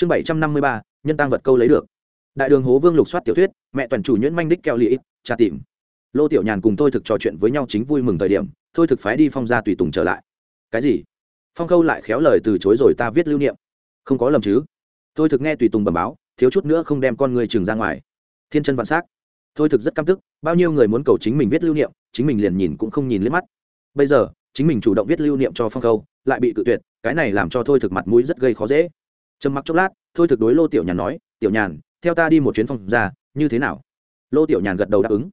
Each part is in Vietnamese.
chương bảy trăm năm mươi ba, nhân tăng vật câu lấy được. Đại đường hố vương lục soát tiểu thuyết, mẹ toàn chủ nhuyễn manh đích keo lì tra tìm. Lô tiểu nhàn cùng tôi thực trò chuyện với nhau chính vui mừng thời điểm, thôi thực phái đi phong ra tùy tùng trở lại. Cái gì? Phong khâu lại khéo lời từ chối rồi ta viết lưu niệm. Không có lầm chứ? Thôi thực nghe tùy tùng bẩm báo, thiếu chút nữa không đem con người trường ra ngoài. Thiên chân vạn s á c thôi thực rất căm tức, bao nhiêu người muốn cầu chính mình viết lưu niệm, chính mình liền nhìn cũng không nhìn liếc mắt. Bây giờ, chính mình chủ động viết lưu niệm cho phong khâu, lại bị cự tuyệt, cái này làm cho thôi thực mặt mũi rất gây khó dễ trầm mặc chốc lát, thôi thực đối lô tiểu nhàn nói, tiểu nhàn, theo ta đi một chuyến phong ra, như thế nào? Lô tiểu nhàn gật đầu đáp ứng.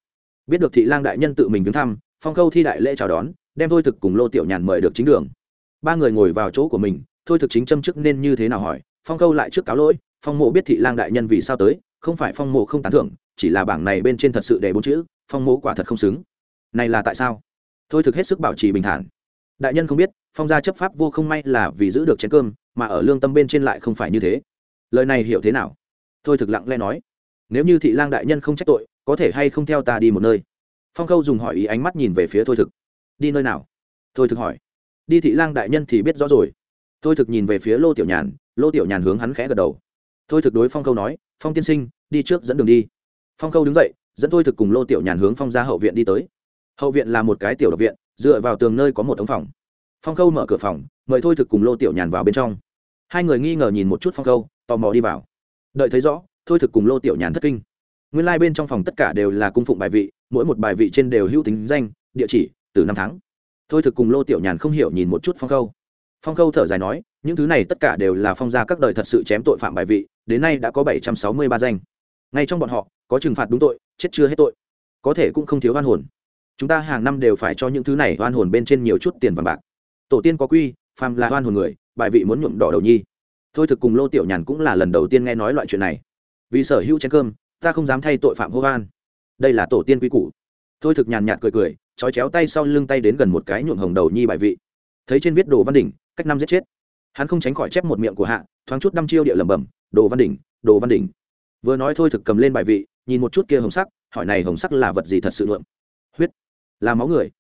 Biết được thị lang đại nhân tự mình viếng thăm, phong khâu thi đại lễ chào đón, đem thôi thực cùng lô tiểu nhàn mời được chính đường. Ba người ngồi vào chỗ của mình, thôi thực chính châm chức nên như thế nào hỏi, phong khâu lại trước cáo lỗi, phong mộ biết thị lang đại nhân vì sao tới, không phải phong mộ không tán thưởng, chỉ là bảng này bên trên thật sự để bốn chữ, phong mộ quả thật không xứng. Này là tại sao? Thôi thực hết sức bảo trì bình thản. Đại nhân không biết, phong gia chấp pháp vô không may là vì giữ được chén cơm mà ở lương tâm bên trên lại không phải như thế. Lời này hiểu thế nào? Thôi thực lặng lẽ nói, nếu như thị lang đại nhân không trách tội, có thể hay không theo ta đi một nơi? Phong khâu dùng hỏi ý ánh mắt nhìn về phía thôi thực. Đi nơi nào? Thôi thực hỏi. Đi thị lang đại nhân thì biết rõ rồi. Thôi thực nhìn về phía lô tiểu nhàn, lô tiểu nhàn hướng hắn khẽ gật đầu. Thôi thực đối phong khâu nói, phong tiên sinh, đi trước dẫn đường đi. Phong khâu đứng dậy, dẫn thôi thực cùng lô tiểu nhàn hướng phong ra hậu viện đi tới. Hậu viện là một cái tiểu độc viện, dựa vào tường nơi có một ống phòng. Phong khâu mở cửa phòng mời thôi thực cùng lô tiểu nhàn vào bên trong. Hai người nghi ngờ nhìn một chút phong khâu, tò mò đi vào. Đợi thấy rõ, thôi thực cùng lô tiểu nhàn thất kinh. Nguyên lai、like、bên trong phòng tất cả đều là cung phụng bài vị, mỗi một bài vị trên đều hữu tính danh, địa chỉ, từ năm tháng. Thôi thực cùng lô tiểu nhàn không hiểu nhìn một chút phong khâu. Phong khâu thở dài nói, những thứ này tất cả đều là phong gia các đời thật sự chém tội phạm bài vị, đến nay đã có bảy trăm sáu mươi ba danh. Ngay trong bọn họ, có trừng phạt đúng tội, chết chưa hết tội. Có thể cũng không thiếu oan hồn. Chúng ta hàng năm đều phải cho những thứ này oan hồn bên trên nhiều chút tiền vàng bạc. Tổ tiên có quy phàm là hoan hồn người, bài vị muốn nhuộm đỏ đầu nhi. Thôi thực cùng lô tiểu nhàn cũng là lần đầu tiên nghe nói loại chuyện này. Vì sở hữu chén cơm, ta không dám thay tội phạm hô hoan. Đây là tổ tiên quy củ. Thôi thực nhàn nhạt cười cười trói chéo tay sau lưng tay đến gần một cái nhuộm hồng đầu nhi bài vị. Thấy trên viết đồ văn đỉnh, cách năm giết chết. Hắn không tránh khỏi chép một miệng của hạ, thoáng chút năm chiêu địa lẩm bẩm, đồ văn đỉnh, đồ văn đỉnh. Vừa nói thôi thực cầm lên bài vị, nhìn một chút kia hồng sắc, hỏi này hồng sắc là vật gì thật sự lượng huyết, là máu người.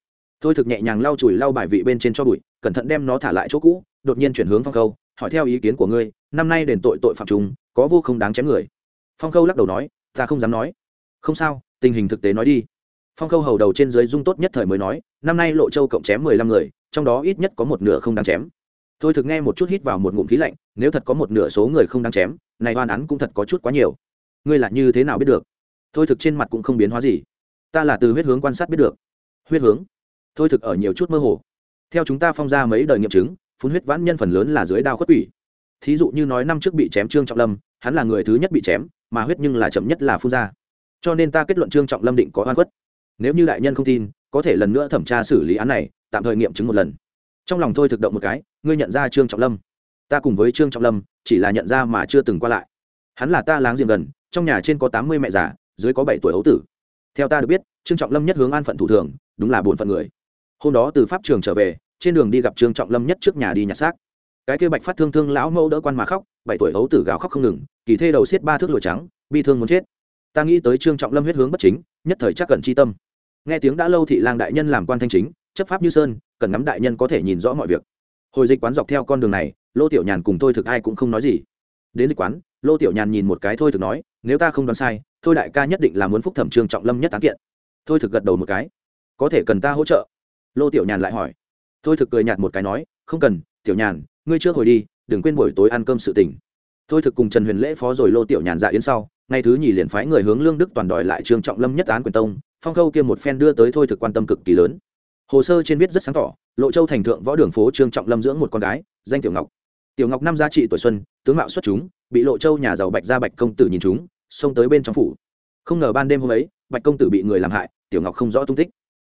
Thôi thực nhẹ nhàng lau chùi lau bài vị bên trên cho bụi cẩn thận đem nó thả lại chỗ cũ, đột nhiên chuyển hướng phong khâu, hỏi theo ý kiến của ngươi, năm nay đền tội tội phạm chúng, có vô không đáng chém người? Phong khâu lắc đầu nói, ta không dám nói. Không sao, tình hình thực tế nói đi. Phong khâu hầu đầu trên dưới dung tốt nhất thời mới nói, năm nay lộ châu cộng chém mười lăm người, trong đó ít nhất có một nửa không đáng chém. Tôi thực nghe một chút hít vào một ngụm khí lạnh, nếu thật có một nửa số người không đáng chém, này oan án cũng thật có chút quá nhiều. Ngươi là như thế nào biết được? Thôi thực trên mặt cũng không biến hóa gì. Ta là từ huyết hướng quan sát biết được. Huyết hướng? Thôi thực ở nhiều chút mơ hồ theo chúng ta phong ra mấy đời nghiệm chứng, phun huyết vãn nhân phần lớn là dưới đao khuất ủy thí dụ như nói năm trước bị chém trương trọng lâm, hắn là người thứ nhất bị chém, mà huyết nhưng là chậm nhất là phun ra. Cho nên ta kết luận trương trọng lâm định có oan khuất. Nếu như đại nhân không tin, có thể lần nữa thẩm tra xử lý án này, tạm thời nghiệm chứng một lần. Trong lòng thôi thực động một cái, ngươi nhận ra trương trọng lâm. Ta cùng với trương trọng lâm, chỉ là nhận ra mà chưa từng qua lại. Hắn là ta láng giềng gần, trong nhà trên có tám mươi mẹ già, dưới có bảy tuổi ấu tử. Theo ta được biết, trương trọng lâm nhất hướng an phận thủ thường, đúng là bổn phận người. Hôm đó từ pháp trường trở về trên đường đi gặp trương trọng lâm nhất trước nhà đi nhặt xác. Cái kia bạch phát thương thương lão mẫu đỡ quan mà khóc, bảy tuổi ấu tử gào khóc không ngừng, kỳ thê đầu xiết ba thước lụa trắng, bi thương muốn chết. Ta nghĩ tới trương trọng lâm huyết hướng bất chính, nhất thời chắc cần chi tâm. Nghe tiếng đã lâu thị lang đại nhân làm quan thanh chính, chấp pháp như sơn, cần ngắm đại nhân có thể nhìn rõ mọi việc. Hồi dịch quán dọc theo con đường này, lô tiểu nhàn cùng tôi thực ai cũng không nói gì. Đến dịch quán, lô tiểu nhàn nhìn một cái thôi thực nói, nếu ta không đoán sai, thôi đại ca nhất định là muốn phúc thẩm trương trọng lâm nhất tán kiện. Thôi thực gật đầu một cái, có thể cần ta hỗ trợ? Lô tiểu nhàn lại hỏi thôi thực cười nhạt một cái nói, không cần, tiểu nhàn, ngươi trước hồi đi, đừng quên buổi tối ăn cơm sự tỉnh thôi thực cùng trần huyền lễ phó rồi lô tiểu nhàn dạ yến sau, ngay thứ nhì liền phái người hướng lương đức toàn đòi lại trương trọng lâm nhất án quyền tông, phong khâu kia một phen đưa tới thôi thực quan tâm cực kỳ lớn. Hồ sơ trên viết rất sáng tỏ, lộ châu thành thượng võ đường phố trương trọng lâm dưỡng một con gái, danh tiểu ngọc. Tiểu ngọc năm giá trị tuổi xuân, tướng mạo xuất chúng, bị lộ châu nhà giàu bạch gia bạch công tử nhìn chúng, xông tới bên trong phủ. Không ngờ ban đêm hôm ấy, bạch công tử bị người làm hại, tiểu ngọc không rõ tung tích.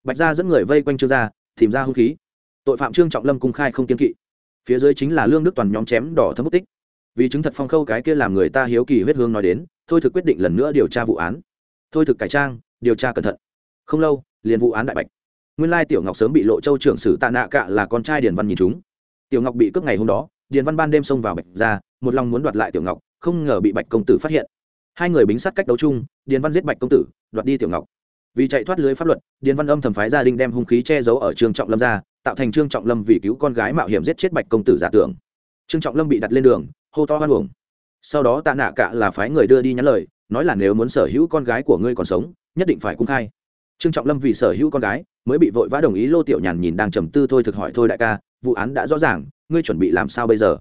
Bạch gia dẫn người vây quanh trương gia, tìm ra hung khí tội phạm trương trọng lâm cung khai không kiên kỵ. Phía dưới chính là lương đức toàn nhóm chém đỏ thấm mất tích. Vì chứng thật phong khâu cái kia làm người ta hiếu kỳ huyết hương nói đến, thôi thực quyết định lần nữa điều tra vụ án. Thôi thực cải trang, điều tra cẩn thận. Không lâu, liền vụ án đại bạch. Nguyên lai tiểu ngọc sớm bị lộ châu trưởng sử tạ nạ cạ là con trai điền văn nhìn chúng. Tiểu ngọc bị cướp ngày hôm đó, điền văn ban đêm xông vào bạch ra, một lòng muốn đoạt lại tiểu ngọc, không ngờ bị bạch công tử phát hiện. Hai người bính sát cách đấu chung, điền văn giết bạch công tử, đoạt đi tiểu ngọc. Vì chạy thoát lưới pháp luật, điền văn âm thầm phái gia đình đem hung khí che giấu ở trường trọng lâm ra tạo thành trương trọng lâm vì cứu con gái mạo hiểm giết chết bạch công tử giả tưởng. Trương trọng lâm bị đặt lên đường, hô to hoan uổng sau đó tạ nạ cả là phái người đưa đi nhắn lời, nói là nếu muốn sở hữu con gái của ngươi còn sống, nhất định phải cung khai. Trương trọng lâm vì sở hữu con gái mới bị vội vã đồng ý lô tiểu nhàn nhìn đang trầm tư thôi thực hỏi thôi đại ca, vụ án đã rõ ràng, ngươi chuẩn bị làm sao bây giờ?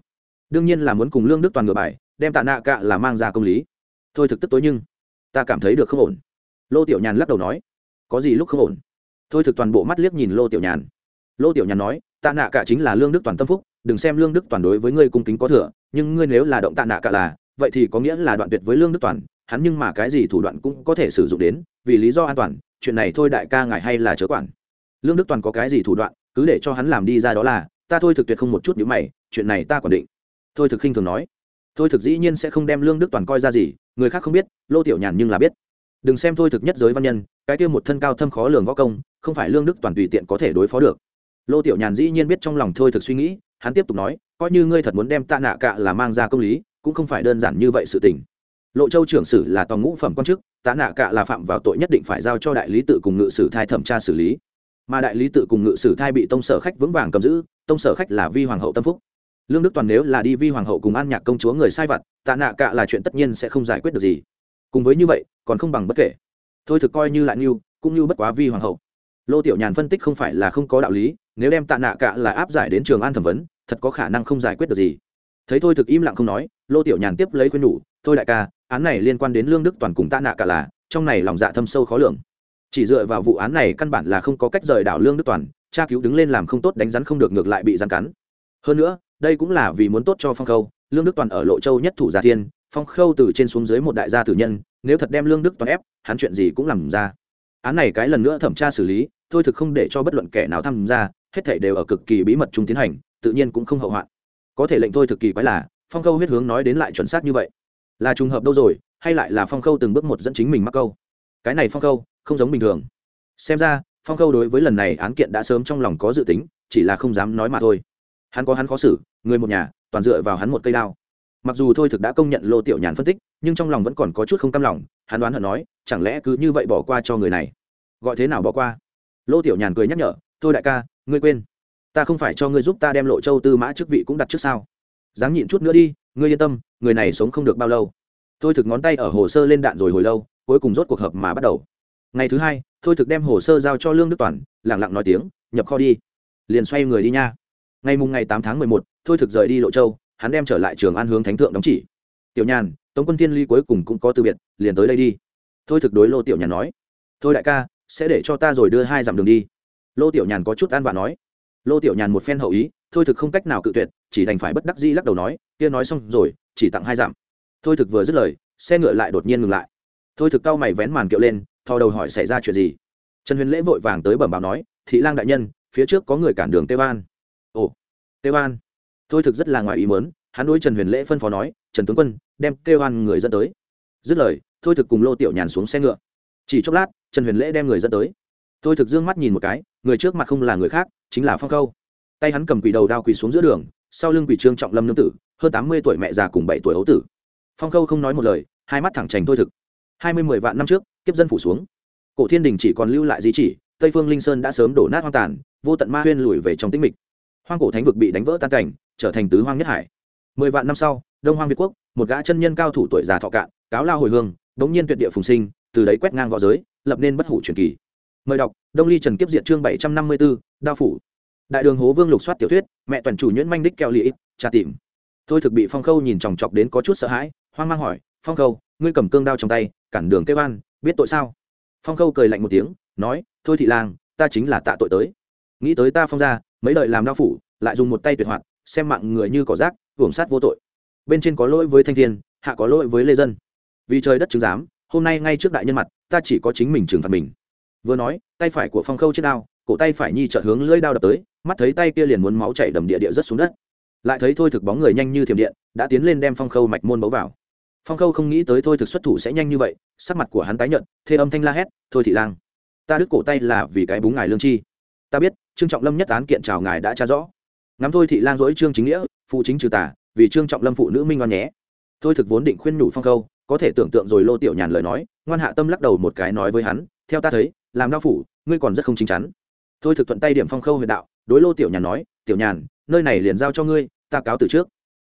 Đương nhiên là muốn cùng lương đức toàn ngựa bài, đem tạ nạ cả là mang ra công lý. Thôi thực tức tối nhưng, ta cảm thấy được không ổn. Lô tiểu nhàn lắc đầu nói, có gì lúc không ổn? Thôi thực toàn bộ mắt liếc nhìn lô tiểu nhàn lô tiểu nhàn nói, tạ nạ cả chính là lương đức toàn tâm phúc, đừng xem lương đức toàn đối với ngươi cung kính có thừa, nhưng ngươi nếu là động tạ nạ cả là, vậy thì có nghĩa là đoạn tuyệt với lương đức toàn, hắn nhưng mà cái gì thủ đoạn cũng có thể sử dụng đến, vì lý do an toàn, chuyện này thôi đại ca ngài hay là chớ quản. Lương đức toàn có cái gì thủ đoạn, cứ để cho hắn làm đi ra đó là, ta thôi thực tuyệt không một chút nhữ mày, chuyện này ta quản định. Thôi thực khinh thường nói. Thôi thực dĩ nhiên sẽ không đem lương đức toàn coi ra gì, người khác không biết, lô tiểu nhàn nhưng là biết. Đừng xem thôi thực nhất giới văn nhân, cái kia một thân cao thâm khó lường võ công, không phải lương đức toàn tùy tiện có thể đối phó được lô tiểu nhàn dĩ nhiên biết trong lòng thôi thực suy nghĩ, hắn tiếp tục nói, coi như ngươi thật muốn đem tạ nạ cạ là mang ra công lý, cũng không phải đơn giản như vậy sự tình. Lộ châu trưởng sử là tòng ngũ phẩm quan chức, tạ nạ cạ là phạm vào tội nhất định phải giao cho đại lý tự cùng ngự sử thai thẩm tra xử lý. Mà đại lý tự cùng ngự sử thai bị tông sở khách vững vàng cầm giữ, tông sở khách là vi hoàng hậu tâm phúc. Lương đức toàn nếu là đi vi hoàng hậu cùng an nhạc công chúa người sai vặt, tạ nạ cạ là chuyện tất nhiên sẽ không giải quyết được gì. Cùng với như vậy, còn không bằng bất kể. Thôi thực coi như lại như, cũng như bất quá vi hoàng hậu. Lô tiểu nhàn phân tích không phải là không có đạo lý nếu đem tạ nạ cạ là áp giải đến trường an thẩm vấn, thật có khả năng không giải quyết được gì. Thấy thôi thực im lặng không nói, lô tiểu nhàn tiếp lấy khuyên nhủ, thôi đại ca, án này liên quan đến lương đức toàn cùng tạ nạ cả là, trong này lòng dạ thâm sâu khó lường. Chỉ dựa vào vụ án này căn bản là không có cách rời đảo lương đức toàn, tra cứu đứng lên làm không tốt đánh rắn không được ngược lại bị rắn cắn. Hơn nữa, đây cũng là vì muốn tốt cho phong khâu, lương đức toàn ở lộ châu nhất thủ gia thiên, phong khâu từ trên xuống dưới một đại gia tử nhân, nếu thật đem lương đức toàn ép, hắn chuyện gì cũng làm ra. Án này cái lần nữa thẩm tra xử lý, thôi thực không để cho bất luận kẻ nào tham gia hết thảy đều ở cực kỳ bí mật chung tiến hành, tự nhiên cũng không hậu hoạn. Có thể lệnh thôi thực kỳ quái là, phong khâu huyết hướng nói đến lại chuẩn xác như vậy. Là trùng hợp đâu rồi, hay lại là phong khâu từng bước một dẫn chính mình mắc câu? Cái này phong khâu, không giống bình thường. Xem ra, phong khâu đối với lần này án kiện đã sớm trong lòng có dự tính, chỉ là không dám nói mà thôi. Hắn có hắn khó xử, người một nhà, toàn dựa vào hắn một cây đao. Mặc dù thôi thực đã công nhận lô tiểu nhàn phân tích, nhưng trong lòng vẫn còn có chút không cam lòng, hắn đoán hận nói, chẳng lẽ cứ như vậy bỏ qua cho người này? Gọi thế nào bỏ qua? Lô tiểu nhàn cười nhắc nhở, thôi đại ca ngươi quên. Ta không phải cho ngươi giúp ta đem lộ châu tư mã chức vị cũng đặt trước sao? Dáng nhịn chút nữa đi, ngươi yên tâm, người này sống không được bao lâu. Thôi thực ngón tay ở hồ sơ lên đạn rồi hồi lâu, cuối cùng rốt cuộc hợp mà bắt đầu. Ngày thứ hai, thôi thực đem hồ sơ giao cho lương đức toàn lẳng lặng nói tiếng, nhập kho đi. Liền xoay người đi nha. Ngày mùng ngày tám tháng mười một, thôi thực rời đi lộ châu, hắn đem trở lại trường an hướng thánh thượng đóng chỉ. Tiểu nhàn, tống quân thiên ly cuối cùng cũng có từ biệt, liền tới đây đi. Thôi thực đối lô tiểu nhàn nói, thôi đại ca, sẽ để cho ta rồi đưa hai dặm đường đi lô tiểu nhàn có chút an và nói. Lô tiểu nhàn một phen hậu ý, thôi thực không cách nào cự tuyệt, chỉ đành phải bất đắc dĩ lắc đầu nói, kia nói xong rồi, chỉ tặng hai dặm. Thôi thực vừa dứt lời, xe ngựa lại đột nhiên ngừng lại. Thôi thực cao mày vén màn kiệu lên, thò đầu hỏi xảy ra chuyện gì. Trần huyền lễ vội vàng tới bẩm báo nói, thị lang đại nhân, phía trước có người cản đường tê ban. Ồ tê ban? Thôi thực rất là ngoài ý mớn hắn đối trần huyền lễ phân phó nói, trần tướng quân, đem kêu an người dẫn tới. Dứt lời, thôi thực cùng lô tiểu nhàn xuống xe ngựa. Chỉ chốc lát, trần huyền lễ đem người dẫn tới. Thôi thực d ư ơ n g mắt nhìn một cái người trước mặt không là người khác, chính là phong khâu. Tay hắn cầm quỷ đầu đao quỳ xuống giữa đường, sau lưng quỷ trương trọng lâm nương tử, hơn tám mươi tuổi mẹ già cùng bảy tuổi ấu tử. Phong khâu không nói một lời, hai mắt thẳng trành thôi thực. Hai mươi mười vạn năm trước, kiếp dân phủ xuống. Cổ thiên đình chỉ còn lưu lại di chỉ, tây phương linh sơn đã sớm đổ nát hoang tàn, vô tận ma huyên lùi về trong tĩnh mịch. Hoang cổ thánh vực bị đánh vỡ tan cảnh, trở thành tứ hoang nhất hải. Mười vạn năm sau, đông hoang việt quốc, một gã chân nhân cao thủ tuổi già thọ cạn, cáo lao hồi hương, bỗng nhiên tuyệt địa phùng sinh, từ đấy quét ngang v õ giới, lập nên bất hủ truyền kỳ mời đọc, đông ly trần kiếp diện chương bảy trăm năm mươi b ố đao phủ. Đại đường hố vương lục soát tiểu thuyết, mẹ toàn chủ nhuyễn manh đích keo lị Trà tìm. Thôi thực bị phong khâu nhìn chòng chọc đến có chút sợ hãi, hoang mang hỏi, phong khâu, ngươi cầm cương đao trong tay, cản đường kêu an biết tội sao? Phong khâu cười lạnh một tiếng, nói, thôi thị lang, ta chính là tạ tội tới. Nghĩ tới ta phong ra mấy đời làm đao phủ, lại dùng một tay tuyệt hoạt, xem mạng người như cỏ rác, hưởng sát vô tội. Bên trên có lỗi với thanh thiên, hạ có lỗi với lê dân. Vì trời đất chứng giám, hôm nay ngay trước đại nhân mặt, ta chỉ có chính mình trừng phạt mình vừa nói, tay phải của phong khâu chết đao, cổ tay phải nhi trợ hướng lưỡi đao đập tới, mắt thấy tay kia liền muốn máu chảy đầm địa địa rất xuống đất. Lại thấy thôi thực bóng người nhanh như thiểm điện, đã tiến lên đem phong khâu mạch môn bấu vào. Phong khâu không nghĩ tới thôi thực xuất thủ sẽ nhanh như vậy, sắc mặt của hắn tái nhận thê âm thanh la hét, thôi thị lang, ta đứt cổ tay là vì cái búng ngài lương chi. Ta biết, trương trọng lâm nhất án kiện chào ngài đã tra rõ. Ngắm thôi thị lang dỗi trương chính nghĩa, phụ chính trừ tả vì trương trọng lâm phụ nữ minh oan nhé. Thôi thực vốn định khuyên nhủ phong khâu, có thể tưởng tượng rồi lô tiểu nhàn lời nói, ngoan hạ tâm lắc đầu một cái nói với hắn, theo ta thấy làm đao phủ, ngươi còn rất không chính chắn. Thôi thực thuận tay điểm phong khâu huyện đạo, đối lô tiểu nhàn nói, tiểu nhàn, nơi này liền giao cho ngươi, ta cáo từ trước.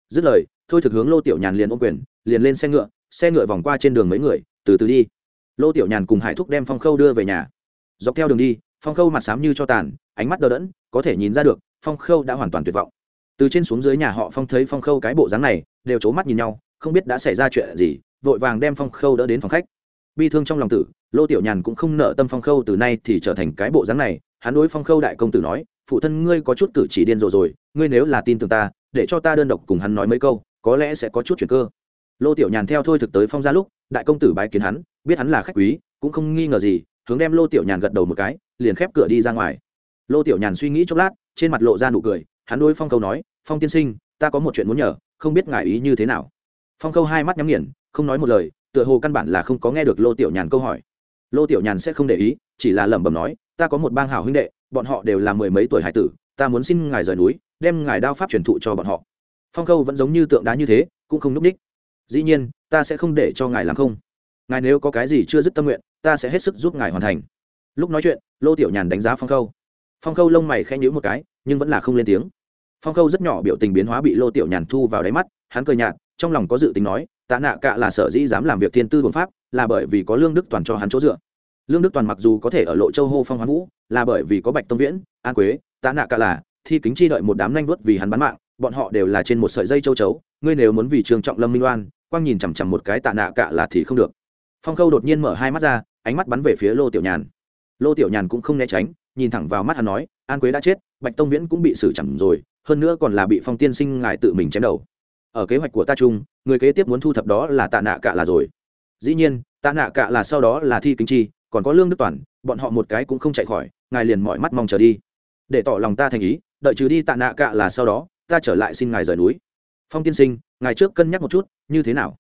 Dứt lời, thôi thực hướng lô tiểu nhàn liền ôm quyền, liền lên xe ngựa xe ngựa vòng qua trên đường mấy người, từ từ đi. Lô tiểu nhàn cùng hải thúc đem phong khâu đưa về nhà. Dọc theo đường đi, phong khâu mặt xám như cho tàn, ánh mắt đờ đẫn, có thể nhìn ra được, phong khâu đã hoàn toàn tuyệt vọng. Từ trên xuống dưới nhà họ phong thấy phong khâu cái bộ dáng này, đều c mắt nhìn nhau, không biết đã xảy ra chuyện gì, vội vàng đem phong khâu đỡ đến phòng khách bi thương trong lòng tử, lô tiểu nhàn cũng không nợ tâm phong khâu từ nay thì trở thành cái bộ dáng này, hắn đối phong khâu đại công tử nói, phụ thân ngươi có chút cử chỉ điên rồ rồi, ngươi nếu là tin tưởng ta, để cho ta đơn độc cùng hắn nói mấy câu, có lẽ sẽ có chút chuyện cơ. Lô tiểu nhàn theo thôi thực tới phong ra lúc, đại công tử bái kiến hắn, biết hắn là khách quý, cũng không nghi ngờ gì, hướng đem lô tiểu nhàn gật đầu một cái, liền khép cửa đi ra ngoài. Lô tiểu nhàn suy nghĩ chốc lát, trên mặt lộ ra nụ cười, hắn đối phong khâu nói, phong tiên sinh, ta có một chuyện muốn nhờ, không biết ngài ý như thế nào. Phong khâu hai mắt nhắm nghiền, không nói một lời tựa hồ căn bản là không có nghe được lô tiểu nhàn câu hỏi. Lô tiểu nhàn sẽ không để ý, chỉ là lẩm bẩm nói, ta có một bang hảo huynh đệ, bọn họ đều là mười mấy tuổi hải tử, ta muốn xin ngài rời núi, đem ngài đao pháp truyền thụ cho bọn họ. Phong câu vẫn giống như tượng đá như thế, cũng không núp ních. Dĩ nhiên, ta sẽ không để cho ngài làm không. Ngài nếu có cái gì chưa dứt tâm nguyện, ta sẽ hết sức giúp ngài hoàn thành. Lúc nói chuyện, lô tiểu nhàn đánh giá phong khâu. Phong khâu lông mày khẽ nhíu một cái, nhưng vẫn là không lên tiếng. Phong khâu rất nhỏ biểu tình biến hóa bị lô tiểu nhàn thu vào đáy mắt, hắn cười nhạt, trong lòng có dự tính nói tạ nạ cạ là sở dĩ dám làm việc thiên tư bổn pháp, là bởi vì có lương đức toàn cho hắn chỗ dựa. Lương đức toàn mặc dù có thể ở lộ châu hô phong hoán vũ, là bởi vì có bạch tông viễn, an quế, tạ nạ cạ là, thi kính chi đợi một đám nanh vớt vì hắn bán mạng, bọn họ đều là trên một sợi dây châu chấu, ngươi nếu muốn vì trường trọng lâm minh oan quang nhìn chằm chằm một cái tạ nạ cạ là thì không được. Phong khâu đột nhiên mở hai mắt ra, ánh mắt bắn về phía lô tiểu nhàn. Lô tiểu nhàn cũng không né tránh, nhìn thẳng vào mắt hắn nói, an quế đã chết, bạch tông viễn cũng bị xử chẳng rồi, hơn nữa còn là bị phong tiên sinh ngài tự mình chém đầu ở kế hoạch của ta chung, người kế tiếp muốn thu thập đó là tạ nạ cạ là rồi. Dĩ nhiên, tạ nạ cạ là sau đó là thi kính chi, còn có lương đức toàn, bọn họ một cái cũng không chạy khỏi, ngài liền mọi mắt mong chờ đi. Để tỏ lòng ta thành ý, đợi trừ đi tạ nạ cạ là sau đó, ta trở lại xin ngài rời núi. Phong tiên sinh, ngài trước cân nhắc một chút, như thế nào?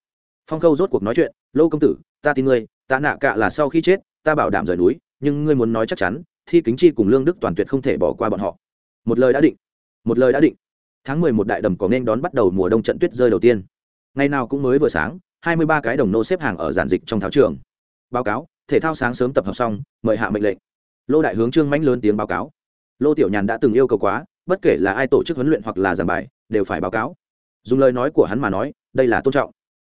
Phong khâu rốt cuộc nói chuyện, lô công tử, ta tin ngươi, tạ nạ cạ là sau khi chết, ta bảo đảm rời núi, nhưng ngươi muốn nói chắc chắn, thi kính chi cùng lương đức toàn tuyệt không thể bỏ qua bọn họ. Một lời đã định. Một lời đã định tháng mười một đại đầm có nên đón bắt đầu mùa đông trận tuyết rơi đầu tiên. Ngày nào cũng mới vừa sáng, hai mươi ba cái đồng nô xếp hàng ở giản dịch trong tháo trường. Báo cáo, thể thao sáng sớm tập hợp xong, mời hạ mệnh lệnh. Lô đại hướng trương mãnh lớn tiếng báo cáo. Lô tiểu nhàn đã từng yêu cầu quá, bất kể là ai tổ chức huấn luyện hoặc là giảng bài, đều phải báo cáo. Dùng lời nói của hắn mà nói, đây là tôn trọng.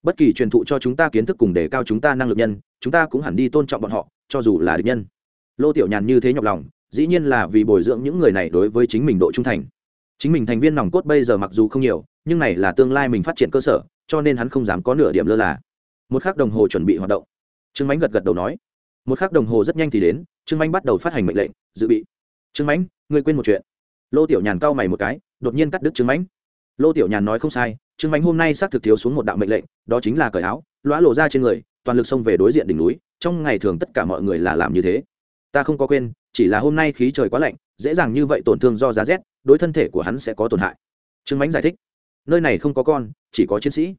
Bất kỳ truyền thụ cho chúng ta kiến thức cùng đề cao chúng ta năng lực nhân, chúng ta cũng hẳn đi tôn trọng bọn họ, cho dù là địch nhân. Lô tiểu nhàn như thế nhọc lòng, dĩ nhiên là vì bồi dưỡng những người này đối với chính mình độ trung thành chính mình thành viên nòng cốt bây giờ mặc dù không nhiều, nhưng này là tương lai mình phát triển cơ sở, cho nên hắn không dám có nửa điểm lơ là. Một k h ắ c đồng hồ chuẩn bị hoạt động. Trương mánh gật gật đầu nói. Một k h ắ c đồng hồ rất nhanh thì đến, trương mánh bắt đầu phát hành mệnh lệnh, dự bị. Trương mánh ngươi quên một chuyện. Lô tiểu nhàn cau mày một cái, đột nhiên cắt đứt trương mánh lô tiểu nhàn nói không sai, trương mánh hôm nay xác thực thiếu xuống một đạo mệnh lệnh, đó chính là cởi áo, lõa lộ ra trên người, toàn lực xông về đối diện đỉnh núi, trong ngày thường tất cả mọi người là làm như thế. Ta không có quên, chỉ là hôm nay khí trời quá lạnh, dễ dàng như vậy tổn thương do giá rét đối thân thể của hắn sẽ có tổn hại. Trương mãnh giải thích, nơi này không có con, chỉ có chiến sĩ.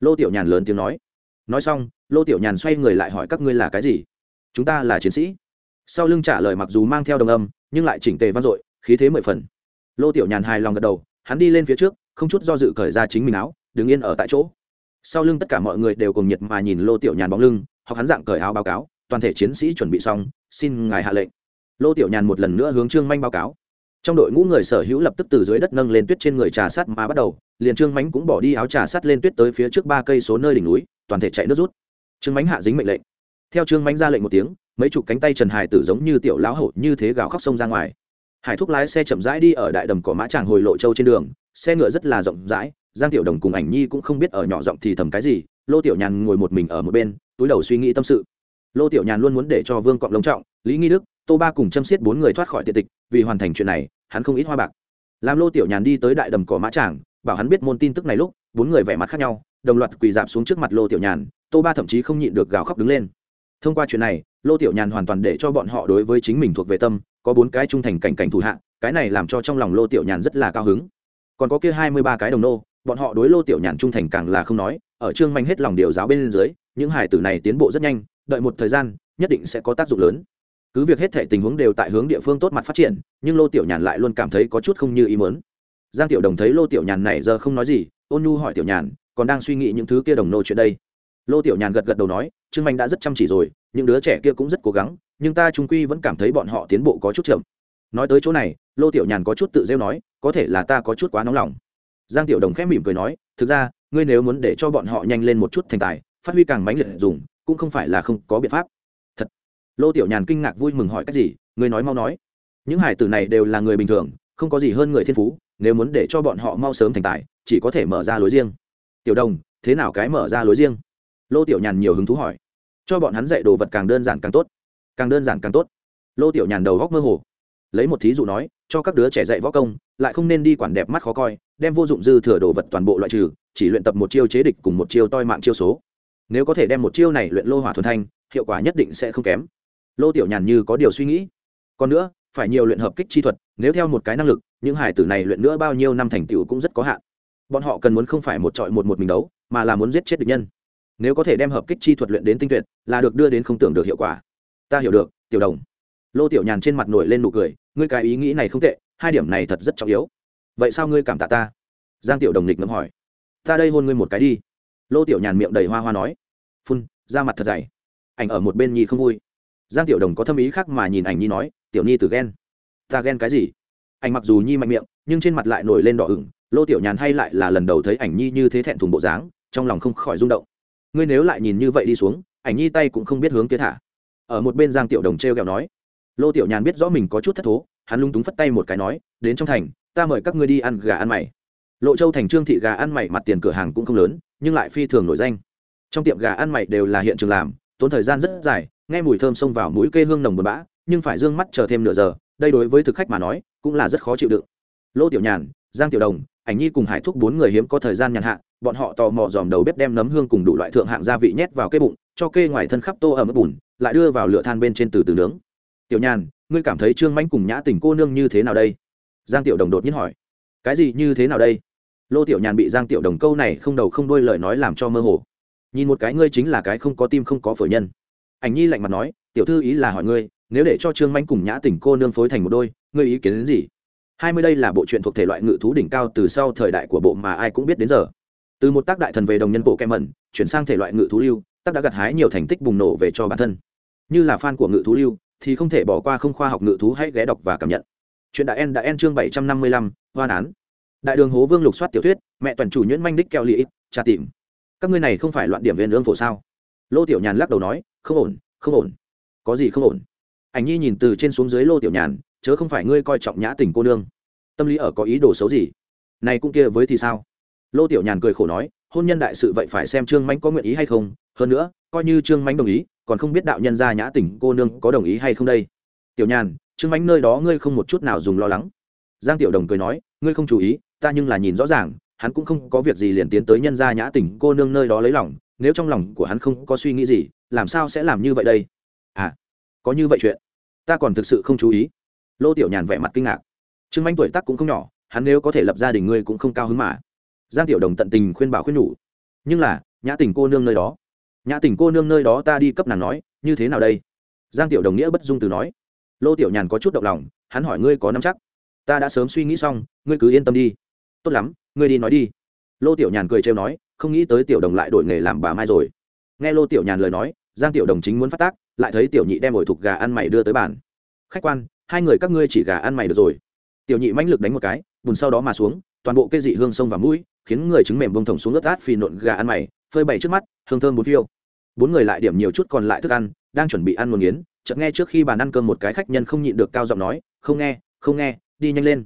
Lô tiểu nhàn lớn tiếng nói. Nói xong, lô tiểu nhàn xoay người lại hỏi các ngươi là cái gì? Chúng ta là chiến sĩ. Sau lưng trả lời mặc dù mang theo đồng âm, nhưng lại chỉnh tề vang dội, khí thế mười phần. Lô tiểu nhàn hài lòng gật đầu, hắn đi lên phía trước, không chút do dự cởi ra chính mình áo, đứng yên ở tại chỗ. Sau lưng tất cả mọi người đều cùng nhiệt mà nhìn lô tiểu nhàn bóng lưng, hoặc hắn dạng cởi áo báo cáo, toàn thể chiến sĩ chuẩn bị xong, xin ngài hạ lệnh. Lô tiểu nhàn một lần nữa hướng trương manh báo cáo trong đội ngũ người sở hữu lập tức từ dưới đất nâng lên tuyết trên người trà sắt mà bắt đầu, liền trương mánh cũng bỏ đi áo trà sắt lên tuyết tới phía trước ba cây số nơi đỉnh núi, toàn thể chạy nước rút. Trương mánh hạ dính mệnh lệnh. Theo trương mánh ra lệnh một tiếng, mấy chục cánh tay trần hải tử giống như tiểu lão hổ như thế gào khóc sông ra ngoài. Hải thúc lái xe chậm rãi đi ở đại đầm cỏ mã tràng hồi lộ châu trên đường, xe ngựa rất là rộng rãi, giang tiểu đồng cùng ảnh nhi cũng không biết ở nhỏ giọng thì thầm cái gì, lô tiểu nhàn ngồi một mình ở một bên, túi đầu suy nghĩ tâm sự. Lô tiểu nhàn luôn muốn để cho vương cọng lông trọng, lý nghi đức tô ba cùng châm xiết bốn người thoát khỏi tiện tịch, vì hoàn thành chuyện này, hắn không ít hoa bạc. Làm lô tiểu nhàn đi tới đại đầm cỏ mã tràng, bảo hắn biết môn tin tức này lúc, bốn người vẻ mặt khác nhau, đồng loạt quỳ dạp xuống trước mặt lô tiểu nhàn, tô ba thậm chí không nhịn được gào khóc đứng lên. Thông qua chuyện này, lô tiểu nhàn hoàn toàn để cho bọn họ đối với chính mình thuộc về tâm, có bốn cái trung thành cảnh cảnh thủ hạ, cái này làm cho trong lòng lô tiểu nhàn rất là cao hứng. Còn có kia hai mươi ba cái đồng nô, bọn họ đối lô tiểu nhàn trung thành càng là không nói, ở trương manh hết lòng điều giáo bên dưới, những hải tử này tiến bộ rất nhanh, đợi một thời gian, nhất định sẽ có tác dụng lớn cứ việc hết thể tình huống đều tại hướng địa phương tốt mặt phát triển, nhưng lô tiểu nhàn lại luôn cảm thấy có chút không như ý mớn giang tiểu đồng thấy lô tiểu nhàn này giờ không nói gì, ôn nhu hỏi tiểu nhàn, còn đang suy nghĩ những thứ kia đồng nô chuyện đây? Lô tiểu nhàn gật gật đầu nói, trương Minh đã rất chăm chỉ rồi, những đứa trẻ kia cũng rất cố gắng, nhưng ta trung quy vẫn cảm thấy bọn họ tiến bộ có chút chậm. Nói tới chỗ này, lô tiểu nhàn có chút tự rêu nói, có thể là ta có chút quá nóng lòng. Giang tiểu đồng khẽ mỉm cười nói, thực ra, ngươi nếu muốn để cho bọn họ nhanh lên một chút thành tài, phát huy càng mãnh liệt dùng, cũng không phải là không có biện pháp lô tiểu nhàn kinh ngạc vui mừng hỏi cách gì, người nói mau nói. Những hải tử này đều là người bình thường, không có gì hơn người thiên phú, nếu muốn để cho bọn họ mau sớm thành tài, chỉ có thể mở ra lối riêng. Tiểu đồng, thế nào cái mở ra lối riêng? Lô tiểu nhàn nhiều hứng thú hỏi. Cho bọn hắn dạy đồ vật càng đơn giản càng tốt. Càng đơn giản càng tốt. Lô tiểu nhàn đầu góc mơ hồ. Lấy một thí dụ nói, cho các đứa trẻ dạy võ công, lại không nên đi quản đẹp mắt khó coi, đem vô dụng dư thừa đồ vật toàn bộ loại trừ, chỉ luyện tập một chiêu chế địch cùng một chiêu toi mạng chiêu số. Nếu có thể đem một chiêu này luyện lô hỏa thuần thanh, hiệu quả nhất định sẽ không kém lô tiểu nhàn như có điều suy nghĩ. Còn nữa, phải nhiều luyện hợp kích chi thuật, nếu theo một cái năng lực, những hải tử này luyện nữa bao nhiêu năm thành tựu cũng rất có hạn. Bọn họ cần muốn không phải một trọi một một mình đấu, mà là muốn giết chết địch nhân. Nếu có thể đem hợp kích chi thuật luyện đến tinh tuyệt, là được đưa đến không tưởng được hiệu quả. Ta hiểu được, tiểu đồng. Lô tiểu nhàn trên mặt nổi lên nụ cười, ngươi cái ý nghĩ này không tệ, hai điểm này thật rất trọng yếu. Vậy sao ngươi cảm tạ ta? Giang tiểu đồng nghịch ngẫm hỏi. Ta đây hôn ngươi một cái đi. Lô tiểu nhàn miệng đầy hoa hoa nói. Phun ra mặt thật dày. Ảnh ở một bên nhi không vui giang tiểu đồng có thâm ý khác mà nhìn ảnh nhi nói, tiểu nhi từ ghen. Ta ghen cái gì? Ảnh mặc dù nhi mạnh miệng, nhưng trên mặt lại nổi lên đỏ ửng, lô tiểu nhàn hay lại là lần đầu thấy ảnh nhi như thế thẹn thùng bộ dáng, trong lòng không khỏi rung động. Ngươi nếu lại nhìn như vậy đi xuống, ảnh nhi tay cũng không biết hướng kia thả. Ở một bên giang tiểu đồng t r e o kẹo nói. Lô tiểu nhàn biết rõ mình có chút thất thố, hắn lung túng phất tay một cái nói, đến trong thành, ta mời các ngươi đi ăn gà ăn mày. Lộ châu thành trương thị gà ăn mày mặt tiền cửa hàng cũng không lớn, nhưng lại phi thường nổi danh. Trong tiệm gà ăn mày đều là hiện trường làm, tốn thời gian rất dài nghe mùi thơm xông vào mũi kê hương nồng buồn bã, nhưng phải d ư ơ n g mắt chờ thêm nửa giờ, đây đối với thực khách mà nói, cũng là rất khó chịu đựng. Lô tiểu nhàn, giang tiểu đồng, ảnh nhi cùng hải thúc bốn người hiếm có thời gian nhàn hạ, bọn họ tò mò dòm đầu bếp đem nấm hương cùng đủ loại thượng hạng gia vị nhét vào cây bụng, cho kê ngoài thân khắp tô ở mất bùn, lại đưa vào lửa than bên trên từ từ nướng. Tiểu nhàn, ngươi cảm thấy trương mãnh cùng nhã tình cô nương như thế nào đây? Giang tiểu đồng đột nhiên hỏi. Cái gì như thế nào đây? Lô tiểu nhàn bị giang tiểu đồng câu này không đầu không đôi lời nói làm cho mơ hồ. Nhìn một cái ngươi chính là cái không có tim không có phổi nhân ảnh nhi lạnh mặt nói, tiểu thư ý là hỏi ngươi, nếu để cho trương manh cùng nhã tình cô nương phối thành một đôi, ngươi ý kiến đến gì? Hai mươi đây là bộ truyện thuộc thể loại ngự thú đỉnh cao từ sau thời đại của bộ mà ai cũng biết đến giờ. Từ một tác đại thần về đồng nhân bộ kem mẩn, chuyển sang thể loại ngự thú lưu, tác đã gặt hái nhiều thành tích bùng nổ về cho bản thân. Như là fan của ngự thú lưu, thì không thể bỏ qua không khoa học ngự thú hãy ghé đọc và cảm nhận. Chuyện đại en đã en chương bảy trăm năm mươi lăm, hoan án. Đại đường hố vương lục soát tiểu thuyết, mẹ toàn chủ nhuyễn manh đích keo lị trà tìm. Các ngươi này không phải loạn điểm viên ương phổ sao? Lô tiểu nhàn lắc đầu nói không ổn không ổn. Có gì không ổn? Ảnh nhi nhìn từ trên xuống dưới lô tiểu nhàn, chớ không phải ngươi coi trọng nhã tình cô nương. Tâm lý ở có ý đồ xấu gì? Này cũng kia với thì sao? Lô tiểu nhàn cười khổ nói, hôn nhân đại sự vậy phải xem trương mãnh có nguyện ý hay không. Hơn nữa, coi như trương mãnh đồng ý, còn không biết đạo nhân gia nhã tình cô nương có đồng ý hay không đây. Tiểu nhàn, trương mãnh nơi đó ngươi không một chút nào dùng lo lắng. Giang tiểu đồng cười nói, ngươi không chú ý, ta nhưng là nhìn rõ ràng, hắn cũng không có việc gì liền tiến tới nhân gia nhã tình cô nương nơi đó lấy lòng nếu trong lòng của hắn không có suy nghĩ gì, làm sao sẽ làm như vậy đây? À có như vậy chuyện, ta còn thực sự không chú ý. Lô tiểu nhàn vẻ mặt kinh ngạc. Trương anh tuổi tác cũng không nhỏ, hắn nếu có thể lập gia đình ngươi cũng không cao hứng mà. Giang tiểu đồng tận tình khuyên bảo khuyên nhủ. Nhưng là, nhã tình cô nương nơi đó. Nhã tình cô nương nơi đó ta đi cấp nàng nói, như thế nào đây? Giang tiểu đồng nghĩa bất dung từ nói. Lô tiểu nhàn có chút động lòng, hắn hỏi ngươi có năm chắc? Ta đã sớm suy nghĩ xong, ngươi cứ yên tâm đi. Tốt lắm, ngươi đi nói đi. Lô tiểu nhàn cười trêu nói không nghĩ tới tiểu đồng lại đổi nghề làm bà mai rồi. Nghe lô tiểu nhàn lời nói, giang tiểu đồng chính muốn phát tác, lại thấy tiểu nhị đem ổi thục gà ăn mày đưa tới bàn. Khách quan, hai người các ngươi chỉ gà ăn mày được rồi. Tiểu nhị mãnh lực đánh một cái, bùn sau đó mà xuống, toàn bộ cây dị hương sông và mũi, khiến người trứng mềm bông thổng xuống ướt át phì nộn gà ăn mày, phơi bày trước mắt, hương thơm bốn phiêu. Bốn người lại điểm nhiều chút còn lại thức ăn, đang chuẩn bị ăn một nghiến, chợt nghe trước khi bàn ăn cơm một cái khách nhân không nhịn được cao giọng nói, không nghe không nghe, đi nhanh lên.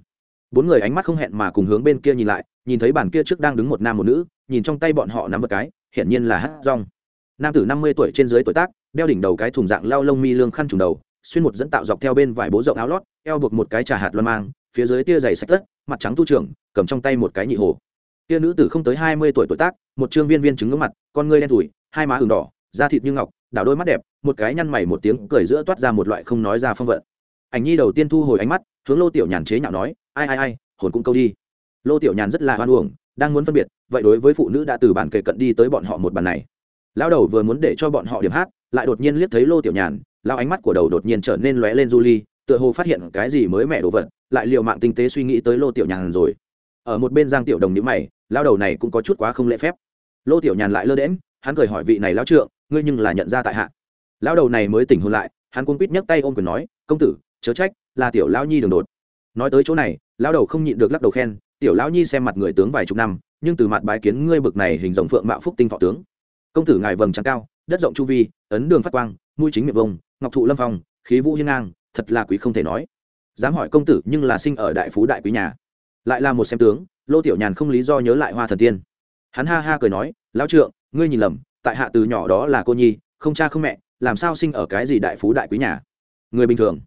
Bốn người ánh mắt không hẹn mà cùng hướng bên kia nhìn lại, nhìn thấy bàn kia trước đang đứng một nam một nữ nhìn trong tay bọn họ nắm vật cái, hiển nhiên là hát rong. Nam tử năm mươi tuổi trên dưới tuổi tác, đeo đỉnh đầu cái thùng dạng lao lông mi lương khăn trùng đầu, xuyên một dẫn tạo dọc theo bên vải bố rộng áo lót, eo buộc một cái trà hạt loan mang, phía dưới tia dày sạch tất, mặt trắng tu trưởng, cầm trong tay một cái nhị hồ. Tia nữ tử không tới hai mươi tuổi tuổi tác, một trương viên viên trứng ngưỡng mặt, con ngươi đen thủi hai má hừng đỏ, da thịt như ngọc, đảo đôi mắt đẹp, một cái nhăn mày một tiếng cười giữa toát ra một loại không nói ra phong vận. Ảnh nhi đầu tiên thu hồi ánh mắt, hướng lô tiểu nhàn chế nhạo nói, ai ai ai, hồn cũng câu đi. Lô tiểu nhàn rất là hoan uổng đang muốn phân biệt, vậy đối với phụ nữ đã từ bàn kề cận đi tới bọn họ một bàn này. Lão đầu vừa muốn để cho bọn họ điểm hát, lại đột nhiên liếc thấy lô tiểu nhàn lao ánh mắt của đầu đột nhiên trở nên lóe lên du ly, tựa hồ phát hiện cái gì mới mẻ đồ vật, lại l i ề u mạng tinh tế suy nghĩ tới lô tiểu nhàn rồi. Ở một bên giang tiểu đồng nhữ mày lao đầu này cũng có chút quá không lễ phép. Lô tiểu nhàn lại lơ đễm hắn cười hỏi vị này lao trượng, ngươi nhưng là nhận ra tại hạ. Lao đầu này mới tỉnh hôn lại, hắn cũng quýt nhấc tay ôm quyền nói, công tử, chớ trách, là tiểu lao nhi đường đột. Nói tới chỗ này lao đầu không nhịn được lắc đầu khen tiểu lão nhi xem mặt người tướng vài chục năm, nhưng từ mặt bái kiến ngươi bực này hình dòng phượng mạo phúc tinh thọ tướng. Công tử ngài vầng trắng cao, đất rộng chu vi, ấn đường phát quang, mũi chính miệng vông, ngọc thụ lâm phong, khí vũ hiên ngang, thật là quý không thể nói. Dám hỏi công tử nhưng là sinh ở đại phú đại quý nhà. Lại là một xem tướng, lô tiểu nhàn không lý do nhớ lại hoa thần tiên. Hắn ha ha cười nói, lão trượng, ngươi nhìn lầm, tại hạ từ nhỏ đó là cô nhi, không cha không mẹ, làm sao sinh ở cái gì đại phú đại quý nhà? Người bình thường,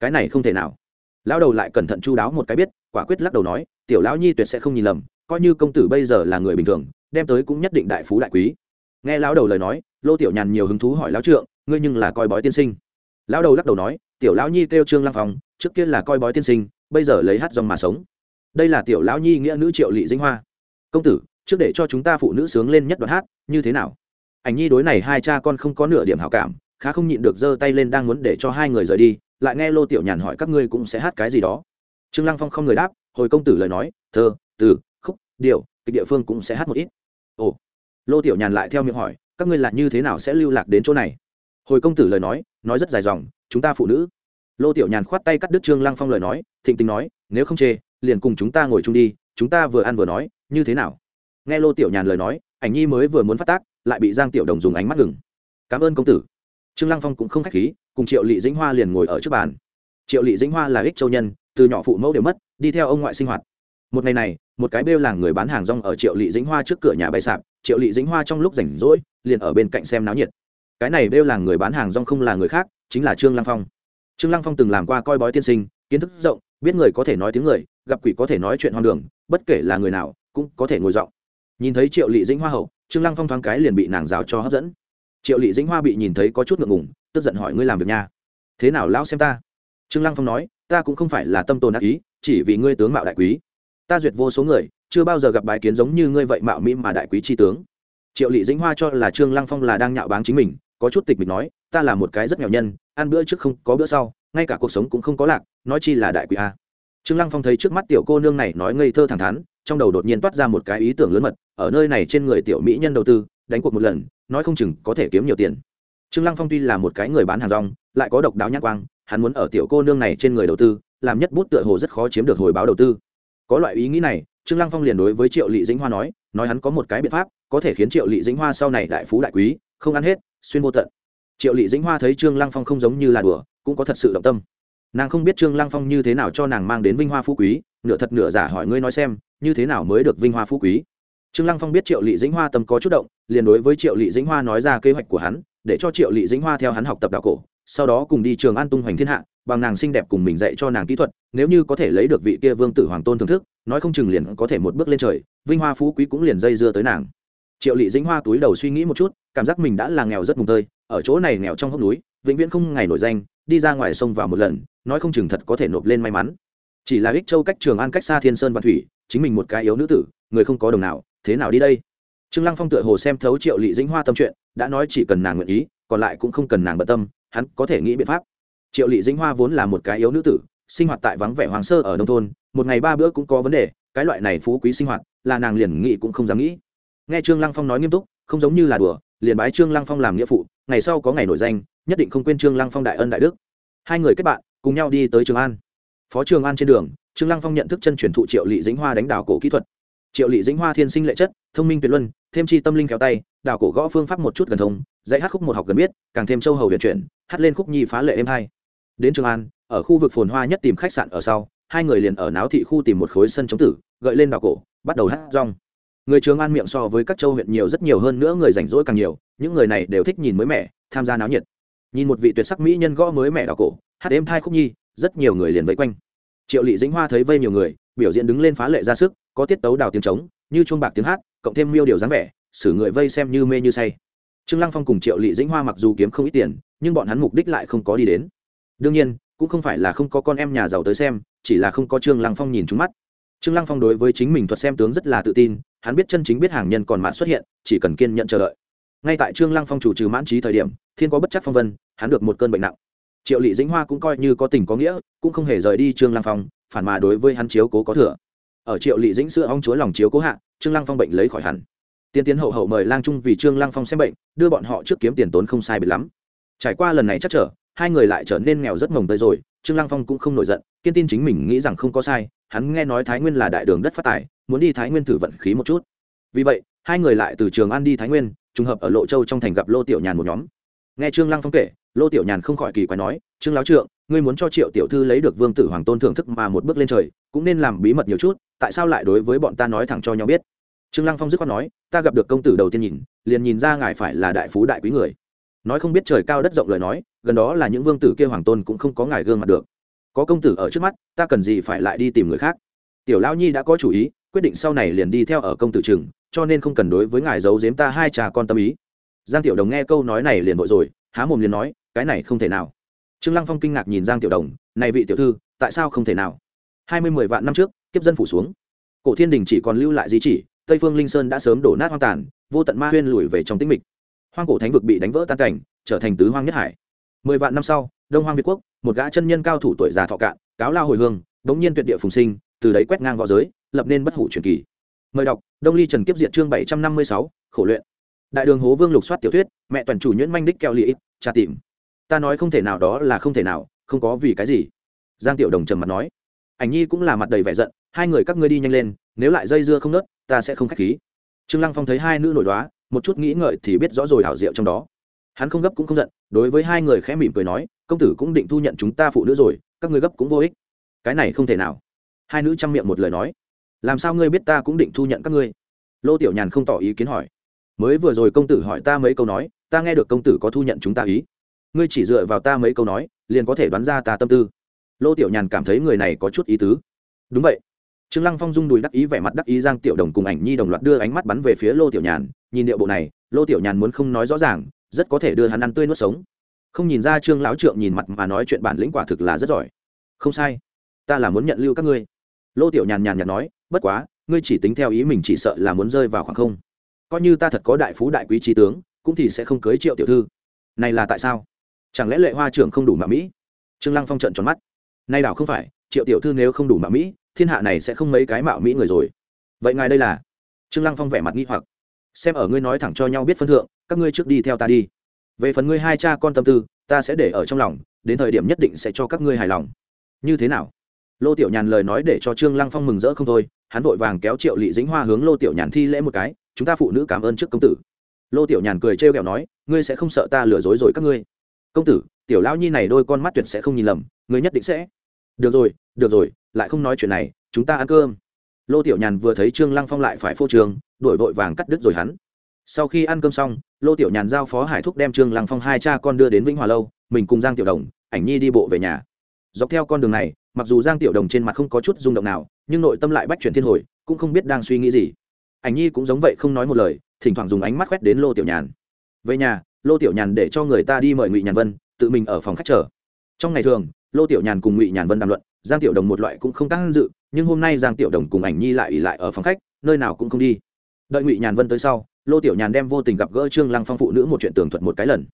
cái này không thể nào lão đầu lại cẩn thận chu đáo một cái biết, quả quyết lắc đầu nói, tiểu lão nhi tuyệt sẽ không nhìn lầm, coi như công tử bây giờ là người bình thường, đem tới cũng nhất định đại phú đại quý. Nghe lão đầu lời nói, lô tiểu nhàn nhiều hứng thú hỏi lão trượng, ngươi nhưng là coi bói tiên sinh? Lão đầu lắc đầu nói, tiểu lão nhi kêu trương lăng phòng trước kia là coi bói tiên sinh, bây giờ lấy hát dòng mà sống. Đây là tiểu lão nhi nghĩa nữ triệu lị dinh hoa. Công tử, trước để cho chúng ta phụ nữ sướng lên nhất đoạn hát, như thế nào? Ảnh nhi đối này hai cha con không có nửa điểm hảo cảm, khá không nhịn được giơ tay lên đang muốn để cho hai người rời đi lại nghe lô tiểu nhàn hỏi các ngươi cũng sẽ hát cái gì đó. Trương lăng phong không người đáp, hồi công tử lời nói, thơ, từ, khúc, điệu, kịch địa phương cũng sẽ hát một ít. Ồ. Lô tiểu nhàn lại theo miệng hỏi, các ngươi là như thế nào sẽ lưu lạc đến chỗ này? Hồi công tử lời nói nói rất dài dòng, chúng ta phụ nữ. Lô tiểu nhàn khoát tay cắt đứt trương lăng phong lời nói, thịnh tình nói, nếu không chê, liền cùng chúng ta ngồi chung đi, chúng ta vừa ăn vừa nói, như thế nào? Nghe lô tiểu nhàn lời nói, ảnh nhi mới vừa muốn phát tác, lại bị giang tiểu đồng dùng ánh mắt ngừng. Cảm ơn công tử trương lăng phong cũng không khách khí, cùng triệu lị dĩnh hoa liền ngồi ở trước bàn. Triệu lị dĩnh hoa là ích châu nhân, từ nhỏ phụ mẫu đều mất, đi theo ông ngoại sinh hoạt. Một ngày này, một cái bêu làng người bán hàng rong ở triệu lị dĩnh hoa trước cửa nhà bày sạp, triệu lị dĩnh hoa trong lúc rảnh rỗi, liền ở bên cạnh xem náo nhiệt. Cái này bêu làng người bán hàng rong không là người khác, chính là trương lăng phong. Trương lăng phong từng làm qua coi bói tiên sinh, kiến thức rộng, biết người có thể nói tiếng người, gặp quỷ có thể nói chuyện hoang đường, bất kể là người nào, cũng có thể ngồi giọng. Nhìn thấy triệu lị dĩnh hoa hậu, trương lăng phong thoáng cái liền bị nàng rào cho hấp dẫn triệu lị dĩnh hoa bị nhìn thấy có chút ngượng ngùng, tức giận hỏi, ngươi làm việc nha. Thế nào lão xem ta? Trương lăng phong nói, ta cũng không phải là tâm tồn ác ý, chỉ vì ngươi tướng mạo đại quý. Ta duyệt vô số người, chưa bao giờ gặp bài kiến giống như ngươi vậy mạo mỹ mà đại quý tri tướng. Triệu lị dĩnh hoa cho là trương lăng phong là đang nhạo báng chính mình, có chút tịch mình nói, ta là một cái rất nghèo nhân, ăn bữa trước không có bữa sau, ngay cả cuộc sống cũng không có lạc, nói chi là đại quý a. Trương lăng phong thấy trước mắt tiểu cô nương này nói ngây thơ thẳng thắn, trong đầu đột nhiên toát ra một cái ý tưởng lớn mật, ở nơi này trên người tiểu mỹ nhân đầu tư, đánh cuộc một lần nói không chừng có thể kiếm nhiều tiền. Trương lăng phong tuy là một cái người bán hàng rong, lại có độc đáo nhãn quang, hắn muốn ở tiểu cô nương này trên người đầu tư, làm nhất bút tựa hồ rất khó chiếm được hồi báo đầu tư. Có loại ý nghĩ này, trương lăng phong liền đối với triệu lị dĩnh hoa nói nói hắn có một cái biện pháp, có thể khiến triệu lị dĩnh hoa sau này đại phú đại quý, không ăn hết, xuyên vô tận. Triệu lị dĩnh hoa thấy trương lăng phong không giống như là đùa, cũng có thật sự động tâm. Nàng không biết trương lăng phong như thế nào cho nàng mang đến vinh hoa phú quý, nửa thật nửa giả hỏi ngươi nói xem, như thế nào mới được vinh hoa phú quý? Trương lăng phong biết triệu lị dĩnh hoa tâm có chút động, liền đối với triệu lị dĩnh hoa nói ra kế hoạch của hắn, để cho triệu lị dĩnh hoa theo hắn học tập đạo cổ, sau đó cùng đi trường an tung hoành thiên hạ, bằng nàng xinh đẹp cùng mình dạy cho nàng kỹ thuật, nếu như có thể lấy được vị kia vương tử hoàng tôn thưởng thức, nói không chừng liền có thể một bước lên trời, vinh hoa phú quý cũng liền dây dưa tới nàng. Triệu lị dĩnh hoa túi đầu suy nghĩ một chút, cảm giác mình đã là nghèo rất mùng tơi, ở chỗ này nghèo trong hốc núi, vĩnh viễn không ngày nổi danh, đi ra ngoài sông vào một lần, nói không chừng thật có thể nộp lên may mắn. Chỉ là ích châu cách trường an cách xa thiên sơn và thủy, chính mình một cái yếu nữ tử, người không có đồng nào thế nào đi đây? Trương lăng phong tựa hồ xem thấu triệu lị dĩnh hoa tâm chuyện, đã nói chỉ cần nàng nguyện ý, còn lại cũng không cần nàng bận tâm, hắn có thể nghĩ biện pháp. Triệu lị dĩnh hoa vốn là một cái yếu nữ tử, sinh hoạt tại vắng vẻ hoàng sơ ở nông thôn, một ngày ba bữa cũng có vấn đề, cái loại này phú quý sinh hoạt, là nàng liền nghĩ cũng không dám nghĩ. Nghe trương lăng phong nói nghiêm túc, không giống như là đùa, liền bái trương lăng phong làm nghĩa phụ, ngày sau có ngày nổi danh, nhất định không quên trương lăng phong đại ân đại đức. Hai người kết bạn, cùng nhau đi tới trường an. Phó trường an trên đường, trương lăng phong nhận thức chân truyền thụ triệu lị dĩnh hoa đánh đảo cổ kỹ thuật triệu lị dĩnh hoa thiên sinh lệ chất, thông minh tuyệt luân, thêm chi tâm linh kéo tay, đào cổ gõ phương pháp một chút gần thông, dạy hát khúc một học gần biết, càng thêm châu hầu huyền chuyển, hát lên khúc nhi phá lệ êm hai đến trường an, ở khu vực phồn hoa nhất tìm khách sạn ở sau, hai người liền ở náo thị khu tìm một khối sân chống tử, gợi lên đào cổ, bắt đầu hát rong. Người trường an miệng so với các châu huyện nhiều rất nhiều hơn nữa người rảnh rỗi càng nhiều, những người này đều thích nhìn mới mẻ, tham gia náo nhiệt. Nhìn một vị tuyệt sắc mỹ nhân gõ mới mẻ đào cổ, hát êm thai khúc nhi, rất nhiều người liền vây quanh. Triệu lị dĩnh hoa thấy vây nhiều người, biểu diễn đứng lên phá lệ ra sức có tiết tấu đào tiếng trống, như chuông bạc tiếng hát, cộng thêm miêu điều dáng vẻ, xử người vây xem như mê như say. Trương lăng phong cùng triệu lị dĩnh hoa mặc dù kiếm không ít tiền, nhưng bọn hắn mục đích lại không có đi đến. Đương nhiên, cũng không phải là không có con em nhà giàu tới xem, chỉ là không có trương lăng phong nhìn trúng mắt. Trương lăng phong đối với chính mình thuật xem tướng rất là tự tin, hắn biết chân chính biết hàng nhân còn mãn xuất hiện, chỉ cần kiên nhận chờ đợi. Ngay tại trương lăng phong chủ trừ mãn trí thời điểm, thiên có bất chắc phong vân, hắn được một cơn bệnh nặng. Triệu lị dĩnh hoa cũng coi như có tình có nghĩa, cũng không hề rời đi trương lăng phong, phản mà đối với hắn chiếu cố có thừa ở triệu lị dĩnh sữa ong chúa lòng chiếu cố hạ, trương lăng phong bệnh lấy khỏi hẳn. Tiên tiến hậu hậu mời lang trung vì trương lăng phong xem bệnh, đưa bọn họ trước kiếm tiền tốn không sai biệt lắm. Trải qua lần này chắc trở, hai người lại trở nên nghèo rất mồng tới rồi, trương lăng phong cũng không nổi giận, kiên tin chính mình nghĩ rằng không có sai, hắn nghe nói thái nguyên là đại đường đất phát tài, muốn đi thái nguyên thử vận khí một chút. Vì vậy, hai người lại từ trường an đi thái nguyên, trùng hợp ở lộ châu trong thành gặp lô tiểu nhàn một nhóm. Nghe trương lăng phong kể, lô tiểu nhàn không khỏi kỳ quái nói, trương láo trượng ngươi muốn cho triệu tiểu thư lấy được vương tử hoàng tôn thưởng thức mà một bước lên trời, cũng nên làm bí mật nhiều chút, tại sao lại đối với bọn ta nói thẳng cho nhau biết? Trương lăng phong dứt khoát nói, ta gặp được công tử đầu tiên nhìn, liền nhìn ra ngài phải là đại phú đại quý người. Nói không biết trời cao đất rộng lời nói, gần đó là những vương tử kia hoàng tôn cũng không có ngài gương mặt được. Có công tử ở trước mắt, ta cần gì phải lại đi tìm người khác? Tiểu lão nhi đã có chủ ý, quyết định sau này liền đi theo ở công tử trường, cho nên không cần đối với ngài giấu giếm ta hai trà con tâm ý. Giang tiểu đồng nghe câu nói này liền vội rồi, há mồm liền nói, cái này không thể nào trương lăng phong kinh ngạc nhìn giang tiểu đồng, này vị tiểu thư, tại sao không thể nào? Hai mươi mười vạn năm trước, kiếp dân phủ xuống. Cổ thiên đình chỉ còn lưu lại di chỉ, tây phương linh sơn đã sớm đổ nát hoang tàn, vô tận ma huyên lùi về trong tĩnh mịch. Hoang cổ thánh vực bị đánh vỡ tan cảnh, trở thành tứ hoang nhất hải. Mười vạn năm sau, đông hoang việt quốc, một gã chân nhân cao thủ tuổi già thọ cạn, cáo lao hồi hương, bỗng nhiên tuyệt địa phùng sinh, từ đấy quét ngang võ giới, lập nên bất hủ truyền kỳ. Mời đọc, đông ly trần kiếp diện chương bảy trăm năm mươi sáu, khổ luyện. Đại đường hố vương lục soát tiểu thuyết, mẹ toàn chủ nhuyễn manh đích keo lị tra tìm ta nói không thể nào, đó là không thể nào, không có vì cái gì. Giang tiểu đồng trầm mặt nói. Ảnh nhi cũng là mặt đầy vẻ giận, hai người các ngươi đi nhanh lên, nếu lại dây dưa không nớt, ta sẽ không k h á c h khí. Trương lăng phong thấy hai nữ nổi đoá, một chút nghĩ ngợi thì biết rõ rồi hảo diệu trong đó. Hắn không gấp cũng không giận, đối với hai người khẽ mỉm cười nói, công tử cũng định thu nhận chúng ta phụ nữ rồi, các ngươi gấp cũng vô ích. Cái này không thể nào. Hai nữ chăm miệng một lời nói. Làm sao ngươi biết ta cũng định thu nhận các ngươi? Lô tiểu nhàn không tỏ ý kiến hỏi. Mới vừa rồi công tử hỏi ta mấy câu nói, ta nghe được công tử có thu nhận chúng ta ý ngươi chỉ dựa vào ta mấy câu nói, liền có thể đoán ra ta tâm tư. Lô tiểu nhàn cảm thấy người này có chút ý tứ. Đúng vậy. Trương lăng phong dung đùi đắc ý vẻ mặt đắc ý giang tiểu đồng cùng ảnh nhi đồng loạt đưa ánh mắt bắn về phía lô tiểu nhàn, nhìn điệu bộ này, lô tiểu nhàn muốn không nói rõ ràng, rất có thể đưa hắn ăn tươi nuốt sống. Không nhìn ra trương lão trượng nhìn mặt mà nói chuyện bản lĩnh quả thực là rất giỏi. Không sai. Ta là muốn nhận lưu các ngươi. Lô tiểu nhàn nhàn nhạt nói, bất quá, ngươi chỉ tính theo ý mình chỉ sợ là muốn rơi vào khoảng không. Coi như ta thật có đại phú đại quý trí tướng, cũng thì sẽ không cưới triệu tiểu thư. Này là tại sao? Chẳng lẽ lệ hoa trưởng không đủ mà mỹ? Trương lăng phong trận tròn mắt. Nay đảo không phải, triệu tiểu thư nếu không đủ mà mỹ, thiên hạ này sẽ không mấy cái mạo mỹ người rồi. Vậy ngài đây là? Trương lăng phong vẻ mặt nghi hoặc. Xem ở ngươi nói thẳng cho nhau biết phân thượng, các ngươi trước đi theo ta đi. Về phần ngươi hai cha con tâm tư, ta sẽ để ở trong lòng, đến thời điểm nhất định sẽ cho các ngươi hài lòng. Như thế nào? Lô tiểu nhàn lời nói để cho trương lăng phong mừng rỡ không thôi, hắn vội vàng kéo triệu lị dính hoa hướng lô tiểu nhàn thi lễ một cái, chúng ta phụ nữ cảm ơn trước công tử. Lô tiểu nhàn cười trêu ghẹo nói, ngươi sẽ không sợ ta lừa dối rồi các ngươi công tử, tiểu lão nhi này đôi con mắt tuyệt sẽ không nhìn lầm người nhất định sẽ. Được rồi được rồi, lại không nói chuyện này, chúng ta ăn cơm. Lô tiểu nhàn vừa thấy trương lăng phong lại phải phô trường đuổi vội vàng cắt đứt rồi hắn. Sau khi ăn cơm xong, lô tiểu nhàn giao phó hải thúc đem trương lăng phong hai cha con đưa đến vĩnh hòa lâu, mình cùng giang tiểu đồng, ảnh nhi đi bộ về nhà. Dọc theo con đường này, mặc dù giang tiểu đồng trên mặt không có chút rung động nào, nhưng nội tâm lại bách chuyển thiên hồi, cũng không biết đang suy nghĩ gì. Ảnh nhi cũng giống vậy không nói một lời, thỉnh thoảng dùng ánh mắt quét đến lô tiểu nhàn. Về nhà lô tiểu nhàn để cho người ta đi mời ngụy nhàn vân, tự mình ở phòng khách chờ. Trong ngày thường, lô tiểu nhàn cùng ngụy nhàn vân đàm luận, giang tiểu đồng một loại cũng không tăng dự, nhưng hôm nay giang tiểu đồng cùng ảnh nhi lại ỉ lại ở phòng khách, nơi nào cũng không đi. Đợi ngụy nhàn vân tới sau, lô tiểu nhàn đem vô tình gặp gỡ trương lăng phong phụ nữ một chuyện tường thuật một cái lần.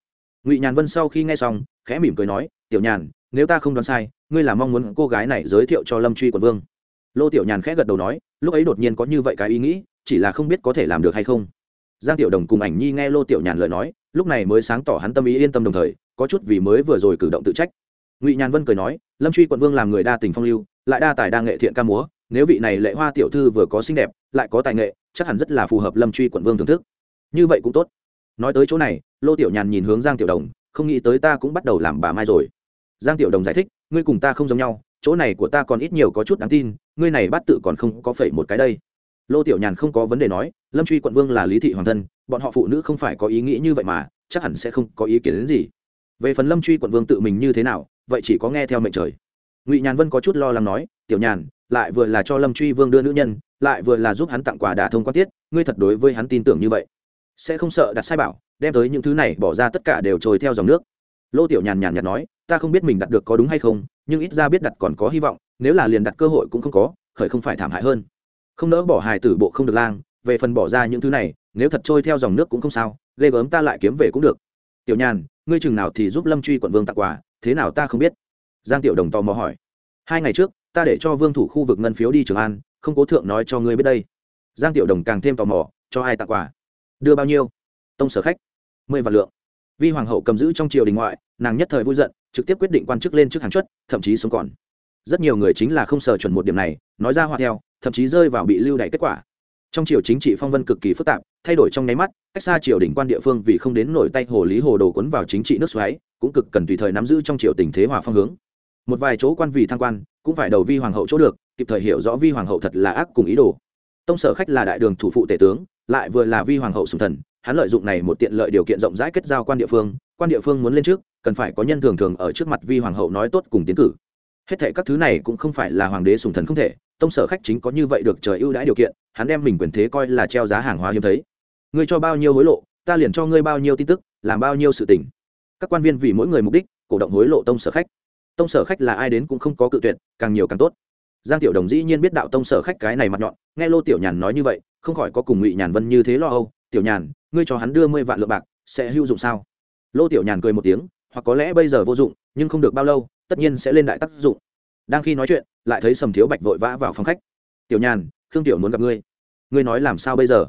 Ngụy nhàn vân sau khi nghe xong, khẽ mỉm cười nói, tiểu nhàn, nếu ta không đoán sai, ngươi là mong muốn cô gái này giới thiệu cho lâm truy quận vương. Lô tiểu nhàn khẽ gật đầu nói, lúc ấy đột nhiên có như vậy cái ý nghĩ, chỉ là không biết có thể làm được hay không giang tiểu đồng cùng ảnh nhi nghe lô tiểu nhàn lời nói, lúc này mới sáng tỏ hắn tâm ý yên tâm đồng thời, có chút vì mới vừa rồi cử động tự trách. Ngụy nhàn vân cười nói, lâm truy quận vương làm người đa tình phong lưu, lại đa tài đa nghệ thiện ca múa, nếu vị này lệ hoa tiểu thư vừa có xinh đẹp, lại có tài nghệ, chắc hẳn rất là phù hợp lâm truy quận vương thưởng thức. Như vậy cũng tốt. Nói tới chỗ này, lô tiểu nhàn nhìn hướng giang tiểu đồng, không nghĩ tới ta cũng bắt đầu làm bà mai rồi. Giang tiểu đồng giải thích, ngươi cùng ta không giống nhau, chỗ này của ta còn ít nhiều có chút đáng tin, ngươi này bắt tự còn không có phẩy một cái đây. Lô tiểu nhàn không có vấn đề nói lâm truy quận vương là lý thị hoàng thân, bọn họ phụ nữ không phải có ý nghĩ như vậy mà, chắc hẳn sẽ không có ý kiến đến gì. Về phần lâm truy quận vương tự mình như thế nào, vậy chỉ có nghe theo mệnh trời. Ngụy nhàn vân có chút lo lắng nói, tiểu nhàn, lại vừa là cho lâm truy vương đưa nữ nhân, lại vừa là giúp hắn tặng quà đả thông quan tiết, ngươi thật đối với hắn tin tưởng như vậy. Sẽ không sợ đặt sai bảo, đem tới những thứ này bỏ ra tất cả đều trôi theo dòng nước. Lô tiểu nhàn nhàn nhạt nói, ta không biết mình đặt được có đúng hay không, nhưng ít ra biết đặt còn có hy vọng, nếu là liền đặt cơ hội cũng không có, khởi không phải thảm hại hơn. Không nỡ bỏ hài tử bộ không được lang về phần bỏ ra những thứ này, nếu thật trôi theo dòng nước cũng không sao, ghê gớm ta lại kiếm về cũng được. Tiểu nhàn, ngươi chừng nào thì giúp lâm truy quận vương tặng quà, thế nào ta không biết? Giang tiểu đồng tò mò hỏi. Hai ngày trước, ta để cho vương thủ khu vực ngân phiếu đi trường an, không cố thượng nói cho ngươi biết đây. Giang tiểu đồng càng thêm tò mò, cho ai tặng quà? Đưa bao nhiêu? Tông sở khách. Mười vạn lượng. Vi hoàng hậu cầm giữ trong triều đình ngoại, nàng nhất thời vui giận, trực tiếp quyết định quan chức lên trước hàng chuất, thậm chí sống còn. Rất nhiều người chính là không sờ chuẩn một điểm này, nói ra hoa theo, thậm chí rơi vào bị lưu đày kết quả trong triều chính trị phong vân cực kỳ phức tạp, thay đổi trong nháy mắt, cách xa triều đỉnh quan địa phương vì không đến nổi tay hồ lý hồ đồ cuốn vào chính trị nước xoáy, cũng cực cần tùy thời nắm giữ trong triều tình thế hòa phong hướng. Một vài chỗ quan vì thăng quan, cũng phải đầu vi hoàng hậu chỗ được, kịp thời hiểu rõ vi hoàng hậu thật là ác cùng ý đồ. Tông sở khách là đại đường thủ phụ tể tướng, lại vừa là vi hoàng hậu sùng thần, hắn lợi dụng này một tiện lợi điều kiện rộng rãi kết giao quan địa phương, quan địa phương muốn lên trước, cần phải có nhân thường thường ở trước mặt vi hoàng hậu nói tốt cùng tiến cử. Hết thệ các thứ này cũng không phải là hoàng đế sùng thần không thể tông sở khách chính có như vậy được trời ưu đãi điều kiện, hắn đem mình quyền thế coi là treo giá hàng hóa hiếm thấy. Ngươi cho bao nhiêu hối lộ, ta liền cho ngươi bao nhiêu tin tức, làm bao nhiêu sự tình. Các quan viên vì mỗi người mục đích, cổ động hối lộ tông sở khách. Tông sở khách là ai đến cũng không có cự tuyệt, càng nhiều càng tốt. Giang tiểu đồng dĩ nhiên biết đạo tông sở khách cái này mặt nhọn, nghe lô tiểu nhàn nói như vậy, không khỏi có cùng ngụy nhàn vân như thế lo âu. Tiểu nhàn, ngươi cho hắn đưa mươi vạn lượng bạc, sẽ hữu dụng sao? Lô tiểu nhàn cười một tiếng, hoặc có lẽ bây giờ vô dụng, nhưng không được bao lâu, tất nhiên sẽ lên đại tác dụng đang khi nói chuyện, lại thấy sầm thiếu bạch vội vã vào phòng khách. Tiểu nhàn, khương tiểu muốn gặp ngươi. Ngươi nói làm sao bây giờ?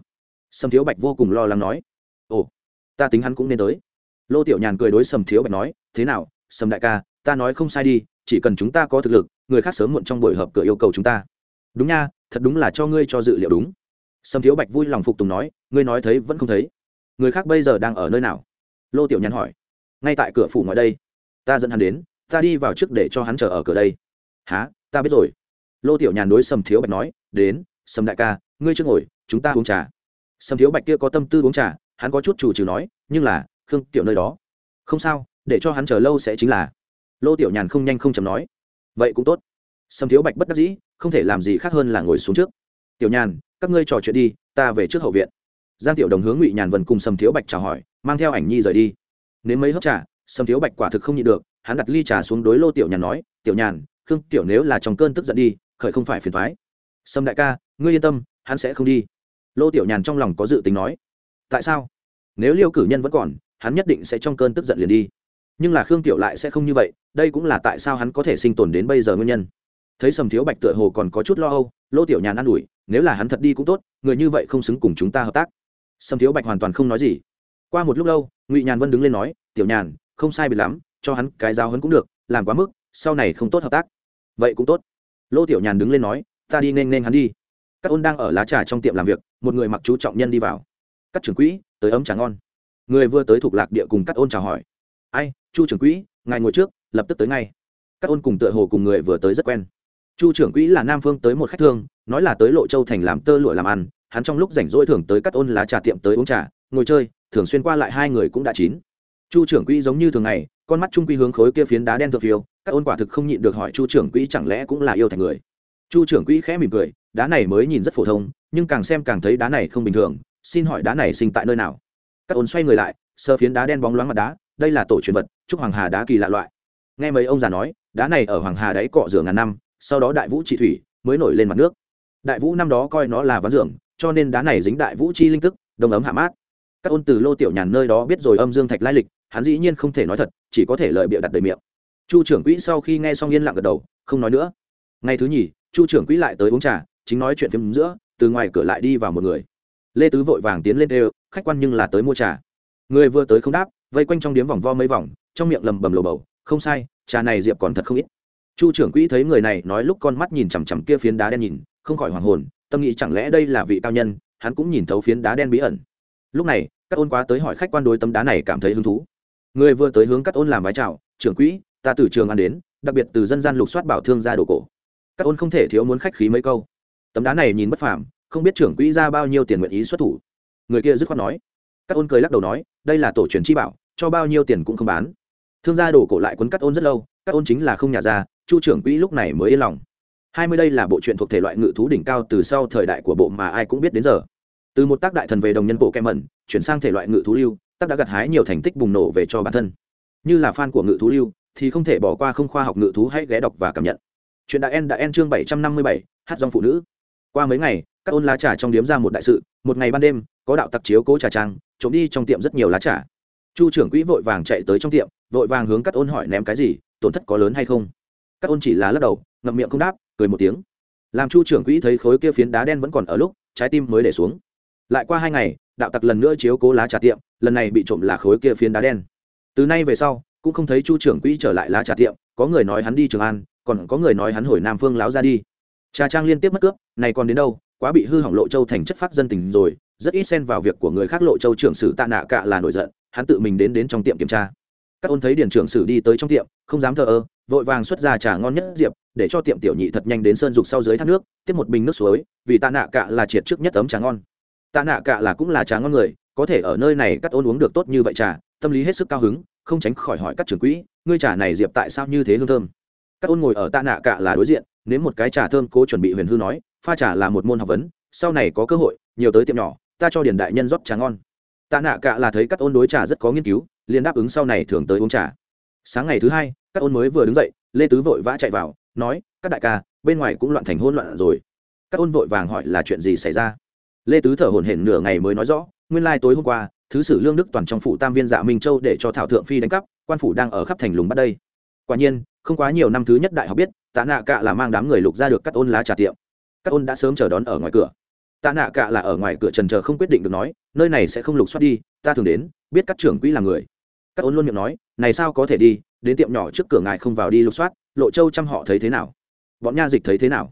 Sầm thiếu bạch vô cùng lo lắng nói. Ồ, ta tính hắn cũng nên tới. Lô tiểu nhàn cười đối sầm thiếu bạch nói. Thế nào, sầm đại ca, ta nói không sai đi, chỉ cần chúng ta có thực lực, người khác sớm muộn trong buổi hợp cửa yêu cầu chúng ta. Đúng nha, thật đúng là cho ngươi cho dự liệu đúng. Sầm thiếu bạch vui lòng phục tùng nói. Ngươi nói thấy vẫn không thấy. Người khác bây giờ đang ở nơi nào? Lô tiểu nhàn hỏi. Ngay tại cửa phủ ngoài đây. Ta dẫn hắn đến, ta đi vào trước để cho hắn chờ ở cửa đây há ta biết rồi. Lô tiểu nhàn đối sầm thiếu bạch nói, đến, sầm đại ca, ngươi chưa ngồi, chúng ta uống trà. Sầm thiếu bạch kia có tâm tư uống trà, hắn có chút chủ trừ nói, nhưng là, khương tiểu nơi đó. Không sao, để cho hắn chờ lâu sẽ chính là. Lô tiểu nhàn không nhanh không chầm nói, vậy cũng tốt. Sầm thiếu bạch bất đắc dĩ, không thể làm gì khác hơn là ngồi xuống trước. Tiểu nhàn, các ngươi trò chuyện đi, ta về trước hậu viện. Giang tiểu đồng hướng ngụy nhàn vần cùng sầm thiếu bạch chào hỏi, mang theo ảnh nhi rời đi. Nếu mấy hớp trà, sầm thiếu bạch quả thực không nhịn được, hắn đặt ly trà xuống đối lô tiểu nhàn nói, tiểu nhàn khương tiểu nếu là trong cơn tức giận đi, khởi không phải phiền thoái sâm đại ca, ngươi yên tâm, hắn sẽ không đi. Lô tiểu nhàn trong lòng có dự tính nói. Tại sao? Nếu liêu cử nhân vẫn còn, hắn nhất định sẽ trong cơn tức giận liền đi. Nhưng là khương tiểu lại sẽ không như vậy, đây cũng là tại sao hắn có thể sinh tồn đến bây giờ nguyên nhân. Thấy sầm thiếu bạch tựa hồ còn có chút lo âu, lô tiểu nhàn an ủi, nếu là hắn thật đi cũng tốt, người như vậy không xứng cùng chúng ta hợp tác. Sầm thiếu bạch hoàn toàn không nói gì. Qua một lúc lâu, ngụy nhàn vân đứng lên nói, tiểu nhàn, không sai biệt lắm, cho hắn cái giao hấn cũng được, làm quá mức, sau này không tốt hợp tác vậy cũng tốt. Lô tiểu nhàn đứng lên nói, ta đi nên nên hắn đi. Các ôn đang ở lá trà trong tiệm làm việc, một người mặc chú trọng nhân đi vào. Các trưởng quỹ, tới ấm trà ngon. Người vừa tới thuộc lạc địa cùng các ôn chào hỏi. Ai, chu trưởng quỹ, ngài ngồi trước, lập tức tới ngay. Các ôn cùng tựa hồ cùng người vừa tới rất quen. Chu trưởng quỹ là nam phương tới một khách thương, nói là tới lộ châu thành làm tơ lụa làm ăn, hắn trong lúc rảnh rỗi thường tới cắt ôn lá trà tiệm tới uống trà, ngồi chơi, thường xuyên qua lại hai người cũng đã chín. Chu trưởng quỹ giống như thường ngày con mắt trung quy hướng khối kia phiến đá đen thượng phiêu, các ôn quả thực không nhịn được hỏi chu trưởng quỹ chẳng lẽ cũng là yêu thành người. Chu trưởng quỹ khẽ mỉm cười, đá này mới nhìn rất phổ thông, nhưng càng xem càng thấy đá này không bình thường, xin hỏi đá này sinh tại nơi nào? Các ôn xoay người lại, sơ phiến đá đen bóng loáng mặt đá, đây là tổ truyền vật trúc hoàng hà đá kỳ lạ loại. Nghe mấy ông già nói, đá này ở hoàng hà đáy cọ rửa ngàn năm, sau đó đại vũ trị thủy, mới nổi lên mặt nước. Đại vũ năm đó coi nó là ván dưỡng cho nên đá này dính đại vũ chi linh tức, đông ấm hạ mát. Các ôn từ lô tiểu nhàn nơi đó biết rồi âm dương thạch lai lịch hắn dĩ nhiên không thể nói thật, chỉ có thể lợi bịa đặt đầy miệng. Chu trưởng quỹ sau khi nghe xong yên lặng gật đầu, không nói nữa. Ngày thứ nhì, chu trưởng quỹ lại tới uống trà, chính nói chuyện phim giữa, từ ngoài cửa lại đi vào một người. Lê tứ vội vàng tiến lên đều khách quan nhưng là tới mua trà. Người vừa tới không đáp, vây quanh trong điếm vòng vo mấy vòng, trong miệng lầm bầm lầu bầu, không sai, trà này diệp còn thật không ít. Chu trưởng quỹ thấy người này nói lúc con mắt nhìn chằm chằm kia phiến đá đen nhìn, không khỏi hoàng hồn, tâm nghĩ chẳng lẽ đây là vị cao nhân, hắn cũng nhìn thấu phiến đá đen bí ẩn. Lúc này, các ôn quá tới hỏi khách quan đối tấm đá này cảm thấy hứng thú người vừa tới hướng cắt ôn làm vái chào, trưởng quỹ, ta từ trường ăn đến, đặc biệt từ dân gian lục soát bảo thương ra đồ cổ. Cắt ôn không thể thiếu muốn khách khí mấy câu. Tấm đá này nhìn bất phàm, không biết trưởng quỹ ra bao nhiêu tiền nguyện ý xuất thủ. Người kia dứt khoát nói. Cắt ôn cười lắc đầu nói, đây là tổ truyền chi bảo, cho bao nhiêu tiền cũng không bán. Thương gia đồ cổ lại quấn cắt ôn rất lâu cắt ôn chính là không nhà ra, chu trưởng quỹ lúc này mới yên lòng. Hai mươi đây là bộ truyện thuộc thể loại ngự thú đỉnh cao từ sau thời đại của bộ mà ai cũng biết đến giờ. Từ một tác đại thần về đồng nhân bộ kem mẩn, chuyển sang thể loại ngự thú lưu tác đã gặt hái nhiều thành tích bùng nổ về cho bản thân. Như là fan của ngự thú lưu, thì không thể bỏ qua không khoa học ngự thú hãy ghé đọc và cảm nhận. Chuyện đại en đã en chương bảy trăm năm mươi bảy, hát dòng phụ nữ. Qua mấy ngày, các ôn lá trà trong điếm ra một đại sự, một ngày ban đêm, có đạo tặc chiếu cố trà trang, trộm đi trong tiệm rất nhiều lá trà. Chu trưởng quỹ vội vàng chạy tới trong tiệm, vội vàng hướng các ôn hỏi ném cái gì, tổn thất có lớn hay không. Các ôn chỉ là lắc đầu, ngậm miệng không đáp, cười một tiếng. Làm chu trưởng quỹ thấy khối kia phiến đá đen vẫn còn ở lúc, trái tim mới để xuống. Lại qua hai ngày đạo tặc lần nữa chiếu cố lá trà tiệm, lần này bị trộm là khối kia phiến đá đen. Từ nay về sau, cũng không thấy chu trưởng quỹ trở lại lá trà tiệm, có người nói hắn đi trường an, còn có người nói hắn hồi nam phương láo ra đi. Trà trang liên tiếp mất cướp, này còn đến đâu, quá bị hư hỏng lộ châu thành chất phát dân tình rồi, rất ít xen vào việc của người khác lộ châu trưởng sử tạ nạ cạ là nổi giận, hắn tự mình đến đến trong tiệm kiểm tra. Các ôn thấy điền trưởng sử đi tới trong tiệm, không dám thờ ơ, vội vàng xuất ra trà ngon nhất diệp, để cho tiệm tiểu nhị thật nhanh đến sơn dục sau dưới thác nước, tiếp một bình nước suối, vì tạ nạ cạ là triệt trước nhất ấm trà ngon tạ nạ cạ là cũng là trà ngon người, có thể ở nơi này cắt ôn uống được tốt như vậy trà, tâm lý hết sức cao hứng, không tránh khỏi hỏi các trưởng quỹ, ngươi trà này diệp tại sao như thế hương thơm? Các ôn ngồi ở tạ nạ cạ là đối diện, nếm một cái trà thơm cố chuẩn bị huyền hư nói, pha trà là một môn học vấn, sau này có cơ hội, nhiều tới tiệm nhỏ, ta cho điền đại nhân rót trà ngon. Tạ nạ cạ là thấy các ôn đối trà rất có nghiên cứu, liền đáp ứng sau này thường tới uống trà. Sáng ngày thứ hai các ôn mới vừa đứng dậy, lê tứ vội vã chạy vào, nói các đại ca, bên ngoài cũng loạn thành hôn loạn rồi. Các ôn vội vàng hỏi là chuyện gì xảy ra? Lê tứ thở hổn hển nửa ngày mới nói rõ, nguyên lai tối hôm qua, thứ sử lương đức toàn trong phủ tam viên dạ minh châu để cho thảo thượng phi đánh cắp, quan phủ đang ở khắp thành lùng bắt đây. Quả nhiên, không quá nhiều năm thứ nhất đại học biết, tạ nạ cạ là mang đám người lục ra được cắt ôn lá trà tiệm. Cắt ôn đã sớm chờ đón ở ngoài cửa. Tạ nạ cạ là ở ngoài cửa trần chờ không quyết định được nói, nơi này sẽ không lục soát đi, ta thường đến, biết các trưởng quỹ là người. Các ôn luôn miệng nói, này sao có thể đi, đến tiệm nhỏ trước cửa ngài không vào đi lục soát, lộ châu chăm họ thấy thế nào? Bọn nha dịch thấy thế nào?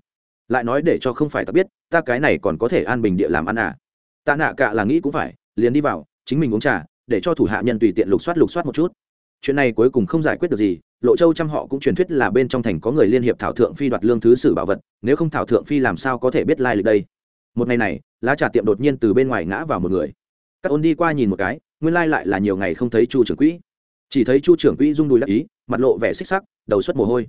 Lại nói để cho không phải ta biết, ta cái này còn có thể an bình địa làm ăn à. Tạ nạ cả là nghĩ cũng phải, liền đi vào, chính mình uống trà, để cho thủ hạ nhân tùy tiện lục soát lục soát một chút. Chuyện này cuối cùng không giải quyết được gì, lộ châu trăm họ cũng truyền thuyết là bên trong thành có người liên hiệp thảo thượng phi đoạt lương thứ sử bảo vật, nếu không thảo thượng phi làm sao có thể biết lai lịch đây? Một ngày này, lá trà tiệm đột nhiên từ bên ngoài ngã vào một người. Các ôn đi qua nhìn một cái, nguyên lai lại là nhiều ngày không thấy chu trưởng quỹ. Chỉ thấy chu trưởng quỹ rung đùi đắc ý, mặt lộ vẻ xích sắc, đầu xuất mồ hôi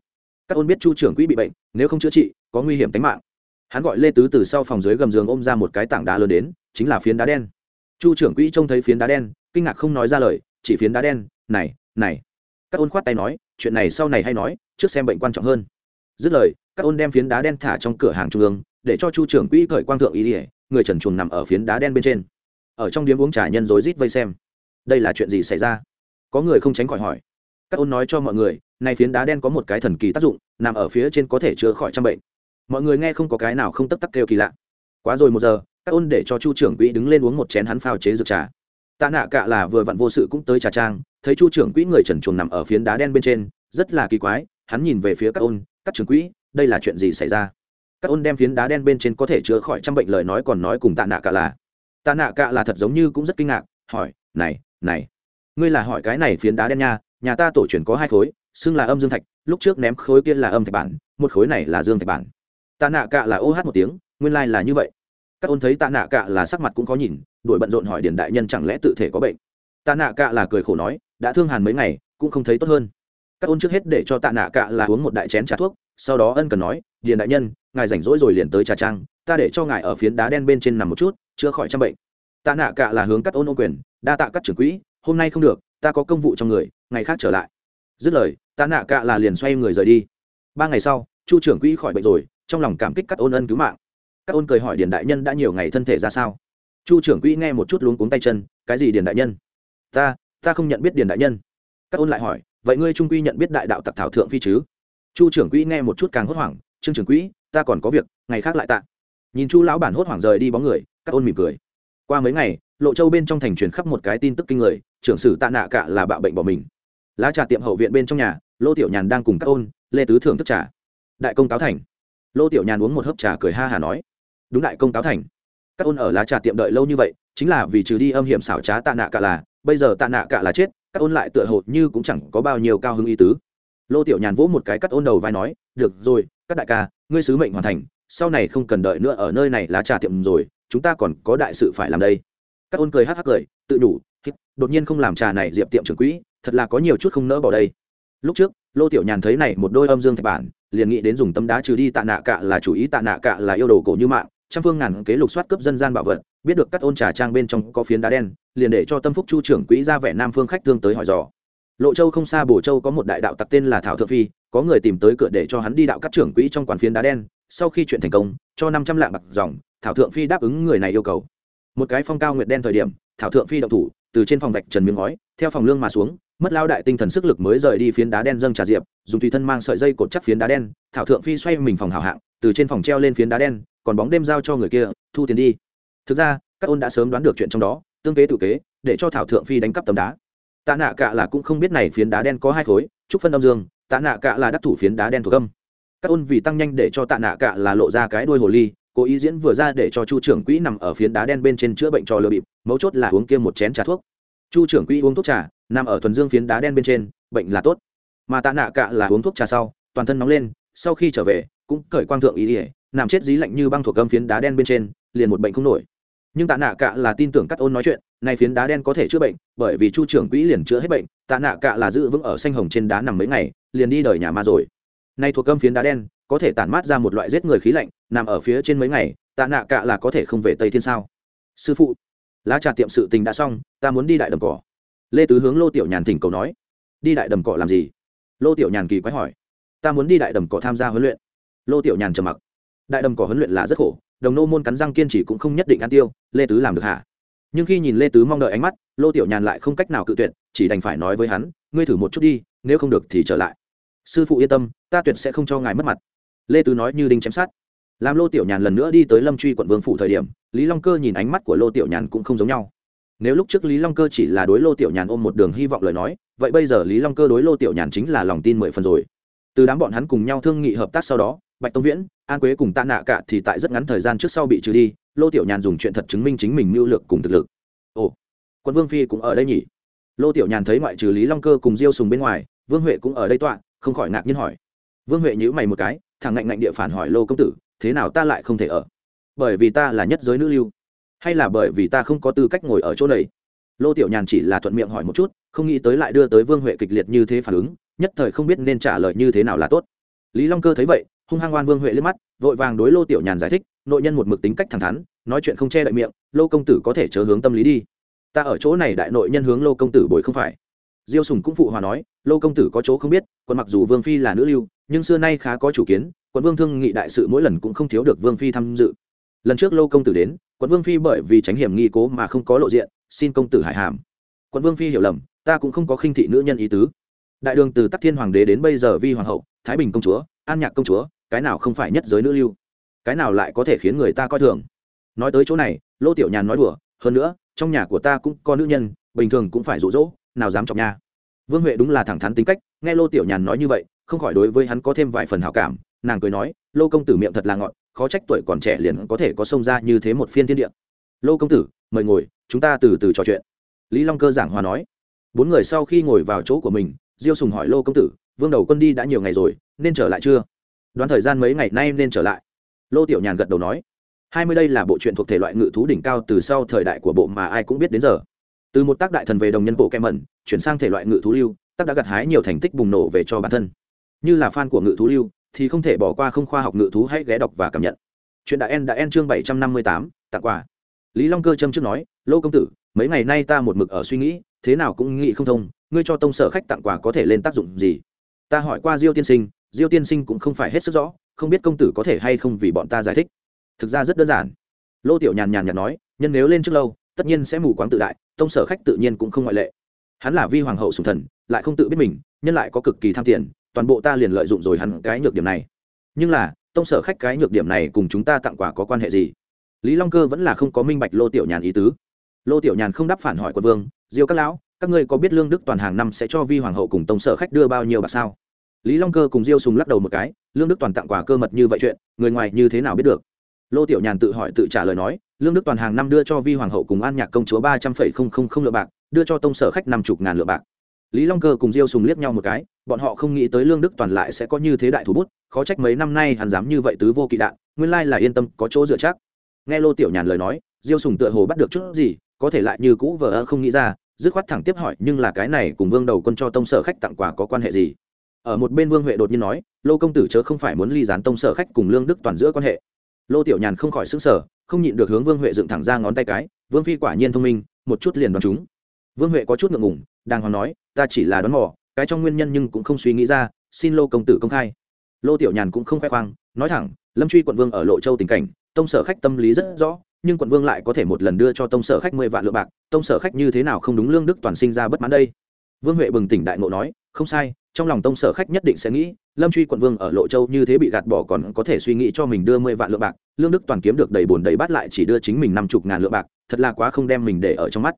các ôn biết chu trưởng quỹ bị bệnh, nếu không chữa trị, có nguy hiểm tính mạng. Hắn gọi lê tứ từ sau phòng dưới gầm giường ôm ra một cái tảng đá lớn đến, chính là phiến đá đen. Chu trưởng quỹ trông thấy phiến đá đen, kinh ngạc không nói ra lời, chỉ phiến đá đen, này này. Các ôn khoát tay nói, chuyện này sau này hay nói, trước xem bệnh quan trọng hơn. Dứt lời, các ôn đem phiến đá đen thả trong cửa hàng trung ương, để cho chu trưởng quỹ cởi quang thượng ý ỉa người trần chuồng nằm ở phiến đá đen bên trên. Ở trong điếm uống trà nhân rối rít vây xem. Đây là chuyện gì xảy ra? Có người không tránh khỏi hỏi các ôn nói cho mọi người, này phiến đá đen có một cái thần kỳ tác dụng, nằm ở phía trên có thể chữa khỏi trăm bệnh. Mọi người nghe không có cái nào không tấp tắc kêu kỳ lạ. Quá rồi một giờ, các ôn để cho chu trưởng quỹ đứng lên uống một chén hắn phao chế dược trà. Tạ nạ cạ là vừa vặn vô sự cũng tới trà trang, thấy chu trưởng quỹ người trần chuồng nằm ở phiến đá đen bên trên, rất là kỳ quái, hắn nhìn về phía các ôn, các trưởng quỹ, đây là chuyện gì xảy ra? Các ôn đem phiến đá đen bên trên có thể chữa khỏi trăm bệnh lời nói còn nói cùng tạ nạ cạ là. Tạ nạ cạ là thật giống như cũng rất kinh ngạc, hỏi, này này, ngươi là hỏi cái này phiến đá đen nha nhà ta tổ truyền có hai khối, xưng là âm dương thạch, lúc trước ném khối kia là âm thạch bản, một khối này là dương thạch bản. Tạ nạ cạ là ô hát một tiếng, nguyên lai là như vậy. Các ôn thấy tạ nạ cạ là sắc mặt cũng có nhìn đội bận rộn hỏi điền đại nhân chẳng lẽ tự thể có bệnh? Tạ nạ cạ là cười khổ nói, đã thương hàn mấy ngày, cũng không thấy tốt hơn. Các ôn trước hết để cho tạ nạ cạ là uống một đại chén trà thuốc, sau đó ân cần nói, điền đại nhân, ngài rảnh rỗi rồi liền tới trà trang, ta để cho ngài ở phiến đá đen bên trên nằm một chút, chữa khỏi trăm bệnh. Tạ nạ cạ là hướng cắt ôn ô quyền, đa tạ các trưởng quỹ, hôm nay không được, ta có công vụ trong người ngày khác trở lại. Dứt lời, tạ nạ cạ là liền xoay người rời đi. Ba ngày sau, chu trưởng quỹ khỏi bệnh rồi, trong lòng cảm kích các ôn ân cứu mạng. Các ôn cười hỏi điền đại nhân đã nhiều ngày thân thể ra sao? Chu trưởng quỹ nghe một chút luống cuống tay chân, cái gì điền đại nhân? Ta ta không nhận biết điền đại nhân. Các ôn lại hỏi, vậy ngươi trung quy nhận biết đại đạo tặc thảo thượng phi chứ? Chu trưởng quỹ nghe một chút càng hốt hoảng, trương trưởng quỹ, ta còn có việc, ngày khác lại tạ. Nhìn chu lão bản hốt hoảng rời đi bóng người các ôn mỉm cười. Qua mấy ngày, lộ châu bên trong thành truyền khắp một cái tin tức kinh người, trưởng sử tạ nạ cả là bạo bệnh bỏ mình lá trà tiệm hậu viện bên trong nhà, lô tiểu nhàn đang cùng các ôn, lê tứ thưởng thức trà. Đại công cáo thành. Lô tiểu nhàn uống một hớp trà cười ha hà nói. Đúng đại công cáo thành. Các ôn ở lá trà tiệm đợi lâu như vậy, chính là vì trừ đi âm hiểm xảo trá tạ nạ cả là, bây giờ tạ nạ cả là chết, các ôn lại tựa hồ như cũng chẳng có bao nhiêu cao hứng ý tứ. Lô tiểu nhàn vỗ một cái cắt ôn đầu vai nói, được rồi, các đại ca, ngươi sứ mệnh hoàn thành, sau này không cần đợi nữa ở nơi này lá trà tiệm rồi, chúng ta còn có đại sự phải làm đây. Các ôn cười hắc hắc cười, tự đủ đột nhiên không làm trà này diệp tiệm trưởng quỹ, thật là có nhiều chút không nỡ bỏ đây. Lúc trước, lô tiểu nhàn thấy này một đôi âm dương thạch bản, liền nghĩ đến dùng tấm đá trừ đi tạ nạ cạ là chủ ý tạ nạ cạ là yêu đồ cổ như mạng, trăm phương ngàn kế lục soát cướp dân gian bảo vật, biết được cắt ôn trà trang bên trong có phiến đá đen, liền để cho tâm phúc chu trưởng quỹ ra vẻ nam phương khách thương tới hỏi dò. Lộ châu không xa bổ châu có một đại đạo tặc tên là thảo thượng phi, có người tìm tới cửa để cho hắn đi đạo các trưởng quỹ trong quản phiến đá đen, sau khi chuyện thành công, cho năm trăm lạng bạc dòng, thảo thượng phi đáp ứng người này yêu cầu. Một cái phong cao nguyệt đen thời điểm, thảo thượng phi động thủ từ trên phòng vạch trần miếng ngói, theo phòng lương mà xuống, mất lao đại tinh thần sức lực mới rời đi phiến đá đen dâng trà diệp, dùng tùy thân mang sợi dây cột chắc phiến đá đen, thảo thượng phi xoay mình phòng hảo hạng, từ trên phòng treo lên phiến đá đen, còn bóng đêm giao cho người kia, thu tiền đi. Thực ra, các ôn đã sớm đoán được chuyện trong đó, tương kế tự kế, để cho thảo thượng phi đánh cắp tấm đá. Tạ nạ cạ là cũng không biết này phiến đá đen có hai khối trúc phân âm dương, tạ nạ cạ là đắc thủ phiến đá đen thuộc âm. Các ôn vì tăng nhanh để cho tạ nạ cạ là lộ ra cái đuôi hồ ly cố ý diễn vừa ra để cho chu trưởng quỹ nằm ở phiến đá đen bên trên chữa bệnh cho lừa bịp, mấu chốt là uống kia một chén trà thuốc. Chu trưởng quỹ uống thuốc trà, nằm ở thuần dương phiến đá đen bên trên, bệnh là tốt. Mà tạ nạ cạ là uống thuốc trà sau, toàn thân nóng lên, sau khi trở về, cũng cởi quang thượng ý ỉa nằm chết dí lạnh như băng thuộc gâm phiến đá đen bên trên, liền một bệnh không nổi. Nhưng tạ nạ cạ là tin tưởng cắt ôn nói chuyện, nay phiến đá đen có thể chữa bệnh, bởi vì chu trưởng quỹ liền chữa hết bệnh, tạ nạ cạ là giữ vững ở xanh hồng trên đá nằm mấy ngày, liền đi đời nhà ma rồi. Nay thuộc gâm phiến đá đen, có thể tản mát ra một loại giết người khí lạnh nằm ở phía trên mấy ngày, tạ nạ cạ là có thể không về tây thiên sao? Sư phụ, lá trà tiệm sự tình đã xong, ta muốn đi đại đầm cỏ. Lê tứ hướng lô tiểu nhàn thỉnh cầu nói. Đi đại đầm cỏ làm gì? Lô tiểu nhàn kỳ quái hỏi. Ta muốn đi đại đầm cỏ tham gia huấn luyện. Lô tiểu nhàn trầm mặc. Đại đầm cỏ huấn luyện là rất khổ, đồng nô môn cắn răng kiên trì cũng không nhất định ăn tiêu, lê tứ làm được hả? Nhưng khi nhìn lê tứ mong đợi ánh mắt, lô tiểu nhàn lại không cách nào cự tuyệt, chỉ đành phải nói với hắn, ngươi thử một chút đi, nếu không được thì trở lại. Sư phụ yên tâm, ta tuyệt sẽ không cho ngài mất mặt. Lê tứ nói như đinh chém sát làm lô tiểu nhàn lần nữa đi tới lâm truy quận vương phủ thời điểm, lý long cơ nhìn ánh mắt của lô tiểu nhàn cũng không giống nhau. Nếu lúc trước lý long cơ chỉ là đối lô tiểu nhàn ôm một đường hy vọng lời nói, vậy bây giờ lý long cơ đối lô tiểu nhàn chính là lòng tin mười phần rồi. Từ đám bọn hắn cùng nhau thương nghị hợp tác sau đó, bạch tông viễn, an quế cùng tạ nạ cả thì tại rất ngắn thời gian trước sau bị trừ đi, lô tiểu nhàn dùng chuyện thật chứng minh chính mình mưu lược cùng thực lực. Ồ quân vương phi cũng ở đây nhỉ? Lô tiểu nhàn thấy ngoại trừ lý long cơ cùng diêu sùng bên ngoài, vương huệ cũng ở đây tọa, không khỏi ngạc nhiên hỏi. Vương huệ nhữ mày một cái, thằng ngạnh ngạnh địa phản hỏi lô công tử thế nào ta lại không thể ở? Bởi vì ta là nhất giới nữ lưu, hay là bởi vì ta không có tư cách ngồi ở chỗ này? Lô tiểu nhàn chỉ là thuận miệng hỏi một chút, không nghĩ tới lại đưa tới vương huệ kịch liệt như thế phản ứng, nhất thời không biết nên trả lời như thế nào là tốt. Lý long cơ thấy vậy, hung hăng oan vương huệ liếc mắt, vội vàng đối lô tiểu nhàn giải thích, nội nhân một mực tính cách thẳng thắn, nói chuyện không che đậy miệng, lô công tử có thể chớ hướng tâm lý đi. Ta ở chỗ này đại nội nhân hướng lô công tử bồi không phải. Diêu sùng cũng phụ hòa nói, lô công tử có chỗ không biết, còn mặc dù vương phi là nữ lưu, nhưng xưa nay khá có chủ kiến quận vương thương nghị đại sự mỗi lần cũng không thiếu được vương phi tham dự. Lần trước lô công tử đến, quận vương phi bởi vì tránh hiểm nghi cố mà không có lộ diện, xin công tử hải hàm. Quận vương phi hiểu lầm, ta cũng không có khinh thị nữ nhân ý tứ. Đại đường từ tắc thiên hoàng đế đến bây giờ vi hoàng hậu, thái bình công chúa, an nhạc công chúa, cái nào không phải nhất giới nữ lưu? Cái nào lại có thể khiến người ta coi thường? Nói tới chỗ này, lô tiểu nhàn nói đùa, hơn nữa, trong nhà của ta cũng có nữ nhân, bình thường cũng phải rụ rỗ nào dám chọc nha vương huệ đúng là thẳng thắn tính cách, nghe lô tiểu nhàn nói như vậy, không khỏi đối với hắn có thêm vài phần hảo cảm nàng cười nói, lô công tử miệng thật là ngọn khó trách tuổi còn trẻ liền có thể có sông ra như thế một phiên thiên địa. Lô công tử, mời ngồi, chúng ta từ từ trò chuyện. Lý long cơ giảng hòa nói. Bốn người sau khi ngồi vào chỗ của mình, diêu sùng hỏi lô công tử, vương đầu quân đi đã nhiều ngày rồi, nên trở lại chưa? Đoán thời gian mấy ngày nay nên trở lại. Lô tiểu nhàn gật đầu nói, hai mươi đây là bộ truyện thuộc thể loại ngự thú đỉnh cao từ sau thời đại của bộ mà ai cũng biết đến giờ. Từ một tác đại thần về đồng nhân bộ kem mẩn, chuyển sang thể loại ngự thú lưu, tác đã gặt hái nhiều thành tích bùng nổ về cho bản thân. Như là fan của ngự thú lưu thì không thể bỏ qua không khoa học ngự thú hãy ghé đọc và cảm nhận. Chuyện đã en đã en chương bảy trăm năm mươi tám, tặng quà. Lý long cơ châm trước nói, lô công tử, mấy ngày nay ta một mực ở suy nghĩ, thế nào cũng nghĩ không thông, ngươi cho tông sở khách tặng quà có thể lên tác dụng gì? Ta hỏi qua diêu tiên sinh, diêu tiên sinh cũng không phải hết sức rõ, không biết công tử có thể hay không vì bọn ta giải thích. Thực ra rất đơn giản. Lô tiểu nhàn nhàn nhạt nói, nhân nếu lên trước lâu, tất nhiên sẽ mù quáng tự đại, tông sở khách tự nhiên cũng không ngoại lệ. Hắn là vi hoàng hậu sùng thần, lại không tự biết mình, nhân lại có cực kỳ tham tiền toàn bộ ta liền lợi dụng rồi hắn cái nhược điểm này. Nhưng là, tông sở khách cái nhược điểm này cùng chúng ta tặng quà có quan hệ gì? Lý long cơ vẫn là không có minh bạch lô tiểu nhàn ý tứ. Lô tiểu nhàn không đáp phản hỏi quân vương, diêu các lão, các ngươi có biết lương đức toàn hàng năm sẽ cho vi hoàng hậu cùng tông sở khách đưa bao nhiêu bạc sao? Lý long cơ cùng diêu sùng lắc đầu một cái, lương đức toàn tặng quà cơ mật như vậy chuyện, người ngoài như thế nào biết được? Lô tiểu nhàn tự hỏi tự trả lời nói, lương đức toàn hàng năm đưa cho vi hoàng hậu cùng an nhạc công chúa ba trăm phẩy không không không lượng bạc, đưa cho tông sở khách năm chục ngàn lượng bạc lý long cơ cùng diêu sùng liếc nhau một cái, bọn họ không nghĩ tới lương đức toàn lại sẽ có như thế đại thủ bút, khó trách mấy năm nay hắn dám như vậy tứ vô kỵ đạn, nguyên lai là yên tâm, có chỗ dựa chắc. Nghe lô tiểu nhàn lời nói, diêu sùng tựa hồ bắt được chút gì, có thể lại như cũ vờ không nghĩ ra, dứt khoát thẳng tiếp hỏi, nhưng là cái này cùng vương đầu quân cho tông sở khách tặng quà có quan hệ gì? Ở một bên vương huệ đột nhiên nói, lô công tử chớ không phải muốn ly gián tông sở khách cùng lương đức toàn giữa quan hệ. Lô tiểu nhàn không khỏi xứng sở không nhịn được hướng vương huệ dựng thẳng ra ngón tay cái, vương phi quả nhiên thông minh, một chút liền đoán chúng vương huệ có chút ngượng ngủng đang hoàng nói, ta chỉ là đón mò, cái trong nguyên nhân nhưng cũng không suy nghĩ ra, xin lô công tử công khai. Lô tiểu nhàn cũng không khoe khoang, nói thẳng, lâm truy quận vương ở lộ châu tình cảnh, tông sở khách tâm lý rất rõ, nhưng quận vương lại có thể một lần đưa cho tông sở khách mười vạn lượng bạc, tông sở khách như thế nào không đúng lương đức toàn sinh ra bất mãn đây? Vương huệ bừng tỉnh đại ngộ nói, không sai, trong lòng tông sở khách nhất định sẽ nghĩ, lâm truy quận vương ở lộ châu như thế bị gạt bỏ còn có thể suy nghĩ cho mình đưa mười vạn lượng bạc, lương đức toàn kiếm được đầy bồn đầy bát lại chỉ đưa chính mình năm chục ngàn lượng bạc, thật là quá không đem mình để ở trong mắt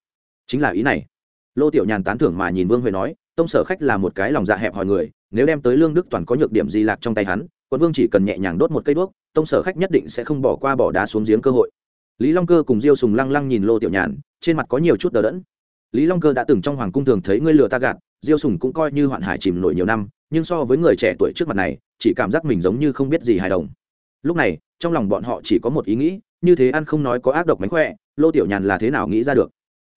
chính là ý này. Lô tiểu nhàn tán thưởng mà nhìn vương huệ nói, tông sở khách là một cái lòng dạ hẹp hòi người, nếu đem tới lương đức toàn có nhược điểm gì lạc trong tay hắn quận vương chỉ cần nhẹ nhàng đốt một cây đuốc, tông sở khách nhất định sẽ không bỏ qua bỏ đá xuống giếng cơ hội. Lý long cơ cùng diêu sùng lăng lăng nhìn lô tiểu nhàn, trên mặt có nhiều chút đờ đẫn. Lý long cơ đã từng trong hoàng cung thường thấy ngươi lừa ta gạt, diêu sùng cũng coi như hoạn hải chìm nổi nhiều năm, nhưng so với người trẻ tuổi trước mặt này, chỉ cảm giác mình giống như không biết gì hài đồng. Lúc này, trong lòng bọn họ chỉ có một ý nghĩ, như thế ăn không nói có ác độc mánh khỏe, lô tiểu nhàn là thế nào nghĩ ra được?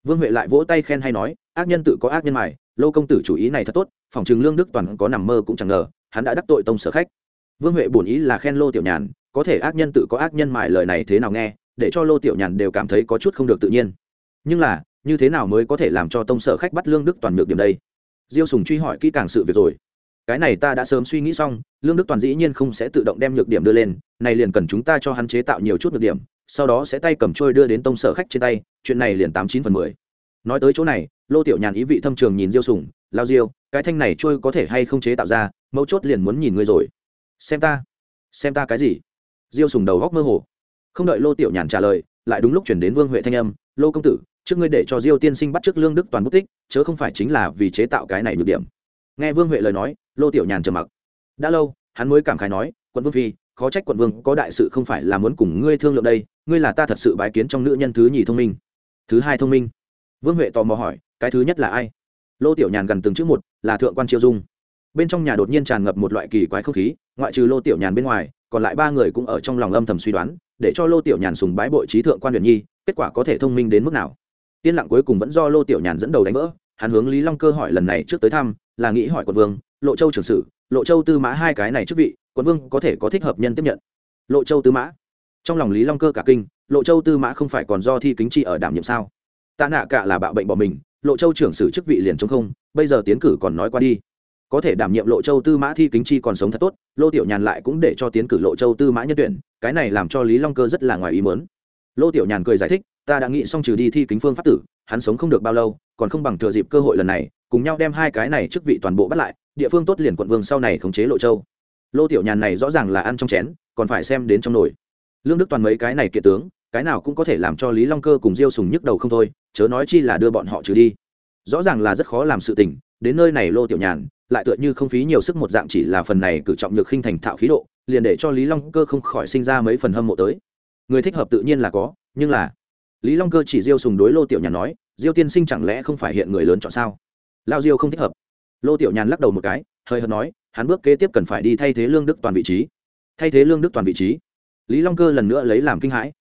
Vương huệ lại vỗ tay khen hay nói, ác nhân tự có ác nhân mài, lô công tử chủ ý này thật tốt, phòng chừng lương đức toàn có nằm mơ cũng chẳng ngờ, hắn đã đắc tội tông sở khách. Vương huệ bổn ý là khen lô tiểu nhàn, có thể ác nhân tự có ác nhân mài lời này thế nào nghe, để cho lô tiểu nhàn đều cảm thấy có chút không được tự nhiên. Nhưng là, như thế nào mới có thể làm cho tông sở khách bắt lương đức toàn ngược điểm đây? Diêu sùng truy hỏi kỹ càng sự việc rồi. Cái này ta đã sớm suy nghĩ xong, lương đức toàn dĩ nhiên không sẽ tự động đem nhược điểm đưa lên, này liền cần chúng ta cho hắn chế tạo nhiều chút nhược điểm sau đó sẽ tay cầm trôi đưa đến tông sở khách trên tay, chuyện này liền tám chín phần mười. Nói tới chỗ này, lô tiểu nhàn ý vị thâm trường nhìn diêu sùng, lao diêu, cái thanh này trôi có thể hay không chế tạo ra, mấu chốt liền muốn nhìn ngươi rồi. Xem ta? Xem ta cái gì? Diêu sùng đầu góc mơ hồ. Không đợi lô tiểu nhàn trả lời, lại đúng lúc chuyển đến vương huệ thanh âm, lô công tử, trước ngươi để cho diêu tiên sinh bắt trước lương đức toàn bút tích, chớ không phải chính là vì chế tạo cái này nhược điểm. Nghe vương huệ lời nói, lô tiểu nhàn trầm mặc. Đã lâu, hắn mới cảm khái nói, quận vương phi khó trách quận vương có đại sự không phải là muốn cùng ngươi thương lượng đây, ngươi là ta thật sự bái kiến trong nữ nhân thứ nhì thông minh. Thứ hai thông minh. Vương huệ tò mò hỏi, cái thứ nhất là ai? Lô tiểu nhàn gần từng chữ một, là thượng quan triều dung. Bên trong nhà đột nhiên tràn ngập một loại kỳ quái không khí, ngoại trừ lô tiểu nhàn bên ngoài, còn lại ba người cũng ở trong lòng âm thầm suy đoán, để cho lô tiểu nhàn sùng bái bội trí thượng quan huyền nhi, kết quả có thể thông minh đến mức nào? Yên lặng cuối cùng vẫn do lô tiểu nhàn dẫn đầu đánh vỡ, hắn hướng lý long cơ hỏi lần này trước tới thăm, là nghĩ hỏi quận vương, lộ châu trưởng sử lộ châu tư mã hai cái này trước vị quận vương có thể có thích hợp nhân tiếp nhận. Lộ châu tư mã. Trong lòng lý long cơ cả kinh, lộ châu tư mã không phải còn do thi kính chi ở đảm nhiệm sao? Tạ nạ cả là bạo bệnh bỏ mình, lộ châu trưởng sử chức vị liền chống không, bây giờ tiến cử còn nói qua đi. Có thể đảm nhiệm lộ châu tư mã thi kính chi còn sống thật tốt, lô tiểu nhàn lại cũng để cho tiến cử lộ châu tư mã nhân tuyển, cái này làm cho lý long cơ rất là ngoài ý mớn lô tiểu nhàn cười giải thích, ta đã nghĩ xong trừ đi thi kính phương pháp tử, hắn sống không được bao lâu, còn không bằng thừa dịp cơ hội lần này, cùng nhau đem hai cái này chức vị toàn bộ bắt lại, địa phương tốt liền quận vương sau này khống chế lộ châu lô tiểu nhàn này rõ ràng là ăn trong chén, còn phải xem đến trong nồi. Lương đức toàn mấy cái này kiện tướng, cái nào cũng có thể làm cho lý long cơ cùng diêu sùng nhức đầu không thôi, chớ nói chi là đưa bọn họ trừ đi. Rõ ràng là rất khó làm sự tình, đến nơi này lô tiểu nhàn, lại tựa như không phí nhiều sức một dạng chỉ là phần này cử trọng nhược khinh thành thạo khí độ, liền để cho lý long cơ không khỏi sinh ra mấy phần hâm mộ tới. Người thích hợp tự nhiên là có, nhưng là lý long cơ chỉ diêu sùng đối lô tiểu nhàn nói, diêu tiên sinh chẳng lẽ không phải hiện người lớn chọn sao? Lao diêu không thích hợp. Lô tiểu nhàn lắc đầu một cái, hơi hợt nói hắn bước kế tiếp cần phải đi thay thế lương đức toàn vị trí. Thay thế lương đức toàn vị trí. Lý long cơ lần nữa lấy làm kinh hãi.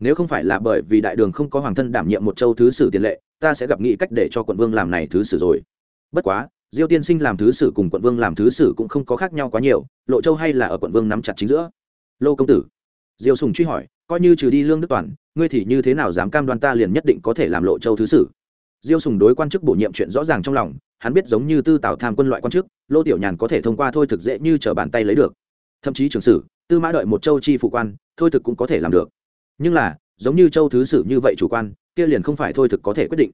Nếu không phải là bởi vì đại đường không có hoàng thân đảm nhiệm một châu thứ sử tiền lệ, ta sẽ gặp nghĩ cách để cho quận vương làm này thứ sử rồi. Bất quá, diêu tiên sinh làm thứ sử cùng quận vương làm thứ sử cũng không có khác nhau quá nhiều, lộ châu hay là ở quận vương nắm chặt chính giữa? Lô công tử. Diêu sùng truy hỏi, coi như trừ đi lương đức toàn, ngươi thì như thế nào dám cam đoan ta liền nhất định có thể làm lộ châu thứ sử? Diêu sùng đối quan chức bổ nhiệm chuyện rõ ràng trong lòng, hắn biết giống như tư tào tham quân loại quan chức, lô tiểu nhàn có thể thông qua thôi thực dễ như t bàn tay lấy được. Thậm chí trường sử, tư mã đợi một châu chi phụ quan, thôi thực cũng có thể làm được. Nhưng là, giống như châu thứ sử như vậy chủ quan, kia liền không phải thôi thực có thể quyết định.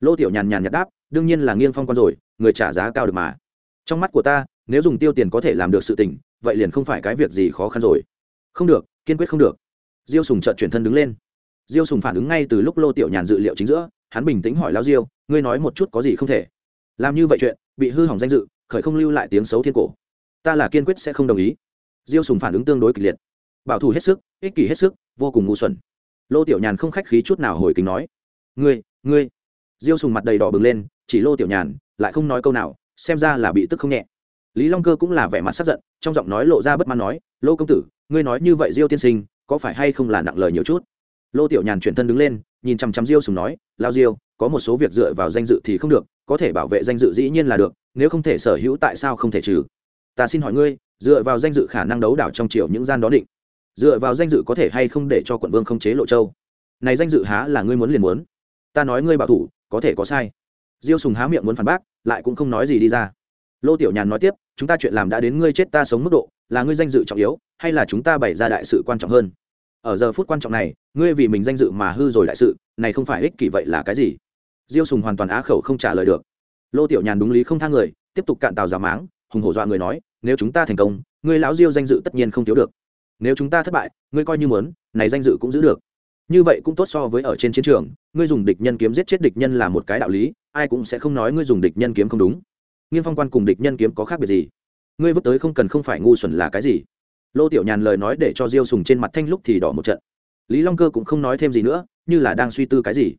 Lô tiểu nhàn nhàn nhạt đáp, đương nhiên là nghiêng phong quan rồi, người trả giá cao được mà. Trong mắt của ta, nếu dùng tiêu tiền có thể làm được sự tình, vậy liền không phải cái việc gì khó khăn rồi. Không được, kiên quyết không được. Diêu sùng trợn chuyển thân đứng lên. Diêu sùng phản ứng ngay từ lúc lô tiểu nhàn dự liệu chính giữa hắn bình tĩnh hỏi lao diêu, ngươi nói một chút có gì không thể? Làm như vậy chuyện, bị hư hỏng danh dự, khởi không lưu lại tiếng xấu thiên cổ. Ta là kiên quyết sẽ không đồng ý. Diêu sùng phản ứng tương đối kịch liệt. Bảo thủ hết sức, ích kỷ hết sức, vô cùng ngu xuẩn. Lô tiểu nhàn không khách khí chút nào hồi kính nói, ngươi ngươi. Diêu sùng mặt đầy đỏ bừng lên, chỉ lô tiểu nhàn, lại không nói câu nào, xem ra là bị tức không nhẹ. Lý long cơ cũng là vẻ mặt sắc giận, trong giọng nói lộ ra bất mãn nói, lô công tử, ngươi nói như vậy diêu tiên sinh, có phải hay không là nặng lời nhiều chút? Lô tiểu nhàn chuyển thân đứng lên, nhìn chằm chằm diêu sùng nói, lao diêu, có một số việc dựa vào danh dự thì không được, có thể bảo vệ danh dự dĩ nhiên là được, nếu không thể sở hữu tại sao không thể trừ? Ta xin hỏi ngươi, dựa vào danh dự khả năng đấu đảo trong triều những gian đó định, dựa vào danh dự có thể hay không để cho quận vương không chế lộ châu? Này danh dự há là ngươi muốn liền muốn. Ta nói ngươi bảo thủ, có thể có sai. Diêu sùng há miệng muốn phản bác, lại cũng không nói gì đi ra. Lô tiểu nhàn nói tiếp, chúng ta chuyện làm đã đến ngươi chết ta sống mức độ, là ngươi danh dự trọng yếu, hay là chúng ta bày ra đại sự quan trọng hơn? Ở giờ phút quan trọng này, ngươi vì mình danh dự mà hư rồi đại sự, này không phải ích kỷ vậy là cái gì? Diêu sùng hoàn toàn á khẩu không trả lời được. Lô tiểu nhàn đúng lý không tha người, tiếp tục cạn tàu giả máng, hùng hổ dọa người nói, nếu chúng ta thành công, ngươi lão diêu danh dự tất nhiên không thiếu được. Nếu chúng ta thất bại, ngươi coi như muốn, này danh dự cũng giữ được. Như vậy cũng tốt so với ở trên chiến trường, ngươi dùng địch nhân kiếm giết chết địch nhân là một cái đạo lý, ai cũng sẽ không nói ngươi dùng địch nhân kiếm không đúng. Nghiên phong quan cùng địch nhân kiếm có khác biệt gì? Ngươi vứt tới không cần không phải ngu xuẩn là cái gì? Lô tiểu nhàn lời nói để cho diêu sùng trên mặt thanh lúc thì đỏ một trận. Lý long cơ cũng không nói thêm gì nữa, như là đang suy tư cái gì.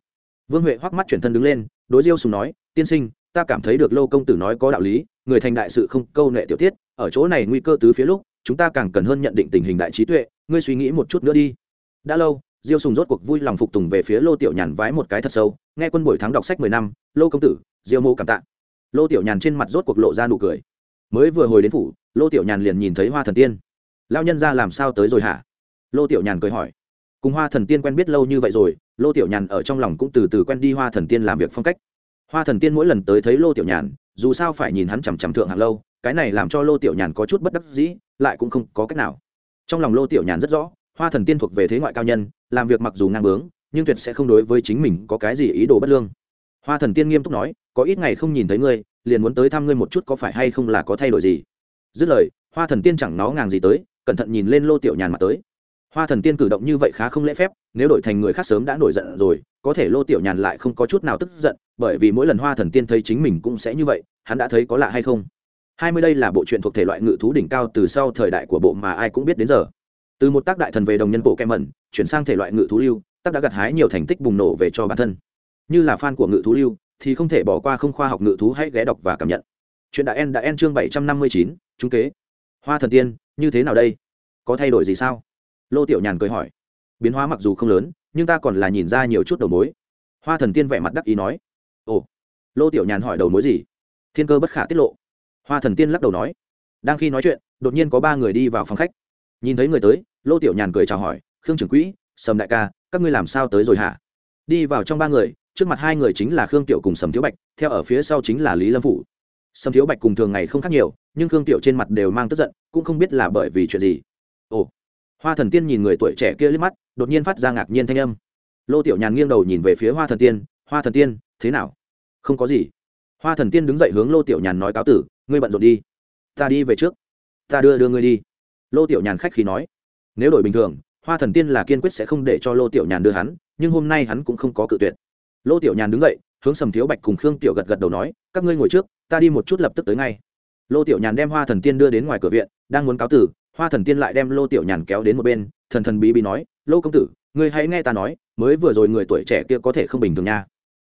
Vương huệ hoắc mắt chuyển thân đứng lên, đối diêu sùng nói, tiên sinh, ta cảm thấy được lô công tử nói có đạo lý, người thành đại sự không câu nệ tiểu tiết, ở chỗ này nguy cơ tứ phía lúc, chúng ta càng cần hơn nhận định tình hình đại trí tuệ, ngươi suy nghĩ một chút nữa đi. Đã lâu, diêu sùng rốt cuộc vui lòng phục tùng về phía lô tiểu nhàn vái một cái thật sâu, nghe quân buổi thắng đọc sách mười năm, lô công tử, diêu mô cảm tạ. Lô tiểu nhàn trên mặt rốt cuộc lộ ra nụ cười. Mới vừa hồi đến phủ, lô tiểu nhàn liền nhìn thấy hoa thần tiên lao nhân ra làm sao tới rồi hả? Lô tiểu nhàn cười hỏi. Cùng hoa thần tiên quen biết lâu như vậy rồi, lô tiểu nhàn ở trong lòng cũng từ từ quen đi hoa thần tiên làm việc phong cách. Hoa thần tiên mỗi lần tới thấy lô tiểu nhàn, dù sao phải nhìn hắn chằm chằm thượng hàng lâu, cái này làm cho lô tiểu nhàn có chút bất đắc dĩ, lại cũng không có cách nào. Trong lòng lô tiểu nhàn rất rõ, hoa thần tiên thuộc về thế ngoại cao nhân, làm việc mặc dù ngang bướng, nhưng tuyệt sẽ không đối với chính mình có cái gì ý đồ bất lương. Hoa thần tiên nghiêm túc nói, có ít ngày không nhìn thấy ngươi, liền muốn tới thăm ngươi một chút có phải hay không là có thay đổi gì? Dứt lời, hoa thần tiên chẳng nó ngàng gì tới cẩn thận nhìn lên lô tiểu nhàn mặt tới. Hoa thần tiên cử động như vậy khá không lễ phép, nếu đổi thành người khác sớm đã nổi giận rồi, có thể lô tiểu nhàn lại không có chút nào tức giận, bởi vì mỗi lần hoa thần tiên thấy chính mình cũng sẽ như vậy, hắn đã thấy có lạ hay không? Hai mươi đây là bộ truyện thuộc thể loại ngự thú đỉnh cao từ sau thời đại của bộ mà ai cũng biết đến giờ. Từ một tác đại thần về đồng nhân bộ kem mẩn, chuyển sang thể loại ngự thú lưu, tác đã gặt hái nhiều thành tích bùng nổ về cho bản thân. Như là fan của ngự thú lưu, thì không thể bỏ qua không khoa học ngự thú hãy ghé đọc và cảm nhận. Chuyện đại en đã en chương bảy trăm năm mươi chín trung kế. Hoa thần tiên như thế nào đây? Có thay đổi gì sao? Lô tiểu nhàn cười hỏi. Biến hóa mặc dù không lớn, nhưng ta còn là nhìn ra nhiều chút đầu mối. Hoa thần tiên vẻ mặt đắc ý nói. Ồ. Lô tiểu nhàn hỏi đầu mối gì? Thiên cơ bất khả tiết lộ. Hoa thần tiên lắc đầu nói. Đang khi nói chuyện, đột nhiên có ba người đi vào phòng khách. Nhìn thấy người tới, lô tiểu nhàn cười chào hỏi. Khương trưởng quỹ, sầm đại ca, các ngươi làm sao tới rồi hả? Đi vào trong ba người, trước mặt hai người chính là khương tiểu cùng sầm thiếu bạch, theo ở phía sau chính là lý lâm phủ sầm thiếu bạch cùng thường ngày không khác nhiều, nhưng khương tiểu trên mặt đều mang tức giận, cũng không biết là bởi vì chuyện gì. Ồ. Hoa thần tiên nhìn người tuổi trẻ kia liếc mắt, đột nhiên phát ra ngạc nhiên thanh âm. Lô tiểu nhàn nghiêng đầu nhìn về phía hoa thần tiên, hoa thần tiên, thế nào? Không có gì. Hoa thần tiên đứng dậy hướng lô tiểu nhàn nói cáo tử, ngươi bận rộn đi. Ta đi về trước. Ta đưa đưa ngươi đi. Lô tiểu nhàn khách khí nói. Nếu đổi bình thường, hoa thần tiên là kiên quyết sẽ không để cho lô tiểu nhàn đưa hắn, nhưng hôm nay hắn cũng không có cự tuyệt. Lô tiểu nhàn đứng dậy, hướng sầm thiếu bạch cùng khương tiểu gật gật đầu nói các ngươi ngồi trước, ta đi một chút lập tức tới ngay. Lô tiểu nhàn đem hoa thần tiên đưa đến ngoài cửa viện, đang muốn cáo tử, hoa thần tiên lại đem lô tiểu nhàn kéo đến một bên, thần thần bí bí nói, lô công tử, ngươi hãy nghe ta nói, mới vừa rồi người tuổi trẻ kia có thể không bình thường nha.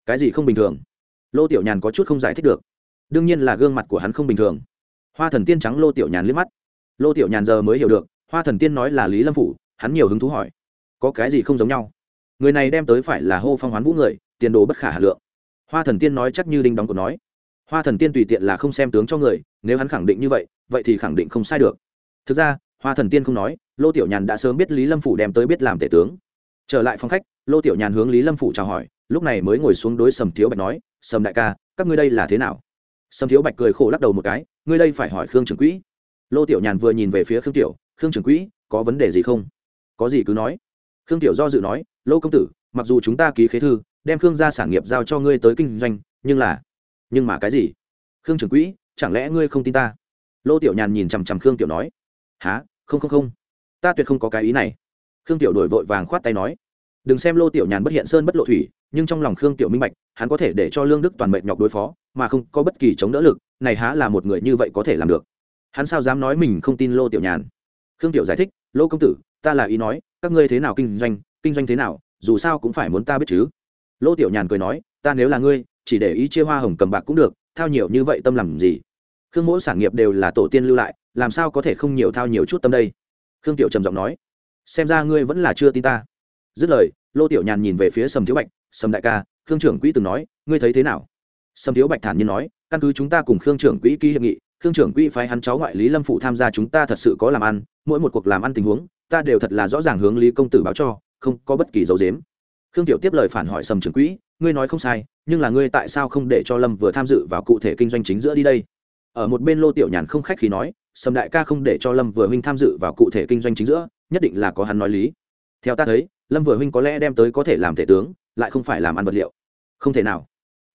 Cái gì không bình thường? Lô tiểu nhàn có chút không giải thích được. Đương nhiên là gương mặt của hắn không bình thường. Hoa thần tiên trắng lô tiểu nhàn liếc mắt. Lô tiểu nhàn giờ mới hiểu được, hoa thần tiên nói là lý lâm phủ, hắn nhiều hứng thú hỏi, có cái gì không giống nhau? Người này đem tới phải là hô phong hoán vũ người, tiền đồ bất khả hà lượng. Hoa thần tiên nói chắc như đinh đóng cột nói hoa thần tiên tùy tiện là không xem tướng cho người, nếu hắn khẳng định như vậy vậy thì khẳng định không sai được. Thực ra, hoa thần tiên không nói, lô tiểu nhàn đã sớm biết lý lâm phủ đem tới biết làm tể tướng. Trở lại phòng khách, lô tiểu nhàn hướng lý lâm phủ chào hỏi, lúc này mới ngồi xuống đối sầm thiếu bạch nói, sầm đại ca, các ngươi đây là thế nào? Sầm thiếu bạch cười khổ lắc đầu một cái, ngươi đây phải hỏi khương trưởng quỹ. Lô tiểu nhàn vừa nhìn về phía khương tiểu, khương trưởng quỹ, có vấn đề gì không? Có gì cứ nói. Khương tiểu do dự nói, lô công tử, mặc dù chúng ta ký khế thư, đem khương gia sản nghiệp giao cho ngươi tới kinh doanh, nhưng là nhưng mà cái gì? Khương trưởng quỹ, chẳng lẽ ngươi không tin ta? Lô tiểu nhàn nhìn chằm chằm khương tiểu nói. Há không không không. Ta tuyệt không có cái ý này. Khương tiểu đổi vội vàng khoát tay nói. Đừng xem lô tiểu nhàn bất hiện sơn bất lộ thủy, nhưng trong lòng khương tiểu minh bạch, hắn có thể để cho lương đức toàn mệnh nhọc đối phó, mà không có bất kỳ chống đỡ lực, này há là một người như vậy có thể làm được. Hắn sao dám nói mình không tin lô tiểu nhàn? Khương tiểu giải thích, lô công tử, ta là ý nói, các ngươi thế nào kinh doanh kinh doanh thế nào, dù sao cũng phải muốn ta biết chứ. Lô tiểu nhàn cười nói, ta nếu là ngươi chỉ để ý chia hoa hồng cầm bạc cũng được, thao nhiều như vậy tâm làm gì? Khương mỗi sản nghiệp đều là tổ tiên lưu lại, làm sao có thể không nhiều thao nhiều chút tâm đây? Khương tiểu trầm giọng nói, xem ra ngươi vẫn là chưa tin ta. Dứt lời, lô tiểu nhàn nhìn về phía sầm thiếu bạch, sầm đại ca, khương trưởng quỹ từng nói, ngươi thấy thế nào? Sầm thiếu bạch thản nhiên nói, căn cứ chúng ta cùng khương trưởng quỹ ký hiệp nghị, khương trưởng quỹ phái hắn cháu ngoại lý lâm phụ tham gia chúng ta thật sự có làm ăn, mỗi một cuộc làm ăn tình huống, ta đều thật là rõ ràng hướng lý công tử báo cho, không có bất kỳ dấu dếm. Khương tiểu tiếp lời phản hỏi sầm trưởng quỹ, ngươi nói không sai nhưng là ngươi tại sao không để cho lâm vừa tham dự vào cụ thể kinh doanh chính giữa đi đây? Ở một bên lô tiểu nhàn không khách khi nói, sầm đại ca không để cho lâm vừa huynh tham dự vào cụ thể kinh doanh chính giữa, nhất định là có hắn nói lý. Theo ta thấy, lâm vừa huynh có lẽ đem tới có thể làm thể tướng, lại không phải làm ăn vật liệu. Không thể nào.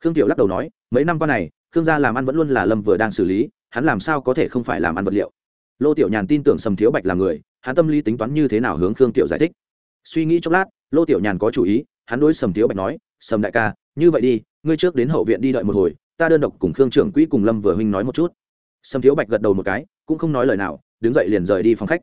Khương tiểu lắc đầu nói, mấy năm qua này, khương gia làm ăn vẫn luôn là lâm vừa đang xử lý, hắn làm sao có thể không phải làm ăn vật liệu? Lô tiểu nhàn tin tưởng sầm thiếu bạch là người, hắn tâm lý tính toán như thế nào hướng khương tiểu giải thích. Suy nghĩ chốc lát, lô tiểu nhàn có chủ ý, hắn đối sầm thiếu bạch nói, sầm đại ca như vậy đi, ngươi trước đến hậu viện đi đợi một hồi, ta đơn độc cùng khương trưởng quỹ cùng lâm vừa huynh nói một chút. Sầm thiếu bạch gật đầu một cái, cũng không nói lời nào, đứng dậy liền rời đi phòng khách.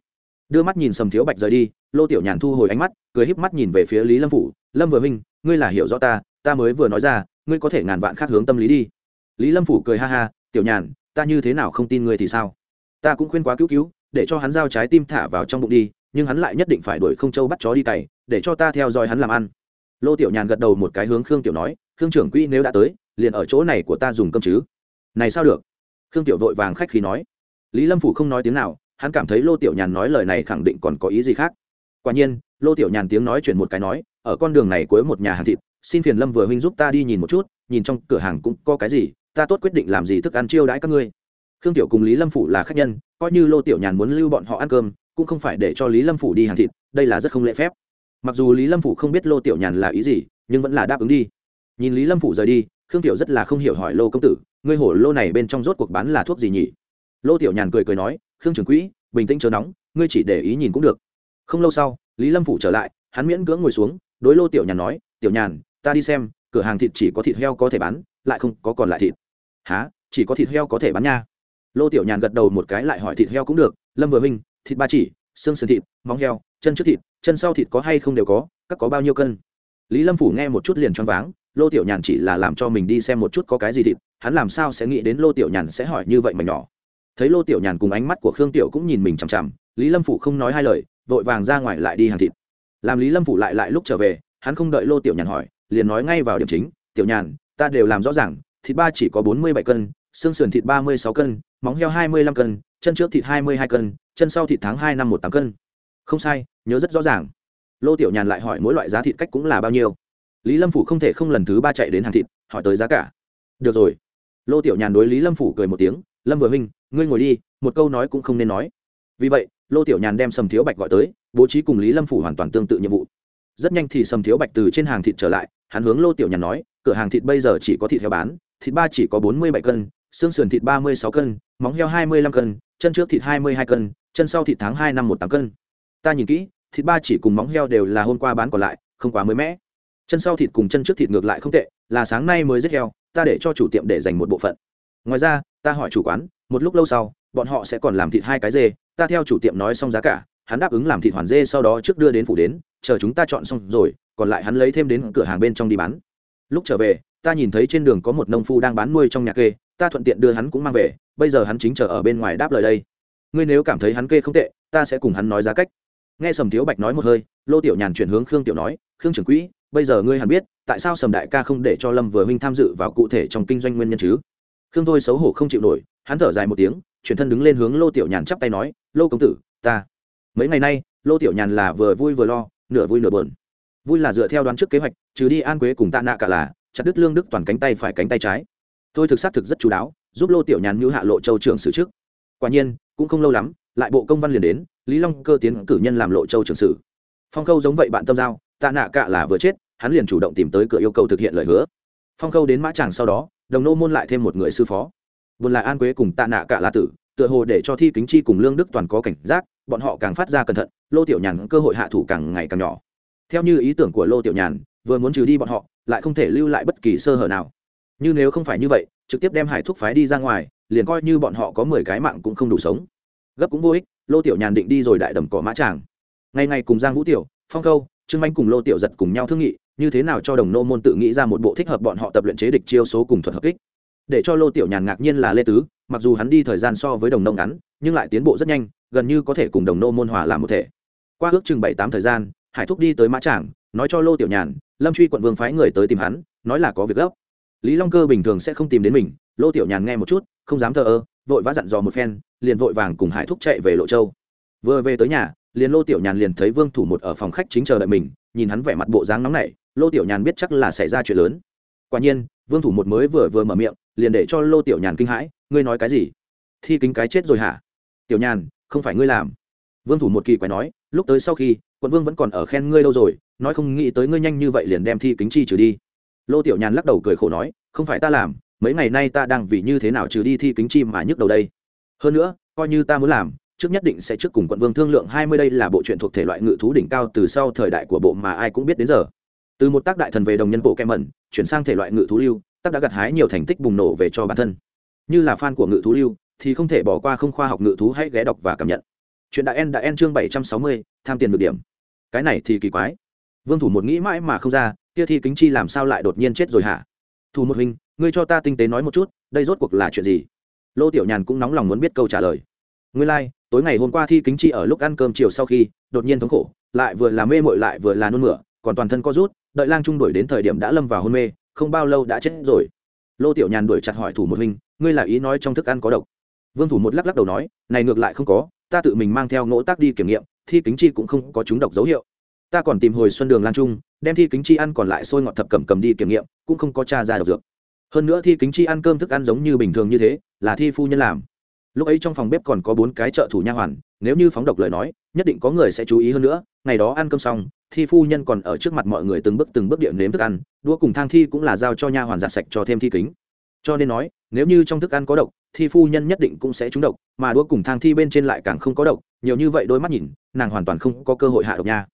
Đưa mắt nhìn sầm thiếu bạch rời đi, lô tiểu nhàn thu hồi ánh mắt, cười híp mắt nhìn về phía lý lâm phủ, lâm vừa minh ngươi là hiểu rõ ta ta mới vừa nói ra, ngươi có thể ngàn vạn khác hướng tâm lý đi. Lý lâm phủ cười ha ha, tiểu nhàn, ta như thế nào không tin ngươi thì sao? Ta cũng khuyên quá cứu cứu, để cho hắn giao trái tim thả vào trong bụng đi, nhưng hắn lại nhất định phải đuổi không châu bắt chó đi cày, để cho ta theo dõi hắn làm ăn lô tiểu nhàn gật đầu một cái hướng khương tiểu nói, khương trưởng quỹ nếu đã tới, liền ở chỗ này của ta dùng cơm chứ. Này sao được? Khương tiểu vội vàng khách khí nói. Lý lâm phủ không nói tiếng nào, hắn cảm thấy lô tiểu nhàn nói lời này khẳng định còn có ý gì khác. Quả nhiên, lô tiểu nhàn tiếng nói chuyển một cái nói, ở con đường này cuối một nhà hàng thịt, xin phiền lâm vừa huynh giúp ta đi nhìn một chút, nhìn trong cửa hàng cũng có cái gì, ta tốt quyết định làm gì thức ăn chiêu đãi các ngươi. Khương tiểu cùng lý lâm phủ là khách nhân, coi như lô tiểu nhàn muốn lưu bọn họ ăn cơm, cũng không phải để cho lý lâm phủ đi hàng thịt, đây là rất không lễ phép mặc dù lý lâm phủ không biết lô tiểu nhàn là ý gì, nhưng vẫn là đáp ứng đi. Nhìn lý lâm phủ rời đi, khương tiểu rất là không hiểu hỏi lô công tử, ngươi hổ lô này bên trong rốt cuộc bán là thuốc gì nhỉ? Lô tiểu nhàn cười cười nói, khương trưởng quỹ, bình tĩnh chờ nóng, ngươi chỉ để ý nhìn cũng được. Không lâu sau, lý lâm phủ trở lại, hắn miễn cưỡng ngồi xuống, đối lô tiểu nhàn nói, tiểu nhàn, ta đi xem, cửa hàng thịt chỉ có thịt heo có thể bán, lại không có còn lại thịt. Há chỉ có thịt heo có thể bán nha? Lô tiểu nhàn gật đầu một cái lại hỏi, thịt heo cũng được, lâm vừa minh thịt ba chỉ xương sườn thịt, móng heo, chân trước thịt, chân sau thịt có hay không đều có, các có bao nhiêu cân? Lý lâm phủ nghe một chút liền choáng váng, lô tiểu nhàn chỉ là làm cho mình đi xem một chút có cái gì thịt, hắn làm sao sẽ nghĩ đến lô tiểu nhàn sẽ hỏi như vậy mà nhỏ. Thấy lô tiểu nhàn cùng ánh mắt của khương tiểu cũng nhìn mình chằm chằm, lý lâm phủ không nói hai lời, vội vàng ra ngoài lại đi hàng thịt. Làm lý lâm phủ lại lại lúc trở về, hắn không đợi lô tiểu nhàn hỏi, liền nói ngay vào điểm chính, tiểu nhàn, ta đều làm rõ ràng, thịt ba chỉ có bốn mươi bảy cân, xương sườn thịt ba mươi sáu cân, móng heo hai mươi lăm cân chân trước thịt hai mươi hai cân, chân sau thịt tháng hai năm một tám cân. Không sai, nhớ rất rõ ràng. Lô tiểu nhàn lại hỏi mỗi loại giá thịt cách cũng là bao nhiêu. Lý lâm phủ không thể không lần thứ ba chạy đến hàng thịt, hỏi tới giá cả. Được rồi. Lô tiểu nhàn đối lý lâm phủ cười một tiếng, lâm vừa huynh, ngươi ngồi đi, một câu nói cũng không nên nói. Vì vậy, lô tiểu nhàn đem sầm thiếu bạch gọi tới, bố trí cùng lý lâm phủ hoàn toàn tương tự nhiệm vụ. Rất nhanh thì sầm thiếu bạch từ trên hàng thịt trở lại, hắn hướng lô tiểu nhàn nói, cửa hàng thịt bây giờ chỉ có thịt heo bán, thịt ba chỉ có bốn mươi bảy cân, xương sườn thịt ba mươi sáu cân, móng heo hai mươi lăm cân chân trước thịt hai mươi hai cân, chân sau thịt tháng hai năm một tám cân. Ta nhìn kỹ, thịt ba chỉ cùng móng heo đều là hôm qua bán còn lại, không quá mới mẻ. Chân sau thịt cùng chân trước thịt ngược lại không tệ, là sáng nay mới giết heo, ta để cho chủ tiệm để dành một bộ phận. Ngoài ra, ta hỏi chủ quán, một lúc lâu sau, bọn họ sẽ còn làm thịt hai cái dê, ta theo chủ tiệm nói xong giá cả, hắn đáp ứng làm thịt hoàn dê sau đó trước đưa đến phủ đến, chờ chúng ta chọn xong rồi, còn lại hắn lấy thêm đến cửa hàng bên trong đi bán. Lúc trở về, ta nhìn thấy trên đường có một nông phu đang bán nuôi trong nhà kê ta thuận tiện đưa hắn cũng mang về, bây giờ hắn chính chờ ở bên ngoài đáp lời đây. Ngươi nếu cảm thấy hắn kê không tệ, ta sẽ cùng hắn nói giá cách. Nghe sầm thiếu bạch nói một hơi, lô tiểu nhàn chuyển hướng khương tiểu nói, khương trưởng quỹ, bây giờ ngươi hẳn biết, tại sao sầm đại ca không để cho lâm vừa huynh tham dự vào cụ thể trong kinh doanh nguyên nhân chứ? Khương thôi xấu hổ không chịu nổi, hắn thở dài một tiếng, chuyển thân đứng lên hướng lô tiểu nhàn chắp tay nói, lô công tử, ta. Mấy ngày nay, lô tiểu nhàn là vừa vui vừa lo, nửa vui nửa bờn vui là dựa theo đoán trước kế hoạch, trừ đi an quế cùng tạ nạ cả là, chặt đứt lương đức toàn cánh tay phải cánh tay trái tôi thực xác thực rất chú đáo, giúp lô tiểu nhàn như hạ lộ châu trưởng sử trước. Quả nhiên, cũng không lâu lắm, lại bộ công văn liền đến, lý long cơ tiến cử nhân làm lộ châu trưởng sử. Phong khâu giống vậy bạn tâm giao, tạ nạ cạ là vừa chết, hắn liền chủ động tìm tới cửa yêu cầu thực hiện lời hứa. Phong khâu đến mã tràng sau đó, đồng nô môn lại thêm một người sư phó. Vốn là an quế cùng tạ nạ cạ là tử, tựa hồ để cho thi kính chi cùng lương đức toàn có cảnh giác, bọn họ càng phát ra cẩn thận, lô tiểu nhàn cơ hội hạ thủ càng ngày càng nhỏ. Theo như ý tưởng của lô tiểu nhàn, vừa muốn trừ đi bọn họ, lại không thể lưu lại bất kỳ sơ hở nào như nếu không phải như vậy trực tiếp đem hải thuốc phái đi ra ngoài liền coi như bọn họ có mười cái mạng cũng không đủ sống. Gấp cũng vô ích lô tiểu nhàn định đi rồi đại đầm cỏ mã tràng. Ngày ngày cùng giang vũ tiểu phong Câu, trương anh cùng lô tiểu giật cùng nhau thương nghị như thế nào cho đồng nô môn tự nghĩ ra một bộ thích hợp bọn họ tập luyện chế địch chiêu số cùng thuật hợp kích. Để cho lô tiểu nhàn ngạc nhiên là lê tứ mặc dù hắn đi thời gian so với đồng nông ngắn nhưng lại tiến bộ rất nhanh gần như có thể cùng đồng nô môn hòa làm một thể. Qua ước chừng bảy tám thời gian hải thúc đi tới mã trảng nói cho lô tiểu nhàn lâm truy quận vương phái người tới tìm hắn nói là có việc gấp lý long cơ bình thường sẽ không tìm đến mình, lô tiểu nhàn nghe một chút, không dám thờ ơ, vội vã dặn dò một phen, liền vội vàng cùng hải thúc chạy về lộ châu. Vừa về tới nhà, liền lô tiểu nhàn liền thấy vương thủ một ở phòng khách chính chờ đợi mình, nhìn hắn vẻ mặt bộ dáng nóng nảy, lô tiểu nhàn biết chắc là xảy ra chuyện lớn. Quả nhiên, vương thủ một mới vừa vừa mở miệng, liền để cho lô tiểu nhàn kinh hãi, ngươi nói cái gì? Thi kính cái chết rồi hả? Tiểu nhàn, không phải ngươi làm. Vương thủ một kỳ quái nói, lúc tới sau khi, quận vương vẫn còn ở khen ngươi đâu rồi, nói không nghĩ tới ngươi nhanh như vậy liền đem thi kính chi trừ đi lô tiểu nhàn lắc đầu cười khổ nói, không phải ta làm, mấy ngày nay ta đang vì như thế nào trừ đi thi kính chi mà nhức đầu đây. Hơn nữa, coi như ta muốn làm, trước nhất định sẽ trước cùng quận vương thương lượng hai mươi đây là bộ truyện thuộc thể loại ngự thú đỉnh cao từ sau thời đại của bộ mà ai cũng biết đến giờ. Từ một tác đại thần về đồng nhân bộ kem mẩn chuyển sang thể loại ngự thú lưu, tác đã gặt hái nhiều thành tích bùng nổ về cho bản thân. Như là fan của ngự thú lưu, thì không thể bỏ qua không khoa học ngự thú hãy ghé đọc và cảm nhận. Chuyện đại en đã en chương bảy trăm sáu mươi, tham tiền được điểm. Cái này thì kỳ quái. Vương thủ một nghĩ mãi mà không ra kia thi kính chi làm sao lại đột nhiên chết rồi hả? Thủ một hình ngươi cho ta tinh tế nói một chút đây rốt cuộc là chuyện gì? Lô tiểu nhàn cũng nóng lòng muốn biết câu trả lời. Nguyên lai、like, tối ngày hôm qua thi kính chi ở lúc ăn cơm chiều sau khi đột nhiên thống khổ lại vừa là mê mội lại vừa là nôn mửa còn toàn thân co rút đợi lang trung đuổi đến thời điểm đã lâm vào hôn mê không bao lâu đã chết rồi. Lô tiểu nhàn đuổi chặt hỏi thủ một huynh ngươi là ý nói trong thức ăn có độc? Vương thủ một lắc lắc đầu nói này ngược lại không có ta tự mình mang theo ngỗ tác đi kiểm nghiệm thi kính chi cũng không có chúng độc dấu hiệu. Ta còn tìm hồi xuân đường lan trung đem thi kính chi ăn còn lại sôi ngọt thập cẩm cầm đi kiểm nghiệm, cũng không có t ra độc dược. Hơn nữa thi kính chi ăn cơm thức ăn giống như bình thường như thế, là thi phu nhân làm. Lúc ấy trong phòng bếp còn có bốn cái trợ thủ nha hoàn, nếu như phóng độc lời nói, nhất định có người sẽ chú ý hơn nữa. Ngày đó ăn cơm xong, thi phu nhân còn ở trước mặt mọi người từng bước từng bước điện nếm thức ăn, đũa cùng thang thi cũng là giao cho nha hoàn giặt sạch cho thêm thi kính. Cho nên nói, nếu như trong thức ăn có độc, thi phu nhân nhất định cũng sẽ trúng độc, mà đũa cùng thang thi bên trên lại càng không có độc. Nhiều như vậy đôi mắt nhìn, nàng hoàn toàn không có cơ hội hạ độc nha.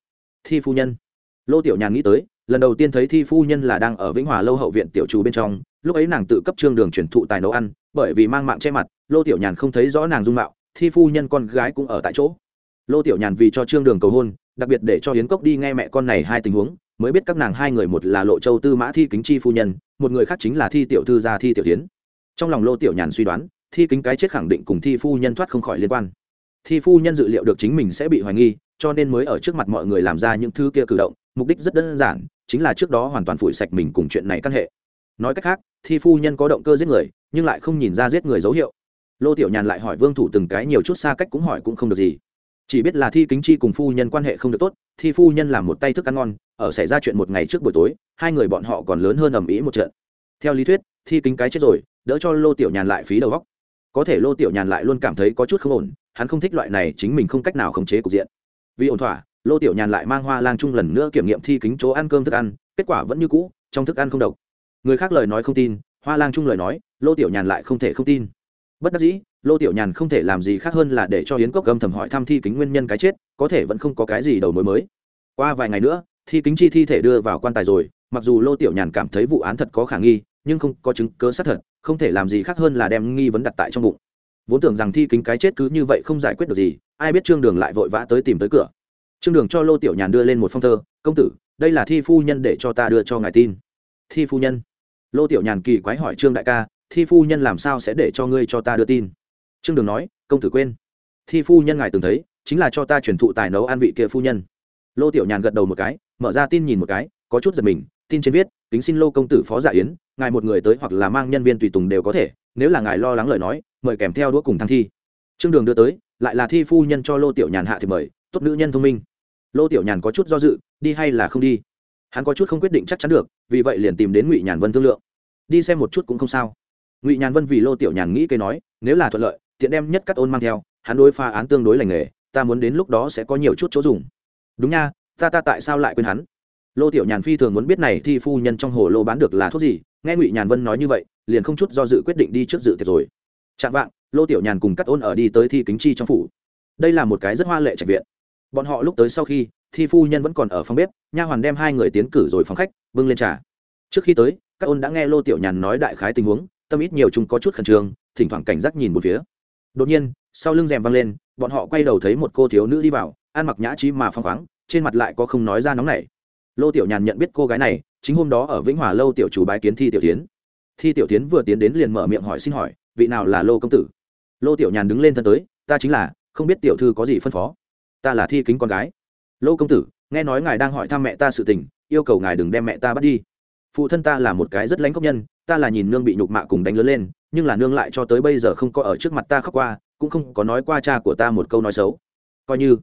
Thi phu nhân lô tiểu nhàn nghĩ tới, lần đầu tiên thấy thi phu nhân là đang ở vĩnh hòa lâu hậu viện tiểu trù bên trong, lúc ấy nàng tự cấp trương đường truyền thụ tài nấu ăn, bởi vì mang mạng che mặt, lô tiểu nhàn không thấy rõ nàng dung mạo, thi phu nhân con gái cũng ở tại chỗ. Lô tiểu nhàn vì cho trương đường cầu hôn, đặc biệt để cho hiến cốc đi nghe mẹ con này hai tình huống, mới biết các nàng hai người một là lộ châu tư mã thi kính chi phu nhân, một người khác chính là thi tiểu thư gia thi tiểu tiến. Trong lòng lô tiểu nhàn suy đoán, thi kính cái chết khẳng định cùng thi phu nhân thoát không khỏi liên quan thi phu nhân dự liệu được chính mình sẽ bị hoài nghi, cho nên mới ở trước mặt mọi người làm ra những thứ kia cử động, mục đích rất đơn giản, chính là trước đó hoàn toàn phủi sạch mình cùng chuyện này căn hệ. Nói cách khác, thi phu nhân có động cơ giết người, nhưng lại không nhìn ra giết người dấu hiệu. Lô tiểu nhàn lại hỏi vương thủ từng cái nhiều chút xa cách cũng hỏi cũng không được gì. Chỉ biết là thi kính chi cùng phu nhân quan hệ không được tốt, thi phu nhân làm một tay thức ăn ngon, ở xảy ra chuyện một ngày trước buổi tối, hai người bọn họ còn lớn hơn ầm ĩ một trận. Theo lý thuyết, thi kính cái chết rồi, đỡ cho lô tiểu nhàn lại phí đầu góc có thể lô tiểu nhàn lại luôn cảm thấy có chút không ổn, hắn không thích loại này chính mình không cách nào khống chế cục diện. Vì ổn thỏa, lô tiểu nhàn lại mang hoa lang chung lần nữa kiểm nghiệm thi kính chỗ ăn cơm thức ăn, kết quả vẫn như cũ, trong thức ăn không độc. Người khác lời nói không tin, hoa lang chung lời nói, lô tiểu nhàn lại không thể không tin. Bất đắc dĩ, lô tiểu nhàn không thể làm gì khác hơn là để cho hiến cốc gâm thầm hỏi thăm thi kính nguyên nhân cái chết, có thể vẫn không có cái gì đầu mối mới. Qua vài ngày nữa, thi kính chi thi thể đưa vào quan tài rồi, mặc dù lô tiểu nhàn cảm thấy vụ án thật có khả nghi, nhưng không có chứng cớ xác thật không thể làm gì khác hơn là đem nghi vấn đặt tại trong bụng. Vốn tưởng rằng thi kính cái chết cứ như vậy không giải quyết được gì, ai biết trương đường lại vội vã tới tìm tới cửa. Trương đường cho lô tiểu nhàn đưa lên một phong thơ, công tử, đây là thi phu nhân để cho ta đưa cho ngài tin. Thi phu nhân? Lô tiểu nhàn kỳ quái hỏi trương đại ca, thi phu nhân làm sao sẽ để cho ngươi cho ta đưa tin? Trương đường nói, công tử quên. Thi phu nhân ngài từng thấy, chính là cho ta truyền thụ tài nấu an vị kia phu nhân. Lô tiểu nhàn gật đầu một cái, mở ra tin nhìn một cái, có chút giật mình, tin trên viết kính xin lô công tử phó giả yến, ngài một người tới hoặc là mang nhân viên tùy tùng đều có thể, nếu là ngài lo lắng lời nói, mời kèm theo đũa cùng thăng thi. Trương đường đưa tới, lại là thi phu nhân cho lô tiểu nhàn hạ thì mời, tốt nữ nhân thông minh. Lô tiểu nhàn có chút do dự, đi hay là không đi? Hắn có chút không quyết định chắc chắn được, vì vậy liền tìm đến ngụy nhàn vân thương lượng. Đi xem một chút cũng không sao. Ngụy nhàn vân vì lô tiểu nhàn nghĩ cây nói, nếu là thuận lợi, tiện đem nhất cắt ôn mang theo, hắn đối pha án tương đối lành nghề, ta muốn đến lúc đó sẽ có nhiều chút chỗ dùng. Đúng nha, ta ta tại sao lại quên hắn? Lô tiểu nhàn phi thường muốn biết này thi phu nhân trong hồ lô bán được là thuốc gì, nghe ngụy nhàn vân nói như vậy, liền không chút do dự quyết định đi trước dự tiệc rồi. Chạm vạng, lô tiểu nhàn cùng cắt ôn ở đi tới thi kính chi trong phủ. Đây là một cái rất hoa lệ trạch viện. Bọn họ lúc tới sau khi, thi phu nhân vẫn còn ở phòng bếp, nha hoàn đem hai người tiến cử rồi phòng khách, bưng lên trà. Trước khi tới các ôn đã nghe lô tiểu nhàn nói đại khái tình huống, tâm ít nhiều chúng có chút khẩn trương, thỉnh thoảng cảnh giác nhìn một phía. Đột nhiên, sau lưng rèm văng lên, bọn họ quay đầu thấy một cô thiếu nữ đi vào, ăn mặc nhã trí mà phong khoáng, trên mặt lại có không nói ra nóng này lô tiểu nhàn nhận biết cô gái này, chính hôm đó ở vĩnh hòa lâu tiểu chủ bái kiến thi tiểu tiến. Thi tiểu tiến vừa tiến đến liền mở miệng hỏi xin hỏi, vị nào là lô công tử? Lô tiểu nhàn đứng lên thân tới, ta chính là, không biết tiểu thư có gì phân phó. Ta là thi kính con gái. Lô công tử, nghe nói ngài đang hỏi thăm mẹ ta sự tình, yêu cầu ngài đừng đem mẹ ta bắt đi. Phụ thân ta là một cái rất lãnh công nhân, ta là nhìn nương bị nhục mạ cùng đánh lớn lên, nhưng là nương lại cho tới bây giờ không có ở trước mặt ta khóc qua, cũng không có nói qua cha của ta một câu nói xấu. Coi như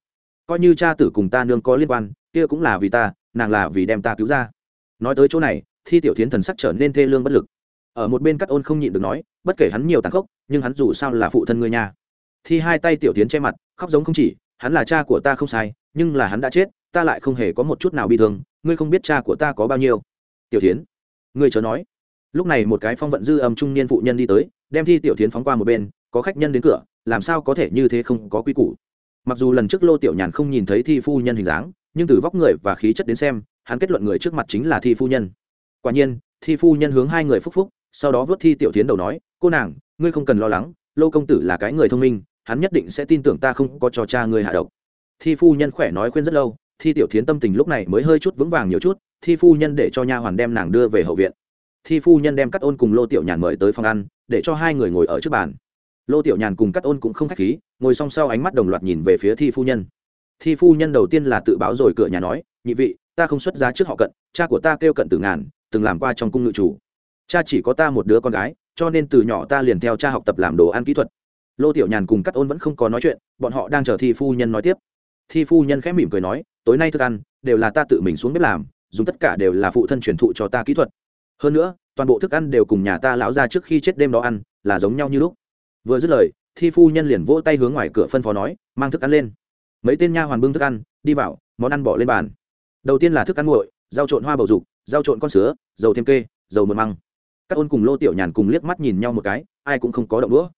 coi như cha tử cùng ta nương có liên quan, kia cũng là vì ta nàng là vì đem ta cứu ra. Nói tới chỗ này, thi tiểu tiến thần sắc trở nên thê lương bất lực. Ở một bên cắt ôn không nhịn được nói, bất kể hắn nhiều tàn khốc, nhưng hắn dù sao là phụ thân ngươi nhà. thi hai tay tiểu tiến che mặt, khóc giống không chỉ, hắn là cha của ta không sai, nhưng là hắn đã chết, ta lại không hề có một chút nào bị thương, ngươi không biết cha của ta có bao nhiêu. Tiểu tiến ngươi chớ nói. Lúc này một cái phong vận dư âm trung niên phụ nhân đi tới, đem thi tiểu tiến phóng qua một bên, có khách nhân đến cửa, làm sao có thể như thế không có quy củ. Mặc dù lần trước lô tiểu nhàn không nhìn thấy thi phu nhân hình dáng nhưng từ vóc người và khí chất đến xem, hắn kết luận người trước mặt chính là thi phu nhân. Quả nhiên, thi phu nhân hướng hai người phúc phúc, sau đó vớt thi tiểu tiến đầu nói, cô nàng, ngươi không cần lo lắng, lô công tử là cái người thông minh, hắn nhất định sẽ tin tưởng ta không có cho cha ngươi hạ độc. Thi phu nhân khỏe nói khuyên rất lâu, thi tiểu thiến tâm tình lúc này mới hơi chút vững vàng nhiều chút, thi phu nhân để cho nha hoàn đem nàng đưa về hậu viện. Thi phu nhân đem cắt ôn cùng lô tiểu nhàn mời tới phòng ăn, để cho hai người ngồi ở trước bàn. Lô tiểu nhàn cùng cắt ôn cũng không k h á c h khí, ngồi song sau ánh mắt đồng loạt nhìn về phía thi phu nhân thi phu nhân đầu tiên là tự báo rồi cửa nhà nói, nhị vị, ta không xuất giá trước họ cận, cha của ta kêu cận từ ngàn, từng làm qua trong cung ngự chủ. Cha chỉ có ta một đứa con gái, cho nên từ nhỏ ta liền theo cha học tập làm đồ ăn kỹ thuật. Lô tiểu nhàn cùng cắt ôn vẫn không có nói chuyện, bọn họ đang chờ thi phu nhân nói tiếp. Thi phu nhân khẽ mỉm cười nói, tối nay thức ăn, đều là ta tự mình xuống bếp làm, dùng tất cả đều là phụ thân truyền thụ cho ta kỹ thuật. Hơn nữa, toàn bộ thức ăn đều cùng nhà ta lão ra trước khi chết đêm đó ăn, là giống nhau như lúc. Vừa dứt lời, thi phu nhân liền vỗ tay hướng ngoài cửa phân phó nói, mang thức ăn lên mấy tên nha hoàn bưng thức ăn, đi vào, món ăn bỏ lên bàn. Đầu tiên là thức ăn nguội, rau trộn hoa bầu dục, rau trộn con sứa, dầu thêm kê, dầu mật măng. Các ôn cùng lô tiểu nhàn cùng liếc mắt nhìn nhau một cái, ai cũng không có động đũa.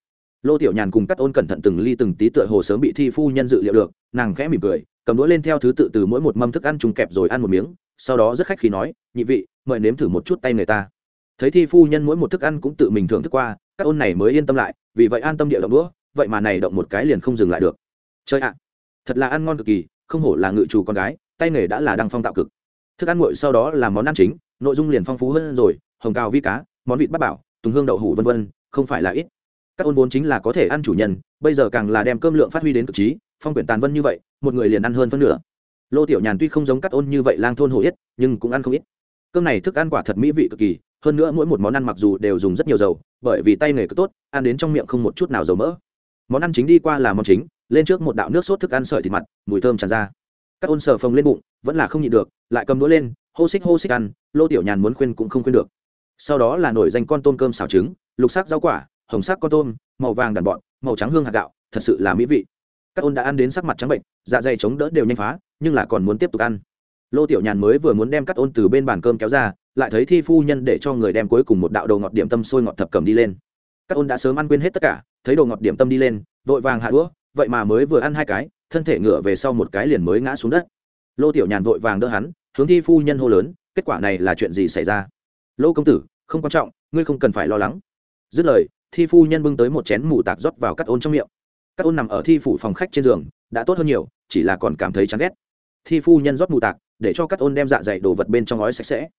Lô tiểu nhàn cùng các ôn cẩn thận từng ly từng tí tựa hồ sớm bị thi phu nhân dự liệu được, nàng khẽ mỉm cười, cầm đũa lên theo thứ tự từ mỗi một mâm thức ăn trùng kẹp rồi ăn một miếng, sau đó rất khách khí nói, nhị vị, mời nếm thử một chút tay người ta. Thấy thi phu nhân mỗi một thức ăn cũng tự mình thưởng thức qua, các ôn này mới yên tâm lại, vì vậy an tâm địa động đũa, vậy mà này động một cái liền không dừng lại được. Chơi ạ thật là ăn ngon cực kỳ, không hổ là ngự chủ con gái, tay nghề đã là đăng phong tạo cực. Thức ăn nguội sau đó là món ăn chính, nội dung liền phong phú hơn rồi, hồng cao vi cá, món vịt bát bảo, tùng hương đậu hủ vân vân, không phải là ít. Các ôn vốn chính là có thể ăn chủ nhân, bây giờ càng là đem cơm lượng phát huy đến cực trí, phong quyển tàn vân như vậy, một người liền ăn hơn phân nửa. Lô tiểu nhàn tuy không giống các ôn như vậy lang thôn hổ yết, nhưng cũng ăn không ít. Cơm này thức ăn quả thật mỹ vị cực kỳ, hơn nữa mỗi một món ăn mặc dù đều dùng rất nhiều dầu, bởi vì tay nghề cực tốt, ăn đến trong miệng không một chút nào dầu mỡ. Món ăn chính đi qua là món chính lên trước một đạo nước sốt thức ăn sợi thịt mặt, mùi thơm tràn ra. Các ôn sờ phồng lên bụng, vẫn là không nhịn được, lại cầm đũa lên, hô xích hô xích ăn, lô tiểu nhàn muốn khuyên cũng không khuyên được. Sau đó là nổi danh con tôm cơm xào trứng, lục sắc rau quả, hồng sắc con tôm, màu vàng đàn bọn màu trắng hương hạt gạo, thật sự là mỹ vị. Các ôn đã ăn đến sắc mặt trắng bệnh dạ dày chống đỡ đều nhanh phá, nhưng là còn muốn tiếp tục ăn. Lô tiểu nhàn mới vừa muốn đem các ôn từ bên bàn cơm kéo ra, lại thấy thi phu nhân để cho người đem cuối cùng một đạo đồ ngọt điểm tâm sôi ngọt thập cầm đi lên. Các ôn đã sớm ăn quên hết tất cả, thấy đồ ngọt điểm tâm đi lên, vội vàng hạ đũa vậy mà mới vừa ăn hai cái, thân thể ngửa về sau một cái liền mới ngã xuống đất. Lô tiểu nhàn vội vàng đỡ hắn, hướng thi phu nhân hô lớn, kết quả này là chuyện gì xảy ra? Lô công tử, không quan trọng, ngươi không cần phải lo lắng. Dứt lời, thi phu nhân bưng tới một chén mù tạc rót vào cắt ôn trong miệng. Cắt ôn nằm ở thi phủ phòng khách trên giường, đã tốt hơn nhiều, chỉ là còn cảm thấy chán ghét. Thi phu nhân rót mù tạc, để cho cắt ôn đem dạ dày đồ vật bên trong gói sạch sẽ.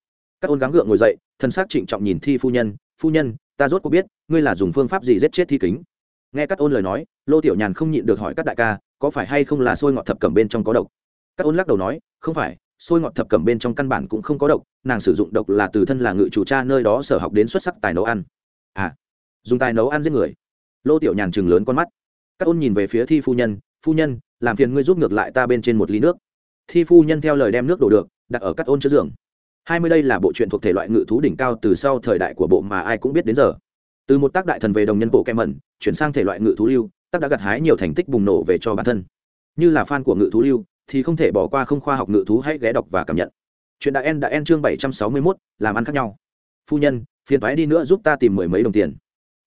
Cắt ôn gắng gượng ngồi dậy, thân xác trịnh trọng nhìn thi phu nhân phu nhân, ta rốt có biết, ngươi là dùng phương pháp gì giết chết thi kính? Nghe cắt ôn lời nói, lô tiểu nhàn không nhịn được hỏi các đại ca, có phải hay không là sôi ngọt thập cẩm bên trong có độc? Cắt ôn lắc đầu nói, không phải sôi ngọt thập cẩm bên trong căn bản cũng không có độc, nàng sử dụng độc là từ thân là ngự chủ cha nơi đó sở học đến xuất sắc tài nấu ăn. À dùng tài nấu ăn giết người. Lô tiểu nhàn chừng lớn con mắt. Các ôn nhìn về phía thi phu nhân phu nhân, làm phiền ngươi giúp ngược lại ta bên trên một ly nước. Thi phu nhân theo lời đem nước đổ được, đặt ở các ôn chứa giường. Hai mươi đây là bộ truyện thuộc thể loại ngự thú đỉnh cao từ sau thời đại của bộ mà ai cũng biết đến giờ từ một tác đại thần về đồng nhân bộ kem mẩn, chuyển sang thể loại ngự thú lưu, tác đã gặt hái nhiều thành tích bùng nổ về cho bản thân. Như là fan của ngự thú lưu, thì không thể bỏ qua không khoa học ngự thú hãy ghé đọc và cảm nhận. Chuyện đã en đã en chương bảy trăm sáu mươi mốt, làm ăn khác nhau. Phu nhân, phiền thoái đi nữa giúp ta tìm mười mấy đồng tiền.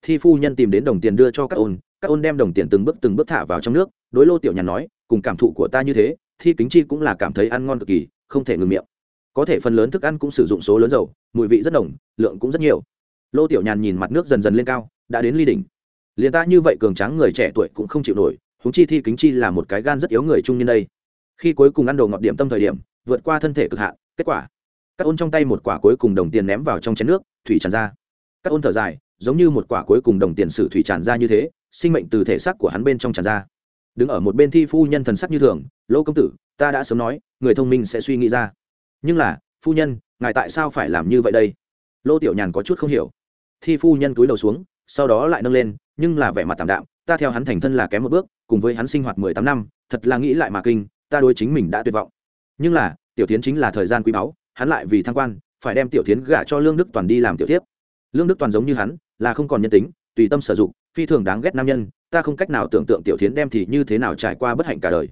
Thi phu nhân tìm đến đồng tiền đưa cho các ôn các ôn đem đồng tiền từng bước từng bước thả vào trong nước, đối lô tiểu nhàn nói, cùng cảm thụ của ta như thế, thi kính chi cũng là cảm thấy ăn ngon cực kỳ, không thể ngừng miệng. Có thể phần lớn thức ăn cũng sử dụng số lớn dầu, mùi vị rất đồng lượng cũng rất nhiều lô tiểu nhàn nhìn mặt nước dần dần lên cao, đã đến ly đỉnh. Liền ta như vậy cường tráng người trẻ tuổi cũng không chịu nổi húng chi thi kính chi là một cái gan rất yếu người trung niên đây. Khi cuối cùng ăn đồ ngọt điểm tâm thời điểm, vượt qua thân thể cực hạn, kết quả các ôn trong tay một quả cuối cùng đồng tiền ném vào trong chén nước, thủy tràn ra. Các ôn thở dài, giống như một quả cuối cùng đồng tiền sử thủy tràn ra như thế, sinh mệnh từ thể xác của hắn bên trong tràn ra. Đứng ở một bên thi phu nhân thần sắc như thường, lô công tử, ta đã sớm nói, người thông minh sẽ suy nghĩ ra. Nhưng là, phu nhân, ngài tại sao phải làm như vậy đây? Lô tiểu nhàn có chút không hiểu thi phu nhân cúi đầu xuống, sau đó lại nâng lên, nhưng là vẻ mặt tạm đạm, ta theo hắn thành thân là kém một bước, cùng với hắn sinh hoạt mười tám năm, thật là nghĩ lại mà kinh, ta đối chính mình đã tuyệt vọng. Nhưng là, tiểu tiến chính là thời gian quý báu, hắn lại vì thăng quan, phải đem tiểu tiến gả cho lương đức toàn đi làm tiểu tiếp lương đức toàn giống như hắn, là không còn nhân tính, tùy tâm sử dụng, phi thường đáng ghét nam nhân, ta không cách nào tưởng tượng tiểu tiến đem thì như thế nào trải qua bất hạnh cả đời.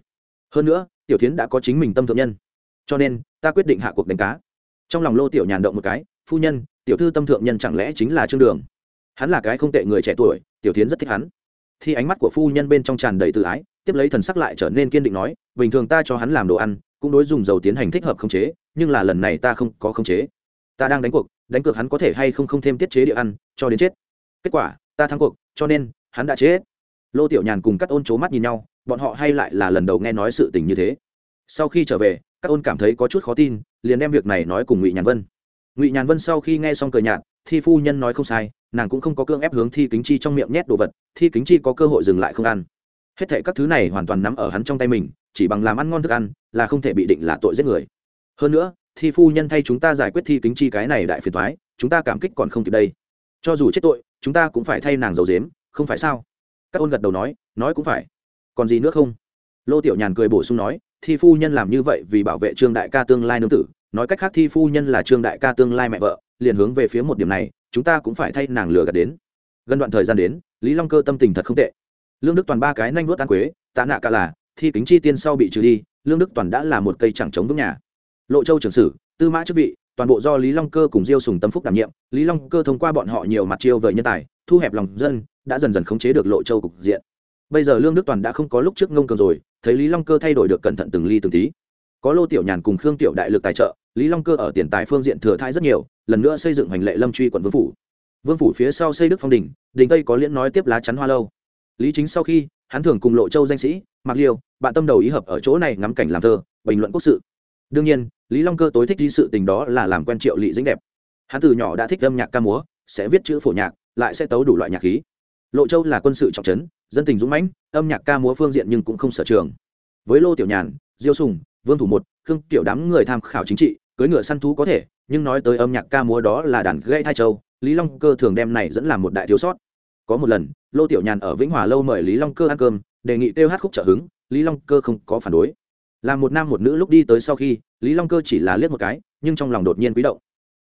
Hơn nữa, tiểu tiến đã có chính mình tâm thượng nhân. Cho nên, ta quyết định hạ cuộc đánh cá. Trong lòng lô tiểu nhàn động một cái, phu nhân tiểu thư tâm thượng nhân chẳng lẽ chính là trương đường? Hắn là cái không tệ người trẻ tuổi, tiểu tiến rất thích hắn. Thì ánh mắt của phu nhân bên trong tràn đầy tự ái, tiếp lấy thần sắc lại trở nên kiên định nói, bình thường ta cho hắn làm đồ ăn, cũng đối dùng dầu tiến hành thích hợp khống chế, nhưng là lần này ta không có khống chế. Ta đang đánh cuộc, đánh cược hắn có thể hay không không thêm tiết chế địa ăn, cho đến chết. Kết quả, ta thắng cuộc, cho nên, hắn đã chết. Lô tiểu nhàn cùng các ôn c mắt nhìn nhau, bọn họ hay lại là lần đầu nghe nói sự tình như thế. Sau khi trở về các ôn cảm thấy có chút khó tin, liền đem việc này nói cùng ngụy nhàn vân ngụy nhàn vân sau khi nghe xong cờ nhạt thi phu nhân nói không sai nàng cũng không có cương ép hướng thi kính chi trong miệng nhét đồ vật thi kính chi có cơ hội dừng lại không ăn hết thệ các thứ này hoàn toàn nắm ở hắn trong tay mình chỉ bằng làm ăn ngon thức ăn là không thể bị định là tội giết người hơn nữa thi phu nhân thay chúng ta giải quyết thi kính chi cái này đại phiền thoái chúng ta cảm kích còn không kịp đây cho dù chết tội chúng ta cũng phải thay nàng giấu dếm không phải sao các ôn gật đầu nói nói cũng phải còn gì nữa không lô tiểu nhàn cười bổ sung nói thi phu nhân làm như vậy vì bảo vệ trương đại ca tương lai nương tử nói cách khác thi phu nhân là trương đại ca tương lai mẹ vợ, liền hướng về phía một điểm này, chúng ta cũng phải thay nàng lừa gạt đến. Gần đoạn thời gian đến, lý long cơ tâm tình thật không tệ. Lương đức toàn ba cái nanh vuốt ăn quế, tạ nạ cả là, thi kính chi tiên sau bị trừ đi, lương đức toàn đã là một cây chẳng chống vững nhà. Lộ châu trưởng sử, tư mã chức vị, toàn bộ do lý long cơ cùng diêu sùng tâm phúc đảm nhiệm, lý long cơ thông qua bọn họ nhiều mặt chiêu vời nhân tài, thu hẹp lòng dân, đã dần dần khống chế được lộ châu cục diện. Bây giờ lương đức toàn đã không có lúc trước ngông cường rồi, thấy lý long cơ thay đổi được cẩn thận từng ly từng tí. Có lô tiểu nhàn cùng khương tiểu đại lực tài trợ lý long cơ ở tiền tài phương diện thừa thai rất nhiều, lần nữa xây dựng hành lệ lâm truy quận vương phủ. Vương phủ phía sau xây đức phong đình đình tây có liễn nói tiếp lá chắn hoa lâu. Lý chính sau khi, hắn thường cùng lộ châu danh sĩ, mạc liêu, bạn tâm đầu ý hợp ở chỗ này ngắm cảnh làm thơ, bình luận quốc sự. Đương nhiên, lý long cơ tối thích di sự tình đó là làm quen triệu lị dính đẹp. Hắn từ nhỏ đã thích âm nhạc ca múa, sẽ viết chữ phổ nhạc, lại sẽ tấu đủ loại nhạc khí. Lộ châu là quân sự trọng trấn, dân tình dũng mãnh, âm nhạc ca múa phương diện nhưng cũng không sở trường. Với lô tiểu nhàn, diêu sùng, vương thủ một, khương tiểu đám người tham khảo chính trị cưới ngựa săn thú có thể, nhưng nói tới âm nhạc ca múa đó là đàn gây thai châu, lý long cơ thường đem này dẫn làm một đại thiếu sót. Có một lần, lô tiểu nhàn ở vĩnh hòa lâu mời lý long cơ ăn cơm, đề nghị kêu hát khúc trợ hứng, lý long cơ không có phản đối. Là một nam một nữ lúc đi tới sau khi, lý long cơ chỉ là liếc một cái, nhưng trong lòng đột nhiên quý động.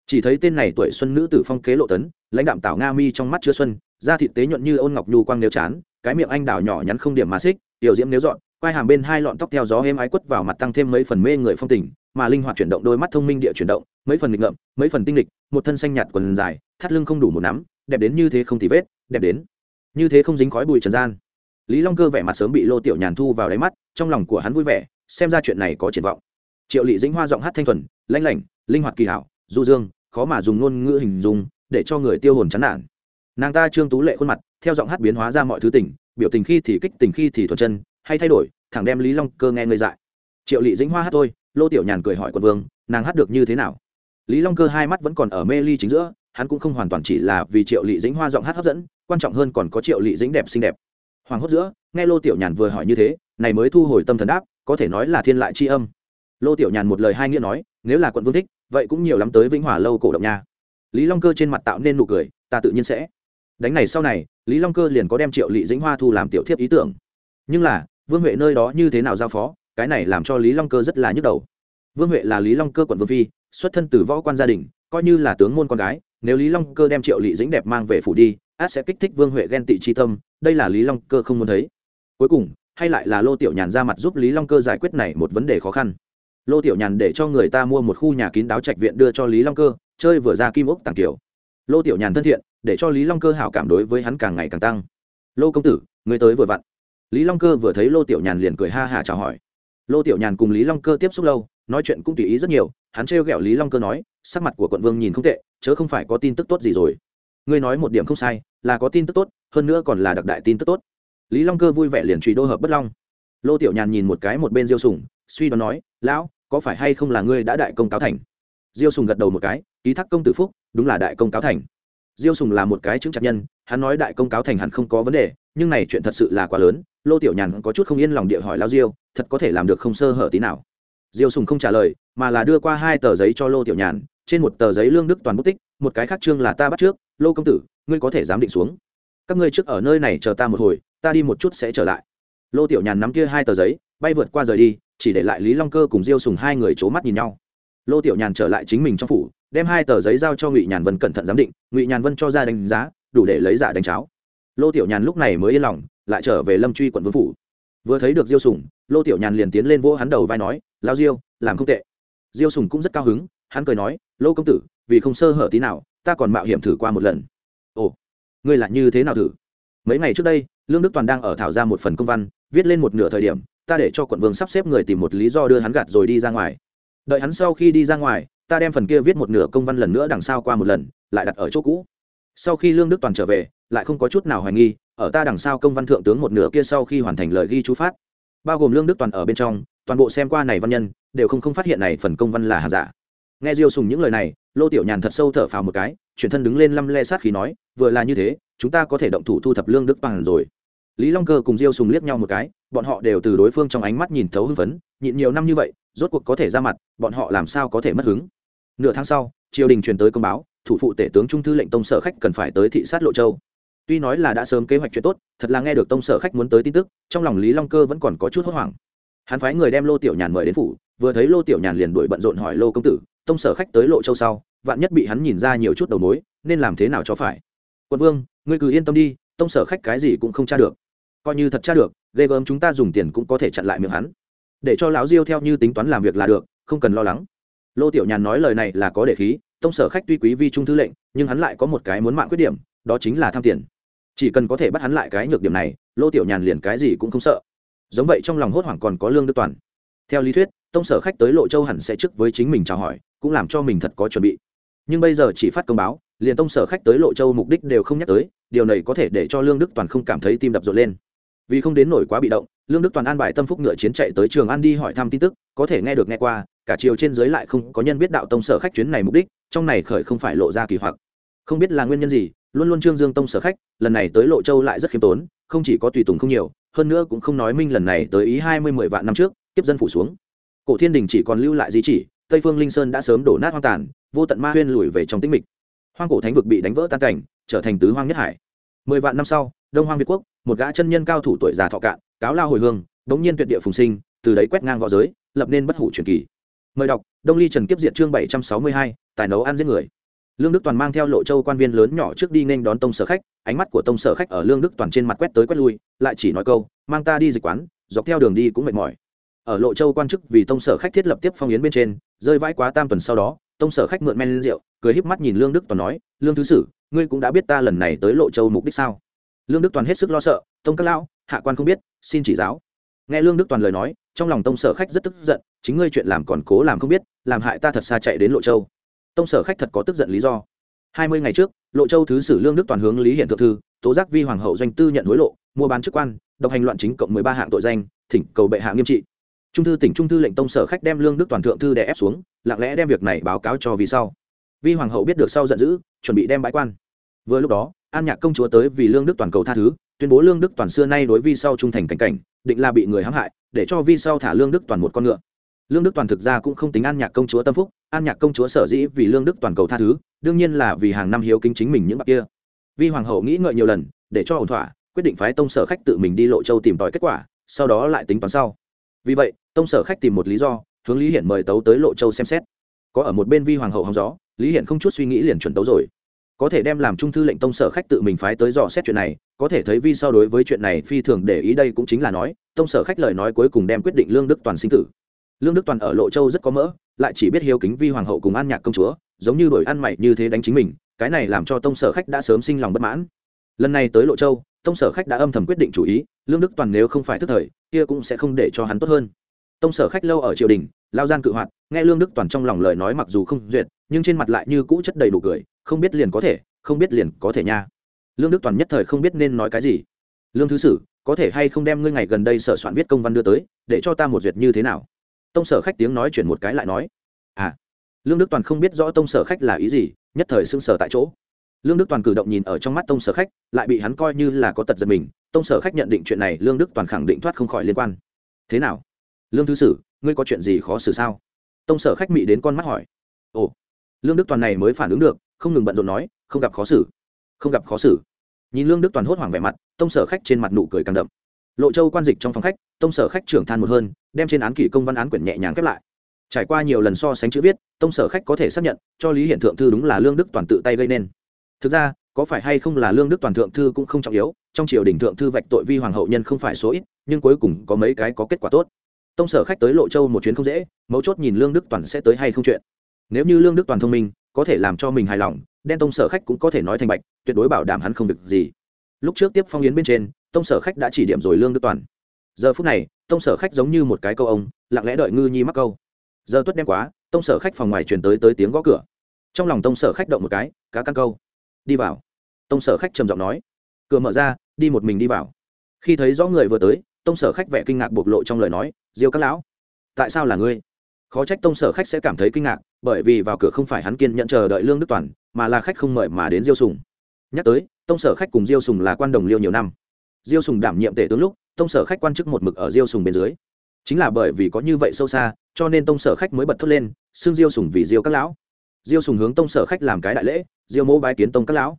Chỉ thấy tên này tuổi xuân nữ tử phong kế lộ tấn, lãnh đạm tảo nga mi trong mắt chứa xuân, da thịt tế nhuận như ôn ngọc nhu quang nếu chán, cái miệng anh đào nhỏ nhắn không điểm mà xích, tiểu diễm nếu dọn, quai hàm bên hai lọn tóc theo gió êm ái quất vào mặt tăng thêm mấy phần mê người phong tình mà linh hoạt chuyển động đôi mắt thông minh địa chuyển động, mấy phần nghịch ngợm, mấy phần tinh lịch, một thân xanh nhạt quần dài, thắt lưng không đủ một nắm, đẹp đến như thế không tì vết, đẹp đến như thế không dính khói bụi trần gian. Lý long cơ vẻ mặt sớm bị lô tiểu nhàn thu vào đáy mắt, trong lòng của hắn vui vẻ, xem ra chuyện này có triển vọng. Triệu lị dĩnh hoa giọng hát thanh thuần lãnh lảnh, linh hoạt kỳ hảo, du dương, khó mà dùng ngôn ngữ hình dung, để cho người tiêu hồn chán nản. Nàng ta trương tú lệ khuôn mặt, theo giọng hát biến hóa ra mọi thứ tình, biểu tình khi thì kích, tình khi thì thuần chân, hay thay đổi, thẳng đem lý long cơ nghe ngơi dại. Triệu lị dĩnh hoa hát thôi lô tiểu nhàn cười hỏi quận vương, nàng hát được như thế nào? Lý long cơ hai mắt vẫn còn ở mê ly chính giữa, hắn cũng không hoàn toàn chỉ là vì triệu lị dĩnh hoa giọng hát hấp dẫn, quan trọng hơn còn có triệu lị dĩnh đẹp xinh đẹp. Hoàng hốt giữa, nghe lô tiểu nhàn vừa hỏi như thế, này mới thu hồi tâm thần đáp, có thể nói là thiên lại tri âm. Lô tiểu nhàn một lời hai nghĩa nói, nếu là quận vương thích, vậy cũng nhiều lắm tới vĩnh hòa lâu cổ động nha. Lý long cơ trên mặt tạo nên nụ cười, ta tự nhiên sẽ. Đánh này sau này, lý long cơ liền có đem triệu lị dĩnh hoa thu làm tiểu thiếp ý tưởng. Nhưng là, vương huệ nơi đó như thế nào giao phó cái này làm cho lý long cơ rất là nhức đầu vương huệ là lý long cơ quận vương phi xuất thân từ võ quan gia đình coi như là tướng môn con gái nếu lý long cơ đem triệu lị dĩnh đẹp mang về phủ đi át sẽ kích thích vương huệ ghen tị chi tâm đây là lý long cơ không muốn thấy cuối cùng hay lại là lô tiểu nhàn ra mặt giúp lý long cơ giải quyết này một vấn đề khó khăn lô tiểu nhàn để cho người ta mua một khu nhà kín đáo trạch viện đưa cho lý long cơ chơi vừa ra kim ốc tàng kiểu lô tiểu nhàn thân thiện để cho lý long cơ hảo cảm đối với hắn càng ngày càng tăng lô công tử người tới vừa vặn lý long cơ vừa thấy lô tiểu nhàn liền cười ha hả chào hỏi lô tiểu nhàn cùng lý long cơ tiếp xúc lâu, nói chuyện cũng tùy ý rất nhiều, hắn trêu ghẹo lý long cơ nói, sắc mặt của quận vương nhìn không tệ, chớ không phải có tin tức tốt gì rồi. Ngươi nói một điểm không sai, là có tin tức tốt, hơn nữa còn là đặc đại tin tức tốt. Lý long cơ vui vẻ liền truy đô hợp bất long. Lô tiểu nhàn nhìn một cái một bên diêu sùng, suy đoán nói, lão, có phải hay không là ngươi đã đại công cáo thành? Diêu sùng gật đầu một cái, ký thác công tử phúc, đúng là đại công cáo thành. Diêu sùng là một cái chứng chặt nhân, hắn nói đại công cáo thành hẳn không có vấn đề, nhưng này chuyện thật sự là quá lớn lô tiểu nhàn có chút không yên lòng địa hỏi lao diêu, thật có thể làm được không sơ hở tí nào? Diêu sùng không trả lời, mà là đưa qua hai tờ giấy cho lô tiểu nhàn, trên một tờ giấy lương đức toàn bút tích, một cái khác trương là ta bắt trước, lô công tử, ngươi có thể dám định xuống. Các ngươi trước ở nơi này chờ ta một hồi, ta đi một chút sẽ trở lại. Lô tiểu nhàn nắm kia hai tờ giấy, bay vượt qua rời đi, chỉ để lại lý long cơ cùng diêu sùng hai người c h ố mắt nhìn nhau. Lô tiểu nhàn trở lại chính mình trong phủ, đem hai tờ giấy giao cho ngụy nhàn vân cẩn thận giám định, ngụy nhàn vân cho ra đánh giá, đủ để lấy giả đánh cháo. Lô tiểu nhàn lúc này mới yên lòng lại trở về lâm truy quận vương phủ. Vừa thấy được diêu sùng, lô tiểu nhàn liền tiến lên vỗ hắn đầu vai nói lao diêu, làm không tệ. Diêu sùng cũng rất cao hứng, hắn cười nói, lô công tử, vì không sơ hở tí nào, ta còn mạo hiểm thử qua một lần. Ồ, ngươi là như thế nào thử? Mấy ngày trước đây, lương đức toàn đang ở thảo ra một phần công văn, viết lên một nửa thời điểm, ta để cho quận vương sắp xếp người tìm một lý do đưa hắn gạt rồi đi ra ngoài. Đợi hắn sau khi đi ra ngoài, ta đem phần kia viết một nửa công văn lần nữa đằng sau qua một lần, lại đặt ở chỗ cũ. Sau khi lương đức toàn trở về, lại không có chút nào hoài nghi ở ta đằng sau công văn thượng tướng một nửa kia sau khi hoàn thành lời ghi chú phát. Bao gồm lương đức toàn ở bên trong, toàn bộ xem qua này văn nhân, đều không không phát hiện này phần công văn là hàng giả. Nghe diêu sùng những lời này, lô tiểu nhàn thật sâu thở phào một cái, chuyển thân đứng lên lăm le sát khí nói, vừa là như thế, chúng ta có thể động thủ thu thập lương đức bằng rồi. Lý long cơ cùng diêu sùng liếc nhau một cái, bọn họ đều từ đối phương trong ánh mắt nhìn thấu hưng phấn, nhịn nhiều năm như vậy, rốt cuộc có thể ra mặt, bọn họ làm sao có thể mất hứng? Nửa tháng sau, triều đình truyền tới công báo, thủ phụ tể tướng trung thư lệnh tông sở khách cần phải tới thị sát lộ châu tuy nói là đã sớm kế hoạch chuyện tốt, thật là nghe được tông sở khách muốn tới tin tức, trong lòng lý long cơ vẫn còn có chút hốt hoảng. Hắn phái người đem lô tiểu nhàn mời đến phủ, vừa thấy lô tiểu nhàn liền đuổi bận rộn hỏi lô công tử, tông sở khách tới lộ châu sau, vạn nhất bị hắn nhìn ra nhiều chút đầu mối, nên làm thế nào cho phải? Quân vương, ngươi cứ yên tâm đi, tông sở khách cái gì cũng không tra được. Coi như thật tra được, ghê gớm chúng ta dùng tiền cũng có thể chặn lại miệng hắn. Để cho lão diêu theo như tính toán làm việc là được, không cần lo lắng. Lô tiểu nhàn nói lời này là có để khí, tông sở khách tuy quý vi trung thư lệnh, nhưng hắn lại có một cái muốn mạng khuyết điểm, đó chính là tham tiền chỉ cần có thể bắt hắn lại cái nhược điểm này, lô tiểu nhàn liền cái gì cũng không sợ. Giống vậy trong lòng hốt hoảng còn có lương đức toàn. Theo lý thuyết, tông sở khách tới lộ châu hẳn sẽ trước với chính mình chào hỏi, cũng làm cho mình thật có chuẩn bị. Nhưng bây giờ chỉ phát công báo, liền tông sở khách tới lộ châu mục đích đều không nhắc tới, điều này có thể để cho lương đức toàn không cảm thấy tim đập rộn lên. Vì không đến nổi quá bị động, lương đức toàn an bài tâm phúc ngựa chiến chạy tới trường an đi hỏi thăm tin tức, có thể nghe được nghe qua, cả chiều trên dưới lại không có nhân biết đạo tông sở khách chuyến này mục đích, trong này khởi không phải lộ ra kỳ hoặc. Không biết là nguyên nhân gì luôn luôn trương dương tông sở khách, lần này tới lộ châu lại rất khiêm tốn, không chỉ có tùy tùng không nhiều, hơn nữa cũng không nói minh lần này tới ý hai mươi, mười vạn năm trước, tiếp dân phủ xuống. Cổ thiên đình chỉ còn lưu lại di chỉ, tây phương linh sơn đã sớm đổ nát hoang tàn, vô tận ma huyên lùi về trong tĩnh mịch. Hoang cổ thánh vực bị đánh vỡ tan cảnh, trở thành tứ hoang nhất hải. Mười vạn năm sau, đông hoang việt quốc, một gã chân nhân cao thủ tuổi già thọ cạn, cáo lao hồi hương, bỗng nhiên tuyệt địa phùng sinh, từ đấy quét ngang v õ giới, lập nên bất hủ truyền kỳ. Mời đọc, đông ly trần kiếp diện chương bảy trăm sáu mươi hai, tài nấu ăn giết người lương đức toàn mang theo lộ châu quan viên lớn nhỏ trước đi nên đón tông sở khách, ánh mắt của tông sở khách ở lương đức toàn trên mặt quét tới quét lui, lại chỉ nói câu, mang ta đi dịch quán, dọc theo đường đi cũng mệt mỏi. Ở lộ châu quan chức vì tông sở khách thiết lập tiếp phong yến bên trên, rơi vãi quá tam tuần sau đó, tông sở khách mượn men lên rượu, cười híp mắt nhìn lương đức toàn nói, lương thứ sử, ngươi cũng đã biết ta lần này tới lộ châu mục đích sao? Lương đức toàn hết sức lo sợ, tông các lão, hạ quan không biết, xin chỉ giáo. Nghe lương đức toàn lời nói, trong lòng tông sở khách rất tức giận, chính ngươi chuyện làm còn cố làm không biết, làm hại ta thật xa chạy đến lộ châu tông sở khách thật có tức giận lý do. Hai mươi ngày trước, lộ châu thứ sử lương đức toàn hướng lý hiện thượng thư, tố giác vi hoàng hậu doanh tư nhận hối lộ, mua bán chức quan, độc hành loạn chính cộng mười ba hạng tội danh, thỉnh cầu bệ hạ nghiêm trị. Trung thư tỉnh trung thư lệnh tông sở khách đem lương đức toàn thượng thư đè ép xuống, lặng lẽ đem việc này báo cáo cho vì sau. Vi hoàng hậu biết được sau giận dữ, chuẩn bị đem bãi quan. Vừa lúc đó, an nhạc công chúa tới vì lương đức toàn cầu tha thứ, tuyên bố lương đức toàn xưa nay đối vi sau trung thành cảnh cảnh, định là bị người hãm hại, để cho vi sau thả lương đức toàn một con ngựa lương đức toàn thực ra cũng không tính an nhạc công chúa tâm phúc, an nhạc công chúa sở dĩ vì lương đức toàn cầu tha thứ, đương nhiên là vì hàng năm hiếu kính chính mình những bậc kia. Vi hoàng hậu nghĩ ngợi nhiều lần, để cho ổn thỏa, quyết định phái tông sở khách tự mình đi lộ châu tìm tòi kết quả, sau đó lại tính toán sau. Vì vậy, tông sở khách tìm một lý do, hướng lý hiển mời tấu tới lộ châu xem xét. Có ở một bên vi hoàng hậu hóng gió, lý hiển không chút suy nghĩ liền chuẩn tấu rồi. Có thể đem làm trung thư lệnh tông sở khách tự mình phái tới dò xét chuyện này, có thể thấy vi so đối với chuyện này phi thường để ý đây cũng chính là nói, tông sở khách lời nói cuối cùng đem quyết định lương đức toàn sinh tử lương đức toàn ở lộ châu rất có mỡ, lại chỉ biết hiếu kính vi hoàng hậu cùng an nhạc công chúa, giống như đổi ăn mày như thế đánh chính mình, cái này làm cho tông sở khách đã sớm sinh lòng bất mãn. Lần này tới lộ châu, tông sở khách đã âm thầm quyết định chủ ý, lương đức toàn nếu không phải thức thời, kia cũng sẽ không để cho hắn tốt hơn. Tông sở khách lâu ở triều đình, lao gian cự hoạt, nghe lương đức toàn trong lòng lời nói mặc dù không duyệt, nhưng trên mặt lại như cũ chất đầy đủ cười, không biết liền có thể, không biết liền có thể nha. Lương đức toàn nhất thời không biết nên nói cái gì. Lương thứ sử, có thể hay không đem ngươi ngày gần đây sở soạn viết công văn đưa tới, để cho ta một duyệt như thế nào? Tông sở khách tiếng nói chuyển một cái lại nói à lương đức toàn không biết rõ tông sở khách là ý gì, nhất thời sưng sở tại chỗ. Lương đức toàn cử động nhìn ở trong mắt tông sở khách, lại bị hắn coi như là có tật giật mình, tông sở khách nhận định chuyện này lương đức toàn khẳng định thoát không khỏi liên quan. Thế nào? Lương thứ sử, ngươi có chuyện gì khó xử sao? Tông sở khách mị đến con mắt hỏi. Ồ, lương đức toàn này mới phản ứng được, không ngừng bận rộn nói, không gặp khó xử, không gặp khó xử. Nhìn lương đức toàn hốt hoảng vẻ mặt, tông sở khách trên mặt nụ cười càng đậm. Lộ châu quan dịch trong phòng khách, tông sở khách trưởng than một hơn đem trên án kỷ công văn án quyển nhẹ nhàng khép lại. Trải qua nhiều lần so sánh chữ viết, tông sở khách có thể xác nhận, cho lý hiện thượng thư đúng là lương đức toàn tự tay gây nên. Thực ra, có phải hay không là lương đức toàn thượng thư cũng không trọng yếu, trong triều đình thượng thư vạch tội vi hoàng hậu nhân không phải số ít, nhưng cuối cùng có mấy cái có kết quả tốt. Tông sở khách tới lộ châu một chuyến không dễ, mấu chốt nhìn lương đức toàn sẽ tới hay không chuyện. Nếu như lương đức toàn thông minh, có thể làm cho mình hài lòng, đen tông sở khách cũng có thể nói thành bạch, tuyệt đối bảo đảm hắn không việc gì. Lúc trước tiếp phong yến bên trên, tông sở khách đã chỉ điểm rồi lương đức toàn giờ phút này, tông sở khách giống như một cái câu ông, lặng lẽ đợi ngư nhi mắc câu. Giờ tuất đem quá, tông sở khách phòng ngoài truyền tới tới tiếng gõ cửa. Trong lòng tông sở khách động một cái, cá căn câu. Đi vào. Tông sở khách trầm giọng nói. Cửa mở ra, đi một mình đi vào. Khi thấy rõ người vừa tới, tông sở khách vẻ kinh ngạc bộc lộ trong lời nói, diêu các lão, tại sao là ngươi? Khó trách tông sở khách sẽ cảm thấy kinh ngạc, bởi vì vào cửa không phải hắn kiên nhận chờ đợi lương đức toàn, mà là khách không mời mà đến diêu sùng. Nhắc tới, tông sở khách cùng diêu sùng là quan đồng liêu nhiều năm. Diêu sùng đảm nhiệm tể tướng lúc tông sở khách quan chức một mực ở diêu sùng bên dưới. Chính là bởi vì có như vậy sâu xa, cho nên tông sở khách mới bật thốt lên, xưng diêu sùng vì diêu các lão. Diêu sùng hướng tông sở khách làm cái đại lễ, diêu mỗ bái kiến tông các lão.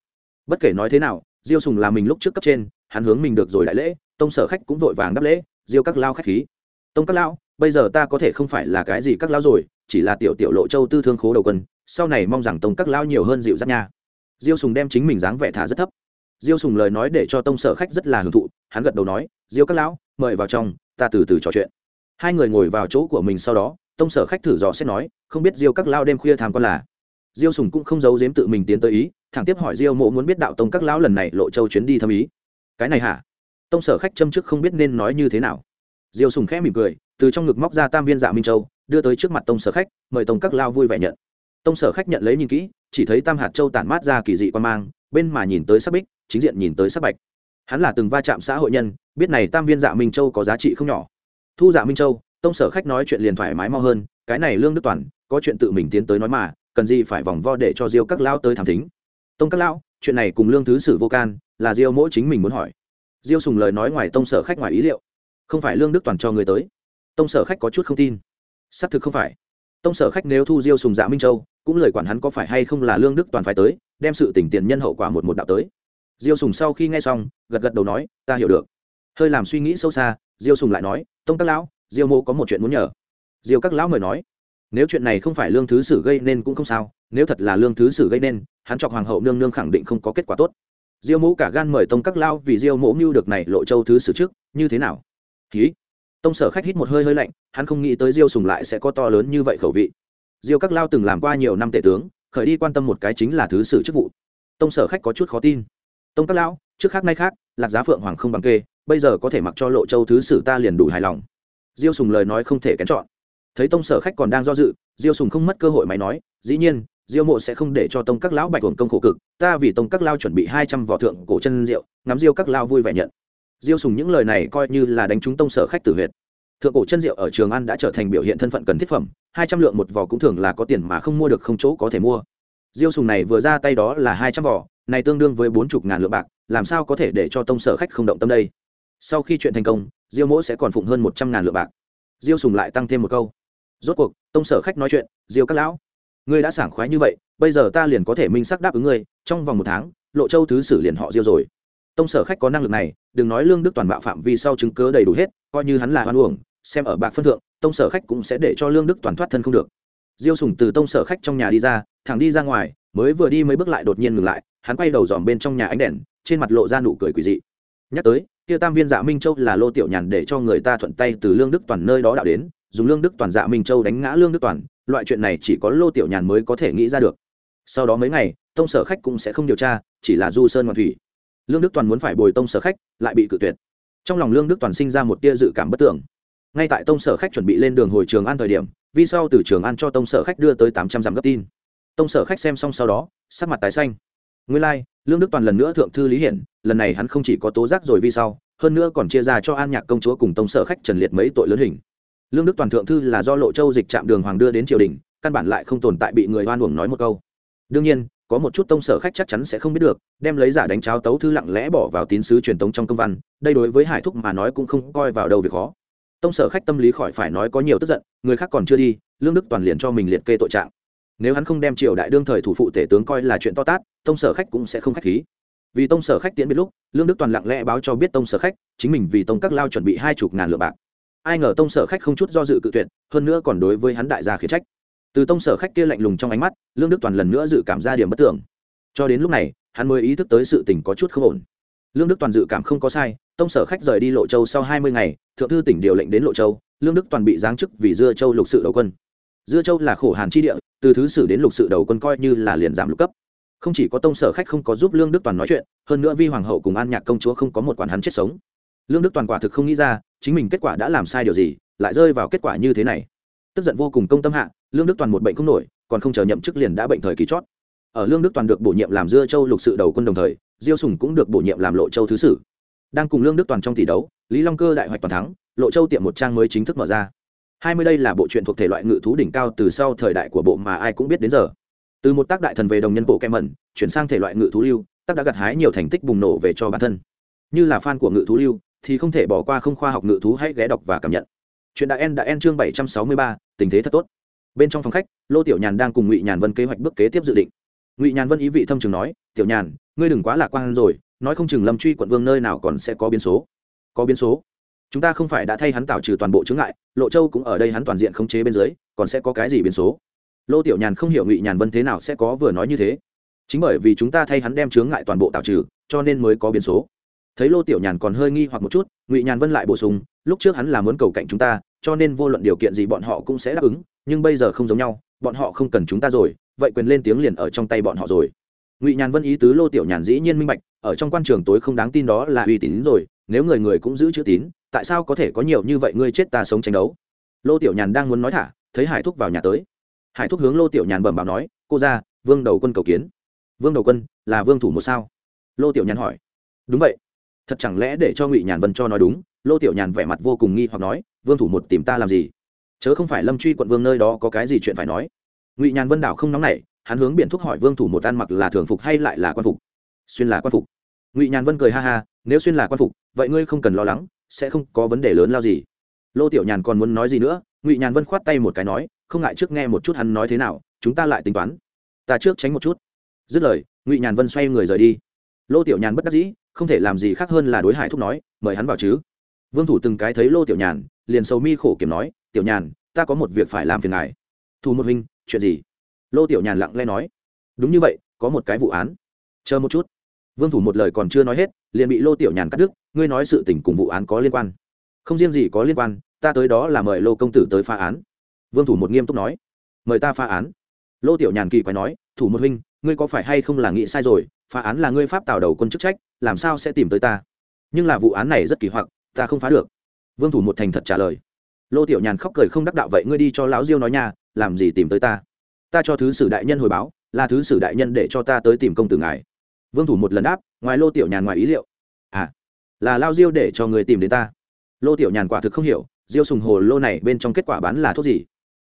Bất kể nói thế nào, diêu sùng là mình lúc trước cấp trên, hắn hướng mình được rồi đại lễ, tông sở khách cũng vội vàng đáp lễ, diêu các lao khách khí. Tông các lão, bây giờ ta có thể không phải là cái gì các lão rồi, chỉ là tiểu tiểu lộ châu tư thương khố đầu quân, sau này mong rằng tông các lão nhiều hơn dịu dắt nha. Diêu sùng đem chính mình dáng vẻ thả rất thấp diêu sùng lời nói để cho tông sở khách rất là hưởng thụ, hắn gật đầu nói, diêu các lão, mời vào trong, ta từ từ trò chuyện. Hai người ngồi vào chỗ của mình sau đó, tông sở khách thử dò xét nói, không biết diêu các lao đêm khuya tham quan là? Diêu sùng cũng không giấu giếm tự mình tiến tới ý, thẳng tiếp hỏi diêu mộ muốn biết đạo tông các lão lần này lộ châu chuyến đi thâm ý. Cái này hả? Tông sở khách châm chức không biết nên nói như thế nào. Diêu sùng khẽ mỉm cười, từ trong ngực móc ra tam viên dạ minh châu, đưa tới trước mặt tông sở khách, mời tông các lao vui vẻ nhận. Tông sở khách nhận lấy nhìn kỹ, chỉ thấy tam hạt châu tản mát ra kỳ dị quan mang, bên mà nhìn tới sắc bích chính diện nhìn tới sắc bạch. Hắn là từng va chạm xã hội nhân, biết này tam viên dạ minh châu có giá trị không nhỏ. Thu dạ minh châu, tông sở khách nói chuyện liền thoải mái mau hơn, cái này lương đức toàn, có chuyện tự mình tiến tới nói mà, cần gì phải vòng vo để cho diêu các lao tới thảm thính. Tông các lão, chuyện này cùng lương thứ sử vô can, là diêu mỗi chính mình muốn hỏi. Diêu sùng lời nói ngoài tông sở khách ngoài ý liệu. Không phải lương đức toàn cho người tới. Tông sở khách có chút không tin. Xác thực không phải. Tông sở khách nếu thu diêu sùng dạ minh châu, cũng lời quản hắn có phải hay không là lương đức toàn phải tới, đem sự tỉnh tiền nhân hậu quả một một đạo tới diêu sùng sau khi nghe xong, gật gật đầu nói, ta hiểu được. Hơi làm suy nghĩ sâu xa, diêu sùng lại nói, tông các lão, diêu mô có một chuyện muốn nhờ. Diêu các lão mời nói, nếu chuyện này không phải lương thứ sử gây nên cũng không sao, nếu thật là lương thứ sử gây nên, hắn chọc hoàng hậu nương nương khẳng định không có kết quả tốt. Diêu mẫu cả gan mời tông các lao vì diêu mẫu mưu được này lộ châu thứ sử trước, như thế nào? Ký tông sở khách hít một hơi hơi lạnh, hắn không nghĩ tới diêu sùng lại sẽ có to lớn như vậy khẩu vị. Diêu các lao từng làm qua nhiều năm tể tướng, khởi đi quan tâm một cái chính là thứ sử chức vụ. Tông sở khách có chút khó tin tông các lão, trước khác nay khác, lạc giá phượng hoàng không bằng kê, bây giờ có thể mặc cho lộ châu thứ sử ta liền đủ hài lòng. Diêu sùng lời nói không thể kén chọn. Thấy tông sở khách còn đang do dự, diêu sùng không mất cơ hội máy nói, dĩ nhiên, diêu mộ sẽ không để cho tông các lão bạch hưởng công khổ cực, ta vì tông các lao chuẩn bị hai trăm vỏ thượng cổ chân rượu, ngắm diêu các lao vui vẻ nhận. Diêu sùng những lời này coi như là đánh trúng tông sở khách tử huyệt. Thượng cổ chân rượu ở trường ăn đã trở thành biểu hiện thân phận cần thiết phẩm, hai trăm lượng một vỏ cũng thường là có tiền mà không mua được, không chỗ có thể mua diêu sùng này vừa ra tay đó là hai trăm vỏ, này tương đương với bốn chục ngàn lượng bạc, làm sao có thể để cho tông sở khách không động tâm đây? Sau khi chuyện thành công, diêu mỗ sẽ còn phụng hơn một trăm ngàn lượng bạc. Diêu sùng lại tăng thêm một câu. Rốt cuộc, tông sở khách nói chuyện, diêu các lão, ngươi đã sảng khoái như vậy, bây giờ ta liền có thể minh xác đáp ứng ngươi, trong vòng một tháng, lộ châu thứ sử liền họ diêu rồi. Tông sở khách có năng lực này, đừng nói lương đức toàn bạo phạm vì sau chứng cớ đầy đủ hết, coi như hắn là hoan uổng, xem ở bạc phân thượng, tông sở khách cũng sẽ để cho lương đức toàn thoát thân không được. Diêu sùng từ tông sở khách trong nhà đi ra thẳng đi ra ngoài, mới vừa đi mấy bước lại đột nhiên ngừng lại, hắn quay đầu dòm bên trong nhà ánh đèn, trên mặt lộ ra nụ cười quỷ dị. Nhắc tới, kia tam viên dạ minh châu là lô tiểu nhàn để cho người ta thuận tay từ lương đức toàn nơi đó đạo đến, dùng lương đức toàn dạ minh châu đánh ngã lương đức toàn, loại chuyện này chỉ có lô tiểu nhàn mới có thể nghĩ ra được. Sau đó mấy ngày, tông sở khách cũng sẽ không điều tra, chỉ là du sơn ngoan thủy. Lương đức toàn muốn phải bồi tông sở khách, lại bị cự tuyệt. Trong lòng lương đức toàn sinh ra một tia dự cảm bất tưởng. Ngay tại tông sở khách chuẩn bị lên đường hồi trường an thời điểm vì sau từ trường an cho tông sở khách đưa tới tám trăm dặm gấp tin tông sở khách xem xong sau đó sắc mặt tái xanh. Nguyên lai、like, lương đức toàn lần nữa thượng thư lý hiển lần này hắn không chỉ có tố giác rồi vì sau hơn nữa còn chia ra cho an nhạc công chúa cùng tông sở khách trần liệt mấy tội lớn hình. Lương đức toàn thượng thư là do lộ châu dịch trạm đường hoàng đưa đến triều đình căn bản lại không tồn tại bị người hoan uổng nói một câu. Đương nhiên có một chút tông sở khách chắc chắn sẽ không biết được đem lấy giả đánh cháo tấu thư lặng lẽ bỏ vào tín sứ truyền tống trong công văn đây đối với hải thúc mà nói cũng không coi vào đâu việc khó. Tông sở khách tâm lý khỏi phải nói có nhiều tức giận người khác còn chưa đi lương đức toàn liền cho mình liệt kê tội trạng nếu hắn không đem triều đại đương thời thủ phụ tể tướng coi là chuyện to tát, tông sở khách cũng sẽ không khách khí. Vì tông sở khách tiễn biệt lúc, lương đức toàn lặng lẽ báo cho biết tông sở khách, chính mình vì tông các lao chuẩn bị hai chục ngàn lượng bạc. Ai ngờ tông sở khách không chút do dự cự tuyệt, hơn nữa còn đối với hắn đại gia khiển trách. Từ tông sở khách kia lạnh lùng trong ánh mắt, lương đức toàn lần nữa dự cảm ra điểm bất tưởng. Cho đến lúc này, hắn mới ý thức tới sự tình có chút không ổn. Lương đức toàn dự cảm không có sai, tông sở khách rời đi lộ châu sau hai mươi ngày, thượng thư tỉnh điều lệnh đến lộ châu, lương đức toàn bị giáng chức vì dưa châu lục sự đầu quân dưa châu là khổ hàn chi địa, từ thứ sử đến lục sự đầu quân coi như là liền giảm lục cấp. Không chỉ có tông sở khách không có giúp lương đức toàn nói chuyện, hơn nữa vi hoàng hậu cùng an nhạc công chúa không có một quản hắn chết sống. Lương đức toàn quả thực không nghĩ ra, chính mình kết quả đã làm sai điều gì, lại rơi vào kết quả như thế này. Tức giận vô cùng công tâm hạ, lương đức toàn một bệnh không nổi, còn không chờ nhậm chức liền đã bệnh thời kỳ chót. Ở lương đức toàn được bổ nhiệm làm dưa châu lục sự đầu quân đồng thời, diêu sùng cũng được bổ nhiệm làm lộ châu thứ sử. Đang cùng lương đức toàn trong tỷ đấu, lý long cơ đại hoạch toàn thắng, lộ châu tiệm một trang mới chính thức mở ra hai mươi đây là bộ truyện thuộc thể loại ngự thú đỉnh cao từ sau thời đại của bộ mà ai cũng biết đến giờ. Từ một tác đại thần về đồng nhân bộ kem mẩn chuyển sang thể loại ngự thú lưu, tác đã gặt hái nhiều thành tích bùng nổ về cho bản thân. Như là fan của ngự thú lưu, thì không thể bỏ qua không khoa học ngự thú hãy ghé đọc và cảm nhận. Chuyện đã en đã en chương bảy trăm sáu mươi ba, tình thế thật tốt. Bên trong phòng khách, lô tiểu nhàn đang cùng ngụy nhàn vân kế hoạch bước kế tiếp dự định. Ngụy nhàn vân ý vị thâm trường nói, tiểu nhàn, ngươi đừng quá lạc quan rồi, nói không chừng lâm truy quận vương nơi nào còn sẽ có biến số. Có biến số? Chúng ta không phải đã thay hắn tạo trừ toàn bộ chướng ngại, lộ châu cũng ở đây hắn toàn diện khống chế bên dưới, còn sẽ có cái gì biến số? Lô tiểu nhàn không hiểu ngụy nhàn vân thế nào sẽ có vừa nói như thế. Chính bởi vì chúng ta thay hắn đem chướng ngại toàn bộ tạo trừ, cho nên mới có biến số. Thấy lô tiểu nhàn còn hơi nghi hoặc một chút, ngụy nhàn vân lại bổ sung, lúc trước hắn là muốn cầu cạnh chúng ta, cho nên vô luận điều kiện gì bọn họ cũng sẽ đáp ứng, nhưng bây giờ không giống nhau, bọn họ không cần chúng ta rồi, vậy quyền lên tiếng liền ở trong tay bọn họ rồi. Ngụy nhàn vân ý tứ lô tiểu nhàn dĩ nhiên minh bạch, ở trong quan trường tối không đáng tin đó là uy tín rồi, nếu người người cũng giữ chữ tín tại sao có thể có nhiều như vậy ngươi chết ta sống tranh đấu? Lô tiểu nhàn đang muốn nói thả, thấy hải thúc vào nhà tới. Hải thúc hướng lô tiểu nhàn bẩm bảo nói, cô ra, vương đầu quân cầu kiến. Vương đầu quân, là vương thủ một sao? Lô tiểu nhàn hỏi. Đúng vậy. Thật chẳng lẽ để cho ngụy nhàn vân cho nói đúng? Lô tiểu nhàn vẻ mặt vô cùng nghi hoặc nói, vương thủ một tìm ta làm gì? Chớ không phải lâm truy quận vương nơi đó có cái gì chuyện phải nói. Ngụy nhàn vân đảo không nóng nảy, hắn hướng biện thúc hỏi vương thủ một ăn mặc là thường phục hay lại là quan phục? Xuyên là quan phục. Ngụy nhàn vân cười ha ha, nếu xuyên là quan phục, vậy ngươi không cần lo lắng sẽ không có vấn đề lớn lao gì. Lô tiểu nhàn còn muốn nói gì nữa, ngụy nhàn vân khoát tay một cái nói, không ngại trước nghe một chút hắn nói thế nào, chúng ta lại tính toán. Ta trước tránh một chút. Dứt lời, ngụy nhàn vân xoay người rời đi. Lô tiểu nhàn bất đắc dĩ, không thể làm gì khác hơn là đối hải thúc nói, mời hắn vào chứ. Vương thủ từng cái thấy lô tiểu nhàn, liền sầu mi khổ kiểm nói, tiểu nhàn, ta có một việc phải làm phiền ngài. Thu một huynh, chuyện gì? Lô tiểu nhàn lặng lẽ nói. Đúng như vậy, có một cái vụ án. Chờ một chút vương thủ một lời còn chưa nói hết, liền bị lô tiểu nhàn cắt đứt, ngươi nói sự tình cùng vụ án có liên quan. Không riêng gì có liên quan, ta tới đó là mời lô công tử tới phá án. Vương thủ một nghiêm túc nói. Mời ta phá án? Lô tiểu nhàn kỳ quái nói, thủ một huynh, ngươi có phải hay không là nghĩ sai rồi, phá án là ngươi pháp tạo đầu quân chức trách, làm sao sẽ tìm tới ta? Nhưng là vụ án này rất kỳ hoặc, ta không phá được. Vương thủ một thành thật trả lời. Lô tiểu nhàn khóc cười không đắc đạo, vậy ngươi đi cho lão diêu nói nha, làm gì tìm tới ta? Ta cho thứ sử đại nhân hồi báo, là thứ sử đại nhân để cho ta tới tìm công tử ngài vương thủ một lần đáp, ngoài lô tiểu nhàn ngoài ý liệu. À là lao diêu để cho người tìm đến ta. Lô tiểu nhàn quả thực không hiểu, diêu sùng hồ lô này bên trong kết quả bán là thuốc gì?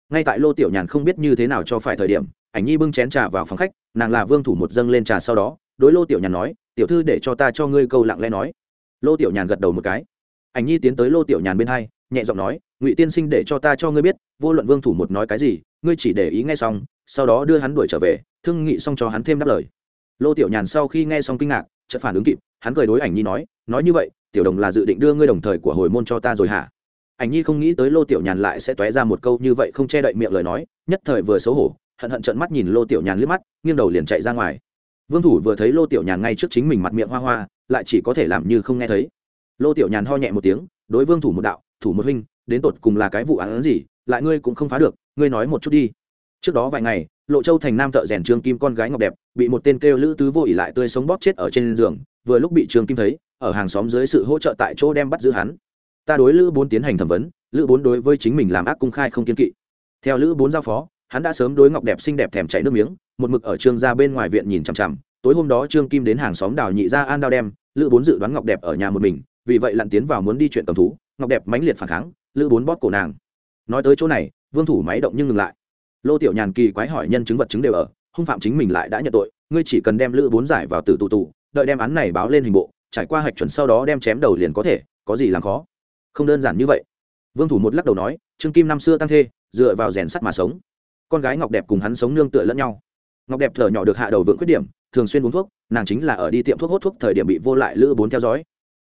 Ngay tại lô tiểu nhàn không biết như thế nào cho phải thời điểm, ảnh nhi bưng chén trà vào phòng khách, nàng là vương thủ một dâng lên trà sau đó, đối lô tiểu nhàn nói, tiểu thư để cho ta cho ngươi câu lặng lẽ nói. Lô tiểu nhàn gật đầu một cái. Ảnh nhi tiến tới lô tiểu nhàn bên hai, nhẹ giọng nói, ngụy tiên sinh để cho ta cho ngươi biết, vô luận vương thủ một nói cái gì, ngươi chỉ để ý nghe xong, sau đó đưa hắn đuổi trở về, thương nghị xong cho hắn thêm đáp lời lô tiểu nhàn sau khi nghe xong kinh ngạc, chợt phản ứng kịp, hắn cười đối ảnh nhi nói nói như vậy, tiểu đồng là dự định đưa ngươi đồng thời của hồi môn cho ta rồi hả? Ảnh nhi không nghĩ tới lô tiểu nhàn lại sẽ tóe ra một câu như vậy không che đậy miệng lời nói, nhất thời vừa xấu hổ, hận hận trợn mắt nhìn lô tiểu nhàn liếc mắt, nghiêng đầu liền chạy ra ngoài. Vương thủ vừa thấy lô tiểu nhàn ngay trước chính mình mặt miệng hoa hoa, lại chỉ có thể làm như không nghe thấy. Lô tiểu nhàn ho nhẹ một tiếng, đối vương thủ một đạo, thủ một huynh, đến tột cùng là cái vụ án gì, lại ngươi cũng không phá được, ngươi nói một chút đi trước đó vài ngày, lộ châu thành nam thợ rèn trương kim con gái ngọc đẹp, bị một tên kêu lữ tứ vô ỉ lại tươi sống bóp chết ở trên giường, vừa lúc bị trương kim thấy, ở hàng xóm dưới sự hỗ trợ tại chỗ đem bắt giữ hắn. Ta đối lữ bốn tiến hành thẩm vấn, lữ bốn đối với chính mình làm ác cung khai không kiên kỵ. Theo lữ bốn giao phó, hắn đã sớm đối ngọc đẹp xinh đẹp thèm chảy nước miếng, một mực ở trương ra bên ngoài viện nhìn chằm chằm. Tối hôm đó trương kim đến hàng xóm đào nhị ra an đao đem, lữ bốn dự đoán ngọc đẹp ở nhà một mình, vì vậy lặn tiến vào muốn đi chuyện cầm thú. Ngọc đẹp mãnh liệt phản kháng, lữ bốn bóp cổ nàng. Nói tới chỗ này, vương thủ máy động nhưng ngừng lại lô tiểu nhàn kỳ quái hỏi nhân chứng vật chứng đều ở, hung phạm chính mình lại đã nhận tội, ngươi chỉ cần đem lữ bốn giải vào tử tù tù, đợi đem án này báo lên hình bộ, trải qua hạch chuẩn sau đó đem chém đầu liền có thể, có gì làm khó? Không đơn giản như vậy. Vương thủ một lắc đầu nói, trương kim năm xưa tăng thê, dựa vào rèn sắt mà sống. Con gái ngọc đẹp cùng hắn sống nương tựa lẫn nhau. Ngọc đẹp thở nhỏ được hạ đầu vượng khuyết điểm, thường xuyên uống thuốc, nàng chính là ở đi tiệm thuốc hốt thuốc thời điểm bị vô lại lữ bốn theo dõi.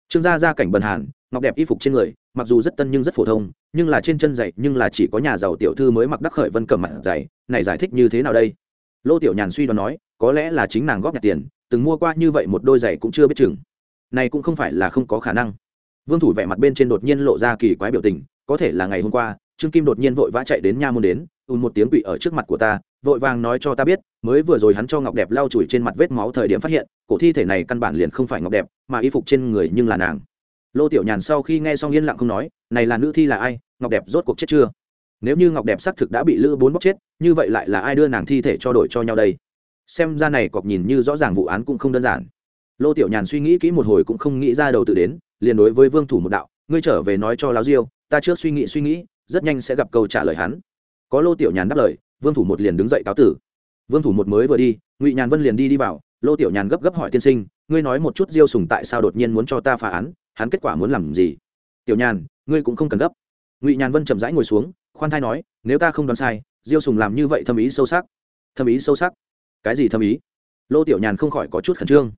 Trương gia gia cảnh bần hàn, ngọc đẹp y phục trên người mặc dù rất tân nhưng rất phổ thông, nhưng là trên chân dạy nhưng là chỉ có nhà giàu tiểu thư mới mặc đắc khởi vân cầm mặt dày, này giải thích như thế nào đây? Lô tiểu nhàn suy đoán nói, có lẽ là chính nàng góp nhặt tiền, từng mua qua như vậy một đôi giày cũng chưa biết chừng. Này cũng không phải là không có khả năng. Vương thủ vẻ mặt bên trên đột nhiên lộ ra kỳ quái biểu tình, có thể là ngày hôm qua, trương kim đột nhiên vội vã chạy đến nha môn đến, ùn một tiếng quỵ ở trước mặt của ta, vội vàng nói cho ta biết, mới vừa rồi hắn cho ngọc đẹp lau chùi trên mặt vết máu thời điểm phát hiện, cổ thi thể này căn bản liền không phải ngọc đẹp, mà y phục trên người nhưng là nàng lô tiểu nhàn sau khi nghe xong yên lặng không nói, này là nữ thi là ai, ngọc đẹp rốt cuộc chết chưa? Nếu như ngọc đẹp xác thực đã bị lữ bốn bóc chết, như vậy lại là ai đưa nàng thi thể cho đổi cho nhau đây? Xem ra này cọc nhìn như rõ ràng vụ án cũng không đơn giản. Lô tiểu nhàn suy nghĩ kỹ một hồi cũng không nghĩ ra đầu tự đến, liền đối với vương thủ một đạo, ngươi trở về nói cho láo diêu, ta trước suy nghĩ suy nghĩ, rất nhanh sẽ gặp câu trả lời hắn. Có lô tiểu nhàn đáp lời, vương thủ một liền đứng dậy cáo tử. Vương thủ một mới vừa đi, ngụy nhàn vân liền đi đi vào, lô tiểu nhàn gấp gấp hỏi tiên sinh, ngươi nói một chút diêu sùng tại sao đột nhiên muốn cho ta phá án hắn kết quả muốn làm gì? Tiểu nhàn, ngươi cũng không cần gấp. Ngụy nhàn vân chậm rãi ngồi xuống, khoan thai nói, nếu ta không đoán sai, diêu sùng làm như vậy thâm ý sâu sắc. Thâm ý sâu sắc? Cái gì thâm ý? Lô tiểu nhàn không khỏi có chút khẩn trương.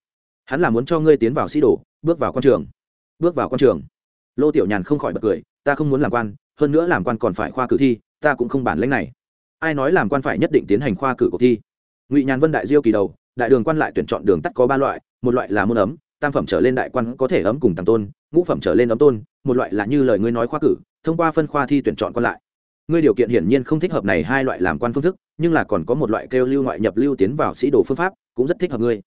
Hắn là muốn cho ngươi tiến vào sĩ đồ, bước vào quan trường. Bước vào quan trường. Lô tiểu nhàn không khỏi bật cười, ta không muốn làm quan, hơn nữa làm quan còn phải khoa cử thi, ta cũng không bản lãnh này. Ai nói làm quan phải nhất định tiến hành khoa cử cuộc thi? Ngụy nhàn vân đại diêu kỳ đầu, đại đường quan lại tuyển chọn đường tắt có ba loại, một loại là môn ấm tam phẩm trở lên đại quan có thể ấm cùng tăng tôn, ngũ phẩm trở lên ấm tôn, một loại là như lời ngươi nói khoa cử, thông qua phân khoa thi tuyển chọn quan lại. Ngươi điều kiện hiển nhiên không thích hợp này hai loại làm quan phương thức, nhưng là còn có một loại kêu lưu ngoại nhập lưu tiến vào sĩ đồ phương pháp, cũng rất thích hợp ngươi.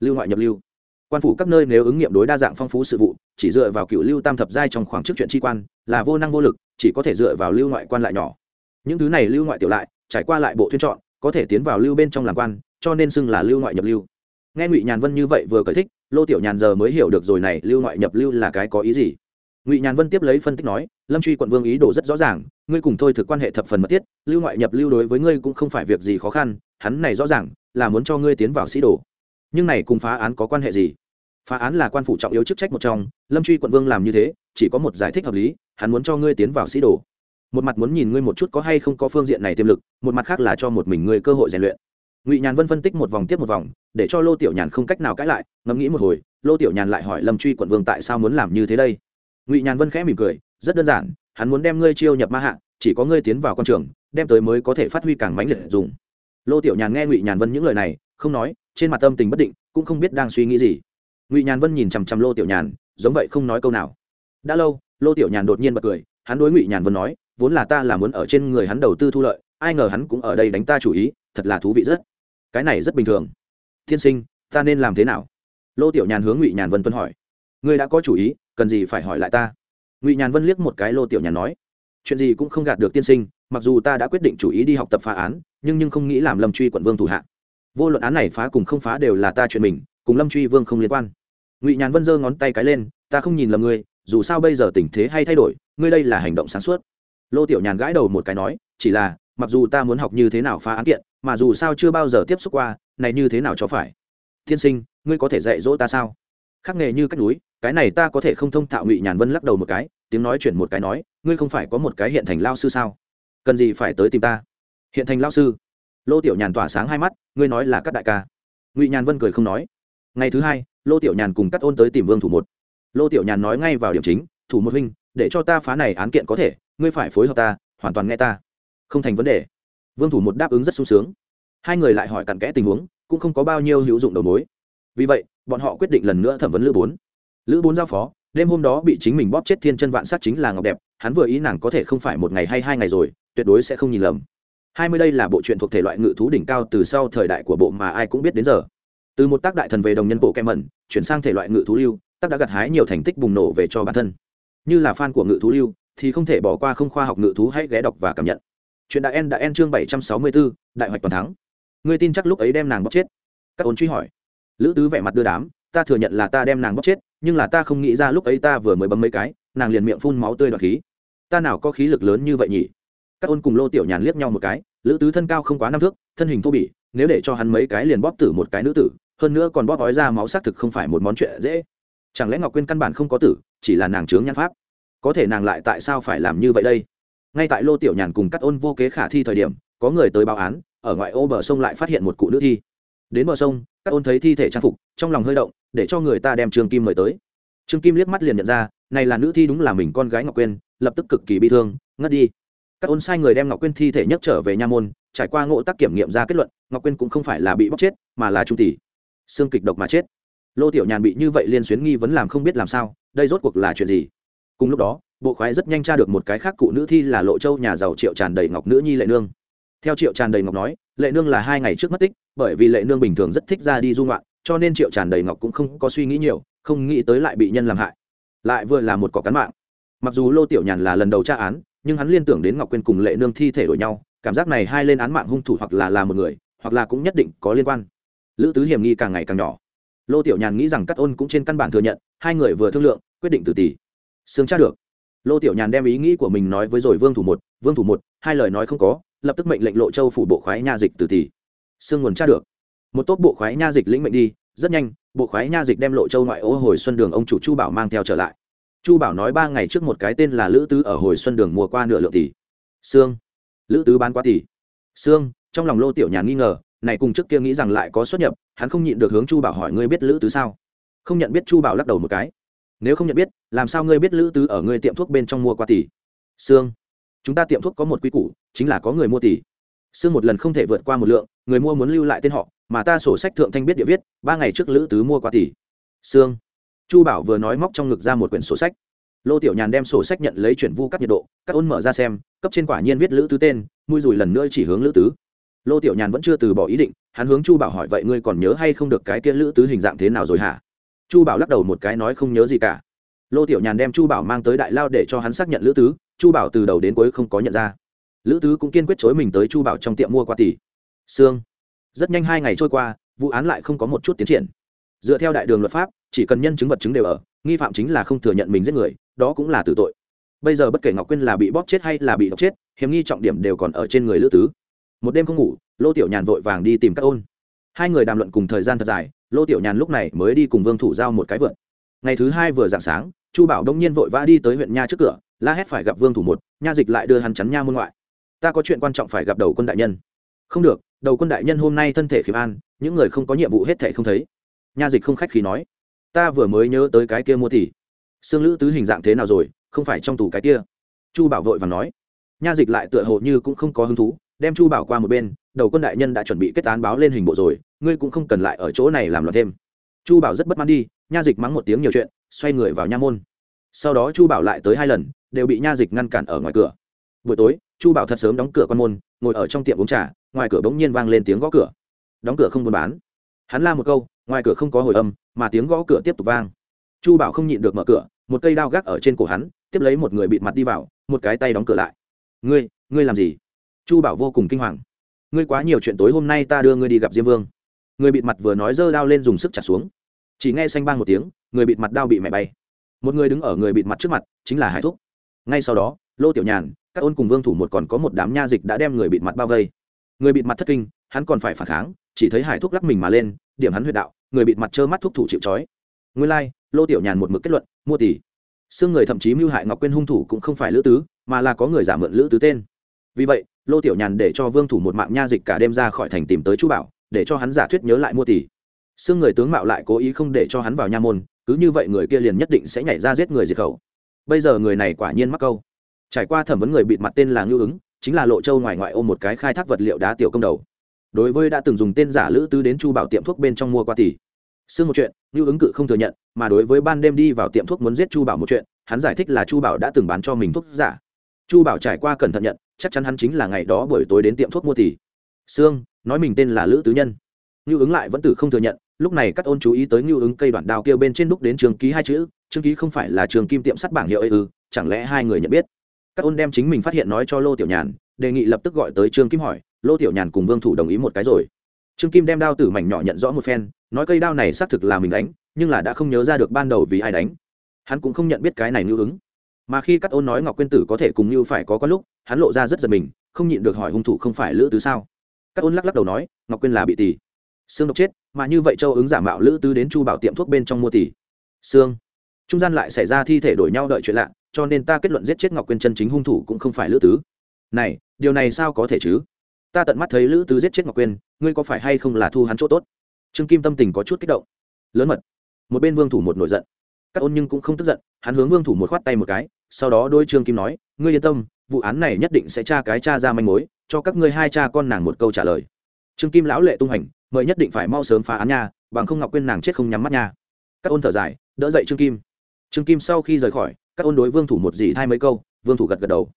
Lưu ngoại nhập lưu. Quan phủ các nơi nếu ứng nghiệm đối đa dạng phong phú sự vụ, chỉ dựa vào cựu lưu tam thập giai trong khoảng trước chuyện tri quan, là vô năng vô lực, chỉ có thể dựa vào lưu ngoại quan lại nhỏ. Những thứ này lưu ngoại tiểu lại, trải qua lại bộ tuyên chọn, có thể tiến vào lưu bên trong làm quan, cho nên xưng là lưu ngoại nhập lưu. Nghe ngụy nhàn vân như vậy vừa cởi thích lô tiểu nhàn giờ mới hiểu được rồi này, lưu ngoại nhập lưu là cái có ý gì. Ngụy nhàn vân tiếp lấy phân tích nói, lâm truy quận vương ý đồ rất rõ ràng, ngươi cùng thôi thực quan hệ thập phần mật thiết, lưu ngoại nhập lưu đối với ngươi cũng không phải việc gì khó khăn, hắn này rõ ràng, là muốn cho ngươi tiến vào sĩ đồ. Nhưng này cùng phá án có quan hệ gì? Phá án là quan phủ trọng yếu chức trách một trong, lâm truy quận vương làm như thế, chỉ có một giải thích hợp lý, hắn muốn cho ngươi tiến vào sĩ đồ. Một mặt muốn nhìn ngươi một chút có hay không có phương diện này tiềm lực, một mặt khác là cho một mình ngươi cơ hội rèn luyện ngụy nhàn vân phân tích một vòng tiếp một vòng để cho lô tiểu nhàn không cách nào cãi lại ngẫm nghĩ một hồi lô tiểu nhàn lại hỏi lâm truy quận vương tại sao muốn làm như thế đây ngụy nhàn vân khẽ mỉm cười rất đơn giản hắn muốn đem ngươi chiêu nhập ma hạ chỉ có ngươi tiến vào con trường đem tới mới có thể phát huy càng mãnh liệt dùng lô tiểu nhàn nghe ngụy nhàn vân những lời này không nói trên mặt tâm tình bất định cũng không biết đang suy nghĩ gì ngụy nhàn vân nhìn chằm chằm lô tiểu nhàn giống vậy không nói câu nào đã lâu lô tiểu nhàn đột nhiên bật cười hắn đối ngụy nhàn vân nói vốn là ta là muốn ở trên người hắn đầu tư thu lợi ai ngờ hắn cũng ở đây đánh ta chủ ý thật là thú vị rất cái này rất bình thường. Tiên sinh, ta nên làm thế nào? Lô tiểu nhàn hướng ngụy nhàn vân tuân hỏi. Ngươi đã có chủ ý, cần gì phải hỏi lại ta? Ngụy nhàn vân liếc một cái lô tiểu nhàn nói. Chuyện gì cũng không gạt được tiên sinh, mặc dù ta đã quyết định chủ ý đi học tập phá án, nhưng nhưng không nghĩ làm lâm truy quận vương thủ hạ. Vô luận án này phá cùng không phá đều là ta chuyện mình, cùng lâm truy vương không liên quan. Ngụy nhàn vân giơ ngón tay cái lên, ta không nhìn lầm ngươi, dù sao bây giờ tình thế hay thay đổi, ngươi đây là hành động sáng suốt. Lô tiểu nhàn gãi đầu một cái nói, chỉ là, mặc dù ta muốn học như thế nào phá án kiện mà dù sao chưa bao giờ tiếp xúc qua, này như thế nào cho phải? Tiên sinh, ngươi có thể dạy dỗ ta sao? Khắc nghề như cách núi, cái này ta có thể không thông thạo ngụy nhàn vân lắc đầu một cái, tiếng nói chuyển một cái nói, ngươi không phải có một cái hiện thành lao sư sao? Cần gì phải tới tìm ta? Hiện thành lao sư? Lô tiểu nhàn tỏa sáng hai mắt, ngươi nói là các đại ca. Ngụy nhàn vân cười không nói. Ngày thứ hai, lô tiểu nhàn cùng cắt ôn tới tìm vương thủ một. Lô tiểu nhàn nói ngay vào điểm chính, thủ một huynh, để cho ta phá này án kiện có thể, ngươi phải phối hợp ta, hoàn toàn nghe ta. Không thành vấn đề vương thủ một đáp ứng rất sung sướng. Hai người lại hỏi cặn kẽ tình huống, cũng không có bao nhiêu hữu dụng đầu mối. Vì vậy, bọn họ quyết định lần nữa thẩm vấn lữ bốn. Lữ bốn giao phó, đêm hôm đó bị chính mình bóp chết thiên chân vạn sát chính là ngọc đẹp, hắn vừa ý nàng có thể không phải một ngày hay hai ngày rồi, tuyệt đối sẽ không nhìn lầm. Hai mươi đây là bộ truyện thuộc thể loại ngự thú đỉnh cao từ sau thời đại của bộ mà ai cũng biết đến giờ. Từ một tác đại thần về đồng nhân bộ kem mẩn, chuyển sang thể loại ngự thú lưu, tác đã gặt hái nhiều thành tích bùng nổ về cho bản thân. Như là fan của ngự thú lưu, thì không thể bỏ qua không khoa học ngự thú hãy ghé đọc và cảm nhận chuyện đại en đại en chương bảy trăm sáu mươi bốn đại hoạch toàn thắng. Ngươi tin chắc lúc ấy đem nàng bóc chết? Các ôn truy hỏi. Lữ tứ vẻ mặt đưa đám, ta thừa nhận là ta đem nàng bóc chết, nhưng là ta không nghĩ ra lúc ấy ta vừa mới bấm mấy cái, nàng liền miệng phun máu tươi đoạt khí. Ta nào có khí lực lớn như vậy nhỉ? Các ôn cùng lô tiểu nhàn liếc nhau một cái, lữ tứ thân cao không quá năm thước, thân hình thô bỉ, nếu để cho hắn mấy cái liền bóp tử một cái nữ tử, hơn nữa còn bóp ói ra máu xác thực không phải một món chuyện dễ. Chẳng lẽ ngọc quyên căn bản không có tử, chỉ là nàng chướng nhan pháp? Có thể nàng lại tại sao phải làm như vậy đây? Ngay tại lô tiểu nhàn cùng cắt ôn vô kế khả thi thời điểm, có người tới báo án, ở ngoại ô bờ sông lại phát hiện một cụ nữ thi. Đến bờ sông cắt ôn thấy thi thể trang phục, trong lòng hơi động, để cho người ta đem trương kim mời tới. Trương kim liếc mắt liền nhận ra, này là nữ thi đúng là mình con gái ngọc quyên, lập tức cực kỳ bi thương, ngất đi. Các ôn sai người đem ngọc quyên thi thể nhấc trở về nha môn, trải qua ngộ tác kiểm nghiệm ra kết luận, ngọc quyên cũng không phải là bị bóc chết, mà là trung tỷ. Xương kịch độc mà chết. Lô tiểu nhàn bị như vậy liên xuyến nghi vấn làm không biết làm sao, đây rốt cuộc là chuyện gì? Cùng lúc đó bộ khoái rất nhanh tra được một cái khác cụ nữ thi là lộ châu nhà giàu triệu tràn đầy ngọc nữ nhi lệ nương. Theo triệu tràn đầy ngọc nói, lệ nương là hai ngày trước mất tích, bởi vì lệ nương bình thường rất thích ra đi du ngoạn, cho nên triệu tràn đầy ngọc cũng không có suy nghĩ nhiều, không nghĩ tới lại bị nhân làm hại. Lại vừa là một cỏ cán mạng. Mặc dù lô tiểu nhàn là lần đầu tra án, nhưng hắn liên tưởng đến ngọc quyên cùng lệ nương thi thể đổi nhau, cảm giác này hai lên án mạng hung thủ hoặc là là một người, hoặc là cũng nhất định có liên quan. Lữ tứ hiểm nghi càng ngày càng nhỏ. Lô tiểu nhàn nghĩ rằng cắt ôn cũng trên căn bản thừa nhận, hai người vừa thương lượng, quyết định từ tỷ. Sướng tra được lô tiểu nhàn đem ý nghĩ của mình nói với rồi vương thủ một, vương thủ một, hai lời nói không có, lập tức mệnh lệnh lộ châu phủ bộ khoái nha dịch từ tỷ. Sương nguồn tra được. Một tốt bộ khoái nha dịch lĩnh mệnh đi, rất nhanh, bộ khoái nha dịch đem lộ châu ngoại ô hồi xuân đường ông chủ chu bảo mang theo trở lại. Chu bảo nói ba ngày trước một cái tên là lữ tứ ở hồi xuân đường mua qua nửa lượng tỷ. Sương. Lữ tứ bán qua tỷ. Sương. Trong lòng lô tiểu nhàn nghi ngờ, này cùng trước kia nghĩ rằng lại có xuất nhập, hắn không nhịn được hướng chu bảo hỏi, ngươi biết lữ tứ sao? Không nhận biết. Chu bảo lắc đầu một cái nếu không nhận biết, làm sao ngươi biết lữ tứ ở ngươi tiệm thuốc bên trong mua qua tỷ? Sương, chúng ta tiệm thuốc có một quy củ, chính là có người mua tỷ. Sương một lần không thể vượt qua một lượng, người mua muốn lưu lại tên họ, mà ta sổ sách thượng thanh biết địa viết, ba ngày trước lữ tứ mua qua tỷ. Sương, chu bảo vừa nói móc trong ngực ra một quyển sổ sách. Lô tiểu nhàn đem sổ sách nhận lấy chuyển vu cắt nhiệt độ các ôn mở ra xem, cấp trên quả nhiên viết lữ tứ tên, mui rùi lần nữa chỉ hướng lữ tứ. Lô tiểu nhàn vẫn chưa từ bỏ ý định, hắn hướng chu bảo hỏi vậy ngươi còn nhớ hay không được cái kia lữ tứ hình dạng thế nào rồi hả? Chu bảo lắc đầu một cái nói không nhớ gì cả. Lô tiểu nhàn đem chu bảo mang tới đại lao để cho hắn xác nhận lữ tứ, chu bảo từ đầu đến cuối không có nhận ra. Lữ tứ cũng kiên quyết chối mình tới chu bảo trong tiệm mua qua tỷ. Sương. rất nhanh hai ngày trôi qua, vụ án lại không có một chút tiến triển. Dựa theo đại đường luật pháp, chỉ cần nhân chứng vật chứng đều ở, nghi phạm chính là không thừa nhận mình giết người, đó cũng là tử tội. Bây giờ bất kể ngọc quyên là bị bóp chết hay là bị độc chết, hiểm nghi trọng điểm đều còn ở trên người lữ tứ. Một đêm không ngủ, lô tiểu nhàn vội vàng đi tìm các ôn. Hai người đàm luận cùng thời gian thật dài lô tiểu nhàn lúc này mới đi cùng vương thủ giao một cái vượt. Ngày thứ hai vừa dạng sáng, chu bảo đông nhiên vội vã đi tới huyện nha trước cửa, la hét phải gặp vương thủ một, nha dịch lại đưa hắn chắn nha môn ngoại. Ta có chuyện quan trọng phải gặp đầu quân đại nhân. Không được, đầu quân đại nhân hôm nay thân thể khiêm an, những người không có nhiệm vụ hết thể không thấy. Nha dịch không khách khí nói. Ta vừa mới nhớ tới cái kia mua thì. Xương lữ tứ hình dạng thế nào rồi, không phải trong tủ cái kia. Chu bảo vội và nói. Nha dịch lại tựa hồ như cũng không có hứng thú đem chu bảo qua một bên, đầu quân đại nhân đã chuẩn bị kết án báo lên hình bộ rồi, ngươi cũng không cần lại ở chỗ này làm loạn thêm. Chu bảo rất bất mãn đi, nha dịch mắng một tiếng nhiều chuyện, xoay người vào nha môn. Sau đó chu bảo lại tới hai lần, đều bị nha dịch ngăn cản ở ngoài cửa. Buổi tối, chu bảo thật sớm đóng cửa con môn, ngồi ở trong tiệm uống trà, ngoài cửa bỗng nhiên vang lên tiếng gõ cửa. Đóng cửa không buôn bán. Hắn la một câu, ngoài cửa không có hồi âm, mà tiếng gõ cửa tiếp tục vang. Chu bảo không nhịn được mở cửa, một cây đao gác ở trên cổ hắn, tiếp lấy một người bịt mặt đi vào, một cái tay đóng cửa lại. Ngươi ngươi làm gì? Chu bảo vô cùng kinh hoàng. Ngươi quá nhiều chuyện tối hôm nay ta đưa ngươi đi gặp diêm vương. Người bịt mặt vừa nói dơ đao lên dùng sức chặt xuống. Chỉ nghe xanh bang một tiếng người bịt mặt đao bị mẹ bay. Một người đứng ở người bịt mặt trước mặt chính là hải thúc. Ngay sau đó lô tiểu nhàn các ôn cùng vương thủ một còn có một đám nha dịch đã đem người bịt mặt bao vây. Người bịt mặt thất kinh hắn còn phải phản kháng chỉ thấy hải thúc lắc mình mà lên điểm hắn huyệt đạo người bịt mặt trơ mắt thúc thủ chịu trói. Nguyên lai、like, lô tiểu nhàn một mực kết luận mua tỷ. Xương người thậm chí mưu hại ngọc quyên hung thủ cũng không phải lữ tứ mà là có người giả mượn lữ tứ tên vì vậy, lô tiểu nhàn để cho vương thủ một mạng nha dịch cả đêm ra khỏi thành tìm tới chú bảo, để cho hắn giả thuyết nhớ lại mua tỷ. Xương người tướng mạo lại cố ý không để cho hắn vào nha môn, cứ như vậy người kia liền nhất định sẽ nhảy ra giết người diệt khẩu. Bây giờ người này quả nhiên mắc câu. Trải qua thẩm vấn người bịt mặt tên là ngưu ứng, chính là lộ châu ngoài ngoại ôm một cái khai thác vật liệu đá tiểu công đầu. Đối với đã từng dùng tên giả lữ tứ đến chu bảo tiệm thuốc bên trong mua qua tỷ. Xương một chuyện, ngưu ứng cự không thừa nhận, mà đối với ban đêm đi vào tiệm thuốc muốn giết chu bảo một chuyện, hắn giải thích là chu bảo đã từng bán cho mình thuốc giả. Chu bảo trải qua cẩn thận nhận chắc chắn hắn chính là ngày đó buổi tối đến tiệm thuốc mua tỷ sương, nói mình tên là lữ tứ nhân. Như ứng lại vẫn tử không thừa nhận, lúc này các ôn chú ý tới như ứng cây đoạn đao kêu bên trên đúc đến trường ký hai chữ, trường ký không phải là trường kim tiệm sắt bảng hiệu ấy ư, chẳng lẽ hai người nhận biết? Các ôn đem chính mình phát hiện nói cho lô tiểu nhàn, đề nghị lập tức gọi tới trương kim hỏi, lô tiểu nhàn cùng vương thủ đồng ý một cái rồi. Trương kim đem đao tử mảnh nhỏ nhận rõ một phen, nói cây đao này xác thực là mình đánh, nhưng là đã không nhớ ra được ban đầu vì ai đánh. Hắn cũng không nhận biết cái này ngưu ứng mà khi cắt ôn nói ngọc quyên tử có thể cùng như phải có có lúc, hắn lộ ra rất giật mình, không nhịn được hỏi hung thủ không phải lữ tứ sao? Cắt ôn lắc lắc đầu nói, ngọc quyên là bị tỷ xương độc chết, mà như vậy châu ứng giả mạo lữ tứ đến chu bảo tiệm thuốc bên trong mua tỷ xương trung gian lại xảy ra thi thể đổi nhau đợi chuyện lạ, cho nên ta kết luận giết chết ngọc quyên chân chính hung thủ cũng không phải lữ tứ. Này, điều này sao có thể chứ? Ta tận mắt thấy lữ tứ giết chết ngọc quyên, ngươi có phải hay không là thu hắn chỗ tốt? Trương kim tâm tình có chút kích động. Lớn mật. Một bên vương thủ một nổi giận. Các ôn nhưng cũng không tức giận, hắn hướng vương thủ một khoát tay một cái sau đó đôi trương kim nói, ngươi yên tâm, vụ án này nhất định sẽ tra cái cha ra manh mối, cho các ngươi hai cha con nàng một câu trả lời. Trương kim lão lệ tung hành, mời nhất định phải mau sớm phá án nha, bằng không ngọc quyên nàng chết không nhắm mắt nha. Các ôn thở dài, đỡ dậy trương kim. Trương kim sau khi rời khỏi, các ôn đối vương thủ một dì thay mấy câu, vương thủ gật gật đầu.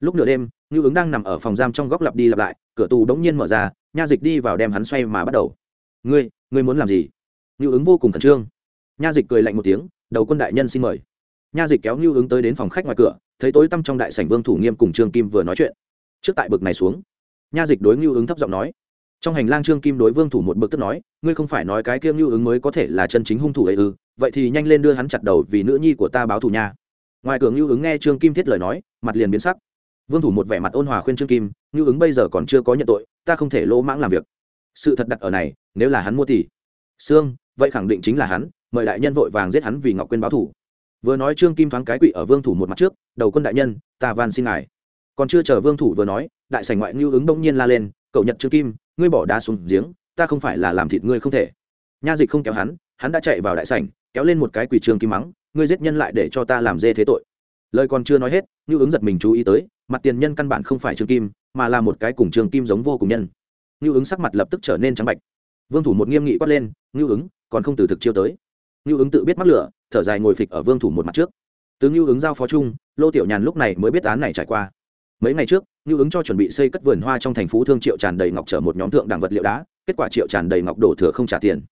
Lúc nửa đêm, ngưu ứng đang nằm ở phòng giam trong góc lặp đi lặp lại, cửa tù đống nhiên mở ra, nha dịch đi vào đem hắn xoay mà bắt đầu. Ngươi ngươi muốn làm gì? Ngưu ứng vô cùng khẩn trương. Nha dịch cười lạnh một tiếng, đầu quân đại nhân xin mời nha dịch kéo ngưu ứng tới đến phòng khách ngoài cửa thấy tối tăm trong đại sảnh vương thủ nghiêm cùng trương kim vừa nói chuyện. Trước tại bực này xuống nha dịch đối ngưu ứng thấp giọng nói. Trong hành lang trương kim đối vương thủ một bực tức nói ngươi không phải nói cái kia lưu ứng mới có thể là chân chính hung thủ ấy ư? Vậy thì nhanh lên đưa hắn chặt đầu vì nữ nhi của ta báo thù nha. Ngoài cửa lưu ứng nghe trương kim thiết lời nói mặt liền biến sắc. Vương thủ một vẻ mặt ôn hòa khuyên trương kim lưu ứng bây giờ còn chưa có nhận tội ta không thể lỗ mãng làm việc. Sự thật đặt ở này nếu là hắn mua thì, xương vậy khẳng định chính là hắn mời đại nhân vội vàng giết hắn vì ngọc quyên báo thù vừa nói trương kim thoáng cái quỵ ở vương thủ một mặt trước, đầu quân đại nhân, ta van xin ngài. Còn chưa chờ vương thủ vừa nói, đại sảnh ngoại ngưu ứng đông nhiên la lên, cậu nhật trương kim, ngươi bỏ đá xuống giếng, ta không phải là làm thịt ngươi không thể. Nha dịch không kéo hắn hắn đã chạy vào đại sảnh, kéo lên một cái quỳ trương kim mắng, ngươi giết nhân lại để cho ta làm dê thế tội. Lời còn chưa nói hết, ngưu ứng giật mình chú ý tới, mặt tiền nhân căn bản không phải trương kim, mà là một cái cùng trương kim giống vô cùng nhân. Ngưu ứng sắc mặt lập tức trở nên trắng bạch. Vương thủ một nghiêm nghị quát lên, ngưu ứng, còn không từ thực chiêu tới. Ngưu ứng tự biết mắc lửa thở dài ngồi phịch ở vương thủ một mặt trước. Tướng lưu ứng giao phó chung, lô tiểu nhàn lúc này mới biết án này trải qua. Mấy ngày trước lưu ứng cho chuẩn bị xây cất vườn hoa trong thành phố thương triệu tràn đầy ngọc chở một nhóm thượng đẳng vật liệu đá, kết quả triệu tràn đầy ngọc đổ thừa không trả tiền.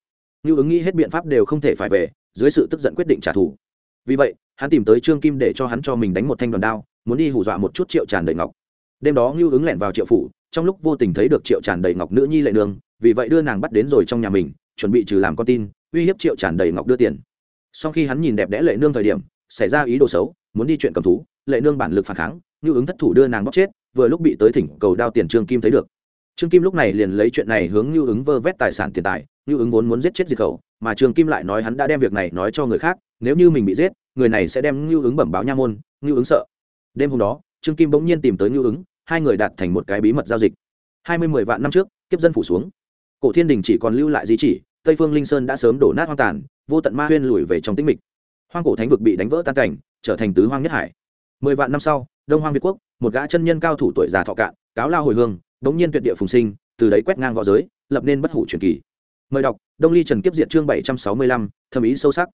Lưu ứng nghĩ hết biện pháp đều không thể phải về, dưới sự tức giận quyết định trả thù. Vì vậy, hắn tìm tới trương kim để cho hắn cho mình đánh một thanh đòn đao, muốn đi hù dọa một chút triệu tràn đầy ngọc. Đêm đó ngưu ứng lẻn vào triệu phủ, trong lúc vô tình thấy được triệu tràn đầy ngọc nữ nhi lệ nương, vì vậy đưa nàng bắt đến rồi trong nhà mình, chuẩn bị trừ làm con tin, uy hiếp triệu tràn đầy ngọc đưa tiền sau khi hắn nhìn đẹp đẽ lệ nương thời điểm, xảy ra ý đồ xấu, muốn đi chuyện cầm thú, lệ nương bản lực phản kháng, như ứng thất thủ đưa nàng bóc chết, vừa lúc bị tới thỉnh cầu đao tiền trương kim thấy được. Trương kim lúc này liền lấy chuyện này hướng như ứng vơ vét tài sản tiền tài, như ứng vốn muốn giết chết diệt khẩu, mà trương kim lại nói hắn đã đem việc này nói cho người khác, nếu như mình bị giết, người này sẽ đem như ứng bẩm báo nha môn, như ứng sợ. Đêm hôm đó, trương kim bỗng nhiên tìm tới như ứng, hai người đạt thành một cái bí mật giao dịch. Hai mươi mười vạn năm trước, kiếp dân phủ xuống. Cổ thiên đình chỉ còn lưu lại di chỉ, tây phương linh sơn đã sớm đổ nát hoang tàn vô tận ma huyên lùi về trong tĩnh mịch. Hoang cổ thánh vực bị đánh vỡ tan cảnh, trở thành tứ hoang nhất hải. Mười vạn năm sau, đông hoang việt quốc, một gã chân nhân cao thủ tuổi già thọ cạn, cáo lao hồi hương, đống nhiên tuyệt địa phùng sinh, từ đấy quét ngang v õ giới, lập nên bất hủ truyền kỳ. Mời đọc, đông ly trần kiếp diệt chương bảy trăm sáu mươi lăm, thâm ý sâu sắc.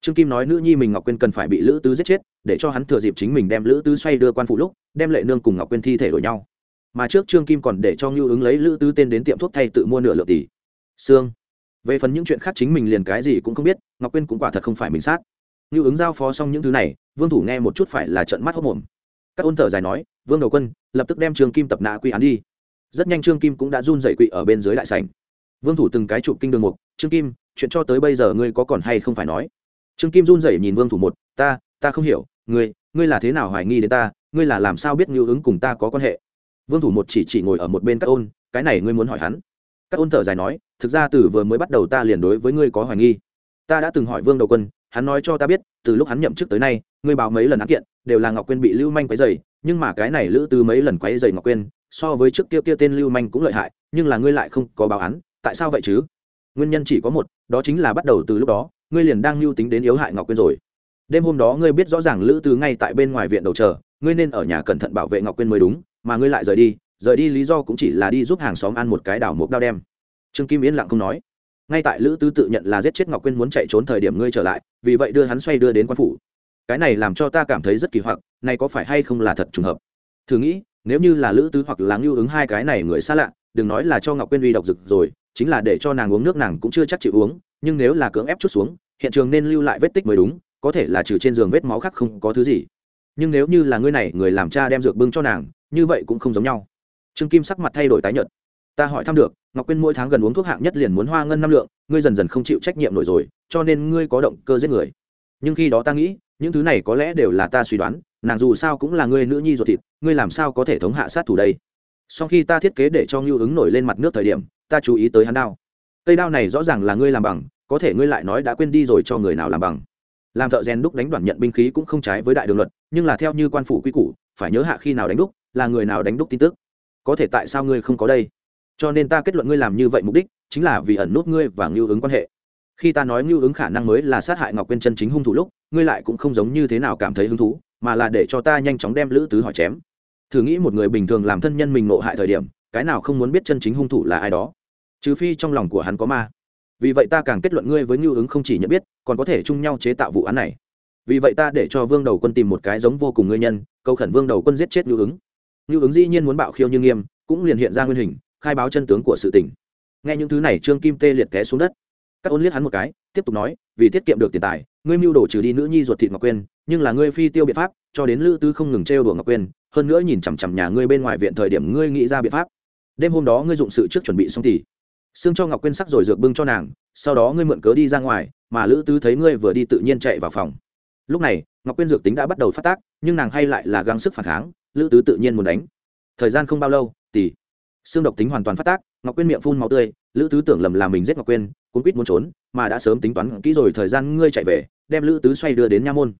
Trương kim nói nữ nhi mình ngọc quyên cần phải bị lữ tứ giết chết, để cho hắn thừa dịp chính mình đem lữ tứ xoay đưa quan phụ lúc, đem lệ nương cùng ngọc quyên thi thể đổi nhau. Mà trước trương kim còn để cho ngưu ứng lấy lữ tứ tên đến tiệm thuốc thay tự mua nửa lượng tỷ. Xương về phần những chuyện khác chính mình liền cái gì cũng không biết, ngọc quyên cũng quả thật không phải mình sát. Như ứng giao phó xong những thứ này, vương thủ nghe một chút phải là trận mắt hốc mồm. Các ôn thở dài nói, vương đầu quân, lập tức đem trương kim tập nã quy án đi. Rất nhanh trương kim cũng đã run dậy quỵ ở bên dưới đại sảnh. Vương thủ từng cái chụp kinh đường mục, trương kim, chuyện cho tới bây giờ ngươi có còn hay không phải nói? Trương kim run rẩy nhìn vương thủ một, ta ta không hiểu, ngươi ngươi là thế nào hoài nghi đến ta, ngươi là làm sao biết ngưu ứng cùng ta có quan hệ? Vương thủ một chỉ chỉ ngồi ở một bên các ôn, cái này ngươi muốn hỏi hắn? Các ôn thở dài nói thực ra từ vừa mới bắt đầu ta liền đối với ngươi có hoài nghi. Ta đã từng hỏi vương đầu quân, hắn nói cho ta biết, từ lúc hắn nhậm chức tới nay, ngươi báo mấy lần án kiện, đều là ngọc quyên bị lưu manh quấy dày nhưng mà cái này lữ từ mấy lần quấy dày ngọc quyên, so với trước kia kia tên lưu manh cũng lợi hại, nhưng là ngươi lại không có báo án, tại sao vậy chứ? Nguyên nhân chỉ có một, đó chính là bắt đầu từ lúc đó, ngươi liền đang lưu tính đến yếu hại ngọc quyên rồi. Đêm hôm đó ngươi biết rõ ràng lữ từ ngay tại bên ngoài viện đầu chờ, ngươi nên ở nhà cẩn thận bảo vệ ngọc quyên mới đúng, mà ngươi lại rời đi rời đi lý do cũng chỉ là đi giúp hàng xóm ăn một cái đảo mục đao đem trương kim yên lặng không nói. Ngay tại lữ tứ tự nhận là giết chết ngọc quyên muốn chạy trốn thời điểm ngươi trở lại, vì vậy đưa hắn xoay đưa đến quan phủ. Cái này làm cho ta cảm thấy rất kỳ hoặc, này có phải hay không là thật trùng hợp? Thử nghĩ, nếu như là lữ tứ hoặc là ngưu ứng hai cái này người xa lạ, đừng nói là cho ngọc quyên uy độc rực rồi, chính là để cho nàng uống nước nàng cũng chưa chắc chịu uống, nhưng nếu là cưỡng ép chút xuống, hiện trường nên lưu lại vết tích mới đúng, có thể là trừ trên giường vết máu khác không có thứ gì. Nhưng nếu như là ngươi này, người làm cha đem dược bưng cho nàng, như vậy cũng không giống nhau. Trương kim sắc mặt thay đổi tái nhợt. Ta hỏi thăm được ngọc quyên mỗi tháng gần uống thuốc hạng nhất liền muốn hoa ngân năm lượng, ngươi dần dần không chịu trách nhiệm nổi rồi, cho nên ngươi có động cơ giết người. Nhưng khi đó ta nghĩ, những thứ này có lẽ đều là ta suy đoán, nàng dù sao cũng là ngươi nữ nhi ruột thịt, ngươi làm sao có thể thống hạ sát thủ đây? Sau khi ta thiết kế để cho ngưu ứng nổi lên mặt nước thời điểm, ta chú ý tới hắn đao. Cây đao này rõ ràng là ngươi làm bằng, có thể ngươi lại nói đã quên đi rồi cho người nào làm bằng. Làm thợ rèn đúc đánh đoạn nhận binh khí cũng không trái với đại đường luật, nhưng là theo như quan phủ quy củ, phải nhớ hạ khi nào đánh đúc, là người nào đánh đúc tin tức. Có thể tại sao ngươi không có đây? Cho nên ta kết luận ngươi làm như vậy mục đích chính là vì ẩn nút ngươi và ngưu ứng quan hệ. Khi ta nói ngưu ứng khả năng mới là sát hại ngọc quyên chân chính hung thủ lúc, ngươi lại cũng không giống như thế nào cảm thấy hứng thú, mà là để cho ta nhanh chóng đem lữ tứ hỏi chém. Thử nghĩ một người bình thường làm thân nhân mình nộ hại thời điểm, cái nào không muốn biết chân chính hung thủ là ai đó? Trừ phi trong lòng của hắn có ma. Vì vậy ta càng kết luận ngươi với ngưu ứng không chỉ nhận biết, còn có thể chung nhau chế tạo vụ án này. Vì vậy ta để cho vương đầu quân tìm một cái giống vô cùng ngươi nhân câu khẩn vương đầu quân giết chết ngưu ứng. Ngưu ứng dĩ nhiên muốn bạo khiêu như nghiêm, cũng liền hiện ra nguyên hình khai báo chân tướng của sự tình. Nghe những thứ này, trương kim tê liệt té xuống đất. Các ôn liếc hắn một cái, tiếp tục nói, vì tiết kiệm được tiền tài, ngươi mưu đồ trừ đi nữ nhi ruột thịt ngọc quyên, nhưng là ngươi phi tiêu biện pháp, cho đến lữ tư không ngừng trêu đùa ngọc quyên, hơn nữa nhìn chằm chằm nhà ngươi bên ngoài viện thời điểm ngươi nghĩ ra biện pháp. Đêm hôm đó ngươi dụng sự trước chuẩn bị xong thì xương cho ngọc quyên sắc rồi dược bưng cho nàng, sau đó ngươi mượn cớ đi ra ngoài, mà lữ tư thấy ngươi vừa đi tự nhiên chạy vào phòng. Lúc này, ngọc quyên dược tính đã bắt đầu phát tác, nhưng nàng hay lại là gắng sức phản kháng, lữ tứ tự nhiên muốn đánh. Thời gian không bao lâu tỷ xương độc tính hoàn toàn phát tác, ngọc quyên miệng phun máu tươi, lữ tứ tưởng lầm là mình giết ngọc quyên cũng quýt muốn trốn, mà đã sớm tính toán kỹ rồi thời gian ngươi chạy về, đem lữ tứ xoay đưa đến nha môn.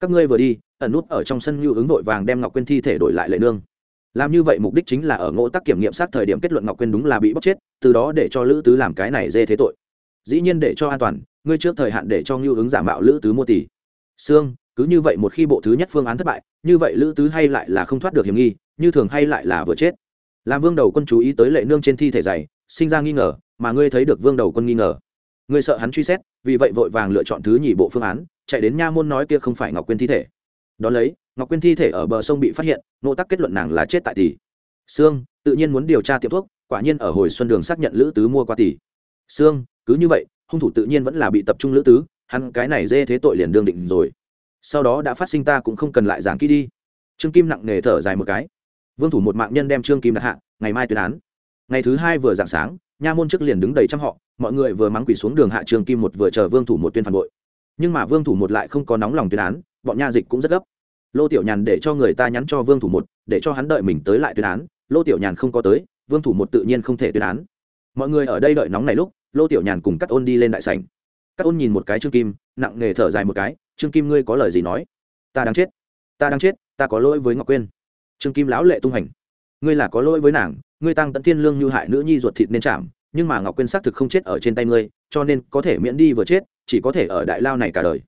Các ngươi vừa đi, ẩn nút ở trong sân như ứng vội vàng đem ngọc quyên thi thể đổi lại lệ nương. Làm như vậy mục đích chính là ở ngộ tác kiểm nghiệm sát thời điểm kết luận ngọc quyên đúng là bị bóc chết, từ đó để cho lữ tứ làm cái này dê thế tội. Dĩ nhiên để cho an toàn, ngươi trước thời hạn để cho ngưu ứng giả mạo lữ tứ mua tỷ. Xương cứ như vậy một khi bộ thứ nhất phương án thất bại, như vậy lữ tứ hay lại là không thoát được hiểm nghi, như thường hay lại là vừa chết làm vương đầu quân chú ý tới lệ nương trên thi thể dày, sinh ra nghi ngờ, mà ngươi thấy được vương đầu quân nghi ngờ. Ngươi sợ hắn truy xét, vì vậy vội vàng lựa chọn thứ nhì bộ phương án, chạy đến nha môn nói kia không phải ngọc quyên thi thể. Đón lấy, ngọc quyên thi thể ở bờ sông bị phát hiện, nộ tắc kết luận nàng là chết tại tỷ. Sương, tự nhiên muốn điều tra tiệm thuốc, quả nhiên ở hồi xuân đường xác nhận lữ tứ mua qua tỷ. Sương, cứ như vậy, hung thủ tự nhiên vẫn là bị tập trung lữ tứ, hắn cái này dê thế tội liền đương định rồi. Sau đó đã phát sinh ta cũng không cần lại giảng kỹ đi. Trương kim nặng nề thở dài một cái vương thủ một mạng nhân đem trương kim đặt hạ, ngày mai tuyên án. Ngày thứ hai vừa dạng sáng, nha môn trước liền đứng đầy trăm họ, mọi người vừa mắng quỷ xuống đường hạ trương kim một vừa chờ vương thủ một tuyên phản bội. Nhưng mà vương thủ một lại không có nóng lòng tuyên án, bọn nha dịch cũng rất gấp. Lô tiểu nhàn để cho người ta nhắn cho vương thủ một, để cho hắn đợi mình tới lại tuyên án, lô tiểu nhàn không có tới, vương thủ một tự nhiên không thể tuyên án. Mọi người ở đây đợi nóng này lúc, lô tiểu nhàn cùng cắt ôn đi lên đại sảnh. Cắt ôn nhìn một cái trương kim, nặng nề thở dài một cái, trương kim ngươi có lời gì nói? Ta đang chết. Ta đang chết, ta có lỗi với ngọc quyên trương kim lão lệ tung hành. Ngươi là có lỗi với nàng, ngươi tăng tận thiên lương như hại nữ nhi ruột thịt nên chạm, nhưng mà ngọc quyên xác thực không chết ở trên tay ngươi, cho nên có thể miễn đi vừa chết, chỉ có thể ở đại lao này cả đời.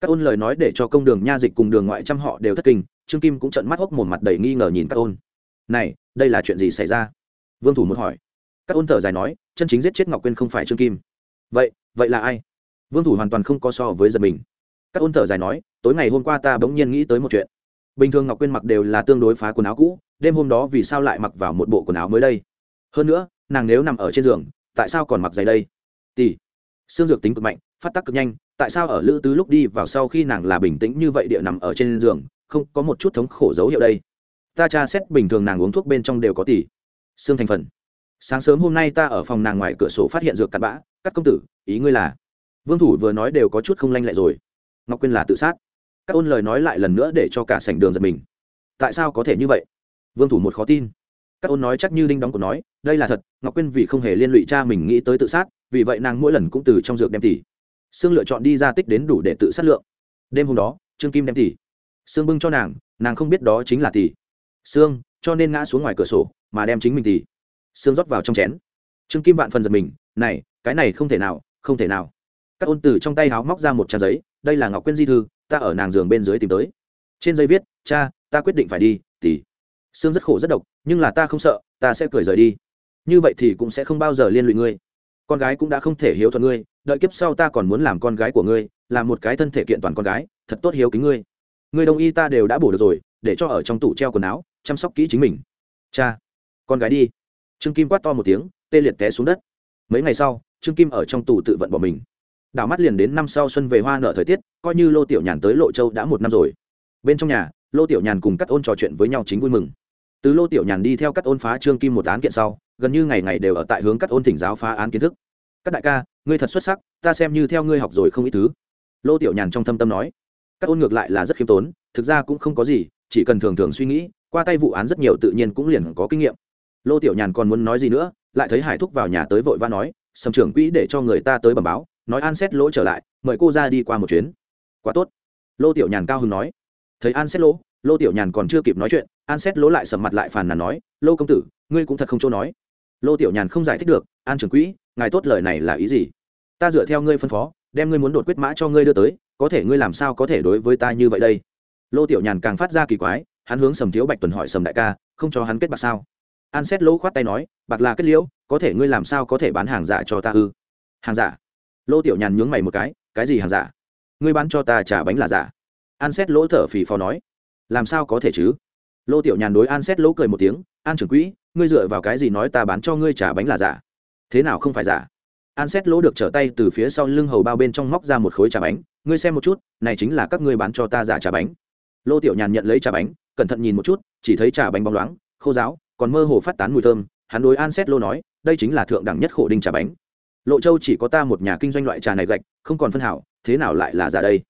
Các ôn lời nói để cho công đường nha dịch cùng đường ngoại trăm họ đều thất kinh, trương kim cũng trận mắt hốc một mặt đầy nghi ngờ nhìn các ôn. Này, đây là chuyện gì xảy ra? Vương thủ một hỏi. Các ôn thở dài nói, chân chính giết chết ngọc quyên không phải trương kim. Vậy vậy là ai? Vương thủ hoàn toàn không có so với giật mình. Các ôn thở dài nói, tối ngày hôm qua ta bỗng nhiên nghĩ tới một chuyện bình thường ngọc quyên mặc đều là tương đối phá quần áo cũ, đêm hôm đó vì sao lại mặc vào một bộ quần áo mới đây? Hơn nữa, nàng nếu nằm ở trên giường, tại sao còn mặc giày đây? Tỷ, xương dược tính cực mạnh, phát tác cực nhanh, tại sao ở lữ tứ lúc đi vào sau khi nàng là bình tĩnh như vậy địa nằm ở trên giường, không có một chút thống khổ dấu hiệu đây? Ta tra xét bình thường nàng uống thuốc bên trong đều có tỷ. Xương thành phần. Sáng sớm hôm nay ta ở phòng nàng ngoài cửa sổ phát hiện dược cặn bã các công tử, ý ngươi là? Vương thủ vừa nói đều có chút không lanh lẹ rồi. Ngọc quyên là tự sát các ôn lời nói lại lần nữa để cho cả sảnh đường giật mình. Tại sao có thể như vậy? Vương thủ một khó tin. Các ôn nói chắc như đinh đóng của nói, đây là thật, ngọc quyên vì không hề liên lụy cha mình nghĩ tới tự sát, vì vậy nàng mỗi lần cũng từ trong dược đem tỷ sương lựa chọn đi ra tích đến đủ để tự sát lượng. Đêm hôm đó, trương kim đem tỷ sương bưng cho nàng nàng không biết đó chính là tỷ sương, cho nên ngã xuống ngoài cửa sổ, mà đem chính mình tỷ sương rót vào trong chén. Trương kim vạn phần giật mình, này, cái này không thể nào, không thể nào. Các ôn từ trong tay háo móc ra một trang giấy, đây là ngọc quyên di thư ta ở nàng giường bên dưới tìm tới. Trên giấy viết, cha, ta quyết định phải đi, tỷ. Sương rất khổ rất độc, nhưng là ta không sợ, ta sẽ cười rời đi. Như vậy thì cũng sẽ không bao giờ liên lụy ngươi. Con gái cũng đã không thể hiếu thuận ngươi, đợi kiếp sau ta còn muốn làm con gái của ngươi, làm một cái thân thể kiện toàn con gái, thật tốt hiếu kính ngươi. Ngươi đồng y ta đều đã bổ được rồi, để cho ở trong tủ treo quần áo, chăm sóc kỹ chính mình. Cha, con gái đi. Trương kim quát to một tiếng, tê liệt té xuống đất. Mấy ngày sau, trương kim ở trong tù tự vận bỏ mình đảo mắt liền đến năm sau xuân về hoa nở thời tiết, coi như lô tiểu nhàn tới lộ châu đã một năm rồi. Bên trong nhà, lô tiểu nhàn cùng cắt ôn trò chuyện với nhau chính vui mừng. Từ lô tiểu nhàn đi theo cắt ôn phá trương kim một án kiện sau, gần như ngày ngày đều ở tại hướng cắt ôn thỉnh giáo phá án kiến thức. Các đại ca, ngươi thật xuất sắc, ta xem như theo ngươi học rồi không ít thứ. Lô tiểu nhàn trong thâm tâm nói. Cắt ôn ngược lại là rất khiêm tốn, thực ra cũng không có gì, chỉ cần thường thường suy nghĩ, qua tay vụ án rất nhiều tự nhiên cũng liền có kinh nghiệm. Lô tiểu nhàn còn muốn nói gì nữa, lại thấy hải thúc vào nhà tới vội va nói, sầm trưởng quỹ để cho người ta tới bẩm báo nói an xét lỗ trở lại, mời cô ra đi qua một chuyến. Quá tốt. Lô tiểu nhàn cao hưng nói. Thấy an xét lỗ, lô tiểu nhàn còn chưa kịp nói chuyện, an xét lỗ lại sầm mặt lại phàn nàn nói, lô công tử, ngươi cũng thật không chỗ nói. Lô tiểu nhàn không giải thích được, an trưởng quỹ, ngài tốt lời này là ý gì? Ta dựa theo ngươi phân phó, đem ngươi muốn đột quyết mã cho ngươi đưa tới, có thể ngươi làm sao có thể đối với ta như vậy đây? Lô tiểu nhàn càng phát ra kỳ quái, hắn hướng sầm thiếu bạch tuần hỏi sầm đại ca, không cho hắn kết bạc sao? An xét lỗ khoát tay nói, bạc là kết liễu, có thể ngươi làm sao có thể bán hàng giả cho ta ư? Hàng giả? Lô tiểu nhàn nhướng mày một cái cái gì hàng giả? Ngươi bán cho ta trả bánh là giả? An xét lỗ thở phì phò nói, làm sao có thể chứ? Lô tiểu nhàn đối an xét lỗ cười một tiếng, an trưởng quỹ, ngươi dựa vào cái gì nói ta bán cho ngươi trả bánh là giả? Thế nào không phải giả? An xét lỗ được trở tay từ phía sau lưng hầu bao bên trong móc ra một khối trà bánh, ngươi xem một chút, này chính là các ngươi bán cho ta giả trà bánh. Lô tiểu nhàn nhận lấy trà bánh, cẩn thận nhìn một chút, chỉ thấy trà bánh bóng loáng, khô giáo còn mơ hồ phát tán mùi thơm. Hắn đối an xét lô nói, đây chính là thượng đẳng nhất khổ đinh trà bánh lộ châu chỉ có ta một nhà kinh doanh loại trà này gạch, không còn phân hảo, thế nào lại là giả đây?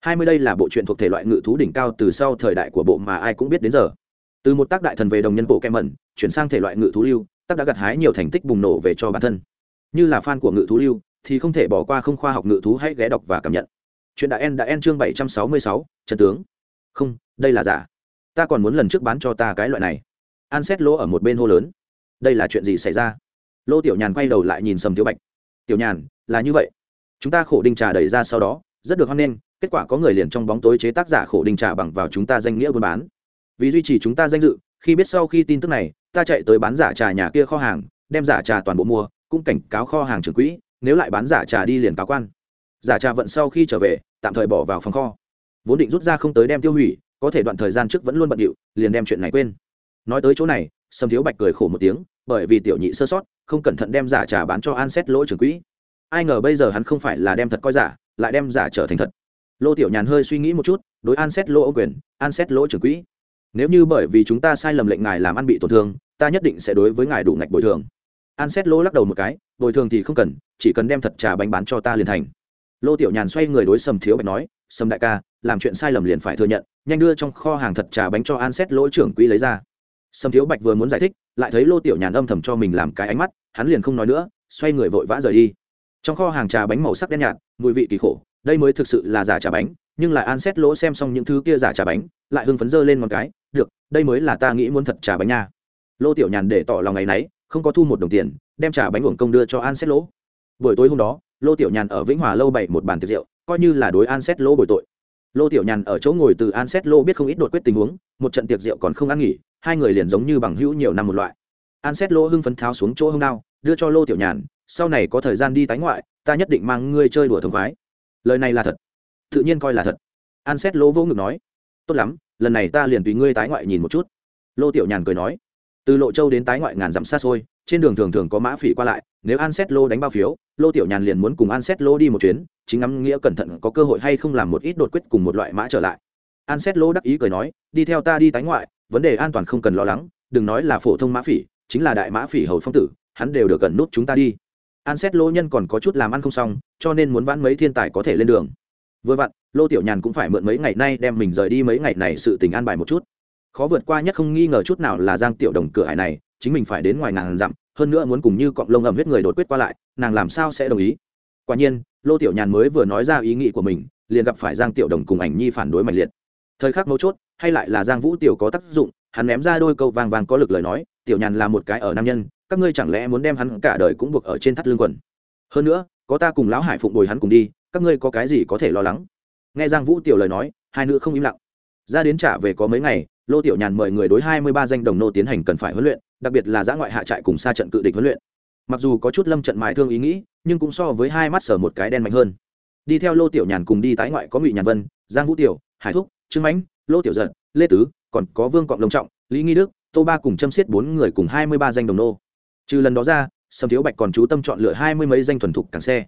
Hai mươi đây là bộ truyện thuộc thể loại ngự thú đỉnh cao từ sau thời đại của bộ mà ai cũng biết đến giờ. Từ một tác đại thần về đồng nhân bộ kem mẩn, chuyển sang thể loại ngự thú lưu, tác đã gặt hái nhiều thành tích bùng nổ về cho bản thân. Như là fan của ngự thú lưu, thì không thể bỏ qua không khoa học ngự thú hãy ghé đọc và cảm nhận. Chuyện đã en đã en chương bảy trăm sáu mươi sáu, trần tướng. Không, đây là giả. Ta còn muốn lần trước bán cho ta cái loại này. An xét lỗ ở một bên hô lớn. Đây là chuyện gì xảy ra? Lô tiểu nhàn quay đầu lại nhìn sầm thiếu bạch tiểu nhàn, là như vậy. Chúng ta khổ đinh trà đẩy ra sau đó, rất được hoan nghênh, kết quả có người liền trong bóng tối chế tác giả khổ đinh trà bằng vào chúng ta danh nghĩa buôn bán. Vì duy trì chúng ta danh dự, khi biết sau khi tin tức này, ta chạy tới bán giả trà nhà kia kho hàng, đem giả trà toàn bộ mua, cũng cảnh cáo kho hàng trưởng quỹ, nếu lại bán giả trà đi liền cáo quan. Giả trà vận sau khi trở về, tạm thời bỏ vào phòng kho. Vốn định rút ra không tới đem tiêu hủy, có thể đoạn thời gian trước vẫn luôn bận điệu, liền đem chuyện này quên. Nói tới chỗ này sầm thiếu bạch cười khổ một tiếng, bởi vì tiểu nhị sơ sót, không cẩn thận đem giả trà bán cho an xét lỗ trưởng quỹ. Ai ngờ bây giờ hắn không phải là đem thật coi giả, lại đem giả trở thành thật. Lô tiểu nhàn hơi suy nghĩ một chút, đối an xét lỗ ô quyền, an xét lỗ trưởng quỹ. Nếu như bởi vì chúng ta sai lầm lệnh ngài làm ăn bị tổn thương, ta nhất định sẽ đối với ngài đủ ngạch bồi thường. An xét lỗ lắc đầu một cái, bồi thường thì không cần, chỉ cần đem thật trà bánh bán cho ta liền thành. Lô tiểu nhàn xoay người đối sầm thiếu bạch nói, sầm đại ca, làm chuyện sai lầm liền phải thừa nhận, nhanh đưa trong kho hàng thật trà bánh cho an xét lỗ trưởng quỹ lấy ra sầm thiếu bạch vừa muốn giải thích, lại thấy lô tiểu nhàn âm thầm cho mình làm cái ánh mắt, hắn liền không nói nữa, xoay người vội vã rời đi. Trong kho hàng trà bánh màu sắc đen nhạt, mùi vị kỳ khổ, đây mới thực sự là giả trà bánh, nhưng lại an xét lỗ xem xong những thứ kia giả trà bánh, lại hưng phấn dơ lên một cái, được, đây mới là ta nghĩ muốn thật trà bánh nha. Lô tiểu nhàn để tỏ lòng ngày nấy, không có thu một đồng tiền, đem trà bánh uổng công đưa cho an xét lỗ. Buổi tối hôm đó, lô tiểu nhàn ở vĩnh hòa lâu bảy một bàn tiệc rượu, coi như là đối an xét lỗ bồi tội lô tiểu nhàn ở chỗ ngồi từ an xét lô biết không ít đột quyết tình huống, một trận tiệc rượu còn không ăn nghỉ, hai người liền giống như bằng hữu nhiều năm một loại. An xét lô hưng phấn tháo xuống chỗ hông đao, đưa cho lô tiểu nhàn, sau này có thời gian đi tái ngoại, ta nhất định mang ngươi chơi đùa thống khoái. Lời này là thật. Tự nhiên coi là thật. An xét lô vô ngực nói. Tốt lắm, lần này ta liền tùy ngươi tái ngoại nhìn một chút. Lô tiểu nhàn cười nói từ lộ châu đến tái ngoại ngàn dặm xa xôi, trên đường thường thường có mã phỉ qua lại, nếu an xét lô đánh bao phiếu, lô tiểu nhàn liền muốn cùng an xét lô đi một chuyến, chính ngắm nghĩa cẩn thận có cơ hội hay không làm một ít đột quyết cùng một loại mã trở lại. An xét lô đắc ý cười nói, đi theo ta đi tái ngoại, vấn đề an toàn không cần lo lắng, đừng nói là phổ thông mã phỉ, chính là đại mã phỉ hầu phong tử, hắn đều được gần nút chúng ta đi. An xét lô nhân còn có chút làm ăn không xong, cho nên muốn vãn mấy thiên tài có thể lên đường. Vừa vặn, lô tiểu nhàn cũng phải mượn mấy ngày nay đem mình rời đi mấy ngày này sự tình an bài một chút khó vượt qua nhất không nghi ngờ chút nào là giang tiểu đồng cửa hải này, chính mình phải đến ngoài ngàn dặm, hơn nữa muốn cùng như cọng lông ẩm huyết người đột quyết qua lại, nàng làm sao sẽ đồng ý? Quả nhiên, lô tiểu nhàn mới vừa nói ra ý nghĩ của mình, liền gặp phải giang tiểu đồng cùng ảnh nhi phản đối mạnh liệt. Thời khắc mấu chốt, hay lại là giang vũ tiểu có tác dụng, hắn ném ra đôi câu vàng vàng có lực lời nói, tiểu nhàn là một cái ở nam nhân, các ngươi chẳng lẽ muốn đem hắn cả đời cũng buộc ở trên thắt lưng quần? Hơn nữa, có ta cùng lão hải phụng bồi hắn cùng đi, các ngươi có cái gì có thể lo lắng? Nghe giang vũ tiểu lời nói, hai nữ không im lặng. Ra đến trả về có mấy ngày lô tiểu nhàn mời người đối hai mươi ba danh đồng nô tiến hành cần phải huấn luyện đặc biệt là giã ngoại hạ trại cùng xa trận cự địch huấn luyện. Mặc dù có chút lâm trận mài thương ý nghĩ nhưng cũng so với hai mắt sở một cái đen mạnh hơn. Đi theo lô tiểu nhàn cùng đi tái ngoại có ngụy nhàn vân giang vũ tiểu hải thúc trương mãnh lô tiểu Dận, lê tứ còn có vương cọng lông trọng lý nghi đức tô ba cùng châm xiết bốn người cùng hai mươi ba danh đồng nô. Trừ lần đó ra sầm thiếu bạch còn chú tâm chọn lựa hai mươi mấy danh thuần thục càng xe.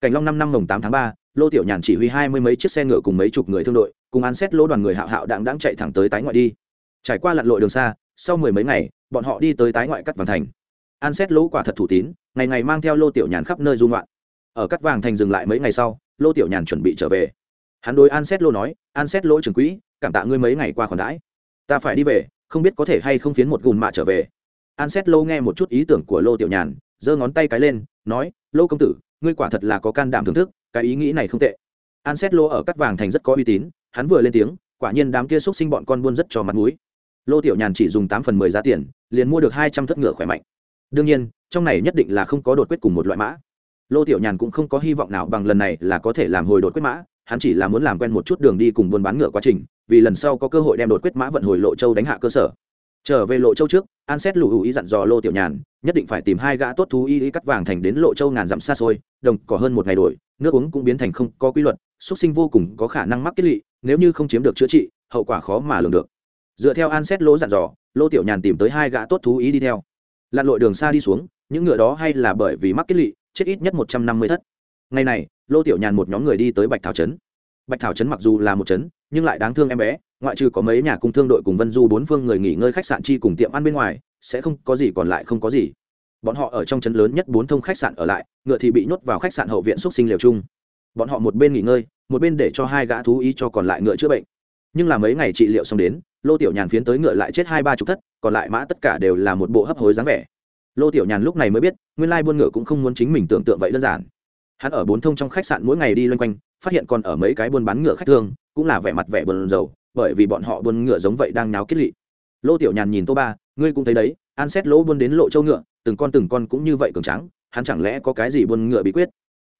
Cảnh long năm năm mồng tám tháng ba lô tiểu nhàn chỉ huy hai mươi mấy chiếc xe ngựa cùng mấy chục người thương đội cùng án xét lỗ đoàn người hạo hạo đang đang chạy thẳng tới tái ngoại đi. Trải qua lặn lội đường xa, sau mười mấy ngày, bọn họ đi tới tái ngoại cắt vàng thành. An xét lỗ quả thật thủ tín, ngày ngày mang theo lô tiểu nhàn khắp nơi dung loạn ở cắt vàng thành dừng lại mấy ngày sau, lô tiểu nhàn chuẩn bị trở về. Hắn đối an xét lô nói an xét lỗ trưởng quỹ, cảm tạ ngươi mấy ngày qua khoản đãi. Ta phải đi về, không biết có thể hay không phiến một gùn mạ trở về. An xét lô nghe một chút ý tưởng của lô tiểu nhàn, giơ ngón tay cái lên, nói, lô công tử, ngươi quả thật là có can đảm thưởng thức, cái ý nghĩ này không tệ. An xét lô ở cắt vàng thành rất có uy tín hắn vừa lên tiếng, quả nhiên đám kia xúc sinh bọn con buôn rất cho mặt mũi. Lô tiểu nhàn chỉ dùng tám phần mười giá tiền, liền mua được hai trăm thất ngựa khỏe mạnh. Đương nhiên, trong này nhất định là không có đột quyết cùng một loại mã. Lô tiểu nhàn cũng không có hy vọng nào bằng lần này là có thể làm hồi đột quyết mã, hắn chỉ là muốn làm quen một chút đường đi cùng buôn bán ngựa quá trình, vì lần sau có cơ hội đem đột quyết mã vận hồi lộ châu đánh hạ cơ sở. Trở về lộ châu trước an xét lũ hữu ý dặn dò lô tiểu nhàn, nhất định phải tìm hai gã tốt thú y ý cắt vàng thành đến lộ châu ngàn dặm xa xôi, đồng có hơn một ngày đổi, nước uống cũng biến thành không có quy luật xuất sinh vô cùng có khả năng mắc kết lị, nếu như không chiếm được chữa trị, hậu quả khó mà lường được. Dựa theo an xét lỗ dặn dò, lô tiểu nhàn tìm tới hai gã tốt thú ý đi theo. Lặn lội đường xa đi xuống, những ngựa đó hay là bởi vì mắc kết lị, chết ít nhất một trăm năm mươi thất. Ngày này, lô tiểu nhàn một nhóm người đi tới bạch thảo trấn. Bạch thảo trấn mặc dù là một trấn, nhưng lại đáng thương em bé ngoại trừ có mấy nhà cung thương đội cùng vân du bốn phương người nghỉ ngơi khách sạn chi cùng tiệm ăn bên ngoài, sẽ không có gì còn lại không có gì. Bọn họ ở trong trấn lớn nhất bốn thông khách sạn ở lại, ngựa thì bị nhốt vào khách sạn hậu viện xúc sinh liều chung. Bọn họ một bên nghỉ ngơi, một bên để cho hai gã thú ý cho còn lại ngựa chữa bệnh. Nhưng là mấy ngày trị liệu xong đến, lô tiểu nhàn phiến tới ngựa lại chết hai ba chục thất, còn lại mã tất cả đều là một bộ hấp hối dáng vẻ. Lô tiểu nhàn lúc này mới biết, nguyên lai buôn ngựa cũng không muốn chính mình tưởng tượng vậy đơn giản. Hắn ở bốn thông trong khách sạn mỗi ngày đi loanh quanh, phát hiện còn ở mấy cái buôn bán ngựa khách thương, cũng là vẻ mặt vẻ buồn rầu bởi vì bọn họ buôn ngựa giống vậy đang náo kết lị. Lô tiểu nhàn nhìn tô ba, ngươi cũng thấy đấy, an xét lỗ buôn đến lộ châu ngựa, từng con từng con cũng như vậy cường trắng hắn chẳng lẽ có cái gì buôn ngựa bí quyết?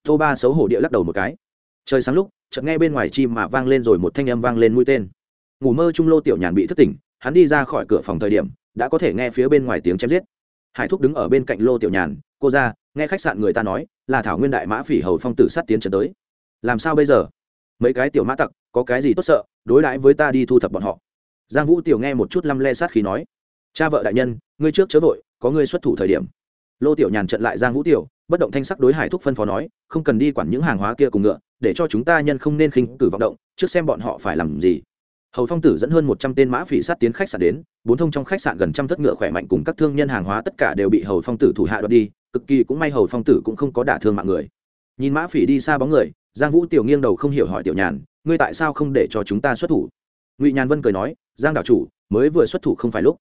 Tô ba xấu hổ địa lắc đầu một cái. Trời sáng lúc, chợt nghe bên ngoài chim mà vang lên rồi một thanh âm vang lên mũi tên. Ngủ mơ trung lô tiểu nhàn bị thức tỉnh, hắn đi ra khỏi cửa phòng thời điểm, đã có thể nghe phía bên ngoài tiếng chém giết. Hải thúc đứng ở bên cạnh lô tiểu nhàn, cô ra, nghe khách sạn người ta nói, là thảo nguyên đại mã phỉ hầu phong tử sát tiến trần tới. Làm sao bây giờ? Mấy cái tiểu mã tặc có cái gì tốt sợ, đối đãi với ta đi thu thập bọn họ. Giang vũ tiểu nghe một chút lăm le sát khí nói, cha vợ đại nhân, ngươi trước chớ vội, có ngươi xuất thủ thời điểm. Lô tiểu nhàn trận lại giang vũ tiểu, bất động thanh sắc đối hải thúc phân phó nói, không cần đi quản những hàng hóa kia cùng ngựa, để cho chúng ta nhân không nên khinh cử vọng động, trước xem bọn họ phải làm gì. Hầu phong tử dẫn hơn một trăm tên mã phỉ sát tiến khách sạn đến, bốn thông trong khách sạn gần trăm thất ngựa khỏe mạnh cùng các thương nhân hàng hóa tất cả đều bị hầu phong tử thủ hạ đoạt đi, cực kỳ cũng may hầu phong tử cũng không có đả thương mạng người. Nhìn mã phỉ đi xa bóng người, giang vũ tiểu nghiêng đầu không hiểu hỏi tiểu nhàn ngươi tại sao không để cho chúng ta xuất thủ? Ngụy nhàn vân cười nói, giang đảo chủ, mới vừa xuất thủ không phải lúc.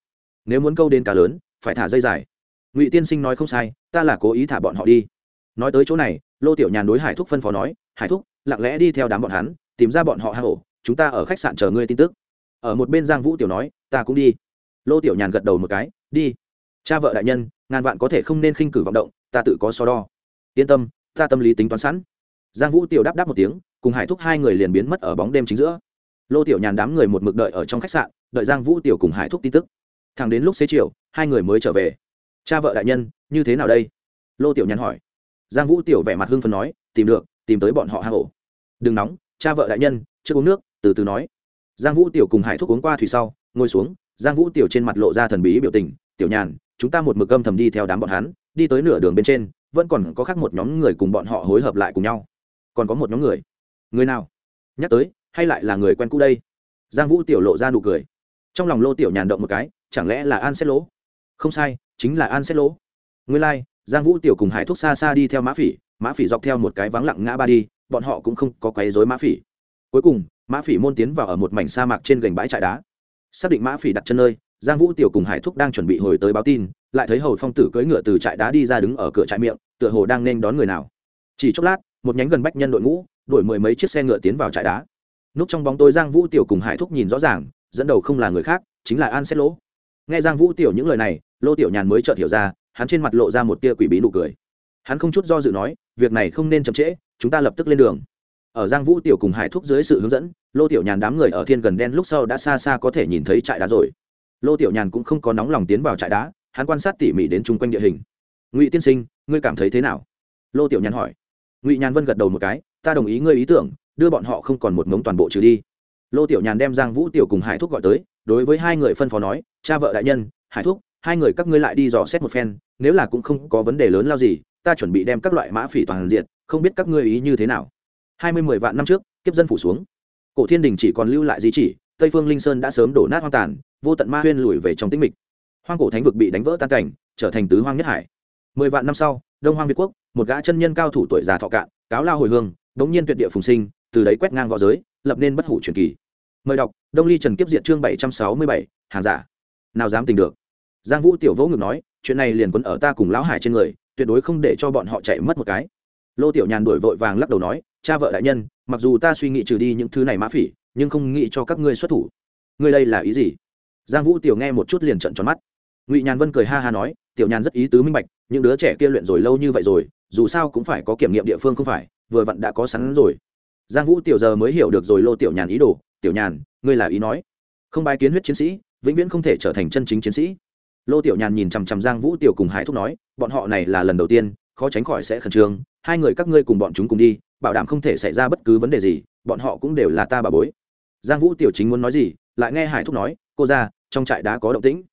Nếu muốn câu đến cá lớn, phải thả dây dài. Ngụy tiên sinh nói không sai, ta là cố ý thả bọn họ đi. Nói tới chỗ này, lô tiểu nhàn đối hải thúc phân phó nói, hải thúc, lặng lẽ đi theo đám bọn hắn, tìm ra bọn họ hạ hổ chúng ta ở khách sạn chờ ngươi tin tức. Ở một bên giang vũ tiểu nói, ta cũng đi. Lô tiểu nhàn gật đầu một cái, đi. Cha vợ đại nhân, ngàn vạn có thể không nên khinh cử vọng động, ta tự có so đo. Yên tâm, ta tâm lý tính toán sẵn. Giang vũ tiểu đáp đáp một tiếng cùng hải thúc hai người liền biến mất ở bóng đêm chính giữa. Lô tiểu nhàn đám người một mực đợi ở trong khách sạn, đợi giang vũ tiểu cùng hải thúc tin tức. Thẳng đến lúc xế chiều, hai người mới trở về. Cha vợ đại nhân, như thế nào đây? Lô tiểu nhàn hỏi. Giang vũ tiểu vẻ mặt hưng phần nói, tìm được, tìm tới bọn họ hang ổ. Đừng nóng, cha vợ đại nhân chưa uống nước, từ từ nói. Giang vũ tiểu cùng hải thúc uống qua thủy sau, ngồi xuống, giang vũ tiểu trên mặt lộ ra thần bí biểu tình. Tiểu nhàn, chúng ta một mực âm thầm đi theo đám bọn hắn, đi tới nửa đường bên trên, vẫn còn có khác một nhóm người cùng bọn họ hối hợp lại cùng nhau. Còn có một nhóm người? Người nào? Nhắc tới hay lại là người quen cũ đây? Giang vũ tiểu lộ ra nụ cười. Trong lòng lô tiểu nhàn động một cái chẳng lẽ là an xét lỗ? Không sai chính là an xét lỗ. Nguyên lai、like, giang vũ tiểu cùng hải thúc xa xa đi theo mã phỉ mã phỉ dọc theo một cái vắng lặng ngã ba đi bọn họ cũng không có quấy dối mã phỉ. Cuối cùng mã phỉ môn tiến vào ở một mảnh sa mạc trên gành bãi trại đá. Xác định mã phỉ đặt chân nơi giang vũ tiểu cùng hải thúc đang chuẩn bị hồi tới báo tin lại thấy hầu phong tử cưỡi ngựa từ trại đá đi ra đứng ở cửa trại miệng tựa hồ đang nên đón người nào. Chỉ chốc lát một nhánh gần bách nhân đội ngũ đổi mười mấy chiếc xe ngựa tiến vào trại đá. Núp trong bóng tối giang vũ tiểu cùng hải thúc nhìn rõ ràng, dẫn đầu không là người khác, chính là an xét lỗ. Nghe giang vũ tiểu những lời này, lô tiểu nhàn mới chợt hiểu ra, hắn trên mặt lộ ra một tia quỷ bí nụ cười. Hắn không chút do dự nói, việc này không nên chậm trễ, chúng ta lập tức lên đường. Ở giang vũ tiểu cùng hải thúc dưới sự hướng dẫn, lô tiểu nhàn đám người ở thiên gần đen lúc sau đã xa xa có thể nhìn thấy trại đá rồi. Lô tiểu nhàn cũng không có nóng lòng tiến vào trại đá, hắn quan sát tỉ mỉ đến chung quanh địa hình. Ngụy tiên sinh, ngươi cảm thấy thế nào? Lô tiểu nhàn hỏi. Ngụy nhàn vân gật đầu một cái ta đồng ý ngươi ý tưởng, đưa bọn họ không còn một mống toàn bộ trừ đi. Lô tiểu nhàn đem giang vũ tiểu cùng hải thúc gọi tới, đối với hai người phân phó nói, cha vợ đại nhân, hải thúc, hai người các ngươi lại đi dò xét một phen, nếu là cũng không có vấn đề lớn lao gì, ta chuẩn bị đem các loại mã phỉ toàn diện, không biết các ngươi ý như thế nào. Hai mươi mười vạn năm trước, kiếp dân phủ xuống. Cổ thiên đình chỉ còn lưu lại di chỉ, tây phương linh sơn đã sớm đổ nát hoang tàn, vô tận ma huyên lùi về trong tĩnh mịch. Hoang cổ thánh vực bị đánh vỡ tan cảnh, trở thành tứ hoang nhất hải. Mười vạn năm sau, đông hoang việt quốc, một gã chân nhân cao thủ tuổi già thọ cạn, cáo lao hồi hương đống nhiên tuyệt địa phùng sinh, từ đấy quét ngang v õ giới, lập nên bất hủ truyền kỳ. Mời đọc, đông ly trần kiếp Diệt chương bảy trăm sáu mươi bảy, hàng giả. Nào dám tình được. Giang vũ tiểu vỗ ngực nói, chuyện này liền quấn ở ta cùng lão hải trên người, tuyệt đối không để cho bọn họ chạy mất một cái. Lô tiểu nhàn đổi vội vàng lắc đầu nói, cha vợ đại nhân, mặc dù ta suy nghĩ trừ đi những thứ này mã phỉ, nhưng không nghĩ cho các ngươi xuất thủ. Ngươi đây là ý gì? Giang vũ tiểu nghe một chút liền trận tròn mắt. Ngụy nhàn vân cười ha ha nói, tiểu nhàn rất ý tứ minh bạch, những đứa trẻ kia luyện rồi lâu như vậy rồi, dù sao cũng phải có kiểm nghiệm địa phương không phải vừa vặn đã có sẵn rồi. Giang vũ tiểu giờ mới hiểu được rồi, lô tiểu nhàn ý đồ. Tiểu nhàn, ngươi là ý nói. Không bài kiến huyết chiến sĩ, vĩnh viễn không thể trở thành chân chính chiến sĩ. Lô tiểu nhàn nhìn chằm chằm giang vũ tiểu cùng hải thúc nói, bọn họ này là lần đầu tiên, khó tránh khỏi sẽ khẩn trương. Hai người các ngươi cùng bọn chúng cùng đi, bảo đảm không thể xảy ra bất cứ vấn đề gì, bọn họ cũng đều là ta bà bối. Giang vũ tiểu chính muốn nói gì, lại nghe hải thúc nói, cô ra, trong trại đá có động tĩnh.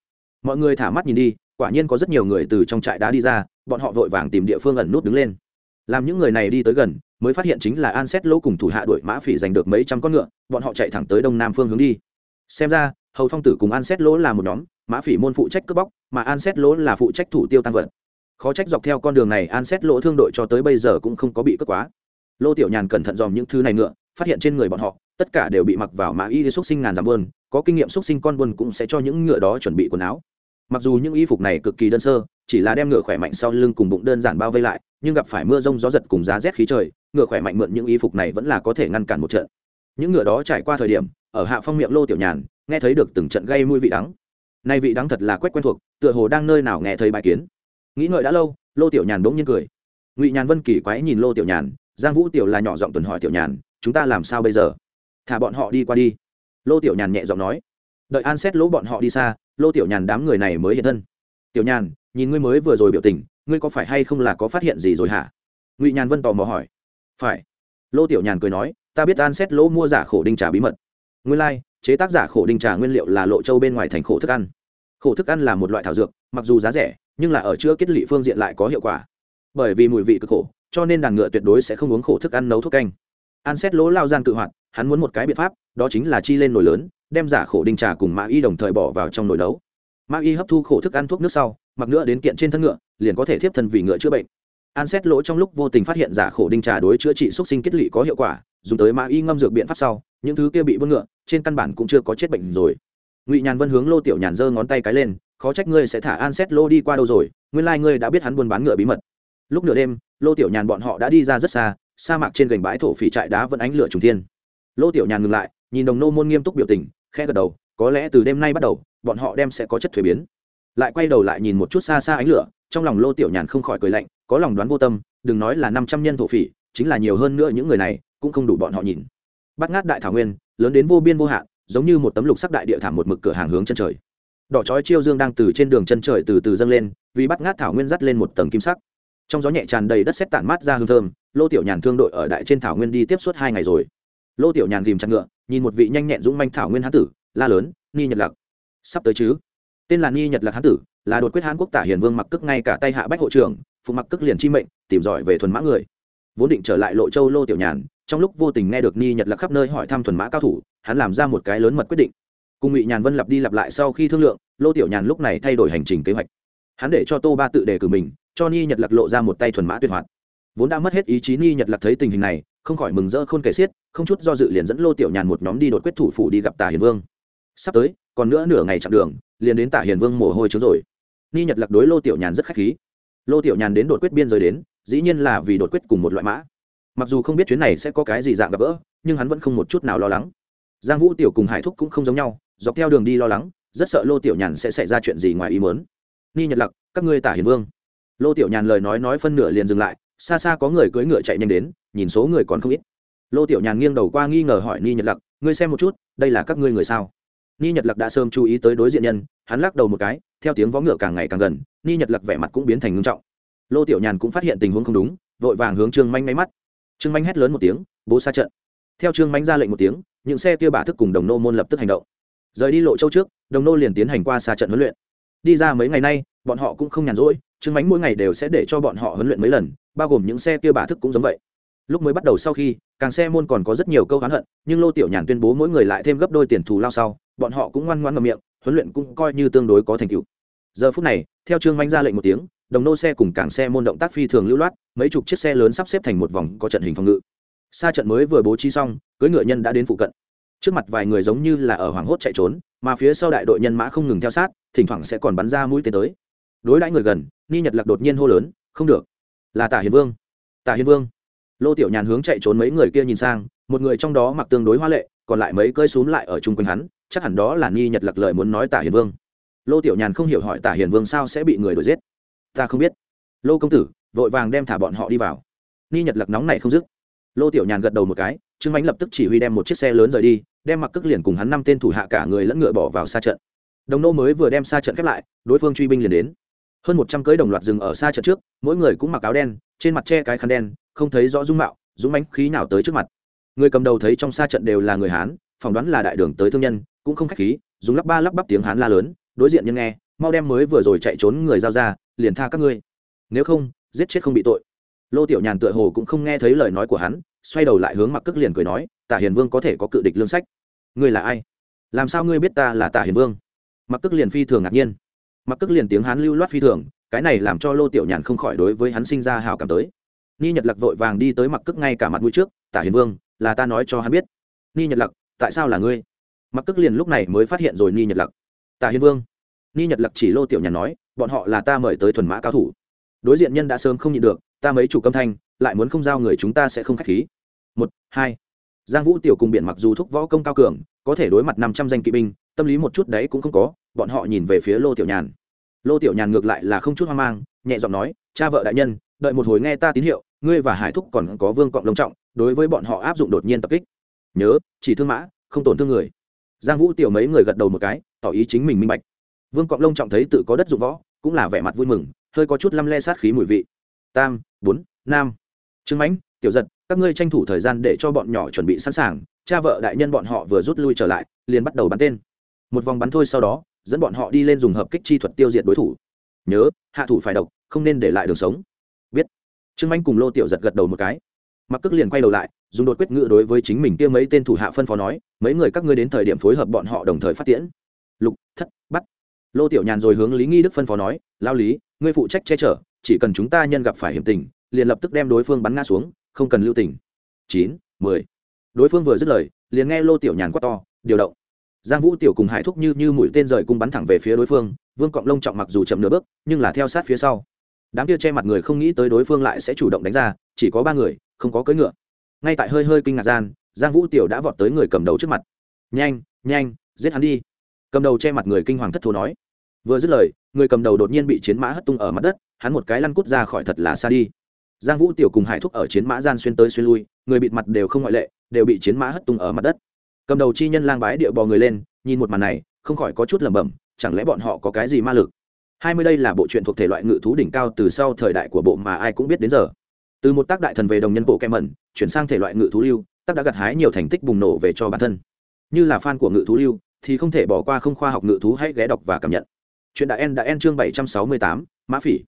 Mọi người thả mắt nhìn đi, quả nhiên có rất nhiều người từ trong trại đá đi ra, bọn họ vội vàng tìm địa phương ẩn nút đứng lên. Làm những người này đi tới gần mới phát hiện chính là an xét lỗ cùng thủ hạ đội mã phỉ giành được mấy trăm con ngựa, bọn họ chạy thẳng tới đông nam phương hướng đi. Xem ra, hầu phong tử cùng an xét lỗ là một nhóm, mã phỉ môn phụ trách cướp bóc, mà an xét lỗ là phụ trách thủ tiêu tăng vật. Khó trách dọc theo con đường này, an xét lỗ thương đội cho tới bây giờ cũng không có bị cướp quá. Lô tiểu nhàn cẩn thận dòm những thứ này nữa phát hiện trên người bọn họ, tất cả đều bị mặc vào mã y xúc sinh ngàn giảm buôn, có kinh nghiệm xúc sinh con buôn cũng sẽ cho những ngựa đó chuẩn bị quần áo. Mặc dù những y phục này cực kỳ đơn sơ, chỉ là đem ngựa khỏe mạnh sau lưng cùng bụng đơn giản bao vây lại, nhưng gặp phải mưa rông gió giật cùng giá rét khí trời ngựa khỏe mạnh mượn những y phục này vẫn là có thể ngăn cản một trận. Những ngựa đó trải qua thời điểm, ở hạ phong miệng lô tiểu nhàn, nghe thấy được từng trận gây mùi vị đắng. Nay vị đắng thật là quét quen thuộc, tựa hồ đang nơi nào nghe thấy bài kiến. Nghĩ ngợi đã lâu, lô tiểu nhàn bỗng nhiên cười. Ngụy nhàn vân kỳ quái nhìn lô tiểu nhàn, giang vũ tiểu là nhỏ giọng tuần hỏi tiểu nhàn, chúng ta làm sao bây giờ? Thả bọn họ đi qua đi. Lô tiểu nhàn nhẹ giọng nói. Đợi an xét lỗ bọn họ đi xa, lô tiểu nhàn đám người này mới hiện thân. Tiểu nhàn, nhìn ngươi mới vừa rồi biểu tình, ngươi có phải hay không là có phát hiện gì rồi hả? Ngụy nhàn vân tò mò hỏi phải. Lô tiểu nhàn cười nói ta biết an xét lỗ mua giả khổ đinh trà bí mật. Nguyên lai、like, chế tác giả khổ đinh trà nguyên liệu là lộ châu bên ngoài thành khổ thức ăn. Khổ thức ăn là một loại thảo dược mặc dù giá rẻ nhưng là ở chữa kết lị phương diện lại có hiệu quả. Bởi vì mùi vị cực khổ cho nên đàn ngựa tuyệt đối sẽ không uống khổ thức ăn nấu thuốc canh. An xét lỗ lao gian cự hoạt hắn muốn một cái biện pháp đó chính là chi lên nồi lớn đem giả khổ đinh trà cùng mã y đồng thời bỏ vào trong nồi nấu. Mã y hấp thu khổ thức ăn thuốc nước sau mặc nữa đến kiện trên thân ngựa liền có thể tiếp thân vì ngựa chữa bệnh an xét lỗ trong lúc vô tình phát hiện giả khổ đinh trà đối chữa trị xúc sinh kết lị có hiệu quả, dùng tới mã y ngâm dược biện pháp sau, những thứ kia bị bưng ngựa, trên căn bản cũng chưa có chết bệnh rồi. Ngụy nhàn vân hướng lô tiểu nhàn giơ ngón tay cái lên, khó trách ngươi sẽ thả an xét lô đi qua đâu rồi, nguyên lai、like、ngươi đã biết hắn buôn bán ngựa bí mật. Lúc nửa đêm, lô tiểu nhàn bọn họ đã đi ra rất xa, sa mạc trên gành bãi thổ phỉ trại đá vẫn ánh lửa trùng thiên. Lô tiểu nhàn ngừng lại, nhìn đồng nô môn nghiêm túc biểu tình khe gật đầu, có lẽ từ đêm nay bắt đầu, bọn họ đem sẽ có chất thuế biến. Lại quay đầu lại nhìn một chút xa xa ánh lửa, trong lòng lô tiểu nhàn không khỏi cười lạnh có lòng đoán vô tâm, đừng nói là năm trăm nhân thổ phỉ, chính là nhiều hơn nữa những người này, cũng không đủ bọn họ nhìn. Bắt ngát đại thảo nguyên, lớn đến vô biên vô hạn, giống như một tấm lục sắc đại địa thảm một mực cửa hàng hướng chân trời. Đỏ chói chiêu dương đang từ trên đường chân trời từ từ dâng lên, vì bắt ngát thảo nguyên dắt lên một tầng kim sắc. Trong gió nhẹ tràn đầy đất xét tản mát ra hương thơm, lô tiểu nhàn thương đội ở đại trên thảo nguyên đi tiếp suốt hai ngày rồi. Lô tiểu nhàn tìm chặt ngựa, nhìn một vị nhanh nhẹn dũng manh thảo nguyên hán tử, la lớn, ni nhật lạc, sắp tới chứ? Tên là ni nhật lạc hán tử là đột quyết hán quốc tả hiền vương mặc cức ngay cả tay hạ bách hộ trưởng, phụ mặc cức liền chi mệnh, tìm giỏi về thuần mã người. Vốn định trở lại lộ châu lô tiểu nhàn, trong lúc vô tình nghe được ni nhật lạc khắp nơi hỏi thăm thuần mã cao thủ, hắn làm ra một cái lớn mật quyết định. Cùng ngụy nhàn vân lặp đi lặp lại sau khi thương lượng, lô tiểu nhàn lúc này thay đổi hành trình kế hoạch. Hắn để cho tô ba tự đề cử mình, cho ni nhật lạc lộ ra một tay thuần mã tuyệt hoạt. Vốn đã mất hết ý chí ni nhật lạc thấy tình hình này, không khỏi mừng rỡ khôn kể xiết, không chút do dự liền dẫn lô tiểu nhàn một nhóm đi đột quyết thủ phủ đi gặp tả hiền vương. Sắp tới, còn nữa nửa ngày chặng đường, liền đến tả hiền vương mồ hôi chướng rồi ni nhật lạc đối lô tiểu nhàn rất khách khí. Lô tiểu nhàn đến đột quyết biên giới đến, dĩ nhiên là vì đột quyết cùng một loại mã. Mặc dù không biết chuyến này sẽ có cái gì dạng gặp gỡ, nhưng hắn vẫn không một chút nào lo lắng. Giang vũ tiểu cùng hải thúc cũng không giống nhau, dọc theo đường đi lo lắng, rất sợ lô tiểu nhàn sẽ xảy ra chuyện gì ngoài ý mớn ni nhật lạc, các ngươi tả hiền vương. Lô tiểu nhàn lời nói nói phân nửa liền dừng lại, xa xa có người cưỡi ngựa chạy nhanh đến, nhìn số người còn không ít. Lô tiểu nhàn nghiêng đầu qua nghi ngờ hỏi ni nhật lặc ngươi xem một chút, đây là các ngươi người sao? Ni nhật lặc đã sớm chú ý tới đối diện nhân hắn lắc đầu một cái, theo tiếng vó ngựa càng ngày càng gần, ni nhật lặc vẻ mặt cũng biến thành ngưng trọng. Lô tiểu nhàn cũng phát hiện tình huống không đúng, vội vàng hướng trương manh máy mắt. Trương manh hét lớn một tiếng, bố xa trận! Theo trương manh ra lệnh một tiếng, những xe kia bả thức cùng đồng nô môn lập tức hành động. Rời đi lộ châu trước, đồng nô liền tiến hành qua xa trận huấn luyện. Đi ra mấy ngày nay, bọn họ cũng không nhàn rỗi, trương mánh mỗi ngày đều sẽ để cho bọn họ huấn luyện mấy lần, bao gồm những xe kia bả thức cũng giống vậy. Lúc mới bắt đầu sau khi, càng xe môn còn có rất nhiều câu hán hận, nhưng lô tiểu nhàn tuyên bố mỗi người lại thêm gấp đôi tiền thù lao sau, bọn họ cũng ngoan ngoan ngậm miệng huấn luyện cũng coi như tương đối có thành tựu. Giờ phút này, theo trương manh ra lệnh một tiếng, đồng nô xe cùng cảng xe môn động tác phi thường lưu loát, mấy chục chiếc xe lớn sắp xếp thành một vòng có trận hình phòng ngự. Xa trận mới vừa bố trí xong cưới ngựa nhân đã đến phụ cận. Trước mặt vài người giống như là ở hoảng hốt chạy trốn, mà phía sau đại đội nhân mã không ngừng theo sát, thỉnh thoảng sẽ còn bắn ra mũi tên tới. Đối đãi người gần, ni nhật lạc đột nhiên hô lớn, không được, là tả hiền vương, tả hiền vương. Lô tiểu nhàn hướng chạy trốn mấy người kia nhìn sang, một người trong đó mặc tương đối hoa lệ, còn lại mấy cơi xúm lại ở chung quanh hắn chắc hẳn đó là nghi nhật lạc lời muốn nói tả hiền vương. Lô tiểu nhàn không hiểu hỏi tả hiền vương sao sẽ bị người đuổi giết. Ta không biết. Lô công tử, vội vàng đem thả bọn họ đi vào. Nghi nhật lạc nóng này không dứt. Lô tiểu nhàn gật đầu một cái, trương mánh lập tức chỉ huy đem một chiếc xe lớn rời đi, đem mặc cước liền cùng hắn năm tên thủ hạ cả người lẫn ngựa bỏ vào xa trận. Đồng nô mới vừa đem xa trận khép lại, đối phương truy binh liền đến. Hơn một trăm cưới đồng loạt dừng ở xa trận trước, mỗi người cũng mặc áo đen, trên mặt che cái khăn đen, không thấy rõ dung mạo, dũng mánh khí nào tới trước mặt. Người cầm đầu thấy trong xa trận đều là người hán, phỏng đoán là đại đường tới thương nhân cũng không khách khí, dùng lắp ba lắp bắp tiếng hán la lớn, đối diện nhân nghe, mau đem mới vừa rồi chạy trốn người giao ra, liền tha các ngươi. Nếu không, giết chết không bị tội. Lô tiểu nhàn tựa hồ cũng không nghe thấy lời nói của hắn, xoay đầu lại hướng mặc cước liền cười nói, tả hiền vương có thể có cự địch lương sách. Ngươi là ai? Làm sao ngươi biết ta là tả hiền vương? Mặc cước liền phi thường ngạc nhiên. Mặc cước liền tiếng hắn lưu loát phi thường, cái này làm cho lô tiểu nhàn không khỏi đối với hắn sinh ra hào cảm tới. Ni nhật lặc vội vàng đi tới mặc cước ngay cả mặt mũi trước, tả hiền vương, là ta nói cho hắn biết. Ni nhật lặc, tại sao là ngươi? Mặc tức liền lúc này mới phát hiện rồi ni nhật lặc. Tà hiên vương. Ni nhật lặc chỉ lô tiểu nhàn nói, bọn họ là ta mời tới thuần mã cao thủ. Đối diện nhân đã sớm không nhịn được, ta mấy chủ câm thanh, lại muốn không giao người chúng ta sẽ không k h á c h khí. Một, hai. Giang vũ tiểu cùng biện mặc dù thúc võ công cao cường, có thể đối mặt năm trăm danh kỵ binh, tâm lý một chút đấy cũng không có, bọn họ nhìn về phía lô tiểu nhàn. Lô tiểu nhàn ngược lại là không chút hoang mang, nhẹ giọng nói, cha vợ đại nhân, đợi một hồi nghe ta tín hiệu, ngươi và hải thúc còn có vương cọng lông trọng, đối với bọn họ áp dụng đột nhiên tập kích. Nhớ, chỉ thương mã, không tổn thương người giang vũ tiểu mấy người gật đầu một cái, tỏ ý chính mình minh bạch. Vương cọng lông trọng thấy tự có đất dụng võ, cũng là vẻ mặt vui mừng, hơi có chút lăm le sát khí mùi vị. Tam, bốn nam trương mãnh, tiểu giật, các ngươi tranh thủ thời gian để cho bọn nhỏ chuẩn bị sẵn sàng. Cha vợ đại nhân bọn họ vừa rút lui trở lại, liền bắt đầu bắn tên. Một vòng bắn thôi sau đó, dẫn bọn họ đi lên dùng hợp kích chi thuật tiêu diệt đối thủ. Nhớ, hạ thủ phải độc, không nên để lại đường sống. Biết. Trương mãnh cùng lô tiểu giật gật đầu một cái. Mặc cước liền quay đầu lại dùng đột quyết ngựa đối với chính mình kia mấy tên thủ hạ phân phó nói, mấy người các ngươi đến thời điểm phối hợp bọn họ đồng thời phát tiễn. Lục, thất bắt lô tiểu nhàn rồi hướng lý nghi đức phân phó nói, lao lý, ngươi phụ trách che chở, chỉ cần chúng ta nhân gặp phải hiểm tình, liền lập tức đem đối phương bắn ngã xuống, không cần lưu tình. Chín, mười. Đối phương vừa dứt lời, liền nghe lô tiểu nhàn quát to, điều động. Giang vũ tiểu cùng hải thúc như như mũi tên rời cung bắn thẳng về phía đối phương, vương cọng lông trọng mặc dù chậm nửa bước, nhưng là theo sát phía sau. Đám kia che mặt người không nghĩ tới đối phương lại sẽ chủ động đánh ra, chỉ có ba người, không có cưỡi ngựa ngay tại hơi hơi kinh ngạc gian, giang vũ tiểu đã vọt tới người cầm đầu trước mặt. Nhanh nhanh, giết hắn đi. Cầm đầu che mặt người kinh hoàng thất thố nói. Vừa dứt lời, người cầm đầu đột nhiên bị chiến mã hất tung ở mặt đất, hắn một cái lăn cút ra khỏi thật là xa đi. Giang vũ tiểu cùng hải thúc ở chiến mã gian xuyên tới xuyên lui, người bịt mặt đều không ngoại lệ, đều bị chiến mã hất tung ở mặt đất. Cầm đầu chi nhân lang bái địa bò người lên, nhìn một màn này, không khỏi có chút lẩm bẩm, chẳng lẽ bọn họ có cái gì ma lực? Hai mươi đây là bộ truyện thuộc thể loại ngự thú đỉnh cao từ sau thời đại của bộ mà ai cũng biết đến giờ. Từ một tác đại thần về đồng nhân bộ kem mẩn chuyển sang thể loại ngự thú lưu tác đã gặt hái nhiều thành tích bùng nổ về cho bản thân. Như là fan của ngự thú lưu, thì không thể bỏ qua không khoa học ngự thú hãy ghé đọc và cảm nhận. Chuyện đã en đã en chương bảy trăm sáu mươi tám, mã phỉ.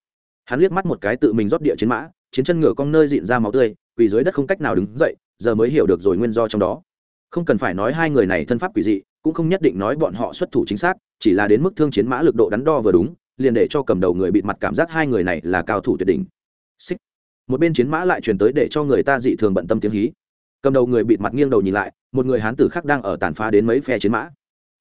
Hắn liếc mắt một cái tự mình rót địa chiến mã, chiến chân ngựa cong nơi dịn ra máu tươi, quỳ dưới đất không cách nào đứng dậy, giờ mới hiểu được rồi nguyên do trong đó. Không cần phải nói hai người này thân pháp quỷ dị, cũng không nhất định nói bọn họ xuất thủ chính xác, chỉ là đến mức thương chiến mã lực độ đắn đo vừa đúng, liền để cho cầm đầu người bịt mặt cảm giác hai người này là cao thủ tuyệt đỉnh. Xích một bên chiến mã lại truyền tới để cho người ta dị thường bận tâm tiếng hí. Cầm đầu người bịt mặt nghiêng đầu nhìn lại, một người hán tử khác đang ở tàn phá đến mấy phe chiến mã.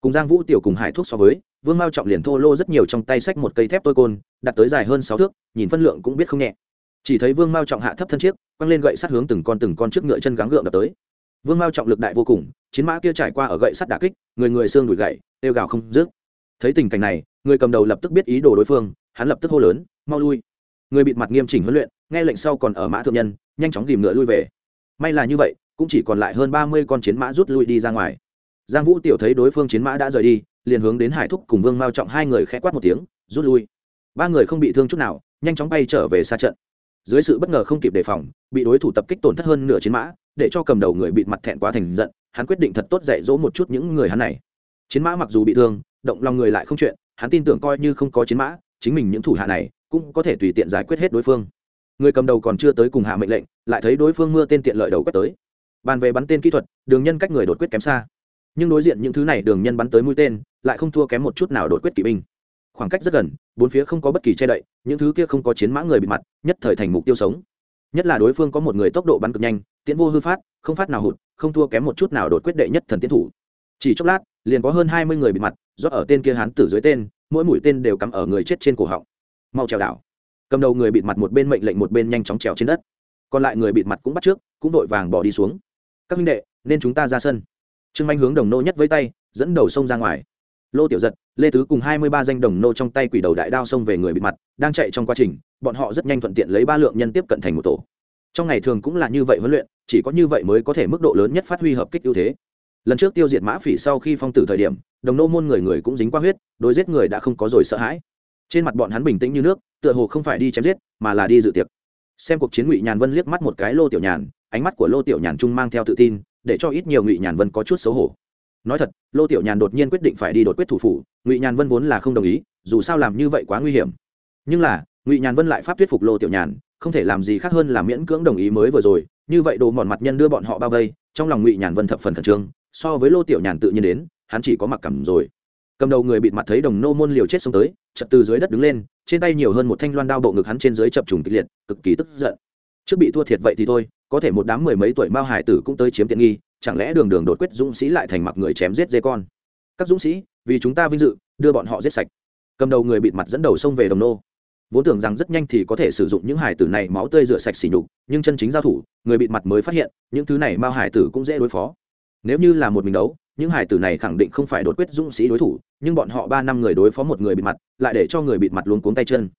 Cùng giang vũ tiểu cùng hải thuốc so với, vương mao trọng liền thô lô rất nhiều trong tay sách một cây thép tôi côn, đặt tới dài hơn sáu thước, nhìn phân lượng cũng biết không nhẹ. Chỉ thấy vương mao trọng hạ thấp thân chiếc, quăng lên gậy sắt hướng từng con từng con trước ngựa chân gắng gượng đập tới. Vương mao trọng lực đại vô cùng, chiến mã kia trải qua ở gậy sắt đà kích, người người xương đùi gậy đều gào không dứt. Thấy tình cảnh này, người cầm đầu lập tức biết ý đồ đối phương, hắn lập tức hô lớn, mau lui! Người bịt mặt nghiêm chỉnh huấn luyện, nghe lệnh sau còn ở mã thượng nhân, nhanh chóng tìm ngựa lui về. May là như vậy, cũng chỉ còn lại hơn ba mươi con chiến mã rút lui đi ra ngoài. Giang vũ tiểu thấy đối phương chiến mã đã rời đi, liền hướng đến hải thúc cùng vương mao trọng hai người khẽ quát một tiếng, rút lui. Ba người không bị thương chút nào, nhanh chóng bay trở về xa trận. Dưới sự bất ngờ không kịp đề phòng, bị đối thủ tập kích tổn thất hơn nửa chiến mã, để cho cầm đầu người bịt mặt thẹn quá thành giận, hắn quyết định thật tốt dạy dỗ một chút những người hắn này. Chiến mã mặc dù bị thương, động lòng người lại không chuyện, hắn tin tưởng coi như không có chiến mã, chính mình những thủ hạ này cũng có thể tùy tiện giải quyết hết đối phương. Người cầm đầu còn chưa tới cùng hạ mệnh lệnh, lại thấy đối phương mưa tên tiện lợi đầu quét tới. Bàn về bắn tên kỹ thuật, đường nhân cách người đột quyết kém xa. Nhưng đối diện những thứ này đường nhân bắn tới mũi tên, lại không thua kém một chút nào đột quyết kỵ binh. Khoảng cách rất gần, bốn phía không có bất kỳ che đậy, những thứ kia không có chiến mã người bị mặt, nhất thời thành mục tiêu sống. Nhất là đối phương có một người tốc độ bắn cực nhanh tiến vô hư phát, không phát nào hụt, không thua kém một chút nào đột quyết đệ nhất thần tiến thủ. Chỉ chốc lát, liền có hơn hai mươi người bị mặt do ở tên kia hán tử dưới tên, mỗi mũi tên đều cắm ở người chết trên cổ họng mau trèo đảo. Cầm đầu người bịt mặt một bên mệnh lệnh một bên nhanh chóng trèo trên đất. Còn lại người bịt mặt cũng bắt trước, cũng vội vàng bỏ đi xuống. Các minh đệ, nên chúng ta ra sân. Trương manh hướng đồng nô nhất với tay, dẫn đầu sông ra ngoài. Lô tiểu giật, lê tứ cùng hai mươi ba danh đồng nô trong tay quỷ đầu đại đao xông về người bị mặt, đang chạy trong quá trình, bọn họ rất nhanh thuận tiện lấy ba lượng nhân tiếp cận thành một tổ. Trong ngày thường cũng là như vậy huấn luyện, chỉ có như vậy mới có thể mức độ lớn nhất phát huy hợp kích ưu thế. Lần trước tiêu diệt mã phỉ sau khi phong tử thời điểm, đồng nô môn người người cũng dính qua huyết, đối giết người đã không có rồi sợ hãi trên mặt bọn hắn bình tĩnh như nước, tựa hồ không phải đi chém giết, mà là đi dự tiệc. Xem cuộc chiến ngụy nhàn vân liếc mắt một cái lô tiểu nhàn, ánh mắt của lô tiểu nhàn trung mang theo tự tin, để cho ít nhiều ngụy nhàn vân có chút xấu hổ. Nói thật, lô tiểu nhàn đột nhiên quyết định phải đi đột quyết thủ phủ, ngụy nhàn vân vốn là không đồng ý, dù sao làm như vậy quá nguy hiểm. Nhưng là, ngụy nhàn vân lại pháp thuyết phục lô tiểu nhàn, không thể làm gì khác hơn là miễn cưỡng đồng ý mới vừa rồi, như vậy đồ mòn mặt nhân đưa bọn họ bao vây, trong lòng ngụy nhàn vân thập phần khẩn trương, so với lô tiểu nhàn tự nhiên đến, hắn chỉ có mặc cảm rồi cầm đầu người bịt mặt thấy đồng nô môn liều chết xông tới, chật từ dưới đất đứng lên, trên tay nhiều hơn một thanh loan đao bộ ngực hắn trên dưới chập trùng kịch liệt, cực kỳ tức giận. Trước bị thua thiệt vậy thì thôi, có thể một đám mười mấy tuổi mao hải tử cũng tới chiếm tiện nghi, chẳng lẽ đường đường đột quyết dũng sĩ lại thành mặc người chém giết dê con? Các dũng sĩ, vì chúng ta vinh dự, đưa bọn họ giết sạch. Cầm đầu người bịt mặt dẫn đầu xông về đồng nô. Vốn tưởng rằng rất nhanh thì có thể sử dụng những hải tử này máu tươi rửa sạch xỉ nhục, nhưng chân chính giao thủ, người bịt mặt mới phát hiện, những thứ này mao hải tử cũng dễ đối phó. Nếu như là một mình đấu những hải tử này khẳng định không phải đột quyết dũng sĩ đối thủ, nhưng bọn họ ba năm người đối phó một người bịt mặt, lại để cho người bịt mặt luôn cuống tay chân.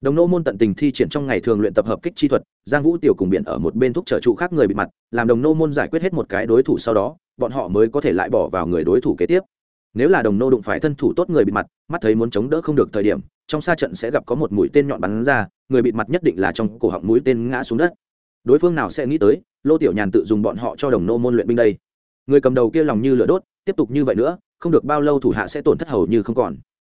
Đồng nô môn tận tình thi triển trong ngày thường luyện tập hợp kích chi thuật, giang vũ tiểu cùng biển ở một bên thúc trở trụ khác người bịt mặt, làm đồng nô môn giải quyết hết một cái đối thủ sau đó, bọn họ mới có thể lại bỏ vào người đối thủ kế tiếp. Nếu là đồng nô đụng phải thân thủ tốt người bịt mặt, mắt thấy muốn chống đỡ không được thời điểm, trong xa trận sẽ gặp có một mũi tên nhọn bắn ra, người bịt mặt nhất định là trong cổ họng mũi tên ngã xuống đất. Đối phương nào sẽ nghĩ tới, lô tiểu nhàn tự dùng bọn họ cho đồng nô môn luyện binh đây người cầm đầu kia lòng như lửa đốt, tiếp tục như vậy nữa, không được bao lâu thủ hạ sẽ tổn thất hầu như không còn.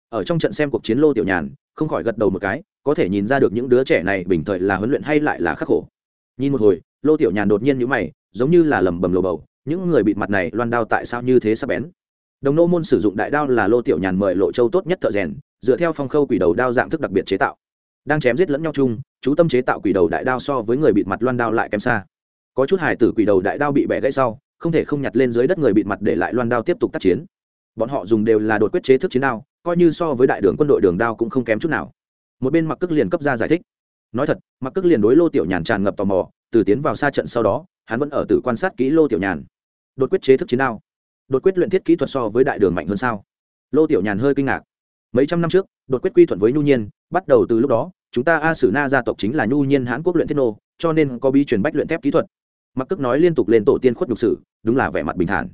Ở trong trận xem cuộc chiến lô tiểu nhàn, không khỏi gật đầu một cái, có thể nhìn ra được những đứa trẻ này bình thời là huấn luyện hay lại là khắc khổ. Nhìn một hồi, lô tiểu nhàn đột nhiên nhữ mày, giống như là lầm bầm lồ bầu, những người bịt mặt này loan đao tại sao như thế sắp bén? Đồng nô môn sử dụng đại đao là lô tiểu nhàn mời lộ châu tốt nhất thợ rèn, dựa theo phong khâu quỷ đầu đao dạng thức đặc biệt chế tạo. Đang chém giết lẫn nhau chung, chú tâm chế tạo quỷ đầu đại đao so với người bịt mặt loan đao lại kém xa. Có chút hài tử quỷ đầu đại đao bị bẻ gãy sau không thể không nhặt lên dưới đất người bịt mặt để lại loan đao tiếp tục tác chiến. Bọn họ dùng đều là đột quyết chế thức chiến đao, coi như so với đại đường quân đội đường đao cũng không kém chút nào. Một bên mặc cước liền cấp ra giải thích. Nói thật mặc cước liền đối lô tiểu nhàn tràn ngập tò mò, từ tiến vào xa trận sau đó, hắn vẫn ở tử quan sát kỹ lô tiểu nhàn. Đột quyết chế thức chiến đao. Đột quyết luyện thiết kỹ thuật so với đại đường mạnh hơn sao? Lô tiểu nhàn hơi kinh ngạc. Mấy trăm năm trước, đột quyết quy thuận với nhu nhiên, bắt đầu từ lúc đó, chúng ta a sử na gia tộc chính là nhu nhiên hãn quốc luyện thiết nô, cho nên có bi truyền bách luyện thép kỹ thuật mặc cước nói liên tục lên tổ tiên khuất nhục sử, đúng là vẻ mặt bình thản.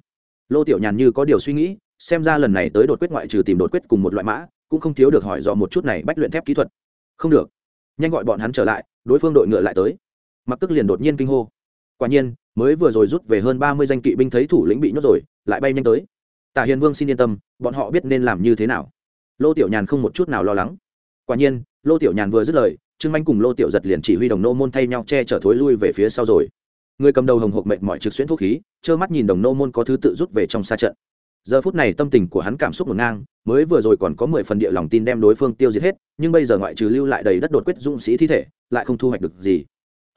Lô tiểu nhàn như có điều suy nghĩ, xem ra lần này tới đột quyết ngoại trừ tìm đột quyết cùng một loại mã, cũng không thiếu được hỏi dò một chút này bách luyện thép kỹ thuật. Không được. Nhanh gọi bọn hắn trở lại, đối phương đội ngựa lại tới. Mặc tức liền đột nhiên kinh hô. Quả nhiên, mới vừa rồi rút về hơn ba mươi danh kỵ binh thấy thủ lĩnh bị nhốt rồi, lại bay nhanh tới. Tả hiền vương xin yên tâm, bọn họ biết nên làm như thế nào. Lô tiểu nhàn không một chút nào lo lắng. Quả nhiên, lô tiểu nhàn vừa dứt lời, trương manh cùng lô tiểu giật liền chỉ huy đồng nô môn thay nhau che chở thối lui về phía sau rồi người cầm đầu hồng hộc mệt mọi trực xuyên thuốc khí, trơ mắt nhìn đồng nô môn có thứ tự rút về trong xa trận. Giờ phút này tâm tình của hắn cảm xúc ngổn ngang, mới vừa rồi còn có mười phần địa lòng tin đem đối phương tiêu diệt hết, nhưng bây giờ ngoại trừ lưu lại đầy đất đột quyết dũng sĩ thi thể, lại không thu hoạch được gì.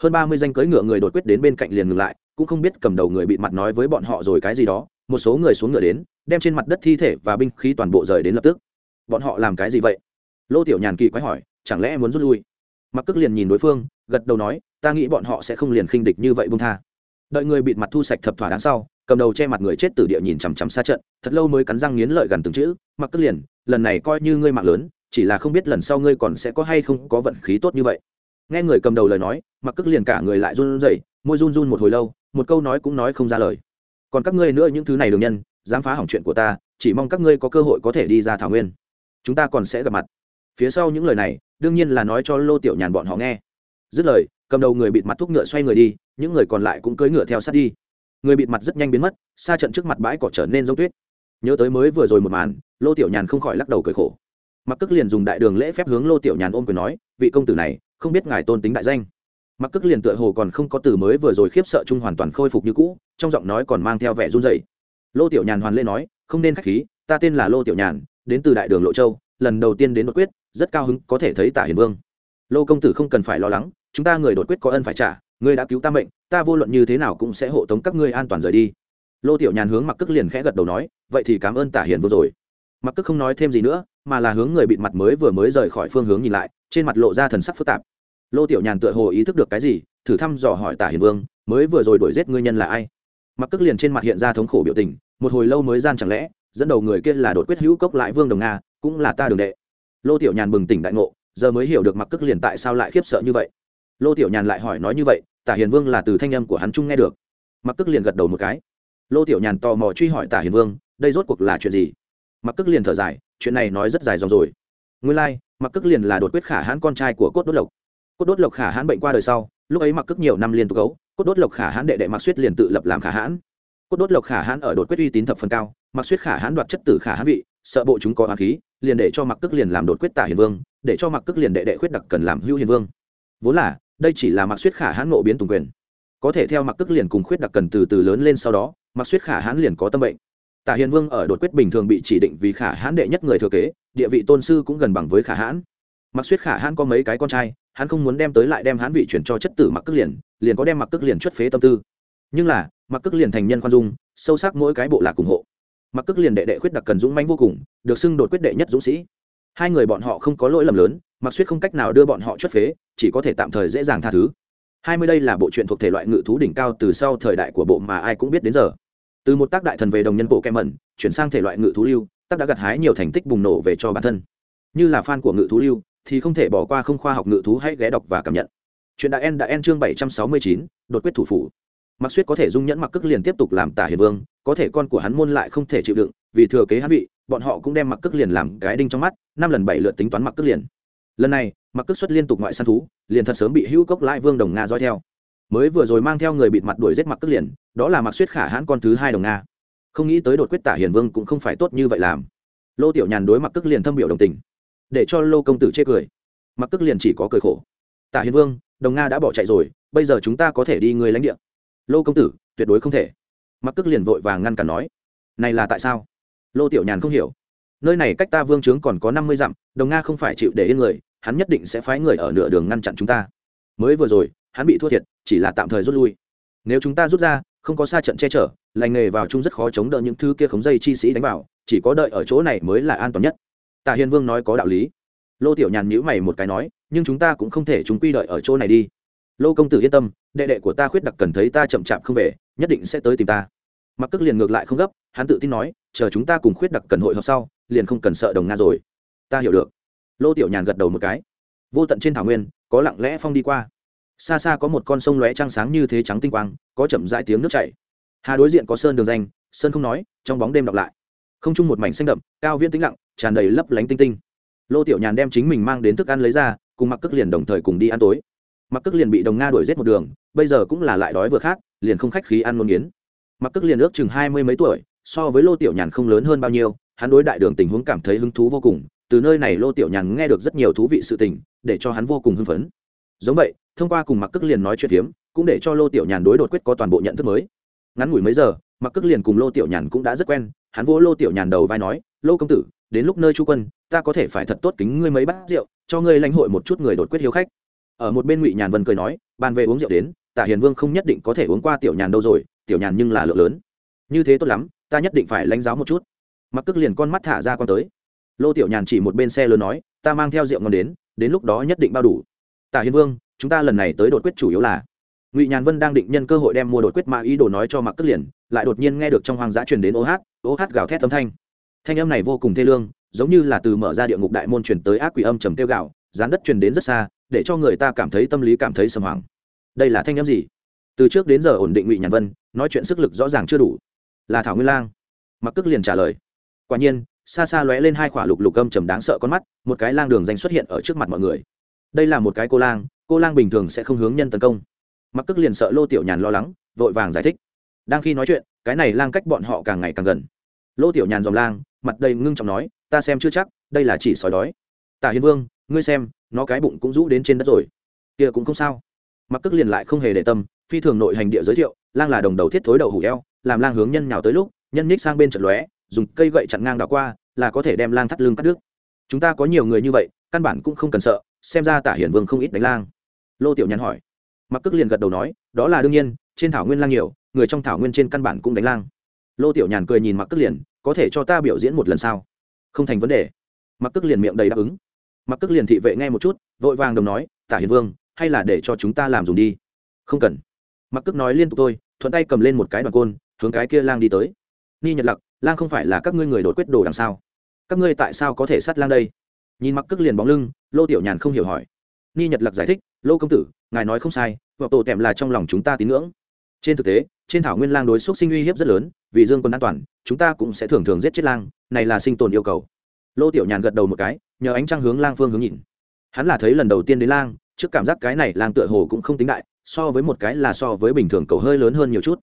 Hơn ba mươi danh cưỡi ngựa người đột quyết đến bên cạnh liền ngừng lại, cũng không biết cầm đầu người bị mặt nói với bọn họ rồi cái gì đó, một số người xuống ngựa đến, đem trên mặt đất thi thể và binh khí toàn bộ rời đến lập tức. Bọn họ làm cái gì vậy? Lô tiểu nhàn kỳ quái hỏi, chẳng lẽ muốn rút lui? Mặc cước liền nhìn đối phương, gật đầu nói, ta nghĩ bọn họ sẽ không liền khinh địch như vậy bung tha. Đợi người bịt mặt thu sạch thập thỏa đáng sau, cầm đầu che mặt người chết tử địa nhìn chằm chằm xa trận, thật lâu mới cắn răng nghiến lợi gần từng chữ, mặc cước liền, lần này coi như ngươi mạng lớn, chỉ là không biết lần sau ngươi còn sẽ có hay không có vận khí tốt như vậy. Nghe người cầm đầu lời nói, mặc cước liền cả người lại run rẩy, môi run run một hồi lâu, một câu nói cũng nói không ra lời. Còn các ngươi nữa những thứ này đường nhân, dám phá hỏng chuyện của ta, chỉ mong các ngươi có cơ hội có thể đi ra thảo nguyên. Chúng ta còn sẽ gặp mặt. Phía sau những lời này đương nhiên là nói cho lô tiểu nhàn bọn họ nghe. Dứt lời, cầm đầu người bịt mặt thuốc ngựa xoay người đi, những người còn lại cũng cưỡi ngựa theo sát đi. Người bịt mặt rất nhanh biến mất, xa trận trước mặt bãi cỏ trở nên giống tuyết. Nhớ tới mới vừa rồi một màn, lô tiểu nhàn không khỏi lắc đầu cười khổ. Mặc cước liền dùng đại đường lễ phép hướng lô tiểu nhàn ôm quyền nói, vị công tử này, không biết ngài tôn tính đại danh. Mặc cước liền tựa hồ còn không có từ mới vừa rồi khiếp sợ chung hoàn toàn khôi phục như cũ, trong giọng nói còn mang theo vẻ run dậy lô tiểu nhàn hoàn lê nói, không nên k h á c h khí, ta tên là lô tiểu nhàn, đến từ đại đường lộ châu, lần đầu tiên đến đột quyết rất cao hứng có thể thấy tả hiền vương. Lô công tử không cần phải lo lắng, chúng ta người đột quyết có ân phải trả, ngươi đã cứu ta mệnh, ta vô luận như thế nào cũng sẽ hộ tống các ngươi an toàn rời đi. Lô tiểu nhàn hướng mặc cức liền khẽ gật đầu nói, vậy thì cảm ơn tả hiền vương rồi. Mặc cức không nói thêm gì nữa, mà là hướng người bịt mặt mới vừa mới rời khỏi phương hướng nhìn lại, trên mặt lộ ra thần sắc phức tạp. Lô tiểu nhàn tựa hồ ý thức được cái gì, thử thăm dò hỏi tả hiền vương, mới vừa rồi đuổi giết ngươi nhân là ai? Mặc cức liền trên mặt hiện ra thống khổ biểu tình, một hồi lâu mới gian chẳng lẽ, dẫn đầu người kia là đột quyết hữu cốc lại vương đồng nga cũng là ta đường đệ lô tiểu nhàn bừng tỉnh đại ngộ giờ mới hiểu được mặc cức liền tại sao lại khiếp sợ như vậy. Lô tiểu nhàn lại hỏi nói như vậy tả hiền vương là từ thanh âm của hắn trung nghe được. Mặc cức liền gật đầu một cái. Lô tiểu nhàn tò mò truy hỏi tả hiền vương đây rốt cuộc là chuyện gì? Mặc cức liền thở dài chuyện này nói rất dài dòng rồi. Nguyên lai、like, mặc cức liền là đột quyết khả hãn con trai của cốt đốt lộc. Cốt đốt lộc khả hãn bệnh qua đời sau lúc ấy mặc cức nhiều năm liên tục gấu cốt đốt lộc khả hãn đệ đệ mặc suýt liền tự lập làm khả hãn. Cốt đốt lộc khả hãn ở đột quyết uy tín thập phần cao mặc suýt khả hãn đoạt chất tử khả hãn vị sợ bộ chúng có á khí, liền để cho mặc cức liền làm đột quyết tả hiền vương, để cho mặc cức liền đệ đệ khuyết đặc cần làm hữu hiền vương. Vốn là, đây chỉ là mặc suýt khả hãn nộ biến tùng quyền. Có thể theo mặc cức liền cùng khuyết đặc cần từ từ lớn lên sau đó mặc suýt khả hãn liền có tâm bệnh. Tả hiền vương ở đột quyết bình thường bị chỉ định vì khả hãn đệ nhất người thừa kế, địa vị tôn sư cũng gần bằng với khả hãn. Mặc suyết khả hãn có mấy cái con trai, hắn không muốn đem tới lại đem hãn vị chuyển cho chất tử mặc cước liền liền có đem mặc cước liền xuất phế tâm tư. Nhưng là mặc cước liền thành nhân khoan dung, sâu sắc mỗi cái bộ lạc ủng hộ mặc cước liền đệ đệ khuyết đặc cần dũng mãnh vô cùng, được xưng đột quyết đệ nhất dũng sĩ. Hai người bọn họ không có lỗi lầm lớn, mặc suýt không cách nào đưa bọn họ chuất phế, chỉ có thể tạm thời dễ dàng tha thứ. Hai mươi đây là bộ truyện thuộc thể loại ngự thú đỉnh cao từ sau thời đại của bộ mà ai cũng biết đến giờ. Từ một tác đại thần về đồng nhân bộ kem mẩn, chuyển sang thể loại ngự thú lưu, tác đã gặt hái nhiều thành tích bùng nổ về cho bản thân. Như là fan của ngự thú lưu, thì không thể bỏ qua không khoa học ngự thú hãy ghé đọc và cảm nhận. Chuyện đã en đã en chương bảy trăm sáu mươi chín, đột quyết thủ phủ mặc suýt có thể dung nhẫn mặc cước liền tiếp tục làm tả hiền vương, có thể con của hắn môn lại không thể chịu đựng, vì thừa kế hắn vị, bọn họ cũng đem mặc cước liền làm cái đinh trong mắt, năm lần bảy lượt tính toán mặc cước liền. Lần này, mặc cước xuất liên tục ngoại săn thú, liền thật sớm bị hữu cốc Lai vương đồng nga dõi theo. Mới vừa rồi mang theo người bịt mặt đuổi giết mặc cước liền, đó là mặc suýt khả hãn con thứ hai đồng nga. Không nghĩ tới đột quyết tả hiền vương cũng không phải tốt như vậy làm. Lô tiểu nhàn đối mặc cước liền thâm biểu đồng tình. Để cho lô công tử chê cười. Mặc cước liền chỉ có cười khổ. Tả hiền vương, đồng nga đã bỏ chạy rồi, bây giờ chúng ta có thể đi người lãnh địa lô công tử, tuyệt đối không thể. Mặc tức liền vội vàng ngăn cản nói, này là tại sao? Lô tiểu nhàn không hiểu. Nơi này cách ta vương trướng còn có năm mươi dặm, đồng nga không phải chịu để yên người, hắn nhất định sẽ phái người ở nửa đường ngăn chặn chúng ta. Mới vừa rồi, hắn bị thua thiệt, chỉ là tạm thời rút lui. Nếu chúng ta rút ra, không có xa trận che chở, lành nghề vào chung rất khó chống đỡ những thứ kia khống dây chi sĩ đánh vào, chỉ có đợi ở chỗ này mới là an toàn nhất. Tạ hiền vương nói có đạo lý. Lô tiểu nhàn nhữ mày một cái nói, nhưng chúng ta cũng không thể chúng quy đợi ở chỗ này đi lô công tử yên tâm, đệ đệ của ta khuyết đặc cần thấy ta chậm chạp không về, nhất định sẽ tới tìm ta. Mặc cước liền ngược lại không gấp, hắn tự tin nói, chờ chúng ta cùng khuyết đặc cần hội họp sau, liền không cần sợ đồng nga rồi. Ta hiểu được. Lô tiểu nhàn gật đầu một cái. Vô tận trên thảo nguyên, có lặng lẽ phong đi qua. Xa xa có một con sông lóe trăng sáng như thế trắng tinh quang, có chậm rãi tiếng nước chảy. Hà đối diện có sơn đường danh, sơn không nói, trong bóng đêm đọc lại. Không chung một mảnh xanh đậm, cao viên tĩnh lặng, tràn đầy lấp lánh tinh tinh. Lô tiểu nhàn đem chính mình mang đến thức ăn lấy ra, cùng mặc cước liền đồng thời cùng đi ăn tối mặc cước liền bị đồng nga đuổi giết một đường, bây giờ cũng là lại đói vừa khác liền không khách khí ăn ngôn nghiến. Mặc cước liền ước chừng hai mươi mấy tuổi, so với lô tiểu nhàn không lớn hơn bao nhiêu, hắn đối đại đường tình huống cảm thấy hứng thú vô cùng, từ nơi này lô tiểu nhàn nghe được rất nhiều thú vị sự tình, để cho hắn vô cùng hưng phấn. Giống vậy, thông qua cùng mặc cước liền nói chuyện phiếm, cũng để cho lô tiểu nhàn đối đột quyết có toàn bộ nhận thức mới. Ngắn ngủi mấy giờ, mặc cước liền cùng lô tiểu nhàn cũng đã rất quen, hắn vỗ lô tiểu nhàn đầu vai nói, lô công tử, đến lúc nơi chu quân, ta có thể phải thật tốt kính ngươi mấy bát rượu, cho ngươi lãnh hội một chút người đột quyết hiếu khách ở một bên ngụy nhàn vân cười nói, ban về uống rượu đến, tả hiền vương không nhất định có thể uống qua tiểu nhàn đâu rồi, tiểu nhàn nhưng là lượng lớn. Như thế tốt lắm, ta nhất định phải lãnh giáo một chút. Mặc cước liền con mắt thả ra con tới. Lô tiểu nhàn chỉ một bên xe lớn nói, ta mang theo rượu ngon đến đến lúc đó nhất định bao đủ. Tả hiền vương, chúng ta lần này tới đột quyết chủ yếu là ngụy nhàn vân đang định nhân cơ hội đem mua đột quyết mà ý đồ nói cho mặc cước liền, lại đột nhiên nghe được trong hoang dã truyền đến ô hát ô hát gào thét âm thanh. Thanh âm này vô cùng thê lương, giống như là từ mở ra địa ngục đại môn truyền tới ác quỷ âm trầm tiêu gạo dán đất truyền đến rất xa để cho người ta cảm thấy tâm lý cảm thấy sầm hoàng đây là thanh âm gì? Từ trước đến giờ ổn định ngụy nhàn vân, nói chuyện sức lực rõ ràng chưa đủ. Là thảo nguyên lang. Mặc cước liền trả lời. Quả nhiên, xa xa lóe lên hai khỏa lục lục âm trầm đáng sợ con mắt, một cái lang đường danh xuất hiện ở trước mặt mọi người. Đây là một cái cô lang cô lang bình thường sẽ không hướng nhân tấn công. Mặc cước liền sợ lô tiểu nhàn lo lắng, vội vàng giải thích. Đang khi nói chuyện, cái này lang cách bọn họ càng ngày càng gần. Lô tiểu nhàn dòng lang, mặt đầy ngưng trọng nói, ta xem chưa chắc, đây là chỉ sói đói. Tả hiên vương, ngươi xem nó cái bụng cũng rũ đến trên đất rồi. Kia cũng không sao. Mặc cước liền lại không hề để tâm, phi thường nội hành địa giới thiệu, lang là đồng đầu thiết thối đầu hủ eo, làm lang hướng nhân nhào tới lúc, nhân ních sang bên trận lóe, dùng cây gậy chặn ngang đảo qua, là có thể đem lang thắt lưng cắt đứt. Chúng ta có nhiều người như vậy, căn bản cũng không cần sợ, xem ra tả hiển vương không ít đánh lang. Lô tiểu nhàn hỏi. Mặc cước liền gật đầu nói, đó là đương nhiên, trên thảo nguyên lang nhiều, người trong thảo nguyên trên căn bản cũng đánh lang. Lô tiểu nhàn cười nhìn mặc cước liền, có thể cho ta biểu diễn một lần sao? Không thành vấn đề. Mặc cước liền miệng đầy đáp ứng mặc cước liền thị vệ nghe một chút, vội vàng đồng nói, tả hiền vương, hay là để cho chúng ta làm dùng đi. Không cần. Mặc cước nói liên tục tôi thuận tay cầm lên một cái đoàn côn, hướng cái kia lang đi tới. Ni nhật lặc, lang không phải là các ngươi người đột quyết đồ đằng sau. Các ngươi tại sao có thể sát lang đây? Nhìn mặc cước liền bóng lưng, lô tiểu nhàn không hiểu hỏi. Ni nhật lặc giải thích, lô công tử, ngài nói không sai, hoặc tổ tèm là trong lòng chúng ta tín ngưỡng. Trên thực tế, trên thảo nguyên lang đối xúc sinh uy hiếp rất lớn, vì dương quân an toàn, chúng ta cũng sẽ thường thường giết chết lang, này là sinh tồn yêu cầu. Lô tiểu nhàn gật đầu một cái nhờ ánh trăng hướng lang phương hướng nhìn. Hắn là thấy lần đầu tiên đến lang, trước cảm giác cái này lang tựa hồ cũng không tính đại, so với một cái là so với bình thường cầu hơi lớn hơn nhiều chút.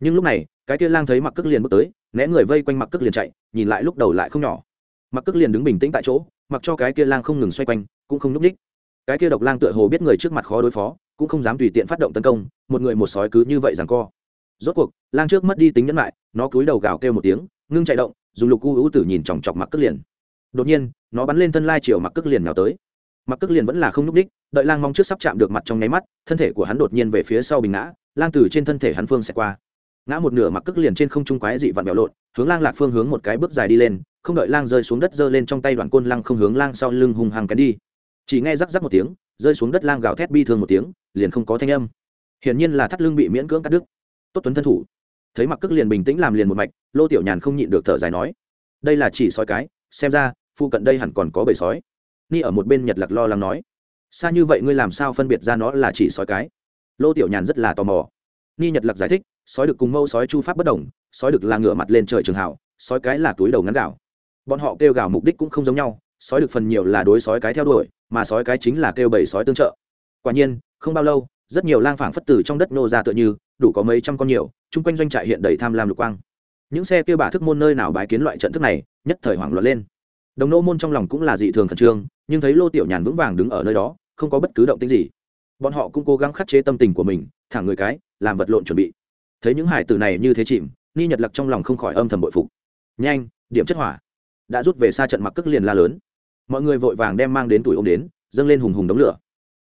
Nhưng lúc này, cái kia lang thấy mặc cước liền bước tới, né người vây quanh mặc cước liền chạy, nhìn lại lúc đầu lại không nhỏ. Mặc cước liền đứng bình tĩnh tại chỗ, mặc cho cái kia lang không ngừng xoay quanh, cũng không n ú c ních cái kia độc lang tựa hồ biết người trước mặt khó đối phó, cũng không dám tùy tiện phát động tấn công, một người một sói cứ như vậy rằng co. Rốt cuộc, lang trước mất đi tính nhẫn lại, nó cúi đầu gào kêu một tiếng, ngưng chạy động, dùng lục u ưu tử nhìn chòng chọc mặc cất liền. Đột nhiên nó bắn lên thân lai chiều mặc cước liền nào tới. Mặc cước liền vẫn là không n ú c đích đợi lang mong trước sắp chạm được mặt trong nháy mắt, thân thể của hắn đột nhiên về phía sau bình ngã, lang từ trên thân thể hắn phương sẽ qua. Ngã một nửa mặc cước liền trên không trung quái dị vặn vẹo lộn, hướng lang lạc phương hướng một cái bước dài đi lên, không đợi lang rơi xuống đất giơ lên trong tay đoạn côn lăng không hướng lang sau lưng hung hăng cắn đi. Chỉ nghe rắc rắc một tiếng, rơi xuống đất lang gào thét bi thương một tiếng, liền không có thanh âm. Hiển nhiên là thắt lưng bị miễn cưỡng cắt đứt. Tốt tuấn thân thủ. Thấy mặc cước liền bình tĩnh làm liền một mạch, lô tiểu nhàn không nhịn được thở dài nói, đây là chỉ sói cái, xem ra phụ cận đây hẳn còn có bầy sói. Ni ở một bên nhật lạc lo lắng nói, xa như vậy ngươi làm sao phân biệt ra nó là chỉ sói cái? Lô tiểu nhàn rất là tò mò. Ni nhật lạc giải thích, sói được cùng mâu sói chu pháp bất đồng, sói được là ngửa mặt lên trời trường hảo, sói cái là túi đầu ngắn gạo. Bọn họ kêu gào mục đích cũng không giống nhau, sói được phần nhiều là đối sói cái theo đuổi, mà sói cái chính là kêu bầy sói tương trợ. Quả nhiên, không bao lâu, rất nhiều lang phảng phất tử trong đất nô ra tựa như, đủ có mấy trăm con nhiều, chung quanh doanh trại hiện đầy tham lam lục quang. Những xe kêu bà thức môn nơi nào bái kiến loại trận thức này, nhất thời hoảng loạn lên đồng nô môn trong lòng cũng là dị thường khẩn trương, nhưng thấy lô tiểu nhàn vững vàng đứng ở nơi đó, không có bất cứ động tĩnh gì. Bọn họ cũng cố gắng khắc chế tâm tình của mình thẳng người cái, làm vật lộn chuẩn bị. Thấy những hải tử này như thế chìm, ni nhật lặc trong lòng không khỏi âm thầm bội phục. Nhanh, điểm chất hỏa. Đã rút về xa trận mặc cước liền la lớn. Mọi người vội vàng đem mang đến tuổi ôm đến, dâng lên hùng hùng đống lửa.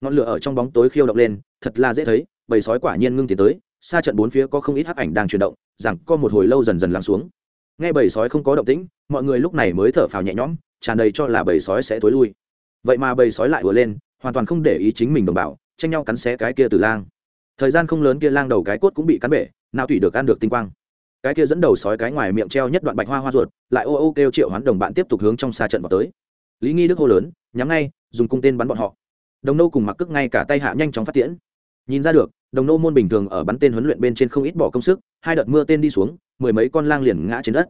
Ngọn lửa ở trong bóng tối khiêu động lên, thật là dễ thấy, bầy sói quả nhiên ngưng tiến tới, xa trận bốn phía có không ít hắc ảnh đang chuyển động, rằng có một hồi lâu dần dần lắng xuống nghe bầy sói không có động tĩnh, mọi người lúc này mới thở phào nhẹ nhõm, tràn đầy cho là bầy sói sẽ tối lui. Vậy mà bầy sói lại vừa lên, hoàn toàn không để ý chính mình đồng bào, tranh nhau cắn xé cái kia từ lang. Thời gian không lớn kia lang đầu cái cốt cũng bị cắn bể, nào tùy được ăn được tinh quang. Cái kia dẫn đầu sói cái ngoài miệng treo nhất đoạn bạch hoa hoa ruột, lại ô ô kêu triệu hoán đồng bạn tiếp tục hướng trong xa trận vào tới. Lý nghi đức hô lớn, nhắm ngay, dùng cung tên bắn bọn họ. Đồng nô cùng mặc cước ngay cả tay hạ nhanh chóng phát tiễn. Nhìn ra được, đồng nô môn bình thường ở bắn tên huấn luyện bên trên không ít bỏ công sức, hai đợt mưa tên đi xuống mười mấy con lang liền ngã trên đất.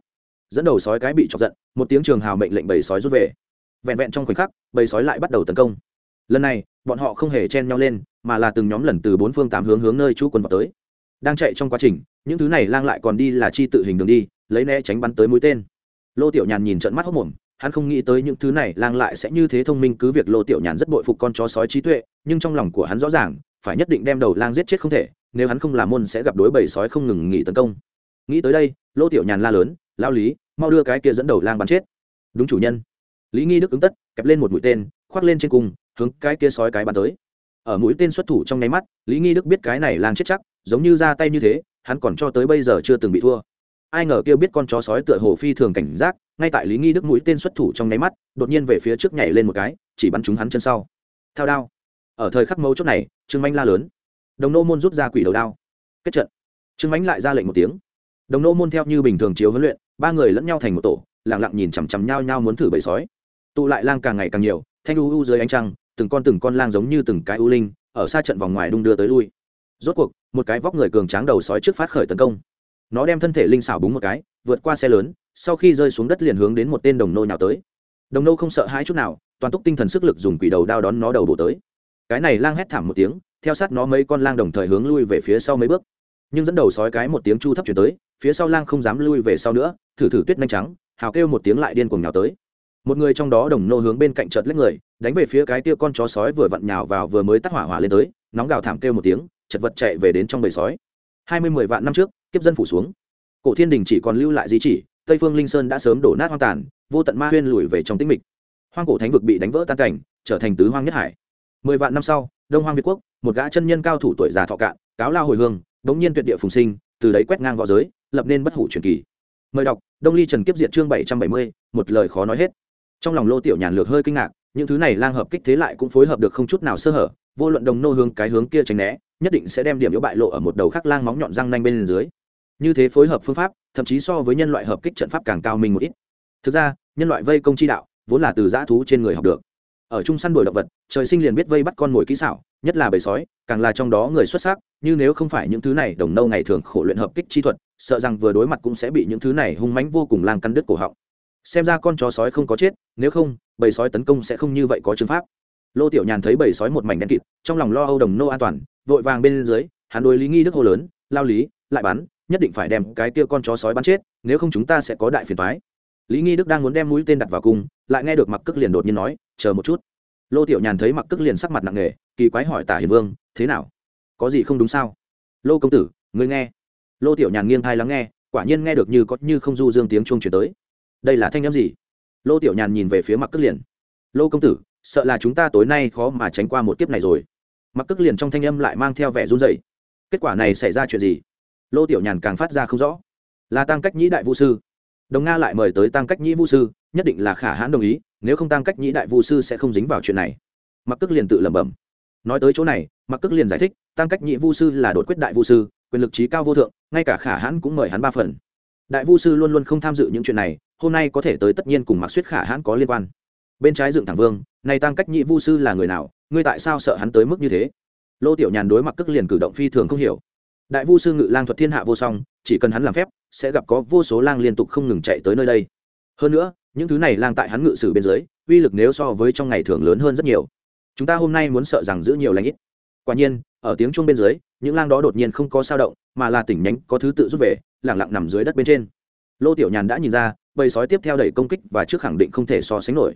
Dẫn đầu sói cái bị chọc giận, một tiếng trường hào mệnh lệnh bầy sói rút về. Vẹn vẹn trong khoảnh khắc, bầy sói lại bắt đầu tấn công. Lần này, bọn họ không hề chen nhau lên, mà là từng nhóm lần từ bốn phương tám hướng hướng nơi chú quân vào tới. Đang chạy trong quá trình, những thứ này lang lại còn đi là chi tự hình đường đi, lấy né tránh bắn tới mũi tên. Lô tiểu nhàn nhìn trận mắt hốc mồm, hắn không nghĩ tới những thứ này lang lại sẽ như thế thông minh, cứ việc lô tiểu nhàn rất bội phục con chó sói trí tuệ, nhưng trong lòng của hắn rõ ràng, phải nhất định đem đầu lang giết chết không thể, nếu hắn không làm môn sẽ gặp đối bầy sói không ngừng nghỉ tấn công nghĩ tới đây, lô tiểu nhàn la lớn lao lý, mau đưa cái kia dẫn đầu lang bắn chết. Đúng chủ nhân. Lý nghi đức ứng tất, kẹp lên một mũi tên, khoác lên trên cùng, hướng cái kia sói cái bắn tới. Ở mũi tên xuất thủ trong nháy mắt, lý nghi đức biết cái này lang chết chắc, giống như ra tay như thế, hắn còn cho tới bây giờ chưa từng bị thua. Ai ngờ kêu biết con chó sói tựa hồ phi thường cảnh giác, ngay tại lý nghi đức mũi tên xuất thủ trong nháy mắt, đột nhiên về phía trước nhảy lên một cái, chỉ bắn trúng hắn chân sau. Thao đao. Ở thời khắc mấu chốt này, trương manh la lớn. Đồng nô môn rút ra quỷ đầu đao. Kết trận. Trương mánh lại ra lệnh một tiếng đồng nô môn theo như bình thường chiếu huấn luyện, ba người lẫn nhau thành một tổ lẳng lặng nhìn chằm chằm nhau nhau muốn thử bầy sói. Tụ lại lang càng ngày càng nhiều, thanh u u dưới ánh trăng, từng con từng con lang giống như từng cái u linh, ở xa trận vòng ngoài đung đưa tới lui. Rốt cuộc, một cái vóc người cường tráng đầu sói trước phát khởi tấn công. Nó đem thân thể linh xảo búng một cái, vượt qua xe lớn, sau khi rơi xuống đất liền hướng đến một tên đồng nô nhào tới. Đồng nô không sợ hãi chút nào, toàn túc tinh thần sức lực dùng quỷ đầu đao đón nó đầu bổ tới. Cái này lang hét thảm một tiếng, theo sát nó mấy con lang đồng thời hướng lui về phía sau mấy bước. Nhưng dẫn đầu sói cái một tiếng chu thấp chuyển tới phía sau lang không dám lui về sau nữa, thử thử tuyết nhanh trắng, hào kêu một tiếng lại điên cuồng nhào tới. Một người trong đó đồng nô hướng bên cạnh chợt lấy người, đánh về phía cái tia con chó sói vừa vặn nhào vào vừa mới tắt hỏa hỏa lên tới, nóng gào thảm kêu một tiếng, chật vật chạy về đến trong bầy sói. Hai mươi mười vạn năm trước, kiếp dân phủ xuống. Cổ thiên đình chỉ còn lưu lại di chỉ, tây phương linh sơn đã sớm đổ nát hoang tàn, vô tận ma huyên lùi về trong tĩnh mịch. Hoang cổ thánh vực bị đánh vỡ tan cảnh, trở thành tứ hoang nhất hải. Mười vạn năm sau, đông hoang việt quốc, một gã chân nhân cao thủ tuổi già thọ cạn, cáo lao hồi hương, đống nhiên tuyệt địa phùng sinh, từ đấy quét ngang v õ giới lập nên bất hủ truyền kỳ. Mời đọc, đông ly trần kiếp diệt chương bảy trăm bảy mươi, một lời khó nói hết. Trong lòng lô tiểu nhàn lược hơi kinh ngạc, những thứ này lang hợp kích thế lại cũng phối hợp được không chút nào sơ hở, vô luận đồng nô hướng cái hướng kia tránh né, nhất định sẽ đem điểm yếu bại lộ ở một đầu khác lang móng nhọn răng nanh bên dưới. Như thế phối hợp phương pháp, thậm chí so với nhân loại hợp kích trận pháp càng cao minh một ít. Thực ra, nhân loại vây công chi đạo, vốn là từ giã thú trên người học được. Ở trung săn đuổi động vật, trời sinh liền biết vây bắt con mồi kỹ xảo nhất là bầy sói, càng là trong đó người xuất sắc, như nếu không phải những thứ này đồng nâu ngày thường khổ luyện hợp kích chi thuật, sợ rằng vừa đối mặt cũng sẽ bị những thứ này hung mãnh vô cùng lang cắn đứt cổ họng. Xem ra con chó sói không có chết, nếu không, bầy sói tấn công sẽ không như vậy có chứng pháp. Lô tiểu nhàn thấy bầy sói một mảnh đen kịt, trong lòng lo âu đồng nô an toàn, vội vàng bên dưới, hắn đối lý nghi đức hô lớn, lao lý, lại bắn, nhất định phải đem cái kia con chó sói bắn chết, nếu không chúng ta sẽ có đại phiền toái. Lý nghi đức đang muốn đem mũi tên đặt vào cung, lại nghe được mặc cước liền đột nhiên nói, chờ một chút lô tiểu nhàn thấy mặc tức liền sắc mặt nặng nề, kỳ quái hỏi tả hiền vương, thế nào? Có gì không đúng sao? Lô công tử, ngươi nghe. Lô tiểu nhàn nghiêng thai lắng nghe, quả nhiên nghe được như có như không du dương tiếng chuông chuyển tới. Đây là thanh â m gì? Lô tiểu nhàn nhìn về phía mặc cất liền. Lô công tử, sợ là chúng ta tối nay khó mà tránh qua một kiếp này rồi. Mặc cất liền trong thanh âm lại mang theo vẻ run dày kết quả này xảy ra chuyện gì? Lô tiểu nhàn càng phát ra không rõ. Là tăng cách nhĩ đại vũ sư. Đồng nga lại mời tới tăng cách nhĩ vũ sư, nhất định là khả hãn đồng ý nếu không tăng cách nhĩ đại vu sư sẽ không dính vào chuyện này. Mặc tức liền tự lẩm bẩm. Nói tới chỗ này, mặc tức liền giải thích, tăng cách nhĩ vu sư là đột quyết đại vu sư, quyền lực trí cao vô thượng, ngay cả khả hãn cũng mời hắn ba phần. Đại vu sư luôn luôn không tham dự những chuyện này, hôm nay có thể tới tất nhiên cùng mặc suyết khả hãn có liên quan. Bên trái dựng thẳng vương, này tăng cách nhị vu sư là người nào, ngươi tại sao sợ hắn tới mức như thế? Lô tiểu nhàn đối mặc tức liền cử động phi thường không hiểu. Đại vu sư ngự lang thuật thiên hạ vô song, chỉ cần hắn làm phép, sẽ gặp có vô số lang liên tục không ngừng chạy tới nơi đây. Hơn nữa những thứ này lang tại hắn ngự sử bên dưới, uy lực nếu so với trong ngày thường lớn hơn rất nhiều. Chúng ta hôm nay muốn sợ rằng giữ nhiều lãnh ít. Quả nhiên, ở tiếng chuông bên dưới, những lang đó đột nhiên không có sao động, mà là tỉnh nhánh, có thứ tự rút về lẳng lặng nằm dưới đất bên trên. Lô tiểu nhàn đã nhìn ra, bầy sói tiếp theo đẩy công kích và trước khẳng định không thể so sánh nổi.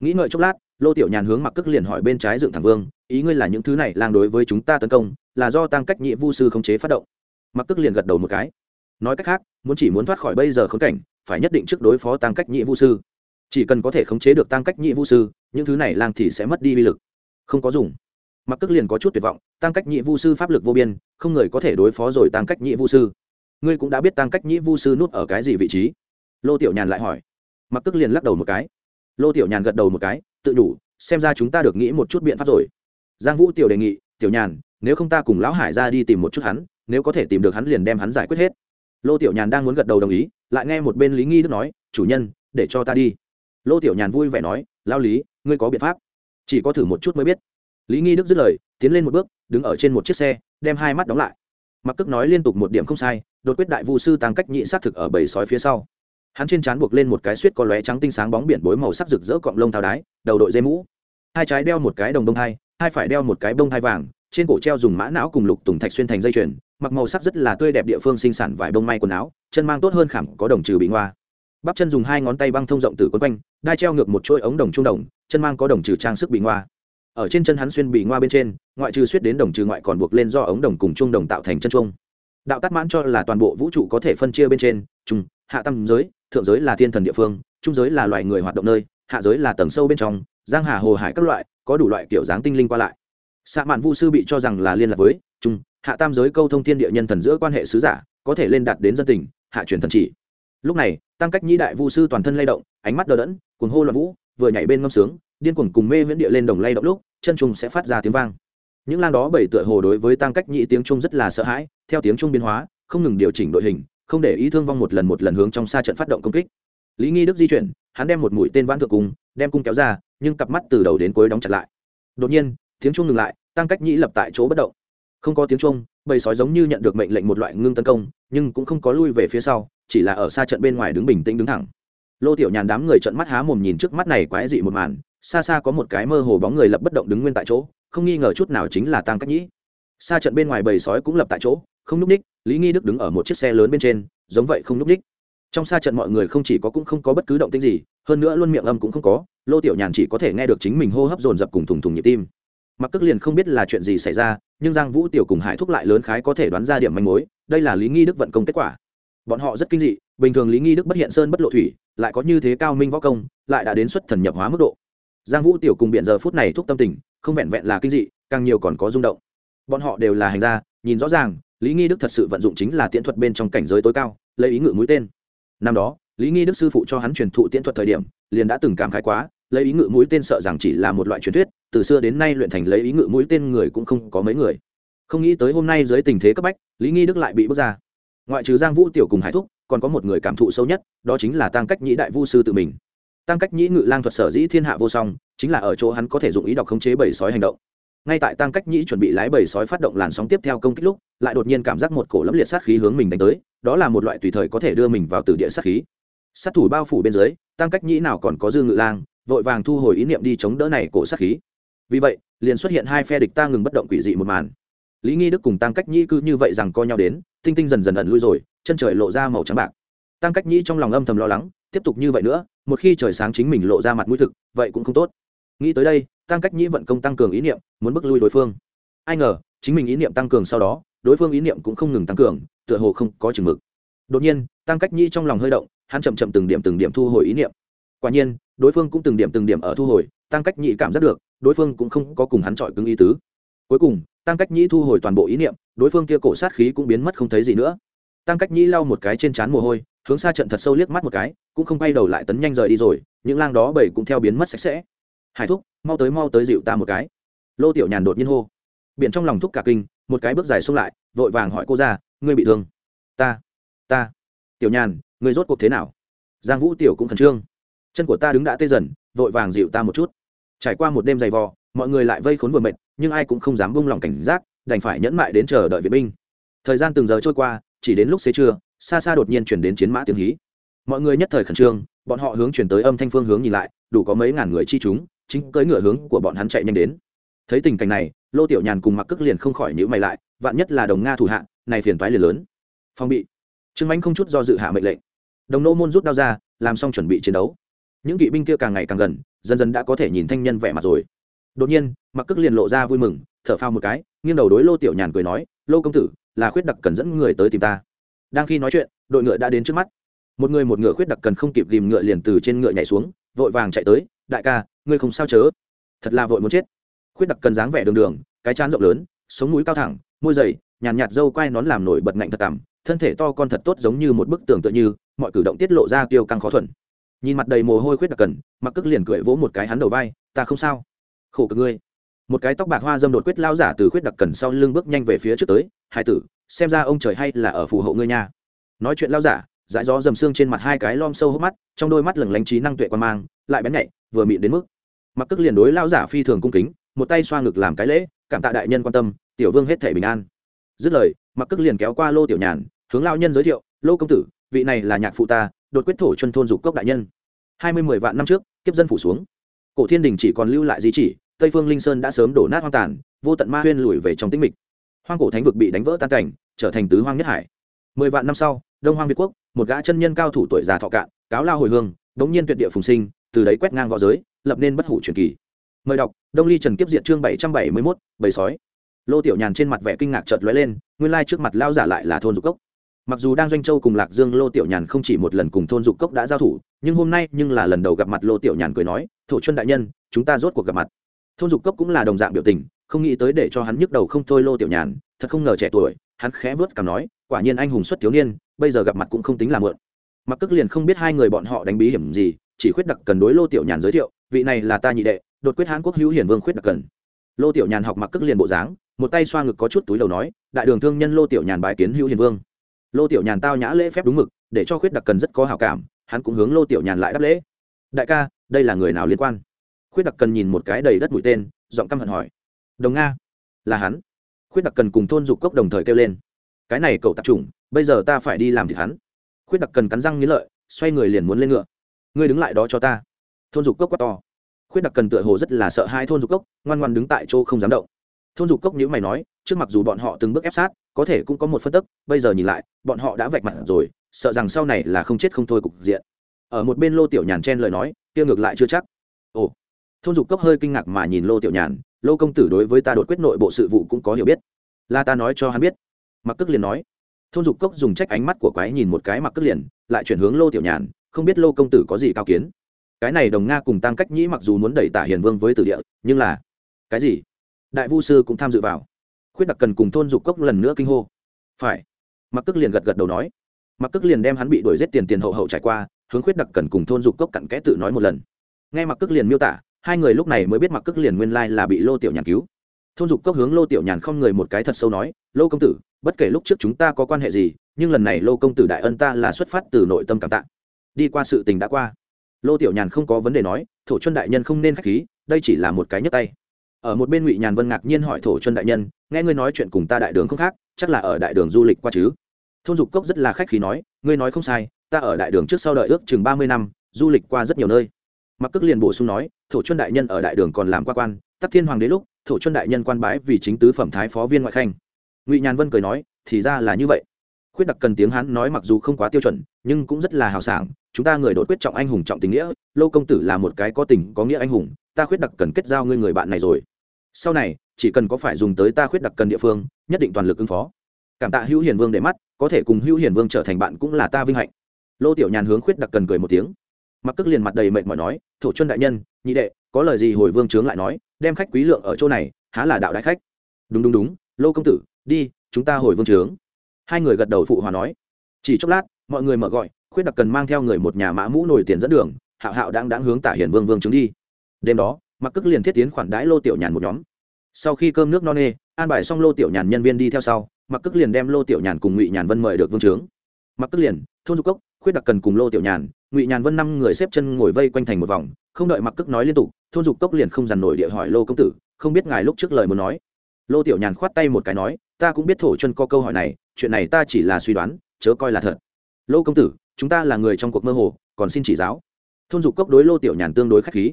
Nghĩ ngợi chốc lát, lô tiểu nhàn hướng mặc cước liền hỏi bên trái dựng thẳng vương, ý ngươi là những thứ này lang đối với chúng ta tấn công, là do tăng cách nhị vu sư khống chế phát động? Mặc cước liền gật đầu một cái. Nói cách khác, muốn chỉ muốn thoát khỏi bây giờ khống cảnh phải nhất định trước đối phó tăng cách nhị vũ sư. Chỉ cần có thể khống chế được tăng cách nhị vũ sư, những thứ này lang thì sẽ mất đi uy lực. Không có dùng. Mặc cước liền có chút tuyệt vọng, tăng cách nhị vũ sư pháp lực vô biên, không người có thể đối phó rồi tăng cách nhị vũ sư. Ngươi cũng đã biết tăng cách nhị vũ sư nút ở cái gì vị trí? Lô tiểu nhàn lại hỏi. Mặc cước liền lắc đầu một cái. Lô tiểu nhàn gật đầu một cái, tự đủ, xem ra chúng ta được nghĩ một chút biện pháp rồi. Giang vũ tiểu đề nghị, tiểu nhàn, nếu không ta cùng lão hải ra đi tìm một chút hắn, nếu có thể tìm được hắn liền đem hắn giải quyết hết. Lô tiểu nhàn đang muốn gật đầu đồng ý lại nghe một bên lý nghi đức nói, chủ nhân, để cho ta đi. Lô tiểu nhàn vui vẻ nói, lao lý, ngươi có biện pháp. Chỉ có thử một chút mới biết. Lý nghi đức dứt lời, tiến lên một bước, đứng ở trên một chiếc xe, đem hai mắt đóng lại. Mặc cước nói liên tục một điểm không sai, đột quyết đại vu sư tăng cách nhị xác thực ở bầy sói phía sau. Hắn trên trán buộc lên một cái suýt có lóe trắng tinh sáng bóng biển bối màu sắc rực rỡ cọng lông thao đái, đầu đội dây mũ. Hai trái đeo một cái đồng bông hai hai phải đeo một cái bông hai vàng, trên cổ treo dùng mã não cùng lục tùng thạch xuyên thành dây chuyền mặc màu sắc rất là tươi đẹp địa phương sinh sản vải bông may quần áo, chân mang tốt hơn khảm có đồng trừ bị ngoa. Bắp chân dùng hai ngón tay băng thông rộng từ quấn quanh, đai treo ngược một chuỗi ống đồng trung đồng, chân mang có đồng trừ trang sức bị ngoa. Ở trên chân hắn xuyên bị ngoa bên trên, ngoại trừ suýt đến đồng trừ ngoại còn buộc lên do ống đồng cùng trung đồng tạo thành chân trung đạo tắt mãn cho là toàn bộ vũ trụ có thể phân chia bên trên, trung, hạ tam giới, thượng giới là thiên thần địa phương, trung giới là loài người hoạt động nơi, hạ giới là tầng sâu bên trong, giang hà hồ hải các loại, có đủ loại kiểu dáng tinh linh qua lại. Xạ mạn vu sư bị cho rằng là liên lạc với trung hạ tam giới câu thông thiên địa nhân thần giữa quan hệ sứ giả, có thể lên đạt đến dân tình, hạ truyền thần chỉ. Lúc này, tăng cách nhĩ đại vu sư toàn thân lay động, ánh mắt đờ đẫn, cuồng hô loạn vũ, vừa nhảy bên ngâm sướng, điên cuồng cùng mê viễn địa lên đồng lay động lúc, chân trùng sẽ phát ra tiếng vang. Những lang đó bảy tựa hồ đối với tăng cách nhĩ tiếng trung rất là sợ hãi, theo tiếng trung biến hóa, không ngừng điều chỉnh đội hình, không để ý thương vong một lần một lần hướng trong xa trận phát động công kích. Lý nghi đức di chuyển, hắn đem một mũi tên vãn thượng cung đem cung kéo ra, nhưng cặp mắt từ đầu đến cuối đóng chặt lại. Đột nhiên, tiếng trung ngừng lại, tăng cách nhĩ lập tại chỗ bất động không có tiếng trung bầy sói giống như nhận được mệnh lệnh một loại ngưng tấn công, nhưng cũng không có lui về phía sau, chỉ là ở xa trận bên ngoài đứng bình tĩnh đứng thẳng. Lô tiểu nhàn đám người trận mắt há mồm nhìn trước mắt này quái dị một màn, xa xa có một cái mơ hồ bóng người lập bất động đứng nguyên tại chỗ, không nghi ngờ chút nào chính là tăng cách nhĩ. Xa trận bên ngoài bầy sói cũng lập tại chỗ, không núp ních, lý nghi đức đứng ở một chiếc xe lớn bên trên, giống vậy không núp ních. Trong xa trận mọi người không chỉ có cũng không có bất cứ động tĩnh gì, hơn nữa luôn miệng âm cũng không có, lô tiểu nhàn chỉ có thể nghe được chính mình hô hấp dồn dập cùng thùng thùng nhịp tim mặc cước liền không biết là chuyện gì xảy ra, nhưng giang vũ tiểu cùng hải thúc lại lớn khái có thể đoán ra điểm manh mối, đây là lý nghi đức vận công kết quả. Bọn họ rất kinh dị, bình thường lý nghi đức bất hiện sơn bất lộ thủy, lại có như thế cao minh võ công, lại đã đến xuất thần nhập hóa mức độ. Giang vũ tiểu cùng biện giờ phút này thúc tâm tình, không vẹn vẹn là kinh dị, càng nhiều còn có rung động. Bọn họ đều là hành gia, nhìn rõ ràng, lý nghi đức thật sự vận dụng chính là tiễn thuật bên trong cảnh giới tối cao, lấy ý ngự mũi tên. Năm đó, lý nghi đức sư phụ cho hắn truyền thụ tiễn thuật thời điểm, liền đã từng cảm khái quá, lấy ý ngự mũi tên sợ rằng chỉ là một loại truyền thuyết từ xưa đến nay luyện thành lấy ý ngự mũi tên người cũng không có mấy người. Không nghĩ tới hôm nay dưới tình thế cấp bách, lý nghi đức lại bị bước ra. Ngoại trừ giang vũ, tiểu cùng hải thúc, còn có một người cảm thụ sâu nhất, đó chính là tăng cách nhĩ đại vu sư tự mình. Tăng cách nhĩ ngự lang thuật sở dĩ thiên hạ vô song, chính là ở chỗ hắn có thể dụng ý đọc khống chế bầy sói hành động. Ngay tại tăng cách nhĩ chuẩn bị lái bầy sói phát động làn sóng tiếp theo công kích lúc, lại đột nhiên cảm giác một cổ lẫm liệt sát khí hướng mình đánh tới, đó là một loại tùy thời có thể đưa mình vào từ địa sát khí. Sát thủ bao phủ bên dưới, tăng cách nhĩ nào còn có dư ngự lang, vội vàng thu hồi ý niệm đi chống đỡ này cổ sát khí vì vậy, liền xuất hiện hai phe địch ta ngừng bất động quỷ dị một màn. Lý nghi đức cùng tăng cách nhĩ cứ như vậy rằng co nhau đến, tinh tinh dần dần ẩn lui rồi, chân trời lộ ra màu trắng bạc. Tăng cách nhĩ trong lòng âm thầm lo lắng, tiếp tục như vậy nữa, một khi trời sáng chính mình lộ ra mặt mũi thực, vậy cũng không tốt. Nghĩ tới đây, tăng cách nhĩ vận công tăng cường ý niệm, muốn bước lui đối phương. Ai ngờ, chính mình ý niệm tăng cường sau đó, đối phương ý niệm cũng không ngừng tăng cường, tựa hồ không có chừng mực. Đột nhiên, tăng cách nhĩ trong lòng hơi động, hắn chậm chậm từng điểm từng điểm thu hồi ý niệm. Quả nhiên, đối phương cũng từng điểm từng điểm ở thu hồi, tăng cách nhĩ cảm giác được đối phương cũng không có cùng hắn chọi cứng ý tứ. Cuối cùng, tăng cách nhĩ thu hồi toàn bộ ý niệm, đối phương kia cổ sát khí cũng biến mất không thấy gì nữa. Tăng cách nhĩ lau một cái trên trán mồ hôi, hướng xa trận thật sâu liếc mắt một cái, cũng không bay đầu lại tấn nhanh rời đi rồi, những lang đó bảy cũng theo biến mất sạch sẽ. Hải thúc, mau tới mau tới dịu ta một cái. Lô tiểu nhàn đột nhiên hô. Biển trong lòng thúc cả kinh, một cái bước dài xông lại, vội vàng hỏi cô ra, ngươi bị thương? Ta ta. Tiểu nhàn, ngươi rốt cuộc thế nào? Giang vũ tiểu cũng khẩn trương. Chân của ta đứng đã tê dần, vội vàng dịu ta một chút trải qua một đêm dày vò, mọi người lại vây khốn vừa mệt, nhưng ai cũng không dám buông lỏng cảnh giác, đành phải nhẫn mại đến chờ đợi viện binh. Thời gian từng giờ trôi qua, chỉ đến lúc xế trưa, xa xa đột nhiên chuyển đến chiến mã tiếng hí. Mọi người nhất thời khẩn trương, bọn họ hướng chuyển tới âm thanh phương hướng nhìn lại, đủ có mấy ngàn người chi chúng, chính cưỡi ngựa hướng của bọn hắn chạy nhanh đến. Thấy tình cảnh này, lô tiểu nhàn cùng mặc cước liền không khỏi nhữ mày lại, vạn nhất là đồng nga thủ hạ, này phiền toái liền lớn. Phong bị. Trương Anh không chút do dự hạ mệnh lệnh. Đồng nô môn rút đao ra, làm xong chuẩn bị chiến đấu những kỵ binh kia càng ngày càng gần dần dần đã có thể nhìn thanh nhân vẻ mặt rồi. Đột nhiên mặc cước liền lộ ra vui mừng thở phao một cái nghiêng đầu đối lô tiểu nhàn cười nói lô công tử là khuyết đặc cần dẫn người tới tìm ta. Đang khi nói chuyện đội ngựa đã đến trước mắt. Một người một ngựa khuyết đặc cần không kịp ghìm ngựa liền từ trên ngựa nhảy xuống vội vàng chạy tới đại ca ngươi không sao chớ? Thật là vội muốn chết. Khuyết đặc cần dáng vẻ đường đường cái chán rộng lớn sống mũi cao thẳng môi dày nhàn nhạt, nhạt dâu quai nón làm nổi bật ngạnh thật tằm thân thể to con thật tốt giống như một bức tường tựa như mọi cử động tiết lộ ra tiêu căng khó thuần nhìn mặt đầy mồ hôi khuyết đặc cần, mặc cước liền cười vỗ một cái hắn đầu vai, ta không sao. Khổ cực ngươi. Một cái tóc bạc hoa dâm đột quyết lao giả từ khuyết đặc cần sau lưng bước nhanh về phía trước tới hai tử, xem ra ông trời hay là ở phù hộ ngươi nha. Nói chuyện lao giả, dãi gió dầm xương trên mặt hai cái lom sâu hốc mắt, trong đôi mắt lừng lánh trí năng tuệ quan mang, lại bén nhạy, vừa mịn đến mức. Mặc cước liền đối lao giả phi thường cung kính, một tay xoa ngực làm cái lễ, cảm tạ đại nhân quan tâm, tiểu vương hết thể bình an. Dứt lời, mặc cước liền kéo qua lô tiểu nhàn, hướng lao nhân giới thiệu, lô công tử, vị này là nhạc phụ ta đột quyết thổ chân thôn dục cốc đại nhân. Hai mươi mười vạn năm trước, kiếp dân phủ xuống. Cổ thiên đình chỉ còn lưu lại di chỉ, tây phương linh sơn đã sớm đổ nát hoang tàn, vô tận ma huyên lùi về trong tĩnh mịch. Hoang cổ thánh vực bị đánh vỡ tan cảnh, trở thành tứ hoang nhất hải. Mười vạn năm sau, đông hoang việt quốc, một gã chân nhân cao thủ tuổi già thọ cạn, cáo lao hồi hương bỗng nhiên tuyệt địa phùng sinh, từ đấy quét ngang v õ giới, lập nên bất hủ truyền kỳ. Mời đọc, đông ly trần kiếp diện chương bảy trăm bảy mươi mốt, bầy sói. Lô tiểu nhàn trên mặt vẻ kinh ngạc chợt lóe lên, nguyên lai trước mặt lao giả lại là thôn dục cốc mặc dù đang doanh châu cùng lạc dương lô tiểu nhàn không chỉ một lần cùng thôn dục cốc đã giao thủ, nhưng hôm nay nhưng là lần đầu gặp mặt lô tiểu nhàn cười nói, thổ chuân đại nhân, chúng ta rốt cuộc gặp mặt. Thôn dục cốc cũng là đồng dạng biểu tình, không nghĩ tới để cho hắn nhức đầu không thôi lô tiểu nhàn, thật không ngờ trẻ tuổi, hắn khẽ vớt cảm nói, quả nhiên anh hùng xuất thiếu niên, bây giờ gặp mặt cũng không tính là mượn mặc cước liền không biết hai người bọn họ đánh bí hiểm gì, chỉ khuyết đặc cần đối lô tiểu nhàn giới thiệu, vị này là ta nhị đệ, đột quyết hán quốc hữu hiển vương khuyết đặc cần. Lô tiểu nhàn học mặc cước liền bộ dáng, một tay xoa ngực có chút túi đầu nói, đại đường thương nhân lô tiểu nhàn bài kiến hữu hiền vương lô tiểu nhàn tao nhã lễ phép đúng mực, để cho khuyết đặc cần rất có hào cảm, hắn cũng hướng lô tiểu nhàn lại đáp lễ. Đại ca, đây là người nào liên quan? Khuyết đặc cần nhìn một cái đầy đất mũi tên, giọng căm hận hỏi. Đồng nga, là hắn. Khuyết đặc cần cùng thôn dục cốc đồng thời kêu lên. Cái này cậu tạp chủng, bây giờ ta phải đi làm thì hắn. Khuyết đặc cần cắn răng nghĩ lợi, xoay người liền muốn lên ngựa. Ngươi đứng lại đó cho ta. Thôn dục cốc quá to. Khuyết đặc cần tựa hồ rất là sợ hai thôn dục cốc, ngoan ngoan đứng tại chỗ không dám động. Thôn dục cốc nhữ mày nói, trước mặc dù bọn họ từng bước ép sát có thể cũng có một phân tức, bây giờ nhìn lại, bọn họ đã vạch mặt rồi, sợ rằng sau này là không chết không thôi cục diện. Ở một bên lô tiểu nhàn chen lời nói, kia ngược lại chưa chắc. Ồ, thôn dục cốc hơi kinh ngạc mà nhìn lô tiểu nhàn, lô công tử đối với ta đột quyết nội bộ sự vụ cũng có hiểu biết. Là ta nói cho hắn biết. Mặc cức liền nói. Thôn dục cốc dùng trách ánh mắt của quái nhìn một cái mặc cức liền, lại chuyển hướng lô tiểu nhàn, không biết lô công tử có gì cao kiến. Cái này đồng nga cùng tăng cách nhĩ mặc dù muốn đẩy tả hiền vương với tử địa, nhưng là, cái gì? Đại vu sư cũng tham dự vào khuyết đặc cần cùng thôn dục cốc lần nữa kinh hô. Phải. Mặc tức liền gật gật đầu nói. Mặc tức liền đem hắn bị đuổi giết tiền tiền hậu hậu trải qua, hướng khuyết đặc cần cùng thôn dục cốc cặn kẽ tự nói một lần. Nghe mặc tức liền miêu tả, hai người lúc này mới biết mặc tức liền nguyên lai là bị lô tiểu nhàn cứu. Thôn dục cốc hướng lô tiểu nhàn không người một cái thật sâu nói, lô công tử, bất kể lúc trước chúng ta có quan hệ gì, nhưng lần này lô công tử đại ân ta là xuất phát từ nội tâm cảm tạ. Đi qua sự tình đã qua. Lô tiểu nhàn không có vấn đề nói, thổ chuân đại nhân không nên k h á c h khí, đây chỉ là một cái nhấp tay ở một bên ngụy nhàn vân ngạc nhiên hỏi thổ chân đại nhân, nghe ngươi nói chuyện cùng ta đại đường không khác, chắc là ở đại đường du lịch qua chứ? Thôn dục cốc rất là khách khí nói, ngươi nói không sai, ta ở đại đường trước sau đợi ước chừng ba mươi năm, du lịch qua rất nhiều nơi. Mặc cước liền bổ sung nói, thổ chân đại nhân ở đại đường còn làm qua quan, tắc thiên hoàng đế lúc, thổ chân đại nhân quan bái vì chính tứ phẩm thái phó viên ngoại khanh. Ngụy nhàn vân cười nói, thì ra là như vậy. Khuyết đặc cần tiếng hắn nói mặc dù không quá tiêu chuẩn, nhưng cũng rất là hào sảng, chúng ta người đột quyết trọng anh hùng trọng tình nghĩa lô công tử là một cái có tình có nghĩa anh hùng, ta khuyết đặc cần kết giao ngươi người bạn này rồi sau này, chỉ cần có phải dùng tới ta khuyết đặc cần địa phương, nhất định toàn lực ứng phó. Cảm tạ hữu hiền vương để mắt, có thể cùng hữu hiền vương trở thành bạn cũng là ta vinh hạnh. Lô tiểu nhàn hướng khuyết đặc cần cười một tiếng. Mặc cước liền mặt đầy mệt mỏi nói, thổ chân đại nhân, nhị đệ, có lời gì hồi vương trướng lại nói, đem khách quý lượng ở chỗ này, há là đạo đại khách. Đúng đúng đúng, lô công tử, đi, chúng ta hồi vương trướng hai người gật đầu phụ hòa nói. Chỉ chốc lát, mọi người mở gọi, khuyết đặc cần mang theo người một nhà mã mũ nổi tiền dẫn đường, hạo hạo đang đáng hướng tả hiền vương vương trướng đi. Đêm đó mặc cước liền thiết tiến khoản đãi lô tiểu nhàn một nhóm. Sau khi cơm nước no nê, an bài xong lô tiểu nhàn nhân viên đi theo sau, mặc cước liền đem lô tiểu nhàn cùng ngụy nhàn vân mời được vương trướng. Mặc cước liền, thôn dục cốc, khuyết đặc cần cùng lô tiểu nhàn, ngụy nhàn vân năm người xếp chân ngồi vây quanh thành một vòng, không đợi mặc cước nói liên tục, thôn dục cốc liền không dằn nổi địa hỏi lô công tử, không biết ngài lúc trước lời muốn nói. Lô tiểu nhàn khoát tay một cái nói, ta cũng biết thổ chân có câu hỏi này, chuyện này ta chỉ là suy đoán, chớ coi là thật. Lô công tử, chúng ta là người trong cuộc mơ hồ, còn xin chỉ giáo. Thôn dục cốc đối lô tiểu nhàn tương đối k h á c h khí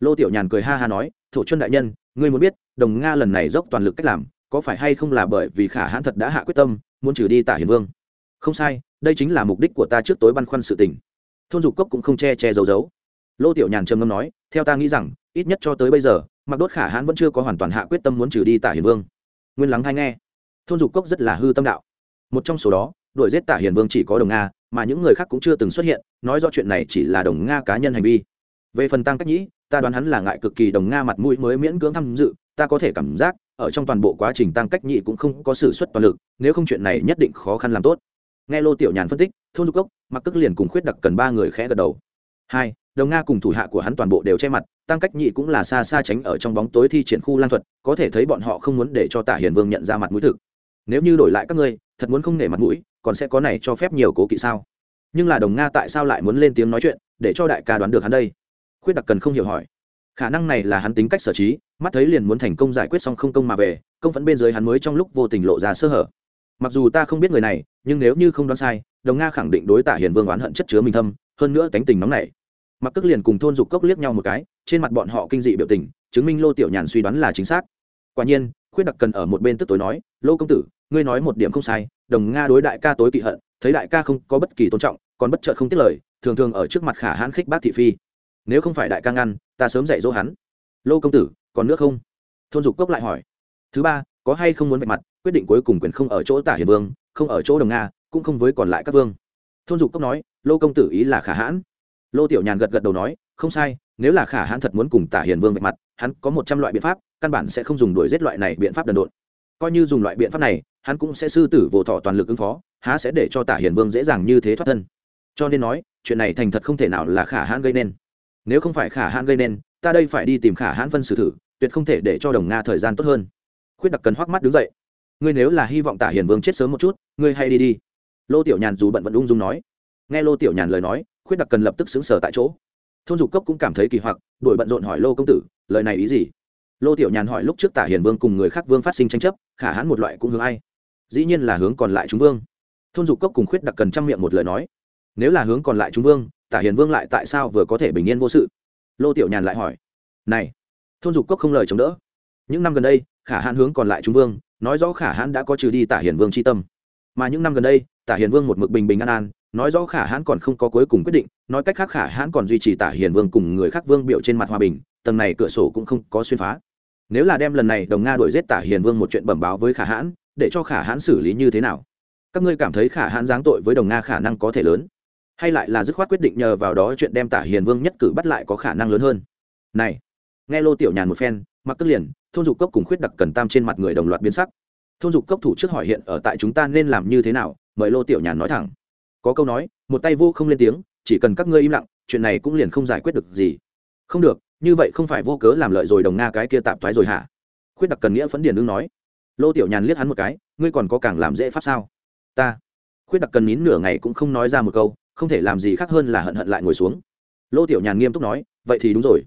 lô tiểu nhàn cười ha ha nói, thổ chân đại nhân, ngươi muốn biết, đồng nga lần này dốc toàn lực cách làm, có phải hay không là bởi vì khả hãn thật đã hạ quyết tâm, muốn trừ đi tả hiền vương? Không sai, đây chính là mục đích của ta trước tối băn khoăn sự tình. Thôn dục cốc cũng không che che giấu giấu. Lô tiểu nhàn trầm ngâm nói, theo ta nghĩ rằng, ít nhất cho tới bây giờ mặc đốt khả hãn vẫn chưa có hoàn toàn hạ quyết tâm muốn trừ đi tả hiền vương. Nguyên lắng hay nghe. Thôn dục cốc rất là hư tâm đạo. Một trong số đó, đuổi giết tả hiền vương chỉ có đồng nga, mà những người khác cũng chưa từng xuất hiện, nói rõ chuyện này chỉ là đồng nga cá nhân hành vi. Về phần tăng cách nhĩ ta đoán hắn là ngại cực kỳ đồng nga mặt mũi mới miễn cưỡng tham dự, ta có thể cảm giác, ở trong toàn bộ quá trình tăng cách nhị cũng không có sự xuất toàn lực, nếu không chuyện này nhất định khó khăn làm tốt. Nghe lô tiểu nhàn phân tích, thôn dục cốc mặc tức liền cùng khuyết đặc cần ba người khẽ gật đầu. Hai, đồng nga cùng thủ hạ của hắn toàn bộ đều che mặt, tăng cách nhị cũng là xa xa tránh ở trong bóng tối thi triển khu lan thuật, có thể thấy bọn họ không muốn để cho tả hiền vương nhận ra mặt mũi thực. Nếu như đổi lại các ngươi, thật muốn không nể mặt mũi, còn sẽ có này cho phép nhiều cố kỵ sao? Nhưng là đồng nga tại sao lại muốn lên tiếng nói chuyện, để cho đại ca đoán được hắn đây? Khuyết đặc cần không hiểu hỏi. Khả năng này là hắn tính cách sở trí, mắt thấy liền muốn thành công giải quyết xong không công mà về, công vẫn bên dưới hắn mới trong lúc vô tình lộ ra sơ hở. Mặc dù ta không biết người này, nhưng nếu như không đoán sai, đồng nga khẳng định đối tả hiền vương oán hận chất chứa mình thâm, hơn nữa tánh tình nóng này mặc tức liền cùng thôn dục cốc liếc nhau một cái, trên mặt bọn họ kinh dị biểu tình, chứng minh lô tiểu nhàn suy đoán là chính xác. Quả nhiên, khuyết đặc cần ở một bên tức tối nói, lô công tử, ngươi nói một điểm không sai, đồng nga đối đại ca tối kỵ hận, thấy đại ca không có bất kỳ tôn trọng, còn bất chợt không tiết lời, thường thường ở trước mặt khả hãn khích bác thị phi nếu không phải đại ca ngăn, ta sớm dạy dỗ hắn. Lô công tử, còn nước không? Thôn dục cốc lại hỏi. Thứ ba, có hay không muốn vạch mặt, quyết định cuối cùng quyền không ở chỗ tả hiền vương, không ở chỗ đồng nga, cũng không với còn lại các vương. Thôn dục cốc nói, lô công tử ý là khả hãn. Lô tiểu nhàn gật gật đầu nói, không sai, nếu là khả hãn thật muốn cùng tả hiền vương vạch mặt, hắn có một trăm loại biện pháp, căn bản sẽ không dùng đuổi giết loại này biện pháp đần độn. Coi như dùng loại biện pháp này, hắn cũng sẽ sư tử vô thọ toàn lực ứng phó, há sẽ để cho tả hiền vương dễ dàng như thế thoát thân. Cho nên nói, chuyện này thành thật không thể nào là khả hãn gây nên nếu không phải khả hãn gây nên, ta đây phải đi tìm khả hãn phân xử thử, tuyệt không thể để cho đồng nga thời gian tốt hơn. Khuyết đặc cần hoắc mắt đứng dậy. Ngươi nếu là hy vọng tả hiền vương chết sớm một chút, ngươi hay đi đi. Lô tiểu nhàn dù bận vẫn ung dung nói. Nghe lô tiểu nhàn lời nói, khuyết đặc cần lập tức xứng sở tại chỗ. Thôn dục cốc cũng cảm thấy kỳ hoặc đổi bận rộn hỏi lô công tử, lời này ý gì? Lô tiểu nhàn hỏi lúc trước tả hiền vương cùng người khác vương phát sinh tranh chấp, khả hãn một loại cũng hướng ai. Dĩ nhiên là hướng còn lại chúng vương. Thôn dục cốc cùng khuyết đặc cần trăm miệng một lời nói. Nếu là hướng còn lại chúng vương tả hiền vương lại tại sao vừa có thể bình yên vô sự? Lô tiểu nhàn lại hỏi. Này, thôn dục cốc không lời chống đỡ. Những năm gần đây, khả hãn hướng còn lại Trung vương, nói rõ khả hãn đã có trừ đi tả hiền vương tri tâm. Mà những năm gần đây, tả hiền vương một mực bình bình an an, nói rõ khả hãn còn không có cuối cùng quyết định, nói cách khác khả hãn còn duy trì tả hiền vương cùng người khác vương biểu trên mặt hòa bình, tầng này cửa sổ cũng không có xuyên phá. Nếu là đem lần này đồng nga đổi giết tả hiền vương một chuyện bẩm báo với khả hãn, để cho khả hãn xử lý như thế nào? Các ngươi cảm thấy khả hãn giáng tội với đồng nga khả năng có thể lớn? Hay lại là dứt khoát quyết định nhờ vào đó chuyện đem tả hiền vương nhất cử bắt lại có khả năng lớn hơn. Này, nghe lô tiểu nhàn một phen mặc cất liền, thôn dục cốc cùng khuyết đặc cần tam trên mặt người đồng loạt biến sắc. Thôn dục cốc thủ trước hỏi hiện ở tại chúng ta nên làm như thế nào, mời lô tiểu nhàn nói thẳng. Có câu nói, một tay vô không lên tiếng, chỉ cần các ngươi im lặng, chuyện này cũng liền không giải quyết được gì. Không được, như vậy không phải vô cớ làm lợi rồi đồng nga cái kia tạp thoái rồi hả? Khuyết đặc cần nghĩa phấn điền đương nói. Lô tiểu nhàn liếc hắn một cái, ngươi còn có càng làm dễ pháp sao? Ta. Khuyết đặc cần nín nửa ngày cũng không nói ra một câu không thể làm gì khác hơn là hận hận lại ngồi xuống. Lô tiểu nhàn nghiêm túc nói, vậy thì đúng rồi.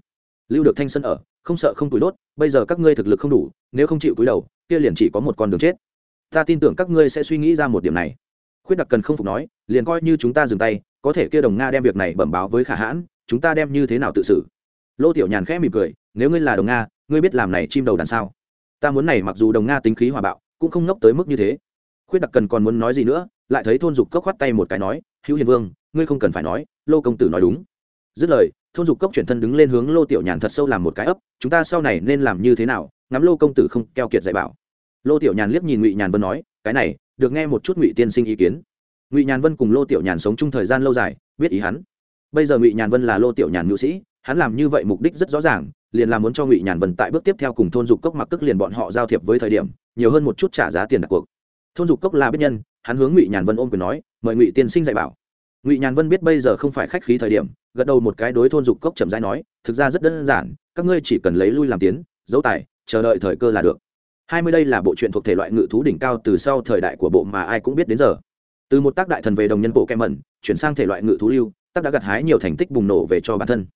Lưu được thanh sân ở, không sợ không túi đốt, bây giờ các ngươi thực lực không đủ, nếu không chịu túi đầu, kia liền chỉ có một con đường chết. Ta tin tưởng các ngươi sẽ suy nghĩ ra một điểm này. Khuyết đặc cần không phục nói, liền coi như chúng ta dừng tay, có thể kia đồng nga đem việc này bẩm báo với khả hãn, chúng ta đem như thế nào tự xử? Lô tiểu nhàn khẽ mỉm cười, nếu ngươi là đồng nga, ngươi biết làm này chim đầu đàn sao? Ta muốn này mặc dù đồng nga tính khí hòa bạo, cũng không ngốc tới mức như thế. Khuyết đặc cần còn muốn nói gì nữa, lại thấy thôn dục cốc khoắt tay một cái nói hữu hiền vương, ngươi không cần phải nói, lô công tử nói đúng. Dứt lời, thôn dục cốc chuyển thân đứng lên hướng lô tiểu nhàn thật sâu làm một cái ấp, chúng ta sau này nên làm như thế nào, ngắm lô công tử không keo kiệt dạy bảo. Lô tiểu nhàn liếc nhìn ngụy nhàn vân nói, cái này, được nghe một chút ngụy tiên sinh ý kiến. Ngụy nhàn vân cùng lô tiểu nhàn sống chung thời gian lâu dài, biết ý hắn. Bây giờ ngụy nhàn vân là lô tiểu nhàn nữ sĩ, hắn làm như vậy mục đích rất rõ ràng, liền là muốn cho ngụy nhàn vân tại bước tiếp theo cùng thôn dục cốc mặc tức liền bọn họ giao thiệp với thời điểm, nhiều hơn một chút trả giá tiền đặt cuộc. Thôn dục cốc là biết nhân hắn hướng ngụy nhàn vân ôm quyền nói, mời ngụy tiên sinh dạy bảo. Ngụy nhàn vân biết bây giờ không phải khách khí thời điểm, gật đầu một cái đối thôn dục cốc chậm rãi nói, thực ra rất đơn giản, các ngươi chỉ cần lấy lui làm tiến dấu tài, chờ đợi thời cơ là được. Hai mươi đây là bộ truyện thuộc thể loại ngự thú đỉnh cao từ sau thời đại của bộ mà ai cũng biết đến giờ. Từ một tác đại thần về đồng nhân bộ kem mẩn, chuyển sang thể loại ngự thú lưu, tác đã gặt hái nhiều thành tích bùng nổ về cho bản thân.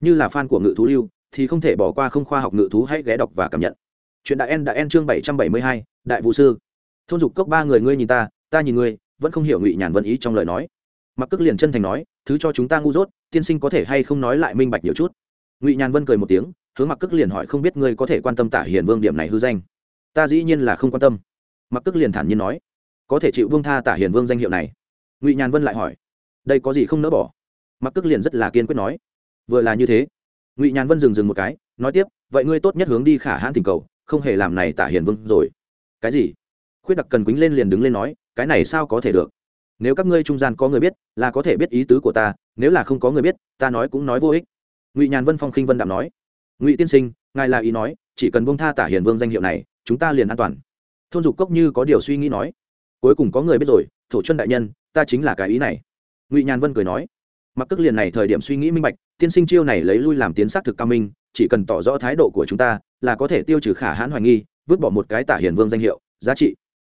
Như là fan của ngự thú lưu, thì không thể bỏ qua không khoa học ngự thú hãy ghé đọc và cảm nhận. Chuyện đại en đã en chương bảy trăm bảy mươi hai, đại vũ sư. Thôn dục cốc ba người ngươi nhìn ta ta nhìn ngươi, vẫn không hiểu ngụy nhàn vân ý trong lời nói. Mặc cước liền chân thành nói, thứ cho chúng ta ngu dốt, tiên sinh có thể hay không nói lại minh bạch nhiều chút? Ngụy nhàn vân cười một tiếng, hướng mặc cước liền hỏi không biết ngươi có thể quan tâm tả hiền vương điểm này hư danh. Ta dĩ nhiên là không quan tâm. Mặc cước liền thản nhiên nói, có thể chịu vương tha tả hiền vương danh hiệu này? Ngụy nhàn vân lại hỏi, đây có gì không nỡ bỏ? Mặc cước liền rất là kiên quyết nói, vừa là như thế. Ngụy nhàn vân dừng dừng một cái, nói tiếp, vậy ngươi tốt nhất hướng đi khả hãn tình cầu, không hề làm này tả hiền vương rồi. Cái gì? Khuyết đặc cần quýnh lên liền đứng lên nói cái này sao có thể được? Nếu các ngươi trung gian có người biết, là có thể biết ý tứ của ta, nếu là không có người biết, ta nói cũng nói vô ích. Ngụy nhàn vân phong khinh vân đạm nói. Ngụy tiên sinh, ngài là ý nói, chỉ cần bông tha tả hiền vương danh hiệu này, chúng ta liền an toàn. Thôn dục cốc như có điều suy nghĩ nói. Cuối cùng có người biết rồi, thổ chân đại nhân, ta chính là cái ý này. Ngụy nhàn vân cười nói. Mặc tức liền này thời điểm suy nghĩ minh bạch, tiên sinh chiêu này lấy lui làm tiến xác thực cao minh, chỉ cần tỏ rõ thái độ của chúng ta, là có thể tiêu trừ khả hãn hoài nghi, vứt bỏ một cái tả hiền vương danh hiệu, giá trị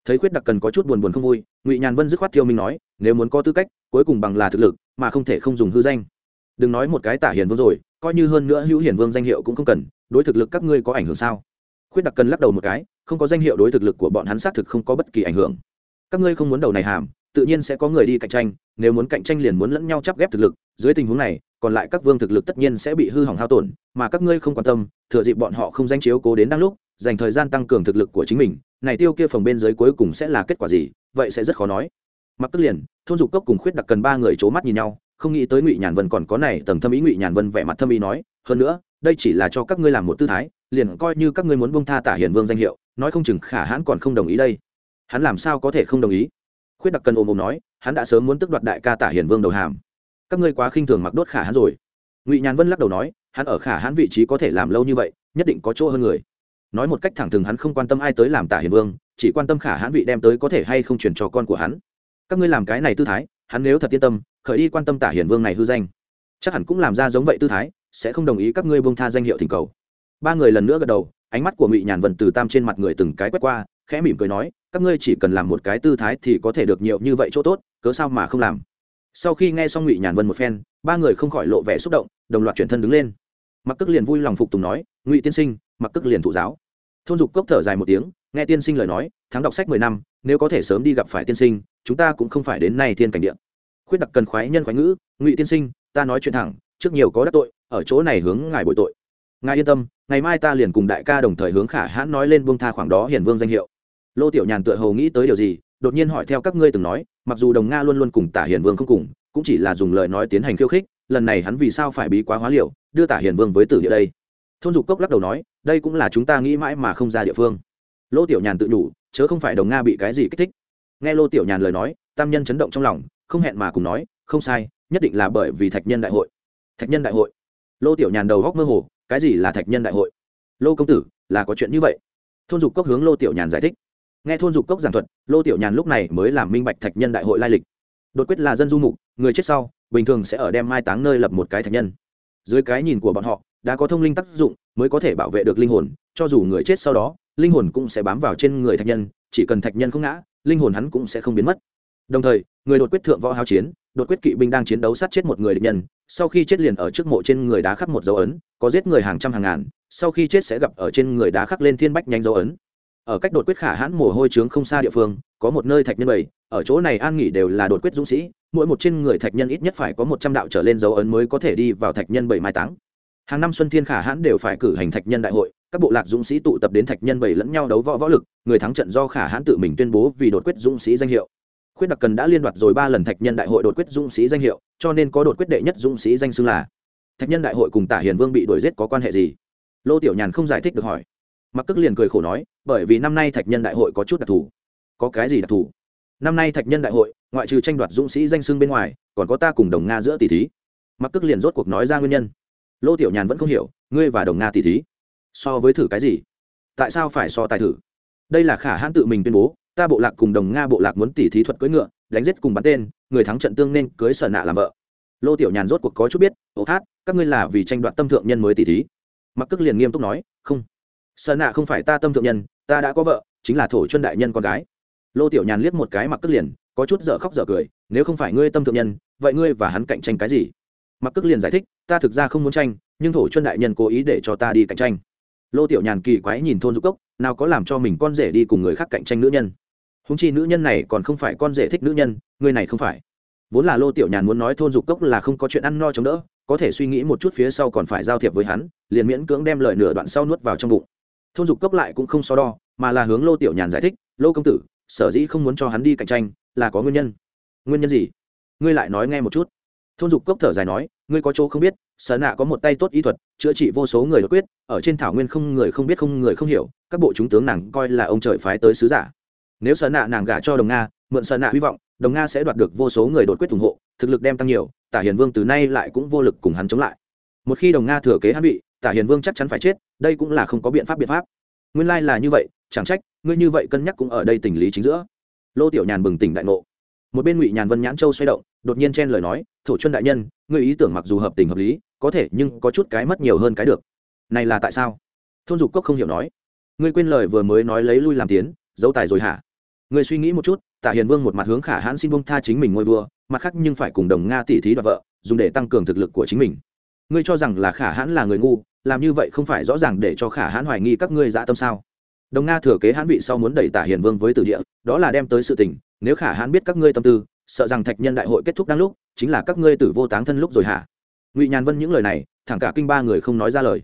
thấy khuyết đặc cần có chút buồn buồn không vui, ngụy nhàn vân dứt khoát tiêu minh nói, nếu muốn có tư cách, cuối cùng bằng là thực lực, mà không thể không dùng hư danh. Đừng nói một cái tả hiền vương rồi, coi như hơn nữa hữu hiền vương danh hiệu cũng không cần, đối thực lực các ngươi có ảnh hưởng sao? Khuyết đặc cần lắc đầu một cái, không có danh hiệu đối thực lực của bọn hắn xác thực không có bất kỳ ảnh hưởng. Các ngươi không muốn đầu này hàm, tự nhiên sẽ có người đi cạnh tranh, nếu muốn cạnh tranh liền muốn lẫn nhau chắp ghép thực lực, dưới tình huống này, còn lại các vương thực lực tất nhiên sẽ bị hư hỏng hao tổn, mà các ngươi không quan tâm, thừa dịp bọn họ không danh chiếu cố đến đang lúc dành thời gian tăng cường thực lực của chính mình, này tiêu kia phòng bên dưới cuối cùng sẽ là kết quả gì, vậy sẽ rất khó nói. Mặc tức liền, thôn dục cốc cùng khuyết đặc cần ba người c mắt nhìn nhau, không nghĩ tới ngụy nhàn vân còn có này tầng thâm ý. Ngụy nhàn vân vẻ mặt thâm ý nói, hơn nữa, đây chỉ là cho các ngươi làm một tư thái, liền coi như các ngươi muốn bông tha tả hiền vương danh hiệu, nói không chừng khả hãn còn không đồng ý đây. Hắn làm sao có thể không đồng ý? Khuyết đặc cần ôm ôm nói, hắn đã sớm muốn tức đoạt đại ca tả hiền vương đầu hàm. Các ngươi quá khinh thường mặc đốt khả hãn rồi. Ngụy nhàn vân lắc đầu nói, hắn ở khả hãn vị trí có thể làm lâu như vậy, nhất định có chỗ hơn người nói một cách thẳng thừng hắn không quan tâm ai tới làm tả hiền vương, chỉ quan tâm khả hãn vị đem tới có thể hay không chuyển cho con của hắn. Các ngươi làm cái này tư thái, hắn nếu thật yên tâm, khởi đi quan tâm tả hiền vương này hư danh. Chắc hẳn cũng làm ra giống vậy tư thái, sẽ không đồng ý các ngươi vương tha danh hiệu thỉnh cầu. Ba người lần nữa gật đầu, ánh mắt của ngụy nhàn vân từ tam trên mặt người từng cái quét qua, khẽ mỉm cười nói, các ngươi chỉ cần làm một cái tư thái thì có thể được nhiều như vậy chỗ tốt, cớ sao mà không làm? Sau khi nghe xong ngụy nhàn vân một phen, ba người không khỏi lộ vẻ xúc động, đồng loạt chuyển thân đứng lên. Mặc tức liền vui lòng phục tùng nói, ngụy tiên sinh mặc tức liền thụ giáo thôn dục cốc thở dài một tiếng, nghe tiên sinh lời nói tháng đọc sách mười năm, nếu có thể sớm đi gặp phải tiên sinh, chúng ta cũng không phải đến nay thiên cảnh điện khuyết đặc cần khoái nhân khoái ngữ, ngụy tiên sinh, ta nói chuyện thẳng, trước nhiều có đắc tội, ở chỗ này hướng ngài bội tội. Ngài yên tâm, ngày mai ta liền cùng đại ca đồng thời hướng khả hãn nói lên buông tha khoảng đó hiển vương danh hiệu. Lô tiểu nhàn tựa hầu nghĩ tới điều gì, đột nhiên hỏi theo các ngươi từng nói, mặc dù đồng nga luôn luôn cùng tả hiền vương không cùng, cũng chỉ là dùng lời nói tiến hành khiêu khích, lần này hắn vì sao phải bí quá hóa liệu đưa tả hiền vương với tử địa đây? Thôn dục cốc lắc đầu nói đây cũng là chúng ta nghĩ mãi mà không ra địa phương. Lô tiểu nhàn tự nhủ, chớ không phải đồng nga bị cái gì kích thích. Nghe lô tiểu nhàn lời nói, tam nhân chấn động trong lòng, không hẹn mà cùng nói, không sai, nhất định là bởi vì thạch nhân đại hội. Thạch nhân đại hội. Lô tiểu nhàn đầu góc mơ hồ, cái gì là thạch nhân đại hội? Lô công tử, là có chuyện như vậy. Thôn dục cốc hướng lô tiểu nhàn giải thích. Nghe thôn dục cốc giảng thuật, lô tiểu nhàn lúc này mới làm minh bạch thạch nhân đại hội lai lịch. Đột quyết là dân du mục, người chết sau, bình thường sẽ ở đem mai táng nơi lập một cái thạch nhân. Dưới cái nhìn của bọn họ, đã có thông linh tác dụng mới có thể bảo vệ được linh hồn, cho dù người chết sau đó, linh hồn cũng sẽ bám vào trên người thạch nhân, chỉ cần thạch nhân không ngã, linh hồn hắn cũng sẽ không biến mất. Đồng thời, người đột quyết thượng võ hao chiến, đột quyết kỵ binh đang chiến đấu sát chết một người địch nhân, sau khi chết liền ở trước mộ trên người đá khắc một dấu ấn, có giết người hàng trăm hàng ngàn, sau khi chết sẽ gặp ở trên người đá khắc lên thiên bách nhanh dấu ấn. Ở cách đột quyết khả hãn mồ hôi trướng không xa địa phương, có một nơi thạch nhân bảy ở chỗ này an nghỉ đều là đột quyết dũng sĩ, mỗi một trên người thạch nhân ít nhất phải có một trăm đạo trở lên dấu ấn mới có thể đi vào thạch nhân bảy mai táng hàng năm xuân thiên khả hãn đều phải cử hành thạch nhân đại hội, các bộ lạc dũng sĩ tụ tập đến thạch nhân bảy lẫn nhau đấu võ võ lực, người thắng trận do khả hãn tự mình tuyên bố vì đột quyết dũng sĩ danh hiệu. Khuyết đặc cần đã liên đoạt rồi ba lần thạch nhân đại hội đột quyết dũng sĩ danh hiệu, cho nên có đột quyết đệ nhất dũng sĩ danh xưng là. Thạch nhân đại hội cùng tả hiền vương bị đuổi giết có quan hệ gì? Lô tiểu nhàn không giải thích được hỏi. Mặc tức liền cười khổ nói, bởi vì năm nay thạch nhân đại hội có chút đặc thù. Có cái gì đặc thù? Năm nay thạch nhân đại hội, ngoại trừ tranh đoạt dũng sĩ danh xưng bên ngoài, còn có ta cùng đồng nga giữa tỷ thí. Mặc tức liền rốt cuộc nói ra nguyên nhân lô tiểu nhàn vẫn không hiểu, ngươi và đồng nga tỷ thí, so với thử cái gì? Tại sao phải so tài thử? Đây là khả hãn tự mình tuyên bố, ta bộ lạc cùng đồng nga bộ lạc muốn tỷ thí thuật cưỡi ngựa, đánh giết cùng bắn tên, người thắng trận tương nên cưới sở nạ làm vợ. Lô tiểu nhàn rốt cuộc có chút biết, ô hát, các ngươi là vì tranh đoạt tâm thượng nhân mới tỷ thí. Mặc cước liền nghiêm túc nói, không, sở nạ không phải ta tâm thượng nhân, ta đã có vợ, chính là thổ chân đại nhân con gái. Lô tiểu nhàn liếc một cái mặc cước liền, có chút dở khóc dở cười, nếu không phải ngươi tâm thượng nhân, vậy ngươi và hắn cạnh tranh cái gì? Mặc cước liền giải thích, ta thực ra không muốn tranh, nhưng thổ chuân đại nhân cố ý để cho ta đi cạnh tranh. Lô tiểu nhàn kỳ quái nhìn thôn dục cốc, nào có làm cho mình con rể đi cùng người khác cạnh tranh nữ nhân? Húng chi nữ nhân này còn không phải con rể thích nữ nhân, người này không phải. Vốn là lô tiểu nhàn muốn nói thôn dục cốc là không có chuyện ăn no chống đỡ, có thể suy nghĩ một chút phía sau còn phải giao thiệp với hắn, liền miễn cưỡng đem lời nửa đoạn sau nuốt vào trong bụng. Thôn dục cốc lại cũng không so đo, mà là hướng lô tiểu nhàn giải thích, lô công tử, sở dĩ không muốn cho hắn đi cạnh tranh, là có nguyên nhân. Nguyên nhân gì? Ngươi lại nói nghe một chút thôn dục cốc thở dài nói, ngươi có chỗ không biết, sở nạ có một tay tốt y thuật, chữa trị vô số người đột quyết, ở trên thảo nguyên không người không biết, không người không hiểu, các bộ chúng tướng nàng coi là ông trời phái tới sứ giả. Nếu sở nạ nàng gả cho đồng nga, mượn sở nạ hy vọng, đồng nga sẽ đoạt được vô số người đột quyết ủng hộ, thực lực đem tăng nhiều, tả hiền vương từ nay lại cũng vô lực cùng hắn chống lại. Một khi đồng nga thừa kế hắn bị tả hiền vương chắc chắn phải chết, đây cũng là không có biện pháp biện pháp. Nguyên lai là như vậy, chẳng trách, ngươi như vậy cân nhắc cũng ở đây tình lý chính giữa. Lô tiểu nhàn bừng tỉnh đại ngộ. Một bên ngụy nhàn vân nhãn châu xoay động đột nhiên chen lời nói, thổ chuân đại nhân người ý tưởng mặc dù hợp tình hợp lý, có thể nhưng có chút cái mất nhiều hơn cái được. Này là tại sao? Thôn dục cốc không hiểu nói. Ngươi quên lời vừa mới nói lấy lui làm tiến dấu tài rồi hả? Ngươi suy nghĩ một chút, tạ hiền vương một mặt hướng khả hãn xin bông tha chính mình ngôi vua, mặt khác nhưng phải cùng đồng nga tỷ thí đoạt vợ, dùng để tăng cường thực lực của chính mình. Ngươi cho rằng là khả hãn là người ngu, làm như vậy không phải rõ ràng để cho khả hãn hoài nghi các ngươi dã tâm sao? Đồng nga thừa kế hãn vị sau muốn đẩy tả hiền vương với tử địa, đó là đem tới sự tình, nếu khả hãn biết các ngươi tâm tư sợ rằng thạch nhân đại hội kết thúc đang lúc, chính là các ngươi tử vô táng thân lúc rồi hả? Ngụy nhàn vân những lời này, thẳng cả kinh ba người không nói ra lời.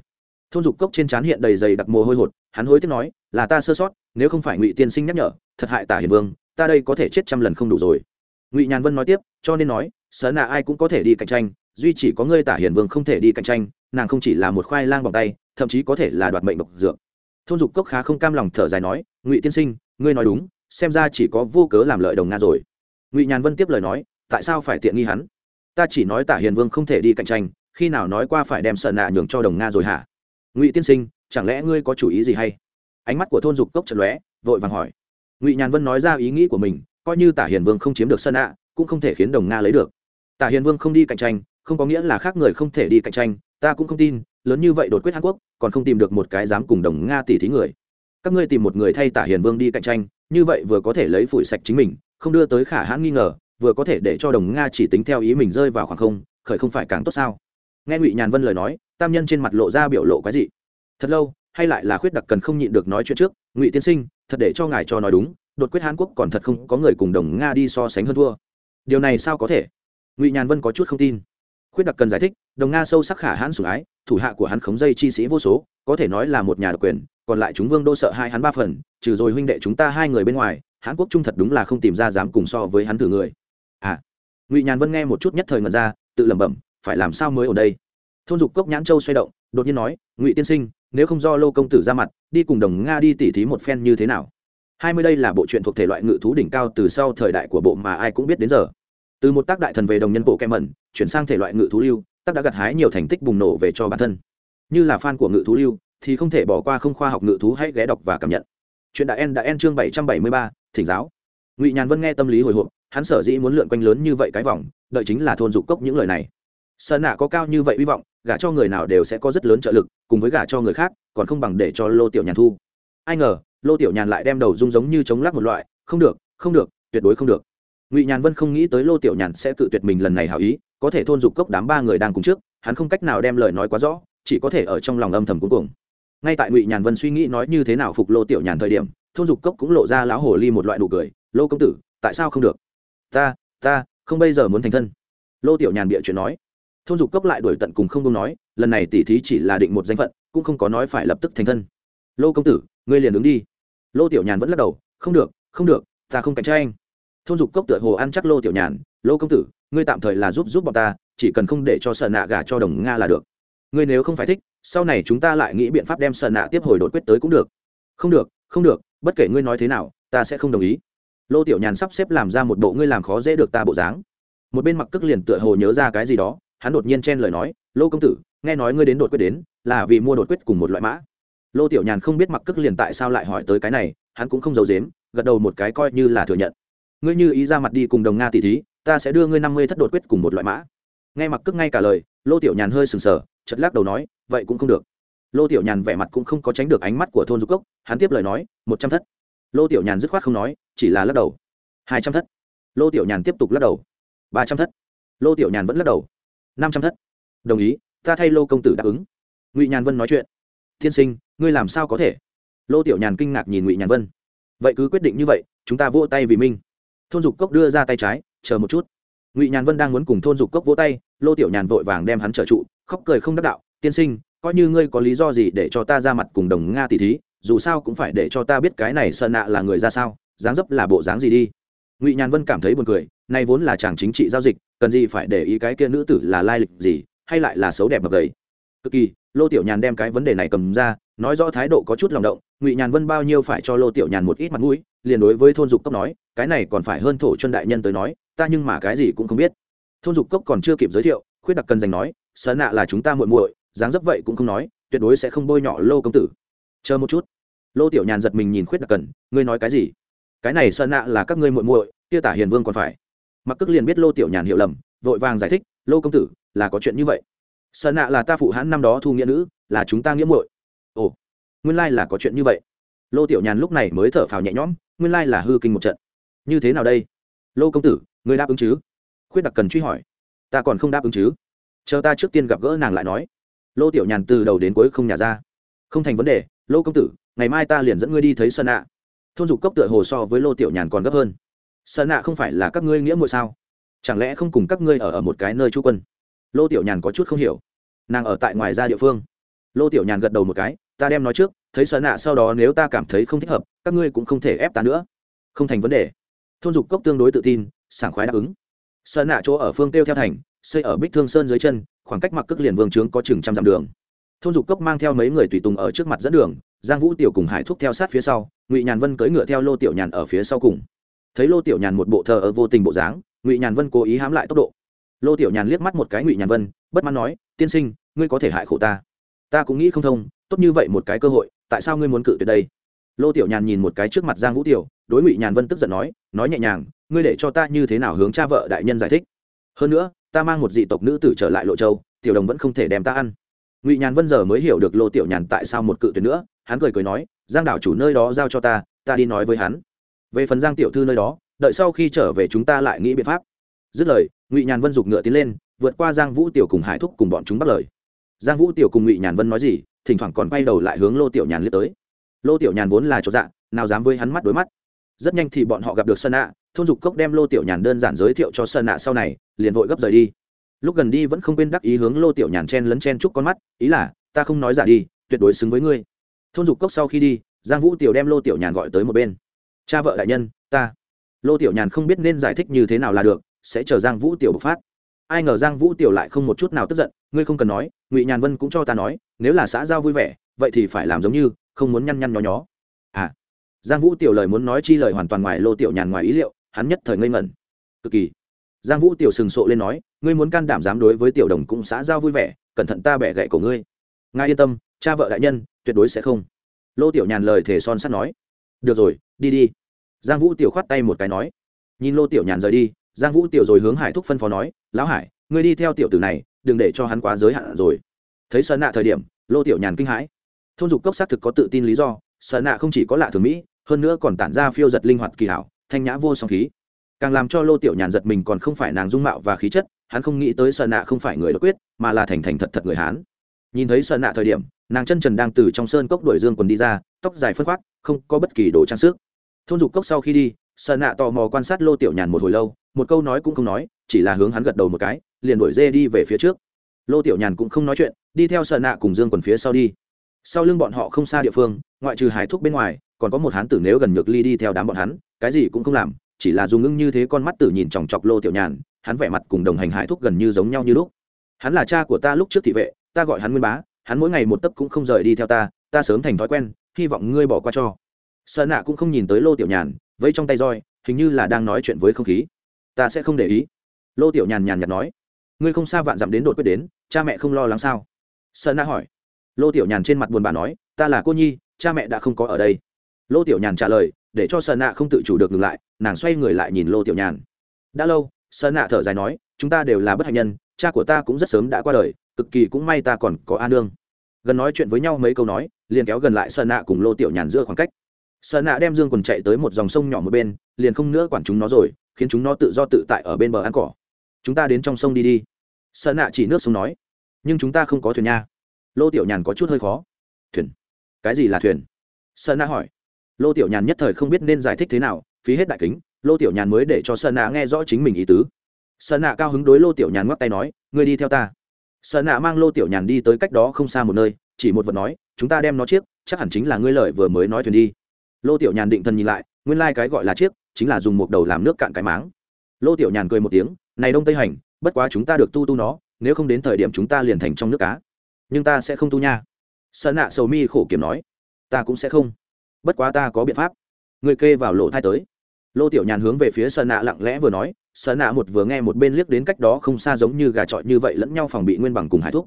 Thôn dục cốc trên trán hiện đầy dày đặc mồ hôi hột, hắn hối tiếc nói, là ta sơ sót, nếu không phải ngụy tiên sinh nhắc nhở, thật hại tả hiền vương, ta đây có thể chết trăm lần không đủ rồi. Ngụy nhàn vân nói tiếp, cho nên nói, sớ nạ ai cũng có thể đi cạnh tranh, duy chỉ có ngươi tả hiền vương không thể đi cạnh tranh, nàng không chỉ là một khoai lang bằng tay, thậm chí có thể là đoạt mệnh độc dược. Thôn dục cốc khá không cam lòng thở dài nói, ngụy tiên sinh, ngươi nói đúng, xem ra chỉ có vô cớ làm lợi đồng nga rồi ngụy nhàn vân tiếp lời nói tại sao phải tiện nghi hắn ta chỉ nói tả hiền vương không thể đi cạnh tranh khi nào nói qua phải đem sợ nạ nhường cho đồng nga rồi hả ngụy tiên sinh chẳng lẽ ngươi có chủ ý gì hay ánh mắt của thôn dục cốc trận lóe, vội vàng hỏi. Ngụy nhàn vân nói ra ý nghĩ của mình, coi như tả hiền vương không chiếm được sân ạ cũng không thể khiến đồng nga lấy được. Tả hiền vương không đi cạnh tranh, không có nghĩa là khác người không thể đi cạnh tranh, ta cũng không tin, lớn như vậy đột quyết hàn quốc, còn không tìm được một cái dám cùng đồng nga tỷ thí người. Các ngươi tìm một người thay tả hiền vương đi cạnh tranh, như vậy vừa có thể lấy phủi sạch chính mình không đưa tới khả hãn nghi ngờ, vừa có thể để cho đồng nga chỉ tính theo ý mình rơi vào khoảng không, khởi không phải càng tốt sao? Nghe ngụy nhàn vân lời nói, tam nhân trên mặt lộ ra biểu lộ quái dị. Thật lâu, hay lại là khuyết đặc cần không nhịn được nói chuyện trước, ngụy tiên sinh, thật để cho ngài cho nói đúng, đột quyết hàn quốc còn thật không có người cùng đồng nga đi so sánh hơn thua. Điều này sao có thể? Ngụy nhàn vân có chút không tin. Khuyết đặc cần giải thích, đồng nga sâu sắc khả hãn sủng ái, thủ hạ của hắn khống dây chi sĩ vô số, có thể nói là một nhà độc quyền, còn lại chúng vương đô sợ hai hắn ba phần, trừ rồi huynh đệ chúng ta hai người bên ngoài hãn quốc trung thật đúng là không tìm ra dám cùng so với hắn thử người. À ngụy nhàn vân nghe một chút nhất thời ngần ra, tự lẩm bẩm, phải làm sao mới ở đây? Thôn dục cốc nhãn châu xoay động, đột nhiên nói, ngụy tiên sinh, nếu không do lô công tử ra mặt, đi cùng đồng nga đi tỉ thí một phen như thế nào? Hai mươi đây là bộ truyện thuộc thể loại ngự thú đỉnh cao từ sau thời đại của bộ mà ai cũng biết đến giờ. Từ một tác đại thần về đồng nhân bộ kem mẩn, chuyển sang thể loại ngự thú lưu, tác đã gặt hái nhiều thành tích bùng nổ về cho bản thân. Như là fan của ngự thú lưu, thì không thể bỏ qua không khoa học ngự thú hãy ghé đọc và cảm nhận chuyện đã en đã en chương bảy trăm bảy mươi ba, thỉnh giáo. Ngụy nhàn vân nghe tâm lý hồi hộp, hắn sở dĩ muốn lượn quanh lớn như vậy cái vòng, đợi chính là thôn dục cốc những lời này. Sơn nạ có cao như vậy hy vọng, gả cho người nào đều sẽ có rất lớn trợ lực, cùng với gả cho người khác, còn không bằng để cho lô tiểu nhàn thu. Ai ngờ, lô tiểu nhàn lại đem đầu rung giống như chống lắc một loại, không được không được, tuyệt đối không được. Ngụy nhàn vân không nghĩ tới lô tiểu nhàn sẽ cự tuyệt mình lần này hảo ý, có thể thôn dục cốc đám ba người đang cùng trước, hắn không cách nào đem lời nói quá rõ, chỉ có thể ở trong lòng âm thầm cuối cùng ngay tại ngụy nhàn vân suy nghĩ nói như thế nào phục lô tiểu nhàn thời điểm, thôn dục cốc cũng lộ ra lão hồ ly một loại nụ cười. Lô công tử, tại sao không được? Ta ta, không bây giờ muốn thành thân. Lô tiểu nhàn bịa chuyện nói. Thôn dục cốc lại đuổi tận cùng không công nói, lần này tỉ thí chỉ là định một danh phận, cũng không có nói phải lập tức thành thân. Lô công tử, ngươi liền đứng đi. Lô tiểu nhàn vẫn lắc đầu. Không được không được, ta không cạnh tranh. Thôn dục cốc tựa hồ ăn chắc lô tiểu nhàn. Lô công tử, ngươi tạm thời là giúp giúp bọn ta, chỉ cần không để cho sợ nạ gà cho đồng nga là được. Ngươi nếu không phải thích sau này chúng ta lại nghĩ biện pháp đem sợ nạ tiếp hồi đột quyết tới cũng được. Không được không được, bất kể ngươi nói thế nào, ta sẽ không đồng ý. Lô tiểu nhàn sắp xếp làm ra một bộ ngươi làm khó dễ được ta bộ dáng. Một bên mặc cước liền tựa hồ nhớ ra cái gì đó, hắn đột nhiên chen lời nói, lô công tử, nghe nói ngươi đến đột quyết đến, là vì mua đột quyết cùng một loại mã. Lô tiểu nhàn không biết mặc cước liền tại sao lại hỏi tới cái này, hắn cũng không giấu dếm gật đầu một cái coi như là thừa nhận. Ngươi như ý ra mặt đi cùng đồng nga tỷ thí, ta sẽ đưa ngươi năm mươi thất đột quyết cùng một loại mã nghe mặc cước ngay cả lời, lô tiểu nhàn hơi sừng sờ chật lắc đầu nói, vậy cũng không được. Lô tiểu nhàn vẻ mặt cũng không có tránh được ánh mắt của thôn dục cốc, hắn tiếp lời nói, một trăm thất. Lô tiểu nhàn dứt khoát không nói, chỉ là lắc đầu. Hai trăm thất. Lô tiểu nhàn tiếp tục lắc đầu. Ba trăm thất. Lô tiểu nhàn vẫn lắc đầu. Năm trăm thất. Đồng ý, ta thay lô công tử đáp ứng. Ngụy nhàn vân nói chuyện. Tiên sinh, ngươi làm sao có thể? Lô tiểu nhàn kinh ngạc nhìn ngụy nhàn vân. Vậy cứ quyết định như vậy, chúng ta vỗ tay vì minh. Thôn dục cốc đưa ra tay trái, chờ một chút ngụy nhàn vân đang muốn cùng thôn dục cốc vỗ tay lô tiểu nhàn vội vàng đem hắn trở trụ khóc cười không đắc đạo tiên sinh coi như ngươi có lý do gì để cho ta ra mặt cùng đồng nga tỷ thí dù sao cũng phải để cho ta biết cái này sợ nạ là người ra sao dáng dấp là bộ dáng gì đi ngụy nhàn vân cảm thấy buồn cười nay vốn là chàng chính trị giao dịch cần gì phải để ý cái kia nữ tử là lai lịch gì hay lại là xấu đẹp mập gầy cực kỳ lô tiểu nhàn đem cái vấn đề này cầm ra nói rõ thái độ có chút lòng động ngụy nhàn vân bao nhiêu phải cho lô tiểu nhàn một ít mặt mũi liền đối với thôn dục cốc nói cái này còn phải hơn thổ chân đại nhân tới nói ta nhưng mà cái gì cũng không biết. Thôn dục cốc còn chưa kịp giới thiệu, khuyết đặc cần dành nói sợ nạ là chúng ta muội muội, dáng dấp vậy cũng không nói, tuyệt đối sẽ không bôi nhọ lô công tử. Chờ một chút. Lô tiểu nhàn giật mình nhìn khuyết đặc cần, ngươi nói cái gì? Cái này sợ nạ là các ngươi muội muội, kia tả hiền vương còn phải. Mặc cức liền biết lô tiểu nhàn hiểu lầm, vội vàng giải thích, lô công tử, là có chuyện như vậy. Sợ nạ là ta phụ hãn năm đó thu nghĩa nữ, là chúng ta nghĩa muội. Ồ, nguyên lai là có chuyện như vậy. Lô tiểu nhàn lúc này mới thở phào nhẹ nhõm, nguyên lai là hư kinh một trận. Như thế nào đây? Lô công tử ngươi đáp ứng chứ? Khuyết đặc cần truy hỏi. Ta còn không đáp ứng chứ. Chờ ta trước tiên gặp gỡ nàng lại nói. Lô tiểu nhàn từ đầu đến cuối không nhả ra. Không thành vấn đề, lô công tử, ngày mai ta liền dẫn ngươi đi thấy sơn nạ. Thôn dục cốc tựa hồ so với lô tiểu nhàn còn gấp hơn. Sơn nạ không phải là các ngươi nghĩa muội sao? Chẳng lẽ không cùng các ngươi ở ở một cái nơi trú quân? Lô tiểu nhàn có chút không hiểu. Nàng ở tại ngoài ra địa phương. Lô tiểu nhàn gật đầu một cái, ta đem nói trước, thấy sơn nạ sau đó nếu ta cảm thấy không thích hợp, các ngươi cũng không thể ép ta nữa. Không thành vấn đề. Thôn dục cốc tương đối tự tin sảng khoái đáp ứng. Sơn nạ chỗ ở phương tiêu theo thành, xây ở bích thương sơn dưới chân, khoảng cách mặc cước liền vương trướng có chừng trăm dặm đường. Thôn dục cốc mang theo mấy người tùy tùng ở trước mặt dẫn đường, giang vũ tiểu cùng hải thúc theo sát phía sau, ngụy nhàn vân cưỡi ngựa theo lô tiểu nhàn ở phía sau cùng. Thấy lô tiểu nhàn một bộ thờ ở vô tình bộ dáng, ngụy nhàn vân cố ý hãm lại tốc độ. Lô tiểu nhàn liếc mắt một cái ngụy nhàn vân, bất mãn nói, tiên sinh, ngươi có thể hại khổ ta. Ta cũng nghĩ không thông, tốt như vậy một cái cơ hội, tại sao ngươi muốn cự tuyệt đây? Lô tiểu nhàn nhìn một cái trước mặt giang vũ tiểu, đối ngụy nhàn vân tức giận nói nói nhẹ nhàng, ngươi để cho ta như thế nào hướng cha vợ đại nhân giải thích? Hơn nữa, ta mang một dị tộc nữ tử trở lại lộ châu, tiểu đồng vẫn không thể đem ta ăn. Ngụy nhàn vân giờ mới hiểu được lô tiểu nhàn tại sao một cự tuyệt nữa, hắn cười cười nói, giang đảo chủ nơi đó giao cho ta ta đi nói với hắn. Về phần giang tiểu thư nơi đó, đợi sau khi trở về chúng ta lại nghĩ biện pháp. Dứt lời, ngụy nhàn vân giục ngựa tiến lên, vượt qua giang vũ tiểu cùng hải thúc cùng bọn chúng bắt lời. Giang vũ tiểu cùng ngụy nhàn vân nói gì, thỉnh thoảng còn quay đầu lại hướng lô tiểu nhàn liếc tới lô tiểu nhàn vốn là chỗ dạ nào dám với hắn mắt đối mắt. Rất nhanh thì bọn họ gặp được sơn nạ, thôn dục cốc đem lô tiểu nhàn đơn giản giới thiệu cho sơn nạ sau này, liền vội gấp rời đi. Lúc gần đi vẫn không quên đắc ý hướng lô tiểu nhàn chen lấn chen chúc con mắt, ý là, ta không nói giả đi, tuyệt đối xứng với ngươi. Thôn dục cốc sau khi đi, giang vũ tiểu đem lô tiểu nhàn gọi tới một bên. Cha vợ đại nhân, ta. Lô tiểu nhàn không biết nên giải thích như thế nào là được, sẽ chờ giang vũ tiểu bộc phát. Ai ngờ giang vũ tiểu lại không một chút nào tức giận, ngươi không cần nói, ngụy nhàn vân cũng cho ta nói, nếu là xã giao vui vẻ vậy thì phải làm giống như, không muốn nhăn nhăn nhó nhó. À giang vũ tiểu lời muốn nói chi lời hoàn toàn ngoài lô tiểu nhàn ngoài ý liệu, hắn nhất thời ngây ngẩn. Cực kỳ. Giang vũ tiểu sừng sộ lên nói, ngươi muốn can đảm dám đối với tiểu đồng cũng xã giao vui vẻ, cẩn thận ta bẻ gậy của ngươi. Ngài yên tâm, cha vợ đại nhân, tuyệt đối sẽ không. Lô tiểu nhàn lời thề son sắt nói. Được rồi, đi đi. Giang vũ tiểu khoát tay một cái nói. Nhìn lô tiểu nhàn rời đi, giang vũ tiểu rồi hướng hải thúc phân phó nói, lão hải, ngươi đi theo tiểu tử này, đừng để cho hắn quá giới hạn rồi. Thấy sơn nạ thời điểm, lô tiểu nhàn kinh hãi thôn dục cốc xác thực có tự tin lý do sơn nạ không chỉ có lạ thường mỹ, hơn nữa còn tản ra phiêu giật linh hoạt kỳ hảo, thanh nhã vô song khí. Càng làm cho lô tiểu nhàn giật mình còn không phải nàng dung mạo và khí chất, hắn không nghĩ tới sơn nạ không phải người đ quyết, mà là thành thành thật thật người hán. Nhìn thấy sơn nạ thời điểm, nàng chân trần đang từ trong sơn cốc đuổi dương quần đi ra, tóc dài phân khoác, không có bất kỳ đồ trang sức. Thôn dục cốc sau khi đi sơn nạ tò mò quan sát lô tiểu nhàn một hồi lâu, một câu nói cũng không nói, chỉ là hướng hắn gật đầu một cái, liền đuổi dê đi về phía trước. Lô tiểu nhàn cũng không nói chuyện, đi theo sơn nạ cùng dương quần phía sau đi sau lưng bọn họ không xa địa phương, ngoại trừ hải thúc bên ngoài, còn có một hán tử nếu gần nhược ly đi theo đám bọn hắn, cái gì cũng không làm, chỉ là dùng ngưng như thế con mắt tử nhìn chòng chọc lô tiểu nhàn, hắn vẻ mặt cùng đồng hành hải thúc gần như giống nhau như lúc. Hắn là cha của ta lúc trước thị vệ, ta gọi hắn nguyên bá, hắn mỗi ngày một tấc cũng không rời đi theo ta ta sớm thành thói quen, hy vọng ngươi bỏ qua cho. Sợ nạ cũng không nhìn tới lô tiểu nhàn với trong tay roi, hình như là đang nói chuyện với không khí. Ta sẽ không để ý. Lô tiểu nhàn nhàn nhạt nói. Ngươi không xa vạn dặm đến đột quyết đến, cha mẹ không lo lắng sao? Sợ nạ hỏi lô tiểu nhàn trên mặt buồn bà nói, ta là cô nhi, cha mẹ đã không có ở đây. Lô tiểu nhàn trả lời, để cho sơn nạ không tự chủ được ngừng lại, nàng xoay người lại nhìn lô tiểu nhàn. Đã lâu, sơn nạ thở dài nói, chúng ta đều là bất hạnh nhân, cha của ta cũng rất sớm đã qua đời, cực kỳ cũng may ta còn có a nương. Gần nói chuyện với nhau mấy câu nói, liền kéo gần lại sơn nạ cùng lô tiểu nhàn giữa khoảng cách. Sơn nạ đem dương quần chạy tới một dòng sông nhỏ một bên, liền không nữa quản chúng nó rồi, khiến chúng nó tự do tự tại ở bên bờ ăn cỏ. Chúng ta đến trong sông đi đi. Sơn nạ chỉ nước sông nói, nhưng chúng ta không có thuyền nha lô tiểu nhàn có chút hơi khó. Thuyền? Cái gì là thuyền? Sơn Na hỏi. Lô tiểu nhàn nhất thời không biết nên giải thích thế nào, phí hết đại kính, lô tiểu nhàn mới để cho sơn Na nghe rõ chính mình ý tứ. Sơn Na cao hứng đối lô tiểu nhàn ngoắc tay nói, ngươi đi theo ta. Sơn Na mang lô tiểu nhàn đi tới cách đó không xa một nơi, chỉ một vật nói, chúng ta đem nó chiếc, chắc hẳn chính là ngươi lợi vừa mới nói thuyền đi. Lô tiểu nhàn định thần nhìn lại, nguyên lai、like、cái gọi là chiếc, chính là dùng một đầu làm nước cạn cái máng. Lô tiểu nhàn cười một tiếng, này đông tây hành, bất quá chúng ta được tu tu nó, nếu không đến thời điểm chúng ta liền thành trong nước cá nhưng ta sẽ không tu nha. Sơn nạ sầu mi khổ kiểm nói. Ta cũng sẽ không. Bất quá ta có biện pháp. Người kê vào lỗ thai tới. Lô tiểu nhàn hướng về phía sơn nạ lặng lẽ vừa nói sơn nạ một vừa nghe một bên liếc đến cách đó không xa giống như gà trọi như vậy lẫn nhau phòng bị nguyên bằng cùng hải thúc.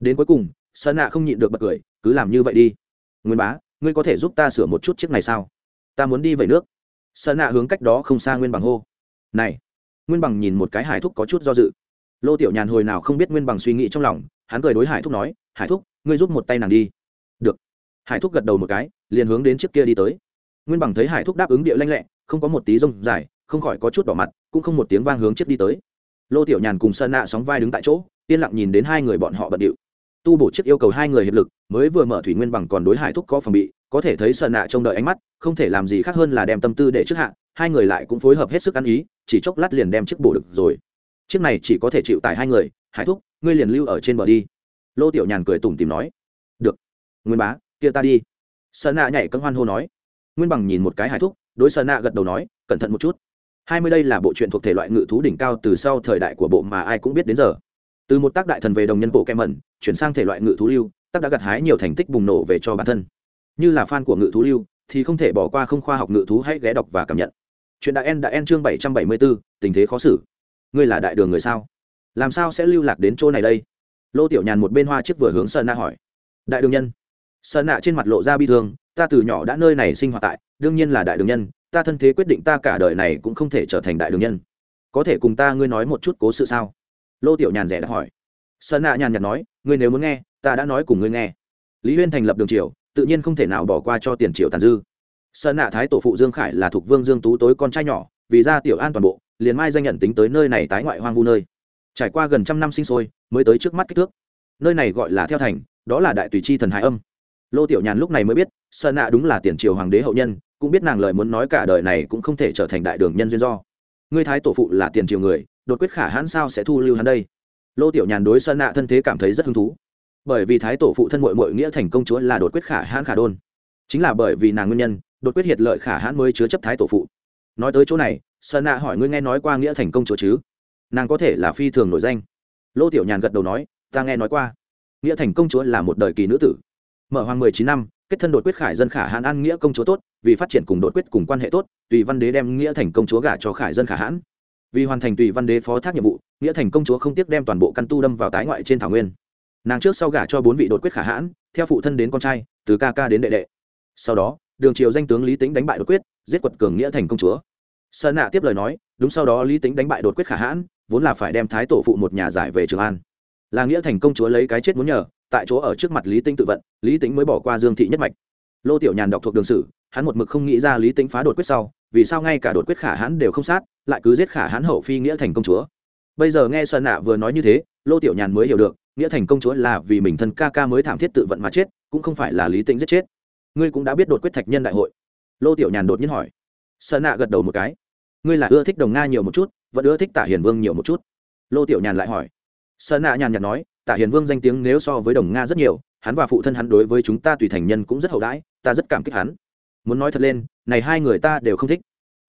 Đến cuối cùng sơn nạ không nhịn được bật cười, cứ làm như vậy đi. Nguyên bá, ngươi có thể giúp ta sửa một chút chiếc này sao? Ta muốn đi vậy nước. Sơn nạ hướng cách đó không xa nguyên bằng hô, này. Nguyên bằng nhìn một cái hải thúc có chút do dự. Lô tiểu nhàn hồi nào không biết nguyên bằng suy nghĩ trong lòng, hắn cười đối hải thúc nói hải thúc, ngươi giúp một tay nàng đi. Được. Hải thúc gật đầu một cái, liền hướng đến chiếc kia đi tới. Nguyên bằng thấy hải thúc đáp ứng địa lanh lẹ, không có một tí rông dài, không khỏi có chút đỏ mặt, cũng không một tiếng vang hướng chiếc đi tới. Lô tiểu nhàn cùng sơn nạ sóng vai đứng tại chỗ, yên lặng nhìn đến hai người bọn họ bận điệu. Tu bổ chiếc yêu cầu hai người hiệp lực, mới vừa mở thủy nguyên bằng còn đối hải thúc có phòng bị, có thể thấy sơn nạ trông đợi ánh mắt, không thể làm gì khác hơn là đem tâm tư để trước hạ, hai người lại cũng phối hợp hết sức ăn ý, chỉ chốc lát liền đem chiếc bổ được rồi. Chiếc này chỉ có thể chịu tải hai người, hải thúc, ngươi liền lưu ở trên bờ đi lô tiểu nhàn cười tủm tìm nói, được, nguyên bá, kia ta đi. Sơn nạ nhảy cân hoan hô nói. Nguyên bằng nhìn một cái hải thúc, đối sơn nạ gật đầu nói, cẩn thận một chút. Hai mươi đây là bộ truyện thuộc thể loại ngự thú đỉnh cao từ sau thời đại của bộ mà ai cũng biết đến giờ. Từ một tác đại thần về đồng nhân bộ kem mẩn, chuyển sang thể loại ngự thú lưu, tác đã gặt hái nhiều thành tích bùng nổ về cho bản thân. Như là fan của ngự thú lưu, thì không thể bỏ qua không khoa học ngự thú hãy ghé đọc và cảm nhận. Chuyện đại en đã en chương bảy trăm bảy mươi bốn tình thế khó xử. Ngươi là đại đường người sao? Làm sao sẽ lưu lạc đến chỗ này đây? Lô tiểu nhàn một bên hoa chiếc vừa hướng sơn nạ hỏi. Đại đường nhân. Sơn nạ trên mặt lộ ra bi thương, ta từ nhỏ đã nơi này sinh hoạt tại, đương nhiên là đại đường nhân, ta thân thế quyết định ta cả đời này cũng không thể trở thành đại đường nhân. Có thể cùng ta ngươi nói một chút cố sự sao? Lô tiểu nhàn rẻ đã hỏi. Sơn nạ nhàn nhạt nói, ngươi nếu muốn nghe, ta đã nói cùng ngươi nghe. Lý huyên thành lập đường triều, tự nhiên không thể nào bỏ qua cho tiền triều tàn dư. Sơn nạ thái tổ phụ dương khải là thuộc vương dương tú tối con trai nhỏ, vì ra tiểu an toàn bộ, liền mai danh nhận tính tới nơi này tái ngoại hoang vu nơi trải qua gần trăm năm sinh sôi, mới tới trước mắt kích thước. Nơi này gọi là theo thành, đó là đại tùy chi thần hải âm. Lô tiểu nhàn lúc này mới biết sơn nạ đúng là tiền triều hoàng đế hậu nhân, cũng biết nàng lời muốn nói cả đời này cũng không thể trở thành đại đường nhân duyên do. Ngươi thái tổ phụ là tiền triều người, đột quyết khả hãn sao sẽ thu lưu hắn đây? Lô tiểu nhàn đối sơn nạ thân thế cảm thấy rất hứng thú. Bởi vì thái tổ phụ thân mội mội nghĩa thành công chúa là đột quyết khả hãn khả đôn. Chính là bởi vì nàng nguyên nhân, đột quyết hiệt lợi khả hãn mới chứa chấp thái tổ phụ. Nói tới chỗ này sơn nạ hỏi ngươi nghe nói qua nghĩa thành công chúa chứ? Nàng có thể là phi thường nổi danh. Lô tiểu nhàn gật đầu nói, ta nghe nói qua. Nghĩa thành công chúa là một đời kỳ nữ tử. Mở hoàng mười chín năm, kết thân đột quyết khải dân khả hãn an nghĩa công chúa tốt, vì phát triển cùng đột quyết cùng quan hệ tốt, tùy văn đế đem nghĩa thành công chúa gả cho khải dân khả hãn. Vì hoàn thành tùy văn đế phó thác nhiệm vụ, nghĩa thành công chúa không tiếc đem toàn bộ căn tu đâm vào tái ngoại trên thảo nguyên. Nàng trước sau gả cho bốn vị đột quyết khả hãn, theo phụ thân đến con trai, từ ca ca đến đệ đệ. Sau đó, đường triều danh tướng lý tính đánh bại đột quyết, giết quật cường nghĩa thành công chúa. Sơn nạ tiếp lời nói, đúng sau đó lý tính đánh bại đột quyết khả hãn vốn là phải đem thái tổ phụ một nhà giải về trường an là nghĩa thành công chúa lấy cái chết muốn nhờ tại chỗ ở trước mặt lý tính tự vận lý tính mới bỏ qua dương thị nhất mạch lô tiểu nhàn đọc thuộc đường sử hắn một mực không nghĩ ra lý tính phá đột quyết sau vì sao ngay cả đột quyết khả hãn đều không sát lại cứ giết khả hãn hậu phi nghĩa thành công chúa bây giờ nghe sơn nạ vừa nói như thế lô tiểu nhàn mới hiểu được nghĩa thành công chúa là vì mình thân ca ca mới thảm thiết tự vận mà chết cũng không phải là lý tính giết chết ngươi cũng đã biết đột quyết thạch nhân đại hội lô tiểu nhàn đột nhiên hỏi sơn nạ gật đầu một cái ngươi là ưa thích đồng nga nhiều một chút vẫn ưa thích tả hiền vương nhiều một chút. Lô tiểu nhàn lại hỏi. Sơn nạ nhàn nhạt nói, tả hiền vương danh tiếng nếu so với đồng nga rất nhiều, hắn và phụ thân hắn đối với chúng ta tùy thành nhân cũng rất hậu đãi, ta rất cảm kích hắn. Muốn nói thật lên, này hai người ta đều không thích.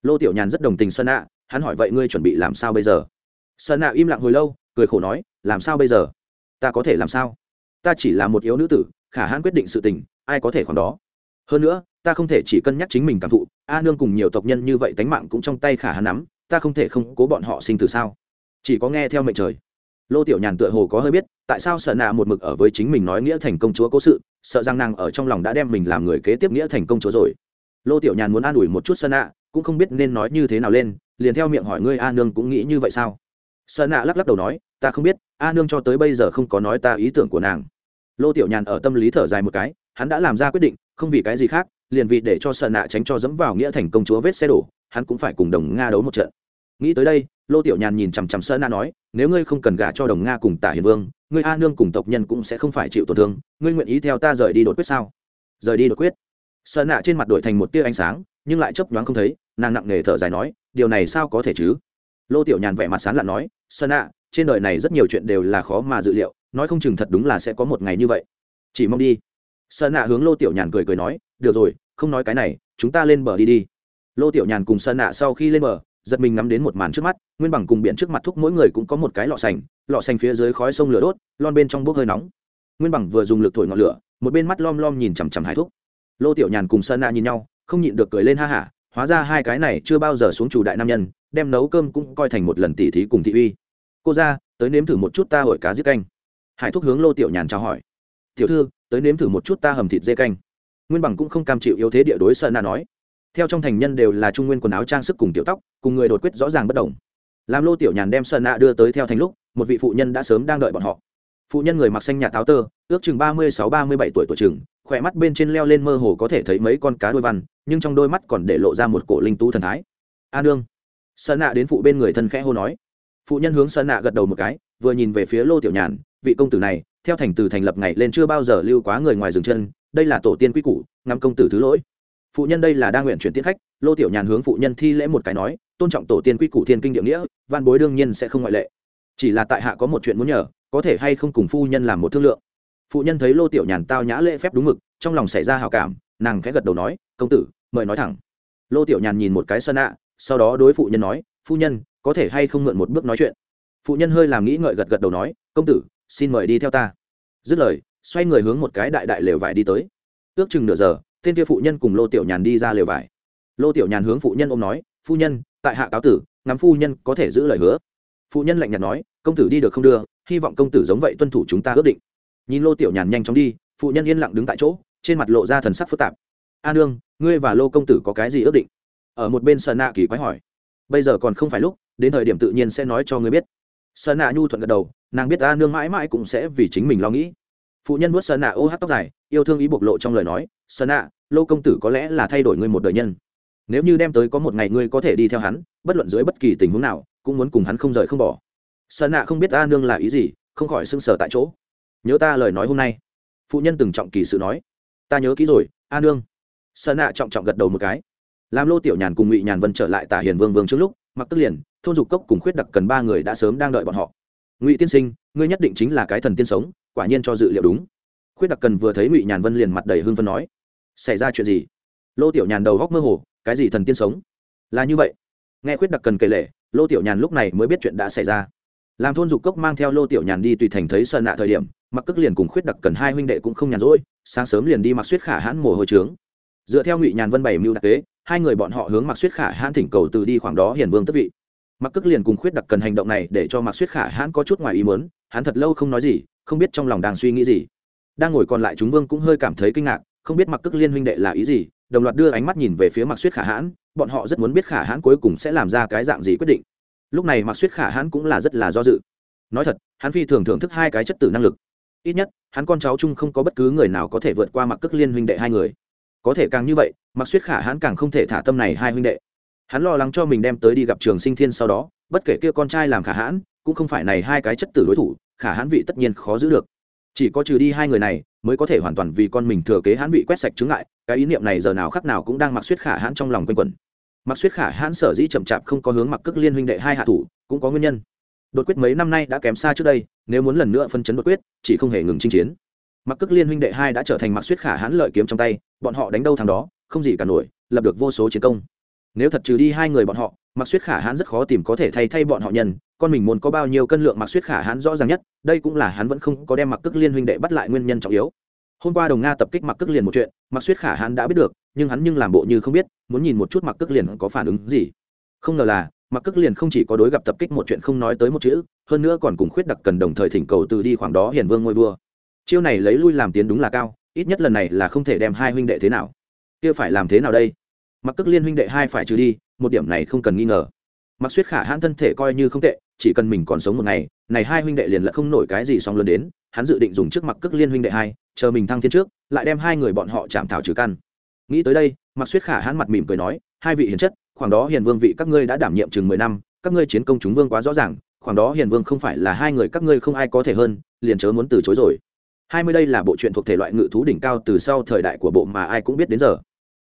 Lô tiểu nhàn rất đồng tình sơn nạ, hắn hỏi vậy ngươi chuẩn bị làm sao bây giờ? Sơn nạ im lặng hồi lâu, cười khổ nói, làm sao bây giờ? Ta có thể làm sao? Ta chỉ là một yếu nữ tử, khả hãn quyết định sự tình, ai có thể còn đó? Hơn nữa, ta không thể chỉ cân nhắc chính mình cảm thụ, a nương cùng nhiều tộc nhân như vậy tánh mạng cũng trong tay khả hãn nắm ta không thể không cố bọn họ sinh từ sao? Chỉ có nghe theo mệnh trời. Lô tiểu nhàn tựa hồ có hơi biết, tại sao sợ nạ một mực ở với chính mình nói nghĩa thành công chúa cố sự, sợ rằng nàng ở trong lòng đã đem mình làm người kế tiếp nghĩa thành công chúa rồi. Lô tiểu nhàn muốn an ủi một chút sơn nạ, cũng không biết nên nói như thế nào lên, liền theo miệng hỏi ngươi a nương cũng nghĩ như vậy sao? Sơn nạ lắc lắc đầu nói, ta không biết, a nương cho tới bây giờ không có nói ta ý tưởng của nàng. Lô tiểu nhàn ở tâm lý thở dài một cái, hắn đã làm ra quyết định, không vì cái gì khác, liền vì để cho sợ nạ tránh cho dẫm vào nghĩa thành công chúa vết xe đổ hắn cũng phải cùng đồng nga đấu một trận. Nghĩ tới đây, lô tiểu nhàn nhìn chằm chằm sơn na nói, nếu ngươi không cần gả cho đồng nga cùng tả hiền vương, ngươi a nương cùng tộc nhân cũng sẽ không phải chịu tổn thương, ngươi nguyện ý theo ta rời đi đột quyết sao? Rời đi đột quyết. Sơn nạ trên mặt đổi thành một tia ánh sáng, nhưng lại chấp nhoáng không thấy, nàng nặng nề thở dài nói, điều này sao có thể chứ? Lô tiểu nhàn vẻ mặt sán lạn nói, sơn nạ trên đời này rất nhiều chuyện đều là khó mà dự liệu, nói không chừng thật đúng là sẽ có một ngày như vậy. Chỉ mong đi. Sơn nạ hướng lô tiểu nhàn cười cười nói, được rồi, không nói cái này, chúng ta lên bờ đi đi lô tiểu nhàn cùng sơn nạ sau khi lên bờ, giật mình ngắm đến một màn trước mắt, nguyên bằng cùng biển trước mặt thúc mỗi người cũng có một cái lọ sành lọ sành phía dưới khói sông lửa đốt, lon bên trong bốc hơi nóng. Nguyên bằng vừa dùng lực thổi ngọn lửa, một bên mắt lom lom nhìn chằm chằm hải thúc. Lô tiểu nhàn cùng sơn nạ nhìn nhau, không nhịn được cười lên ha hả, hóa ra hai cái này chưa bao giờ xuống chủ đại nam nhân, đem nấu cơm cũng coi thành một lần tỉ thí cùng thị uy. Cô ra, tới nếm thử một chút ta hội cá giết canh. Hải thúc hướng lô tiểu nhàn chào hỏi. Tiểu thư, tới nếm thử một chút ta hầm thịt dê canh. Nguyên bằng cũng không cam chịu yếu thế địa đối sơn na nói theo trong thành nhân đều là trung nguyên quần áo trang sức cùng tiểu tóc, cùng người đột quyết rõ ràng bất đồng. Làm lô tiểu nhàn đem sơn nạ đưa tới theo thành lúc, một vị phụ nhân đã sớm đang đợi bọn họ. Phụ nhân người mặc xanh nhà táo tơ, ước chừng ba mươi sáu ba mươi bảy tuổi tuổi chừng khỏe mắt bên trên leo lên mơ hồ có thể thấy mấy con cá đôi văn, nhưng trong đôi mắt còn để lộ ra một cổ linh tú thần thái. A nương. Sơn nạ đến phụ bên người thân khẽ hô nói. Phụ nhân hướng sơn nạ gật đầu một cái, vừa nhìn về phía lô tiểu nhàn, vị công tử này, theo thành từ thành lập ngày lên chưa bao giờ lưu quá người ngoài dừng chân, đây là tổ tiên quy củ, ngắm công tử thứ lỗi phụ nhân đây là đa nguyện chuyển tiến khách, lô tiểu nhàn hướng phụ nhân thi lễ một cái nói, tôn trọng tổ tiên quy củ thiên kinh địa nghĩa, văn bối đương nhiên sẽ không ngoại lệ. Chỉ là tại hạ có một chuyện muốn nhờ, có thể hay không cùng phu nhân làm một thương lượng. Phụ nhân thấy lô tiểu nhàn tao nhã lễ phép đúng mực, trong lòng xảy ra hào cảm, nàng khẽ gật đầu nói, công tử, mời nói thẳng. Lô tiểu nhàn nhìn một cái sơn ạ, sau đó đối phụ nhân nói, phu nhân, có thể hay không mượn một bước nói chuyện? Phụ nhân hơi làm nghĩ ngợi gật gật đầu nói, công tử, xin mời đi theo ta. Dứt lời, xoay người hướng một cái đại đại lều vải đi tới. Ước chừng nửa giờ tên kia phụ nhân cùng lô tiểu nhàn đi ra lều vải. Lô tiểu nhàn hướng phụ nhân ôm nói, phu nhân, tại hạ cáo tử, ngắm phu nhân có thể giữ lời hứa. Phụ nhân lạnh nhạt nói, công tử đi được không đưa, hy vọng công tử giống vậy tuân thủ chúng ta ước định. Nhìn lô tiểu nhàn nhanh chóng đi, phụ nhân yên lặng đứng tại chỗ, trên mặt lộ ra thần sắc phức tạp. A nương, ngươi và lô công tử có cái gì ước định? Ở một bên sơn nạ kỳ quái hỏi. Bây giờ còn không phải lúc, đến thời điểm tự nhiên sẽ nói cho ngươi biết. Sơn nạ nhu thuận gật đầu, nàng biết a nương mãi mãi cũng sẽ vì chính mình lo nghĩ phụ nhân vuốt sơn nạ ô hát tóc dài, yêu thương ý bộc lộ trong lời nói, sơn nạ, lô công tử có lẽ là thay đổi ngươi một đời nhân. Nếu như đem tới có một ngày ngươi có thể đi theo hắn, bất luận dưới bất kỳ tình huống nào, cũng muốn cùng hắn không rời không bỏ. Sơn nạ không biết a nương là ý gì, không khỏi sưng sờ tại chỗ. Nhớ ta lời nói hôm nay. Phụ nhân từng trọng kỳ sự nói. Ta nhớ kỹ rồi, a nương. Sơn nạ trọng trọng gật đầu một cái. Làm lô tiểu nhàn cùng ngụy nhàn vân trở lại tả hiền vương vương trước lúc, mặc tức liền, thôn dục cốc cùng khuyết đặc cần ba người đã sớm đang đợi bọn họ. Ngụy tiên sinh, ngươi nhất định chính là cái thần tiên sống quả nhiên cho dự liệu đúng. Khuyết đặc cần vừa thấy ngụy nhàn vân liền mặt đầy hưng phân nói, xảy ra chuyện gì? Lô tiểu nhàn đầu góc mơ hồ, cái gì thần tiên sống? Là như vậy. Nghe khuyết đặc cần kể lể, lô tiểu nhàn lúc này mới biết chuyện đã xảy ra. Làm thôn dục cốc mang theo lô tiểu nhàn đi tùy thành thấy sơn nạ thời điểm mặc cước liền cùng khuyết đặc cần hai huynh đệ cũng không nhàn rỗi, sáng sớm liền đi mặc suýt khả hãn mồ hôi trướng. Dựa theo ngụy nhàn vân bảy mưu đặc kế, hai người bọn họ hướng mặc suýt khả hãn thỉnh cầu từ đi khoảng đó hiền vương tất vị. Mặc cước liền cùng khuyết đặc cần hành động này để cho mặc suýt khả hãn có chút ngoài ý mớn hắn thật lâu không nói gì, không biết trong lòng đang suy nghĩ gì. Đang ngồi còn lại chúng vương cũng hơi cảm thấy kinh ngạc, không biết mặc cức liên huynh đệ là ý gì, đồng loạt đưa ánh mắt nhìn về phía mặc suýt khả hãn, bọn họ rất muốn biết khả hãn cuối cùng sẽ làm ra cái dạng gì quyết định. Lúc này mặc suýt khả hãn cũng là rất là do dự. Nói thật, hắn phi thường thưởng thức hai cái chất tử năng lực. Ít nhất, hắn con cháu chung không có bất cứ người nào có thể vượt qua mặc cức liên huynh đệ hai người. Có thể càng như vậy, mặc suýt khả hãn càng không thể thả tâm này hai huynh đệ. Hắn lo lắng cho mình đem tới đi gặp trường sinh thiên sau đó, bất kể kia con trai làm khả hãn cũng không phải này hai cái chất tử đối thủ, khả hãn vị tất nhiên khó giữ được. Chỉ có trừ đi hai người này, mới có thể hoàn toàn vì con mình thừa kế hãn vị quét sạch chứng ngại, cái ý niệm này giờ nào khác nào cũng đang mặc suýt khả hãn trong lòng quanh quẩn. Mặc suýt khả hãn sở dĩ chậm chạp không có hướng mặc cước liên huynh đệ hai hạ thủ, cũng có nguyên nhân. Đột quyết mấy năm nay đã kém xa trước đây, nếu muốn lần nữa phân chấn đột quyết, chỉ không hề ngừng chinh chiến. Mặc cước liên huynh đệ hai đã trở thành mặc suýt khả hãn lợi kiếm trong tay, bọn họ đánh đâu thằng đó, không gì cả nổi, lập được vô số chiến công. Nếu thật trừ đi hai người bọn họ mặc suýt khả hãn rất khó tìm có thể thay thay bọn họ nhân, con mình muốn có bao nhiêu cân lượng mặc suýt khả hãn rõ ràng nhất, đây cũng là hắn vẫn không có đem mặc tức liên huynh đệ bắt lại nguyên nhân trọng yếu. Hôm qua đồng nga tập kích mặc tức liền một chuyện mặc suýt khả hãn đã biết được, nhưng hắn nhưng làm bộ như không biết, muốn nhìn một chút mặc tức liền có phản ứng gì. Không ngờ là mặc cước liền không chỉ có đối gặp tập kích một chuyện không nói tới một chữ, hơn nữa còn cùng khuyết đặc cần đồng thời thỉnh cầu từ đi khoảng đó hiền vương ngôi vua. Chiêu này lấy lui làm tiến đúng là cao, ít nhất lần này là không thể đem hai huynh đệ thế nào. Kia phải làm thế nào đây? Mặc cước liên huynh đệ hai phải trừ đi, một điểm này không cần nghi ngờ. Mặc suyết khả hãn thân thể coi như không tệ, chỉ cần mình còn sống một ngày, này hai huynh đệ liền lại không nổi cái gì song lớn đến, hắn dự định dùng trước mặc cước liên huynh đệ hai, chờ mình thăng thiên trước, lại đem hai người bọn họ chạm thảo trừ căn. Nghĩ tới đây, mặc suyết khả hãn mặt mỉm cười nói, hai vị hiền chất, khoảng đó hiền vương vị các ngươi đã đảm nhiệm chừng mười năm, các ngươi chiến công chúng vương quá rõ ràng, khoảng đó hiền vương không phải là hai người các ngươi không ai có thể hơn, liền chớ muốn từ chối rồi. Hai mươi đây là bộ truyện thuộc thể loại ngự thú đỉnh cao từ sau thời đại của bộ mà ai cũng biết đến giờ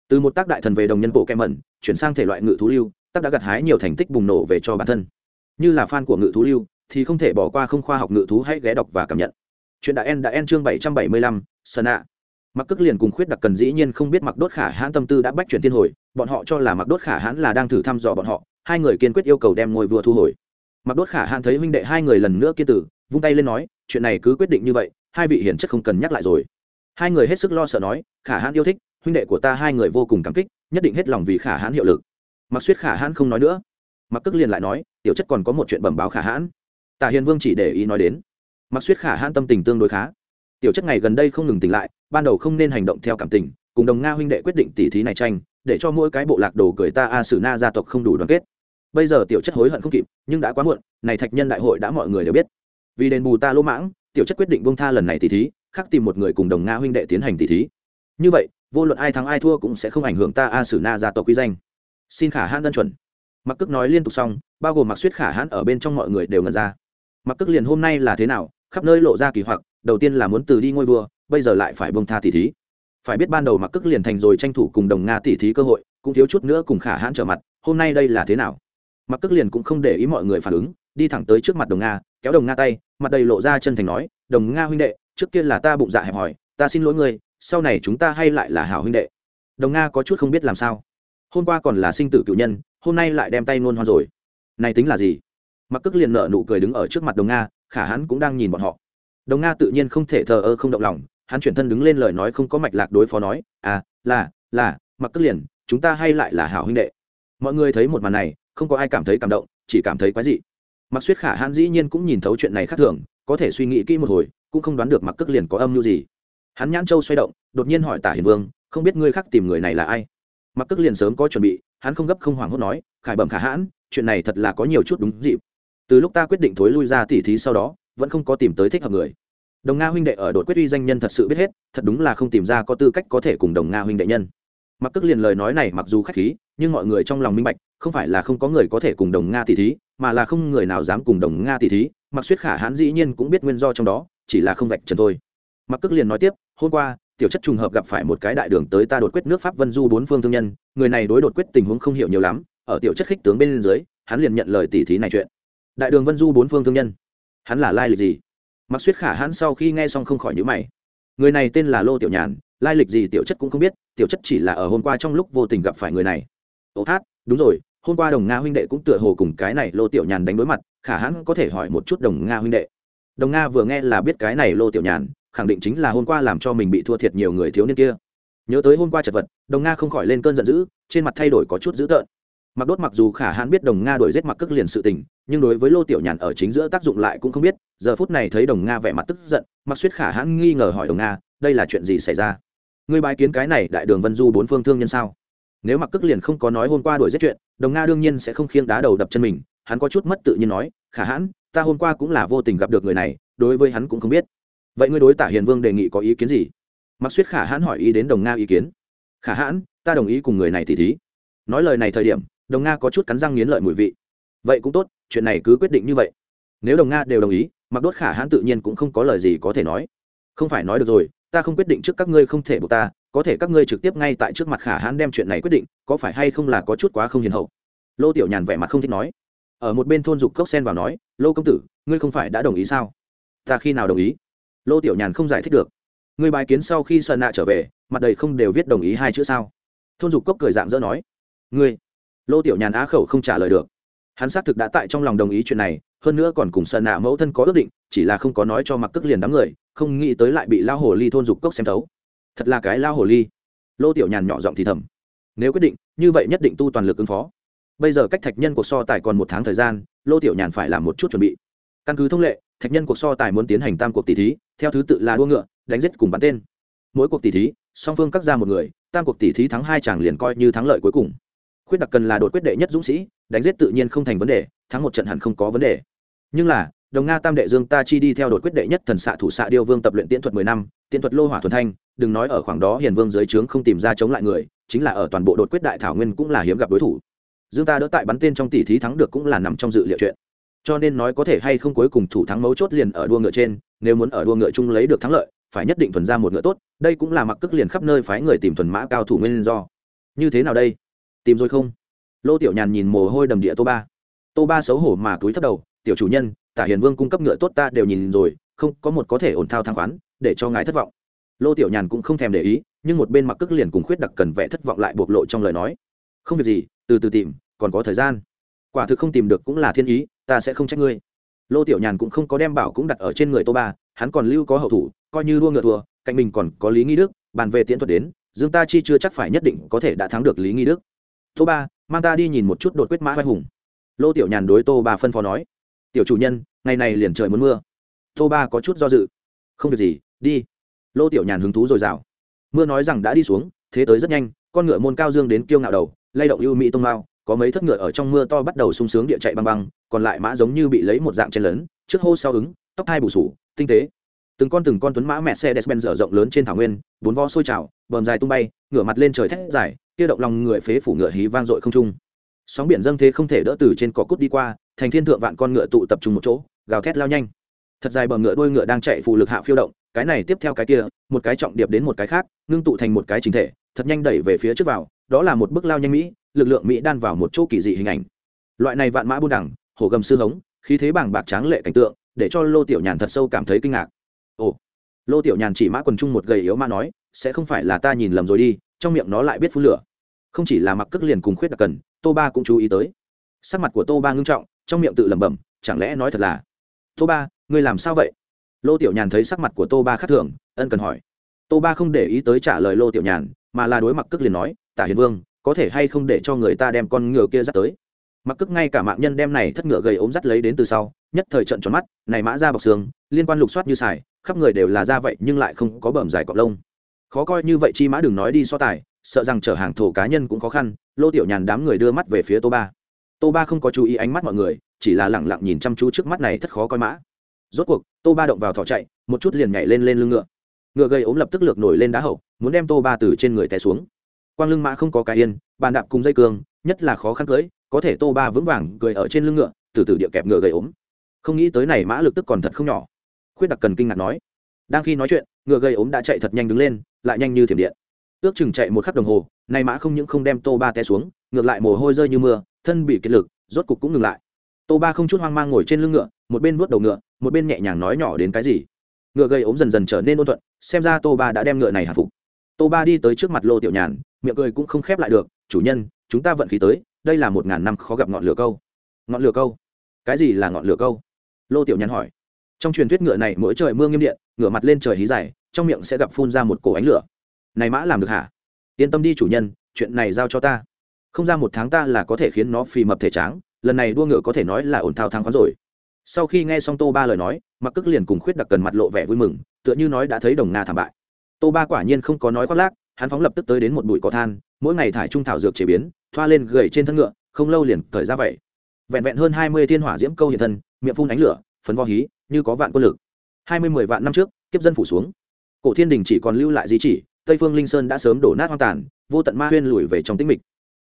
từ một tác đại thần về đồng nhân bộ kem mẩn, chuyển sang thể loại ngự thú lưu, tác đã gặt hái nhiều thành tích bùng nổ về cho bản thân. Như là fan của ngự thú lưu, thì không thể bỏ qua không khoa học ngự thú hãy ghé đọc và cảm nhận. Chuyện đã en đã en chương bảy trăm bảy mươi lăm, sơn ạ. Mặc cước liền cùng khuyết đặc cần dĩ nhiên không biết mặc đốt khả hãn tâm tư đã bách chuyển thiên hồi, bọn họ cho là mặc đốt khả hãn là đang thử thăm dò bọn họ, hai người kiên quyết yêu cầu đem ngôi vua thu hồi. Mặc đốt khả hãn thấy huynh đệ hai người lần nữa kiên tử, vung tay lên nói, chuyện này cứ quyết định như vậy, hai vị hiển chất không cần nhắc lại rồi. Hai người hết sức lo sợ nói, khả hãn yêu thích huynh đệ của ta hai người vô cùng cảm kích, nhất định hết lòng vì khả hãn hiệu lực. Mặc suýt khả hãn không nói nữa. Mặc cước liền lại nói, tiểu chất còn có một chuyện bẩm báo khả hãn. Tả hiền vương chỉ để ý nói đến. Mặc suýt khả hãn tâm tình tương đối khá. Tiểu chất ngày gần đây không ngừng tỉnh lại, ban đầu không nên hành động theo cảm tình, cùng đồng nga huynh đệ quyết định tỉ thí này tranh, để cho mỗi cái bộ lạc đồ cười ta a sử na gia tộc không đủ đoàn kết. Bây giờ tiểu chất hối hận không kịp, nhưng đã quá muộn, này thạch nhân đại hội đã mọi người đều biết. Vì đền bù ta lỗ mãng, tiểu chất quyết định bông tha lần này tỉ thí, khắc tìm một người cùng đồng nga huynh đệ tiến hành tỉ thí. Như vậy vô luận ai thắng ai thua cũng sẽ không ảnh hưởng ta a sử na gia tộc quy danh. Xin khả hãn đơn chuẩn. Mặc cước nói liên tục xong, bao gồm mặc suyết khả hãn ở bên trong mọi người đều ngần ra. Mặc cước liền hôm nay là thế nào, khắp nơi lộ ra kỳ hoặc, đầu tiên là muốn từ đi ngôi vua, bây giờ lại phải bông tha tỉ thí. Phải biết ban đầu mặc cước liền thành rồi tranh thủ cùng đồng nga tỉ thí cơ hội, cũng thiếu chút nữa cùng khả hãn trở mặt, hôm nay đây là thế nào? Mặc cước liền cũng không để ý mọi người phản ứng, đi thẳng tới trước mặt đồng nga, kéo đồng nga tay, mặt đầy lộ ra chân thành nói, đồng nga huynh đệ, trước kia là ta bụng dạ hẹp hòi, ta xin lỗi ngươi sau này chúng ta hay lại là hảo huynh đệ. Đồng nga có chút không biết làm sao. Hôm qua còn là sinh tử cựu nhân, hôm nay lại đem tay nôn hoa rồi. Này tính là gì? Mặc cước liền nợ nụ cười đứng ở trước mặt đồng nga, khả hắn cũng đang nhìn bọn họ. Đồng nga tự nhiên không thể thờ ơ, không động lòng, hắn chuyển thân đứng lên lời nói không có mạch lạc đối phó nói à là là, mặc cước liền, chúng ta hay lại là hảo huynh đệ. Mọi người thấy một màn này, không có ai cảm thấy cảm động, chỉ cảm thấy quái dị. Mặc suýt khả hãn dĩ nhiên cũng nhìn thấu chuyện này khác thường, có thể suy nghĩ kỹ một hồi, cũng không đoán được mặc cước liền có âm mưu gì hắn nhãn châu xoay động, đột nhiên hỏi tả hiền vương, không biết ngươi khác tìm người này là ai? Mặc cước liền sớm có chuẩn bị, hắn không gấp không hoảng hốt nói, khải bẩm khả hãn, chuyện này thật là có nhiều chút đúng dịp. Từ lúc ta quyết định thối lui ra tỉ thí sau đó, vẫn không có tìm tới thích hợp người. Đồng nga huynh đệ ở đột quyết uy danh nhân thật sự biết hết, thật đúng là không tìm ra có tư cách có thể cùng đồng nga huynh đệ nhân. Mặc cước liền lời nói này mặc dù khách khí, nhưng mọi người trong lòng minh bạch, không phải là không có người có thể cùng đồng nga tỷ thí, mà là không người nào dám cùng đồng nga tỷ thí. Mặc suýt khả hãn dĩ nhiên cũng biết nguyên do trong đó, chỉ là không vạch trần thôi. Mặc cước liền nói tiếp hôm qua, tiểu chất trùng hợp gặp phải một cái đại đường tới ta đột quyết nước pháp vân du bốn phương thương nhân, người này đối đột quyết tình huống không hiểu nhiều lắm, ở tiểu chất khích tướng bên dưới, hắn liền nhận lời tỷ thí này chuyện. Đại đường vân du bốn phương thương nhân, hắn là lai lịch gì? Mặc suýt khả hãn sau khi nghe xong không khỏi nhữ mày. Người này tên là lô tiểu nhàn, lai lịch gì tiểu chất cũng không biết, tiểu chất chỉ là ở hôm qua trong lúc vô tình gặp phải người này. Ô hát, đúng rồi, hôm qua đồng nga huynh đệ cũng tựa hồ cùng cái này lô tiểu nhàn đánh đối mặt, khả hãn có thể hỏi một chút đồng nga huynh đệ. Đồng nga vừa nghe là biết cái này lô tiểu nhàn khẳng định chính là hôm qua làm cho mình bị thua thiệt nhiều người thiếu niên kia. Nhớ tới hôm qua chật vật, đồng nga không khỏi lên cơn giận dữ, trên mặt thay đổi có chút dữ tợn. Mặc đốt mặc dù khả hãn biết đồng nga đổi giết mặc cước liền sự tình, nhưng đối với lô tiểu nhàn ở chính giữa tác dụng lại cũng không biết, giờ phút này thấy đồng nga vẻ mặt tức giận, mặc suýt khả hãn nghi ngờ hỏi đồng nga, đây là chuyện gì xảy ra? Người bài kiến cái này đại đường vân du bốn phương thương nhân sao? Nếu mặc cước liền không có nói hôm qua đuổi giết chuyện, đồng nga đương nhiên sẽ không khiêng đá đầu đập chân mình, hắn có chút mất tự nhiên nói, khả hãn, ta hôm qua cũng là vô tình gặp được người này, đối với hắn cũng không biết vậy ngươi đối tả hiền vương đề nghị có ý kiến gì? Mặc suýt khả hãn hỏi ý đến đồng nga ý kiến. Khả hãn, ta đồng ý cùng người này tỉ thí. Nói lời này thời điểm, đồng nga có chút cắn răng nghiến lợi mùi vị. Vậy cũng tốt, chuyện này cứ quyết định như vậy. Nếu đồng nga đều đồng ý, mặc đốt khả hãn tự nhiên cũng không có lời gì có thể nói. Không phải nói được rồi, ta không quyết định trước các ngươi không thể buộc ta, có thể các ngươi trực tiếp ngay tại trước mặt khả hãn đem chuyện này quyết định, có phải hay không là có chút quá không hiền hậu? Lô tiểu nhàn vẻ mặt không thích nói. Ở một bên thôn dục cốc sen vào nói, lô công tử, ngươi không phải đã đồng ý sao? Ta khi nào đồng ý? Lô tiểu nhàn không giải thích được. Người bài kiến sau khi sợ nạ trở về, mặt đầy không đều viết đồng ý hai chữ sao? Thôn dục cốc cười dạng dỡ nói, ngươi. Lô tiểu nhàn á khẩu không trả lời được. Hắn xác thực đã tại trong lòng đồng ý chuyện này, hơn nữa còn cùng sợ nạ mẫu thân có ước định, chỉ là không có nói cho mặc tức liền đám người, không nghĩ tới lại bị lao hồ ly thôn dục cốc xem thấu. Thật là cái lao hồ ly. Lô tiểu nhàn nhỏ giọng thì thầm, nếu quyết định, như vậy nhất định tu toàn lực ứng phó. Bây giờ cách thạch nhân cuộc so tài còn một tháng thời gian, lô tiểu nhàn phải làm một chút chuẩn bị căn cứ thông lệ, thạch nhân cuộc so tài muốn tiến hành tam cuộc tỷ thí, theo thứ tự là đua ngựa, đánh giết cùng bắn tên. Mỗi cuộc tỷ thí, song phương cắt ra một người, tam cuộc tỷ thí thắng hai chàng liền coi như thắng lợi cuối cùng. Khuyết đặc cần là đột quyết đệ nhất dũng sĩ, đánh giết tự nhiên không thành vấn đề, thắng một trận hẳn không có vấn đề. Nhưng là, đồng nga tam đệ dương ta chi đi theo đột quyết đệ nhất thần xạ thủ xạ điêu vương tập luyện tiễn thuật mười năm, tiễn thuật lô hỏa thuần thanh, đừng nói ở khoảng đó hiền vương dưới trướng không tìm ra chống lại người, chính là ở toàn bộ đột quyết đại thảo nguyên cũng là hiếm gặp đối thủ. Dương ta đỡ tại bắn tên trong tỷ thí thắng được cũng là nằm trong dự liệu chuyện cho nên nói có thể hay không cuối cùng thủ thắng mấu chốt liền ở đua ngựa trên, nếu muốn ở đua ngựa chung lấy được thắng lợi, phải nhất định thuần ra một ngựa tốt, đây cũng là mặc cước liền khắp nơi phái người tìm thuần mã cao thủ nguyên do. Như thế nào đây? Tìm rồi không? Lô tiểu nhàn nhìn mồ hôi đầm địa tô ba. Tô ba xấu hổ mà túi thấp đầu, tiểu chủ nhân, tả hiền vương cung cấp ngựa tốt ta đều nhìn rồi, không, có một có thể ổn thao thang khoán, để cho ngài thất vọng. Lô tiểu nhàn cũng không thèm để ý, nhưng một bên mặc cước liền cùng khuyết đặc cần vẽ thất vọng lại bộc lộ trong lời nói. Không việc gì, từ từ tìm, còn có thời gian. Quả thực không tìm được cũng là thiên ý ta sẽ không trách ngươi. Lô tiểu nhàn cũng không có đem bảo cũng đặt ở trên người tô ba, hắn còn lưu có hậu thủ, coi như đua ngựa thua, cạnh mình còn có lý nghi đức, bàn về tiễn thuật đến, dương ta chi chưa chắc phải nhất định có thể đã thắng được lý nghi đức. Tô ba, mang ta đi nhìn một chút đột quyết mã vai hùng. Lô tiểu nhàn đối tô ba phân phó nói, tiểu chủ nhân, ngày này liền trời muốn mưa. Tô ba có chút do dự, không việc gì, đi. Lô tiểu nhàn hứng thú dồi dào mưa nói rằng đã đi xuống, thế tới rất nhanh, con ngựa môn cao dương đến kiêu ngạo đầu, lay động ưu mỹ tông mao, có mấy thất ngựa ở trong mưa to bắt đầu sung sướng địa chạy băng băng còn lại mã giống như bị lấy một dạng chen lớn trước hô sau ứng, tóc hai bù sủ tinh tế. Từng con từng con tuấn mã mẹ xe despen dở rộng lớn trên thảo nguyên, bốn vo sôi trào, bờm dài tung bay, ngửa mặt lên trời thét dài, kia động lòng người phế phủ ngựa hí vang dội không trung. Sóng biển dâng thế không thể đỡ từ trên cỏ cút đi qua, thành thiên thượng vạn con ngựa tụ tập trung một chỗ, gào thét lao nhanh. Thật dài bờ ngựa đuôi ngựa đang chạy phù lực hạ phiêu động, cái này tiếp theo cái kia, một cái trọng điệp đến một cái khác, ngưng tụ thành một cái chính thể, thật nhanh đẩy về phía trước vào, đó là một bước lao nhanh mỹ, lực lượng mỹ đan vào một chỗ kỳ dị hình ảnh. Loại này vạn mã buôn đẳng hổ gầm sư hống, khí thế bảng bạc tráng lệ cảnh tượng, để cho lô tiểu nhàn thật sâu cảm thấy kinh ngạc. Ồ, lô tiểu nhàn chỉ mã quần trung một gầy yếu ma nói, sẽ không phải là ta nhìn lầm rồi đi, trong miệng nó lại biết phun lửa. Không chỉ là mặc cước liền cùng khuyết đặc cần, tô ba cũng chú ý tới. Sắc mặt của tô ba ngưng trọng, trong miệng tự lẩm bẩm, chẳng lẽ nói thật là? Tô ba, ngươi làm sao vậy? Lô tiểu nhàn thấy sắc mặt của tô ba khác thường, ân cần hỏi. Tô ba không để ý tới trả lời lô tiểu nhàn, mà là đối mặc cước liền nói, tả hiền vương, có thể hay không để cho người ta đem con ngựa kia dắt tới? Mặc cước ngay cả mạng nhân đem này thất ngựa gầy ốm dắt lấy đến từ sau, nhất thời trận tròn mắt, này mã ra bọc xương, liên quan lục soát như xài, khắp người đều là da vậy nhưng lại không có bờm dài cọc lông. Khó coi như vậy chi mã đừng nói đi so tài, sợ rằng chở hàng thổ cá nhân cũng khó khăn, lô tiểu nhàn đám người đưa mắt về phía tô ba. Tô ba không có chú ý ánh mắt mọi người, chỉ là lẳng lặng nhìn chăm chú trước mắt này thất khó coi mã. Rốt cuộc, tô ba động vào thỏ chạy, một chút liền nhảy lên lên lưng ngựa. Ngựa gây ốm lập tức lược nổi lên đá hậu, muốn đem tô ba từ trên người té xuống. Quang lưng mã không có cái yên, bàn đạp cùng dây cương, nhất là khó khăn cưới có thể tô ba vững vàng cười ở trên lưng ngựa, từ từ địa kẹp ngựa gầy ốm. Không nghĩ tới này mã lực tức còn thật không nhỏ. Khuyết đặc cần kinh ngạc nói. Đang khi nói chuyện, ngựa gầy ốm đã chạy thật nhanh đứng lên, lại nhanh như thiểm điện. Ước chừng chạy một khắc đồng hồ, này mã không những không đem tô ba té xuống, ngược lại mồ hôi rơi như mưa, thân bị kiệt lực, rốt cục cũng ngừng lại. Tô ba không chút hoang mang ngồi trên lưng ngựa, một bên vuốt đầu ngựa, một bên nhẹ nhàng nói nhỏ đến cái gì. Ngựa gây ốm dần dần trở nên ôn thuận, xem ra tô ba đã đem ngựa này hạ phục. Tô ba đi tới trước mặt lô tiểu nhàn, miệng cười cũng không khép lại được, chủ nhân, chúng ta vận khí tới đây là một ngàn năm khó gặp ngọn lửa câu. Ngọn lửa câu? Cái gì là ngọn lửa câu? Lô tiểu nhàn hỏi. Trong truyền thuyết ngựa này mỗi trời mưa nghiêm điện ngựa mặt lên trời hí dài, trong miệng sẽ gặp phun ra một cổ ánh lửa. Này mã làm được hả? Yên tâm đi chủ nhân, chuyện này giao cho ta. Không ra một tháng ta là có thể khiến nó phì mập thể tráng, lần này đua ngựa có thể nói là ổn thao thang khoán rồi. Sau khi nghe xong tô ba lời nói mặc cức liền cùng khuyết đặc cần mặt lộ vẻ vui mừng, tựa như nói đã thấy đồng nga thảm bại. Tô ba quả nhiên không có nói khoác lác, hắn phóng lập tức tới đến một bụi cỏ than, mỗi ngày thải trung thảo dược chế biến thoa lên gầy trên thân ngựa, không lâu liền cởi ra vậy. Vẹn vẹn hơn hai mươi thiên hỏa diễm câu hiện thân, miệng phun ánh lửa, phấn vo hí, như có vạn quân lực. Hai mươi mười vạn năm trước, kiếp dân phủ xuống. Cổ thiên đình chỉ còn lưu lại di chỉ, tây phương linh sơn đã sớm đổ nát hoang tàn, vô tận ma huyên lùi về trong tĩnh mịch.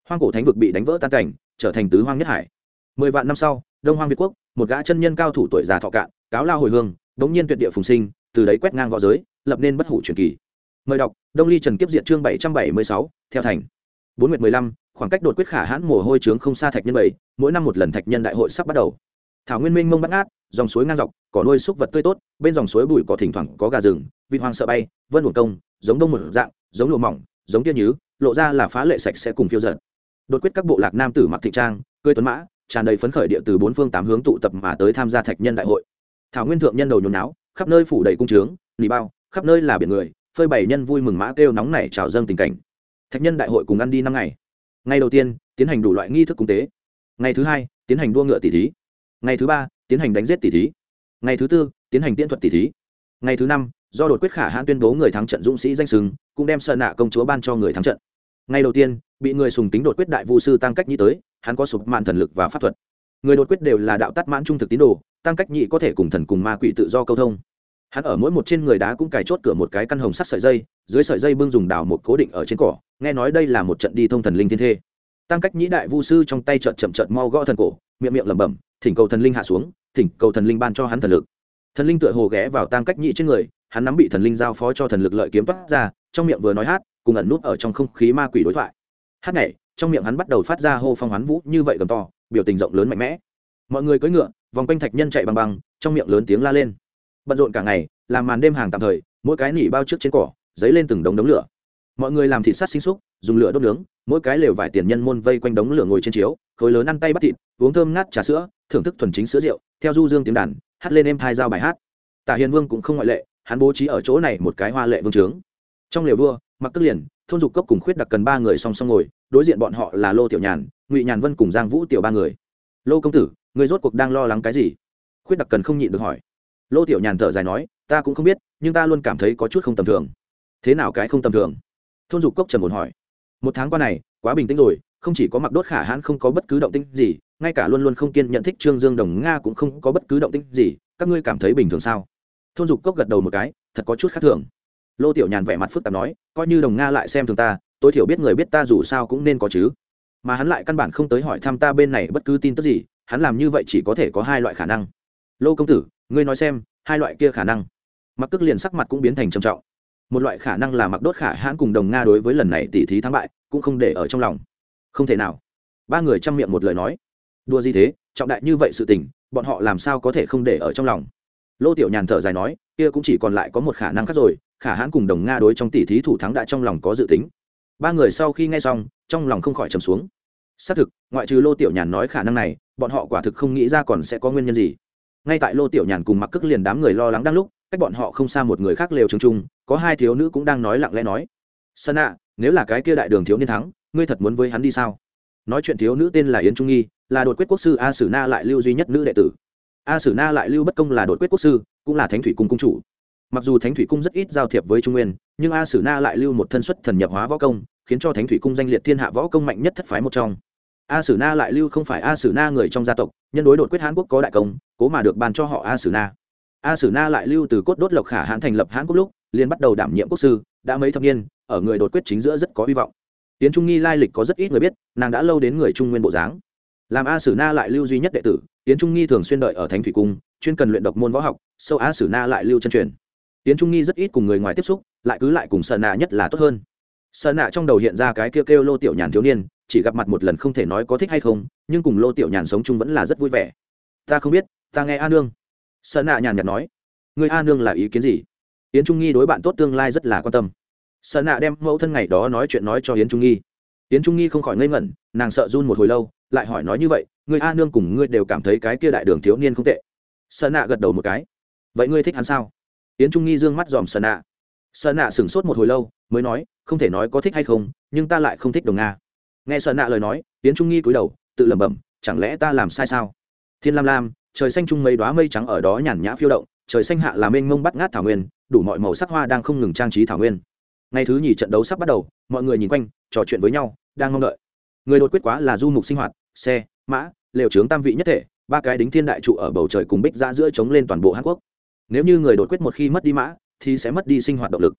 Hoang cổ thánh vực bị đánh vỡ tan cảnh, trở thành tứ hoang nhất hải. Mười vạn năm sau, đông hoang việt quốc, một gã chân nhân cao thủ tuổi già thọ cạn, cáo lao hồi hương, đống nhiên tuyệt địa phùng sinh, từ đấy quét ngang v õ giới, lập nên bất hủ truyền kỳ. Mời đọc, đông ly trần kiếp diệt chương bảy trăm bảy mươi sáu, theo thành. Bốn nguyệt mười lăm khoảng cách đột quyết khả hãn mồ hôi trướng không xa thạch nhân bảy, mỗi năm một lần thạch nhân đại hội sắp bắt đầu. Thảo nguyên minh mông bắt ngát, dòng suối ngang dọc, cỏ nuôi súc vật tươi tốt, bên dòng suối bụi có thỉnh thoảng có gà rừng vị hoang sợ bay, vân buồn công, giống đông một dạng, giống lụa mỏng, giống tiên nhứ, lộ ra là phá lệ sạch sẽ cùng phiêu giật đột quyết các bộ lạc nam tử mặc thị trang cưới tuấn mã, tràn đầy phấn khởi địa từ bốn phương tám hướng tụ tập mà tới tham gia thạch nhân đại hội. Thảo nguyên thượng nhân đầu nhồi náo khắp nơi phủ đầy cung trướng, nỉ bao, khắp nơi là biển người, phơi bày nhân vui mừng mã kêu nóng này trào dâng tình cảnh. Thạch nhân đại hội cùng ăn đi năm ngày ngày đầu tiên, tiến hành đủ loại nghi thức cung tế. Ngày thứ hai, tiến hành đua ngựa tỷ thí. Ngày thứ ba, tiến hành đánh giết tỷ thí. Ngày thứ tư, tiến hành tiễn thuật tỷ thí. Ngày thứ năm, do đột quyết khả hãn tuyên bố người thắng trận dũng sĩ danh sừng, cũng đem sợ nạ công chúa ban cho người thắng trận. Ngày đầu tiên, bị người sùng tính đột quyết đại vũ sư tăng cách nhĩ tới, hắn có sụp mạn thần lực và pháp thuật. Người đột quyết đều là đạo tắt mãn trung thực tín đồ, tăng cách nhị có thể cùng thần cùng ma quỷ tự do câu thông hắn ở mỗi một trên người đá cũng cài chốt cửa một cái căn hồng sắt sợi dây, dưới sợi dây bưng dùng đào một cố định ở trên cỏ, nghe nói đây là một trận đi thông thần linh thiên thê. Tăng cách nhĩ đại vu sư trong tay trợt chậm trợn mau gõ thần cổ, miệng miệng lẩm bẩm, thỉnh cầu thần linh hạ xuống, thỉnh cầu thần linh ban cho hắn thần lực. Thần linh tựa hồ ghé vào tăng cách nhĩ trên người, hắn nắm bị thần linh giao phó cho thần lực lợi kiếm toát ra, trong miệng vừa nói hát, cùng ẩn nút ở trong không khí ma quỷ đối thoại. Hát này trong miệng hắn bắt đầu phát ra hô phong hoán vũ như vậy gầm to, biểu tình rộng lớn mạnh mẽ. Mọi người cưỡi ngựa, vòng quanh thạch nhân chạy bằng bằng trong miệng lớn tiếng la lên bận rộn cả ngày, làm màn đêm hàng tạm thời, mỗi cái nỉ bao trước trên cỏ dấy lên từng đống đống lửa. Mọi người làm thịt sát sinh xúc dùng lửa đốt nướng, mỗi cái lều vải tiền nhân môn vây quanh đống lửa ngồi trên chiếu, khối lớn ăn tay bắt thịt, uống thơm ngát trà sữa, thưởng thức thuần chính sữa rượu, theo du dương tiếng đàn, hát lên em thai giao bài hát. Tả hiền vương cũng không ngoại lệ, hắn bố trí ở chỗ này một cái hoa lệ vương trướng. Trong lều vua mặc tức liền, thôn dục cốc cùng khuyết đặc cần ba người song song ngồi, đối diện bọn họ là lô tiểu nhàn, ngụy nhàn vân cùng giang vũ tiểu ba người. Lô công tử người rốt cuộc đang lo lắng cái gì? Khuyết đặc cần không nhịn được hỏi lô tiểu nhàn thở dài nói, ta cũng không biết, nhưng ta luôn cảm thấy có chút không tầm thường. Thế nào cái không tầm thường? Thôn dục cốc trầm bồn hỏi. Một tháng qua này, quá bình tĩnh rồi, không chỉ có mặc đốt khả hãn không có bất cứ động tĩnh gì, ngay cả luôn luôn không kiên nhận thích trương dương đồng nga cũng không có bất cứ động tĩnh gì, các ngươi cảm thấy bình thường sao? Thôn dục cốc gật đầu một cái, thật có chút khác thường. Lô tiểu nhàn vẻ mặt phức tạp nói, coi như đồng nga lại xem thường ta, tối thiểu biết người biết ta dù sao cũng nên có chứ. Mà hắn lại căn bản không tới hỏi thăm ta bên này bất cứ tin tức gì, hắn làm như vậy chỉ có thể có hai loại khả năng. Lô công tử ngươi nói xem, hai loại kia khả năng. Mặc tức liền sắc mặt cũng biến thành trầm trọng. Một loại khả năng là mặc đốt khả hãn cùng đồng nga đối với lần này tỉ thí thắng bại, cũng không để ở trong lòng. Không thể nào. Ba người chăm miệng một lời nói. Đua gì thế, trọng đại như vậy sự tình, bọn họ làm sao có thể không để ở trong lòng? Lô tiểu nhàn thở dài nói, kia cũng chỉ còn lại có một khả năng khác rồi, khả hãn cùng đồng nga đối trong tỷ thí thủ thắng đã trong lòng có dự tính. Ba người sau khi nghe xong, trong lòng không khỏi trầm xuống. Xác thực, ngoại trừ lô tiểu nhàn nói khả năng này, bọn họ quả thực không nghĩ ra còn sẽ có nguyên nhân gì ngay tại lô tiểu nhàn cùng mặc cước liền đám người lo lắng đang lúc, cách bọn họ không xa một người khác lều trường trung, có hai thiếu nữ cũng đang nói lặng lẽ nói. Sơn ạ, nếu là cái kia đại đường thiếu niên thắng, ngươi thật muốn với hắn đi sao? Nói chuyện thiếu nữ tên là yến trung nghi, là đột quyết quốc sư a sử na lại lưu duy nhất nữ đệ tử. A sử na lại lưu bất công là đột quyết quốc sư, cũng là thánh thủy cung cung chủ. Mặc dù thánh thủy cung rất ít giao thiệp với trung nguyên, nhưng a sử na lại lưu một thân xuất thần nhập hóa võ công, khiến cho thánh thủy cung danh liệt thiên hạ võ công mạnh nhất thất phái một trong a sử na lại lưu không phải a sử na người trong gia tộc, nhân đối đột quyết hán quốc có đại công, cố mà được bàn cho họ a sử na. A sử na lại lưu từ cốt đốt lộc khả hãn thành lập hán quốc lúc, liền bắt đầu đảm nhiệm quốc sư, đã mấy thập niên, ở người đột quyết chính giữa rất có hy vọng. Tiến trung nghi lai lịch có rất ít người biết, nàng đã lâu đến người trung nguyên bộ dáng. Làm a sử na lại lưu duy nhất đệ tử, tiến trung nghi thường xuyên đợi ở thánh thủy cung, chuyên cần luyện độc môn võ học, sâu a sử na lại lưu chân truyền. Tiến trung nghi rất ít cùng người ngoài tiếp xúc, lại cứ lại cùng sợ nạ nhất là tốt hơn. Sợ nạ trong đầu hiện ra cái kêu kêu lô tiểu nhàn thiếu niên chỉ gặp mặt một lần không thể nói có thích hay không, nhưng cùng lô tiểu nhàn sống chung vẫn là rất vui vẻ. Ta không biết, ta nghe a nương. Sợ nạ nhàn nhạt nói, người a nương là ý kiến gì? Yến trung nghi đối bạn tốt tương lai rất là quan tâm. Sợ nạ đem mẫu thân ngày đó nói chuyện nói cho yến trung nghi. Yến trung nghi không khỏi ngây ngẩn, nàng sợ run một hồi lâu, lại hỏi nói như vậy, người a nương cùng ngươi đều cảm thấy cái kia đại đường thiếu niên không tệ. Sợ nạ gật đầu một cái, vậy ngươi thích hắn sao? Yến trung nghi d ư ơ n g mắt dòm sợ nạ. Sợ nạ sửng sốt một hồi lâu, mới nói, không thể nói có thích hay không, nhưng ta lại không thích đồng nga nghe sợ nạ lời nói tiến trung nghi cúi đầu, tự lẩm bẩm, chẳng lẽ ta làm sai sao? Thiên lam lam, trời xanh chung mấy đoá mây trắng ở đó nhàn nhã phiêu động, trời xanh hạ là mênh mông bắt ngát thảo nguyên, đủ mọi màu sắc hoa đang không ngừng trang trí thảo nguyên. Ngày thứ nhì trận đấu sắp bắt đầu, mọi người nhìn quanh, trò chuyện với nhau, đang mong đợi. Người đột quyết quá là du mục sinh hoạt, xe, mã, lều trướng tam vị nhất thể, ba cái đính thiên đại trụ ở bầu trời cùng bích ra giữa chống lên toàn bộ hàn quốc. Nếu như người đột quyết một khi mất đi mã, thì sẽ mất đi sinh hoạt động lực.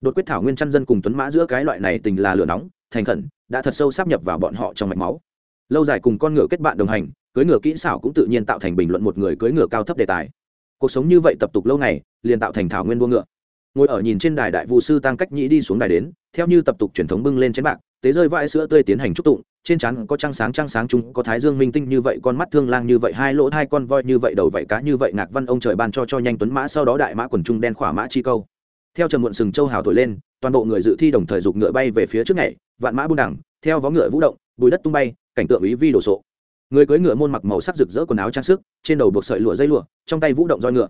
Đột quyết thảo nguyên chăn dân cùng tuấn mã giữa cái loại này tình là lửa nóng, thành khẩn đã thật sâu sắp nhập vào bọn họ trong mạch máu. Lâu dài cùng con ngựa kết bạn đồng hành cưới ngựa kỹ xảo cũng tự nhiên tạo thành bình luận một người cưới ngựa cao thấp đề tài. Cuộc sống như vậy tập tục lâu ngày, liền tạo thành thảo nguyên đua ngựa. Ngồi ở nhìn trên đài đại vụ sư tăng cách nhĩ đi xuống đài đến, theo như tập tục truyền thống bưng lên chén bạc, tế rơi vãi sữa tươi tiến hành trúc tụng, trên trán có trăng sáng trăng sáng chúng có thái dương minh tinh như vậy, con mắt thương lang như vậy, hai lỗ hai con voi như vậy, đầu vảy cá như vậy, ngạc văn ông trời ban cho cho nhanh tuấn mã, sau đó đại mã quần trung đen khỏa mã chi câu. Theo trầm muộn sừng châu hào thổi lên toàn bộ người dự thi đồng thời giục ngựa bay về phía trước ngày vạn mã buôn đẳng theo vó ngựa vũ động, bùi đất tung bay, cảnh tượng ý vi đồ sộ. Người cưỡi ngựa môn mặc màu sắc rực rỡ quần áo trang sức, trên đầu buộc sợi lụa dây lụa, trong tay vũ động roi ngựa.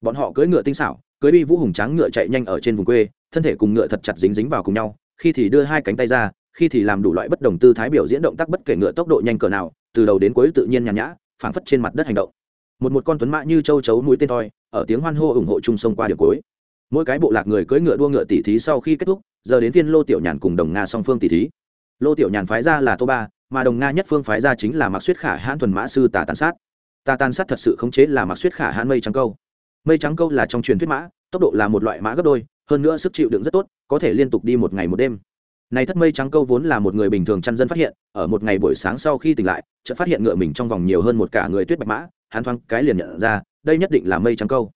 Bọn họ cưỡi ngựa tinh xảo, cưỡi bi vũ hùng tráng ngựa chạy nhanh ở trên vùng quê, thân thể cùng ngựa thật chặt dính dính vào cùng nhau, khi thì đưa hai cánh tay ra, khi thì làm đủ loại bất đồng tư thái biểu diễn động tác bất kể ngựa tốc độ nhanh cỡ nào, từ đầu đến cuối tự nhiên nhàn nhã, phảng phất trên mặt đất hành động. Một một con tuấn mã như châu chấu mũi tên thoi, ở tiếng hoan hô ủng hộ chung sông qua điểm cuối mỗi cái bộ lạc người cưỡi ngựa đua ngựa tỉ thí sau khi kết thúc, giờ đến phiên lô tiểu nhàn cùng đồng nga song phương tỉ thí. Lô tiểu nhàn phái ra là tô ba, mà đồng nga nhất phương phái ra chính là mặc suyết khả hãn thuần mã sư tà tàn sát. Tà tàn sát thật sự khống chế là mặc suyết khả hãn mây trắng câu. Mây trắng câu là trong truyền thuyết mã, tốc độ là một loại mã gấp đôi, hơn nữa sức chịu đựng rất tốt, có thể liên tục đi một ngày một đêm. Này thất mây trắng câu vốn là một người bình thường chăn dân phát hiện, ở một ngày buổi sáng sau khi tỉnh lại, chợt phát hiện ngựa mình trong vòng nhiều hơn một cả người tuyết bạch mã, hắn thoáng cái liền nhận ra, đây nhất định là mây trắng câu.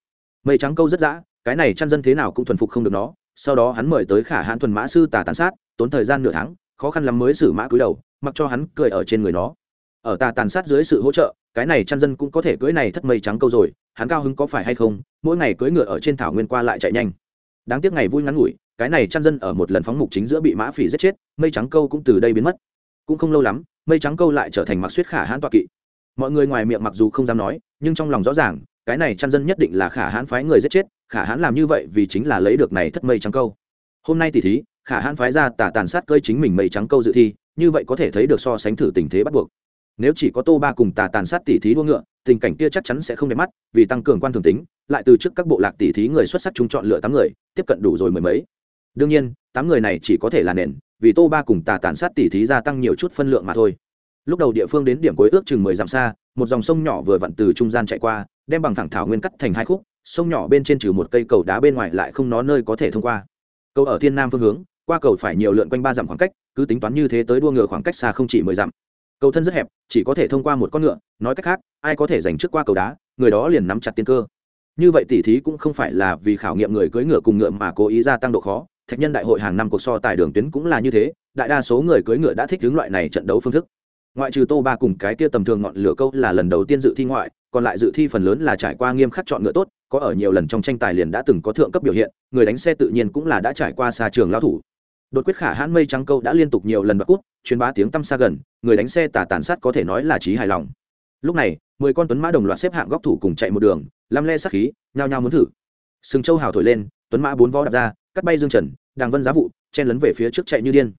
Mây trắng câu rất dã cái này chăn dân thế nào cũng thuần phục không được nó. Sau đó hắn mời tới khả hãn thuần mã sư tà tàn sát, tốn thời gian nửa tháng, khó khăn lắm mới xử mã cúi đầu, mặc cho hắn cười ở trên người nó. Ở tà tàn sát dưới sự hỗ trợ, cái này chăn dân cũng có thể cưỡi này thất mây trắng câu rồi, hắn cao hứng có phải hay không, mỗi ngày cưỡi ngựa ở trên thảo nguyên qua lại chạy nhanh. Đáng tiếc ngày vui ngắn ngủi, cái này chăn dân ở một lần phóng mục chính giữa bị mã phỉ giết chết, mây trắng câu cũng từ đây biến mất. Cũng không lâu lắm, mây trắng câu lại trở thành mặc suyết khả hãn toạ kỵ. Mọi người ngoài miệng mặc dù không dám nói, nhưng trong lòng rõ ràng, cái này chăn dân nhất định là khả hãn phái người giết chết khả hãn làm như vậy vì chính là lấy được này thất mây trắng câu. Hôm nay tỷ thí, khả hãn phái ra tà tàn sát cơi chính mình mây trắng câu dự thi, như vậy có thể thấy được so sánh thử tình thế bắt buộc. Nếu chỉ có tô ba cùng tà tàn sát tỉ thí đua ngựa, tình cảnh kia chắc chắn sẽ không đẹp mắt, vì tăng cường quan thường tính, lại từ trước các bộ lạc tỉ thí người xuất sắc chúng chọn lựa tám người, tiếp cận đủ rồi mười mấy. Đương nhiên, tám người này chỉ có thể là nền, vì tô ba cùng tà tàn sát tỉ thí gia tăng nhiều chút phân lượng mà thôi. Lúc đầu địa phương đến điểm cuối ước chừng mười dặm xa, một dòng sông nhỏ vừa vặn từ trung gian chạy qua, đem bằng thẳng thảo nguyên cắt thành hai khúc sông nhỏ bên trên trừ một cây cầu đá bên ngoài lại không nó nơi có thể thông qua. Cầu ở thiên nam phương hướng, qua cầu phải nhiều lượn quanh ba dặm khoảng cách, cứ tính toán như thế tới đua ngựa khoảng cách xa không chỉ mười dặm. Cầu thân rất hẹp, chỉ có thể thông qua một con ngựa, nói cách khác, ai có thể giành trước qua cầu đá, người đó liền nắm chặt tiên cơ. Như vậy tỉ thí cũng không phải là vì khảo nghiệm người cưỡi ngựa cùng ngựa mà cố ý gia tăng độ khó, thạch nhân đại hội hàng năm cuộc so tài đường tuyến cũng là như thế, đại đa số người cưỡi ngựa đã thích hướng loại này trận đấu phương thức. Ngoại trừ tô ba cùng cái kia tầm thường ngọn lửa câu là lần đầu tiên dự thi ngoại, còn lại dự thi phần lớn là trải qua nghiêm khắc chọn ngựa tốt có ở nhiều lần trong tranh tài liền đã từng có thượng cấp biểu hiện, người đánh xe tự nhiên cũng là đã trải qua xa trường lao thủ. Đột quyết khả hãn mây trắng câu đã liên tục nhiều lần bật cút, truyền bá tiếng tăm xa gần, người đánh xe tà tàn sát có thể nói là trí hài lòng. Lúc này, mười con tuấn mã đồng loạt xếp hạng góc thủ cùng chạy một đường, lăm le sắc khí, nhao nhao muốn thử. Sừng châu hào thổi lên, tuấn mã bốn vó đạp ra, cắt bay dương trần, đàng vân giá vụ, chen lấn về phía trước chạy như điên.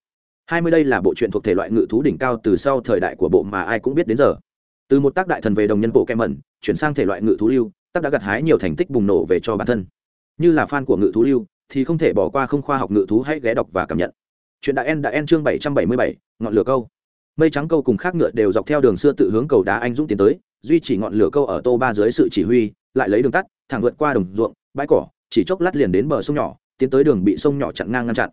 Hai mươi đây là bộ truyện thuộc thể loại ngự thú đỉnh cao từ sau thời đại của bộ mà ai cũng biết đến giờ. Từ một tác đại thần về đồng nhân bộ kem mẩn, chuyển sang thể loại ngự thú lưu tác đã gặt hái nhiều thành tích bùng nổ về cho bản thân. Như là fan của ngự thú lưu, thì không thể bỏ qua không khoa học ngự thú hãy ghé đọc và cảm nhận. Chuyện đại en đã en chương bảy trăm bảy mươi bảy, ngọn lửa câu. Mây trắng câu cùng khác ngựa đều dọc theo đường xưa tự hướng cầu đá anh dũng tiến tới, duy chỉ ngọn lửa câu ở tô ba dưới sự chỉ huy, lại lấy đường tắt, thẳng vượt qua đồng ruộng, bãi cỏ, chỉ chốc lát liền đến bờ sông nhỏ, tiến tới đường bị sông nhỏ chặn ngang ngăn chặn.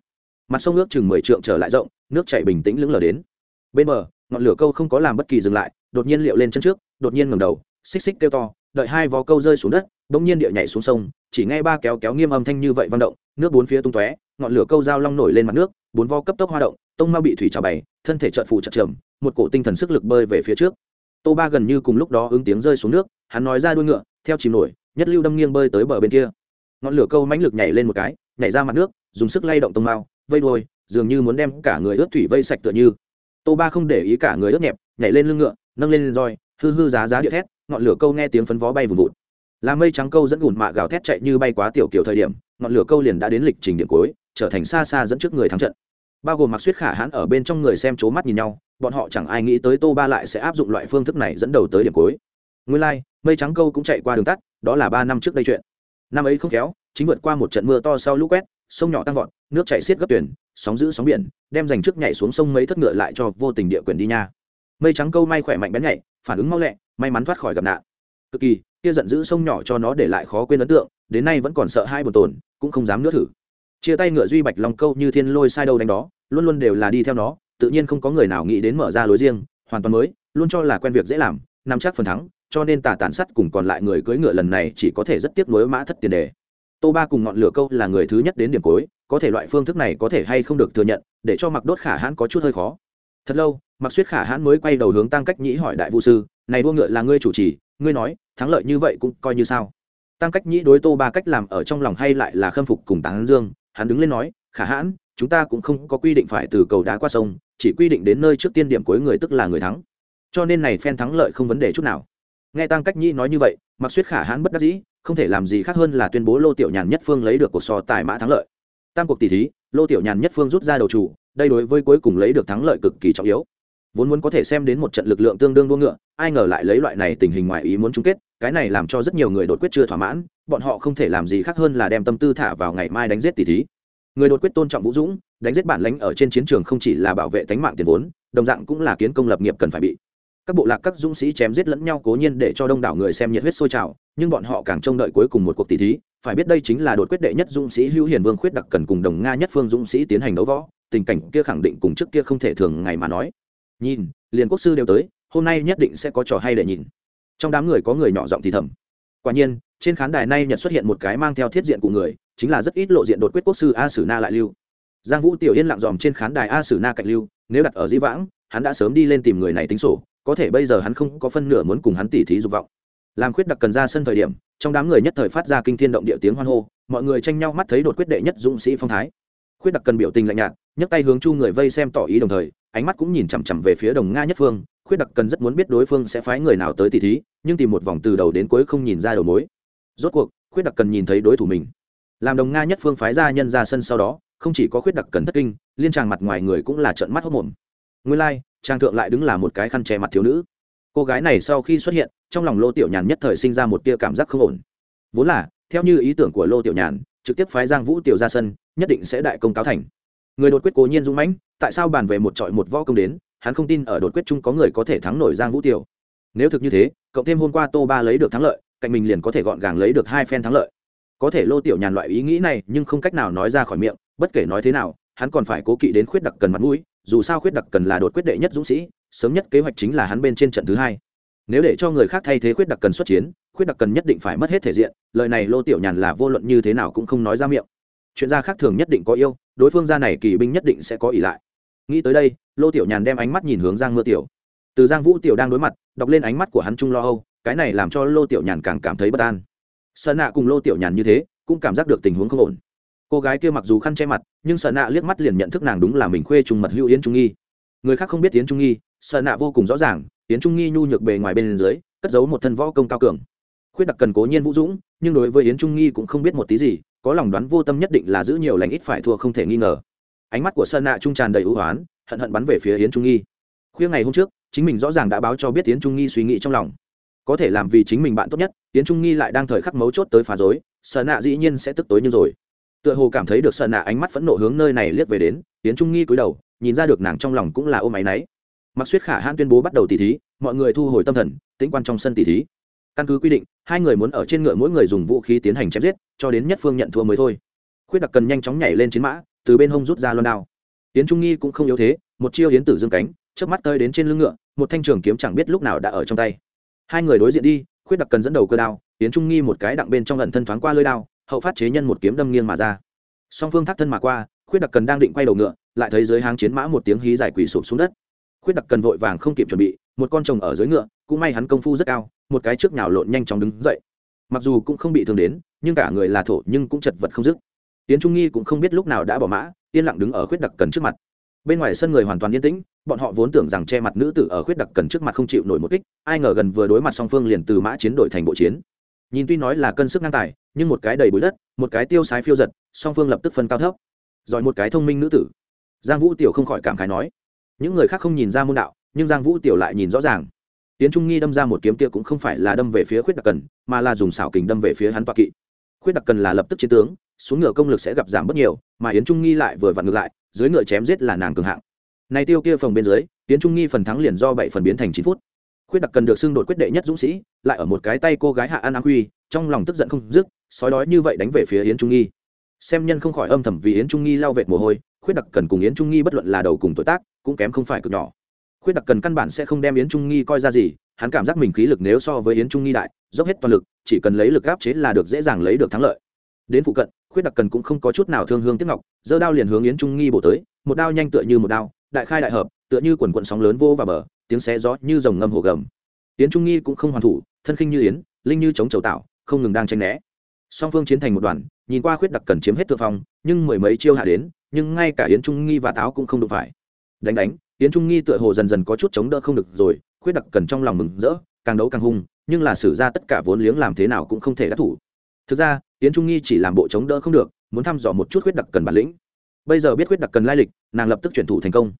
Mặt sông nước chừng mười trượng trở lại rộng, nước chảy bình tĩnh lững lờ đến. Bên bờ, ngọn lửa câu không có làm bất kỳ dừng lại, đột nhiên liệu lên chân trước, đột nhiên ngẩng đầu, xích xích kêu to đợi hai vó câu rơi xuống đất, bỗng nhiên địa nhảy xuống sông, chỉ nghe ba kéo kéo nghiêm âm thanh như vậy vang động, nước bốn phía tung tóe, ngọn lửa câu dao long nổi lên mặt nước, bốn vo cấp tốc hoa động, tông mau bị thủy trào bày, thân thể trợn phụ chật trầm, một cổ tinh thần sức lực bơi về phía trước. Tô ba gần như cùng lúc đó ứng tiếng rơi xuống nước, hắn nói ra đuôi ngựa, theo chìm nổi, nhất lưu đâm nghiêng bơi tới bờ bên kia. Ngọn lửa câu mãnh lực nhảy lên một cái, nhảy ra mặt nước, dùng sức lay động tông mao, vây đuôi, dường như muốn đem cả người ướt thủy vây sạch tựa như. Tô ba không để ý cả người ướt nhẹp, nhảy lên lưng ngựa, nâng lên roi, hư hư giá giá địa thét ngọn lửa câu nghe tiếng phấn vó bay vùn vụt. Làm mây trắng câu dẫn ủn mạ gào thét chạy như bay quá tiểu kiểu thời điểm ngọn lửa câu liền đã đến lịch trình điểm cuối trở thành xa xa dẫn trước người thắng trận. Bao gồm mặc suyết khả hãn ở bên trong người xem c mắt nhìn nhau bọn họ chẳng ai nghĩ tới tô ba lại sẽ áp dụng loại phương thức này dẫn đầu tới điểm cuối. Nguyên lai、like, mây trắng câu cũng chạy qua đường tắt đó là ba năm trước đây chuyện. Năm ấy không khéo chính vượt qua một trận mưa to sau lũ quét sông nhỏ tăng vọt nước chảy xiết gấp tuyển sóng giữ sóng biển đem dành trước nhảy xuống sông mấy thất ngựa lại cho vô tình địa quyền đi nha. Mây trắng câu may khỏe mạnh bén nhạy, phản ứng mau lẹ may mắn thoát khỏi gặp nạn. Cực kỳ kia giận dữ sông nhỏ cho nó để lại khó quên ấn tượng, đến nay vẫn còn sợ hai buồn tồn, cũng không dám nữa thử. Chia tay ngựa duy bạch long câu như thiên lôi sai đâu đánh đó, luôn luôn đều là đi theo nó, tự nhiên không có người nào nghĩ đến mở ra lối riêng, hoàn toàn mới, luôn cho là quen việc dễ làm, nắm chắc phần thắng, cho nên tà tàn sắt cùng còn lại người cưỡi ngựa lần này chỉ có thể rất tiếc nuối mã thất tiền đề. Tô ba cùng ngọn lửa câu là người thứ nhất đến điểm cuối, có thể loại phương thức này có thể hay không được thừa nhận, để cho mặc đốt khả hãn có chút hơi khó. Thật lâu mặc suýt khả hãn mới quay đầu hướng tăng cách nhĩ hỏi đại vũ sư, này đua ngựa là ngươi chủ trì, ngươi nói, thắng lợi như vậy cũng coi như sao? Tăng cách nhĩ đối tô ba cách làm ở trong lòng hay lại là khâm phục cùng tán dương, hắn đứng lên nói, khả hãn, chúng ta cũng không có quy định phải từ cầu đá qua sông, chỉ quy định đến nơi trước tiên điểm cuối người tức là người thắng. Cho nên này phen thắng lợi không vấn đề chút nào. Nghe tăng cách nhĩ nói như vậy mặc suýt khả hãn bất đắc dĩ, không thể làm gì khác hơn là tuyên bố lô tiểu nhàn nhất phương lấy được cuộc so tài mã thắng lợi. Tam cuộc tỷ thí, lô tiểu nhàn nhất phương rút ra đầu chủ, đây đối với cuối cùng lấy được thắng lợi cực kỳ trọng yếu vốn muốn có thể xem đến một trận lực lượng tương đương đua ngựa, ai ngờ lại lấy loại này tình hình ngoài ý muốn chung kết, cái này làm cho rất nhiều người đột quyết chưa thỏa mãn, bọn họ không thể làm gì khác hơn là đem tâm tư thả vào ngày mai đánh giết tỷ thí. Người đột quyết tôn trọng vũ dũng, đánh giết bản lãnh ở trên chiến trường không chỉ là bảo vệ tánh mạng tiền vốn, đồng dạng cũng là kiến công lập nghiệp cần phải bị. Các bộ lạc các dũng sĩ chém giết lẫn nhau cố nhiên để cho đông đảo người xem nhiệt huyết sôi trào, nhưng bọn họ càng trông đợi cuối cùng một cuộc tỷ thí, phải biết đây chính là đột quyết đệ nhất dũng sĩ hữu hiền vương khuyết đặc cần cùng đồng nga nhất phương dũng sĩ tiến hành đấu võ, tình cảnh kia khẳng định cùng trước kia không thể thường ngày mà nói nhìn, liền quốc sư đều tới, hôm nay nhất định sẽ có trò hay để nhìn. Trong đám người có người nhỏ giọng thì thầm. Quả nhiên, trên khán đài nay nhật xuất hiện một cái mang theo thiết diện của người, chính là rất ít lộ diện đột quyết quốc sư a sử na lại lưu. Giang vũ tiểu yên lặng dòm trên khán đài a sử na cạnh lưu, nếu đặt ở dĩ vãng, hắn đã sớm đi lên tìm người này tính sổ, có thể bây giờ hắn không có phân nửa muốn cùng hắn tỉ thí dục vọng. Làm khuyết đặc cần ra sân thời điểm, trong đám người nhất thời phát ra kinh thiên động địa tiếng hoan hô, mọi người tranh nhau mắt thấy đột quyết đệ nhất dũng sĩ phong thái khuyết đặc cần biểu tình lạnh nhạt nhấc tay hướng chu người vây xem tỏ ý đồng thời ánh mắt cũng nhìn chằm chằm về phía đồng nga nhất phương khuyết đặc cần rất muốn biết đối phương sẽ phái người nào tới tỷ thí nhưng tìm một vòng từ đầu đến cuối không nhìn ra đầu mối. Rốt cuộc khuyết đặc cần nhìn thấy đối thủ mình. Làm đồng nga nhất phương phái ra nhân ra sân sau đó không chỉ có khuyết đặc cần thất kinh liên tràng mặt ngoài người cũng là trận mắt hốc mồm. Nguyên lai、like, trang thượng lại đứng là một cái khăn che mặt thiếu nữ. Cô gái này sau khi xuất hiện trong lòng lô tiểu nhàn nhất thời sinh ra một tia cảm giác không ổn. Vốn là theo như ý tưởng của lô tiểu nhàn trực tiếp phái giang vũ tiểu ra sân, nhất định sẽ đại công cáo thành. Người đột quyết cố nhiên dũng mãnh, tại sao bàn về một trọi một võ công đến, hắn không tin ở đột quyết chung có người có thể thắng nổi giang vũ tiểu. Nếu thực như thế, cộng thêm hôm qua tô ba lấy được thắng lợi, cạnh mình liền có thể gọn gàng lấy được hai phen thắng lợi. Có thể lô tiểu nhàn loại ý nghĩ này, nhưng không cách nào nói ra khỏi miệng, bất kể nói thế nào, hắn còn phải cố kỵ đến khuyết đặc cần mặt mũi, dù sao khuyết đặc cần là đột quyết đệ nhất dũng sĩ, sớm nhất kế hoạch chính là hắn bên trên trận thứ hai nếu để cho người khác thay thế khuyết đặc cần xuất chiến, khuyết đặc cần nhất định phải mất hết thể diện, lời này lô tiểu nhàn là vô luận như thế nào cũng không nói ra miệng. Chuyện gia khác thường nhất định có yêu, đối phương gia này kỳ binh nhất định sẽ có ỷ lại. Nghĩ tới đây, lô tiểu nhàn đem ánh mắt nhìn hướng giang mưa tiểu. Từ giang vũ tiểu đang đối mặt, đọc lên ánh mắt của hắn trung lo âu, cái này làm cho lô tiểu nhàn càng cảm thấy bất an. Sợ nạ cùng lô tiểu nhàn như thế, cũng cảm giác được tình huống không ổn. Cô gái kia mặc dù khăn che mặt, nhưng sợ nạ liếc mắt liền nhận thức nàng đúng là mình khuê trùng mật hữu yến trung nghi. Người khác không biết yến trung nghi sợ nạ vô cùng rõ ràng yến trung nghi nhu nhược bề ngoài bên dưới, cất giấu một thân võ công cao cường. Khuyết đặc cần cố nhiên vũ dũng, nhưng đối với yến trung nghi cũng không biết một tí gì, có lòng đoán vô tâm nhất định là giữ nhiều lành ít phải thua không thể nghi ngờ. Ánh mắt của sơn nạ trung tràn đầy ưu hoán hận hận bắn về phía yến trung nghi. Khuya ngày hôm trước, chính mình rõ ràng đã báo cho biết yến trung nghi suy nghĩ trong lòng. Có thể làm vì chính mình bạn tốt nhất, yến trung nghi lại đang thời khắc mấu chốt tới phá dối sơn nạ dĩ nhiên sẽ tức tối như rồi. Tựa hồ cảm thấy được sơn nạ ánh mắt phẫn nộ hướng nơi này liếc về đến, yến trung nghi cúi đầu, nhìn ra được nàng trong lòng cũng là ôm áy náy mặc suýt khả hãn tuyên bố bắt đầu tỉ thí, mọi người thu hồi tâm thần, tĩnh quan trong sân tỉ thí. Căn cứ quy định, hai người muốn ở trên ngựa mỗi người dùng vũ khí tiến hành chém giết, cho đến nhất phương nhận thua mới thôi. Khuyết đặc cần nhanh chóng nhảy lên chiến mã, từ bên hông rút ra loan đao. Tiến trung nghi cũng không yếu thế, một chiêu hiến tử dương cánh trước mắt tơi đến trên lưng ngựa, một thanh trường kiếm chẳng biết lúc nào đã ở trong tay. Hai người đối diện đi, khuyết đặc cần dẫn đầu cơ đao tiến trung nghi một cái đặng bên trong lần thân thoáng qua lơi đao, hậu phát chế nhân một kiếm đâm nghiêng mà ra. Song phương thác thân mà qua, khuyết đặc cần đang định quay đầu ngựa, lại thấy dưới háng chiến mã một tiếng hí giải quỷ sụp xuống đất khuyết đặc cần vội vàng không kịp chuẩn bị, một con chồng ở dưới ngựa, cũng may hắn công phu rất cao, một cái trước nhào lộn nhanh chóng đứng dậy. Mặc dù cũng không bị thương đến, nhưng cả người là thổ nhưng cũng chật vật không dứt. Tiến trung nghi cũng không biết lúc nào đã bỏ mã, yên lặng đứng ở khuyết đặc cần trước mặt. Bên ngoài sân người hoàn toàn yên tĩnh, bọn họ vốn tưởng rằng che mặt nữ tử ở khuyết đặc cần trước mặt không chịu nổi một kích, ai ngờ gần vừa đối mặt song phương liền từ mã chiến đổi thành bộ chiến. Nhìn tuy nói là cân sức ngang tài, nhưng một cái đầy bụi đất, một cái tiêu sái phiêu giật, song phương lập tức phân cao thấp. Giỏi một cái thông minh nữ tử. Giang vũ tiểu không khỏi cảm khái nói những người khác không nhìn ra môn đạo, nhưng giang vũ tiểu lại nhìn rõ ràng. Tiến trung nghi đâm ra một kiếm kia cũng không phải là đâm về phía khuyết đặc cần, mà là dùng xảo kình đâm về phía hắn toa kỵ. Khuyết đặc cần là lập tức chiến tướng, xuống ngựa công lực sẽ gặp giảm bất nhiều, mà yến trung nghi lại vừa vặn ngược lại, dưới ngựa chém giết là nàng cường hạng. Này tiêu kia phòng bên dưới, yến trung nghi phần thắng liền do bảy phần biến thành chín phút. Khuyết đặc cần được xưng đột quyết đệ nhất dũng sĩ, lại ở một cái tay cô gái hạ an Áng Huy trong lòng tức giận không dứt, sói đói như vậy đánh về phía yến trung nghi. Xem nhân không khỏi âm thầm vì yến trung nghi lao vệt mồ hôi, khuyết đặc cần cùng yến trung nghi bất luận là đầu cùng tuổi tác cũng kém không phải cực nhỏ. Khuyết đặc cần căn bản sẽ không đem yến trung nghi coi ra gì, hắn cảm giác mình khí lực nếu so với yến trung nghi đại, dốc hết toàn lực, chỉ cần lấy lực áp chế là được dễ dàng lấy được thắng lợi. Đến phụ cận, khuyết đặc cần cũng không có chút nào thương hương tiếc ngọc, giơ đao liền hướng yến trung nghi bổ tới, một đao nhanh tựa như một đao, đại khai đại hợp, tựa như quần quận sóng lớn vô và bờ, tiếng xé gió như dòng ngâm hồ gầm. Yến trung nghi cũng không hoàn thủ, thân khinh như yến, linh như chống chầu tạo, không ngừng đang tranh né. Song phương chiến thành một đoàn, nhìn qua khuyết đặc cần chiếm hết thượng phong, nhưng mười mấy chiêu hạ đến, nhưng ngay cả yến trung nghi và táo cũng không đụng phải đánh đánh, yến trung nghi tựa hồ dần dần có chút chống đỡ không được rồi, khuyết đặc cần trong lòng mừng rỡ, càng đấu càng hung, nhưng là xử ra tất cả vốn liếng làm thế nào cũng không thể đắc thủ. Thực ra, yến trung nghi chỉ làm bộ chống đỡ không được, muốn thăm dò một chút khuyết đặc cần bản lĩnh. Bây giờ biết khuyết đặc cần lai lịch, nàng lập tức chuyển thủ thành công.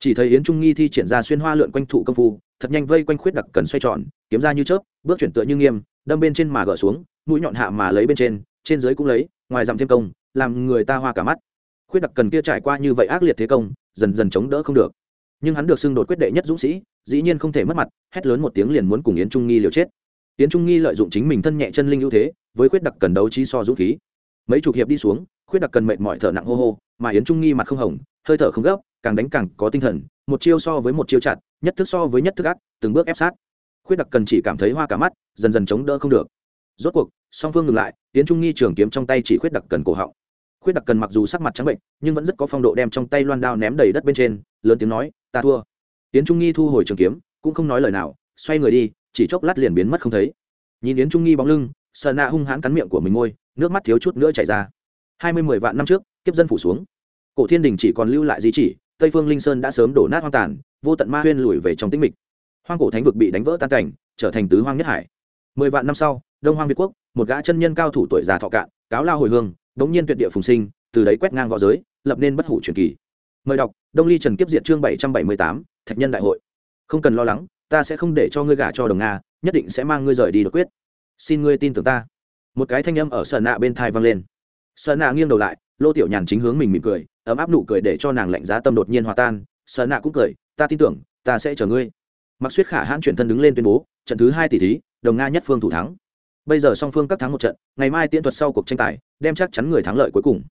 Chỉ thấy yến trung nghi thi triển ra xuyên hoa lượn quanh thụ công phu, thật nhanh vây quanh khuyết đặc cần xoay tròn, kiếm ra như chớp, bước chuyển tựa như nghiêm, đâm bên trên mà gỡ xuống, mũi nhọn hạ mà lấy bên trên trên dưới cũng lấy, ngoài dặm thêm công, làm người ta hoa cả mắt khuyết đặc cần kia trải qua như vậy ác liệt thế công, dần dần chống đỡ không được. Nhưng hắn được xưng đột quyết đệ nhất dũng sĩ, dĩ nhiên không thể mất mặt, hét lớn một tiếng liền muốn cùng yến trung nghi liều chết. Yến trung nghi lợi dụng chính mình thân nhẹ chân linh ưu thế, với khuyết đặc cần đấu trí so dũng khí. Mấy chục hiệp đi xuống, khuyết đặc cần mệt mỏi thở nặng hô hô, mà yến trung nghi mặt không hồng, hơi thở không gấp, càng đánh càng có tinh thần, một chiêu so với một chiêu chặt, nhất thức so với nhất thức ác, từng bước ép sát. Khuyết đặc cần chỉ cảm thấy hoa cả mắt, dần dần chống đỡ không được. Rốt cuộc, song phương ngừng lại, yến trung nghi trường kiếm trong tay chỉ khuyết đặc cần cổ họng khuyết đặc cần mặc dù sắc mặt trắng bệnh, nhưng vẫn rất có phong độ đem trong tay loan đao ném đầy đất bên trên, lớn tiếng nói, ta thua. Yến trung nghi thu hồi trường kiếm, cũng không nói lời nào, xoay người đi, chỉ chốc lát liền biến mất không thấy. Nhìn yến trung nghi bóng lưng sợ nạ hung hãn cắn miệng của mình môi, nước mắt thiếu chút nữa chảy ra. Hai mươi mười vạn năm trước, kiếp dân phủ xuống. Cổ thiên đình chỉ còn lưu lại di chỉ, tây phương linh sơn đã sớm đổ nát hoang tàn, vô tận ma huyên lùi về trong tĩnh mịch. Hoang cổ thánh vực bị đánh vỡ tan cảnh, trở thành tứ hoang nhất hải. Mười vạn năm sau, đông hoang việt quốc, một gã chân nhân cao thủ tuổi già thọ cạn, cáo lao hồi hương bỗng nhiên tuyệt địa phùng sinh, từ đấy quét ngang võ giới, lập nên bất hủ truyền kỳ. Mời đọc, đông ly trần kiếp diệt chương bảy trăm bảy mươi tám, thạch nhân đại hội. Không cần lo lắng, ta sẽ không để cho ngươi gả cho đồng nga, nhất định sẽ mang ngươi rời đi đột quyết. Xin ngươi tin tưởng ta. Một cái thanh âm ở sợ nạ bên thai vang lên. Sợ nạ nghiêng đầu lại, lô tiểu nhàn chính hướng mình mỉm cười, ấm áp nụ cười để cho nàng lạnh giá tâm đột nhiên hòa tan. Sợ nạ cũng cười, ta tin tưởng, ta sẽ chờ ngươi. Mặc suyết khả hãn chuyển thân đứng lên tuyên bố, trận thứ hai tỷ thí, đồng nga nhất phương thủ thắng bây giờ song phương các thắng một trận, ngày mai tiễn thuật sau cuộc tranh tài, đem chắc chắn người thắng lợi cuối cùng.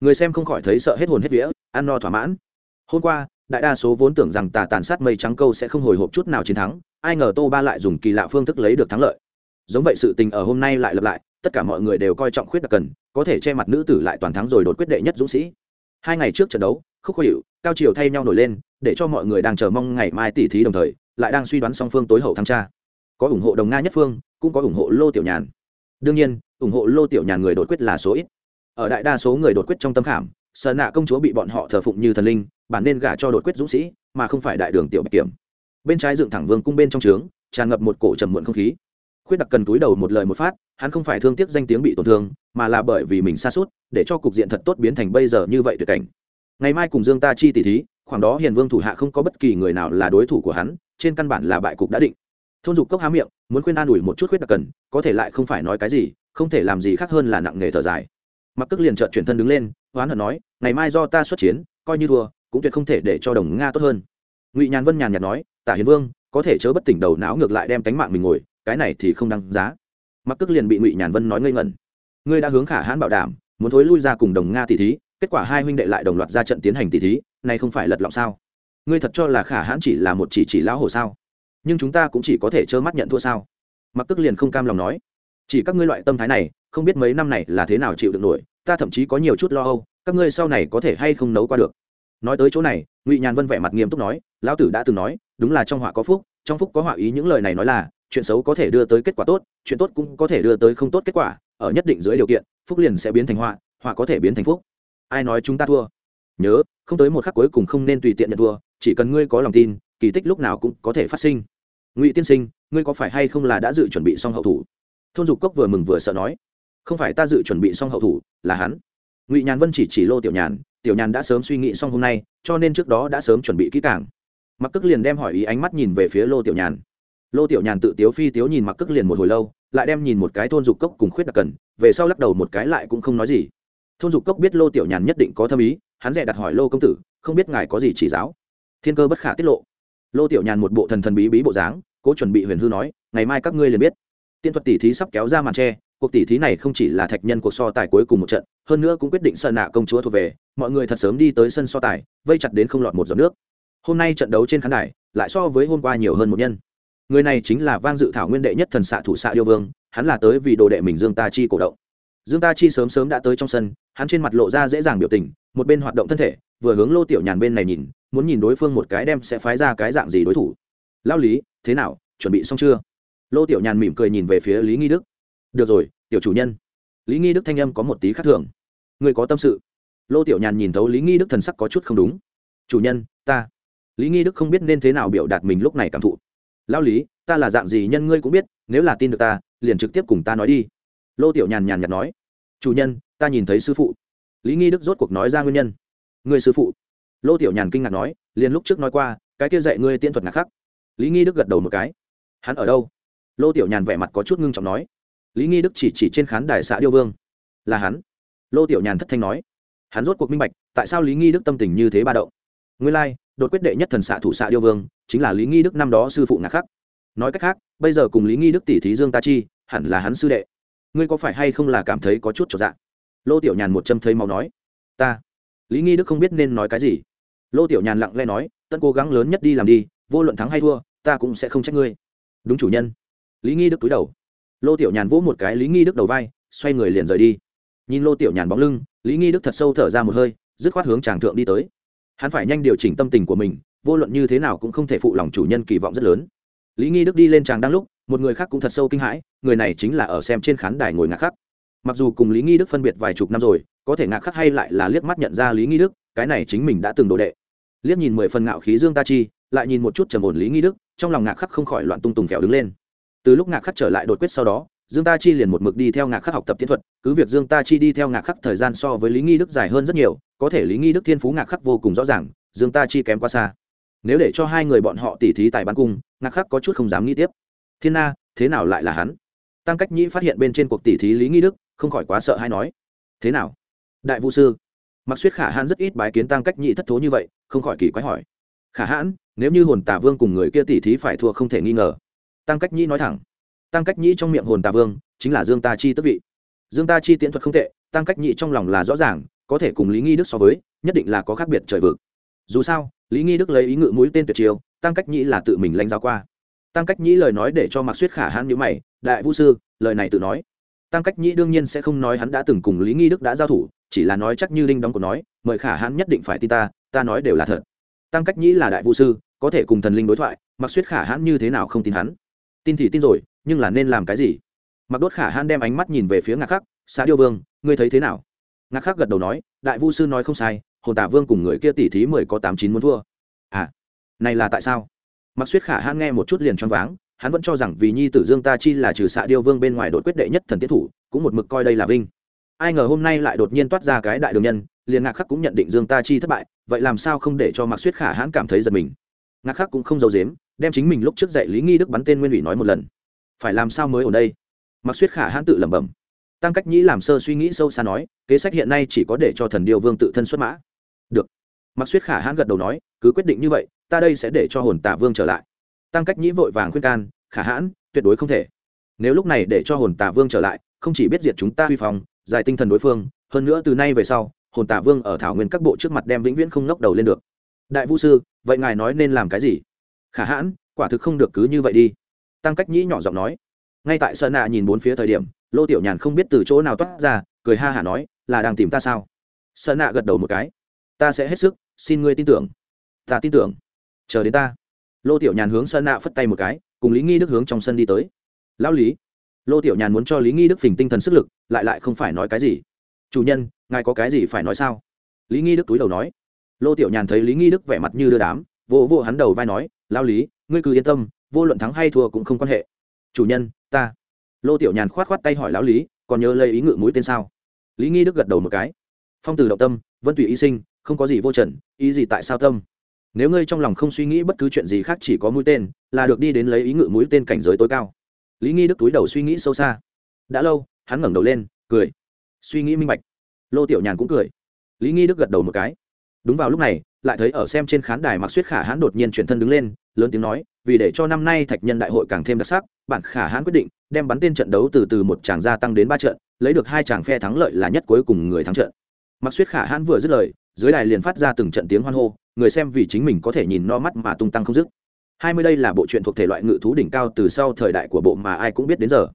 Người xem không khỏi thấy sợ hết hồn hết vía, ăn no thỏa mãn. Hôm qua, đại đa số vốn tưởng rằng tà tàn sát mây trắng câu sẽ không hồi hộp chút nào chiến thắng, ai ngờ tô ba lại dùng kỳ lạ phương thức lấy được thắng lợi. Giống vậy sự tình ở hôm nay lại lặp lại, tất cả mọi người đều coi trọng khuyết đặc cần, có thể che mặt nữ tử lại toàn thắng rồi đột quyết đệ nhất dũng sĩ. Hai ngày trước trận đấu, khúc khó hiệu cao chiều thay nhau nổi lên, để cho mọi người đang chờ mong ngày mai tỉ thí đồng thời, lại đang suy đoán song phương tối hậu thăng tra có ủng hộ đồng nga nhất phương, cũng có ủng hộ lô tiểu nhàn. Đương nhiên, ủng hộ lô tiểu nhàn người đột quyết là số ít. Ở đại đa số người đột quyết trong tâm khảm sợ nạ công chúa bị bọn họ thờ phụng như thần linh, bản nên gả cho đột quyết dũng sĩ, mà không phải đại đường tiểu bạch kiểm. Bên trái dựng thẳng vương cung bên trong trướng, tràn ngập một cổ trầm muộn không khí. Khuyết đặc cần túi đầu một lời một phát, hắn không phải thương tiếc danh tiếng bị tổn thương, mà là bởi vì mình xa suốt để cho cục diện thật tốt biến thành bây giờ như vậy tuyệt cảnh. Ngày mai cùng dương ta chi tỷ thí, khoảng đó hiền vương thủ hạ không có bất kỳ người nào là đối thủ của hắn, trên căn bản là bại cục đã định thôn dục cốc há miệng, muốn khuyên an ủi một chút khuyết đặc cần, có thể lại không phải nói cái gì, không thể làm gì khác hơn là nặng nghề thở dài. Mặc tức liền trợn chuyển thân đứng lên hoán hận nói, ngày mai do ta xuất chiến, coi như thua, cũng tuyệt không thể để cho đồng nga tốt hơn. Ngụy nhàn vân nhàn nhạt nói, tả hiền vương, có thể chớ bất tỉnh đầu não ngược lại đem tánh mạng mình ngồi, cái này thì không đáng giá. Mặc tức liền bị ngụy nhàn vân nói ngây ngẩn. Ngươi đã hướng khả hãn bảo đảm, muốn thối lui ra cùng đồng nga tỷ thí, kết quả hai huynh đệ lại đồng loạt ra trận tiến hành tỷ thí, này không phải lật lọng sao? Ngươi thật cho là khả hãn chỉ là một chỉ chỉ lão hồ sao? Nhưng chúng ta cũng chỉ có thể trơ mắt nhận thua sao? Mặc tức liền không cam lòng nói. Chỉ các ngươi loại tâm thái này, không biết mấy năm này là thế nào chịu được nổi, ta thậm chí có nhiều chút lo âu, các ngươi sau này có thể hay không nấu qua được? Nói tới chỗ này, ngụy nhàn vân vẻ mặt nghiêm túc nói, lão tử đã từng nói, đúng là trong họa có phúc, trong phúc có họa ý những lời này nói là, chuyện xấu có thể đưa tới kết quả tốt, chuyện tốt cũng có thể đưa tới không tốt kết quả, ở nhất định dưới điều kiện, phúc liền sẽ biến thành họa họa có thể biến thành phúc. Ai nói chúng ta thua? Nhớ, không tới một khắc cuối cùng không nên tùy tiện nhận thua, chỉ cần ngươi có lòng tin kỳ tích lúc nào cũng có thể phát sinh. Ngụy tiên sinh, ngươi có phải hay không là đã dự chuẩn bị xong hậu thủ? Thôn dục cốc vừa mừng vừa sợ nói. Không phải ta dự chuẩn bị xong hậu thủ, là hắn. Ngụy nhàn vân chỉ chỉ lô tiểu nhàn tiểu nhàn đã sớm suy nghĩ xong hôm nay, cho nên trước đó đã sớm chuẩn bị kỹ càng. Mặc cức liền đem hỏi ý ánh mắt nhìn về phía lô tiểu nhàn. Lô tiểu nhàn tự tiếu phi tiếu nhìn mặc cức liền một hồi lâu, lại đem nhìn một cái thôn dục cốc cùng khuyết đặc cần, về sau lắc đầu một cái lại cũng không nói gì. Thôn dục cốc biết lô tiểu nhàn nhất định có thâm ý, hắn dè đặt hỏi lô công tử, không biết ngài có gì chỉ giáo. Thiên cơ bất khả tiết lộ lô tiểu nhàn một bộ thần thần bí bí bộ dáng, cố chuẩn bị huyền hư nói, ngày mai các ngươi liền biết. Tiên thuật tỷ thí sắp kéo ra màn tre, cuộc tỷ thí này không chỉ là thạch nhân cuộc so tài cuối cùng một trận, hơn nữa cũng quyết định sợ nạ công chúa thuộc về, mọi người thật sớm đi tới sân so tài, vây chặt đến không lọt một giọt nước. Hôm nay trận đấu trên khán đài, lại so với hôm qua nhiều hơn một nhân. Người này chính là vang dự thảo nguyên đệ nhất thần xạ thủ xạ yêu vương, hắn là tới vì đồ đệ mình dương ta chi cổ động. Dương ta chi sớm sớm đã tới trong sân, hắn trên mặt lộ ra dễ dàng biểu tình, một bên hoạt động thân thể, vừa hướng lô tiểu nhàn bên này nhìn muốn nhìn đối phương một cái đem sẽ phái ra cái dạng gì đối thủ. Lao lý, thế nào, chuẩn bị xong chưa? Lô tiểu nhàn mỉm cười nhìn về phía lý nghi đức. Được rồi, tiểu chủ nhân. Lý nghi đức thanh âm có một tí khác thường. Người có tâm sự. Lô tiểu nhàn nhìn thấu lý nghi đức thần sắc có chút không đúng. Chủ nhân, ta. Lý nghi đức không biết nên thế nào biểu đạt mình lúc này cảm thụ. Lao lý, ta là dạng gì nhân ngươi cũng biết, nếu là tin được ta, liền trực tiếp cùng ta nói đi. Lô tiểu nhàn nhàn nhạt nói. Chủ nhân, ta nhìn thấy sư phụ. Lý nghi đức rốt cuộc nói ra nguyên nhân. Người sư phụ lô tiểu nhàn kinh ngạc nói liền lúc trước nói qua cái kia dạy ngươi tiễn thuật ngạc khắc lý nghi đức gật đầu một cái. Hắn ở đâu? Lô tiểu nhàn vẻ mặt có chút ngưng trọng nói. Lý nghi đức chỉ chỉ trên khán đài xã điêu vương. Là hắn. Lô tiểu nhàn thất thanh nói. Hắn rốt cuộc minh bạch tại sao lý nghi đức tâm tình như thế ba động? Nguyên lai、like, đột quyết đệ nhất thần xạ thủ xạ điêu vương chính là lý nghi đức năm đó sư phụ ngạc khắc. Nói cách khác bây giờ cùng lý nghi đức tỷ thí dương ta chi hẳn là hắn sư đệ. Ngươi có phải hay không là cảm thấy có chút trở dạng lô tiểu nhàn một châm thấy màu nói. Ta. Lý nghi đức không biết nên nói cái gì lô tiểu nhàn lặng lẽ nói tận cố gắng lớn nhất đi làm đi, vô luận thắng hay thua, ta cũng sẽ không trách ngươi. Đúng chủ nhân. Lý nghi đức túi đầu. Lô tiểu nhàn vỗ một cái lý nghi đức đầu vai, xoay người liền rời đi. Nhìn lô tiểu nhàn bóng lưng, lý nghi đức thật sâu thở ra một hơi, dứt khoát hướng tràng thượng đi tới. Hắn phải nhanh điều chỉnh tâm tình của mình, vô luận như thế nào cũng không thể phụ lòng chủ nhân kỳ vọng rất lớn. Lý nghi đức đi lên tràng đang lúc, một người khác cũng thật sâu kinh hãi, người này chính là ở xem trên khán đài ngồi ngạc khắc. Mặc dù cùng lý nghi đức phân biệt vài chục năm rồi, có thể ngạc khắc hay lại là liếc mắt nhận ra lý nghi đức, cái này chính mình đã từng đồ đệ liếc nhìn mười phần ngạo khí dương ta chi, lại nhìn một chút trầm ổn lý nghi đức, trong lòng ngạc khắc không khỏi loạn tung tùng phèo đứng lên. Từ lúc ngạc khắc trở lại đột quyết sau đó, dương ta chi liền một mực đi theo ngạc khắc học tập tiến thuật, cứ việc dương ta chi đi theo ngạc khắc thời gian so với lý nghi đức dài hơn rất nhiều, có thể lý nghi đức thiên phú ngạc khắc vô cùng rõ ràng, dương ta chi kém quá xa. Nếu để cho hai người bọn họ tỉ thí tại ban cung, ngạc khắc có chút không dám nghĩ tiếp. Thiên na thế nào lại là hắn? Tăng cách nhĩ phát hiện bên trên cuộc tỉ thí lý nghi đức, không khỏi quá sợ hay nói. Thế nào? Đại vũ sư mặc suýt khả hãn rất ít bái kiến tăng cách nhị thất thố như vậy, không khỏi kỳ quái hỏi. Khả hãn, nếu như hồn tà vương cùng người kia tỉ thí phải thua không thể nghi ngờ. Tăng cách nhĩ nói thẳng. Tăng cách nhĩ trong miệng hồn tà vương chính là dương ta chi tức vị. Dương ta chi tiễn thuật không tệ, tăng cách nhĩ trong lòng là rõ ràng, có thể cùng lý nghi đức so với, nhất định là có khác biệt trời vực. Dù sao, lý nghi đức lấy ý ngự mũi tên tuyệt chiêu, tăng cách nhĩ là tự mình lãnh giáo qua. Tăng cách nhĩ lời nói để cho mặc suýt khả hãn nhữ mày, đại vũ sư, lời này tự nói. Tăng cách nhĩ đương nhiên sẽ không nói hắn đã từng cùng lý nghi đức đã giao thủ chỉ là nói chắc như linh đóng của nói, mời khả hãn nhất định phải tin ta ta nói đều là thật. Tăng cách nhĩ là đại vũ sư, có thể cùng thần linh đối thoại, mặc suyết khả hãn như thế nào không tin hắn? Tin thì tin rồi, nhưng là nên làm cái gì? Mặc đốt khả hãn đem ánh mắt nhìn về phía ngạc khắc xã điêu vương, ngươi thấy thế nào? Ngạc khắc gật đầu nói, đại vu sư nói không sai, hồn tả vương cùng người kia tỉ thí mười có tám chín muốn thua. À này là tại sao? Mặc suyết khả hãn nghe một chút liền choáng váng, hắn vẫn cho rằng vì nhi tử dương ta chi là trừ xạ điêu vương bên ngoài đội quyết đệ nhất thần tiết thủ, cũng một mực coi đây là vinh ai ngờ hôm nay lại đột nhiên toát ra cái đại đường nhân, liền ngạc khắc cũng nhận định dương ta chi thất bại, vậy làm sao không để cho mặc suyết khả hãn cảm thấy giật mình? Ngạc khắc cũng không giấu dếm đem chính mình lúc trước dạy lý nghi đức bắn tên nguyên ủy nói một lần. Phải làm sao mới ở đây? Mặc suyết khả hãn tự lẩm bẩm. Tăng cách nhĩ làm sơ suy nghĩ sâu xa nói, kế sách hiện nay chỉ có để cho thần điều vương tự thân xuất mã. Được. Mặc suyết khả hãn gật đầu nói, cứ quyết định như vậy, ta đây sẽ để cho hồn tả vương trở lại. Tăng cách nhĩ vội vàng khuyên can, khả hãn, tuyệt đối không thể. Nếu lúc này để cho hồn tả vương trở lại, không chỉ biết diệt chúng ta huy phòng giải tinh thần đối phương, hơn nữa từ nay về sau, hồn tả vương ở thảo nguyên các bộ trước mặt đem vĩnh viễn không ngóc đầu lên được. Đại vũ sư, vậy ngài nói nên làm cái gì? Khả hãn, quả thực không được cứ như vậy đi. Tăng cách nhĩ nhỏ giọng nói. Ngay tại sơn nạ nhìn bốn phía thời điểm, lô tiểu nhàn không biết từ chỗ nào toát ra, cười ha hả nói, là đang tìm ta sao? Sơn nạ gật đầu một cái. Ta sẽ hết sức, xin ngươi tin tưởng. Ta tin tưởng. Chờ đến ta. Lô tiểu nhàn hướng sơn nạ phất tay một cái, cùng lý nghi đức hướng trong sân đi tới. Lão lý lô tiểu nhàn muốn cho lý nghi đức phình tinh thần sức lực, lại lại không phải nói cái gì. Chủ nhân, ngài có cái gì phải nói sao? Lý nghi đức túi đầu nói. Lô tiểu nhàn thấy lý nghi đức vẻ mặt như đưa đám vô vô hắn đầu vai nói, lao lý, ngươi cứ yên tâm, vô luận thắng hay thua cũng không quan hệ. Chủ nhân, ta. Lô tiểu nhàn khoát khoát tay hỏi lão lý, còn nhớ lấy ý ngự mũi tên sao? Lý nghi đức gật đầu một cái. Phong từ động tâm vân tùy y sinh, không có gì vô trần, ý gì tại sao tâm? Nếu ngươi trong lòng không suy nghĩ bất cứ chuyện gì khác chỉ có mũi tên, là được đi đến lấy ý ngự mũi tên cảnh giới tối cao lý nghi đức túi đầu suy nghĩ sâu xa. Đã lâu, hắn ngẩng đầu lên, cười. Suy nghĩ minh bạch. Lô tiểu nhàn cũng cười. Lý nghi đức gật đầu một cái. Đúng vào lúc này, lại thấy ở xem trên khán đài mặc suýt khả hãn đột nhiên chuyển thân đứng lên, lớn tiếng nói, vì để cho năm nay thạch nhân đại hội càng thêm đặc sắc, bản khả hãn quyết định đem bắn tên trận đấu từ từ một tràng gia tăng đến ba trận, lấy được hai tràng phe thắng lợi là nhất cuối cùng người thắng trận. Mặc suýt khả hãn vừa dứt lời, dưới đài liền phát ra từng trận tiếng hoan hô, người xem vì chính mình có thể nhìn no mắt mà tung tăng không dứt hai mươi đây là bộ truyện thuộc thể loại ngự thú đỉnh cao từ sau thời đại của bộ mà ai cũng biết đến giờ.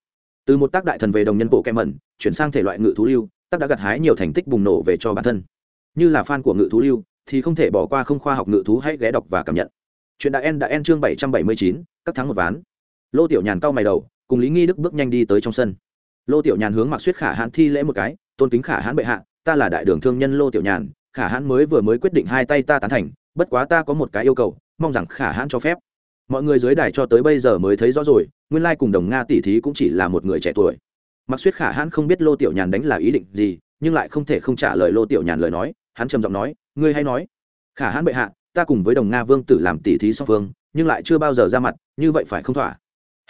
Từ một tác đại thần về đồng nhân bộ kem mẩn chuyển sang thể loại ngự thú lưu, tác đã gặt hái nhiều thành tích bùng nổ về cho bản thân. Như là fan của ngự thú lưu, thì không thể bỏ qua không khoa học ngự thú hãy ghé đọc và cảm nhận. Chuyện đại en đã en chương bảy trăm bảy mươi chín, các tháng một ván. Lô tiểu nhàn cau mày đầu, cùng lý nghi đức bước nhanh đi tới trong sân. Lô tiểu nhàn hướng mặc suyết khả hãn thi lễ một cái, tôn kính khả hãn bệ hạ, ta là đại đường thương nhân lô tiểu nhàn, khả hãn mới vừa mới quyết định hai tay ta tán thành, bất quá ta có một cái yêu cầu, mong rằng khả hãn cho phép mọi người dưới đài cho tới bây giờ mới thấy rõ rồi, nguyên lai cùng đồng nga tỷ thí cũng chỉ là một người trẻ tuổi. Mặc suýt khả hãn không biết lô tiểu nhàn đánh là ý định gì, nhưng lại không thể không trả lời lô tiểu nhàn lời nói, hắn trầm giọng nói, ngươi hay nói. Khả hãn bệ hạ, ta cùng với đồng nga vương tử làm tỷ thí song phương, nhưng lại chưa bao giờ ra mặt, như vậy phải không thỏa?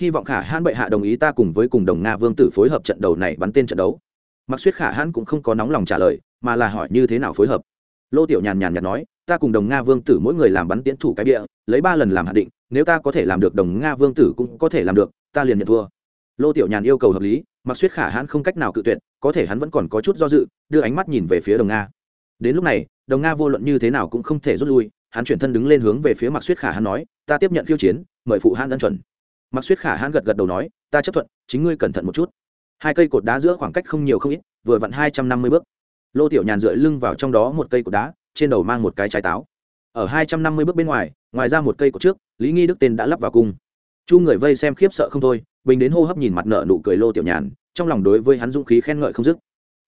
Hy vọng khả hãn bệ hạ đồng ý ta cùng với cùng đồng nga vương tử phối hợp trận đầu này bắn tên trận đấu. Mặc suýt khả hãn cũng không có nóng lòng trả lời, mà là hỏi như thế nào phối hợp. Lô tiểu nhàn nhàn nhạt nói, ta cùng đồng nga vương tử mỗi người làm bắn tiến thủ cái địa, lấy ba lần làm hạ định nếu ta có thể làm được đồng nga vương tử cũng có thể làm được, ta liền nhận thua. Lô tiểu nhàn yêu cầu hợp lý mặc suýt khả hãn không cách nào cự tuyệt, có thể hắn vẫn còn có chút do dự, đưa ánh mắt nhìn về phía đồng nga. Đến lúc này, đồng nga vô luận như thế nào cũng không thể rút lui, hắn chuyển thân đứng lên hướng về phía mặc suýt khả hãn nói, ta tiếp nhận khiêu chiến, mời phụ hãn ân chuẩn. Mặc suýt khả hãn gật gật đầu nói, ta chấp thuận, chính ngươi cẩn thận một chút. Hai cây cột đá giữa khoảng cách không nhiều không ít, vừa vặn hai trăm năm mươi bước. Lô tiểu nhàn dựa lưng vào trong đó một cây cột đá, trên đầu mang một cái trái táo. Ở hai trăm năm mươi bước bên ngoài ngoài ra một cây cột trước lý nghi đức tên đã lắp vào cung chu người vây xem khiếp sợ không thôi bình đến hô hấp nhìn mặt nợ nụ cười lô tiểu nhàn trong lòng đối với hắn dũng khí khen ngợi không dứt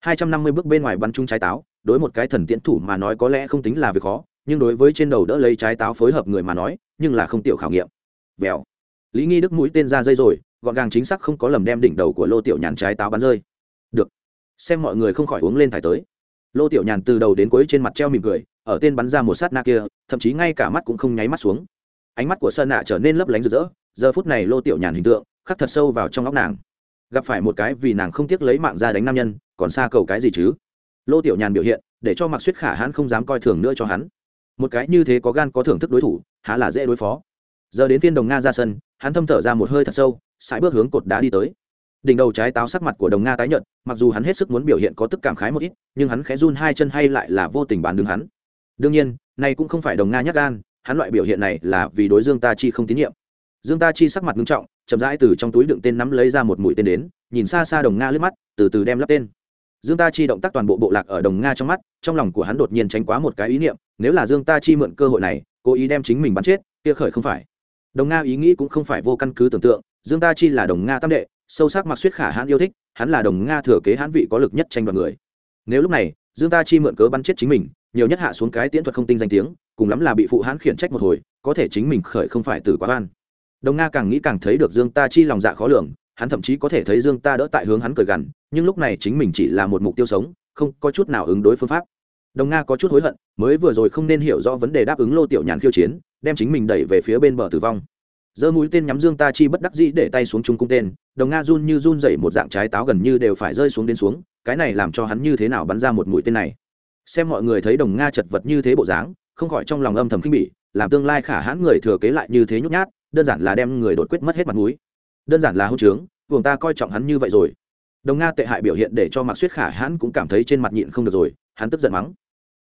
hai trăm năm mươi bước bên ngoài bắn chung trái táo đối một cái thần tiễn thủ mà nói có lẽ không tính là việc khó nhưng đối với trên đầu đỡ lấy trái táo phối hợp người mà nói nhưng là không tiểu khảo nghiệm vèo lý nghi đức mũi tên ra dây rồi gọn gàng chính xác không có lầm đem đỉnh đầu của lô tiểu nhàn trái táo bắn rơi được xem mọi người không khỏi uống lên thải tới lô tiểu nhàn từ đầu đến cuối trên mặt treo mỉm cười ở tên bắn ra một sát na kia thậm chí ngay cả mắt cũng không nháy mắt xuống ánh mắt của sơn nạ trở nên lấp lánh rực rỡ, giờ phút này lô tiểu nhàn hình tượng khắc thật sâu vào trong óc nàng. Gặp phải một cái vì nàng không tiếc lấy mạng ra đánh nam nhân, còn xa cầu cái gì chứ? Lô tiểu nhàn biểu hiện, để cho mặc suýt khả hãn không dám coi thường nữa cho hắn. Một cái như thế có gan có thưởng thức đối thủ, há là dễ đối phó. Giờ đến phiên đồng nga ra sân, hắn thâm thở ra một hơi thật sâu, sải bước hướng cột đá đi tới. Đỉnh đầu trái táo sắc mặt của đồng nga tái nhợt, mặc dù hắn hết sức muốn biểu hiện có tức cảm khái một ít, nhưng hắn khẽ run hai chân hay lại là vô tình bán đứng hắn. Đương nhiên, này cũng không phải đồng nga nhắc gan hắn loại biểu hiện này là vì đối dương ta chi không tín nhiệm. Dương ta chi sắc mặt nghiêm trọng, chậm rãi từ trong túi đựng tên nắm lấy ra một mũi tên đến, nhìn xa xa đồng nga lướt mắt, từ từ đem lắp tên. Dương ta chi động tác toàn bộ bộ lạc ở đồng nga trong mắt, trong lòng của hắn đột nhiên tránh quá một cái ý niệm, nếu là dương ta chi mượn cơ hội này, cố ý đem chính mình bắn chết, kia khởi không phải. Đồng nga ý nghĩ cũng không phải vô căn cứ tưởng tượng, dương ta chi là đồng nga tam đệ, sâu sắc mặc suyết khả hãn yêu thích, hắn là đồng nga thừa kế hãn vị có lực nhất tranh đoạt người. Nếu lúc này, dương ta chi mượn cớ bắn chết chính mình nhiều nhất hạ xuống cái tiễn thuật không tinh danh tiếng, cùng lắm là bị phụ hãn khiển trách một hồi, có thể chính mình khởi không phải từ quá oan. Đồng nga càng nghĩ càng thấy được dương ta chi lòng dạ khó lường, hắn thậm chí có thể thấy dương ta đỡ tại hướng hắn cười gằn, nhưng lúc này chính mình chỉ là một mục tiêu sống, không có chút nào ứng đối phương pháp. Đồng nga có chút hối hận, mới vừa rồi không nên hiểu rõ vấn đề đáp ứng lô tiểu nhàn khiêu chiến, đem chính mình đẩy về phía bên bờ tử vong. Giơ mũi tên nhắm dương ta chi bất đắc dĩ để tay xuống trung cung tên, đồng nga run như run dậy một dạng trái táo gần như đều phải rơi xuống đến xuống, cái này làm cho hắn như thế nào bắn ra một mũi tên này? Xem mọi người thấy đồng nga chật vật như thế bộ dáng, không khỏi trong lòng âm thầm khinh bỉ, làm tương lai khả hãn người thừa kế lại như thế nhút nhát, đơn giản là đem người đột quyết mất hết mặt mũi. Đơn giản là hôn trướng vùng ta coi trọng hắn như vậy rồi. Đồng nga tệ hại biểu hiện để cho mạc suýt khả hãn cũng cảm thấy trên mặt nhịn không được rồi, hắn tức giận mắng.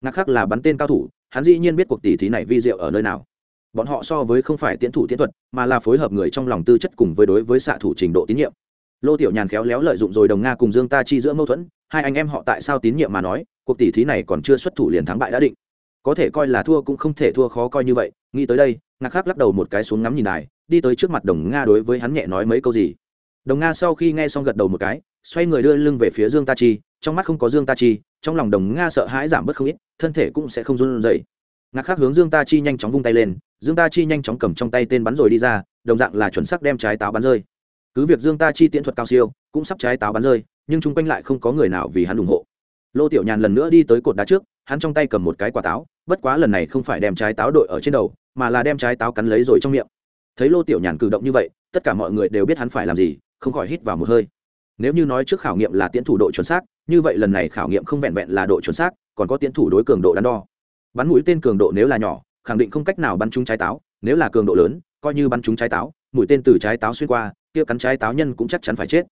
Ngạc khác là bắn tên cao thủ, hắn dĩ nhiên biết cuộc tỷ thí này vi diệu ở nơi nào. Bọn họ so với không phải tiến thủ tiến thuật, mà là phối hợp người trong lòng tư chất cùng với đối với xạ thủ trình độ tín nhiệm. Lô tiểu nhàn khéo léo lợi dụng rồi đồng nga cùng dương ta chi giữa mâu thuẫn, hai anh em họ tại sao tín nhiệm mà nói cuộc tỷ thí này còn chưa xuất thủ liền thắng bại đã định. Có thể coi là thua cũng không thể thua khó coi như vậy, nghĩ tới đây, ngạc khác lắc đầu một cái xuống ngắm nhìn đài, đi tới trước mặt đồng nga đối với hắn nhẹ nói mấy câu gì. Đồng nga sau khi nghe xong gật đầu một cái, xoay người đưa lưng về phía dương ta chi, trong mắt không có dương ta chi, trong lòng đồng nga sợ hãi giảm bớt không ít, thân thể cũng sẽ không run dậy ngạc khác hướng dương ta chi nhanh chóng vung tay lên, dương ta chi nhanh chóng cầm trong tay tên bắn rồi đi ra, đồng dạng là chuẩn sắc đem trái táo bắn rơi. Cứ việc dương ta chi tiễn thuật cao siêu, cũng sắp trái táo bắn rơi, nhưng chung quanh lại không có người nào vì hắn ủng hộ lô tiểu nhàn lần nữa đi tới cột đá trước, hắn trong tay cầm một cái quả táo, bất quá lần này không phải đem trái táo đội ở trên đầu, mà là đem trái táo cắn lấy rồi trong miệng. Thấy lô tiểu nhàn cử động như vậy, tất cả mọi người đều biết hắn phải làm gì, không khỏi hít vào một hơi. Nếu như nói trước khảo nghiệm là tiến thủ độ chuẩn xác, như vậy lần này khảo nghiệm không vẹn vẹn là độ chuẩn xác, còn có tiến thủ đối cường độ đắn đo. Bắn mũi tên cường độ nếu là nhỏ, khẳng định không cách nào bắn trúng trái táo, nếu là cường độ lớn, coi như bắn trúng trái táo, mũi tên từ trái táo xuyên qua, kia cắn trái táo nhân cũng chắc chắn phải chết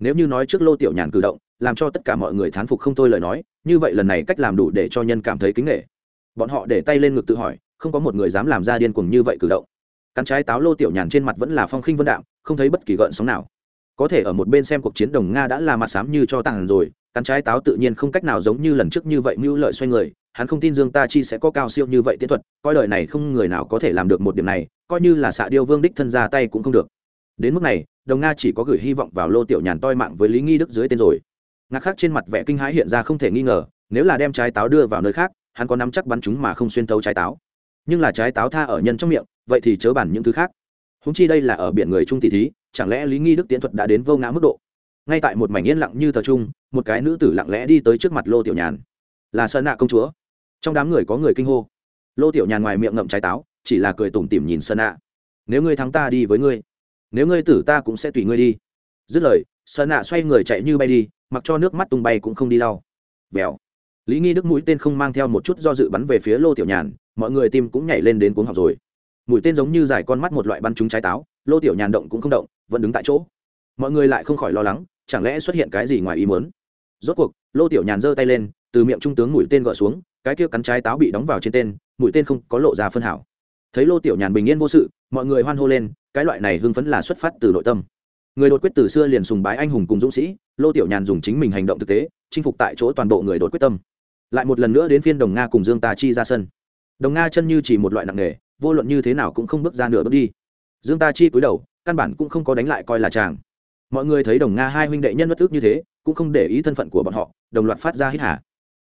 nếu như nói trước lô tiểu nhàn cử động, làm cho tất cả mọi người thán phục không thôi lời nói, như vậy lần này cách làm đủ để cho nhân cảm thấy kính nghệ bọn họ để tay lên ngực tự hỏi, không có một người dám làm ra điên cuồng như vậy cử động. Cắn trái táo lô tiểu nhàn trên mặt vẫn là phong khinh vân đạm, không thấy bất kỳ gợn sóng nào. Có thể ở một bên xem cuộc chiến đồng nga đã là mặt sám như cho tàn rồi, cắn trái táo tự nhiên không cách nào giống như lần trước như vậy mưu lợi xoay người, hắn không tin dương ta chi sẽ có cao siêu như vậy tiến thuật, coi đời này không người nào có thể làm được một điểm này, coi như là xạ điêu vương đích thân ra tay cũng không được. Đến mức này đồng nga chỉ có gửi hy vọng vào lô tiểu nhàn toi mạng với lý nghi đức dưới tên rồi ngạc khác trên mặt vẻ kinh hãi hiện ra không thể nghi ngờ nếu là đem trái táo đưa vào nơi khác hắn có nắm chắc bắn chúng mà không xuyên thấu trái táo nhưng là trái táo tha ở nhân trong miệng vậy thì chớ bản những thứ khác húng chi đây là ở biển người trung tỷ thí chẳng lẽ lý nghi đức tiến thuật đã đến vô ngã mức độ ngay tại một mảnh yên lặng như tờ trung một cái nữ tử lặng lẽ đi tới trước mặt lô tiểu nhàn là sơn nạ công chúa trong đám người có người kinh hô lô tiểu nhàn ngoài miệng ngậm trái táo chỉ là cười tủm tỉm nhìn sơn nạ nếu ngươi thắng ta đi với ngươi nếu ngươi tử ta cũng sẽ tùy ngươi đi. Dứt lời sơn nạ xoay người chạy như bay đi, mặc cho nước mắt tung bay cũng không đi lau. Vèo. Lý nghi đức mũi tên không mang theo một chút do dự bắn về phía lô tiểu nhàn, mọi người tim cũng nhảy lên đến cuống học rồi. Mũi tên giống như dài con mắt một loại bắn trúng trái táo, lô tiểu nhàn động cũng không động, vẫn đứng tại chỗ. Mọi người lại không khỏi lo lắng, chẳng lẽ xuất hiện cái gì ngoài ý muốn? Rốt cuộc, lô tiểu nhàn giơ tay lên, từ miệng trung tướng mũi tên gọi xuống, cái kia cắn trái táo bị đóng vào trên tên, mũi tên không có lộ ra phân hảo thấy lô tiểu nhàn bình yên vô sự, mọi người hoan hô lên, cái loại này hưng phấn là xuất phát từ nội tâm. Người đột quyết từ xưa liền sùng bái anh hùng cùng dũng sĩ, lô tiểu nhàn dùng chính mình hành động thực tế, chinh phục tại chỗ toàn bộ người đột quyết tâm. Lại một lần nữa đến phiên đồng nga cùng dương tà chi ra sân. Đồng nga chân như chỉ một loại nặng nghề vô luận như thế nào cũng không bước ra nửa bước đi. Dương ta chi cúi đầu, căn bản cũng không có đánh lại coi là chàng. Mọi người thấy đồng nga hai huynh đệ nhân bất ước như thế, cũng không để ý thân phận của bọn họ, đồng loạt phát ra hít hả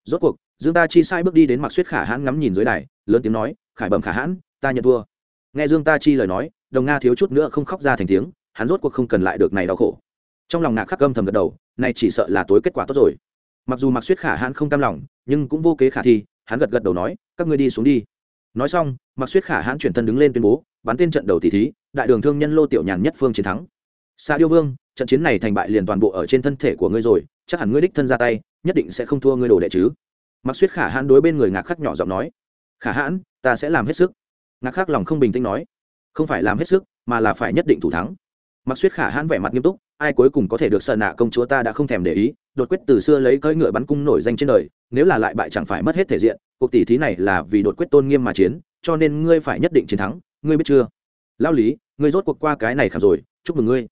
rốt cuộc, dương ta chi sai bước đi đến mặc suýt khả hãn ngắm nhìn dưới đài, lớn tiếng nói, khải bẩm khả hãn ta nhận thua. Nghe dương ta chi lời nói, đồng nga thiếu chút nữa không khóc ra thành tiếng, hắn rốt cuộc không cần lại được này đau khổ. Trong lòng ngạc khắc âm thầm gật đầu, này chỉ sợ là tối kết quả tốt rồi. Mặc dù mặc suyết khả hãn không cam lòng, nhưng cũng vô kế khả thi, hắn gật gật đầu nói, các ngươi đi xuống đi. Nói xong mặc suyết khả hãn chuyển thân đứng lên tuyên bố, bắn tên trận đầu tỷ thí, đại đường thương nhân lô tiểu nhàn nhất phương chiến thắng. Xa điêu vương, trận chiến này thành bại liền toàn bộ ở trên thân thể của ngươi rồi, chắc hẳn ngươi đích thân ra tay, nhất định sẽ không thua ngươi đồ đệ chứ. Mặc suyết khả hãn đối bên người ngạc khắc nhỏ giọng nói, khả hãn, ta sẽ làm hết sức ngạc khắc lòng không bình tĩnh nói, không phải làm hết sức, mà là phải nhất định thủ thắng. Mặc suýt khả hãn vẻ mặt nghiêm túc, ai cuối cùng có thể được sợ nạ công chúa ta đã không thèm để ý, đột quyết từ xưa lấy cưỡi ngựa bắn cung nổi danh trên đời, nếu là lại bại chẳng phải mất hết thể diện, cuộc tỷ thí này là vì đột quyết tôn nghiêm mà chiến, cho nên ngươi phải nhất định chiến thắng, ngươi biết chưa? Lao lý, ngươi rốt cuộc qua cái này khảm rồi, chúc mừng ngươi.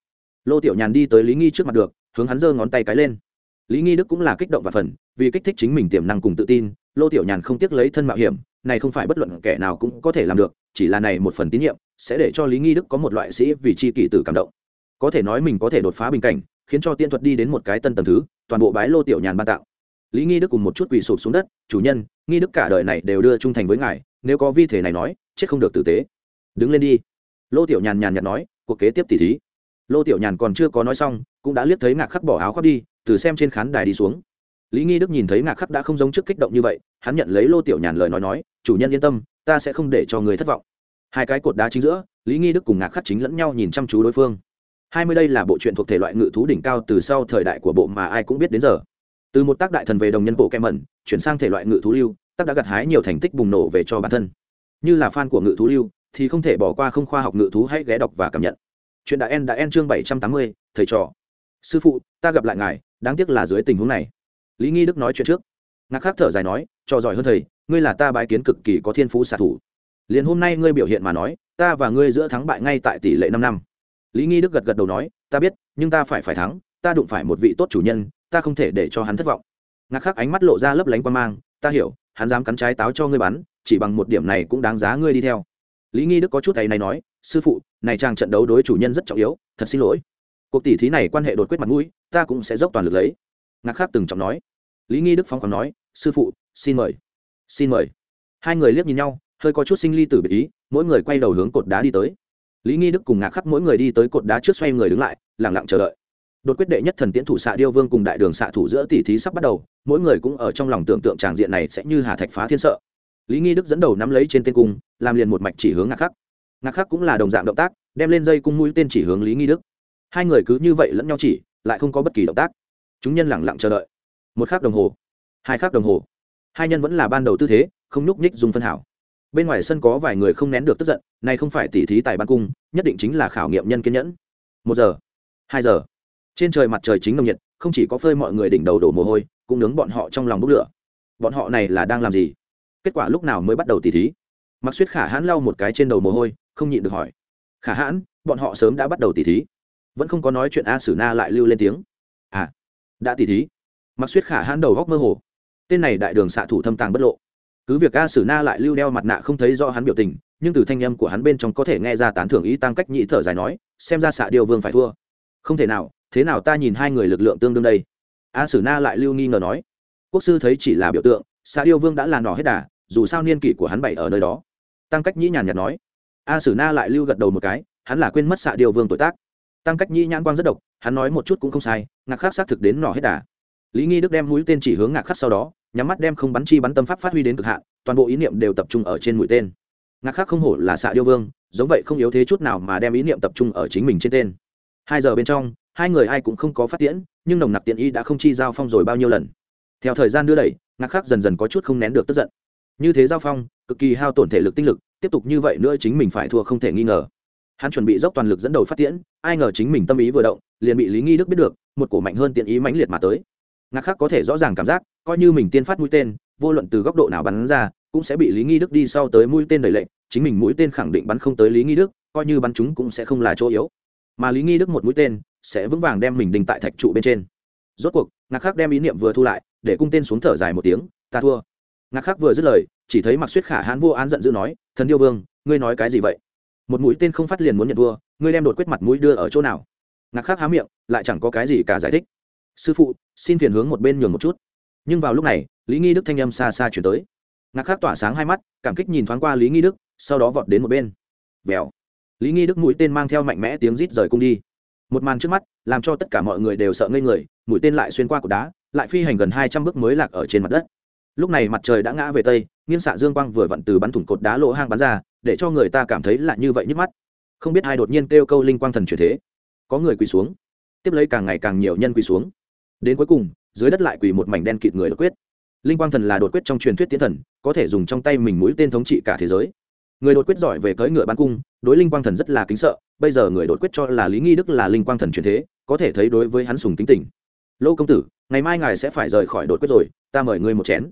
Lô tiểu nhàn đi tới lý nghi trước mặt được, hướng hắn giơ ngón tay cái lên. Lý nghi đức cũng là kích động và phần, vì kích thích chính mình tiềm năng cùng tự tin lô tiểu nhàn không tiếc lấy thân mạo hiểm, này không phải bất luận kẻ nào cũng có thể làm được, chỉ là này một phần tín nhiệm, sẽ để cho lý nghi đức có một loại sĩ vì chi kỷ tử cảm động. Có thể nói mình có thể đột phá bình cảnh, khiến cho tiên thuật đi đến một cái tân tầng thứ, toàn bộ bái lô tiểu nhàn ban tạo. Lý nghi đức cùng một chút quỳ sụp xuống đất, chủ nhân, nghi đức cả đời này đều đưa trung thành với ngài, nếu có vi thể này nói, chết không được tử tế. Đứng lên đi. Lô tiểu nhàn nhàn nhạt nói, cuộc kế tiếp tỉ thí. Lô tiểu nhàn còn chưa có nói xong, cũng đã liếc thấy ngạc khắc bỏ áo khoác đi, từ xem trên khán đài đi xuống lý nghi đức nhìn thấy ngạc khắc đã không giống trước kích động như vậy, hắn nhận lấy lô tiểu nhàn lời nói nói, chủ nhân yên tâm, ta sẽ không để cho người thất vọng. Hai cái cột đá chính giữa, lý nghi đức cùng ngạc khắc chính lẫn nhau nhìn chăm chú đối phương. Hai mươi đây là bộ truyện thuộc thể loại ngự thú đỉnh cao từ sau thời đại của bộ mà ai cũng biết đến giờ. Từ một tác đại thần về đồng nhân bộ kem mẩn chuyển sang thể loại ngự thú lưu, tác đã gặt hái nhiều thành tích bùng nổ về cho bản thân. Như là fan của ngự thú lưu, thì không thể bỏ qua không khoa học ngự thú hãy ghé đọc và cảm nhận. Chuyện đã en đã en chương bảy trăm tám mươi, thầy trò. Sư phụ, ta gặp lại ngài, đáng tiếc là dưới tình huống này lý nghi đức nói chuyện trước ngạc khác thở dài nói cho giỏi hơn thầy ngươi là ta bái kiến cực kỳ có thiên phú xạ thủ liền hôm nay ngươi biểu hiện mà nói ta và ngươi giữa thắng bại ngay tại tỷ lệ năm năm lý nghi đức gật gật đầu nói ta biết nhưng ta phải phải thắng ta đụng phải một vị tốt chủ nhân ta không thể để cho hắn thất vọng ngạc khắc ánh mắt lộ ra lấp lánh quan mang ta hiểu hắn dám cắn trái táo cho ngươi bắn chỉ bằng một điểm này cũng đáng giá ngươi đi theo lý nghi đức có chút thầy này nói sư phụ này trang trận đấu đối chủ nhân rất trọng yếu thật xin lỗi cuộc tỷ thí này quan hệ đột quyết mặt mũi ta cũng sẽ dốc toàn lực lấy ngạc khắc từng trọng nói lý nghi đức phóng khoáng nói, sư phụ, xin mời xin mời. Hai người liếc nhìn nhau, hơi có chút sinh ly tử biệt ý, mỗi người quay đầu hướng cột đá đi tới. Lý nghi đức cùng ngạc khắc mỗi người đi tới cột đá trước xoay người đứng lại lẳng lặng chờ đợi. Đột quyết đệ nhất thần tiễn thủ xạ điêu vương cùng đại đường xạ thủ giữa tỷ thí sắp bắt đầu, mỗi người cũng ở trong lòng tưởng tượng tràng diện này sẽ như hà thạch phá thiên sợ. Lý nghi đức dẫn đầu nắm lấy trên tên cung, làm liền một mạch chỉ hướng ngạc khắc. Ngạc khắc cũng là đồng dạng động tác, đem lên dây cung mũi tên chỉ hướng lý nghi đức. Hai người cứ như vậy lẫn nhau chỉ, lại không có bất kỳ động tác. Chúng nhân lẳng lặng chờ đợi một khắc đồng hồ, hai khắc đồng hồ. Hai nhân vẫn là ban đầu tư thế, không nhúc nhích dùng phân hảo. Bên ngoài sân có vài người không nén được tức giận, này không phải tỉ thí tài ban cung, nhất định chính là khảo nghiệm nhân kiên nhẫn. Một giờ, hai giờ. Trên trời mặt trời chính nồng nhiệt, không chỉ có phơi mọi người đỉnh đầu đổ mồ hôi, cũng nướng bọn họ trong lòng bốc lửa. Bọn họ này là đang làm gì? Kết quả lúc nào mới bắt đầu tỉ thí? Mặc suýt khả hãn lau một cái trên đầu mồ hôi, không nhịn được hỏi. Khả hãn, bọn họ sớm đã bắt đầu tỉ thí. Vẫn không có nói chuyện a sử na lại lưu lên tiếng. À đã tỉ thí mặc suýt khả hãn đầu góc mơ hồ. Tên này đại đường xạ thủ thâm tàng bất lộ. Cứ việc a sử na lại lưu đeo mặt nạ không thấy do hắn biểu tình, nhưng từ thanh âm của hắn bên trong có thể nghe ra tán thưởng ý tăng cách nhị thở dài nói, xem ra xạ điều vương phải thua. Không thể nào, thế nào ta nhìn hai người lực lượng tương đương đây? A sử na lại lưu nghi ngờ nói, quốc sư thấy chỉ là biểu tượng, xạ điêu vương đã là nỏ hết đà, dù sao niên kỷ của hắn bảy ở nơi đó. Tăng cách nhĩ nhàn nhạt nói, a sử na lại lưu gật đầu một cái, hắn là quên mất xạ điêu vương tuổi tác. Tăng cách nhĩ nhãn quang rất độc, hắn nói một chút cũng không sai, ngạc khác xác thực đến nỏ hết đà lý nghi đức đem mũi tên chỉ hướng ngạc khắc sau đó, nhắm mắt đem không bắn chi bắn tâm pháp phát huy đến cực hạn, toàn bộ ý niệm đều tập trung ở trên mũi tên. Ngạc Khắc không hổ là xạ điêu vương, giống vậy không yếu thế chút nào mà đem ý niệm tập trung ở chính mình trên tên. Hai giờ bên trong, hai người ai cũng không có phát tiễn, nhưng nồng nặc tiện Y đã không chi giao phong rồi bao nhiêu lần. Theo thời gian đưa đẩy, ngạc Khắc dần dần có chút không nén được tức giận. Như thế giao phong, cực kỳ hao tổn thể lực tinh lực, tiếp tục như vậy nữa chính mình phải thua không thể nghi ngờ. Hắn chuẩn bị dốc toàn lực dẫn đầu phát tiễn, ai ngờ chính mình tâm ý vừa động, liền bị lý nghi đức biết được, một cổ mạnh hơn tiện ý mãnh liệt mà tới ngạc khác có thể rõ ràng cảm giác, coi như mình tiên phát mũi tên, vô luận từ góc độ nào bắn ra, cũng sẽ bị lý nghi đức đi sau tới mũi tên đầy lệnh chính mình mũi tên khẳng định bắn không tới lý nghi đức, coi như bắn chúng cũng sẽ không là chỗ yếu. Mà lý nghi đức một mũi tên, sẽ vững vàng đem mình đình tại thạch trụ bên trên. Rốt cuộc, ngạc khác đem ý niệm vừa thu lại, để cung tên xuống thở dài một tiếng, ta thua. Ngạc khác vừa dứt lời, chỉ thấy mặc suýt khả hãn vô án giận dữ nói, thần yêu vương, ngươi nói cái gì vậy? Một mũi tên không phát liền muốn nhận thua, ngươi đem đột quyết mặt mũi đưa ở chỗ nào? Ngạc khác há miệng, lại chẳng có cái gì cả giải thích sư phụ, xin phiền hướng một bên nhường một chút. Nhưng vào lúc này, lý nghi đức thanh âm xa xa chuyển tới. Ngạc khác tỏa sáng hai mắt, cảm kích nhìn thoáng qua lý nghi đức, sau đó vọt đến một bên. Vèo. Lý nghi đức mũi tên mang theo mạnh mẽ tiếng rít rời cung đi. Một màn trước mắt, làm cho tất cả mọi người đều sợ ngây người, mũi tên lại xuyên qua cột đá, lại phi hành gần hai trăm bước mới lạc ở trên mặt đất. Lúc này mặt trời đã ngã về tây, nghiêng xạ dương quang vừa vặn từ bắn thủng cột đá lỗ hang bắn ra, để cho người ta cảm thấy là như vậy nhức mắt. Không biết ai đột nhiên kêu câu linh quang thần chuyển thế. Có người quỳ xuống. Tiếp lấy càng ngày càng nhiều nhân quỳ xuống đến cuối cùng, dưới đất lại quỳ một mảnh đen kịt người đột quyết. Linh quang thần là đột quyết trong truyền thuyết tiến thần, có thể dùng trong tay mình mũi tên thống trị cả thế giới. Người đột quyết giỏi về cưỡi ngựa bắn cung, đối linh quang thần rất là kính sợ, bây giờ người đột quyết cho là lý nghi đức là linh quang thần truyền thế, có thể thấy đối với hắn sùng kính tình. Lô công tử, ngày mai ngài sẽ phải rời khỏi đột quyết rồi, ta mời ngươi một chén.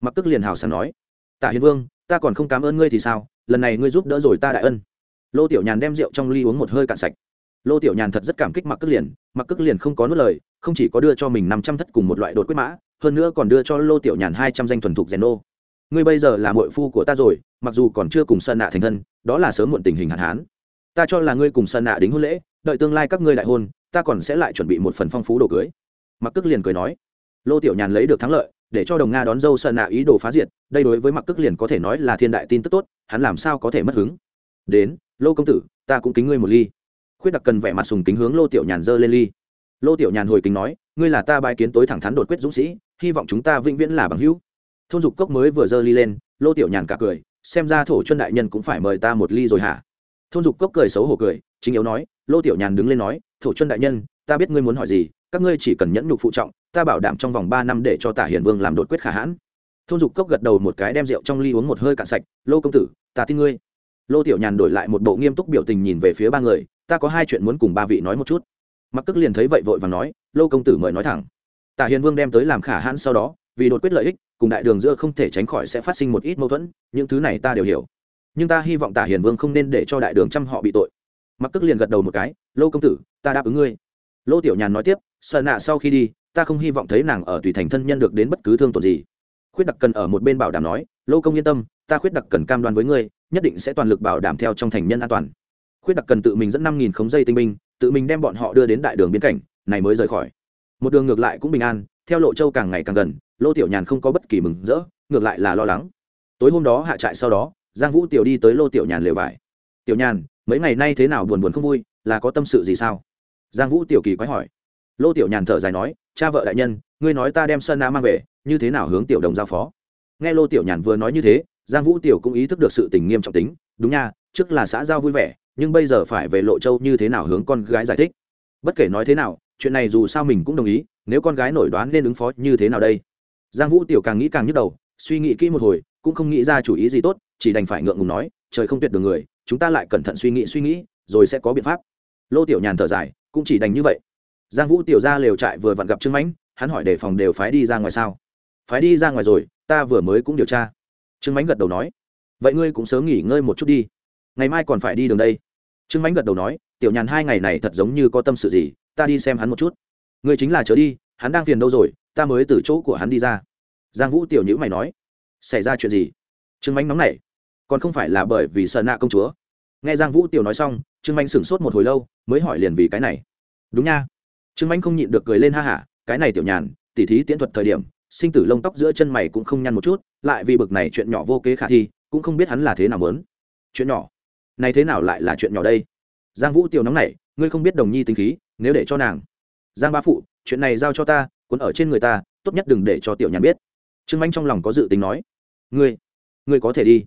Mặc tức liền hào sảng nói. Tạ hiền vương, ta còn không cảm ơn ngươi thì sao, lần này ngươi giúp đỡ rồi ta đại ân. Lô tiểu nhàn đem rượu trong ly uống một hơi cạn sạch. Lô tiểu nhàn thật rất cảm kích mặc cước liền, mặc cước liền không có nuốt lời không chỉ có đưa cho mình năm trăm thất cùng một loại đột quyết mã, hơn nữa còn đưa cho lô tiểu nhàn hai trăm danh thuần thục rèn nô ngươi bây giờ là mội phu của ta rồi, mặc dù còn chưa cùng sơn nạ thành thân, đó là sớm muộn tình hình hạn hán. Ta cho là ngươi cùng sơn nạ đính hôn lễ, đợi tương lai các ngươi đại hôn, ta còn sẽ lại chuẩn bị một phần phong phú đồ cưới. Mặc cức liền cười nói. Lô tiểu nhàn lấy được thắng lợi, để cho đồng nga đón dâu sơn nạ ý đồ phá diệt, đây đối với mặc cức liền có thể nói là thiên đại tin tức tốt, hắn làm sao có thể mất hứng? Đến, lô công tử, ta cũng kính ngươi một ly. Khuyết đặc cần vẻ mặt sùng kính hướng lô tiểu nhàn dơ lên ly lô tiểu nhàn hồi kính nói, ngươi là ta bài kiến tối thẳng thắn đột quyết dũng sĩ, hy vọng chúng ta vĩnh viễn là bằng hữu. Thôn dục cốc mới vừa dơ ly lên, lô tiểu nhàn cả cười, xem ra thổ chân đại nhân cũng phải mời ta một ly rồi hả? Thôn dục cốc cười xấu hổ cười, chính yếu nói, lô tiểu nhàn đứng lên nói, thổ chân đại nhân, ta biết ngươi muốn hỏi gì, các ngươi chỉ cần nhẫn nhục phụ trọng, ta bảo đảm trong vòng ba năm để cho tả hiền vương làm đột quyết khả hãn. Thôn dục cốc gật đầu một cái đem rượu trong ly uống một hơi cạn sạch, lô công tử, ta tin ngươi. Lô tiểu nhàn đổi lại một bộ nghiêm túc biểu tình nhìn về phía ba người, ta có hai chuyện muốn cùng ba vị nói một chút mặc tức liền thấy vậy vội và nói, lô công tử mời nói thẳng. Tả hiền vương đem tới làm khả hãn sau đó, vì đột quyết lợi ích, cùng đại đường giữa không thể tránh khỏi sẽ phát sinh một ít mâu thuẫn, những thứ này ta đều hiểu. Nhưng ta hy vọng tả hiền vương không nên để cho đại đường trăm họ bị tội. Mặc tức liền gật đầu một cái, lô công tử, ta đáp ứng ngươi. Lô tiểu nhàn nói tiếp, sợ nạ sau khi đi, ta không hy vọng thấy nàng ở tùy thành thân nhân được đến bất cứ thương tổn gì. Khuyết đặc cần ở một bên bảo đảm nói, lô công yên tâm, ta khuyết đặc cần cam đoan với ngươi, nhất định sẽ toàn lực bảo đảm theo trong thành nhân an toàn. Khuyết đặc cần tự mình dẫn năm nghìn khống dây tinh binh tự mình đem bọn họ đưa đến đại đường biên cảnh, này mới rời khỏi. Một đường ngược lại cũng bình an, theo lộ châu càng ngày càng gần, lô tiểu nhàn không có bất kỳ mừng rỡ, ngược lại là lo lắng. Tối hôm đó hạ trại sau đó, giang vũ tiểu đi tới lô tiểu nhàn lều vải. Tiểu nhàn, mấy ngày nay thế nào buồn buồn không vui, là có tâm sự gì sao? Giang vũ tiểu kỳ quái hỏi. Lô tiểu nhàn thở dài nói, cha vợ đại nhân, ngươi nói ta đem sơn na mang về, như thế nào hướng tiểu đồng giao phó? Nghe lô tiểu nhàn vừa nói như thế, giang vũ tiểu cũng ý thức được sự tình nghiêm trọng tính. Đúng nha, trước là xã giao vui vẻ nhưng bây giờ phải về lộ châu như thế nào hướng con gái giải thích? Bất kể nói thế nào, chuyện này dù sao mình cũng đồng ý, nếu con gái nổi đoán nên ứng phó như thế nào đây? Giang vũ tiểu càng nghĩ càng nhức đầu, suy nghĩ kỹ một hồi, cũng không nghĩ ra chủ ý gì tốt, chỉ đành phải ngượng ngùng nói, trời không tuyệt được người, chúng ta lại cẩn thận suy nghĩ suy nghĩ, rồi sẽ có biện pháp. Lô tiểu nhàn thở dài, cũng chỉ đành như vậy. Giang vũ tiểu ra lều trại vừa vặn gặp trương mãnh, hắn hỏi đề phòng đều phái đi ra ngoài sao? Phái đi ra ngoài rồi, ta vừa mới cũng điều tra. Trương mãnh gật đầu nói, vậy ngươi cũng sớm nghỉ ngơi một chút đi ngày mai còn phải đi đường đây. Trương mãnh gật đầu nói, tiểu nhàn hai ngày này thật giống như có tâm sự gì, ta đi xem hắn một chút. Ngươi chính là chớ đi, hắn đang phiền đâu rồi, ta mới từ chỗ của hắn đi ra. Giang vũ tiểu nhữ mày nói, xảy ra chuyện gì? Trương mãnh nóng nảy, còn không phải là bởi vì sợ nạ công chúa. Nghe giang vũ tiểu nói xong, trương mãnh sửng sốt một hồi lâu, mới hỏi liền vì cái này. Đúng nha. Trương mãnh không nhịn được cười lên ha hả, cái này tiểu nhàn, tỉ thí tiễn thuật thời điểm, sinh tử lông tóc giữa chân mày cũng không nhăn một chút, lại vì bực này chuyện nhỏ vô kế khả thi, cũng không biết hắn là thế nào lớn chuyện nhỏ này thế nào lại là chuyện nhỏ đây? Giang vũ tiểu nóng này ngươi không biết đồng nhi tính khí, nếu để cho nàng. Giang ba phụ, chuyện này giao cho ta, cuốn ở trên người ta, tốt nhất đừng để cho tiểu nhàn biết. Trương manh trong lòng có dự tính nói. Ngươi ngươi có thể đi.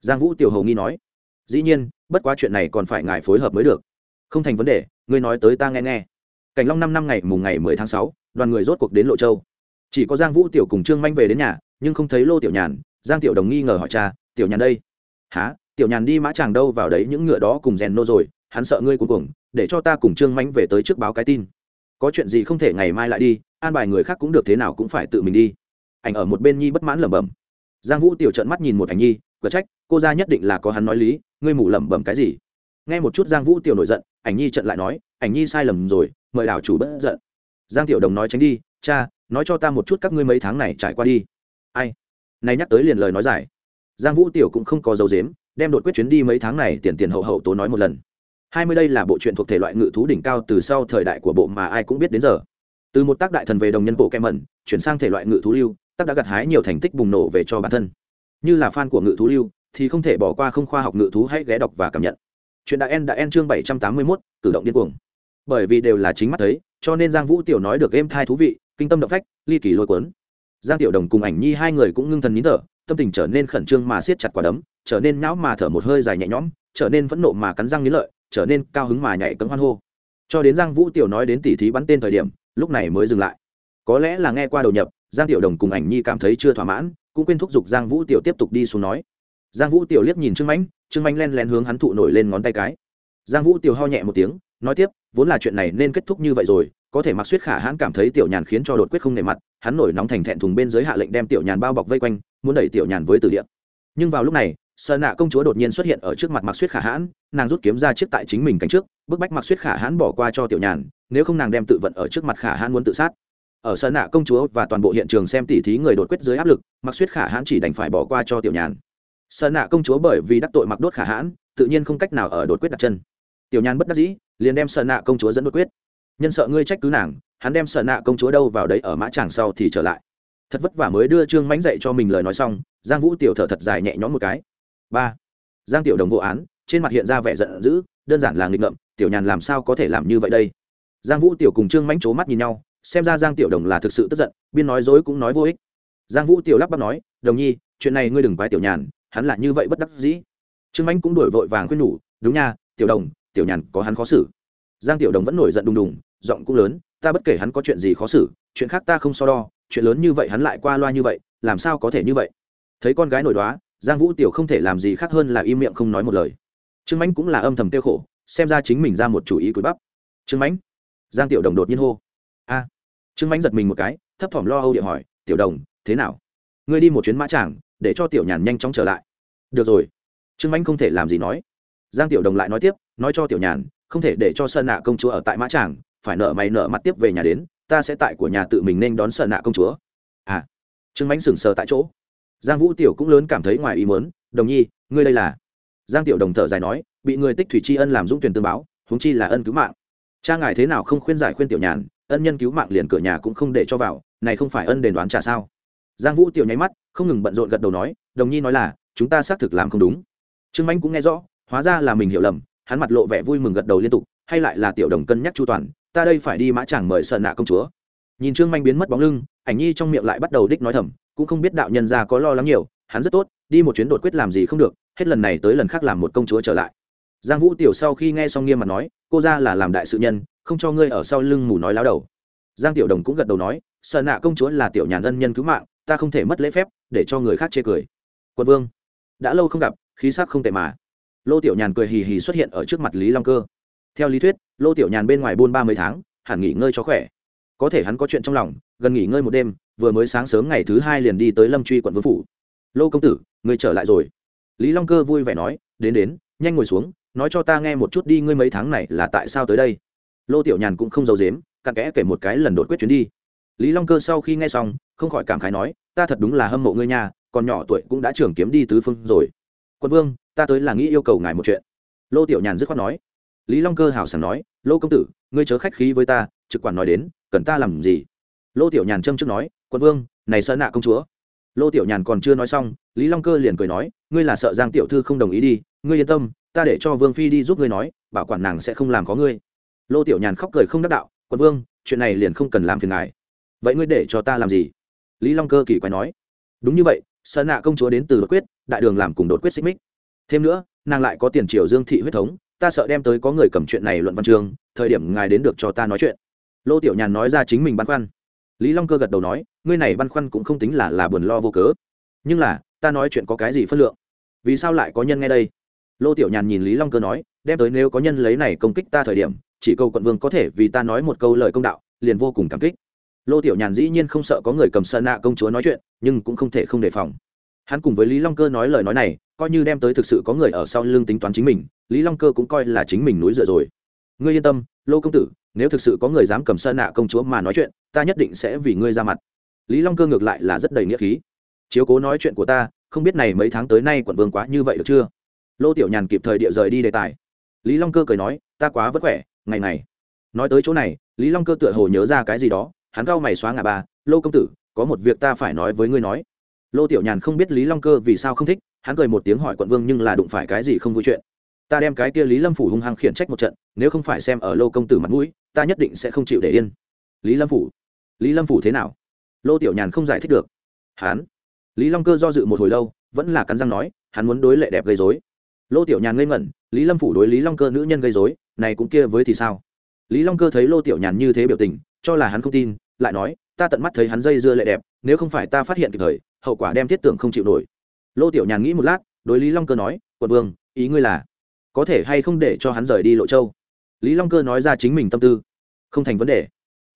Giang vũ tiểu hầu nghi nói. Dĩ nhiên, bất quá chuyện này còn phải ngài phối hợp mới được. Không thành vấn đề, ngươi nói tới ta nghe nghe. Cảnh long năm năm ngày, mùng ngày mười tháng sáu, đoàn người rốt cuộc đến lộ châu. Chỉ có giang vũ tiểu cùng trương manh về đến nhà, nhưng không thấy lô tiểu nhàn. Giang tiểu đồng nghi ngờ hỏi cha, tiểu nhàn đây? Há tiểu nhàn đi mã chàng đâu vào đấy những ngựa đó cùng rèn nô rồi, hắn sợ ngươi cuối cùng để cho ta cùng trương manh về tới trước báo cái tin. Có chuyện gì không thể ngày mai lại đi, an bài người khác cũng được thế nào cũng phải tự mình đi. Ảnh ở một bên nhi bất mãn lẩm bẩm. Giang vũ tiểu trợn mắt nhìn một ảnh nhi cửa trách, cô ra nhất định là có hắn nói lý, ngươi mù lẩm bẩm cái gì? Nghe một chút giang vũ tiểu nổi giận, ảnh nhi trận lại nói, ảnh nhi sai lầm rồi, mời đảo chủ bất giận. Giang tiểu đồng nói tránh đi, cha, nói cho ta một chút các ngươi mấy tháng này trải qua đi. Ai? Này nhắc tới liền lời nói giải giang vũ tiểu cũng không có dấu dếm đem đột quyết chuyến đi mấy tháng này tiền tiền hậu hậu tố nói một lần. Hai mươi đây là bộ truyện thuộc thể loại ngự thú đỉnh cao từ sau thời đại của bộ mà ai cũng biết đến giờ. Từ một tác đại thần về đồng nhân bộ kem mẩn, chuyển sang thể loại ngự thú lưu, tác đã gặt hái nhiều thành tích bùng nổ về cho bản thân. Như là fan của ngự thú lưu, thì không thể bỏ qua không khoa học ngự thú hãy ghé đọc và cảm nhận. Chuyện đại en đã en chương bảy trăm tám mươi mốt, cử động điên cuồng. Bởi vì đều là chính mắt thấy, cho nên giang vũ tiểu nói được êm thai thú vị, kinh tâm động phách, ly kỳ lôi cuốn. Giang tiểu đồng cùng ảnh nhi hai người cũng ngưng thần nín thở, tâm tình trở nên khẩn trương mà siết chặt quả đấm trở nên não mà thở một hơi dài nhẹ nhõm, trở nên phẫn nộ mà cắn răng nghĩ lợi, trở nên cao hứng mà nhảy cấm hoan hô. Cho đến giang vũ tiểu nói đến tỉ thí bắn tên thời điểm, lúc này mới dừng lại. Có lẽ là nghe qua đầu nhập, giang tiểu đồng cùng ảnh nhi cảm thấy chưa thỏa mãn, cũng quên thúc giục giang vũ tiểu tiếp tục đi xuống nói. Giang vũ tiểu liếc nhìn trương mãnh trương mãnh len lén hướng hắn thụ nổi lên ngón tay cái. Giang vũ tiểu ho nhẹ một tiếng, nói tiếp, vốn là chuyện này nên kết thúc như vậy rồi, có thể mặc suýt khả hãn cảm thấy tiểu nhàn khiến cho đột quyết không nề mặt, hắn nổi nóng thành thẹn thùng bên dưới hạ lệnh đem tiểu nhàn bao bọc vây quanh, muốn đẩy tiểu nhàn với từ địa. Nhưng vào lúc này sợ nạ công chúa đột nhiên xuất hiện ở trước mặt mặc suýt khả hãn, nàng rút kiếm ra chiếc tại chính mình cánh trước, bức bách mặc suýt khả hãn bỏ qua cho tiểu nhàn, nếu không nàng đem tự vận ở trước mặt khả hãn muốn tự sát. Ở sợ nạ công chúa và toàn bộ hiện trường xem tỉ thí người đột quyết dưới áp lực mặc suýt khả hãn chỉ đành phải bỏ qua cho tiểu nhàn. Sợ nạ công chúa bởi vì đắc tội mặc đốt khả hãn, tự nhiên không cách nào ở đột quyết đặt chân. Tiểu nhàn bất đắc dĩ, liền đem sợ nạ công chúa dẫn đột quyết. Nhân sợ ngươi trách cứ nàng, hắn đem sợ nạ công chúa đâu vào đấy ở mã tràng sau thì trở lại. Thật vất vả mới đưa trương mánh dậy cho mình lời nói xong, giang vũ tiểu thở thật dài nhẹ nhõm một cái ba giang tiểu đồng vô án trên mặt hiện ra vẻ giận dữ đơn giản là nghịch ngợm tiểu nhàn làm sao có thể làm như vậy đây giang vũ tiểu cùng trương Mánh c mắt nhìn nhau xem ra giang tiểu đồng là thực sự tức giận biên nói dối cũng nói vô ích giang vũ tiểu lắp bắp nói đồng nhi chuyện này ngươi đừng quái tiểu nhàn hắn là như vậy bất đắc dĩ trương Mánh cũng đổi vội vàng khuyên nhủ đúng nha tiểu đồng tiểu nhàn có hắn khó xử giang tiểu đồng vẫn nổi giận đùng đùng giọng cũng lớn ta bất kể hắn có chuyện gì khó xử chuyện khác ta không so đo chuyện lớn như vậy hắn lại qua loa như vậy làm sao có thể như vậy thấy con gái nổi đoá giang vũ tiểu không thể làm gì khác hơn là im miệng không nói một lời. Trương mãnh cũng là âm thầm tiêu khổ, xem ra chính mình ra một chủ ý cúi bắp. Trương mãnh? Giang tiểu đồng đột nhiên hô. A. Trương mãnh giật mình một cái, thấp thỏm lo âu địa hỏi, tiểu đồng, thế nào? Ngươi đi một chuyến mã tràng, để cho tiểu nhàn nhanh chóng trở lại. Được rồi. Trương mãnh không thể làm gì nói. Giang tiểu đồng lại nói tiếp, nói cho tiểu nhàn, không thể để cho sơn nạ công chúa ở tại mã tràng, phải nợ mày nợ mặt tiếp về nhà đến, ta sẽ tại của nhà tự mình nên đón sơn nạ công chúa. À. Trương mãnh sừng sờ tại chỗ giang vũ tiểu cũng lớn cảm thấy ngoài ý mớn đồng nhi, ngươi đây là? Giang tiểu đồng thở dài nói, bị người tích thủy tri ân làm dũng tuyển tương báo, huống chi là ân cứu mạng. Cha ngài thế nào không khuyên giải khuyên tiểu nhàn, ân nhân cứu mạng liền cửa nhà cũng không để cho vào, này không phải ân đền đoán trả sao? Giang vũ tiểu nháy mắt, không ngừng bận rộn gật đầu nói, đồng nhi nói là, chúng ta xác thực làm không đúng. Trương mãnh cũng nghe rõ, hóa ra là mình hiểu lầm, hắn mặt lộ vẻ vui mừng gật đầu liên tục, hay lại là tiểu đồng cân nhắc chu toàn, ta đây phải đi mã chàng mời sợ nạ công chúa. Nhìn trương manh biến mất bóng lưng, ảnh nhi trong miệng lại bắt đầu đích nói thầm cũng không biết đạo nhân gia có lo lắng nhiều, hắn rất tốt, đi một chuyến đột quyết làm gì không được, hết lần này tới lần khác làm một công chúa trở lại. Giang vũ tiểu sau khi nghe xong nghiêm mặt nói, cô ra là làm đại sự nhân, không cho ngươi ở sau lưng mù nói láo đầu. Giang tiểu đồng cũng gật đầu nói sợ nạ công chúa là tiểu nhàn ân nhân cứu mạng, ta không thể mất lễ phép, để cho người khác chê cười. Quân vương, đã lâu không gặp, khí sắc không tệ mà. Lô tiểu nhàn cười hì hì xuất hiện ở trước mặt lý long cơ. Theo lý thuyết, lô tiểu nhàn bên ngoài buôn ba mươi tháng, hẳn nghỉ ngơi cho khỏe. Có thể hắn có chuyện trong lòng gần nghỉ ngơi một đêm, vừa mới sáng sớm ngày thứ hai liền đi tới lâm truy quận vương phủ. Lô công tử, ngươi trở lại rồi. Lý long cơ vui vẻ nói, đến đến, nhanh ngồi xuống, nói cho ta nghe một chút đi ngươi mấy tháng này là tại sao tới đây? Lô tiểu nhàn cũng không giấu dếm cặn kẽ kể một cái lần đột quyết chuyến đi. Lý long cơ sau khi nghe xong, không khỏi cảm khái nói, ta thật đúng là hâm mộ ngươi nhà còn nhỏ tuổi cũng đã trưởng kiếm đi tứ phương rồi. Quân vương, ta tới là nghĩ yêu cầu ngài một chuyện. Lô tiểu nhàn dứt khoát nói. Lý long cơ hào sảng nói, lô công tử, ngươi chớ khách khí với ta, trực quản nói đến, cần ta làm gì? Lô tiểu nhàn châm trước nói, quân vương, này sợ nạ công chúa. Lô tiểu nhàn còn chưa nói xong, lý long cơ liền cười nói, ngươi là sợ giang tiểu thư không đồng ý đi, ngươi yên tâm, ta để cho vương phi đi giúp ngươi nói, bảo quản nàng sẽ không làm có ngươi. Lô tiểu nhàn khóc cười không đắc đạo, quân vương, chuyện này liền không cần làm phiền ngài. Vậy ngươi để cho ta làm gì? Lý long cơ kỳ quái nói. Đúng như vậy, sợ nạ công chúa đến từ đột quyết, đại đường làm cùng đột quyết xích mích. Thêm nữa, nàng lại có tiền triều dương thị huyết thống, ta sợ đem tới có người cầm chuyện này luận văn chương thời điểm ngài đến được cho ta nói chuyện. Lô tiểu nhàn nói ra chính mình băn khoăn lý long cơ gật đầu nói, ngươi này băn khoăn cũng không tính là là buồn lo vô cớ. Nhưng là, ta nói chuyện có cái gì phân lượng? Vì sao lại có nhân nghe đây? Lô tiểu nhàn nhìn lý long cơ nói, đem tới nếu có nhân lấy này công kích ta thời điểm, chỉ câu quận vương có thể vì ta nói một câu lời công đạo, liền vô cùng cảm kích. Lô tiểu nhàn dĩ nhiên không sợ có người cầm sơn nạ công chúa nói chuyện, nhưng cũng không thể không đề phòng. Hắn cùng với lý long cơ nói lời nói này, coi như đem tới thực sự có người ở sau lưng tính toán chính mình, lý long cơ cũng coi là chính mình núi dựa rồi. Ngươi yên tâm, lô công tử nếu thực sự có người dám cầm sơn nạ công chúa mà nói chuyện, ta nhất định sẽ vì ngươi ra mặt. Lý long cơ ngược lại là rất đầy nghĩa khí. Chiếu cố nói chuyện của ta, không biết này mấy tháng tới nay quận vương quá như vậy được chưa? Lô tiểu nhàn kịp thời địa rời đi đề tài. Lý long cơ cười nói, ta quá vất khỏe ngày này. Nói tới chỗ này, lý long cơ tựa hồ nhớ ra cái gì đó, hắn cau mày xóa ngả ba lô công tử, có một việc ta phải nói với ngươi nói. Lô tiểu nhàn không biết lý long cơ vì sao không thích, hắn cười một tiếng hỏi quận vương nhưng là đụng phải cái gì không vui chuyện. Ta đem cái kia lý lâm phủ hung hăng khiển trách một trận, nếu không phải xem ở lô công tử mặt mũi ta nhất định sẽ không chịu để yên. Lý lâm phủ. Lý lâm phủ thế nào? Lô tiểu nhàn không giải thích được. Hán, lý long cơ do dự một hồi lâu vẫn là cắn răng nói hắn muốn đối lệ đẹp gây dối lô tiểu nhàn ngây ngẩn lý lâm phủ đối lý long cơ nữ nhân gây dối này cũng kia với thì sao? Lý long cơ thấy lô tiểu nhàn như thế biểu tình cho là hắn không tin lại nói ta tận mắt thấy hắn dây dưa lệ đẹp nếu không phải ta phát hiện kịp thời hậu quả đem thiết tưởng không chịu nổi. Lô tiểu nhàn nghĩ một lát đối lý long cơ nói quận vương ý ngươi là có thể hay không để cho hắn rời đi lộ châu? Lý long cơ nói ra chính mình tâm tư. Không thành vấn đề.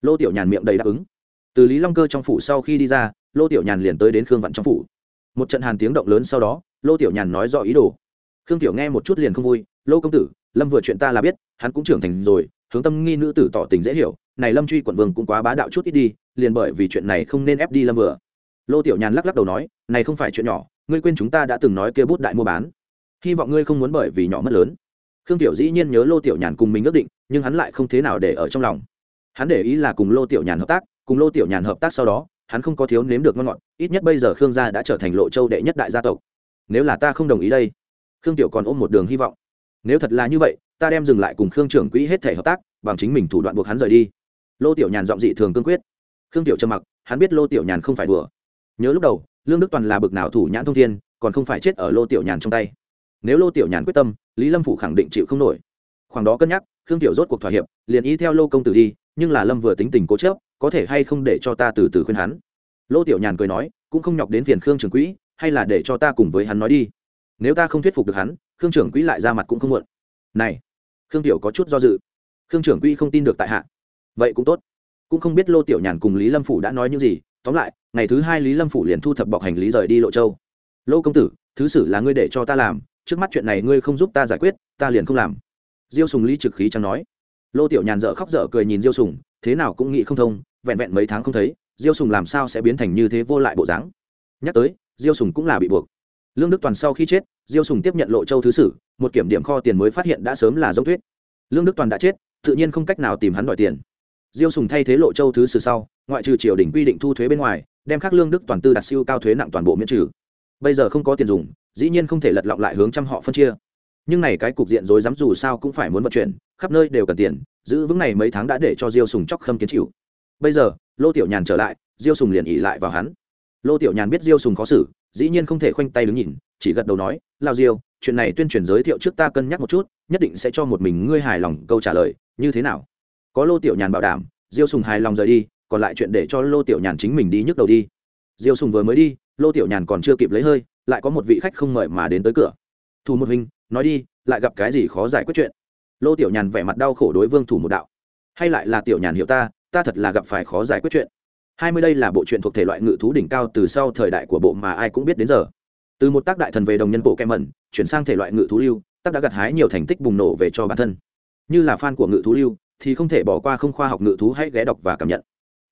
Lô tiểu nhàn miệng đầy đáp ứng. Từ lý long cơ trong phủ sau khi đi ra, lô tiểu nhàn liền tới đến khương vạn trong phủ. Một trận hàn tiếng động lớn sau đó, lô tiểu nhàn nói rõ ý đồ. Khương tiểu nghe một chút liền không vui, lô công tử, lâm vừa chuyện ta là biết, hắn cũng trưởng thành rồi, hướng tâm nghi nữ tử tỏ tình dễ hiểu, này lâm truy quận vương cũng quá bá đạo chút ít đi, liền bởi vì chuyện này không nên ép đi lâm vừa. Lô tiểu nhàn lắc lắc đầu nói, này không phải chuyện nhỏ, ngươi quên chúng ta đã từng nói kia bút đại mua bán. Hy vọng ngươi không muốn bởi vì nhỏ mất lớn khương tiểu dĩ nhiên nhớ lô tiểu nhàn cùng mình ước định, nhưng hắn lại không thế nào để ở trong lòng. Hắn để ý là cùng lô tiểu nhàn hợp tác, cùng lô tiểu nhàn hợp tác sau đó, hắn không có thiếu nếm được ngon ngọt, ít nhất bây giờ khương gia đã trở thành lộ châu đệ nhất đại gia tộc. Nếu là ta không đồng ý đây, khương tiểu còn ôm một đường hy vọng. Nếu thật là như vậy, ta đem dừng lại cùng khương trưởng quỹ hết thể hợp tác, bằng chính mình thủ đoạn buộc hắn rời đi. Lô tiểu nhàn giọng dị thường cương quyết. Khương tiểu trầm mặc, hắn biết lô tiểu nhàn không phải đùa. Nhớ lúc đầu, lương đức toàn là bực nào thủ nhãn thông thiên, còn không phải chết ở lô tiểu nhàn trong tay. Nếu lô tiểu nhàn quyết tâm lý lâm phủ khẳng định chịu không nổi. Khoảng đó cân nhắc, khương tiểu rốt cuộc thỏa hiệp, liền ý theo lô công tử đi, nhưng là lâm vừa tính tình cố chớp có thể hay không để cho ta từ từ khuyên hắn? Lô tiểu nhàn cười nói, cũng không nhọc đến phiền khương trưởng quỹ, hay là để cho ta cùng với hắn nói đi. Nếu ta không thuyết phục được hắn, khương trưởng quỹ lại ra mặt cũng không muộn. Này, khương tiểu có chút do dự. Khương trưởng quỹ không tin được tại hạ. Vậy cũng tốt. Cũng không biết lô tiểu nhàn cùng lý lâm phủ đã nói những gì. Tóm lại, ngày thứ hai lý lâm phủ liền thu thập bọc hành lý rời đi lộ châu. Lô công tử, thứ sử là ngươi để cho ta làm trước mắt chuyện này ngươi không giúp ta giải quyết, ta liền không làm. Diêu sùng lý trực khí chẳng nói. Lô tiểu nhàn dợ khóc dở cười nhìn diêu sùng, thế nào cũng nghĩ không thông, vẹn vẹn mấy tháng không thấy, diêu sùng làm sao sẽ biến thành như thế vô lại bộ dáng? Nhắc tới, diêu sùng cũng là bị buộc. Lương đức toàn sau khi chết, diêu sùng tiếp nhận lộ châu thứ sử, một kiểm điểm kho tiền mới phát hiện đã sớm là giống thuyết lương đức toàn đã chết, tự nhiên không cách nào tìm hắn đòi tiền. Diêu sùng thay thế lộ châu thứ sử sau, ngoại trừ triều đình quy định thu thuế bên ngoài, đem khắc lương đức toàn tư đặt siêu cao thuế nặng toàn bộ miễn trừ. Bây giờ không có tiền dùng dĩ nhiên không thể lật lọng lại hướng trăm họ phân chia. Nhưng này cái cục diện rối rắm dù sao cũng phải muốn vận chuyển, khắp nơi đều cần tiền, giữ vững này mấy tháng đã để cho diêu sùng chóc khâm kiến chịu. Bây giờ, lô tiểu nhàn trở lại, diêu sùng liền ỉ lại vào hắn. Lô tiểu nhàn biết diêu sùng khó xử, dĩ nhiên không thể khoanh tay đứng nhìn, chỉ gật đầu nói, lao diêu, chuyện này tuyên truyền giới thiệu trước ta cân nhắc một chút, nhất định sẽ cho một mình ngươi hài lòng câu trả lời, như thế nào? Có lô tiểu nhàn bảo đảm, diêu sùng hài lòng rời đi, còn lại chuyện để cho lô tiểu nhàn chính mình đi nhức đầu đi. Diêu sùng vừa mới đi, lô tiểu nhàn còn chưa kịp lấy hơi lại có một vị khách không mời mà đến tới cửa. Thủ một hình nói đi, lại gặp cái gì khó giải quyết chuyện? Lô tiểu nhàn vẻ mặt đau khổ đối vương thủ một đạo. Hay lại là tiểu nhàn hiểu ta ta thật là gặp phải khó giải quyết chuyện. Hai mươi đây là bộ truyện thuộc thể loại ngự thú đỉnh cao từ sau thời đại của bộ mà ai cũng biết đến giờ. Từ một tác đại thần về đồng nhân bộ kem mẩn, chuyển sang thể loại ngự thú lưu, tác đã gặt hái nhiều thành tích bùng nổ về cho bản thân. Như là fan của ngự thú lưu, thì không thể bỏ qua không khoa học ngự thú hãy ghé đọc và cảm nhận.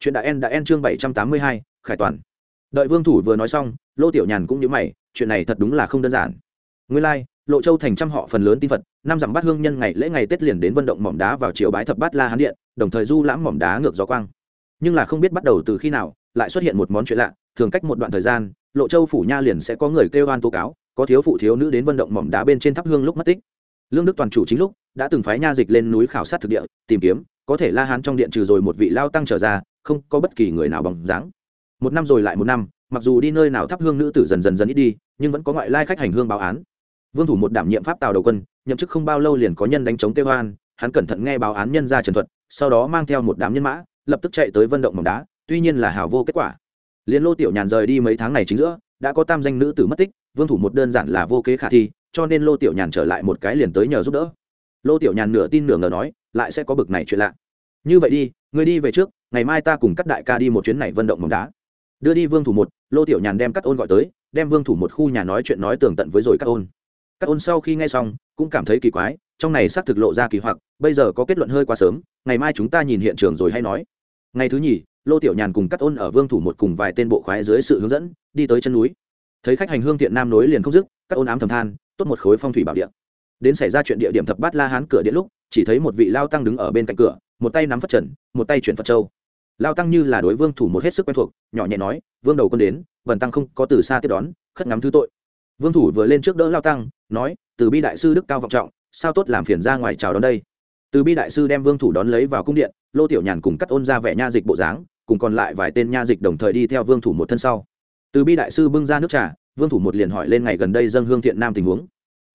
Chuyện đã en đã en chương bảy trăm tám mươi hai, khải toàn đợi vương thủ vừa nói xong lô tiểu nhàn cũng như mày chuyện này thật đúng là không đơn giản. Nguyên lai、like, lộ châu thành trăm họ phần lớn tin phật năm dặm bát hương nhân ngày lễ ngày tết liền đến vận động mỏm đá vào chiều bái thập bát la hán điện đồng thời du lãm mỏm đá ngược gió quang. Nhưng là không biết bắt đầu từ khi nào lại xuất hiện một món chuyện lạ thường cách một đoạn thời gian lộ châu phủ nha liền sẽ có người kêu oan tố cáo có thiếu phụ thiếu nữ đến vận động mỏm đá bên trên thắp hương lúc mất tích. Lương đức toàn chủ chính lúc đã từng phái nha dịch lên núi khảo sát thực địa tìm kiếm có thể la hán trong điện trừ rồi một vị lao tăng trở ra không có bất kỳ người nào bằng dáng một năm rồi lại một năm, mặc dù đi nơi nào thắp hương nữ tử dần dần dần ít đi, nhưng vẫn có ngoại lai khách hành hương báo án. Vương thủ một đảm nhiệm pháp tào đầu quân, nhậm chức không bao lâu liền có nhân đánh chống kêu hoan hắn cẩn thận nghe báo án nhân ra trần thuật, sau đó mang theo một đám nhân mã, lập tức chạy tới vận động mỏng đá, tuy nhiên là hào vô kết quả. Liên lô tiểu nhàn rời đi mấy tháng này chính giữa, đã có tam danh nữ tử mất tích, vương thủ một đơn giản là vô kế khả thi, cho nên lô tiểu nhàn trở lại một cái liền tới nhờ giúp đỡ. Lô tiểu nhàn nửa tin nửa ngờ nói, lại sẽ có bực này chuyện lạ. Như vậy đi người đi về trước, ngày mai ta cùng các đại ca đi một chuyến này vận động mỏng đá đưa đi vương thủ một, lô tiểu nhàn đem các ôn gọi tới, đem vương thủ một khu nhà nói chuyện nói tường tận với rồi các ôn. Các ôn sau khi nghe xong, cũng cảm thấy kỳ quái, trong này xác thực lộ ra kỳ hoặc, bây giờ có kết luận hơi quá sớm, ngày mai chúng ta nhìn hiện trường rồi hay nói. Ngày thứ nhì, lô tiểu nhàn cùng cắt ôn ở vương thủ một cùng vài tên bộ khoái dưới sự hướng dẫn, đi tới chân núi. Thấy khách hành hương thiện nam nối liền không dứt, các ôn ám thầm than, tốt một khối phong thủy bảo địa. Đến xảy ra chuyện địa điểm thập bát la hán cửa điện lúc, chỉ thấy một vị lao tăng đứng ở bên cạnh cửa, một tay nắm phất trần, một tay chuyển phật châu lao tăng như là đối vương thủ một hết sức quen thuộc, nhỏ nhẹ nói, vương đầu quân đến vần tăng không có từ xa tiếp đón, khất ngắm thứ tội. Vương thủ vừa lên trước đỡ lao tăng, nói, từ bi đại sư đức cao vọng trọng, sao tốt làm phiền ra ngoài chào đón đây? Từ bi đại sư đem vương thủ đón lấy vào cung điện, lô tiểu nhàn cùng cắt ôn ra vẻ nha dịch bộ dáng, cùng còn lại vài tên nha dịch đồng thời đi theo vương thủ một thân sau. Từ bi đại sư bưng ra nước trà, vương thủ một liền hỏi lên ngày gần đây dân hương thiện nam tình huống.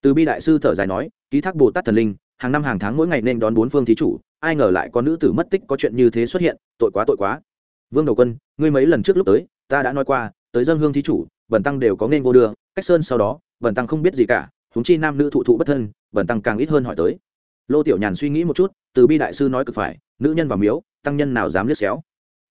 Từ bi đại sư thở dài nói, ký thác bồ tát thần linh, hàng năm hàng tháng mỗi ngày nên đón bốn phương thí chủ, ai ngờ lại có nữ tử mất tích có chuyện như thế xuất hiện tội quá tội quá. Vương đầu quân, ngươi mấy lần trước lúc tới, ta đã nói qua, tới dân hương thí chủ, bần tăng đều có nên vô đưa, cách sơn sau đó, bần tăng không biết gì cả húng chi nam nữ thụ thụ bất thân, bần tăng càng ít hơn hỏi tới. Lô tiểu nhàn suy nghĩ một chút, từ bi đại sư nói cực phải, nữ nhân và miếu, tăng nhân nào dám liếc xéo.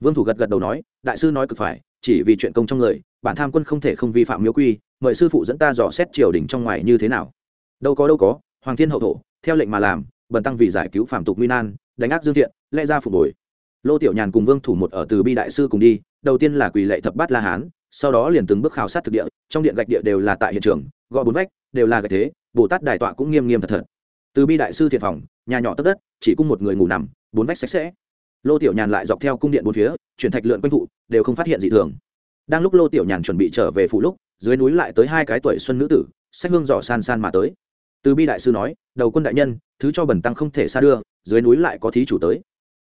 Vương thủ gật gật đầu nói, đại sư nói cực phải, chỉ vì chuyện công trong người, bản tham quân không thể không vi phạm miếu quy, mời sư phụ dẫn ta dò xét triều đình trong ngoài như thế nào. Đâu có đâu có, hoàng thiên hậu thổ, theo lệnh mà làm, bần tăng vì giải cứu phạm tục nguy nan, đánh áp dương thiện, lẽ ra phục hồi lô tiểu nhàn cùng vương thủ một ở từ bi đại sư cùng đi, đầu tiên là quỳ lệ thập bát la hán, sau đó liền từng bước khảo sát thực địa, trong điện gạch địa đều là tại hiện trường, gõ bốn vách, đều là gạch thế, bồ tát đài tọa cũng nghiêm nghiêm thật thật. Từ bi đại sư thiệt phòng, nhà nhỏ tất đất, chỉ cung một người ngủ nằm, bốn vách sạch sẽ. Lô tiểu nhàn lại dọc theo cung điện bốn phía, chuyển thạch lượn quanh thụ đều không phát hiện gì thường. Đang lúc lô tiểu nhàn chuẩn bị trở về phụ lúc, dưới núi lại tới hai cái tuổi xuân nữ tử, sách hương giỏ san san mà tới. Từ bi đại sư nói, đầu quân đại nhân, thứ cho bẩn tăng không thể xa đưa, dưới núi lại có thí chủ tới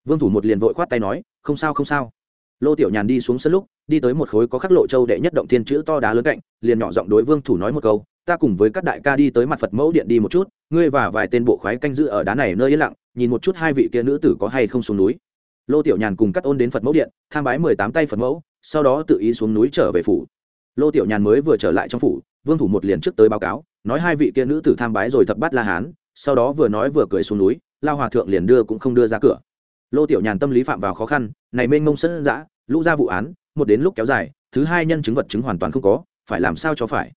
vương thủ một liền vội khoát tay nói, không sao không sao. Lô tiểu nhàn đi xuống sân lúc, đi tới một khối có khắc lộ châu đệ nhất động thiên chữ to đá lớn cạnh, liền nhỏ giọng đối vương thủ nói một câu, ta cùng với các đại ca đi tới mặt phật mẫu điện đi một chút, ngươi và vài tên bộ khoái canh giữ ở đá này nơi yên lặng, nhìn một chút hai vị kia nữ tử có hay không xuống núi. Lô tiểu nhàn cùng cắt ôn đến phật mẫu điện, tham bái mười tám tay phật mẫu, sau đó tự ý xuống núi trở về phủ. Lô tiểu nhàn mới vừa trở lại trong phủ, vương thủ một liền trước tới báo cáo, nói hai vị kia nữ tử tham bái rồi thập bát la hán, sau đó vừa nói vừa cười xuống núi lao hòa thượng liền đưa cũng không đưa ra cửa lô tiểu nhàn tâm lý phạm vào khó khăn, này mênh mông sân giã lũ ra vụ án, một đến lúc kéo dài, thứ hai nhân chứng vật chứng hoàn toàn không có, phải làm sao cho phải?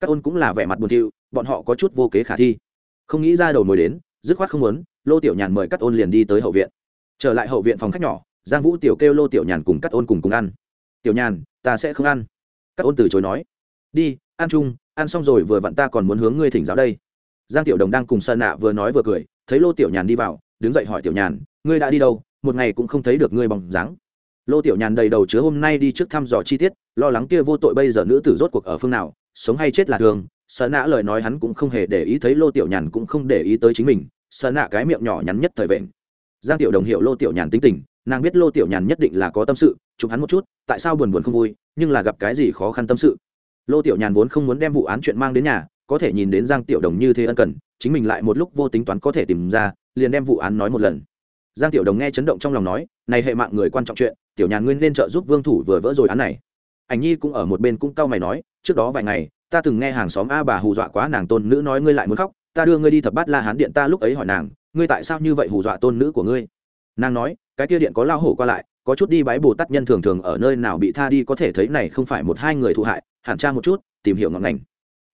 Các ôn cũng là vẻ mặt buồn thiu, bọn họ có chút vô kế khả thi. Không nghĩ ra đầu mồi đến, dứt khoát không muốn, lô tiểu nhàn mời các ôn liền đi tới hậu viện. Trở lại hậu viện phòng khách nhỏ, giang vũ tiểu kêu lô tiểu nhàn cùng các ôn cùng cùng ăn. Tiểu nhàn, ta sẽ không ăn. Các ôn từ chối nói. Đi, ăn chung, ăn xong rồi vừa vặn ta còn muốn hướng ngươi thỉnh giáo đây. Giang tiểu đồng đang cùng sơn nạ vừa nói vừa cười, thấy lô tiểu nhàn đi vào đứng dậy hỏi tiểu nhàn, ngươi đã đi đâu? Một ngày cũng không thấy được ngươi bằng dáng. Lô tiểu nhàn đầy đầu chứa hôm nay đi trước thăm dò chi tiết, lo lắng kia vô tội bây giờ nữ tử rốt cuộc ở phương nào, sống hay chết là thường. Sợ nã lời nói hắn cũng không hề để ý thấy lô tiểu nhàn cũng không để ý tới chính mình sợ nã cái miệng nhỏ nhắn nhất thời vện giang tiểu đồng hiểu lô tiểu nhàn tính tình, nàng biết lô tiểu nhàn nhất định là có tâm sự, chụp hắn một chút, tại sao buồn buồn không vui, nhưng là gặp cái gì khó khăn tâm sự. Lô tiểu nhàn vốn không muốn đem vụ án chuyện mang đến nhà, có thể nhìn đến giang tiểu đồng như thế ân cần, chính mình lại một lúc vô tính toán có thể tìm ra liền đem vụ án nói một lần. Giang tiểu đồng nghe chấn động trong lòng nói, này hệ mạng người quan trọng chuyện, tiểu nhàn nguyên nên trợ giúp vương thủ vừa vỡ rồi án này. Ảnh nhi cũng ở một bên cũng cau mày nói, trước đó vài ngày, ta từng nghe hàng xóm a bà hù dọa quá nàng tôn nữ nói ngươi lại muốn khóc, ta đưa ngươi đi thập bát la hán điện ta lúc ấy hỏi nàng, ngươi tại sao như vậy hù dọa tôn nữ của ngươi? Nàng nói, cái kia điện có lao hổ qua lại, có chút đi bái bồ tát nhân thường thường ở nơi nào bị tha đi có thể thấy này không phải một hai người thụ hại, hẳn tra một chút, tìm hiểu ngọn ngành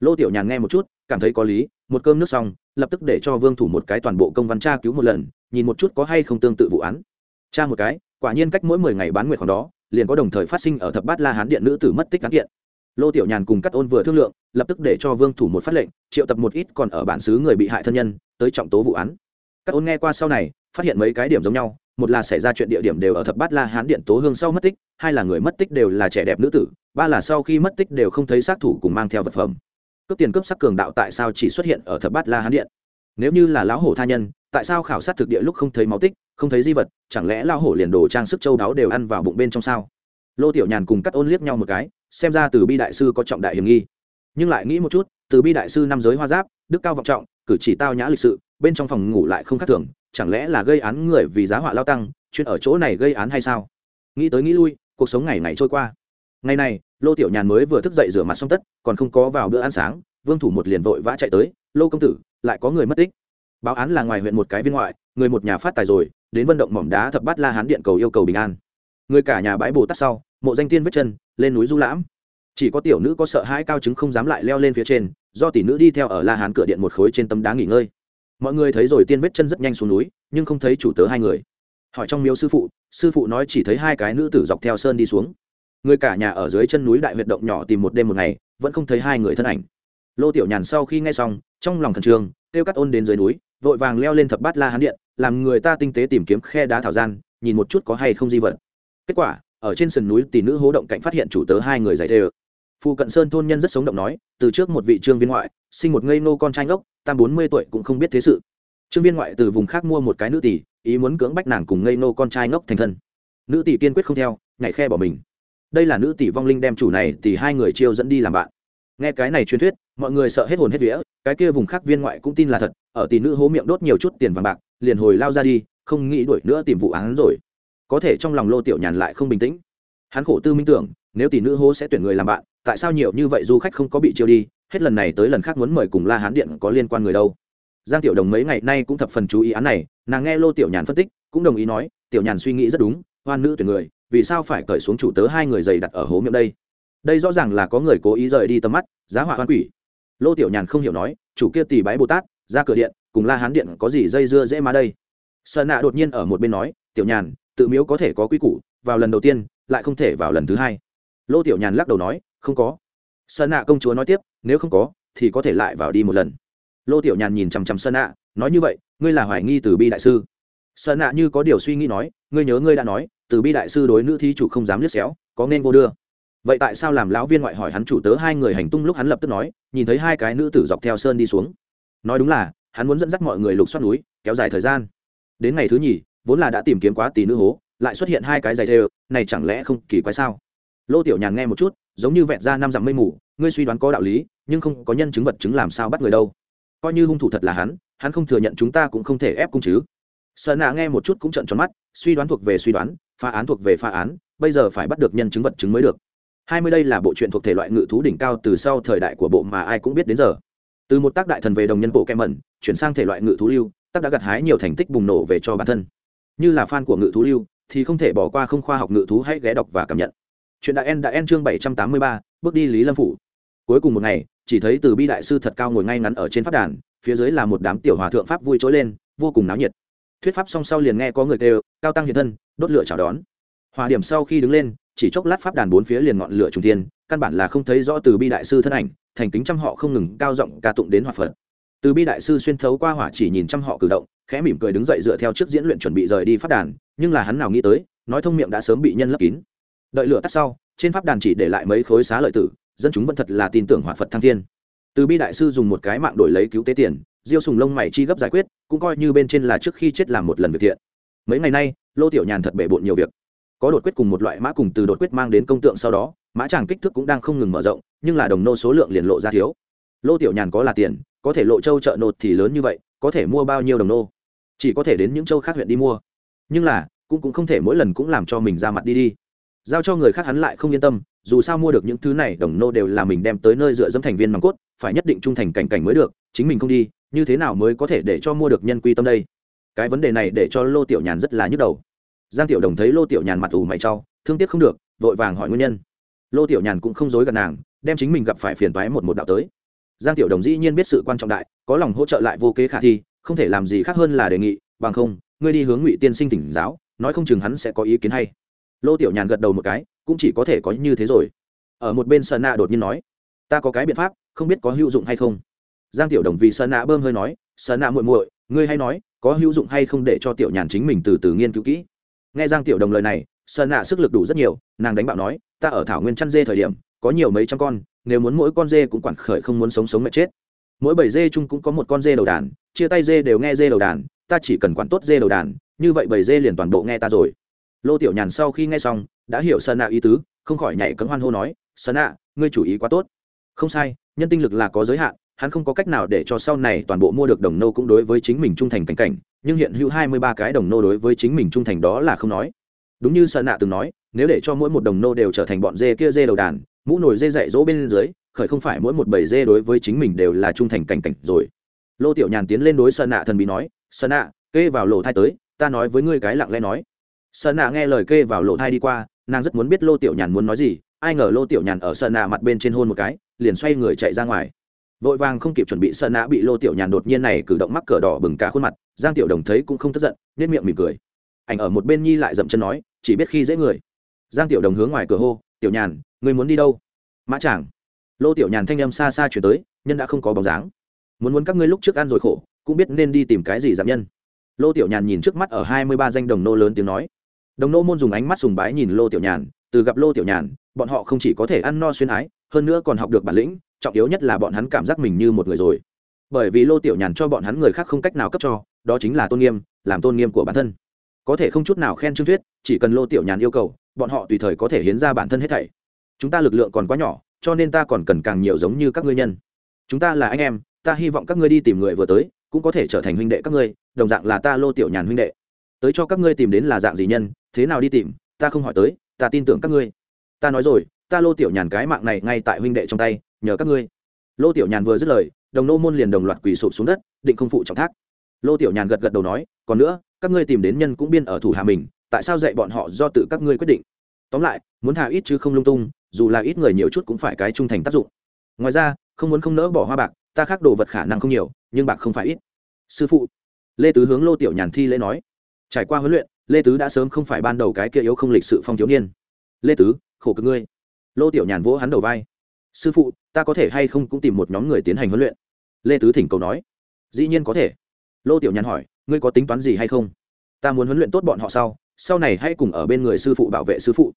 lô tiểu nhàn nghe một chút, cảm thấy có lý, một cơm nước xong, lập tức để cho vương thủ một cái toàn bộ công văn tra cứu một lần, nhìn một chút có hay không tương tự vụ án. Tra một cái, quả nhiên cách mỗi mười ngày bán nguyệt khoảng đó, liền có đồng thời phát sinh ở thập bát la hán điện nữ tử mất tích án kiện. Lô tiểu nhàn cùng cắt ôn vừa thương lượng, lập tức để cho vương thủ một phát lệnh, triệu tập một ít còn ở bản xứ người bị hại thân nhân, tới trọng tố vụ án. Cắt ôn nghe qua sau này, phát hiện mấy cái điểm giống nhau, một là xảy ra chuyện địa điểm đều ở thập bát la hán điện tố hương sau mất tích, hai là người mất tích đều là trẻ đẹp nữ tử, ba là sau khi mất tích đều không thấy sát thủ cùng mang theo vật phẩm cướp tiền cướp sắc cường đạo tại sao chỉ xuất hiện ở thập bát la hán điện? Nếu như là lão hổ tha nhân, tại sao khảo sát thực địa lúc không thấy máu tích, không thấy di vật, chẳng lẽ lão hổ liền đồ trang sức châu đáo đều ăn vào bụng bên trong sao? Lô tiểu nhàn cùng cắt ôn liếc nhau một cái, xem ra từ bi đại sư có trọng đại hiểm nghi. Nhưng lại nghĩ một chút, từ bi đại sư năm giới hoa giáp, đức cao vọng trọng, cử chỉ tao nhã lịch sự, bên trong phòng ngủ lại không khác thường, chẳng lẽ là gây án người vì giá họa lao tăng chuyện ở chỗ này gây án hay sao? Nghĩ tới nghĩ lui, cuộc sống ngày ngày trôi qua. Ngày này lô tiểu nhàn mới vừa thức dậy rửa mặt xong tất, còn không có vào bữa ăn sáng, vương thủ một liền vội vã chạy tới, lô công tử, lại có người mất tích. Báo án là ngoài huyện một cái viên ngoại, người một nhà phát tài rồi, đến vận động mỏm đá thập bát la hán điện cầu yêu cầu bình an. Người cả nhà bãi bồ tát sau, mộ danh tiên vết chân, lên núi du lãm. Chỉ có tiểu nữ có sợ hãi cao chứng không dám lại leo lên phía trên, do tỷ nữ đi theo ở la hán cửa điện một khối trên tấm đá nghỉ ngơi. Mọi người thấy rồi tiên vết chân rất nhanh xuống núi, nhưng không thấy chủ tớ hai người. Hỏi trong miếu sư phụ sư phụ nói chỉ thấy hai cái nữ tử dọc theo sơn đi xuống người cả nhà ở dưới chân núi đại huyệt động nhỏ tìm một đêm một ngày, vẫn không thấy hai người thân ảnh. Lô tiểu nhàn sau khi nghe xong, trong lòng thần trường kêu cắt ôn đến dưới núi, vội vàng leo lên thập bát la hán điện, làm người ta tinh tế tìm kiếm khe đá thảo gian, nhìn một chút có hay không di vật. Kết quả, ở trên sườn núi tỷ nữ hố động cạnh phát hiện chủ tớ hai người giải thề. Ơ phù cận sơn thôn nhân rất sống động nói, từ trước một vị trương viên ngoại, sinh một ngây nô con trai ngốc, tam bốn mươi tuổi cũng không biết thế sự. Trương viên ngoại từ vùng khác mua một cái nữ tỷ, ý muốn cưỡng bách nàng cùng ngây nô con trai ngốc thành thân. Nữ tỷ kiên quyết không theo, nhảy khe bỏ mình đây là nữ tỷ vong linh đem chủ này thì hai người chiêu dẫn đi làm bạn. Nghe cái này truyền thuyết, mọi người sợ hết hồn hết vía, cái kia vùng khác viên ngoại cũng tin là thật, ở tỷ nữ hố miệng đốt nhiều chút tiền vàng bạc, liền hồi lao ra đi, không nghĩ đuổi nữa tìm vụ án rồi. Có thể trong lòng lô tiểu nhàn lại không bình tĩnh. Hắn khổ tư minh tưởng, nếu tỷ nữ hố sẽ tuyển người làm bạn, tại sao nhiều như vậy du khách không có bị chiêu đi, hết lần này tới lần khác muốn mời cùng la hán điện có liên quan người đâu. Giang tiểu đồng mấy ngày nay cũng thập phần chú ý án này, nàng nghe lô tiểu nhàn phân tích, cũng đồng ý nói, tiểu nhàn suy nghĩ rất đúng, hoan nữ tuyển người vì sao phải cởi xuống chủ tớ hai người dày đặt ở hố miệng đây? Đây rõ ràng là có người cố ý rời đi tầm mắt, giá họa hoan quỷ. Lô tiểu nhàn không hiểu nói, chủ kia tì bái bồ tát, ra cửa điện, cùng la hán điện có gì dây dưa dễ má đây? Sợ nạ đột nhiên ở một bên nói, tiểu nhàn, tự miếu có thể có quy củ, vào lần đầu tiên, lại không thể vào lần thứ hai. Lô tiểu nhàn lắc đầu nói, không có. Sợ nạ công chúa nói tiếp, nếu không có, thì có thể lại vào đi một lần. Lô tiểu nhàn nhìn chằm chằm sơn nạ, nói như vậy, ngươi là hoài nghi từ bi đại sư. Sơn nạ như có điều suy nghĩ nói, ngươi nhớ ngươi đã nói từ bi đại sư đối nữ thí chủ không dám liếc xéo, có nên vô đưa? Vậy tại sao làm lão viên ngoại hỏi hắn chủ tớ hai người hành tung lúc hắn lập tức nói, nhìn thấy hai cái nữ tử dọc theo sơn đi xuống. Nói đúng là, hắn muốn dẫn dắt mọi người lục xoát núi, kéo dài thời gian. Đến ngày thứ nhì, vốn là đã tìm kiếm quá tỷ nữ hố, lại xuất hiện hai cái giày đều, này chẳng lẽ không kỳ quái sao? Lô tiểu nhàn nghe một chút, giống như vẹn ra năm dặm mây mù, ngươi suy đoán có đạo lý, nhưng không có nhân chứng vật chứng làm sao bắt người đâu. Coi như hung thủ thật là hắn hắn không thừa nhận chúng ta cũng không thể ép cung chứ. Sợ nạ nghe một chút cũng trận tròn mắt, suy đoán thuộc về suy đoán phá án thuộc về phá án, bây giờ phải bắt được nhân chứng vật chứng mới được. Hai mươi đây là bộ truyện thuộc thể loại ngự thú đỉnh cao từ sau thời đại của bộ mà ai cũng biết đến giờ. Từ một tác đại thần về đồng nhân bộ kem mẩn, chuyển sang thể loại ngự thú lưu, tác đã gặt hái nhiều thành tích bùng nổ về cho bản thân. Như là fan của ngự thú lưu, thì không thể bỏ qua không khoa học ngự thú hãy ghé đọc và cảm nhận. Chuyện đại en đã en chương bảy trăm tám mươi ba, bước đi lý lâm phủ. Cuối cùng một ngày, chỉ thấy từ bi đại sư thật cao ngồi ngay ngắn ở trên pháp đàn, phía dưới là một đám tiểu hòa thượng pháp vui trỗi lên, vô cùng náo nhiệt. Thuyết pháp song sau liền nghe có người kêu, cao tăng hiện thân đốt lửa chào đón. Hòa điểm sau khi đứng lên chỉ chốc lát pháp đàn bốn phía liền ngọn lửa trung thiên, căn bản là không thấy rõ từ bi đại sư thân ảnh thành kính trăm họ không ngừng cao giọng ca tụng đến hòa phật. Từ bi đại sư xuyên thấu qua hỏa chỉ nhìn trăm họ cử động khẽ mỉm cười đứng dậy dựa theo trước diễn luyện chuẩn bị rời đi pháp đàn nhưng là hắn nào nghĩ tới nói thông miệng đã sớm bị nhân lấp kín. Đợi lửa tắt sau trên pháp đàn chỉ để lại mấy khối xá lợi tử dân chúng vẫn thật là tin tưởng hỏa phật thăng thiên. Từ bi đại sư dùng một cái mạng đổi lấy cứu tế tiền diêu sùng lông mày chi gấp giải quyết cũng coi như bên trên là trước khi chết làm một lần việc thiện mấy ngày nay, lô tiểu nhàn thật bể bộn nhiều việc. Có đột quyết cùng một loại mã cùng từ đột quyết mang đến công tượng sau đó, mã tràng kích thước cũng đang không ngừng mở rộng, nhưng là đồng nô số lượng liền lộ ra thiếu. Lô tiểu nhàn có là tiền, có thể lộ châu chợ nột thì lớn như vậy, có thể mua bao nhiêu đồng nô? Chỉ có thể đến những châu khác huyện đi mua. Nhưng là, cũng cũng không thể mỗi lần cũng làm cho mình ra mặt đi đi. Giao cho người khác hắn lại không yên tâm, dù sao mua được những thứ này, đồng nô đều là mình đem tới nơi dựa dẫm thành viên nòng cốt, phải nhất định trung thành cảnh cảnh mới được, chính mình không đi, như thế nào mới có thể để cho mua được nhân quy tâm đây? Cái vấn đề này để cho lô tiểu nhàn rất là nhức đầu. Giang tiểu đồng thấy lô tiểu nhàn mặt ủ mày trau thương tiếc không được, vội vàng hỏi nguyên nhân. Lô tiểu nhàn cũng không dối gần nàng, đem chính mình gặp phải phiền toái một một đạo tới. Giang tiểu đồng dĩ nhiên biết sự quan trọng đại, có lòng hỗ trợ lại vô kế khả thi, không thể làm gì khác hơn là đề nghị, bằng không, ngươi đi hướng ngụy tiên sinh tỉnh giáo, nói không chừng hắn sẽ có ý kiến hay. Lô tiểu nhàn gật đầu một cái, cũng chỉ có thể có như thế rồi. Ở một bên sơn nạ đột nhiên nói, ta có cái biện pháp, không biết có hữu dụng hay không? Giang tiểu đồng vì sơn nạ bơm hơi nói, sơn nạ muội muội, ngươi hay nói có hữu dụng hay không để cho tiểu nhàn chính mình từ từ nghiên cứu kỹ. Nghe giang tiểu đồng lời này, sơn nạ sức lực đủ rất nhiều, nàng đánh bạo nói, ta ở thảo nguyên chăn dê thời điểm, có nhiều mấy trăm con, nếu muốn mỗi con dê cũng quản khởi không muốn sống sống mệt chết. Mỗi bảy dê chung cũng có một con dê đầu đàn, chia tay dê đều nghe dê đầu đàn, ta chỉ cần quản tốt dê đầu đàn, như vậy bảy dê liền toàn bộ nghe ta rồi. Lô tiểu nhàn sau khi nghe xong, đã hiểu sơn nạ ý tứ, không khỏi nhảy cấm hoan hô nói, sơn nạ, ngươi chủ ý quá tốt. Không sai, nhân tinh lực là có giới hạn hắn không có cách nào để cho sau này toàn bộ mua được đồng nô cũng đối với chính mình trung thành cảnh cảnh, nhưng hiện hữu hai mươi ba cái đồng nô đối với chính mình trung thành đó là không nói. Đúng như sơn nạ từng nói, nếu để cho mỗi một đồng nô đều trở thành bọn dê kia dê đầu đàn, mũ nồi dê dạy dỗ bên dưới, khởi không phải mỗi một bầy dê đối với chính mình đều là trung thành cảnh cảnh rồi. Lô tiểu nhàn tiến lên đối sơn nạ thần bí nói, sơn nạ, kê vào lỗ thai tới, ta nói với ngươi cái lặng lẽ nói. Sơn nạ nghe lời kê vào lỗ thai đi qua, nàng rất muốn biết lô tiểu nhàn muốn nói gì, ai ngờ lô tiểu nhàn ở sơn nạ mặt bên trên hôn một cái, liền xoay người chạy ra ngoài vội vàng không kịp chuẩn bị sơn nã bị lô tiểu nhàn đột nhiên này cử động mắc cờ đỏ bừng cả khuôn mặt, giang tiểu đồng thấy cũng không tức giận nết miệng mỉm cười. Ảnh ở một bên nhi lại dậm chân nói, chỉ biết khi dễ người. Giang tiểu đồng hướng ngoài cửa hô, tiểu nhàn, người muốn đi đâu? Mã chàng lô tiểu nhàn thanh âm xa xa chuyển tới, nhân đã không có bóng dáng. Muốn muốn các ngươi lúc trước ăn rồi khổ, cũng biết nên đi tìm cái gì giảm nhân. Lô tiểu nhàn nhìn trước mắt ở hai mươi ba danh đồng nô lớn tiếng nói. Đồng nô môn dùng ánh mắt sùng bái nhìn lô tiểu nhàn, từ gặp lô tiểu nhàn, bọn họ không chỉ có thể ăn no xuyên ái hơn nữa còn học được bản lĩnh, trọng yếu nhất là bọn hắn cảm giác mình như một người rồi. Bởi vì lô tiểu nhàn cho bọn hắn người khác không cách nào cấp cho, đó chính là tôn nghiêm, làm tôn nghiêm của bản thân. Có thể không chút nào khen trương thuyết, chỉ cần lô tiểu nhàn yêu cầu, bọn họ tùy thời có thể hiến ra bản thân hết thảy. Chúng ta lực lượng còn quá nhỏ, cho nên ta còn cần càng nhiều giống như các ngươi nhân. Chúng ta là anh em, ta hy vọng các ngươi đi tìm người vừa tới, cũng có thể trở thành huynh đệ các ngươi, đồng dạng là ta lô tiểu nhàn huynh đệ. Tới cho các ngươi tìm đến là dạng gì nhân, thế nào đi tìm, ta không hỏi tới, ta tin tưởng các ngươi. Ta nói rồi ta lô tiểu nhàn cái mạng này ngay tại huynh đệ trong tay, nhờ các ngươi. Lô tiểu nhàn vừa dứt lời, đồng nô môn liền đồng loạt quỳ sụp xuống đất, định không phụ trọng thác. Lô tiểu nhàn gật gật đầu nói, còn nữa, các ngươi tìm đến nhân cũng biên ở thủ hạ mình, tại sao dạy bọn họ do tự các ngươi quyết định? Tóm lại, muốn thả ít chứ không lung tung, dù là ít người nhiều chút cũng phải cái trung thành tác dụng. Ngoài ra, không muốn không nỡ bỏ hoa bạc, ta khác đồ vật khả năng không nhiều, nhưng bạc không phải ít. Sư phụ, lê tứ hướng lô tiểu nhàn thi lễ nói, trải qua huấn luyện, lê tứ đã sớm không phải ban đầu cái kia yếu không lịch sự phong thiếu niên. Lê tứ, khổ cực ngươi lô tiểu nhàn vỗ hắn đầu vai. Sư phụ, ta có thể hay không cũng tìm một nhóm người tiến hành huấn luyện? Lê tứ thỉnh cầu nói. Dĩ nhiên có thể. Lô tiểu nhàn hỏi, ngươi có tính toán gì hay không? Ta muốn huấn luyện tốt bọn họ sau sau này hãy cùng ở bên người sư phụ bảo vệ sư phụ.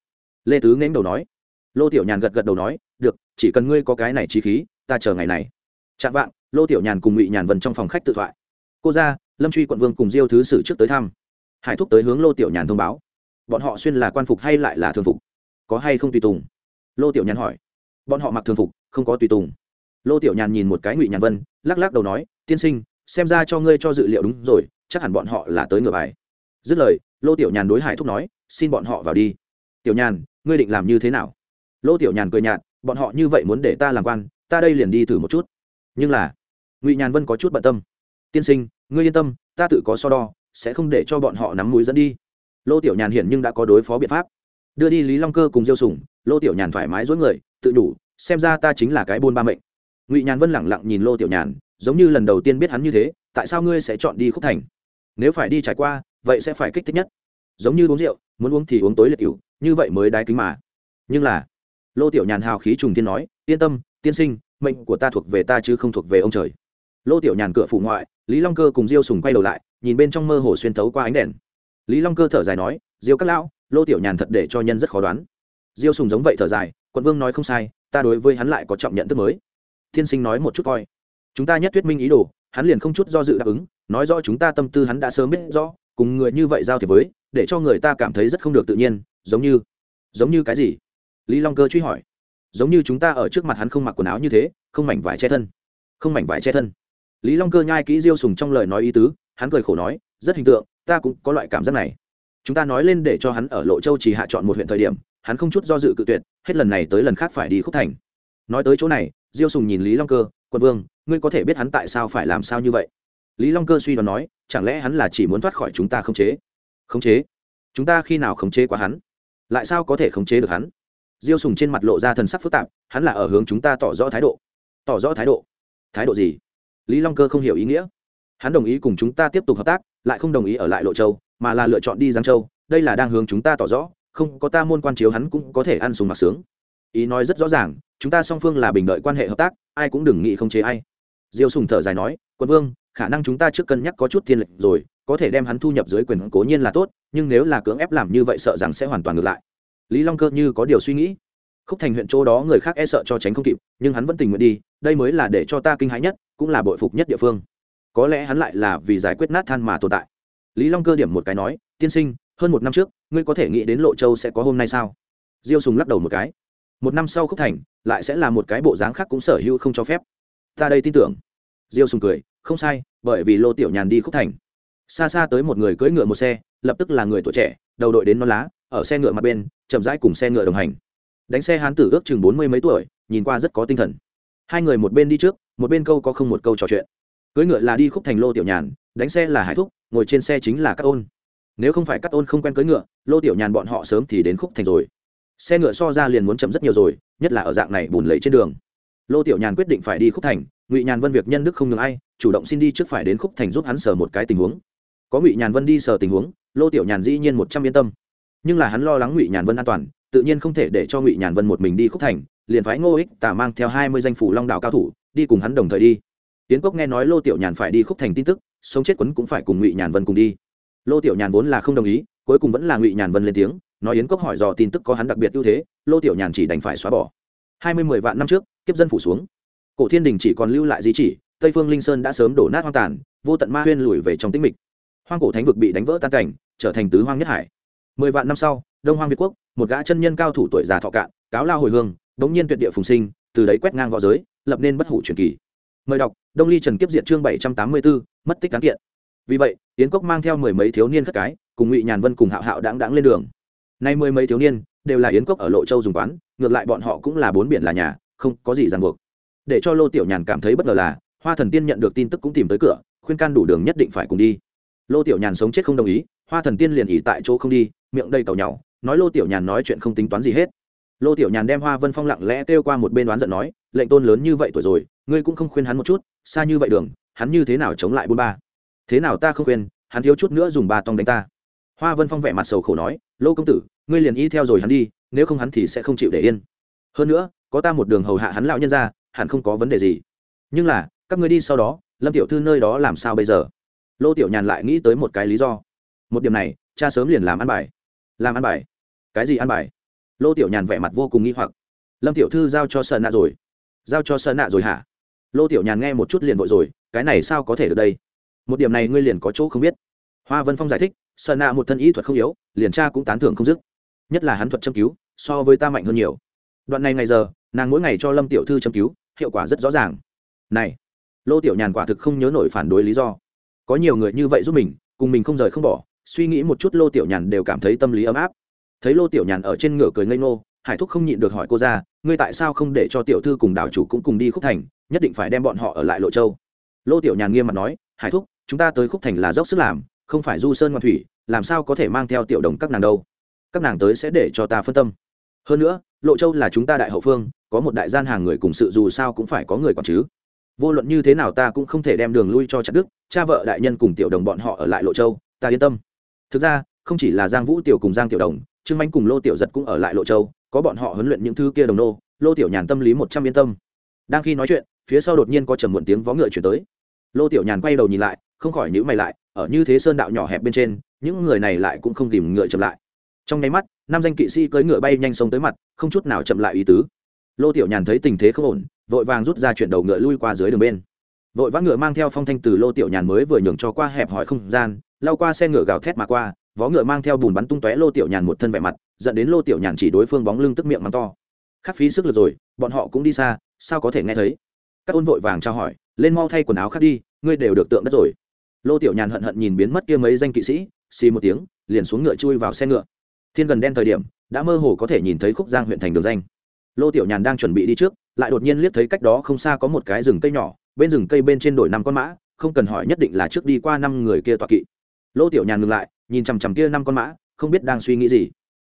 Lê tứ nghênh đầu nói. Lô tiểu nhàn gật gật đầu nói, được, chỉ cần ngươi có cái này trí khí, ta chờ ngày này. Chạm vạng, lô tiểu nhàn cùng ngụy nhàn vần trong phòng khách tự thoại. Cô ra lâm truy quận vương cùng diêu thứ sử trước tới thăm. Hải thúc tới hướng lô tiểu nhàn thông báo. Bọn họ xuyên là quan phục hay lại là thường phục? Có hay không tùy tùng? Lô tiểu nhàn hỏi. Bọn họ mặc thường phục, không có tùy tùng. Lô tiểu nhàn nhìn một cái ngụy nhàn vân, lắc lắc đầu nói, tiên sinh, xem ra cho ngươi cho dự liệu đúng rồi, chắc hẳn bọn họ là tới ngựa bài. Dứt lời, lô tiểu nhàn đối hải thúc nói, xin bọn họ vào đi. Tiểu nhàn, ngươi định làm như thế nào? Lô tiểu nhàn cười nhạt, bọn họ như vậy muốn để ta làm quan, ta đây liền đi thử một chút. Nhưng là, ngụy nhàn vân có chút bận tâm. Tiên sinh, ngươi yên tâm, ta tự có so đo, sẽ không để cho bọn họ nắm mũi dẫn đi. Lô tiểu nhàn hiện nhưng đã có đối phó biện pháp đưa đi lý long cơ cùng diêu sùng, lô tiểu nhàn thoải mái dối người, tự đủ, xem ra ta chính là cái buôn ba mệnh. Ngụy nhàn vân lẳng lặng nhìn lô tiểu nhàn, giống như lần đầu tiên biết hắn như thế, tại sao ngươi sẽ chọn đi khúc thành? Nếu phải đi trải qua, vậy sẽ phải kích thích nhất. Giống như uống rượu, muốn uống thì uống tối liệt cựu như vậy mới đái kính mà. Nhưng là, lô tiểu nhàn hào khí trùng tiên nói, yên tâm, tiên sinh, mệnh của ta thuộc về ta chứ không thuộc về ông trời. Lô tiểu nhàn cửa phủ ngoại, lý long cơ cùng diêu sùng quay đầu lại, nhìn bên trong mơ hồ xuyên thấu qua ánh đèn. Lý long cơ thở dài nói, diêu các lão lô tiểu nhàn thật để cho nhân rất khó đoán. Diêu sùng giống vậy thở dài, quận vương nói không sai, ta đối với hắn lại có trọng nhận thức mới. Tiên sinh nói một chút coi. Chúng ta nhất thuyết minh ý đồ, hắn liền không chút do dự đáp ứng, nói rõ chúng ta tâm tư hắn đã sớm biết rõ, cùng người như vậy giao thiệp với, để cho người ta cảm thấy rất không được tự nhiên, giống như giống như cái gì? Lý long cơ truy hỏi. Giống như chúng ta ở trước mặt hắn không mặc quần áo như thế, không mảnh vải che thân. Không mảnh vải che thân. Lý long cơ nhai kỹ diêu sùng trong lời nói ý tứ, hắn cười khổ nói, rất hình tượng, ta cũng có loại cảm giác này chúng ta nói lên để cho hắn ở lộ châu chỉ hạ chọn một huyện thời điểm, hắn không chút do dự cự tuyệt, hết lần này tới lần khác phải đi khúc thành. Nói tới chỗ này, diêu sùng nhìn lý long cơ, quân vương, ngươi có thể biết hắn tại sao phải làm sao như vậy? Lý long cơ suy đoán nói, chẳng lẽ hắn là chỉ muốn thoát khỏi chúng ta khống chế? Khống chế? Chúng ta khi nào khống chế quá hắn? Lại sao có thể khống chế được hắn? Diêu sùng trên mặt lộ ra thần sắc phức tạp, hắn là ở hướng chúng ta tỏ rõ thái độ. Tỏ rõ thái độ? Thái độ gì? Lý long cơ không hiểu ý nghĩa. Hắn đồng ý cùng chúng ta tiếp tục hợp tác, lại không đồng ý ở lại lộ châu mà là lựa chọn đi giang châu, đây là đang hướng chúng ta tỏ rõ, không có ta môn quan chiếu hắn cũng có thể ăn sùng mặc sướng. Ý nói rất rõ ràng, chúng ta song phương là bình đợi quan hệ hợp tác, ai cũng đừng nghĩ không chế ai. Diêu sùng thở dài nói, quân vương, khả năng chúng ta trước cân nhắc có chút thiên lệch rồi, có thể đem hắn thu nhập dưới quyền cố nhiên là tốt, nhưng nếu là cưỡng ép làm như vậy sợ rằng sẽ hoàn toàn ngược lại. Lý long cơ như có điều suy nghĩ. Khúc thành huyện chỗ đó người khác e sợ cho tránh không kịp, nhưng hắn vẫn tình nguyện đi, đây mới là để cho ta kinh hãi nhất, cũng là bội phục nhất địa phương. Có lẽ hắn lại là vì giải quyết nát than mà tồn tại lý long cơ điểm một cái nói, tiên sinh, hơn một năm trước, ngươi có thể nghĩ đến lộ châu sẽ có hôm nay sao? Diêu sùng lắc đầu một cái. Một năm sau khúc thành, lại sẽ là một cái bộ dáng khác cũng sở hữu không cho phép. Ta đây tin tưởng. Diêu sùng cười, không sai, bởi vì lô tiểu nhàn đi khúc thành. Xa xa tới một người cưỡi ngựa một xe, lập tức là người tuổi trẻ, đầu đội đến non lá, ở xe ngựa mặt bên, chậm rãi cùng xe ngựa đồng hành. Đánh xe hán tử ước chừng bốn mươi mấy tuổi, nhìn qua rất có tinh thần. Hai người một bên đi trước, một bên câu có không một câu trò chuyện. Cưỡi ngựa là đi khúc thành lô tiểu nhàn, đánh xe là hải thúc ngồi trên xe chính là các ôn. Nếu không phải Cát ôn không quen cưỡi ngựa, lô tiểu nhàn bọn họ sớm thì đến khúc thành rồi. Xe ngựa so ra liền muốn chậm rất nhiều rồi, nhất là ở dạng này bùn lầy trên đường. Lô tiểu nhàn quyết định phải đi khúc thành, ngụy nhàn vân việc nhân đức không ngừng ai, chủ động xin đi trước phải đến khúc thành giúp hắn sờ một cái tình huống. Có ngụy nhàn vân đi sờ tình huống, lô tiểu nhàn dĩ nhiên một trăm yên tâm. Nhưng là hắn lo lắng ngụy nhàn vân an toàn, tự nhiên không thể để cho ngụy nhàn vân một mình đi khúc thành, liền phái ngô ích Tả mang theo hai mươi danh phủ long đạo cao thủ, đi cùng hắn đồng thời đi. Tiến cốc nghe nói lô tiểu nhàn phải đi khúc thành tin tức sống chết quấn cũng phải cùng ngụy nhàn vân cùng đi lô tiểu nhàn vốn là không đồng ý cuối cùng vẫn là ngụy nhàn vân lên tiếng nói yến cốc hỏi dò tin tức có hắn đặc biệt ưu thế lô tiểu nhàn chỉ đành phải xóa bỏ hai mươi mười vạn năm trước kiếp dân phủ xuống cổ thiên đình chỉ còn lưu lại di chỉ tây phương linh sơn đã sớm đổ nát hoang tàn vô tận ma huyên lùi về trong tĩnh mịch hoang cổ thánh vực bị đánh vỡ tan cảnh trở thành tứ hoang nhất hải mười vạn năm sau đông hoang việt quốc một gã chân nhân cao thủ tuổi già thọ cạn cáo lao hồi hương bỗng nhiên tuyệt địa phùng sinh từ đấy quét ngang v õ giới lập nên bất hủ truyền kỳ mời đọc đông ly trần kiếp diện chương bảy trăm tám mươi bốn mất tích cán kiện. Vì vậy tiến cốc mang theo mười mấy thiếu niên khất cái, cùng ngụy nhàn vân cùng hạo hạo đáng đáng lên đường. Nay mười mấy thiếu niên đều là yến cốc ở lộ châu dùng quán, ngược lại bọn họ cũng là bốn biển là nhà, không có gì ràng buộc. Để cho lô tiểu nhàn cảm thấy bất ngờ là, hoa thần tiên nhận được tin tức cũng tìm tới cửa, khuyên can đủ đường nhất định phải cùng đi. Lô tiểu nhàn sống chết không đồng ý, hoa thần tiên liền ỉ tại chỗ không đi, miệng đầy tàu nhau nói lô tiểu nhàn nói chuyện không tính toán gì hết. Lô tiểu nhàn đem hoa vân phong lặng lẽ kêu qua một bên đoán giận nói, lệnh tôn lớn như vậy tuổi rồi, ngươi cũng không khuyên hắn một chút, xa như vậy đường hắn như thế nào chống lại bôn ba? Thế nào ta không khuyên, hắn thiếu chút nữa dùng ba tông đánh ta. Hoa vân phong vẻ mặt sầu khổ nói, lô công tử, ngươi liền y theo rồi hắn đi, nếu không hắn thì sẽ không chịu để yên. Hơn nữa, có ta một đường hầu hạ hắn lão nhân ra, hẳn không có vấn đề gì. Nhưng là, các ngươi đi sau đó, lâm tiểu thư nơi đó làm sao bây giờ? Lô tiểu nhàn lại nghĩ tới một cái lý do. Một điểm này, cha sớm liền làm ăn bài. Làm ăn bài? Cái gì ăn bài? Lô tiểu nhàn vẻ mặt vô cùng nghi hoặc. Lâm tiểu thư giao cho sợ nạ rồi. Giao cho sợ nạ rồi hả? Lô tiểu nhàn nghe một chút liền vội rồi, cái này sao có thể được đây? Một điểm này ngươi liền có chỗ không biết. Hoa vân phong giải thích sợ nạ một thân ý thuật không yếu, liền cha cũng tán thưởng không dứt. Nhất là hắn thuật châm cứu, so với ta mạnh hơn nhiều. Đoạn này ngày giờ, nàng mỗi ngày cho lâm tiểu thư châm cứu, hiệu quả rất rõ ràng. Này, lô tiểu nhàn quả thực không nhớ nổi phản đối lý do. Có nhiều người như vậy giúp mình, cùng mình không rời không bỏ, suy nghĩ một chút lô tiểu nhàn đều cảm thấy tâm lý ấm áp. Thấy lô tiểu nhàn ở trên ngựa cười ngây ngô hải thúc không nhịn được hỏi cô ra, ngươi tại sao không để cho tiểu thư cùng đảo chủ cũng cùng đi khúc thành, nhất định phải đem bọn họ ở lại lộ châu? Lô tiểu nhàn nghiêm mặt nói, hải thúc, chúng ta tới khúc thành là dốc sức làm, không phải du sơn ngoan thủy, làm sao có thể mang theo tiểu đồng các nàng đâu? Các nàng tới sẽ để cho ta phân tâm. Hơn nữa, lộ châu là chúng ta đại hậu phương, có một đại gian hàng người cùng sự dù sao cũng phải có người còn chứ. Vô luận như thế nào ta cũng không thể đem đường lui cho chặt đức cha vợ đại nhân cùng tiểu đồng bọn họ ở lại lộ châu, ta yên tâm. Thực ra, không chỉ là giang vũ tiểu cùng giang tiểu đồng, trương manh cùng lô tiểu giật cũng ở lại lộ châu có bọn họ huấn luyện những thứ kia đồng nô, lô tiểu nhàn tâm lý một trăm yên tâm. Đang khi nói chuyện, phía sau đột nhiên có trầm muộn tiếng vó ngựa chuyển tới. Lô tiểu nhàn quay đầu nhìn lại, không khỏi nhữ mày lại, ở như thế sơn đạo nhỏ hẹp bên trên, những người này lại cũng không tìm ngựa chậm lại. Trong nháy mắt, năm danh kỵ sĩ cưỡi ngựa bay nhanh sông tới mặt, không chút nào chậm lại ý tứ. Lô tiểu nhàn thấy tình thế không ổn, vội vàng rút ra chuyển đầu ngựa lui qua dưới đường bên. Vội vã ngựa mang theo phong thanh từ lô tiểu nhàn mới vừa nhường cho qua hẹp hỏi không gian, lao qua xe ngựa gào thét mà qua vó ngựa mang theo bùn bắn tung tóe lô tiểu nhàn một thân vẻ mặt, dẫn đến lô tiểu nhàn chỉ đối phương bóng lưng tức miệng mắng to. Khắc phí sức lực rồi, bọn họ cũng đi xa, sao có thể nghe thấy? Các ôn vội vàng trao hỏi, lên mau thay quần áo khác đi, ngươi đều được tượng đất rồi. Lô tiểu nhàn hận hận nhìn biến mất kia mấy danh kỵ sĩ, xì một tiếng, liền xuống ngựa chui vào xe ngựa. Thiên gần đen thời điểm, đã mơ hồ có thể nhìn thấy khúc giang huyện thành đường danh. Lô tiểu nhàn đang chuẩn bị đi trước, lại đột nhiên liếc thấy cách đó không xa có một cái rừng cây nhỏ, bên rừng cây bên trên đổi năm con mã, không cần hỏi nhất định là trước đi qua năm người kia tọa kỵ. Lô tiểu nhàn ngừng lại nhìn chằm chằm kia năm con mã, không biết đang suy nghĩ gì.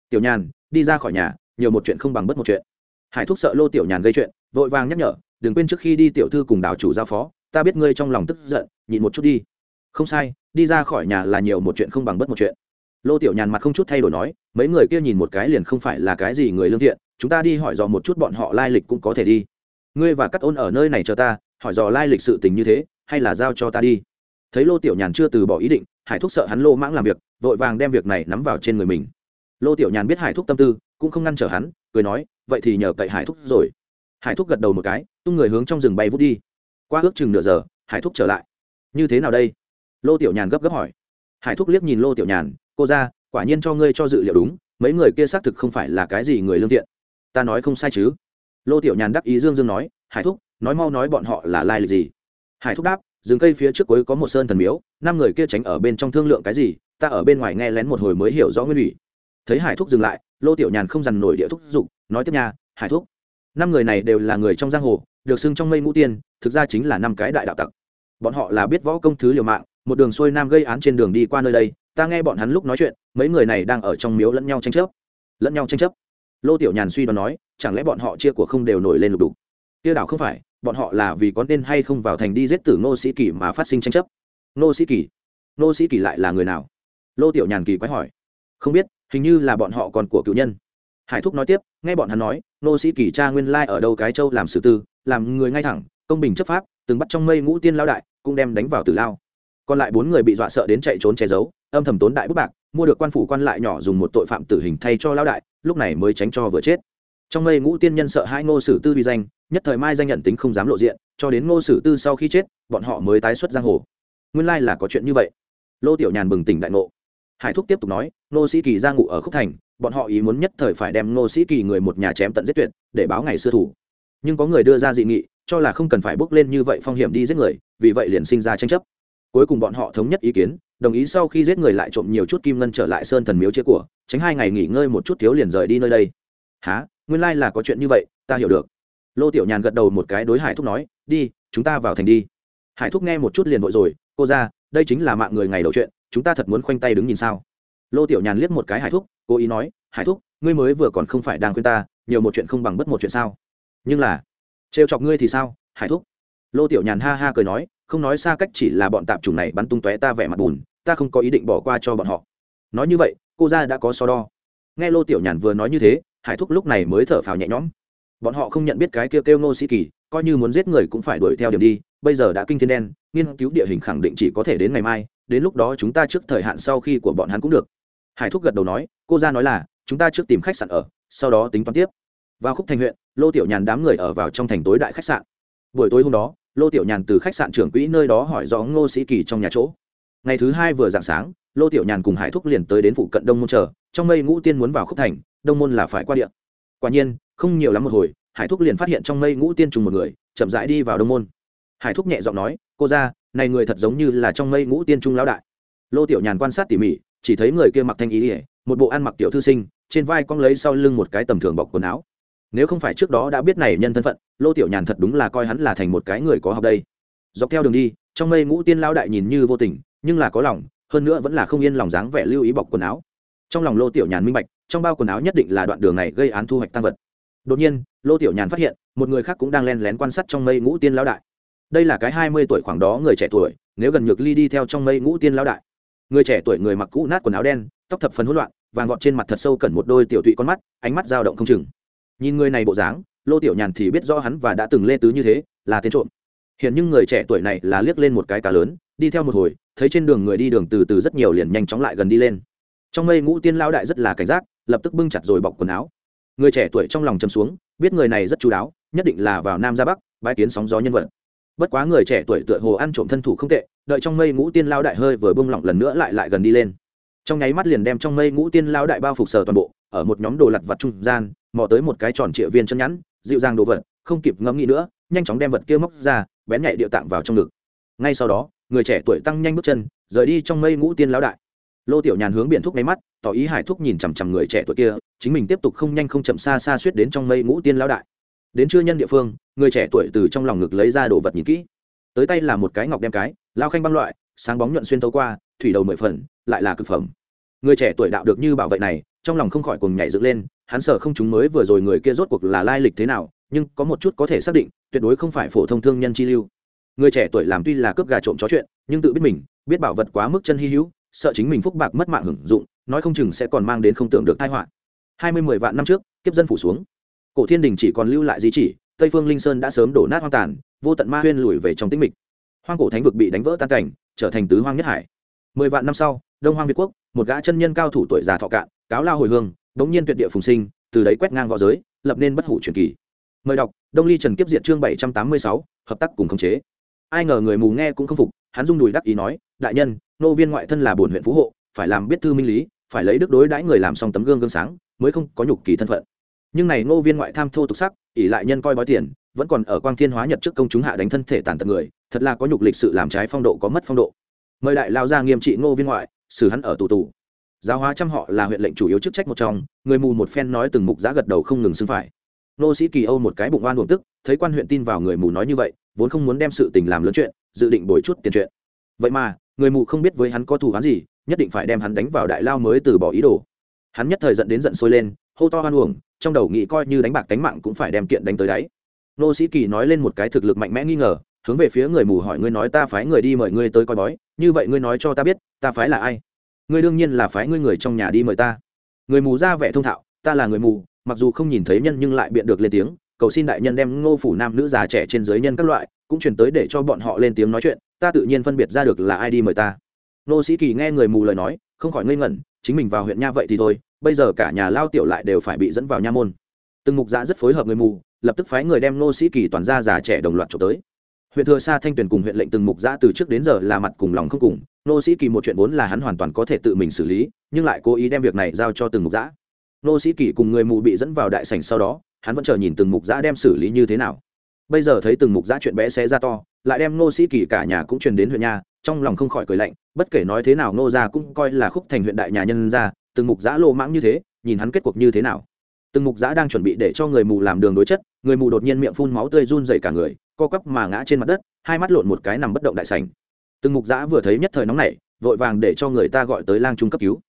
Tiểu nhàn, đi ra khỏi nhà, nhiều một chuyện không bằng bất một chuyện. Hải thúc sợ lô tiểu nhàn gây chuyện, vội vàng nhắc nhở, đừng quên trước khi đi tiểu thư cùng đảo chủ giao phó, ta biết ngươi trong lòng tức giận, nhịn một chút đi. Không sai, đi ra khỏi nhà là nhiều một chuyện không bằng bất một chuyện. Lô tiểu nhàn mặt không chút thay đổi nói, mấy người kia nhìn một cái liền không phải là cái gì người lương thiện, chúng ta đi hỏi dò một chút bọn họ lai lịch cũng có thể đi. Ngươi và cắt ôn ở nơi này cho ta, hỏi dò lai lịch sự tình như thế, hay là giao cho ta đi? Thấy lô tiểu nhàn chưa từ bỏ ý định hải thúc sợ hắn lô mãng làm việc, vội vàng đem việc này nắm vào trên người mình. Lô tiểu nhàn biết hải thúc tâm tư, cũng không ngăn trở hắn, cười nói, vậy thì nhờ cậy hải thúc rồi. Hải thúc gật đầu một cái, tung người hướng trong rừng bay vút đi. Qua ước chừng nửa giờ, hải thúc trở lại. Như thế nào đây? Lô tiểu nhàn gấp gấp hỏi. Hải thúc liếc nhìn lô tiểu nhàn, cô ra, quả nhiên cho ngươi cho dự liệu đúng, mấy người kia xác thực không phải là cái gì người lương thiện. Ta nói không sai chứ. Lô tiểu nhàn đắc ý dương dương nói, hải thúc, nói mau nói bọn họ là lai lịch gì? Hải thúc đáp rừng cây phía trước cuối có một sơn thần miếu năm người kia tránh ở bên trong thương lượng cái gì ta ở bên ngoài nghe lén một hồi mới hiểu rõ nguyên ủy. Thấy hải thúc dừng lại lô tiểu nhàn không dằn nổi địa thúc giục nói tiếp nhà, hải thúc. Năm người này đều là người trong giang hồ được xưng trong mây ngũ tiên thực ra chính là năm cái đại đạo tặc. Bọn họ là biết võ công thứ liều mạng một đường xuôi nam gây án trên đường đi qua nơi đây ta nghe bọn hắn lúc nói chuyện mấy người này đang ở trong miếu lẫn nhau tranh chấp. Lẫn nhau tranh chấp. Lô tiểu nhàn suy đoán nói chẳng lẽ bọn họ chia của không đều nổi lên lục đục? Kia đảo không phải bọn họ là vì có nên hay không vào thành đi giết tử ngô sĩ kỳ mà phát sinh tranh chấp? Ngô sĩ kỳ? Ngô sĩ kỳ lại là người nào? Lô tiểu nhàn kỳ quái hỏi. Không biết, hình như là bọn họ còn của cựu nhân. Hải thúc nói tiếp, nghe bọn hắn nói, ngô sĩ kỳ cha nguyên lai ở đâu cái châu làm sử tư, làm người ngay thẳng, công bình chấp pháp, từng bắt trong mây ngũ tiên lao đại, cũng đem đánh vào tử lao. Còn lại bốn người bị dọa sợ đến chạy trốn che giấu, âm thầm tốn đại bút bạc, mua được quan phủ quan lại nhỏ dùng một tội phạm tử hình thay cho lao đại, lúc này mới tránh cho vừa chết trong mây ngũ tiên nhân sợ hai ngô sử tư vi danh, nhất thời mai danh nhận tính không dám lộ diện, cho đến ngô sử tư sau khi chết, bọn họ mới tái xuất giang hồ. Nguyên lai là có chuyện như vậy. Lô tiểu nhàn bừng tỉnh đại ngộ. Hải thúc tiếp tục nói, ngô sĩ kỳ ra ngụ ở khúc thành, bọn họ ý muốn nhất thời phải đem ngô sĩ kỳ người một nhà chém tận giết tuyệt, để báo ngày xưa thủ. Nhưng có người đưa ra dị nghị, cho là không cần phải bước lên như vậy phong hiểm đi giết người, vì vậy liền sinh ra tranh chấp. Cuối cùng bọn họ thống nhất ý kiến, đồng ý sau khi giết người lại trộm nhiều chút kim ngân trở lại sơn thần miếu chia của, tránh hai ngày nghỉ ngơi một chút thiếu liền rời đi nơi đây. Há nguyên lai là có chuyện như vậy, ta hiểu được. Lô tiểu nhàn gật đầu một cái đối hải thúc nói, đi, chúng ta vào thành đi. Hải thúc nghe một chút liền vội rồi, cô ra, đây chính là mạng người ngày đầu chuyện, chúng ta thật muốn khoanh tay đứng nhìn sao? Lô tiểu nhàn liếc một cái hải thúc cô ý nói, hải thúc, ngươi mới vừa còn không phải đang khuyên ta, nhiều một chuyện không bằng bất một chuyện sao? Nhưng là, trêu chọc ngươi thì sao, hải thúc? Lô tiểu nhàn ha ha cười nói, không nói xa cách chỉ là bọn tạp chủng này bắn tung tóe ta vẻ mặt bùn ta không có ý định bỏ qua cho bọn họ. Nói như vậy, cô ra đã có so đo. Nghe lô tiểu nhàn vừa nói như thế hải thúc lúc này mới thở phào nhẹ nhõm. Bọn họ không nhận biết cái kêu kêu ngô sĩ kỳ, coi như muốn giết người cũng phải đuổi theo điểm đi, bây giờ đã kinh thiên đen, nghiên cứu địa hình khẳng định chỉ có thể đến ngày mai, đến lúc đó chúng ta trước thời hạn sau khi của bọn hắn cũng được. Hải thúc gật đầu nói, cô ra nói là, chúng ta trước tìm khách sạn ở, sau đó tính toán tiếp. Vào khúc thành huyện, lô tiểu nhàn đám người ở vào trong thành tối đại khách sạn. Buổi tối hôm đó, lô tiểu nhàn từ khách sạn trưởng quỹ nơi đó hỏi rõ ngô sĩ kỳ trong nhà chỗ. Ngày thứ hai vừa dạng sáng, lô tiểu nhàn cùng hải thúc liền tới đến phụ cận đông môn chờ, trong mây ngũ tiên muốn vào khúc thành đông môn là phải qua địa. Quả nhiên, không nhiều lắm một hồi, hải thúc liền phát hiện trong mây ngũ tiên trùng một người, chậm rãi đi vào đông môn. Hải thúc nhẹ giọng nói, cô ra này người thật giống như là trong mây ngũ tiên trung lão đại. Lô tiểu nhàn quan sát tỉ mỉ, chỉ thấy người kia mặc thanh ý ỉa một bộ ăn mặc tiểu thư sinh, trên vai cong lấy sau lưng một cái tầm thường bọc quần áo. Nếu không phải trước đó đã biết này nhân thân phận, lô tiểu nhàn thật đúng là coi hắn là thành một cái người có học đây. Dọc theo đường đi, trong mây ngũ tiên lão đại nhìn như vô tình, nhưng là có lòng, hơn nữa vẫn là không yên lòng dáng vẻ lưu ý bọc quần áo trong lòng lô tiểu nhàn minh bạch, trong bao quần áo nhất định là đoạn đường này gây án thu hoạch tăng vật. Đột nhiên, lô tiểu nhàn phát hiện, một người khác cũng đang len lén quan sát trong mây ngũ tiên lão đại. Đây là cái hai mươi tuổi khoảng đó người trẻ tuổi, nếu gần nhược ly đi theo trong mây ngũ tiên lão đại. Người trẻ tuổi người mặc cũ nát quần áo đen, tóc thập phần hỗn loạn, vàng vọt trên mặt thật sâu cẩn một đôi tiểu tụy con mắt, ánh mắt dao động không chừng. Nhìn người này bộ dáng, lô tiểu nhàn thì biết rõ hắn và đã từng lê tứ như thế, là tên trộm. Hiện nhưng người trẻ tuổi này là liếc lên một cái cá lớn, đi theo một hồi, thấy trên đường người đi đường từ từ rất nhiều liền nhanh chóng lại gần đi lên trong mây ngũ tiên lao đại rất là cảnh giác, lập tức bưng chặt rồi bọc quần áo. Người trẻ tuổi trong lòng chầm xuống, biết người này rất chú đáo, nhất định là vào nam ra bắc bãi kiến sóng gió nhân vật. Bất quá người trẻ tuổi tựa hồ ăn trộm thân thủ không tệ, đợi trong mây ngũ tiên lao đại hơi vừa bung lỏng lần nữa lại lại gần đi lên. Trong nháy mắt liền đem trong mây ngũ tiên lao đại bao phục sở toàn bộ, ở một nhóm đồ lặt vặt trung gian, mò tới một cái tròn trịa viên chân nhẵn, dịu dàng đồ vật, không kịp ngẫm nghĩ nữa, nhanh chóng đem vật kia móc ra, bén nhạy điệu tạng vào trong ngực. Ngay sau đó, người trẻ tuổi tăng nhanh bước chân, rời đi trong mây ngũ tiên lao đại lô tiểu nhàn hướng biển thúc máy mắt, tỏ ý hải thúc nhìn chằm chằm người trẻ tuổi kia, chính mình tiếp tục không nhanh không chậm xa xa suýt đến trong mây ngũ tiên lao đại. Đến chưa nhân địa phương, người trẻ tuổi từ trong lòng ngực lấy ra đồ vật nhìn kỹ. Tới tay là một cái ngọc đem cái, lao khanh băng loại, sáng bóng nhuận xuyên tấu qua, thủy đầu mười phần, lại là cực phẩm. Người trẻ tuổi đạo được như bảo vệ này, trong lòng không khỏi cùng nhảy dựng lên, hắn sợ không chúng mới vừa rồi người kia rốt cuộc là lai lịch thế nào, nhưng có một chút có thể xác định, tuyệt đối không phải phổ thông thương nhân chi lưu. Người trẻ tuổi làm tuy là cướp gà trộm chó chuyện, nhưng tự biết mình, biết bảo vật quá mức chân hy hữu sợ chính mình phúc bạc mất mạng hưởng dụng, nói không chừng sẽ còn mang đến không tưởng được tai họa. Hai mươi mười vạn năm trước, kiếp dân phủ xuống. Cổ thiên đình chỉ còn lưu lại di chỉ, tây phương linh sơn đã sớm đổ nát hoang tàn, vô tận ma huyên lùi về trong tĩnh mịch. Hoang cổ thánh vực bị đánh vỡ tan cảnh, trở thành tứ hoang nhất hải. Mười vạn năm sau, đông hoang việt quốc, một gã chân nhân cao thủ tuổi già thọ cạn, cáo lao hồi hương, bỗng nhiên tuyệt địa phùng sinh, từ đấy quét ngang v õ giới, lập nên bất hủ truyền kỳ. Mời đọc, đông ly trần kiếp diện chương bảy trăm tám mươi sáu, hợp tác cùng khống chế. Ai ngờ người mù nghe cũng không phục, hắn rung đùi đắc ý nói đại nhân, nô viên ngoại thân là bổn huyện phú hộ, phải làm biết thư minh lý, phải lấy đức đối đãi người làm xong tấm gương gương sáng, mới không có nhục kỳ thân phận. Nhưng này nô viên ngoại tham thô tục sắc, ỷ lại nhân coi bói tiền, vẫn còn ở quang thiên hóa nhật trước công chúng hạ đánh thân thể tàn tật người, thật là có nhục lịch sự làm trái phong độ có mất phong độ. Mời đại lao ra nghiêm trị ngô viên ngoại, xử hắn ở tù tù. Giáo hóa trăm họ là huyện lệnh chủ yếu chức trách một trong, người mù một phen nói từng mục giá gật đầu không ngừng xưng phải. Nô sĩ kỳ âu một cái bụng oan buồn tức, thấy quan huyện tin vào người mù nói như vậy, vốn không muốn đem sự tình làm lớn chuyện, dự định bồi chút tiền chuyện. Vậy mà người mù không biết với hắn có thù hắn gì, nhất định phải đem hắn đánh vào đại lao mới từ bỏ ý đồ. Hắn nhất thời giận đến giận sôi lên, hô to hoan uổng, trong đầu nghĩ coi như đánh bạc tánh mạng cũng phải đem kiện đánh tới đáy. Nô sĩ kỳ nói lên một cái thực lực mạnh mẽ nghi ngờ, hướng về phía người mù hỏi ngươi nói ta phái người đi mời ngươi tới coi bói, như vậy ngươi nói cho ta biết, ta phái là ai? Ngươi đương nhiên là phái ngươi người trong nhà đi mời ta. Người mù ra vẻ thông thạo, ta là người mù, mặc dù không nhìn thấy nhân nhưng lại biện được lên tiếng cầu xin đại nhân đem ngô phủ nam nữ già trẻ trên dưới nhân các loại, cũng truyền tới để cho bọn họ lên tiếng nói chuyện, ta tự nhiên phân biệt ra được là ai đi mời ta. Nô sĩ kỳ nghe người mù lời nói, không khỏi ngây ngẩn, chính mình vào huyện nha vậy thì thôi, bây giờ cả nhà lao tiểu lại đều phải bị dẫn vào nha môn. Từng mục giã rất phối hợp người mù, lập tức phái người đem nô sĩ kỳ toàn gia già trẻ đồng loạt trộm tới. Huyện thừa sa thanh tuyền cùng huyện lệnh từng mục giã từ trước đến giờ là mặt cùng lòng không cùng, nô sĩ kỳ một chuyện vốn là hắn hoàn toàn có thể tự mình xử lý, nhưng lại cố ý đem việc này giao cho từng mục giã nô sĩ kỳ cùng người mù bị dẫn vào đại sảnh sau đó hắn vẫn chờ nhìn từng mục giã đem xử lý như thế nào. Bây giờ thấy từng mục giã chuyện bé xé ra to, lại đem nô sĩ kỳ cả nhà cũng truyền đến huyện nhà, trong lòng không khỏi cười lạnh, bất kể nói thế nào nô gia cũng coi là khúc thành huyện đại nhà nhân ra từng mục giã lô mãng như thế, nhìn hắn kết cuộc như thế nào. Từng mục giã đang chuẩn bị để cho người mù làm đường đối chất, người mù đột nhiên miệng phun máu tươi run dày cả người, co quắp mà ngã trên mặt đất, hai mắt lộn một cái nằm bất động đại sảnh. Từng mục giã vừa thấy nhất thời nóng nảy, vội vàng để cho người ta gọi tới lang trung cấp cứu.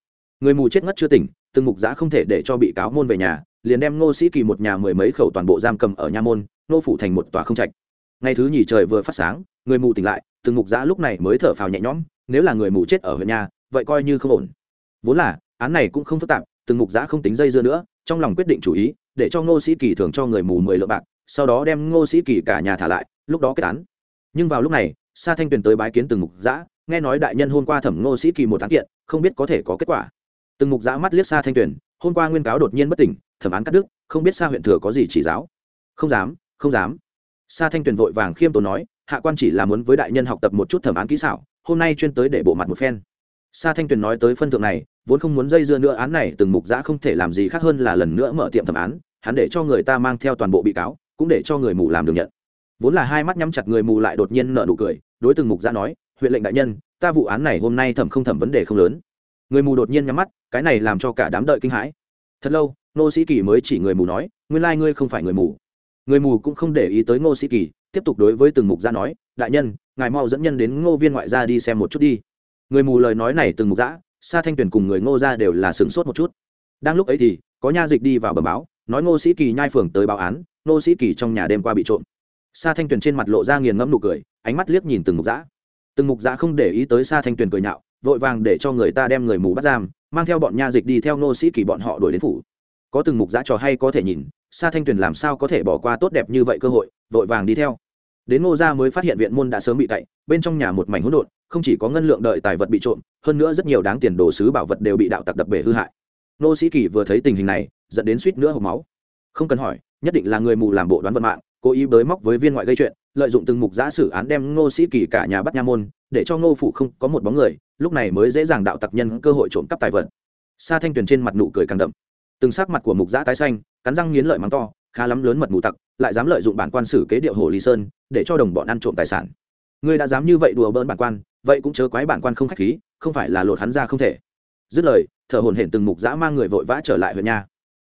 Người mù chết ngất chưa tỉnh, từng mục giã không thể để cho bị cáo môn về nhà liền đem ngô sĩ kỳ một nhà mười mấy khẩu toàn bộ giam cầm ở nha môn, nô phủ thành một tòa không trạch. Ngày thứ nhì trời vừa phát sáng, người mù tỉnh lại, từng mục giã lúc này mới thở phào nhẹ nhõm, nếu là người mù chết ở huyện nhà, vậy coi như không ổn. Vốn là, án này cũng không phức tạp, từng mục giã không tính dây dưa nữa, trong lòng quyết định chủ ý, để cho ngô sĩ kỳ thường cho người mù mười lượng bạc, sau đó đem ngô sĩ kỳ cả nhà thả lại, lúc đó kết án. Nhưng vào lúc này, sa thanh tuyền tới bái kiến từng mục giã, nghe nói đại nhân hôm qua thẩm ngô sĩ kỳ một án kiện, không biết có thể có kết quả. Từng mục giã mắt liếc sa thanh tuyền hôm qua nguyên cáo đột nhiên bất tỉnh thẩm án cắt đức không biết sa huyện thừa có gì chỉ giáo. Không dám không dám. Sa thanh tuyền vội vàng khiêm tốn nói, hạ quan chỉ là muốn với đại nhân học tập một chút thẩm án kỹ xảo, hôm nay chuyên tới để bộ mặt một phen. Sa thanh tuyền nói tới phân thượng này, vốn không muốn dây dưa nữa án này, từng mục giã không thể làm gì khác hơn là lần nữa mở tiệm thẩm án, hắn để cho người ta mang theo toàn bộ bị cáo, cũng để cho người mù làm được nhận. Vốn là hai mắt nhắm chặt người mù lại đột nhiên nợ nụ cười, đối từng mục giã nói, huyện lệnh đại nhân, ta vụ án này hôm nay thẩm không thẩm vấn đề không lớn. Người mù đột nhiên nhắm mắt, cái này làm cho cả đám đợi kinh hãi. Thật lâu nô sĩ kỳ mới chỉ người mù nói, nguyên lai ngươi không phải người mù. Người mù cũng không để ý tới ngô sĩ kỳ, tiếp tục đối với từng mục gia nói, đại nhân, ngài mau dẫn nhân đến ngô viên ngoại gia đi xem một chút đi. Người mù lời nói này từng mục giã, sa thanh tuyền cùng người ngô gia đều là sửng sốt một chút. Đang lúc ấy thì, có nha dịch đi vào bờ báo, nói ngô sĩ kỳ nhai phường tới báo án, ngô sĩ kỳ trong nhà đêm qua bị trộm. Sa thanh tuyền trên mặt lộ ra nghiền ngẫm nụ cười, ánh mắt liếc nhìn từng mục giã. Từng mục giã không để ý tới sa thanh tuyền cười nhạo, vội vàng để cho người ta đem người mù bắt giam, mang theo bọn nha dịch đi theo ngô sĩ kỳ bọn họ đuổi đến phủ có từng mục giã trò hay có thể nhìn, sa thanh tuyền làm sao có thể bỏ qua tốt đẹp như vậy cơ hội, vội vàng đi theo. Đến ngô gia mới phát hiện viện môn đã sớm bị cậy, bên trong nhà một mảnh hỗn độn, không chỉ có ngân lượng đợi tài vật bị trộm, hơn nữa rất nhiều đáng tiền đồ sứ bảo vật đều bị đạo tặc đập bể hư hại. Nô sĩ kỳ vừa thấy tình hình này dẫn đến suýt nữa hộp máu. Không cần hỏi, nhất định là người mù làm bộ đoán vận mạng, cố ý bới móc với viên ngoại gây chuyện, lợi dụng từng mục giã xử án đem ngô sĩ kỳ cả nhà bắt nha môn, để cho ngô phủ không có một bóng người, lúc này mới dễ dàng đạo tặc nhân cơ hội trộm cắp tài vật. Sa thanh tuyền trên mặt nụ cười càng đậm từng sắc mặt của mục giã tái xanh, cắn răng nghiến lợi mắng to, khá lắm lớn mật mù tặc, lại dám lợi dụng bản quan xử kế điệu hồ lý sơn, để cho đồng bọn ăn trộm tài sản. Ngươi đã dám như vậy đùa bỡn bản quan, vậy cũng chớ quái bản quan không khách khí, không phải là lột hắn ra không thể. Dứt lời, thở hồn hển từng mục giã mang người vội vã trở lại huyện nhà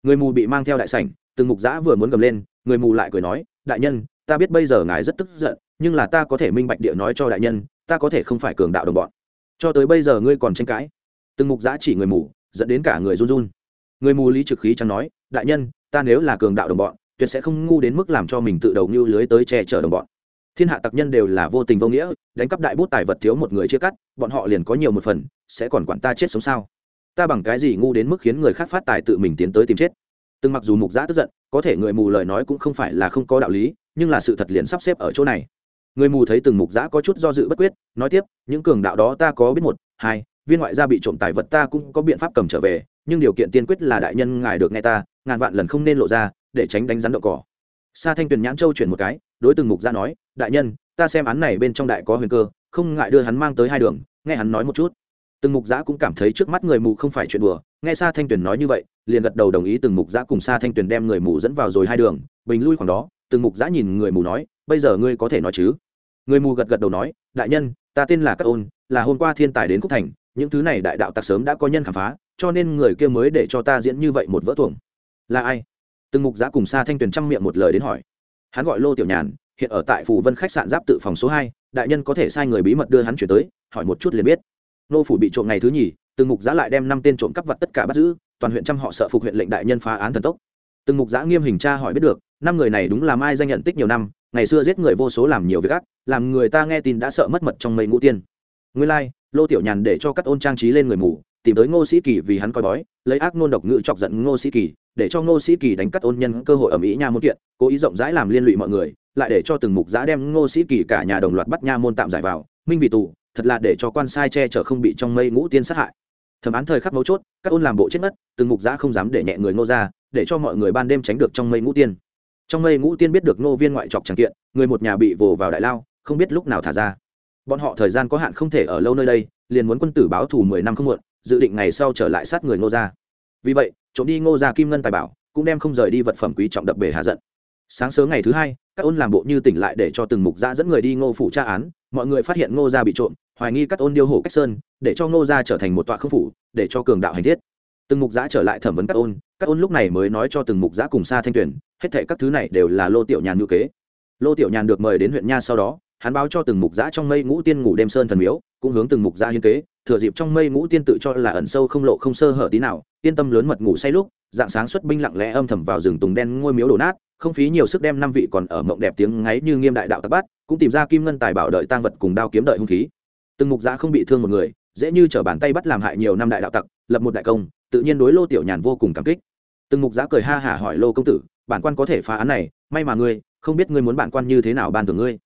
người mù bị mang theo đại sảnh, từng mục giã vừa muốn gầm lên, người mù lại cười nói, đại nhân, ta biết bây giờ ngài rất tức giận, nhưng là ta có thể minh bạch địa nói cho đại nhân, ta có thể không phải cường đạo đồng bọn. Cho tới bây giờ ngươi còn tranh cãi. Từng mục giã chỉ người mù, dẫn đến cả người run run người mù lý trực khí chẳng nói, đại nhân, ta nếu là cường đạo đồng bọn, tuyệt sẽ không ngu đến mức làm cho mình tự đầu như lưới tới che chở đồng bọn. Thiên hạ tặc nhân đều là vô tình vô nghĩa, đánh cắp đại bút tài vật thiếu một người chia cắt, bọn họ liền có nhiều một phần, sẽ còn quản ta chết sống sao? Ta bằng cái gì ngu đến mức khiến người khác phát tài tự mình tiến tới tìm chết? Từng mặc dù mục giã tức giận, có thể người mù lời nói cũng không phải là không có đạo lý, nhưng là sự thật liền sắp xếp ở chỗ này. Người mù thấy từng mục giã có chút do dự bất quyết, nói tiếp, những cường đạo đó ta có biết một, hai, viên ngoại gia bị trộm tài vật ta cũng có biện pháp cầm trở về nhưng điều kiện tiên quyết là đại nhân ngài được nghe ta, ngàn vạn lần không nên lộ ra, để tránh đánh rắn đậu cỏ. Sa thanh tuyền nhãn châu chuyển một cái, đối từng mục ra nói, đại nhân, ta xem án này bên trong đại có huyền cơ, không ngại đưa hắn mang tới hai đường, nghe hắn nói một chút. Từng mục giã cũng cảm thấy trước mắt người mù không phải chuyện đùa, nghe Sa thanh tuyền nói như vậy, liền gật đầu đồng ý từng mục giã cùng Sa thanh tuyền đem người mù dẫn vào rồi hai đường, bình lui khoảng đó, từng mục giã nhìn người mù nói, bây giờ ngươi có thể nói chứ? Người mù gật gật đầu nói, đại nhân, ta tên là cát ôn, là hôm qua thiên tài đến cúc thành, những thứ này đại đạo tặc sớm đã có nhân khám phá cho nên người kia mới để cho ta diễn như vậy một vỡ tuồng. Là ai? Từng mục giã cùng xa thanh tuyền chăm miệng một lời đến hỏi. Hắn gọi lô tiểu nhàn, hiện ở tại phủ vân khách sạn giáp tự phòng số hai, đại nhân có thể sai người bí mật đưa hắn chuyển tới, hỏi một chút liền biết. Nô phủ bị trộm ngày thứ nhì, từng mục giã lại đem năm tên trộm cắp vật tất cả bắt giữ, toàn huyện trăm họ sợ phục huyện lệnh đại nhân phá án thần tốc. Từng mục giã nghiêm hình tra hỏi biết được, năm người này đúng là mai danh nhận tích nhiều năm, ngày xưa giết người vô số làm nhiều việc ác, làm người ta nghe tin đã sợ mất mật trong mây ngũ tiên. Nguyên lai, lô tiểu nhàn để cho các ôn trang trí lên người mù tìm tới ngô sĩ kỳ vì hắn coi bói, lấy ác nôn độc ngữ chọc giận ngô sĩ kỳ, để cho ngô sĩ kỳ đánh cắt ôn nhân cơ hội ở mỹ nha môn kiện, cố ý rộng rãi làm liên lụy mọi người, lại để cho từng mục giã đem ngô sĩ kỳ cả nhà đồng loạt bắt nha môn tạm giải vào. Minh vì tù, thật là để cho quan sai che chở không bị trong mây ngũ tiên sát hại. Thẩm án thời khắc mấu chốt, các ôn làm bộ chết mất từng mục giã không dám để nhẹ người ngô ra, để cho mọi người ban đêm tránh được trong mây ngũ tiên. Trong mây ngũ tiên biết được ngô viên ngoại trọc tràng kiện, người một nhà bị vồ vào đại lao, không biết lúc nào thả ra. Bọn họ thời gian có hạn không thể ở lâu nơi đây, liền muốn quân tử báo thù mười năm không muộn dự định ngày sau trở lại sát người ngô gia. Vì vậy, trộm đi ngô gia kim ngân tài bảo, cũng đem không rời đi vật phẩm quý trọng đập bể hạ giận. Sáng sớm ngày thứ hai, các ôn làm bộ như tỉnh lại để cho từng mục gia dẫn người đi ngô phủ tra án, mọi người phát hiện ngô gia bị trộm, hoài nghi các ôn điêu hổ cách sơn, để cho ngô gia trở thành một tọa không phủ, để cho cường đạo hành thiết. Từng mục giã trở lại thẩm vấn các ôn các ôn lúc này mới nói cho từng mục giã cùng xa thanh tuyển, hết thệ các thứ này đều là lô tiểu nhàn ngữ kế. Lô tiểu nhàn được mời đến huyện nha sau đó, hắn báo cho từng mục giã trong mây ngũ tiên ngủ đêm sơn thần miếu, cũng hướng từng mục giã hiên kế thừa dịp trong mây ngũ tiên tự cho là ẩn sâu không lộ không sơ hở tí nào, yên tâm lớn mật ngủ say lúc, dạng sáng xuất binh lặng lẽ âm thầm vào rừng tùng đen ngôi miếu đổ nát, không phí nhiều sức đem năm vị còn ở mộng đẹp tiếng ngáy như nghiêm đại đạo tắc bắt, cũng tìm ra kim ngân tài bảo đợi tang vật cùng đao kiếm đợi hung khí. Từng mục giã không bị thương một người, dễ như trở bàn tay bắt làm hại nhiều năm đại đạo tặc, lập một đại công, tự nhiên đối lô tiểu nhàn vô cùng cảm kích. Từng mục giã cười ha hả hỏi lô công tử, bản quan có thể phá án này, may mà ngươi, không biết ngươi muốn bản quan như thế nào ban thưởng ngươi.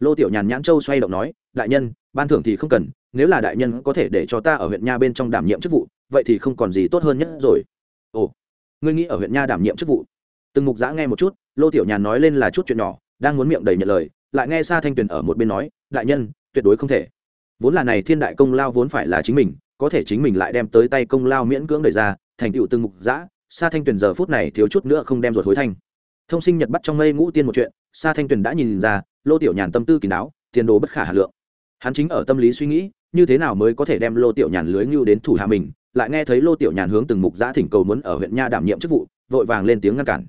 Lô tiểu nhàn nhãn châu xoay động nói, đại nhân, ban thưởng thì không cần nếu là đại nhân có thể để cho ta ở huyện nha bên trong đảm nhiệm chức vụ, vậy thì không còn gì tốt hơn nhất rồi. Ồ, ngươi nghĩ ở huyện nha đảm nhiệm chức vụ? Từng mục giã nghe một chút, lô tiểu nhàn nói lên là chút chuyện nhỏ, đang muốn miệng đầy nhận lời, lại nghe xa thanh tuyền ở một bên nói, đại nhân, tuyệt đối không thể. Vốn là này thiên đại công lao vốn phải là chính mình, có thể chính mình lại đem tới tay công lao miễn cưỡng đẩy ra, thành tựu từng mục giã, sa thanh tuyền giờ phút này thiếu chút nữa không đem ruột hối thanh thông sinh nhật bắt trong mây ngũ tiên một chuyện, sa thanh tuyền đã nhìn ra, lô tiểu nhàn tâm tư kỳ đáo tiền đồ bất khả hà lượng. Hắn chính ở tâm lý suy nghĩ như thế nào mới có thể đem lô tiểu nhàn lưới ngưu đến thủ hạ mình? Lại nghe thấy lô tiểu nhàn hướng từng mục giã thỉnh cầu muốn ở huyện nha đảm nhiệm chức vụ, vội vàng lên tiếng ngăn cản.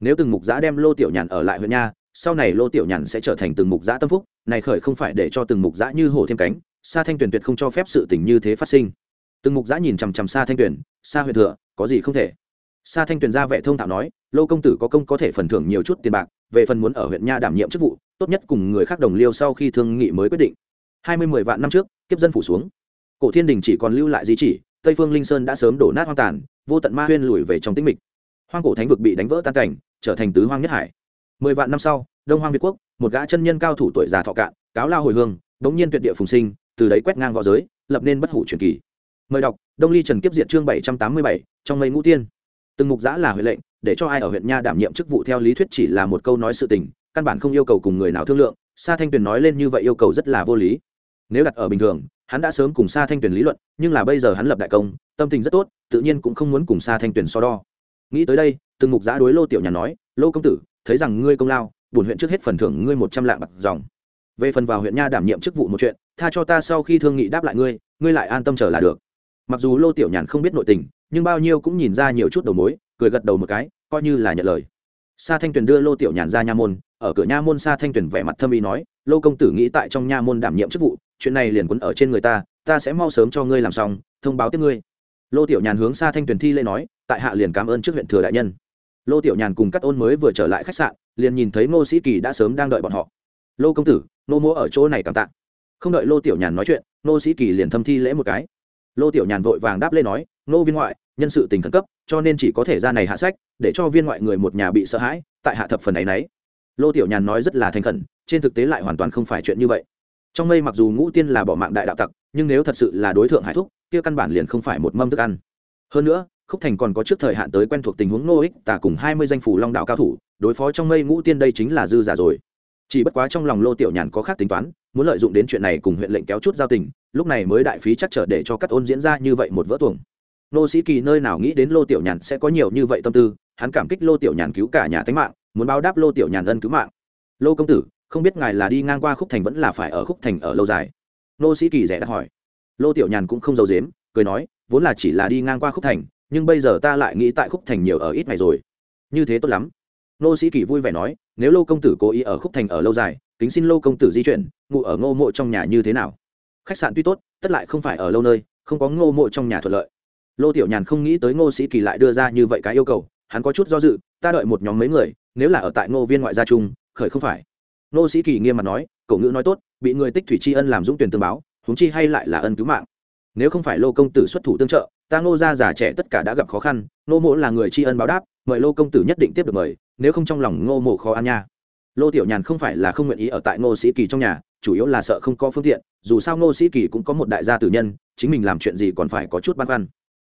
Nếu từng mục giã đem lô tiểu nhàn ở lại huyện nha, sau này lô tiểu nhàn sẽ trở thành từng mục giã tâm phúc, này khởi không phải để cho từng mục giã như hổ thêm cánh, sa thanh tuyền tuyệt không cho phép sự tình như thế phát sinh. Từng mục giã nhìn chằm chằm sa thanh tuyền, sa huyện thừa, có gì không thể? Sa thanh tuyền ra vẻ thông thạo nói, lô công tử có công có thể phần thưởng nhiều chút tiền bạc, về phần muốn ở huyện nha đảm nhiệm chức vụ, tốt nhất cùng người khác đồng liêu sau khi thương nghị mới quyết định. Hai mươi mười vạn năm trước kiếp dân phủ xuống. Cổ thiên đình chỉ còn lưu lại di chỉ, tây phương linh sơn đã sớm đổ nát hoang tàn, vô tận ma huyên lùi về trong tĩnh mịch. Hoang cổ thánh vực bị đánh vỡ tan cảnh, trở thành tứ hoang nhất hải. Mười vạn năm sau, đông hoang việt quốc, một gã chân nhân cao thủ tuổi già thọ cạn, cáo lao hồi hương bỗng nhiên tuyệt địa phùng sinh, từ đấy quét ngang v õ giới, lập nên bất hủ truyền kỳ. Mời đọc, đông ly trần kiếp diện chương bảy trăm tám mươi bảy, trong mây ngũ tiên. Từng mục giã là huệ lệnh, để cho ai ở huyện nha đảm nhiệm chức vụ theo lý thuyết chỉ là một câu nói sự tình, căn bản không yêu cầu cùng người nào thương lượng, sa thanh tuyền nói lên như vậy yêu cầu rất là vô lý nếu đặt ở bình thường, hắn đã sớm cùng sa thanh tuyền lý luận, nhưng là bây giờ hắn lập đại công, tâm tình rất tốt, tự nhiên cũng không muốn cùng sa thanh tuyền so đo. Nghĩ tới đây, từng mục giã đối lô tiểu nhàn nói, lô công tử, thấy rằng ngươi công lao, bổn huyện trước hết phần thưởng ngươi một trăm lạng bạc dòng. Về phần vào huyện nha đảm nhiệm chức vụ một chuyện, tha cho ta sau khi thương nghị đáp lại ngươi ngươi lại an tâm trở là được. Mặc dù lô tiểu nhàn không biết nội tình, nhưng bao nhiêu cũng nhìn ra nhiều chút đầu mối, cười gật đầu một cái, coi như là nhận lời. Sa thanh tuyền đưa lô tiểu nhàn ra nha môn, ở cửa nha môn sa thanh tuyền vẻ mặt thâm ý nói lô công tử nghĩ tại trong nha môn đảm nhiệm chức vụ, chuyện này liền quấn ở trên người ta ta sẽ mau sớm cho ngươi làm xong, thông báo tiếp ngươi. Lô tiểu nhàn hướng xa thanh tuyền thi lễ nói, tại hạ liền cảm ơn trước huyện thừa đại nhân. Lô tiểu nhàn cùng các ôn mới vừa trở lại khách sạn, liền nhìn thấy ngô sĩ kỳ đã sớm đang đợi bọn họ. Lô công tử nô mỗ ở chỗ này cảm tạ. Không đợi lô tiểu nhàn nói chuyện, ngô sĩ kỳ liền thâm thi lễ một cái. Lô tiểu nhàn vội vàng đáp lên nói nô viên ngoại, nhân sự tình khẩn cấp, cho nên chỉ có thể ra này hạ sách, để cho viên ngoại người một nhà bị sợ hãi, tại hạ thập phần ấy nấy. Lô tiểu nhàn nói rất là thành khẩn trên thực tế lại hoàn toàn không phải chuyện như vậy. Trong mây mặc dù ngũ tiên là bỏ mạng đại đạo tặc, nhưng nếu thật sự là đối tượng hải thúc, kia căn bản liền không phải một mâm thức ăn. Hơn nữa, khúc thành còn có trước thời hạn tới quen thuộc tình huống nô ích tả cùng hai mươi danh phủ long đạo cao thủ, đối phó trong mây ngũ tiên đây chính là dư giả rồi. Chỉ bất quá trong lòng lô tiểu nhàn có khác tính toán, muốn lợi dụng đến chuyện này cùng huyện lệnh kéo chút giao tình, lúc này mới đại phí chắc trở để cho cắt ôn diễn ra như vậy một vỡ tuồng. Nô sĩ kỳ nơi nào nghĩ đến lô tiểu nhàn sẽ có nhiều như vậy tâm tư, hắn cảm kích lô tiểu nhàn cứu cả nhà tánh mạng, muốn báo đáp lô tiểu nhàn ân cứu mạng. Lô công tử không biết ngài là đi ngang qua khúc thành vẫn là phải ở khúc thành ở lâu dài? Nô sĩ kỳ rẻ đã hỏi. Lô tiểu nhàn cũng không giấu dếm cười nói, vốn là chỉ là đi ngang qua khúc thành, nhưng bây giờ ta lại nghĩ tại khúc thành nhiều ở ít ngày rồi. Như thế tốt lắm. Nô sĩ kỳ vui vẻ nói, nếu lô công tử cố ý ở khúc thành ở lâu dài, kính xin lô công tử di chuyển ngụ ở ngô mộ trong nhà như thế nào? Khách sạn tuy tốt, tất lại không phải ở lâu nơi, không có ngô mộ trong nhà thuận lợi. Lô tiểu nhàn không nghĩ tới ngô sĩ kỳ lại đưa ra như vậy cái yêu cầu, hắn có chút do dự, ta đợi một nhóm mấy người, nếu là ở tại ngô viên ngoại gia trung, khởi không phải. Nô sĩ kỳ nghiêm mặt nói cậu ngữ nói tốt, bị người tích thủy tri ân làm dũng tuyển tương báo, huống chi hay lại là ân cứu mạng. Nếu không phải lô công tử xuất thủ tương trợ, ta ngô gia già trẻ tất cả đã gặp khó khăn, ngô mộ là người tri ân báo đáp, mời lô công tử nhất định tiếp được mời, nếu không trong lòng ngô mộ khó ăn nha. Lô tiểu nhàn không phải là không nguyện ý ở tại ngô sĩ kỳ trong nhà, chủ yếu là sợ không có phương tiện, dù sao ngô sĩ kỳ cũng có một đại gia tử nhân, chính mình làm chuyện gì còn phải có chút băn khoăn.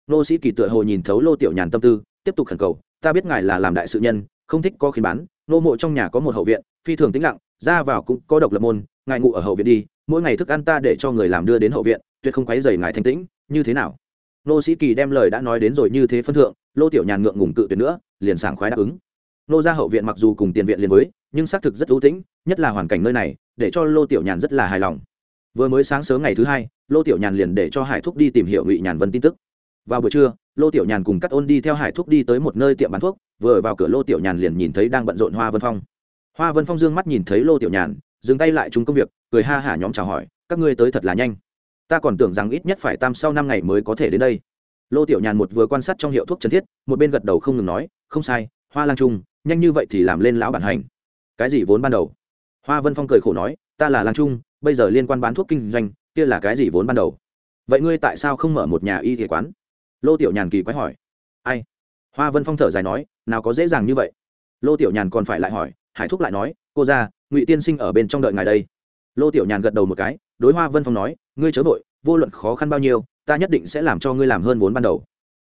Ngô sĩ kỳ tựa hồ nhìn thấu lô tiểu nhàn tâm tư, tiếp tục khẩn cầu, ta biết ngài là làm đại sự nhân, không thích có khiến bán nô mộ trong nhà có một hậu viện, phi thường tĩnh lặng ra vào cũng có độc lập môn, ngài ngủ ở hậu viện đi, mỗi ngày thức ăn ta để cho người làm đưa đến hậu viện, tuyệt không quấy dày ngài thanh tĩnh, như thế nào? Nô sĩ kỳ đem lời đã nói đến rồi như thế phân thượng, lô tiểu nhàn ngượng ngùng cự tuyệt nữa, liền sảng khoái đáp ứng. Nô ra hậu viện mặc dù cùng tiền viện liền với, nhưng xác thực rất ưu tĩnh, nhất là hoàn cảnh nơi này, để cho lô tiểu nhàn rất là hài lòng. Vừa mới sáng sớm ngày thứ hai, lô tiểu nhàn liền để cho hải thúc đi tìm hiểu ngụy nhàn vân tin tức. Vào buổi trưa, lô tiểu nhàn cùng cắt ôn đi theo hải thúc đi tới một nơi tiệm bán thuốc, vừa vào cửa lô tiểu nhàn liền nhìn thấy đang bận rộn hoa vân phong hoa vân phong dương mắt nhìn thấy lô tiểu nhàn, dừng tay lại chung công việc, cười ha hả nhóm chào hỏi, các ngươi tới thật là nhanh. Ta còn tưởng rằng ít nhất phải tam sau năm ngày mới có thể đến đây. Lô tiểu nhàn một vừa quan sát trong hiệu thuốc trần thiết, một bên gật đầu không ngừng nói, không sai, hoa lang trung, nhanh như vậy thì làm lên lão bản hành. Cái gì vốn ban đầu? Hoa vân phong cười khổ nói, ta là lang trung, bây giờ liên quan bán thuốc kinh doanh, kia là cái gì vốn ban đầu? Vậy ngươi tại sao không mở một nhà y thể quán? Lô tiểu nhàn kỳ quái hỏi. Ai? Hoa vân phong thở dài nói, nào có dễ dàng như vậy. Lô tiểu nhàn còn phải lại hỏi hải thúc lại nói, cô ra ngụy tiên sinh ở bên trong đợi ngài đây. Lô tiểu nhàn gật đầu một cái, đối hoa vân phong nói, ngươi chớ vội, vô luận khó khăn bao nhiêu, ta nhất định sẽ làm cho ngươi làm hơn vốn ban đầu.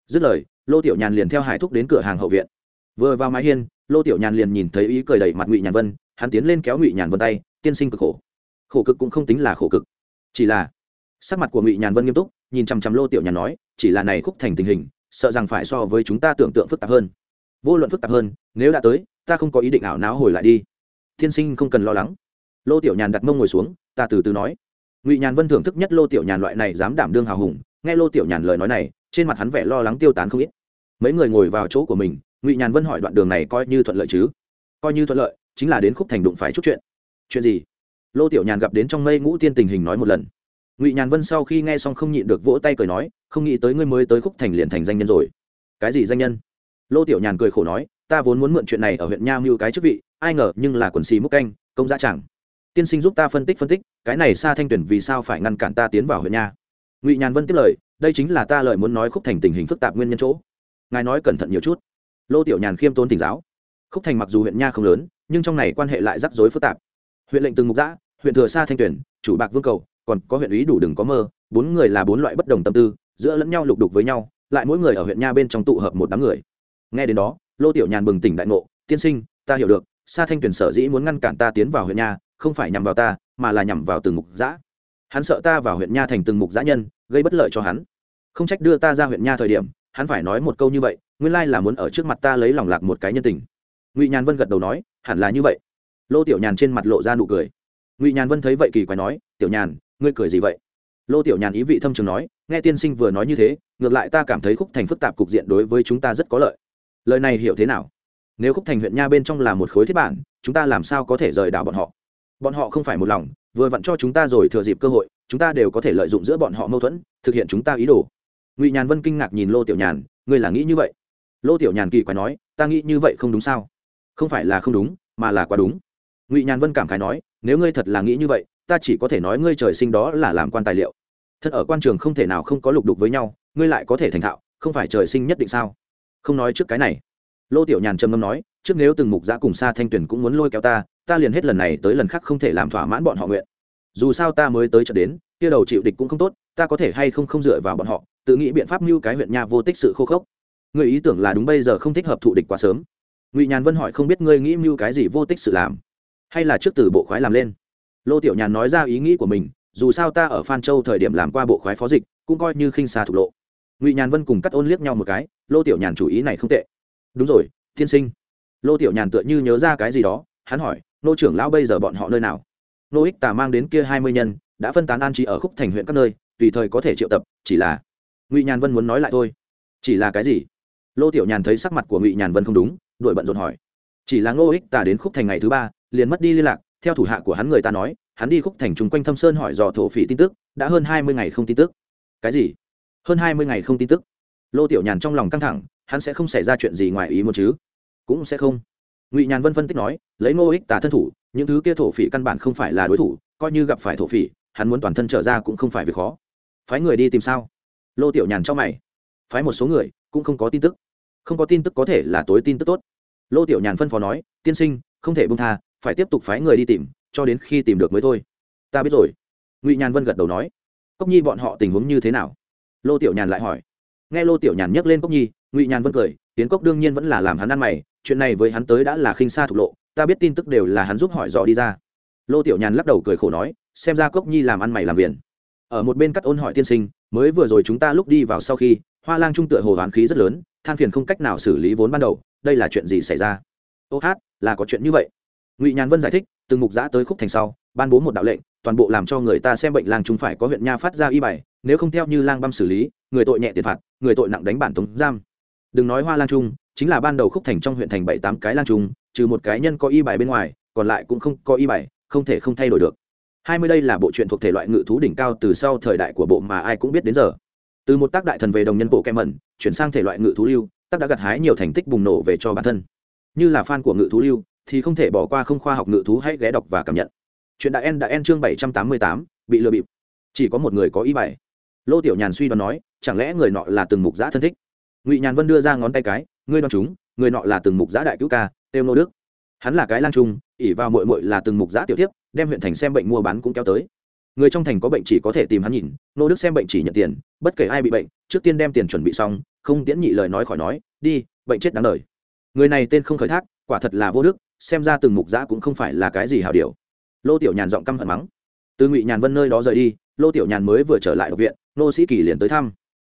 Dứt lời, lô tiểu nhàn liền theo hải thúc đến cửa hàng hậu viện. Vừa vào mái hiên, lô tiểu nhàn liền nhìn thấy ý cười đẩy mặt ngụy nhàn vân, hắn tiến lên kéo ngụy nhàn vân tay, tiên sinh cực khổ. Khổ cực cũng không tính là khổ cực. Chỉ là, sắc mặt của ngụy nhàn vân nghiêm túc, nhìn chằm chằm lô tiểu nhàn nói, chỉ là này khúc thành tình hình, sợ rằng phải so với chúng ta tưởng tượng phức tạp hơn vô luận phức tạp hơn, nếu đã tới, ta không có ý định ảo não hồi lại đi. Tiên sinh không cần lo lắng. Lô tiểu nhàn đặt mông ngồi xuống, ta từ từ nói. Ngụy nhàn vân thưởng thức nhất lô tiểu nhàn loại này dám đảm đương hào hùng, nghe lô tiểu nhàn lời nói này, trên mặt hắn vẻ lo lắng tiêu tán không ít. Mấy người ngồi vào chỗ của mình, ngụy nhàn vân hỏi đoạn đường này coi như thuận lợi chứ? Coi như thuận lợi, chính là đến khúc thành đụng phải chút chuyện. Chuyện gì? Lô tiểu nhàn gặp đến trong mây ngũ tiên tình hình nói một lần. Ngụy nhàn vân sau khi nghe xong không nhịn được vỗ tay cười nói, không nghĩ tới ngươi mới tới khúc thành liền thành danh nhân rồi. Cái gì danh nhân? Lô tiểu nhàn cười khổ nói, ta vốn muốn mượn chuyện này ở huyện nha mưu cái chức vị, ai ngờ nhưng là quần xì múc canh, công giá chẳng. Tiên sinh giúp ta phân tích phân tích, cái này xa thanh tuyển vì sao phải ngăn cản ta tiến vào huyện nha? Ngụy nhàn vân tiếp lời, đây chính là ta lời muốn nói khúc thành tình hình phức tạp nguyên nhân chỗ. Ngài nói cẩn thận nhiều chút. Lô tiểu nhàn khiêm tốn tỉnh giáo. Khúc thành mặc dù huyện nha không lớn, nhưng trong này quan hệ lại rắc rối phức tạp. Huyện lệnh từng mục giã huyện thừa xa thanh tuyển, chủ bạc vương cầu, còn có huyện ý đủ đừng có mơ, bốn người là bốn loại bất đồng tâm tư, giữa lẫn nhau lục đục với nhau, lại mỗi người ở huyện nha bên trong tụ hợp một đám người nghe đến đó, lô tiểu nhàn bừng tỉnh đại ngộ, tiên sinh, ta hiểu được, sa thanh tuyển sở dĩ muốn ngăn cản ta tiến vào huyện nha, không phải nhằm vào ta, mà là nhằm vào từng mục giã hắn sợ ta vào huyện nha thành từng mục giã nhân, gây bất lợi cho hắn. Không trách đưa ta ra huyện nha thời điểm, hắn phải nói một câu như vậy, nguyên lai là muốn ở trước mặt ta lấy lòng lạc một cái nhân tình. Ngụy nhàn vân gật đầu nói, hẳn là như vậy. Lô tiểu nhàn trên mặt lộ ra nụ cười. Ngụy nhàn vân thấy vậy kỳ quái nói, tiểu nhàn, ngươi cười gì vậy? Lô tiểu nhàn ý vị thâm trường nói, nghe tiên sinh vừa nói như thế, ngược lại ta cảm thấy khúc thành phức tạp cục diện đối với chúng ta rất có lợi lời này hiểu thế nào? Nếu khúc thành huyện nha bên trong là một khối thiết bản, chúng ta làm sao có thể rời đảo bọn họ? Bọn họ không phải một lòng, vừa vặn cho chúng ta rồi thừa dịp cơ hội, chúng ta đều có thể lợi dụng giữa bọn họ mâu thuẫn, thực hiện chúng ta ý đồ. Ngụy nhàn vân kinh ngạc nhìn lô tiểu nhàn, ngươi là nghĩ như vậy? Lô tiểu nhàn kỳ quái nói, ta nghĩ như vậy không đúng sao? Không phải là không đúng, mà là quá đúng. Ngụy nhàn vân cảm khái nói, nếu ngươi thật là nghĩ như vậy, ta chỉ có thể nói ngươi trời sinh đó là làm quan tài liệu. Thật ở quan trường không thể nào không có lục đục với nhau, ngươi lại có thể thành thạo, không phải trời sinh nhất định sao? Không nói trước cái này. Lô tiểu nhàn trầm ngâm nói, trước nếu từng mục giã cùng xa thanh tuyển cũng muốn lôi kéo ta ta liền hết lần này tới lần khác không thể làm thỏa mãn bọn họ nguyện. Dù sao ta mới tới trận đến, kia đầu chịu địch cũng không tốt, ta có thể hay không không dựa vào bọn họ, tự nghĩ biện pháp mưu cái huyện nha vô tích sự khô khốc. Người ý tưởng là đúng bây giờ không thích hợp thụ địch quá sớm. Ngụy nhàn vân hỏi không biết ngươi nghĩ mưu cái gì vô tích sự làm, hay là trước từ bộ khoái làm lên. Lô tiểu nhàn nói ra ý nghĩ của mình, dù sao ta ở phan châu thời điểm làm qua bộ khoái phó dịch, cũng coi như khinh xa thục lộ ngụy nhàn vân cùng cắt ôn liếc nhau một cái lô tiểu nhàn chủ ý này không tệ đúng rồi tiên sinh lô tiểu nhàn tựa như nhớ ra cái gì đó hắn hỏi nô trưởng lão bây giờ bọn họ nơi nào nô ích tà mang đến kia hai mươi nhân đã phân tán an trí ở khúc thành huyện các nơi tùy thời có thể triệu tập chỉ là ngụy nhàn vân muốn nói lại thôi chỉ là cái gì lô tiểu nhàn thấy sắc mặt của ngụy nhàn vân không đúng đội bận rộn hỏi chỉ là ngô ích tà đến khúc thành ngày thứ ba liền mất đi liên lạc theo thủ hạ của hắn người ta nói hắn đi khúc thành chung quanh thâm sơn hỏi dò thổ phỉ tin tức đã hơn hai mươi ngày không tin tức cái gì hơn hai mươi ngày không tin tức. Lô tiểu nhàn trong lòng căng thẳng, hắn sẽ không xảy ra chuyện gì ngoài ý muốn chứ? Cũng sẽ không. Ngụy nhàn vân phân tích nói, lấy ngô ích tả thân thủ, những thứ kia thổ phỉ căn bản không phải là đối thủ, coi như gặp phải thổ phỉ, hắn muốn toàn thân trở ra cũng không phải việc khó. Phái người đi tìm sao? Lô tiểu nhàn cho mày. Phái một số người, cũng không có tin tức. Không có tin tức có thể là tối tin tức tốt. Lô tiểu nhàn phân phó nói, tiên sinh, không thể bông tha, phải tiếp tục phái người đi tìm, cho đến khi tìm được mới thôi. Ta biết rồi. Ngụy nhàn vân gật đầu nói. Cốc nhi bọn họ tình huống như thế nào? Lô tiểu nhàn lại hỏi. Nghe lô tiểu nhàn nhắc lên cốc nhi, ngụy nhàn vẫn cười, tiến cốc đương nhiên vẫn là làm hắn ăn mày, chuyện này với hắn tới đã là khinh xa thục lộ, ta biết tin tức đều là hắn giúp hỏi dò đi ra. Lô tiểu nhàn lắc đầu cười khổ nói, xem ra cốc nhi làm ăn mày làm biển. ở một bên cắt ôn hỏi tiên sinh, mới vừa rồi chúng ta lúc đi vào sau khi, hoa lang trung tựa hồ hoán khí rất lớn, than phiền không cách nào xử lý vốn ban đầu, đây là chuyện gì xảy ra? Ô hát, là có chuyện như vậy. Ngụy nhàn vân giải thích, từng mục giã tới khúc thành sau, ban bố một đạo lệnh toàn bộ làm cho người ta xem bệnh lang trung phải có huyện nha phát ra y bài, nếu không theo như lang băm xử lý, người tội nhẹ tiền phạt, người tội nặng đánh bản tống giam. Đừng nói hoa lang trung, chính là ban đầu khúc thành trong huyện thành bảy tám cái lang trung, trừ một cái nhân có y bài bên ngoài, còn lại cũng không có y bài, không thể không thay đổi được. Hai mươi đây là bộ truyện thuộc thể loại ngự thú đỉnh cao từ sau thời đại của bộ mà ai cũng biết đến giờ. Từ một tác đại thần về đồng nhân bộ kem mẩn, chuyển sang thể loại ngự thú lưu, tác đã gặt hái nhiều thành tích bùng nổ về cho bản thân. Như là fan của ngự thú lưu, thì không thể bỏ qua không khoa học ngự thú hãy ghé đọc và cảm nhận chuyện đại en đại en chương bảy trăm tám mươi tám, bị lừa bịp. Chỉ có một người có ý bài lô tiểu nhàn suy đoán nói, chẳng lẽ người nọ là từng mục giã thân thích? Ngụy nhàn vân đưa ra ngón tay cái, ngươi đoán chúng, người nọ là từng mục giã đại cứu ca têu nô đức. Hắn là cái lang trung ỉ vào mội mội là từng mục giã tiểu tiếp đem huyện thành xem bệnh mua bán cũng kéo tới. Người trong thành có bệnh chỉ có thể tìm hắn nhìn nô đức xem bệnh chỉ nhận tiền, bất kể ai bị bệnh, trước tiên đem tiền chuẩn bị xong, không tiễn nhị lời nói khỏi nói, đi, bệnh chết đáng đời. Người này tên không khởi thác, quả thật là vô đức, xem ra từng mục giã cũng không phải là cái gì hào điều lô tiểu nhàn giọng căm hận mắng. Từ ngụy nhàn vân nơi đó rời đi, lô tiểu nhàn mới vừa trở lại đ viện, nô sĩ kỳ liền tới thăm.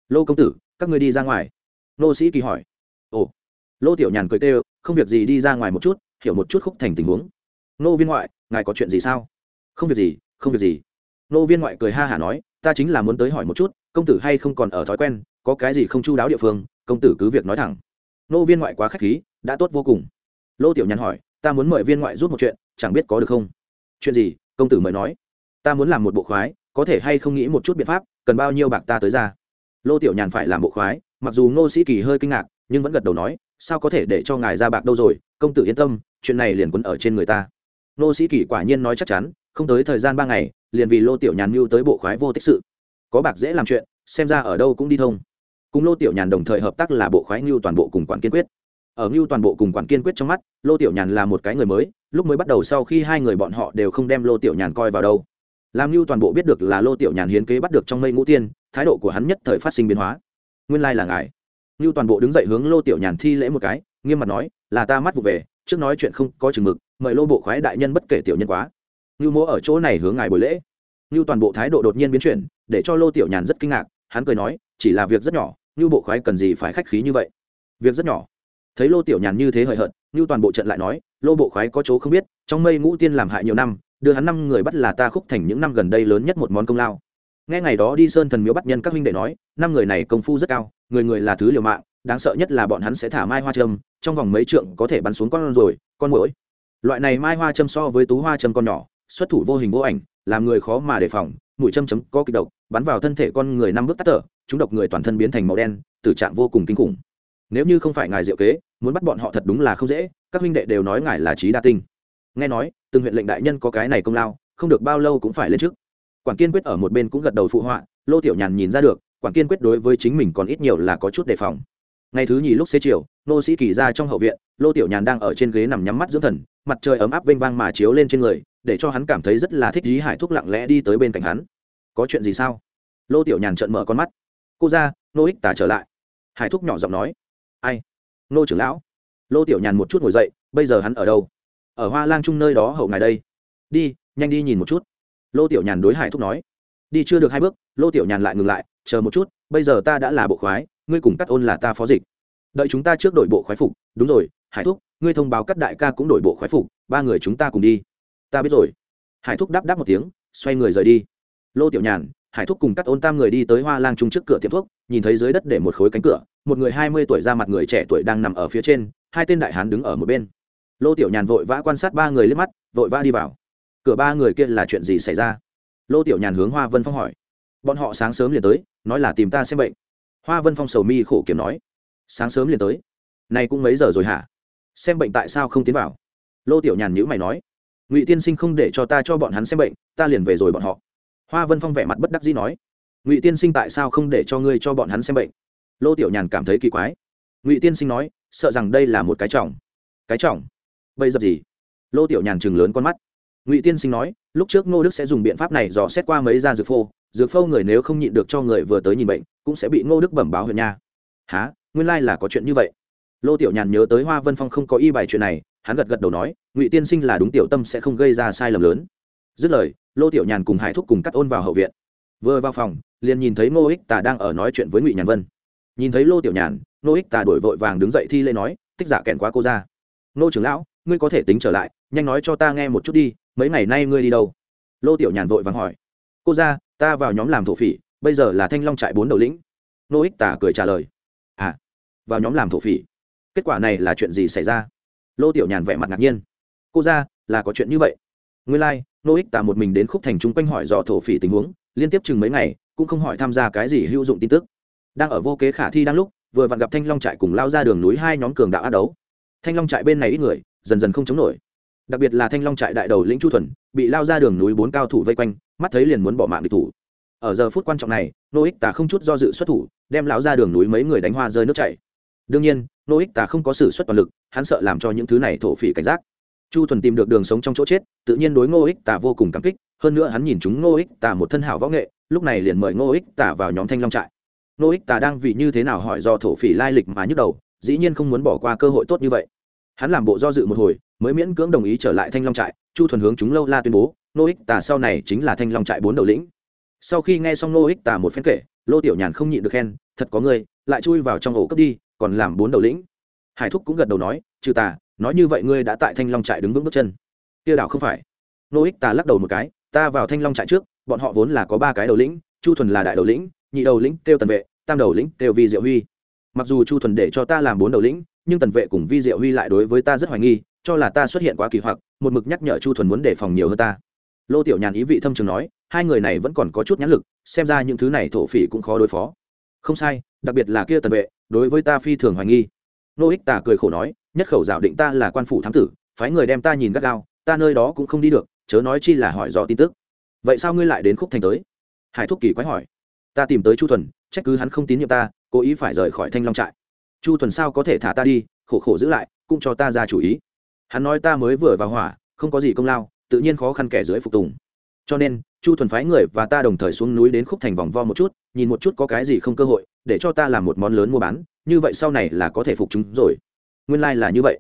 Lô công tử, các người đi ra ngoài. Nô sĩ kỳ hỏi. Ồ. Lô tiểu nhàn cười kêu, không việc gì đi ra ngoài một chút, hiểu một chút khúc thành tình huống. Nô viên ngoại, ngài có chuyện gì sao? Không việc gì, không việc gì. Nô viên ngoại cười ha hả nói, ta chính là muốn tới hỏi một chút, công tử hay không còn ở thói quen, có cái gì không chu đáo địa phương, công tử cứ việc nói thẳng. Nô viên ngoại quá k h á c h khí, đã tốt vô cùng. Lô tiểu nhàn hỏi, ta muốn mời viên ngoại rút một chuyện, chẳng biết có được không? Chuyện gì? Công tử mời nói. Ta muốn làm một bộ khoái, có thể hay không nghĩ một chút biện pháp, cần bao nhiêu bạc ta tới ra? Lô tiểu nhàn phải làm bộ khoái, mặc dù ngô sĩ kỳ hơi kinh ngạc, nhưng vẫn gật đầu nói, sao có thể để cho ngài ra bạc đâu rồi, công tử yên tâm, chuyện này liền quấn ở trên người ta. Ngô sĩ kỳ quả nhiên nói chắc chắn, không tới thời gian ba ngày, liền vì lô tiểu nhàn mưu tới bộ khoái vô tích sự. Có bạc dễ làm chuyện, xem ra ở đâu cũng đi thông. Cùng lô tiểu nhàn đồng thời hợp tác là bộ khoái mưu toàn bộ cùng quản kiên quyết ở ngưu toàn bộ cùng quản kiên quyết trong mắt, lô tiểu nhàn là một cái người mới, lúc mới bắt đầu sau khi hai người bọn họ đều không đem lô tiểu nhàn coi vào đâu. Làm ngưu toàn bộ biết được là lô tiểu nhàn hiến kế bắt được trong mây ngũ tiên, thái độ của hắn nhất thời phát sinh biến hóa. Nguyên lai là ngài. Ngưu toàn bộ đứng dậy hướng lô tiểu nhàn thi lễ một cái, nghiêm mặt nói, là ta mắt vụ về, trước nói chuyện không có chừng mực, mời lô bộ khoái đại nhân bất kể tiểu nhân quá. Ngưu mỗ ở chỗ này hướng ngài buổi lễ. Ngưu toàn bộ thái độ đột nhiên biến chuyển, để cho lô tiểu nhàn rất kinh ngạc, hắn cười nói, chỉ là việc rất nhỏ, ngưu bộ khoái cần gì phải khách khí như vậy? Việc rất nhỏ thấy lô tiểu nhàn như thế hời hợt, như toàn bộ trận lại nói, lô bộ khoái có chỗ không biết, trong mây ngũ tiên làm hại nhiều năm, đưa hắn năm người bắt là ta khúc thành những năm gần đây lớn nhất một món công lao. Nghe ngày đó đi sơn thần miếu bắt nhân các huynh đệ nói, năm người này công phu rất cao, người người là thứ liều mạng, đáng sợ nhất là bọn hắn sẽ thả mai hoa trâm trong vòng mấy trượng có thể bắn xuống con rồi, con mũi loại này mai hoa châm so với tú hoa châm con nhỏ, xuất thủ vô hình vô ảnh, làm người khó mà đề phòng, mũi châm chấm có kịch độc, bắn vào thân thể con người năm bước tắt thở, chúng độc người toàn thân biến thành màu đen, tử trạng vô cùng kinh khủng. Nếu như không phải ngài diệu kế muốn bắt bọn họ thật đúng là không dễ, các huynh đệ đều nói ngài là trí đa tinh. Nghe nói, từng huyện lệnh đại nhân có cái này công lao, không được bao lâu cũng phải lên trước. Quản kiên quyết ở một bên cũng gật đầu phụ họa, lô tiểu nhàn nhìn ra được, quản kiên quyết đối với chính mình còn ít nhiều là có chút đề phòng. Ngày thứ nhì lúc xế chiều, nô sĩ kỳ ra trong hậu viện, lô tiểu nhàn đang ở trên ghế nằm nhắm mắt dưỡng thần, mặt trời ấm áp vênh vang mà chiếu lên trên người, để cho hắn cảm thấy rất là thích ý hải thúc lặng lẽ đi tới bên cạnh hắn. Có chuyện gì sao? Lô tiểu nhàn trợn mở con mắt. Cô ra, nô ích tả trở lại. Hải thúc nhỏ giọng nói. Ai? Nô trưởng lão. Lô tiểu nhàn một chút ngồi dậy, bây giờ hắn ở đâu? Ở hoa lang trung nơi đó, hậu ngài đây. Đi, nhanh đi nhìn một chút. Lô tiểu nhàn đối hải thúc nói. Đi chưa được hai bước, lô tiểu nhàn lại ngừng lại, chờ một chút, bây giờ ta đã là bộ khoái, ngươi cùng cắt ôn là ta phó dịch. Đợi chúng ta trước đội bộ khoái phục. Đúng rồi, hải thúc, ngươi thông báo các đại ca cũng đổi bộ khoái phục, ba người chúng ta cùng đi. Ta biết rồi. Hải thúc đáp đáp một tiếng, xoay người rời đi. Lô tiểu nhàn hải thúc cùng cắt ôn tam người đi tới hoa lang trung trước cửa tiệm thuốc, nhìn thấy dưới đất để một khối cánh cửa, một người hai mươi tuổi ra mặt người trẻ tuổi đang nằm ở phía trên, hai tên đại hán đứng ở một bên. Lô tiểu nhàn vội vã quan sát ba người lên mắt, vội vã đi vào. Cửa ba người kia là chuyện gì xảy ra? Lô tiểu nhàn hướng hoa vân phong hỏi. Bọn họ sáng sớm liền tới, nói là tìm ta xem bệnh. Hoa vân phong sầu mi khổ kiểm nói. Sáng sớm liền tới. Nay cũng mấy giờ rồi hả? Xem bệnh tại sao không tiến vào? Lô tiểu nhàn nhữ mày nói. Ngụy tiên sinh không để cho ta cho bọn hắn xem bệnh, ta liền về rồi bọn họ hoa vân phong vẻ mặt bất đắc dĩ nói, ngụy tiên sinh tại sao không để cho ngươi cho bọn hắn xem bệnh? Lô tiểu nhàn cảm thấy kỳ quái. Ngụy tiên sinh nói, sợ rằng đây là một cái trọng. Cái trọng? Bây giờ gì? Lô tiểu nhàn chừng lớn con mắt. Ngụy tiên sinh nói, lúc trước ngô đức sẽ dùng biện pháp này dò xét qua mấy gia dược phô dược phô người nếu không nhịn được cho người vừa tới nhìn bệnh, cũng sẽ bị ngô đức bẩm báo huyện nha. Há nguyên lai là có chuyện như vậy. Lô tiểu nhàn nhớ tới hoa vân phong không có y bài chuyện này, hắn gật gật đầu nói, ngụy tiên sinh là đúng tiểu tâm sẽ không gây ra sai lầm lớn. Dứt lời lô tiểu nhàn cùng hải thúc cùng cắt ôn vào hậu viện. Vừa vào phòng liền nhìn thấy ngô ích tà đang ở nói chuyện với ngụy nhàn vân. Nhìn thấy lô tiểu nhàn ngô ích tà đổi vội vàng đứng dậy thi lễ nói tích giả kèn quá cô ra ngô trưởng lão ngươi có thể tính trở lại nhanh nói cho ta nghe một chút đi mấy ngày nay ngươi đi đâu? Lô tiểu nhàn vội vàng hỏi cô ra ta vào nhóm làm thổ phỉ bây giờ là thanh long trại bốn đầu lĩnh. Ngô ích tả cười trả lời à vào nhóm làm thổ phỉ kết quả này là chuyện gì xảy ra? Lô tiểu nhàn vẻ mặt ngạc nhiên cô ra là có chuyện như vậy. Nguyên lai、like, nô ích tả một mình đến khúc thành chung quanh hỏi dò thổ phỉ tình huống, liên tiếp chừng mấy ngày, cũng không hỏi tham gia cái gì hữu dụng tin tức. Đang ở vô kế khả thi đang lúc, vừa vặn gặp thanh long trại cùng lao ra đường núi hai nhóm cường đạo át đấu. Thanh long trại bên này ít người, dần dần không chống nổi. Đặc biệt là thanh long trại đại đầu lĩnh chu thuần, bị lao ra đường núi bốn cao thủ vây quanh, mắt thấy liền muốn bỏ mạng địch thủ. Ở giờ phút quan trọng này, nô ích tà không chút do dự xuất thủ, đem lão ra đường núi mấy người đánh hoa rơi nước chảy. Đương nhiên, nô ích tà không có sự xuất toàn lực, hắn sợ làm cho những thứ này thổ phỉ cảnh giác chu thuần tìm được đường sống trong chỗ chết, tự nhiên đối ngô ích Tả vô cùng cảm kích, hơn nữa hắn nhìn chúng ngô ích Tả một thân hảo võ nghệ, lúc này liền mời ngô ích Tả vào nhóm thanh long trại. Ngô ích Tả đang vì như thế nào hỏi do thổ phỉ lai lịch mà nhức đầu, dĩ nhiên không muốn bỏ qua cơ hội tốt như vậy. Hắn làm bộ do dự một hồi, mới miễn cưỡng đồng ý trở lại thanh long trại, chu thuần hướng chúng lâu la tuyên bố, Ngô ích Tả sau này chính là thanh long trại bốn đầu lĩnh. Sau khi nghe xong Ngô ích Tả một phen kể, lô tiểu nhàn không nhịn được khen, thật có người lại chui vào trong ổ cướp đi, còn làm bốn đầu lĩnh. Hải thúc cũng gật đầu nói, trừ tà nói như vậy ngươi đã tại thanh long trại đứng vững bước chân kia đảo không phải nô ích tà lắc đầu một cái ta vào thanh long trại trước bọn họ vốn là có ba cái đầu lĩnh chu thuần là đại đầu lĩnh nhị đầu lĩnh kêu tần vệ tam đầu lĩnh kêu vi diệu huy mặc dù chu thuần để cho ta làm bốn đầu lĩnh nhưng tần vệ cùng vi diệu huy lại đối với ta rất hoài nghi cho là ta xuất hiện quá kỳ hoặc một mực nhắc nhở chu thuần muốn đề phòng nhiều hơn ta lô tiểu nhàn ý vị thâm trường nói hai người này vẫn còn có chút nhãn lực xem ra những thứ này thổ phỉ cũng khó đối phó không sai đặc biệt là kia tần vệ đối với ta phi thường hoài nghi nô ích tả cười khổ nói nhất khẩu giảo định ta là quan phủ thám tử, phái người đem ta nhìn gắt gao, ta nơi đó cũng không đi được, chớ nói chi là hỏi rõ tin tức. Vậy sao ngươi lại đến khúc thành tới? Hải thúc kỳ quái hỏi. Ta tìm tới chu thuần, trách cứ hắn không tín nhiệm ta, cố ý phải rời khỏi thanh long trại. Chu thuần sao có thể thả ta đi, khổ khổ giữ lại, cũng cho ta ra chủ ý. Hắn nói ta mới vừa vào hỏa, không có gì công lao, tự nhiên khó khăn kẻ dưới phục tùng. Cho nên, chu thuần phái người và ta đồng thời xuống núi đến khúc thành vòng vo một chút, nhìn một chút có cái gì không cơ hội, để cho ta làm một món lớn mua bán, như vậy sau này là có thể phục chúng rồi nguyên lai、like、là như vậy.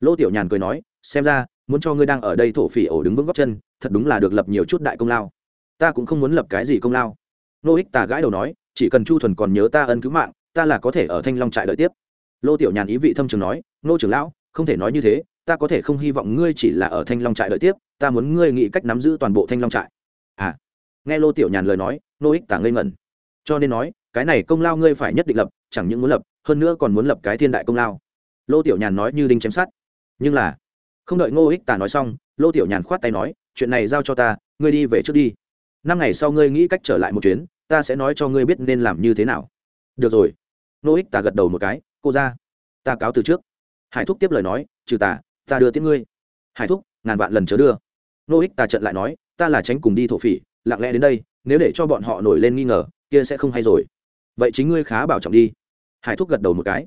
Lô tiểu nhàn cười nói, xem ra, muốn cho ngươi đang ở đây thổ phỉ ổ đứng vững góc chân, thật đúng là được lập nhiều chút đại công lao. Ta cũng không muốn lập cái gì công lao. Nô ích tà gãi đầu nói, chỉ cần chu thuần còn nhớ ta ân cứu mạng, ta là có thể ở thanh long trại đợi tiếp. Lô tiểu nhàn ý vị thâm trường nói, nô trưởng lão, không thể nói như thế, ta có thể không hy vọng ngươi chỉ là ở thanh long trại đợi tiếp, ta muốn ngươi nghĩ cách nắm giữ toàn bộ thanh long trại. À. Nghe lô tiểu nhàn lời nói, nô ích tà ngây ngẩn. Cho nên nói, cái này công lao ngươi phải nhất định lập, chẳng những muốn lập, hơn nữa còn muốn lập cái thiên đại công lao lô tiểu nhàn nói như đinh chém sát nhưng là, không đợi ngô ích tà nói xong, lô tiểu nhàn khoát tay nói, chuyện này giao cho ta, ngươi đi về trước đi. Năm ngày sau ngươi nghĩ cách trở lại một chuyến, ta sẽ nói cho ngươi biết nên làm như thế nào. Được rồi. Ngô ích tà gật đầu một cái, cô ra, ta cáo từ trước. Hải thúc tiếp lời nói, trừ tà ta đưa tiếp ngươi. Hải thúc, ngàn vạn lần chớ đưa. Ngô ích tà trận lại nói, ta là tránh cùng đi thổ phỉ, lặng lẽ đến đây, nếu để cho bọn họ nổi lên nghi ngờ, kia sẽ không hay rồi. Vậy chính ngươi khá bảo trọng đi. Hải thúc gật đầu một cái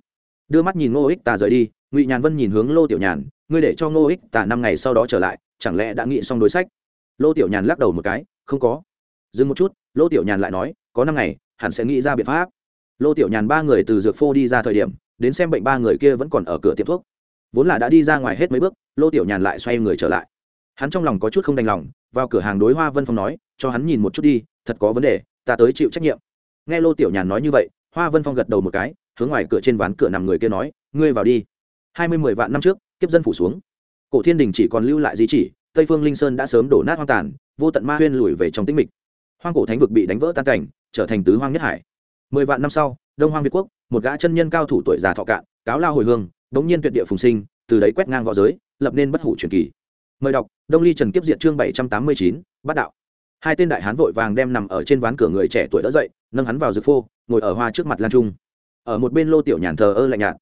đưa mắt nhìn ngô ích tà rời đi, ngụy nhàn vân nhìn hướng lô tiểu nhàn, ngươi để cho ngô ích tà năm ngày sau đó trở lại, chẳng lẽ đã nghĩ xong đối sách? Lô tiểu nhàn lắc đầu một cái, không có. Dừng một chút, lô tiểu nhàn lại nói, có năm ngày, hẳn sẽ nghĩ ra biện pháp. Lô tiểu nhàn ba người từ dược phô đi ra thời điểm, đến xem bệnh ba người kia vẫn còn ở cửa tiệm thuốc. Vốn là đã đi ra ngoài hết mấy bước, lô tiểu nhàn lại xoay người trở lại. Hắn trong lòng có chút không đành lòng, vào cửa hàng đối hoa vân phong nói, cho hắn nhìn một chút đi, thật có vấn đề, ta tới chịu trách nhiệm. Nghe lô tiểu nhàn nói như vậy, hoa vân phong gật đầu một cái hướng ngoài cửa trên ván cửa nằm người kia nói, ngươi vào đi. Hai mươi mười vạn năm trước, kiếp dân phủ xuống. Cổ thiên đình chỉ còn lưu lại di chỉ, tây phương linh sơn đã sớm đổ nát hoang tàn, vô tận ma huyên lùi về trong tĩnh mịch. Hoang cổ thánh vực bị đánh vỡ tan cảnh, trở thành tứ hoang nhất hải. Mười vạn năm sau, đông hoang việt quốc, một gã chân nhân cao thủ tuổi già thọ cạn, cáo lao hồi hương bỗng nhiên tuyệt địa phùng sinh, từ đấy quét ngang v õ giới, lập nên bất hủ truyền kỳ. Mời đọc, đông ly trần kiếp diệt chương bảy trăm tám mươi chín, bát đạo. Hai tên đại hán vội vàng đem nằm ở trên ván cửa người trẻ tuổi đỡ dậy, nâng hắn vào rực phô, ngồi ở hoa trước mặt lan trung ở một bên lô tiểu nhàn thờ ơ lạnh nhạt.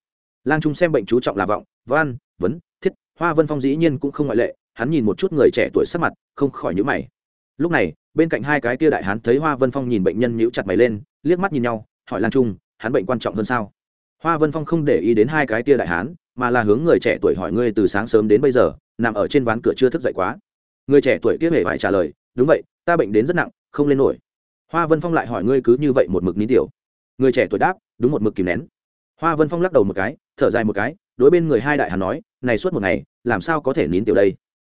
Lang trung xem bệnh chú trọng là vọng, văn, vấn, thiết, hoa vân phong dĩ nhiên cũng không ngoại lệ, hắn nhìn một chút người trẻ tuổi sắc mặt, không khỏi nhữ mày. Lúc này, bên cạnh hai cái tia đại hán thấy hoa vân phong nhìn bệnh nhân nhíu chặt mày lên, liếc mắt nhìn nhau, hỏi lang trung, hắn bệnh quan trọng hơn sao? Hoa vân phong không để ý đến hai cái tia đại hán, mà là hướng người trẻ tuổi hỏi ngươi từ sáng sớm đến bây giờ, nằm ở trên ván cửa chưa thức dậy quá. Người trẻ tuổi kia hề phải trả lời, đúng vậy, ta bệnh đến rất nặng, không lên nổi. Hoa vân phong lại hỏi ngươi cứ như vậy một mực nín tiểu người trẻ tuổi đáp, đúng một mực kìm nén. Hoa vân phong lắc đầu một cái, thở dài một cái, đối bên người hai đại hàn nói, này suốt một ngày, làm sao có thể nín tiểu đây?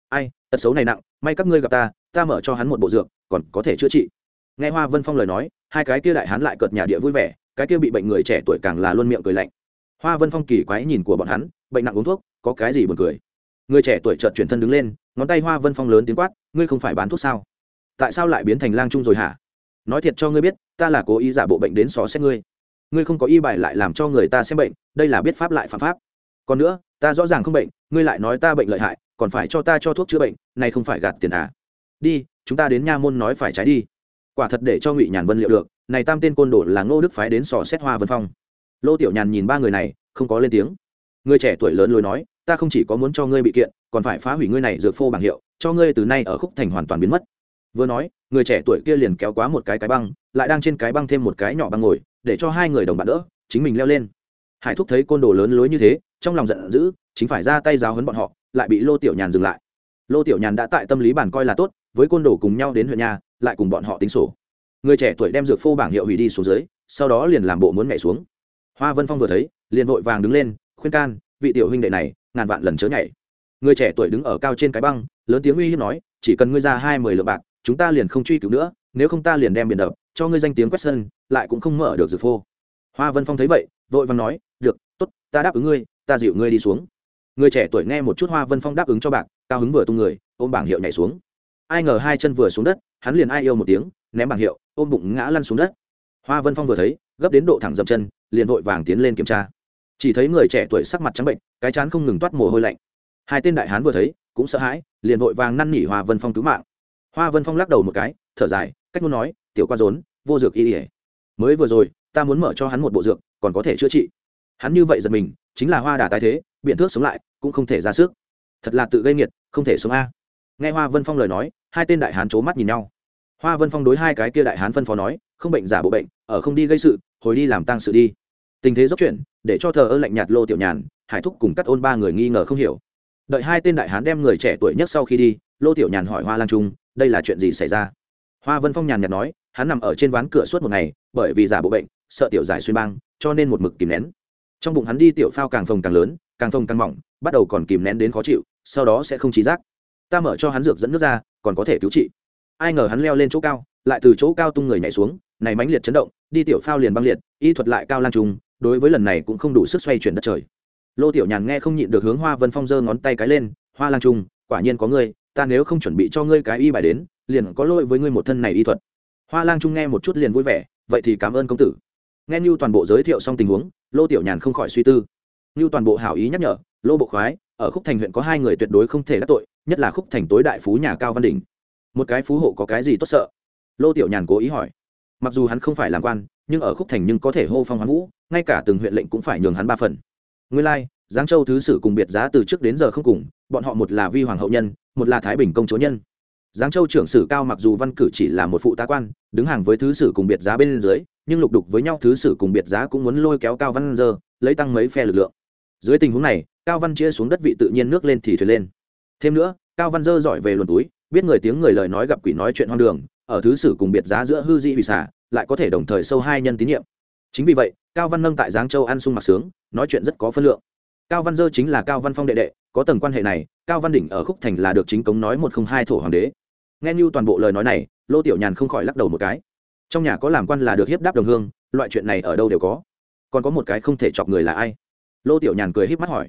Ai, tật xấu này nặng, may các ngươi gặp ta ta mở cho hắn một bộ dược, còn có thể chữa trị. Nghe hoa vân phong lời nói, hai cái kia đại hán lại cợt nhà địa vui vẻ, cái kia bị bệnh người trẻ tuổi càng là luôn miệng cười lạnh. Hoa vân phong kỳ quái nhìn của bọn hắn, bệnh nặng uống thuốc, có cái gì buồn cười? Người trẻ tuổi chợt chuyển thân đứng lên, ngón tay hoa vân phong lớn tiếng quát, ngươi không phải bán thuốc sao? Tại sao lại biến thành lang trung rồi hả? Nói thiệt cho ngươi biết, ta là cố ý giả bộ bệnh đến xó xét ngươi. Ngươi không có y bài lại làm cho người ta xem bệnh, đây là biết pháp lại phạm pháp. Còn nữa, ta rõ ràng không bệnh, ngươi lại nói ta bệnh lợi hại, còn phải cho ta cho thuốc chữa bệnh, này không phải gạt tiền à. Đi, chúng ta đến nha môn nói phải trái đi. Quả thật để cho ngụy nhàn vân liệu được, này tam tên côn đồ là ngô đức phái đến sò xét hoa vân phong. Lô tiểu nhàn nhìn ba người này, không có lên tiếng. Người trẻ tuổi lớn lối nói, ta không chỉ có muốn cho ngươi bị kiện, còn phải phá hủy ngươi này dược phô bảng hiệu, cho ngươi từ nay ở khúc thành hoàn toàn biến mất vừa nói, người trẻ tuổi kia liền kéo quá một cái cái băng, lại đang trên cái băng thêm một cái nhỏ băng ngồi, để cho hai người đồng bạn đỡ, chính mình leo lên. Hải thúc thấy côn đồ lớn lối như thế, trong lòng giận dữ, chính phải ra tay giáo hấn bọn họ, lại bị lô tiểu nhàn dừng lại. Lô tiểu nhàn đã tại tâm lý bản coi là tốt, với côn đồ cùng nhau đến huyện nhà, lại cùng bọn họ tính sổ. Người trẻ tuổi đem dược phô bảng hiệu hủy đi xuống dưới, sau đó liền làm bộ muốn nhảy xuống. Hoa vân phong vừa thấy, liền vội vàng đứng lên, khuyên can, vị tiểu huynh đệ này, ngàn vạn lần chớ nhảy. Người trẻ tuổi đứng ở cao trên cái băng, lớn tiếng uy hiếp nói, chỉ cần ngươi ra hai mười lượng bạc chúng ta liền không truy cứu nữa, nếu không ta liền đem biển đập, cho ngươi danh tiếng quét sân, lại cũng không mở được dược phô. Hoa vân phong thấy vậy, vội vàng nói, được, tốt, ta đáp ứng ngươi, ta dịu ngươi đi xuống. Người trẻ tuổi nghe một chút hoa vân phong đáp ứng cho bạc, cao hứng vừa tung người, ôm bảng hiệu nhảy xuống. Ai ngờ hai chân vừa xuống đất, hắn liền ai yêu một tiếng, ném bảng hiệu, ôm bụng ngã lăn xuống đất. Hoa vân phong vừa thấy, gấp đến độ thẳng dậm chân, liền vội vàng tiến lên kiểm tra. Chỉ thấy người trẻ tuổi sắc mặt trắng bệnh, cái chán không ngừng toát mồ hôi lạnh. Hai tên đại hán vừa thấy, cũng sợ hãi, liền vội vàng năn nỉ hoa vân phong cứu mạng hoa vân phong lắc đầu một cái, thở dài, cách muốn nói, tiểu qua rốn, vô dược y ỉa mới vừa rồi, ta muốn mở cho hắn một bộ dược, còn có thể chữa trị. Hắn như vậy giật mình, chính là hoa đà tái thế, biện thước sống lại, cũng không thể ra sức. Thật là tự gây nghiệt, không thể sống a. Nghe hoa vân phong lời nói, hai tên đại hán c h ố mắt nhìn nhau. Hoa vân phong đối hai cái kia đại hán phân phó nói, không bệnh giả bộ bệnh, ở không đi gây sự, hồi đi làm tăng sự đi. Tình thế dốc chuyển, để cho thờ ơ lạnh nhạt lô tiểu nhàn, hải thúc cùng cắt ôn ba người nghi ngờ không hiểu. Đợi hai tên đại hán đem người trẻ tuổi nhất sau khi đi, lô tiểu nhàn hỏi hoa lan trung đây là chuyện gì xảy ra? Hoa vân phong nhàn nhạt nói, hắn nằm ở trên ván cửa suốt một ngày, bởi vì giả bộ bệnh, sợ tiểu giải xuyên băng, cho nên một mực kìm nén. Trong bụng hắn đi tiểu phao càng phồng càng lớn, càng phồng càng mỏng, bắt đầu còn kìm nén đến khó chịu, sau đó sẽ không trí giác. Ta mở cho hắn dược dẫn nước ra, còn có thể cứu trị. Ai ngờ hắn leo lên chỗ cao, lại từ chỗ cao tung người nhảy xuống, này mãnh liệt chấn động, đi tiểu phao liền băng liệt, y thuật lại cao lan trùng, đối với lần này cũng không đủ sức xoay chuyển đất trời. Lô tiểu nhàn nghe không nhịn được hướng hoa vân phong giơ ngón tay cái lên, hoa lan trung quả nhiên có người ta nếu không chuẩn bị cho ngươi cái y bài đến liền có lỗi với ngươi một thân này y thuật. Hoa lang trung nghe một chút liền vui vẻ vậy thì cảm ơn công tử. Nghe như toàn bộ giới thiệu xong tình huống lô tiểu nhàn không khỏi suy tư. Như toàn bộ hảo ý nhắc nhở lô bộ khoái ở khúc thành huyện có hai người tuyệt đối không thể đắc tội nhất là khúc thành tối đại phú nhà cao văn đình một cái phú hộ có cái gì tốt sợ? Lô tiểu nhàn cố ý hỏi. Mặc dù hắn không phải làm quan nhưng ở khúc thành nhưng có thể hô phong hoán vũ ngay cả từng huyện lệnh cũng phải nhường hắn ba phần. Nguyên lai、like, giáng châu thứ sử cùng biệt giá từ trước đến giờ không cùng bọn họ một là vi hoàng hậu nhân một là thái bình công chúa nhân. Giáng châu trưởng sử cao mặc dù văn cử chỉ là một phụ tá quan, đứng hàng với thứ sử cùng biệt giá bên dưới, nhưng lục đục với nhau thứ sử cùng biệt giá cũng muốn lôi kéo cao văn dơ, lấy tăng mấy phe lực lượng. Dưới tình huống này, cao văn chia xuống đất vị tự nhiên nước lên thì thuyền lên. Thêm nữa, cao văn dơ giỏi về luồn túi, biết người tiếng người lời nói gặp quỷ nói chuyện hoang đường, ở thứ sử cùng biệt giá giữa hư dị hủy xả, lại có thể đồng thời sâu hai nhân tín nhiệm. Chính vì vậy, cao văn nâng tại giáng châu ăn sung mặc sướng, nói chuyện rất có phân lượng cao văn dơ chính là cao văn phong đệ đệ, có tầng quan hệ này, cao văn đỉnh ở khúc thành là được chính cống nói một không hai thổ hoàng đế. Nghe như toàn bộ lời nói này, lô tiểu nhàn không khỏi lắc đầu một cái. Trong nhà có làm quan là được hiếp đáp đồng hương, loại chuyện này ở đâu đều có. Còn có một cái không thể chọc người là ai? Lô tiểu nhàn cười híp mắt hỏi.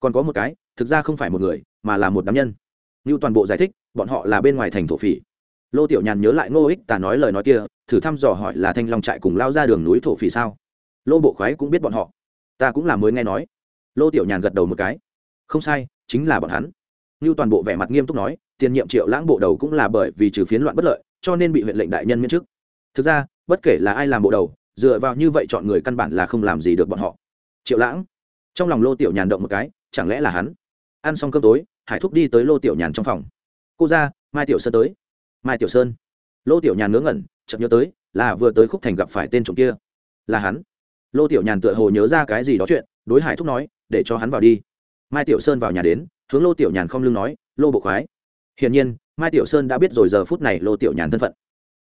Còn có một cái, thực ra không phải một người, mà là một đám nhân. Như toàn bộ giải thích, bọn họ là bên ngoài thành thổ phỉ. Lô tiểu nhàn nhớ lại ngô ích tà nói lời nói kia, thử thăm dò hỏi là thanh long trại cùng lao ra đường núi thổ phỉ sao? Lô bộ khoái cũng biết bọn họ. Ta cũng là mới nghe nói lô tiểu nhàn gật đầu một cái. Không sai, chính là bọn hắn. Như toàn bộ vẻ mặt nghiêm túc nói, tiền nhiệm triệu lãng bộ đầu cũng là bởi vì trừ phiến loạn bất lợi, cho nên bị huyện lệnh đại nhân miễn chức thực ra, bất kể là ai làm bộ đầu, dựa vào như vậy chọn người căn bản là không làm gì được bọn họ. Triệu lãng. Trong lòng lô tiểu nhàn động một cái, chẳng lẽ là hắn? Ăn xong cơm tối, hải thúc đi tới lô tiểu nhàn trong phòng. Cô ra, mai tiểu sơn tới. Mai tiểu sơn? Lô tiểu nhàn ngớ ngẩn, chợt nhớ tới, là vừa tới khúc thành gặp phải tên trộm kia. Là hắn. Lô tiểu nhàn tựa hồ nhớ ra cái gì đó chuyện, đối hải thúc nói để cho hắn vào đi. Mai tiểu sơn vào nhà đến, hướng lô tiểu nhàn không lưng nói, lô bộ khoái. Hiển nhiên, mai tiểu sơn đã biết rồi giờ phút này lô tiểu nhàn thân phận.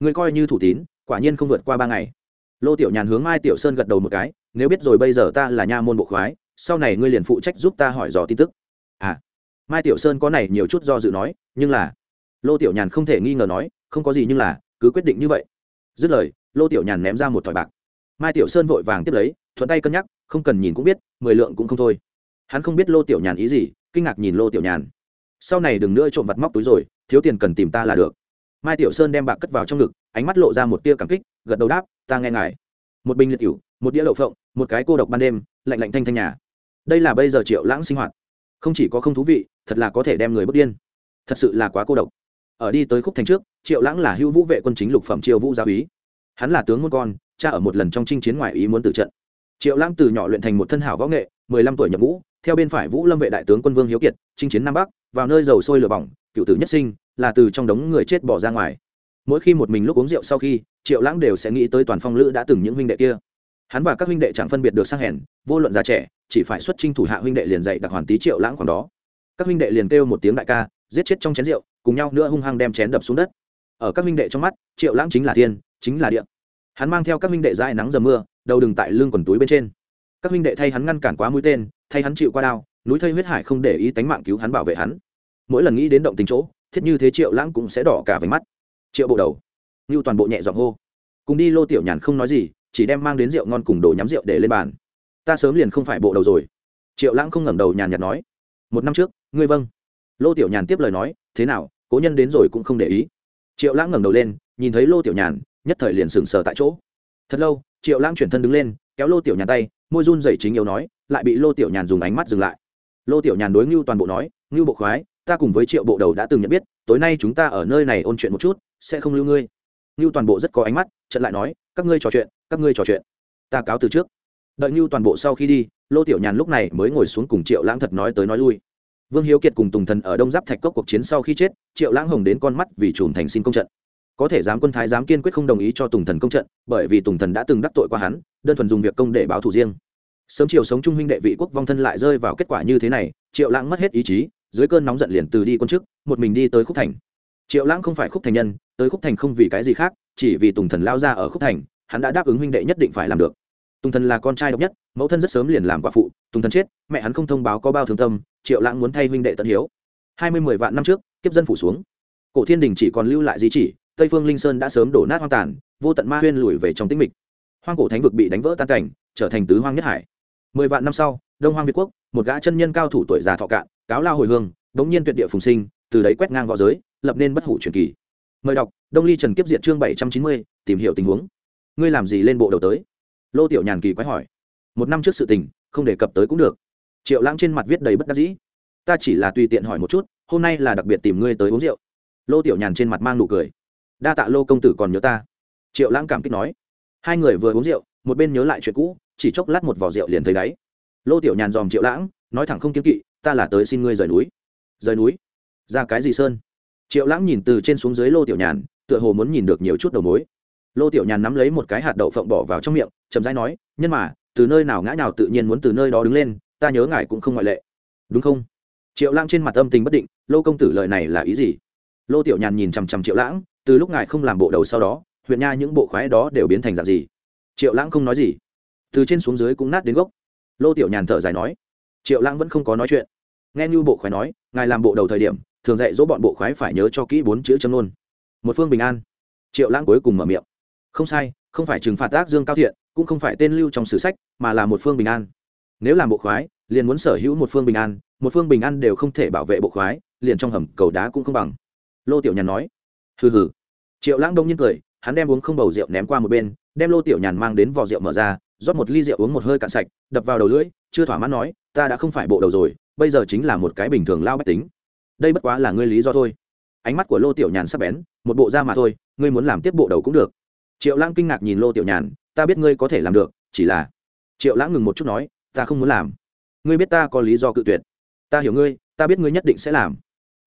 Người coi như thủ tín, quả nhiên không vượt qua ba ngày. Lô tiểu nhàn hướng mai tiểu sơn gật đầu một cái, nếu biết rồi bây giờ ta là nha môn bộ khoái, sau này ngươi liền phụ trách giúp ta hỏi dò tin tức. À. Mai tiểu sơn có này nhiều chút do dự nói, nhưng là lô tiểu nhàn không thể nghi ngờ nói, không có gì nhưng là, cứ quyết định như vậy. Dứt lời, lô tiểu nhàn ném ra một thỏi bạc. Mai tiểu sơn vội vàng tiếp lấy, thuận tay cân nhắc không cần nhìn cũng biết, mười lượng cũng không thôi. Hắn không biết lô tiểu nhàn ý gì, kinh ngạc nhìn lô tiểu nhàn. Sau này đừng nữa trộm vặt móc túi rồi, thiếu tiền cần tìm ta là được. Mai tiểu sơn đem bạc cất vào trong ngực, ánh mắt lộ ra một tia cảm kích, gật đầu đáp, ta nghe ngài. Một bình liệt cửu một đĩa đậu phộng, một cái cô độc ban đêm, lạnh lạnh thanh thanh nhà. Đây là bây giờ triệu lãng sinh hoạt. Không chỉ có không thú vị, thật là có thể đem người bước điên. Thật sự là quá cô độc. Ở đi tới khúc thành trước, triệu lãng là hữu vũ vệ quân chính lục phẩm triều vũ gia úy. Hắn là tướng môn con, cha ở một lần trong chinh chiến ngoại ý muốn tử trận triệu lãng từ nhỏ luyện thành một thân hảo võ nghệ, mười lăm tuổi nhập ngũ, theo bên phải vũ lâm vệ đại tướng quân vương hiếu kiệt, chinh chiến nam bắc, vào nơi dầu sôi lửa bỏng, cựu tử nhất sinh, là từ trong đống người chết bỏ ra ngoài. Mỗi khi một mình lúc uống rượu sau khi, triệu lãng đều sẽ nghĩ tới toàn phong lữ đã từng những huynh đệ kia. Hắn và các huynh đệ chẳng phân biệt được sang hèn, vô luận già trẻ, chỉ phải xuất trinh thủ hạ huynh đệ liền dạy đặc hoàn tí triệu lãng khoảng đó. Các huynh đệ liền kêu một tiếng đại ca, giết chết trong chén rượu, cùng nhau nữa hung hăng đem chén đập xuống đất. Ở các huynh đệ trong mắt, triệu lãng chính là thiên, chính là địa. Hắn mang theo các huynh đệ dài nắng dầm mưa đầu đừng tại lưng quần túi bên trên. Các huynh đệ thay hắn ngăn cản quá mũi tên, thay hắn chịu qua đao, núi thây huyết hải không để ý tánh mạng cứu hắn bảo vệ hắn. Mỗi lần nghĩ đến động tình chỗ, thiết như thế triệu lãng cũng sẽ đỏ cả về mắt. Triệu bộ đầu. Như toàn bộ nhẹ giọng hô. Cùng đi lô tiểu nhàn không nói gì, chỉ đem mang đến rượu ngon cùng đồ nhắm rượu để lên bàn. Ta sớm liền không phải bộ đầu rồi. Triệu lãng không ngẩng đầu nhàn nhạt nói. Một năm trước, ngươi vâng. Lô tiểu nhàn tiếp lời nói, thế nào, cố nhân đến rồi cũng không để ý. Triệu lãng ngẩng đầu lên, nhìn thấy lô tiểu nhàn, nhất thời liền sừng sờ tại chỗ. Thật lâu triệu lãng chuyển thân đứng lên, kéo lô tiểu nhàn tay, môi run dày chính yếu nói, lại bị lô tiểu nhàn dùng ánh mắt dừng lại. Lô tiểu nhàn đối ngưu toàn bộ nói, ngưu bộ khoái, ta cùng với triệu bộ đầu đã từng nhận biết, tối nay chúng ta ở nơi này ôn chuyện một chút, sẽ không lưu ngươi. Ngưu toàn bộ rất có ánh mắt trận lại nói, các ngươi trò chuyện, các ngươi trò chuyện. Ta cáo từ trước. Đợi ngưu toàn bộ sau khi đi, lô tiểu nhàn lúc này mới ngồi xuống cùng triệu lãng thật nói tới nói lui. Vương hiếu kiệt cùng tùng thần ở đông giáp thạch cốc cuộc chiến sau khi chết, triệu lãng hồng đến con mắt vì trùm thành xin công trận có thể giám quân thái giám kiên quyết không đồng ý cho tùng thần công trận, bởi vì tùng thần đã từng đắc tội qua hắn, đơn thuần dùng việc công để báo thù riêng. Sớm chiều sống trung huynh đệ vị quốc vong thân lại rơi vào kết quả như thế này, triệu lãng mất hết ý chí, dưới cơn nóng giận liền từ đi quân chức, một mình đi tới khúc thành. Triệu lãng không phải khúc thành nhân, tới khúc thành không vì cái gì khác, chỉ vì tùng thần lao ra ở khúc thành, hắn đã đáp ứng huynh đệ nhất định phải làm được. Tùng thần là con trai độc nhất, mẫu thân rất sớm liền làm quả phụ, tùng thần chết, mẹ hắn không thông báo có bao thương tâm, triệu lãng muốn thay huynh đệ tận hiếu. Hai mươi mười vạn năm trước, kiếp dân phủ xuống. Cổ thiên đình chỉ còn lưu lại di chỉ tây phương linh sơn đã sớm đổ nát hoang tàn, vô tận ma huyên lùi về trong tĩnh mịch. Hoang cổ thánh vực bị đánh vỡ tan cảnh, trở thành tứ hoang nhất hải. Mười vạn năm sau, đông hoang việt quốc, một gã chân nhân cao thủ tuổi già thọ cạn, cáo lao hồi hương bỗng nhiên tuyệt địa phùng sinh, từ đấy quét ngang v õ giới, lập nên bất hủ truyền kỳ. Mời đọc, đông ly trần kiếp diện chương bảy trăm chín mươi, tìm hiểu tình huống. Ngươi làm gì lên bộ đầu tới? Lô tiểu nhàn kỳ quái hỏi. Một năm trước sự tình, không đề cập tới cũng được. Triệu lãng trên mặt viết đầy bất đắc dĩ. Ta chỉ là tùy tiện hỏi một chút, hôm nay là đặc biệt tìm ngươi tới uống rượu. Lô tiểu nhàn trên mặt mang nụ cười đa tạ lô công tử còn nhớ ta. Triệu lãng cảm kích nói. Hai người vừa uống rượu, một bên nhớ lại chuyện cũ, chỉ chốc lát một vỏ rượu liền thấy đáy. Lô tiểu nhàn dòm triệu lãng, nói thẳng không kiếm kỵ, ta là tới xin ngươi rời núi. Rời núi? Ra cái gì sơn? Triệu lãng nhìn từ trên xuống dưới lô tiểu nhàn, tựa hồ muốn nhìn được nhiều chút đầu mối. Lô tiểu nhàn nắm lấy một cái hạt đậu phộng bỏ vào trong miệng, chậm rãi nói, nhân mà, từ nơi nào ngã nào tự nhiên muốn từ nơi đó đứng lên, ta nhớ ngài cũng không ngoại lệ. Đúng không? Triệu lãng trên mặt âm tình bất định, lô công tử lời này là ý gì? Lô tiểu nhàn nhìn chằm chằm triệu lãng từ lúc ngài không làm bộ đầu sau đó, huyện nha những bộ khoái đó đều biến thành dạng gì? Triệu lãng không nói gì. Từ trên xuống dưới cũng nát đến gốc. Lô tiểu nhàn thở dài nói. Triệu lãng vẫn không có nói chuyện. Nghe như bộ khoái nói, ngài làm bộ đầu thời điểm, thường dạy dỗ bọn bộ khoái phải nhớ cho kỹ bốn chữ châm luôn. Một phương bình an. Triệu lãng cuối cùng mở miệng. Không sai, không phải trừng phạt ác dương cao thiện, cũng không phải tên lưu trong sử sách, mà là một phương bình an. Nếu làm bộ khoái, liền muốn sở hữu một phương bình an, một phương bình an đều không thể bảo vệ bộ khoái, liền trong hầm cầu đá cũng không bằng. Lô tiểu nhàn nói hừ hừ. Triệu lãng đông nhiên cười, hắn đem uống không bầu rượu ném qua một bên, đem lô tiểu nhàn mang đến vò rượu mở ra, rót một ly rượu uống một hơi cạn sạch, đập vào đầu lưỡi, chưa thỏa mãn nói, ta đã không phải bộ đầu rồi, bây giờ chính là một cái bình thường lao bách tính. Đây bất quá là ngươi lý do thôi. Ánh mắt của lô tiểu nhàn sắp bén, một bộ da mà thôi, ngươi muốn làm tiếp bộ đầu cũng được. Triệu lãng kinh ngạc nhìn lô tiểu nhàn, ta biết ngươi có thể làm được, chỉ là triệu lãng ngừng một chút nói, ta không muốn làm. Ngươi biết ta có lý do cự tuyệt. Ta hiểu ngươi, ta biết ngươi nhất định sẽ làm.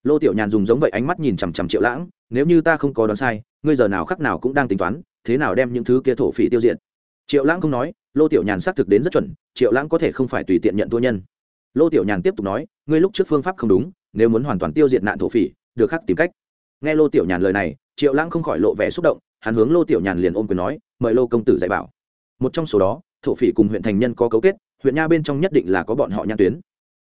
Lô tiểu nhàn dùng giống vậy ánh mắt nhìn chằm chằm triệu lãng nếu như ta không có đoán sai, ngươi giờ nào khắc nào cũng đang tính toán, thế nào đem những thứ kia thổ phỉ tiêu diệt. Triệu lãng không nói, lô tiểu nhàn xác thực đến rất chuẩn, triệu lãng có thể không phải tùy tiện nhận thua nhân. Lô tiểu nhàn tiếp tục nói, ngươi lúc trước phương pháp không đúng, nếu muốn hoàn toàn tiêu diệt nạn thổ phỉ, được khắc tìm cách. Nghe lô tiểu nhàn lời này, triệu lãng không khỏi lộ vẻ xúc động, hắn hướng lô tiểu nhàn liền ôm quyền nói, mời lô công tử dạy bảo. Một trong số đó, thổ phỉ cùng huyện thành nhân có cấu kết, huyện nha bên trong nhất định là có bọn họ nhan tuyến.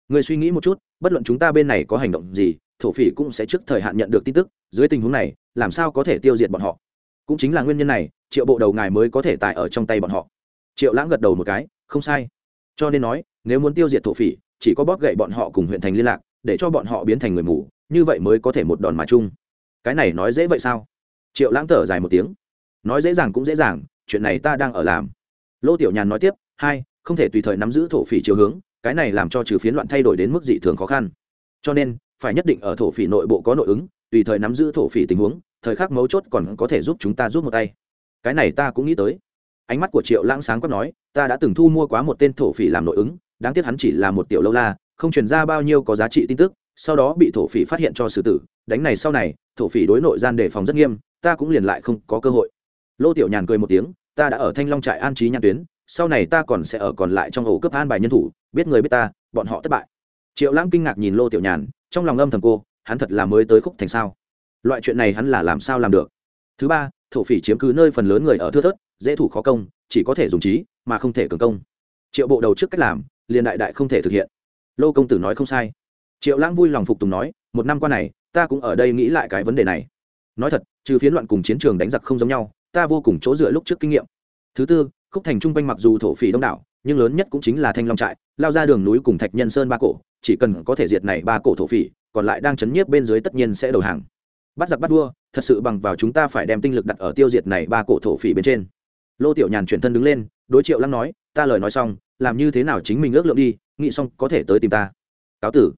Người suy nghĩ một chút, bất luận chúng ta bên này có hành động gì thổ phỉ cũng sẽ trước thời hạn nhận được tin tức, dưới tình huống này, làm sao có thể tiêu diệt bọn họ? Cũng chính là nguyên nhân này, triệu bộ đầu ngài mới có thể tại ở trong tay bọn họ. Triệu lãng gật đầu một cái, không sai. Cho nên nói, nếu muốn tiêu diệt thổ phỉ, chỉ có bóp gậy bọn họ cùng huyện thành liên lạc, để cho bọn họ biến thành người mù, như vậy mới có thể một đòn mà chung. Cái này nói dễ vậy sao? Triệu lãng thở dài một tiếng. Nói dễ dàng cũng dễ dàng, chuyện này ta đang ở làm. Lô tiểu nhàn nói tiếp, hai, không thể tùy thời nắm giữ thổ phỉ chiều hướng, cái này làm cho trừ phiến loạn thay đổi đến mức dị thường khó khăn. Cho nên phải nhất định ở thổ phỉ nội bộ có nội ứng, tùy thời nắm giữ thổ phỉ tình huống, thời khắc mấu chốt còn có thể giúp chúng ta giúp một tay. Cái này ta cũng nghĩ tới. Ánh mắt của triệu lãng sáng quát nói, ta đã từng thu mua quá một tên thổ phỉ làm nội ứng, đáng tiếc hắn chỉ là một tiểu lâu la, không truyền ra bao nhiêu có giá trị tin tức, sau đó bị thổ phỉ phát hiện cho xử tử. Đánh này sau này, thổ phỉ đối nội gian đề phòng rất nghiêm, ta cũng liền lại không có cơ hội. Lô tiểu nhàn cười một tiếng, ta đã ở thanh long trại an trí nhãn tuyến, sau này ta còn sẽ ở còn lại trong ổ cấp an bài nhân thủ, biết người biết ta, bọn họ thất bại. Triệu lãng kinh ngạc nhìn lô tiểu nhàn trong lòng âm thầm cô, hắn thật là mới tới khúc thành sao. Loại chuyện này hắn là làm sao làm được? Thứ ba, thổ phỉ chiếm cứ nơi phần lớn người ở thưa thớt, dễ thủ khó công, chỉ có thể dùng trí, mà không thể cường công. Triệu bộ đầu trước cách làm, liền đại đại không thể thực hiện. Lô công tử nói không sai. Triệu lãng vui lòng phục tùng nói, một năm qua này, ta cũng ở đây nghĩ lại cái vấn đề này. Nói thật, trừ phiến loạn cùng chiến trường đánh giặc không giống nhau, ta vô cùng chỗ dựa lúc trước kinh nghiệm. Thứ tư, khúc thành trung quanh mặc dù thổ phỉ đông đảo, nhưng lớn nhất cũng chính là thanh long trại, lao ra đường núi cùng thạch nhân sơn ba cổ chỉ cần có thể diệt này ba cổ thổ phỉ, còn lại đang chấn nhiếp bên dưới tất nhiên sẽ đầu hàng. Bắt giặc bắt vua, thật sự bằng vào chúng ta phải đem tinh lực đặt ở tiêu diệt này ba cổ thổ phỉ bên trên. Lô tiểu nhàn chuyển thân đứng lên, đối triệu lăng nói, ta lời nói xong, làm như thế nào chính mình ước lượng đi, nghĩ xong có thể tới tìm ta. Cáo tử.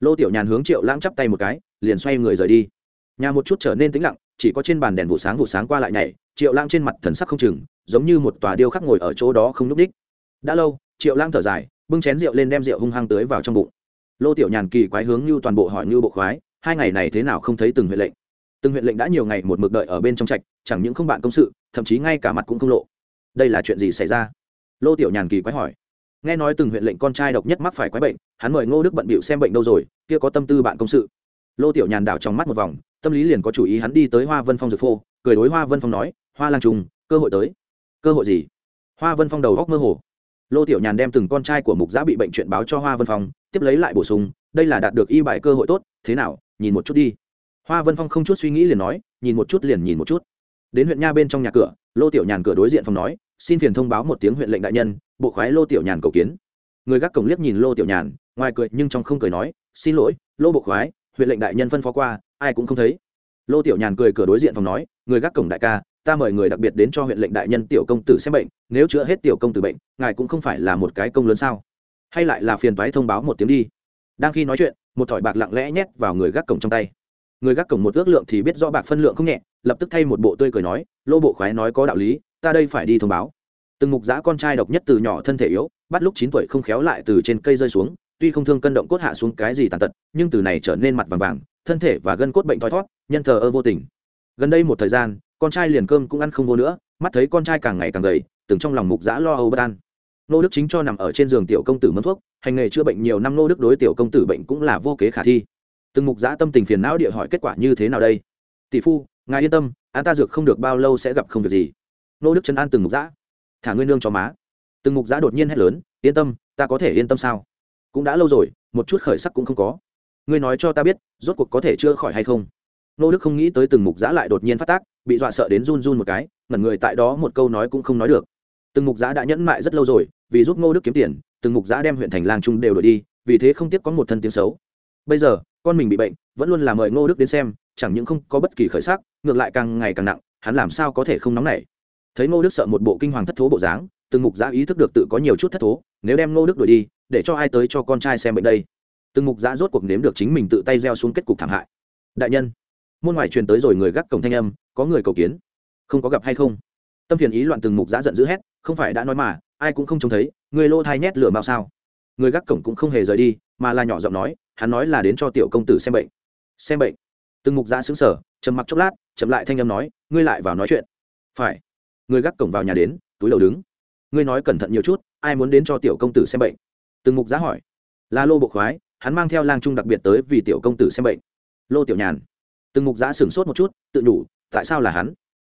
Lô tiểu nhàn hướng triệu lãng chắp tay một cái, liền xoay người rời đi. Nhà một chút trở nên tĩnh lặng, chỉ có trên bàn đèn vụ sáng vụ sáng qua lại nhảy, triệu lãng trên mặt thần sắc không chừng, giống như một tòa điêu khắc ngồi ở chỗ đó không n ú c đích đã lâu, triệu lãng thở dài, bưng chén rượu lên đem rượu hung hăng tưới vào trong bụng lô tiểu nhàn kỳ quái hướng như toàn bộ hỏi như bộ khoái, hai ngày này thế nào không thấy từng huyện lệnh. Từng huyện lệnh đã nhiều ngày một mực đợi ở bên trong trạch, chẳng những không bạn công sự, thậm chí ngay cả mặt cũng không lộ. Đây là chuyện gì xảy ra? Lô tiểu nhàn kỳ quái hỏi. Nghe nói từng huyện lệnh con trai độc nhất mắc phải quái bệnh, hắn mời ngô đức bận bịu xem bệnh đâu rồi, kia có tâm tư bạn công sự. Lô tiểu nhàn đảo trong mắt một vòng, tâm lý liền có chủ ý hắn đi tới hoa vân phong dược phô, cười đối hoa vân phong nói, hoa lang trùng cơ hội tới. Cơ hội gì? Hoa vân phong đầu góc mơ hồ lô tiểu nhàn đem từng con trai của mục giã bị bệnh chuyện báo cho hoa vân phong, tiếp lấy lại bổ sung, đây là đạt được y bài cơ hội tốt, thế nào, nhìn một chút đi. Hoa vân phong không chút suy nghĩ liền nói, nhìn một chút liền nhìn một chút. Đến huyện nha bên trong nhà cửa, lô tiểu nhàn cửa đối diện phòng nói, xin phiền thông báo một tiếng huyện lệnh đại nhân, bộ khoái lô tiểu nhàn cầu kiến. Người gác cổng liếc nhìn lô tiểu nhàn, ngoài cười nhưng trong không cười nói, xin lỗi, lô bộ khoái, huyện lệnh đại nhân phân phó qua, ai cũng không thấy. Lô tiểu nhàn cười cửa đối diện phòng nói, người gác cổng đại ca ta mời người đặc biệt đến cho huyện lệnh đại nhân tiểu công tử xem bệnh, nếu chữa hết tiểu công tử bệnh, ngài cũng không phải là một cái công lớn sao? Hay lại là phiền toái thông báo một tiếng đi. Đang khi nói chuyện, một thỏi bạc lặng lẽ nhét vào người gác cổng trong tay. Người gác cổng một ước lượng thì biết rõ bạc phân lượng không nhẹ, lập tức thay một bộ tươi cười nói, lô bộ khoái nói có đạo lý, ta đây phải đi thông báo. Từng mục giã con trai độc nhất từ nhỏ thân thể yếu, bắt lúc chín tuổi không khéo lại từ trên cây rơi xuống, tuy không thương cân động cốt hạ xuống cái gì tàn tật, nhưng từ này trở nên mặt vàng vàng, thân thể và gân cốt bệnh thoi thót, nhân thờ ơ vô tình. Gần đây một thời gian con trai liền cơm cũng ăn không vô nữa, mắt thấy con trai càng ngày càng gầy, từng trong lòng mục giã lo âu bất an. Nô đức chính cho nằm ở trên giường tiểu công tử mâm thuốc, hành nghề chữa bệnh nhiều năm nô đức đối tiểu công tử bệnh cũng là vô kế khả thi. Từng mục giã tâm tình phiền não địa hỏi kết quả như thế nào đây? Tỷ phu, ngài yên tâm an ta dược không được bao lâu sẽ gặp không việc gì. Nô đức chân an từng mục giã thả ngươi nương cho má. Từng mục giã đột nhiên hét lớn, yên tâm, ta có thể yên tâm sao? Cũng đã lâu rồi, một chút khởi sắc cũng không có. Ngươi nói cho ta biết, rốt cuộc có thể chữa khỏi hay không? Nô đức không nghĩ tới từng mục giã lại đột nhiên phát tác bị dọa sợ đến run run một cái, ngẩn người tại đó một câu nói cũng không nói được. Từng mục giã đã nhẫn mại rất lâu rồi, vì giúp ngô đức kiếm tiền, từng mục giã đem huyện thành làng trung đều đổi đi, vì thế không tiếc có một thân tiếng xấu. Bây giờ, con mình bị bệnh, vẫn luôn là mời ngô đức đến xem, chẳng những không có bất kỳ khởi sắc, ngược lại càng ngày càng nặng, hắn làm sao có thể không nóng nảy? Thấy ngô đức sợ một bộ kinh hoàng thất thố bộ dáng, từng mục giã ý thức được tự có nhiều chút thất thố, nếu đem ngô đức đuổi đi, để cho ai tới cho con trai xem bệnh đây? Từng mục giã rốt cuộc nếm được chính mình tự tay gieo xuống kết cục thảm hại. Đại nhân môn ngoài truyền tới rồi người gác cổng thanh âm, có người cầu kiến. Không có gặp hay không? Tâm phiền ý loạn từng mục giã giận dữ hét, không phải đã nói mà, ai cũng không trông thấy, người lô thai nhét lửa mạo sao? Người gác cổng cũng không hề rời đi, mà là nhỏ giọng nói, hắn nói là đến cho tiểu công tử xem bệnh. Xem bệnh? Từng mục giã xứng sở trầm mặc chốc lát, chậm lại thanh âm nói, ngươi lại vào nói chuyện. Phải. Người gác cổng vào nhà đến, túi đầu đứng. Ngươi nói cẩn thận nhiều chút, ai muốn đến cho tiểu công tử xem bệnh? Từng mục giã hỏi. Là lô bộ khoái, hắn mang theo lang trung đặc biệt tới vì tiểu công tử xem bệnh. Lô tiểu nhàn từng mục giã sửng sốt một chút, tự nhủ, tại sao là hắn?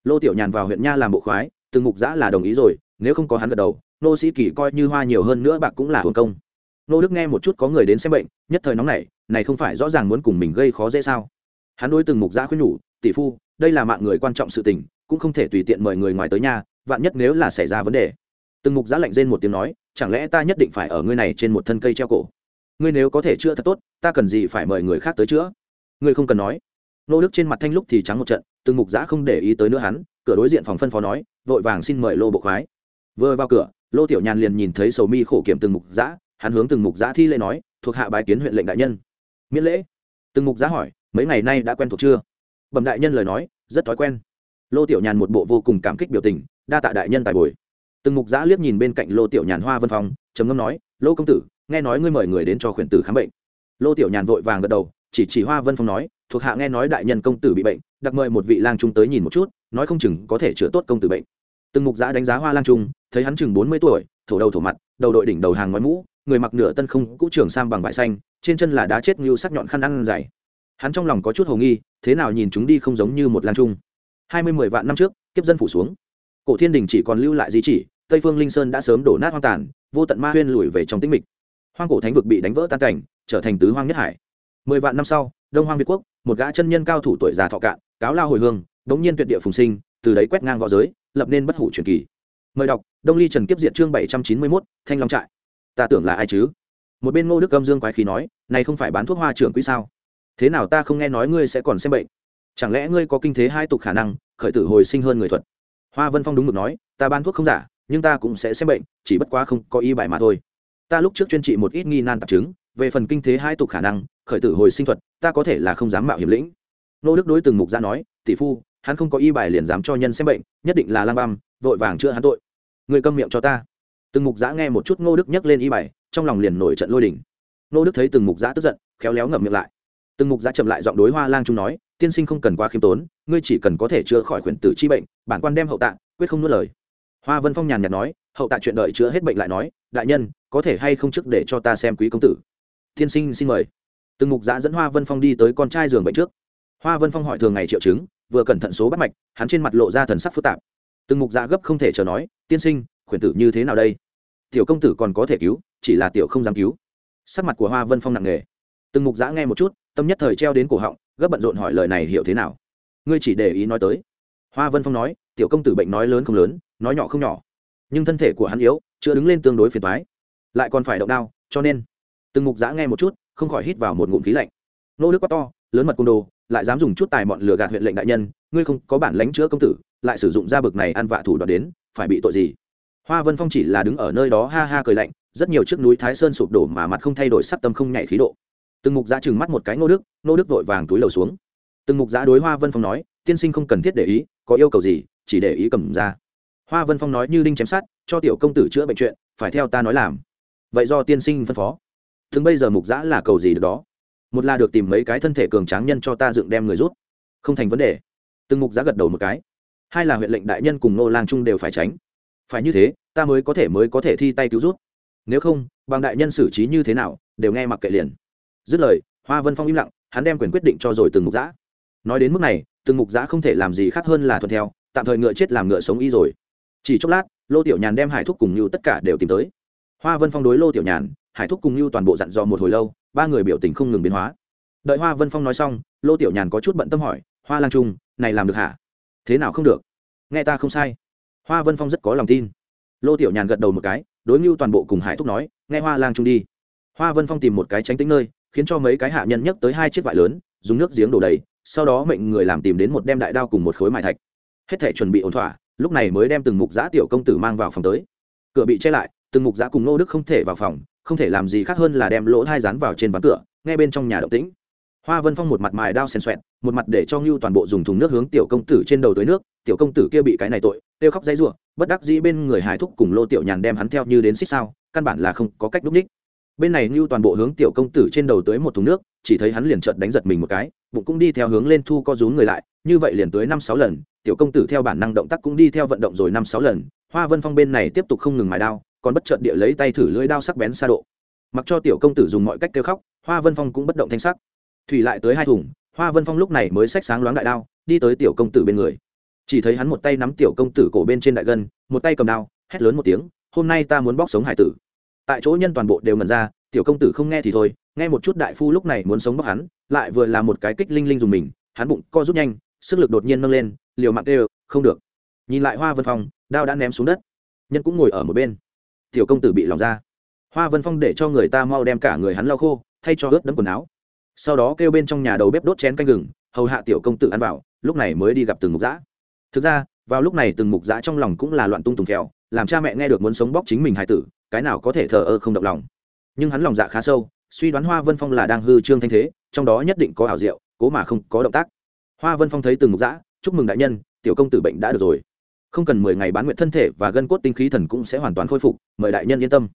Lô tiểu nhàn vào huyện nha làm bộ khoái, từng mục giã là đồng ý rồi, nếu không có hắn gật đầu, nô sĩ kỳ coi như hoa nhiều hơn nữa bạc cũng là hồn công. Nô đức nghe một chút có người đến xem bệnh, nhất thời nóng này này không phải rõ ràng muốn cùng mình gây khó dễ sao? Hắn đối từng mục giã khuyên nhủ, tỷ phu, đây là mạng người quan trọng sự tình, cũng không thể tùy tiện mời người ngoài tới nhà, vạn nhất nếu là xảy ra vấn đề. Từng mục giã lạnh rên một tiếng nói, chẳng lẽ ta nhất định phải ở ngươi này trên một thân cây treo cổ? Ngươi nếu có thể chữa thật tốt, ta cần gì phải mời người khác tới chữa? Ngươi không cần nói nô đức trên mặt thanh lúc thì trắng một trận, từng mục giã không để ý tới nữa hắn, cửa đối diện phòng phân phó nói, vội vàng xin mời lô bộ khoái. Vừa vào cửa, lô tiểu nhàn liền nhìn thấy sầu mi khổ kiểm từng mục giã, hắn hướng từng mục giã thi lễ nói, thuộc hạ bài kiến huyện lệnh đại nhân. Miễn lễ. Từng mục giã hỏi, mấy ngày nay đã quen thuộc chưa? Bẩm đại nhân lời nói, rất thói quen. Lô tiểu nhàn một bộ vô cùng cảm kích biểu tình, đa tạ đại nhân tài bồi. Từng mục giã liếc nhìn bên cạnh lô tiểu nhàn hoa vân phong, trầm ngâm nói, lô công tử, nghe nói ngươi mời người đến cho khuyển tử khám bệnh. Lô tiểu nhàn vội vàng gật đầu chỉ chỉ hoa vân phong nói, thuộc hạ nghe nói đại nhân công tử bị bệnh, đặc mời một vị lang trung tới nhìn một chút, nói không chừng có thể chữa tốt công tử bệnh. Từng mục giã đánh giá hoa lang trung, thấy hắn chừng bốn mươi tuổi, thổ đầu thổ mặt, đầu đội đỉnh đầu hàng ngói mũ, người mặc nửa tân không cũ trường sam bằng vải xanh, trên chân là đá chết ngưu sắc nhọn khăn ăn dày. Hắn trong lòng có chút hồ nghi, thế nào nhìn chúng đi không giống như một lang trung. Hai mươi mười vạn năm trước, kiếp dân phủ xuống. Cổ thiên đình chỉ còn lưu lại di chỉ, tây phương linh sơn đã sớm đổ nát hoang tàn, vô tận ma huyên lùi về trong tĩnh mịch. Hoang cổ thánh vực bị đánh vỡ tan cảnh, trở thành tứ hoang nhất hải mười vạn năm sau, đông hoang việt quốc, một gã chân nhân cao thủ tuổi già thọ cạn, cáo lao hồi hương, đống nhiên tuyệt địa phùng sinh, từ đấy quét ngang v õ giới, lập nên bất hủ truyền kỳ. Mời đọc, đông ly trần kiếp diện chương bảy trăm chín mươi mốt, thanh long trại. Ta tưởng là ai chứ? Một bên ngô đức âm dương quái khí nói, này không phải bán thuốc hoa trưởng quỹ sao? Thế nào ta không nghe nói ngươi sẽ còn xem bệnh? Chẳng lẽ ngươi có kinh thế hai tục khả năng, khởi tử hồi sinh hơn người thuật? Hoa vân phong đúng mực nói, ta bán thuốc không giả, nhưng ta cũng sẽ xem bệnh, chỉ bất quá không có y bài mà thôi. Ta lúc trước chuyên trị một ít nghi nan tạp chứng, về phần kinh thế hai tục khả năng khởi tử hồi sinh thuật, ta có thể là không dám mạo hiểm lĩnh. Nô đức đối từng mục gia nói, tỷ phu, hắn không có y bài liền dám cho nhân xem bệnh, nhất định là lang băm, vội vàng chữa hắn tội. Người câm miệng cho ta. Từng mục giã nghe một chút ngô đức nhắc lên y bài, trong lòng liền nổi trận lôi đỉnh ngô đức thấy từng mục giã tức giận, khéo léo ngậm miệng lại. Từng mục giã chậm lại giọng đối hoa lang trung nói, tiên sinh không cần quá khiêm tốn, ngươi chỉ cần có thể chữa khỏi khuyển tử chi bệnh, bản quan đem hậu tạ, quyết không nuốt lời. Hoa vân phong nhàn nhạt nói, hậu tạ chuyện đợi chữa hết bệnh lại nói, đại nhân, có thể hay không trước để cho ta xem quý công tử? Tiên sinh xin mời từng mục giã dẫn hoa vân phong đi tới con trai giường bệnh trước. Hoa vân phong hỏi thường ngày triệu chứng, vừa cẩn thận số bắt mạch, hắn trên mặt lộ ra thần sắc phức tạp. Từng mục giã gấp không thể chờ nói, tiên sinh, khuyển tử như thế nào đây? Tiểu công tử còn có thể cứu, chỉ là tiểu không dám cứu. Sắc mặt của hoa vân phong nặng nề. Từng mục giã nghe một chút, tâm nhất thời treo đến cổ họng, gấp bận rộn hỏi lời này hiểu thế nào? Ngươi chỉ để ý nói tới. Hoa vân phong nói, tiểu công tử bệnh nói lớn không lớn, nói nhỏ không nhỏ. Nhưng thân thể của hắn yếu, chưa đứng lên tương đối phiền thoái lại còn phải động đao, cho nên. Từng mục giã nghe một chút không khỏi hít vào một ngụm khí lạnh. Nô đức quá to, lớn mật côn đồ, lại dám dùng chút tài mọn lừa gạt huyện lệnh đại nhân, ngươi không có bản lãnh chữa công tử, lại sử dụng ra bực này ăn vạ thủ đoạn đến, phải bị tội gì? Hoa vân phong chỉ là đứng ở nơi đó ha ha cười lạnh, rất nhiều chiếc núi thái sơn sụp đổ mà mặt không thay đổi sắc tâm không nhảy khí độ. Từng mục giã trừng mắt một cái nô đức nô đức vội vàng túi lầu xuống. Từng mục giã đối hoa vân phong nói, tiên sinh không cần thiết để ý, có yêu cầu gì, chỉ để ý cầm ra. Hoa vân phong nói như đinh chém sát cho tiểu công tử chữa bệnh chuyện, phải theo ta nói làm. Vậy do tiên sinh phân phó thường bây giờ mục giã là cầu gì được đó? Một là được tìm mấy cái thân thể cường tráng nhân cho ta dựng đem người rút. Không thành vấn đề. Từng mục giã gật đầu một cái. Hai là huyện lệnh đại nhân cùng nô lang trung đều phải tránh. Phải như thế, ta mới có thể mới có thể thi tay cứu rút. Nếu không, bằng đại nhân xử trí như thế nào, đều nghe mặc kệ liền. Dứt lời, hoa vân phong im lặng, hắn đem quyền quyết định cho rồi từng mục giã nói đến mức này, từng mục giã không thể làm gì khác hơn là thuận theo, tạm thời ngựa chết làm ngựa sống y rồi. Chỉ chốc lát, lô tiểu nhàn đem hải thúc cùng như tất cả đều tìm tới. Hoa vân phong đối lô tiểu nhàn hải thúc cùng như toàn bộ dặn dò một hồi lâu, ba người biểu tình không ngừng biến hóa. Đợi hoa vân phong nói xong, lô tiểu nhàn có chút bận tâm hỏi, hoa lang trung, này làm được hả? Thế nào không được. Nghe ta không sai. Hoa vân phong rất có lòng tin. Lô tiểu nhàn gật đầu một cái, đối ngưu toàn bộ cùng hải thúc nói, nghe hoa lang trung đi. Hoa vân phong tìm một cái tránh tính nơi, khiến cho mấy cái hạ nhân nhấc tới hai chiếc vải lớn, dùng nước giếng đổ đầy, sau đó mệnh người làm tìm đến một đem đại đao cùng một khối mài thạch. Hết thể chuẩn bị ổn thỏa, lúc này mới đem từng mục giã tiểu công tử mang vào phòng tới. Cửa bị che lại, từng mục giã cùng nô đức không thể vào phòng không thể làm gì khác hơn là đem lỗ thai rán vào trên ván cửa, ngay bên trong nhà động tĩnh. Hoa vân phong một mặt mài đao xen xoẹt, một mặt để cho ngưu toàn bộ dùng thùng nước hướng tiểu công tử trên đầu tới nước, tiểu công tử kia bị cái này tội, kêu khóc dãy ruộng bất đắc dĩ bên người hải thúc cùng lô tiểu nhàn đem hắn theo như đến xích sao, căn bản là không có cách đúc ních bên này ngưu toàn bộ hướng tiểu công tử trên đầu tới một thùng nước, chỉ thấy hắn liền trợt đánh giật mình một cái, bụng cũng đi theo hướng lên thu co rúm người lại, như vậy liền tới năm sáu lần, tiểu công tử theo bản năng động tác cũng đi theo vận động rồi năm sáu lần, hoa vân phong bên này tiếp tục không ngừng mài đao còn bất chợt địa lấy tay thử lưỡi đao sắc bén xa độ. Mặc cho tiểu công tử dùng mọi cách kêu khóc, hoa vân phong cũng bất động thanh sắc. Thủy lại tới hai thùng, hoa vân phong lúc này mới xách sáng loáng đại đao, đi tới tiểu công tử bên người. Chỉ thấy hắn một tay nắm tiểu công tử cổ bên trên đại gân, một tay cầm đao, hét lớn một tiếng, hôm nay ta muốn bóc sống hải tử. Tại chỗ nhân toàn bộ đều ngẩn ra, tiểu công tử không nghe thì thôi, nghe một chút đại phu lúc này muốn sống bóc hắn, lại vừa là một cái kích linh linh dùng mình, hắn bụng co rút nhanh, sức lực đột nhiên nâng lên, liều mạng đều không được. Nhìn lại hoa vân phong, đao đã ném xuống đất. Nhân cũng ngồi ở một bên tiểu công tử bị lòng ra. Hoa vân phong để cho người ta mau đem cả người hắn lau khô, thay cho ướt đẫm quần áo. Sau đó kêu bên trong nhà đầu bếp đốt chén canh gừng, hầu hạ tiểu công tử ăn vào, lúc này mới đi gặp từng mục giã thực ra, vào lúc này từng mục giã trong lòng cũng là loạn tung tùng phèo, làm cha mẹ nghe được muốn sống bóc chính mình hài tử, cái nào có thể thờ ơ không động lòng. Nhưng hắn lòng dạ khá sâu, suy đoán hoa vân phong là đang hư trương thanh thế, trong đó nhất định có ảo diệu, cố mà không có động tác. Hoa vân phong thấy từng mục giã chúc mừng đại nhân, tiểu công tử bệnh đã được rồi không cần mười ngày bán nguyện thân thể và gân cốt tinh khí thần cũng sẽ hoàn toàn khôi phục, mời đại nhân yên tâm.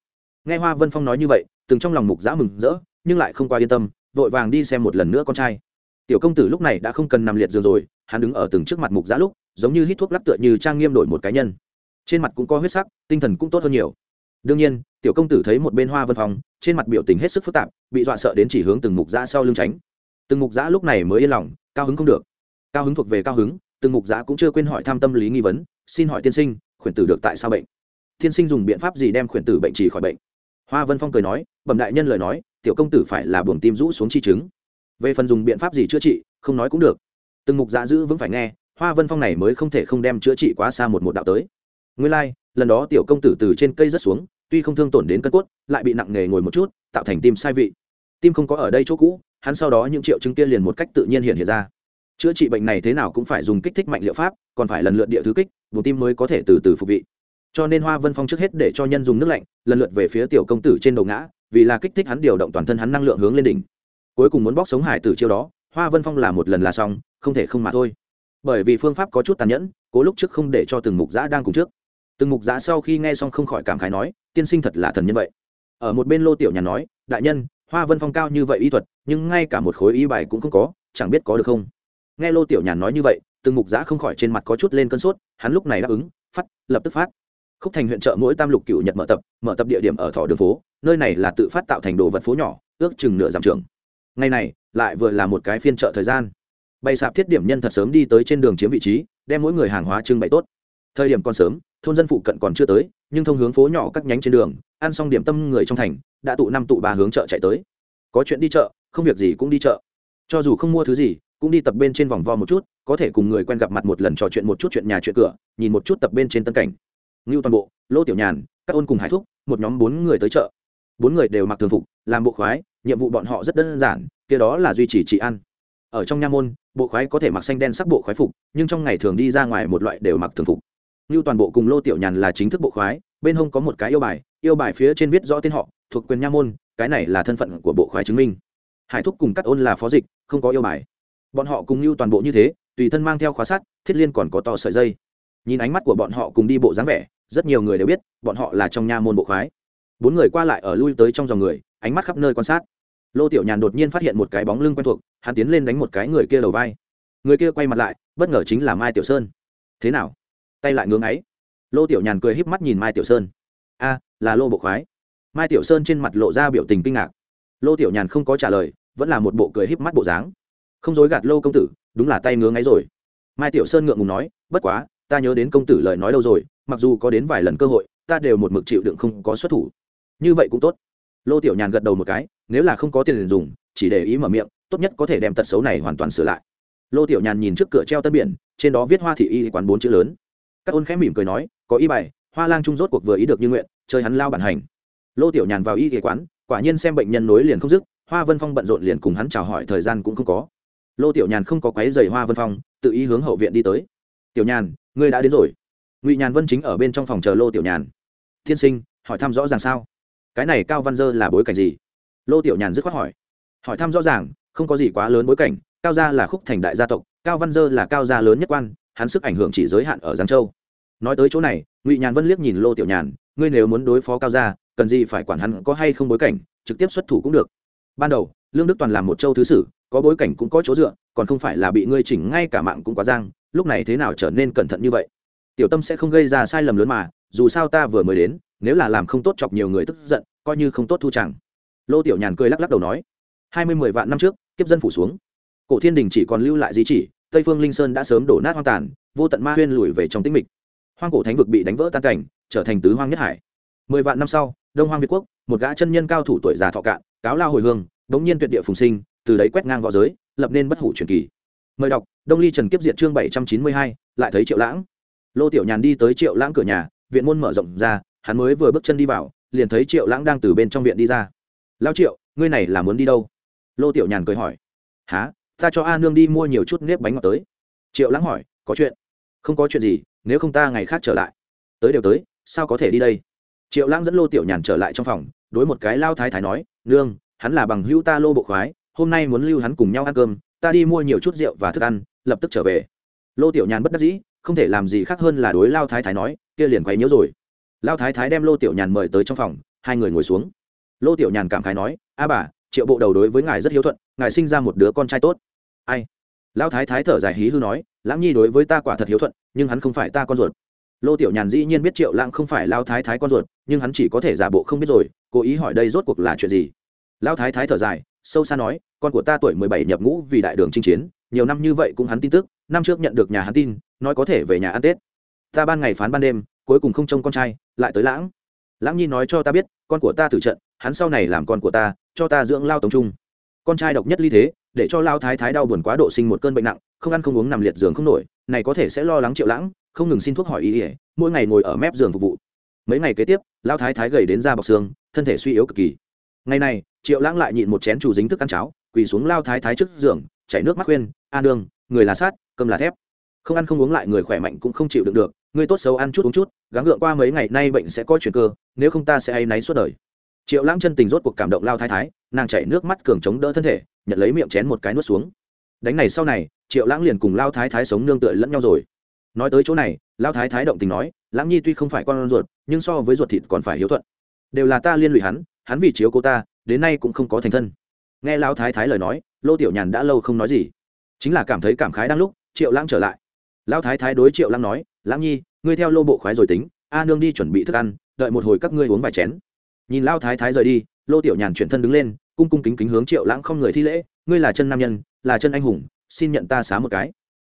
Nghe hoa vân phong nói như vậy, từng trong lòng mục giã mừng rỡ, nhưng lại không qua yên tâm, vội vàng đi xem một lần nữa con trai. Tiểu công tử lúc này đã không cần nằm liệt giường rồi, hắn đứng ở từng trước mặt mục giã lúc, giống như hít thuốc lắc tựa như trang nghiêm đổi một cá nhân. Trên mặt cũng có huyết sắc, tinh thần cũng tốt hơn nhiều. Đương nhiên, tiểu công tử thấy một bên hoa vân phong, trên mặt biểu tình hết sức phức tạp, bị dọa sợ đến chỉ hướng từng mục giã sau lưng tránh. Từng mục giã lúc này mới yên lòng, cao hứng không được. Cao hứng thuộc về cao hứng, từng mục giã cũng chưa quên hỏi thăm tâm lý nghi vấn xin hỏi tiên sinh khuyển tử được tại sao bệnh? Tiên sinh dùng biện pháp gì đem khuyển tử bệnh trì khỏi bệnh? Hoa vân phong cười nói bẩm đại nhân lời nói tiểu công tử phải là buồng tim rũ xuống chi chứng. Về phần dùng biện pháp gì chữa trị không nói cũng được. Từng mục dạ dữ vững phải nghe hoa vân phong này mới không thể không đem chữa trị quá xa một một đạo tới. Nguyên lai、like, lần đó tiểu công tử từ trên cây rất xuống tuy không thương tổn đến cân cốt lại bị nặng nề ngồi một chút tạo thành tim sai vị. Tim không có ở đây chỗ cũ hắn sau đó những triệu chứng kia liền một cách tự nhiên hiện hiện ra chữa trị bệnh này thế nào cũng phải dùng kích thích mạnh liệu pháp, còn phải lần lượt địa thứ kích bù tim mới có thể từ từ phục vị. Cho nên hoa vân phong trước hết để cho nhân dùng nước lạnh, lần lượt về phía tiểu công tử trên đầu ngã, vì là kích thích hắn điều động toàn thân hắn năng lượng hướng lên đỉnh. Cuối cùng muốn bóc sống hải tử chiêu đó, hoa vân phong là một lần là xong, không thể không mà thôi. Bởi vì phương pháp có chút tàn nhẫn, cố lúc trước không để cho từng mục giã đang cùng trước. Từng mục giã sau khi nghe xong không khỏi cảm khái nói, tiên sinh thật là thần nhân vậy. Ở một bên lô tiểu nhà nói, đại nhân, hoa vân phong cao như vậy y thuật, nhưng ngay cả một khối y bài cũng không có, chẳng biết có được không? Nghe lô tiểu nhàn nói như vậy, từng mục giã không khỏi trên mặt có chút lên cơn sốt, hắn lúc này đáp ứng, phát, lập tức phát. Khúc thành huyện chợ mỗi tam lục cựu nhật mở tập mở tập địa điểm ở thọ đường phố, nơi này là tự phát tạo thành đồ vật phố nhỏ, ước chừng nửa giảm trường. Ngày này, lại vừa là một cái phiên chợ thời gian. Bày sạp thiết điểm nhân thật sớm đi tới trên đường chiếm vị trí, đem mỗi người hàng hóa trưng bày tốt. Thời điểm còn sớm, thôn dân phụ cận còn chưa tới, nhưng thông hướng phố nhỏ các nhánh trên đường, ăn xong điểm tâm người trong thành, đã tụ năm tụ ba hướng chợ chạy tới. Có chuyện đi chợ, không việc gì cũng đi chợ. Cho dù không mua thứ gì cũng đi tập bên trên vòng vo một chút, có thể cùng người quen gặp mặt một lần trò chuyện một chút chuyện nhà chuyện cửa, nhìn một chút tập bên trên tân cảnh. Ngưu toàn bộ, lô tiểu nhàn, các ôn cùng hải thúc, một nhóm bốn người tới chợ. Bốn người đều mặc thường phục, làm bộ khoái, nhiệm vụ bọn họ rất đơn giản, kia đó là duy trì trị ăn ở trong nha môn, bộ khoái có thể mặc xanh đen sắc bộ khoái phục, nhưng trong ngày thường đi ra ngoài một loại đều mặc thường phục. Như toàn bộ cùng lô tiểu nhàn là chính thức bộ khoái, bên hông có một cái yêu bài yêu bài phía trên viết rõ tên họ, thuộc quyền nha môn, cái này là thân phận của bộ khoái chứng minh. Hải thúc cùng các ôn là phó dịch, không có yêu bài bọn họ cùng lưu toàn bộ như thế, tùy thân mang theo khóa sắt, thiết liên còn có to sợi dây. Nhìn ánh mắt của bọn họ cùng đi bộ dáng vẻ, rất nhiều người đều biết, bọn họ là trong nha môn bộ khoái. Bốn người qua lại ở lui tới trong dòng người, ánh mắt khắp nơi quan sát. Lô tiểu nhàn đột nhiên phát hiện một cái bóng lưng quen thuộc, hắn tiến lên đánh một cái người kia đầu vai. Người kia quay mặt lại, bất ngờ chính là mai tiểu sơn. Thế nào? Tay lại ngưỡng ấy lô tiểu nhàn cười híp mắt nhìn mai tiểu sơn. A, là lô bộ khoái. Mai tiểu sơn trên mặt lộ ra biểu tình kinh ngạc. Lô tiểu nhàn không có trả lời, vẫn là một bộ cười híp mắt bộ dáng không dối gạt lô công tử, đúng là tay ngứa ngáy rồi. Mai tiểu sơn ngượng ngùng nói, bất quá, ta nhớ đến công tử lời nói đâu rồi, mặc dù có đến vài lần cơ hội, ta đều một mực chịu đựng không có xuất thủ. Như vậy cũng tốt. Lô tiểu nhàn gật đầu một cái, nếu là không có tiền dùng, chỉ để ý mở miệng, tốt nhất có thể đem tật xấu này hoàn toàn sửa lại. Lô tiểu nhàn nhìn trước cửa treo tân biển, trên đó viết hoa thị y quán bốn chữ lớn. Các ôn khẽ mỉm cười nói, có y bài, hoa lang trung rốt cuộc vừa ý được như nguyện, chơi hắn lao bản hành. Lô tiểu nhàn vào y y quán, quả nhiên xem bệnh nhân nối liền không dứt, hoa vân phong bận rộn liền cùng hắn chào hỏi thời gian cũng không có lô tiểu nhàn không có quấy giày hoa vân phong, tự ý hướng hậu viện đi tới. Tiểu nhàn, ngươi đã đến rồi. Ngụy nhàn vân chính ở bên trong phòng chờ lô tiểu nhàn. Tiên sinh, hỏi thăm rõ ràng sao? Cái này cao văn dơ là bối cảnh gì? Lô tiểu nhàn dứt khoát hỏi. Hỏi thăm rõ ràng, không có gì quá lớn bối cảnh, cao gia là khúc thành đại gia tộc, cao văn dơ là cao gia lớn nhất quan, hắn sức ảnh hưởng chỉ giới hạn ở giang châu. Nói tới chỗ này, ngụy nhàn vân liếc nhìn lô tiểu nhàn, ngươi nếu muốn đối phó cao gia, cần gì phải quản hắn có hay không bối cảnh, trực tiếp xuất thủ cũng được ban đầu, lương đức toàn làm một châu thứ sử, có bối cảnh cũng có chỗ dựa, còn không phải là bị ngươi chỉnh ngay cả mạng cũng quá giang, lúc này thế nào trở nên cẩn thận như vậy? Tiểu tâm sẽ không gây ra sai lầm lớn mà, dù sao ta vừa mới đến, nếu là làm không tốt chọc nhiều người tức giận, coi như không tốt thu chẳng. Lô tiểu nhàn cười lắc lắc đầu nói, hai mươi mười vạn năm trước, kiếp dân phủ xuống. Cổ thiên đình chỉ còn lưu lại di chỉ, tây phương linh sơn đã sớm đổ nát hoang tàn, vô tận ma huyên lùi về trong tĩnh mịch. Hoang cổ thánh vực bị đánh vỡ tan cảnh, trở thành tứ hoang nhất hải. Mười vạn năm sau, đông hoang việt quốc, một gã chân nhân cao thủ tuổi già thọ cạn cáo lao hồi hương, đống nhiên tuyệt địa phùng sinh, từ đấy quét ngang v õ giới, lập nên bất hủ truyền kỳ. Mời đọc, đông ly trần kiếp diệt chương bảy trăm chín mươi hai, lại thấy triệu lãng. Lô tiểu nhàn đi tới triệu lãng cửa nhà, viện môn mở rộng ra, hắn mới vừa bước chân đi vào, liền thấy triệu lãng đang từ bên trong viện đi ra. Lao triệu, ngươi này là muốn đi đâu? Lô tiểu nhàn cười hỏi. Há ta cho a nương đi mua nhiều chút nếp bánh ngọt tới. Triệu lãng hỏi, có chuyện? Không có chuyện gì, nếu không ta ngày khác trở lại. Tới đều tới, sao có thể đi đây? Triệu lãng dẫn lô tiểu nhàn trở lại trong phòng, đối một cái lao thái thái nói nương, hắn là bằng hữu ta lô bộ khoái, hôm nay muốn lưu hắn cùng nhau ăn cơm, ta đi mua nhiều chút rượu và thức ăn, lập tức trở về. Lô tiểu nhàn bất đắc dĩ, không thể làm gì khác hơn là đối lao thái thái nói, kia liền quay nhớ rồi. Lao thái thái đem lô tiểu nhàn mời tới trong phòng, hai người ngồi xuống. Lô tiểu nhàn cảm khái nói, a bà, triệu bộ đầu đối với ngài rất hiếu thuận, ngài sinh ra một đứa con trai tốt. Ai? Lao thái thái thở dài hí hư nói, lãng nhi đối với ta quả thật hiếu thuận, nhưng hắn không phải ta con ruột. Lô tiểu nhàn dĩ nhiên biết triệu lãng không phải lao thái thái con ruột, nhưng hắn chỉ có thể giả bộ không biết rồi cố ý hỏi đây rốt cuộc là chuyện gì? Lão thái thái thở dài, sâu xa nói, con của ta tuổi mười bảy nhập ngũ vì đại đường chinh chiến, nhiều năm như vậy cũng hắn tin tức, năm trước nhận được nhà hắn tin, nói có thể về nhà ăn tết. Ta ban ngày phán ban đêm, cuối cùng không trông con trai, lại tới lãng. Lãng nhi nói cho ta biết, con của ta tử trận, hắn sau này làm con của ta, cho ta dưỡng lao tống trung. Con trai độc nhất ly thế, để cho lao thái thái đau buồn quá độ sinh một cơn bệnh nặng, không ăn không uống nằm liệt giường không nổi, này có thể sẽ lo lắng triệu lãng, không ngừng xin thuốc hỏi ý ỉa mỗi ngày ngồi ở mép giường phục vụ mấy ngày kế tiếp lao thái thái gầy đến da bọc xương, thân thể suy yếu cực kỳ. Ngày này, triệu lãng lại nhịn một chén chủ dính thức ăn cháo, quỳ xuống lao thái thái trước giường, chảy nước mắt khuyên, a nương người là sát, cơm là thép. Không ăn không uống lại người khỏe mạnh cũng không chịu đựng được, người tốt xấu ăn chút uống chút, gắng gượng qua mấy ngày nay bệnh sẽ có chuyển cơ, nếu không ta sẽ hay náy suốt đời. Triệu lãng chân tình rốt cuộc cảm động lao thái thái, nàng chảy nước mắt cường chống đỡ thân thể, nhận lấy miệng chén một cái nuốt xuống. Đánh này sau này, triệu lãng liền cùng lao thái thái sống nương tựa lẫn nhau rồi. Nói tới chỗ này lao thái thái động tình nói lãng nhi tuy không phải con ruột, nhưng so với ruột thịt còn phải hiếu thuận. Đều là ta liên lụy hắn hắn vì chiếu cô ta, đến nay cũng không có thành thân. Nghe Lão thái thái lời nói, lô tiểu nhàn đã lâu không nói gì. Chính là cảm thấy cảm khái đang lúc, triệu lãng trở lại. Lão thái thái đối triệu lãng nói, lãng nhi, ngươi theo lô bộ khoái rồi tính, a nương đi chuẩn bị thức ăn, đợi một hồi các ngươi uống vài chén. Nhìn Lão thái thái rời đi, lô tiểu nhàn chuyển thân đứng lên, cung cung kính kính hướng triệu lãng không người thi lễ, ngươi là chân nam nhân, là chân anh hùng, xin nhận ta xá một cái.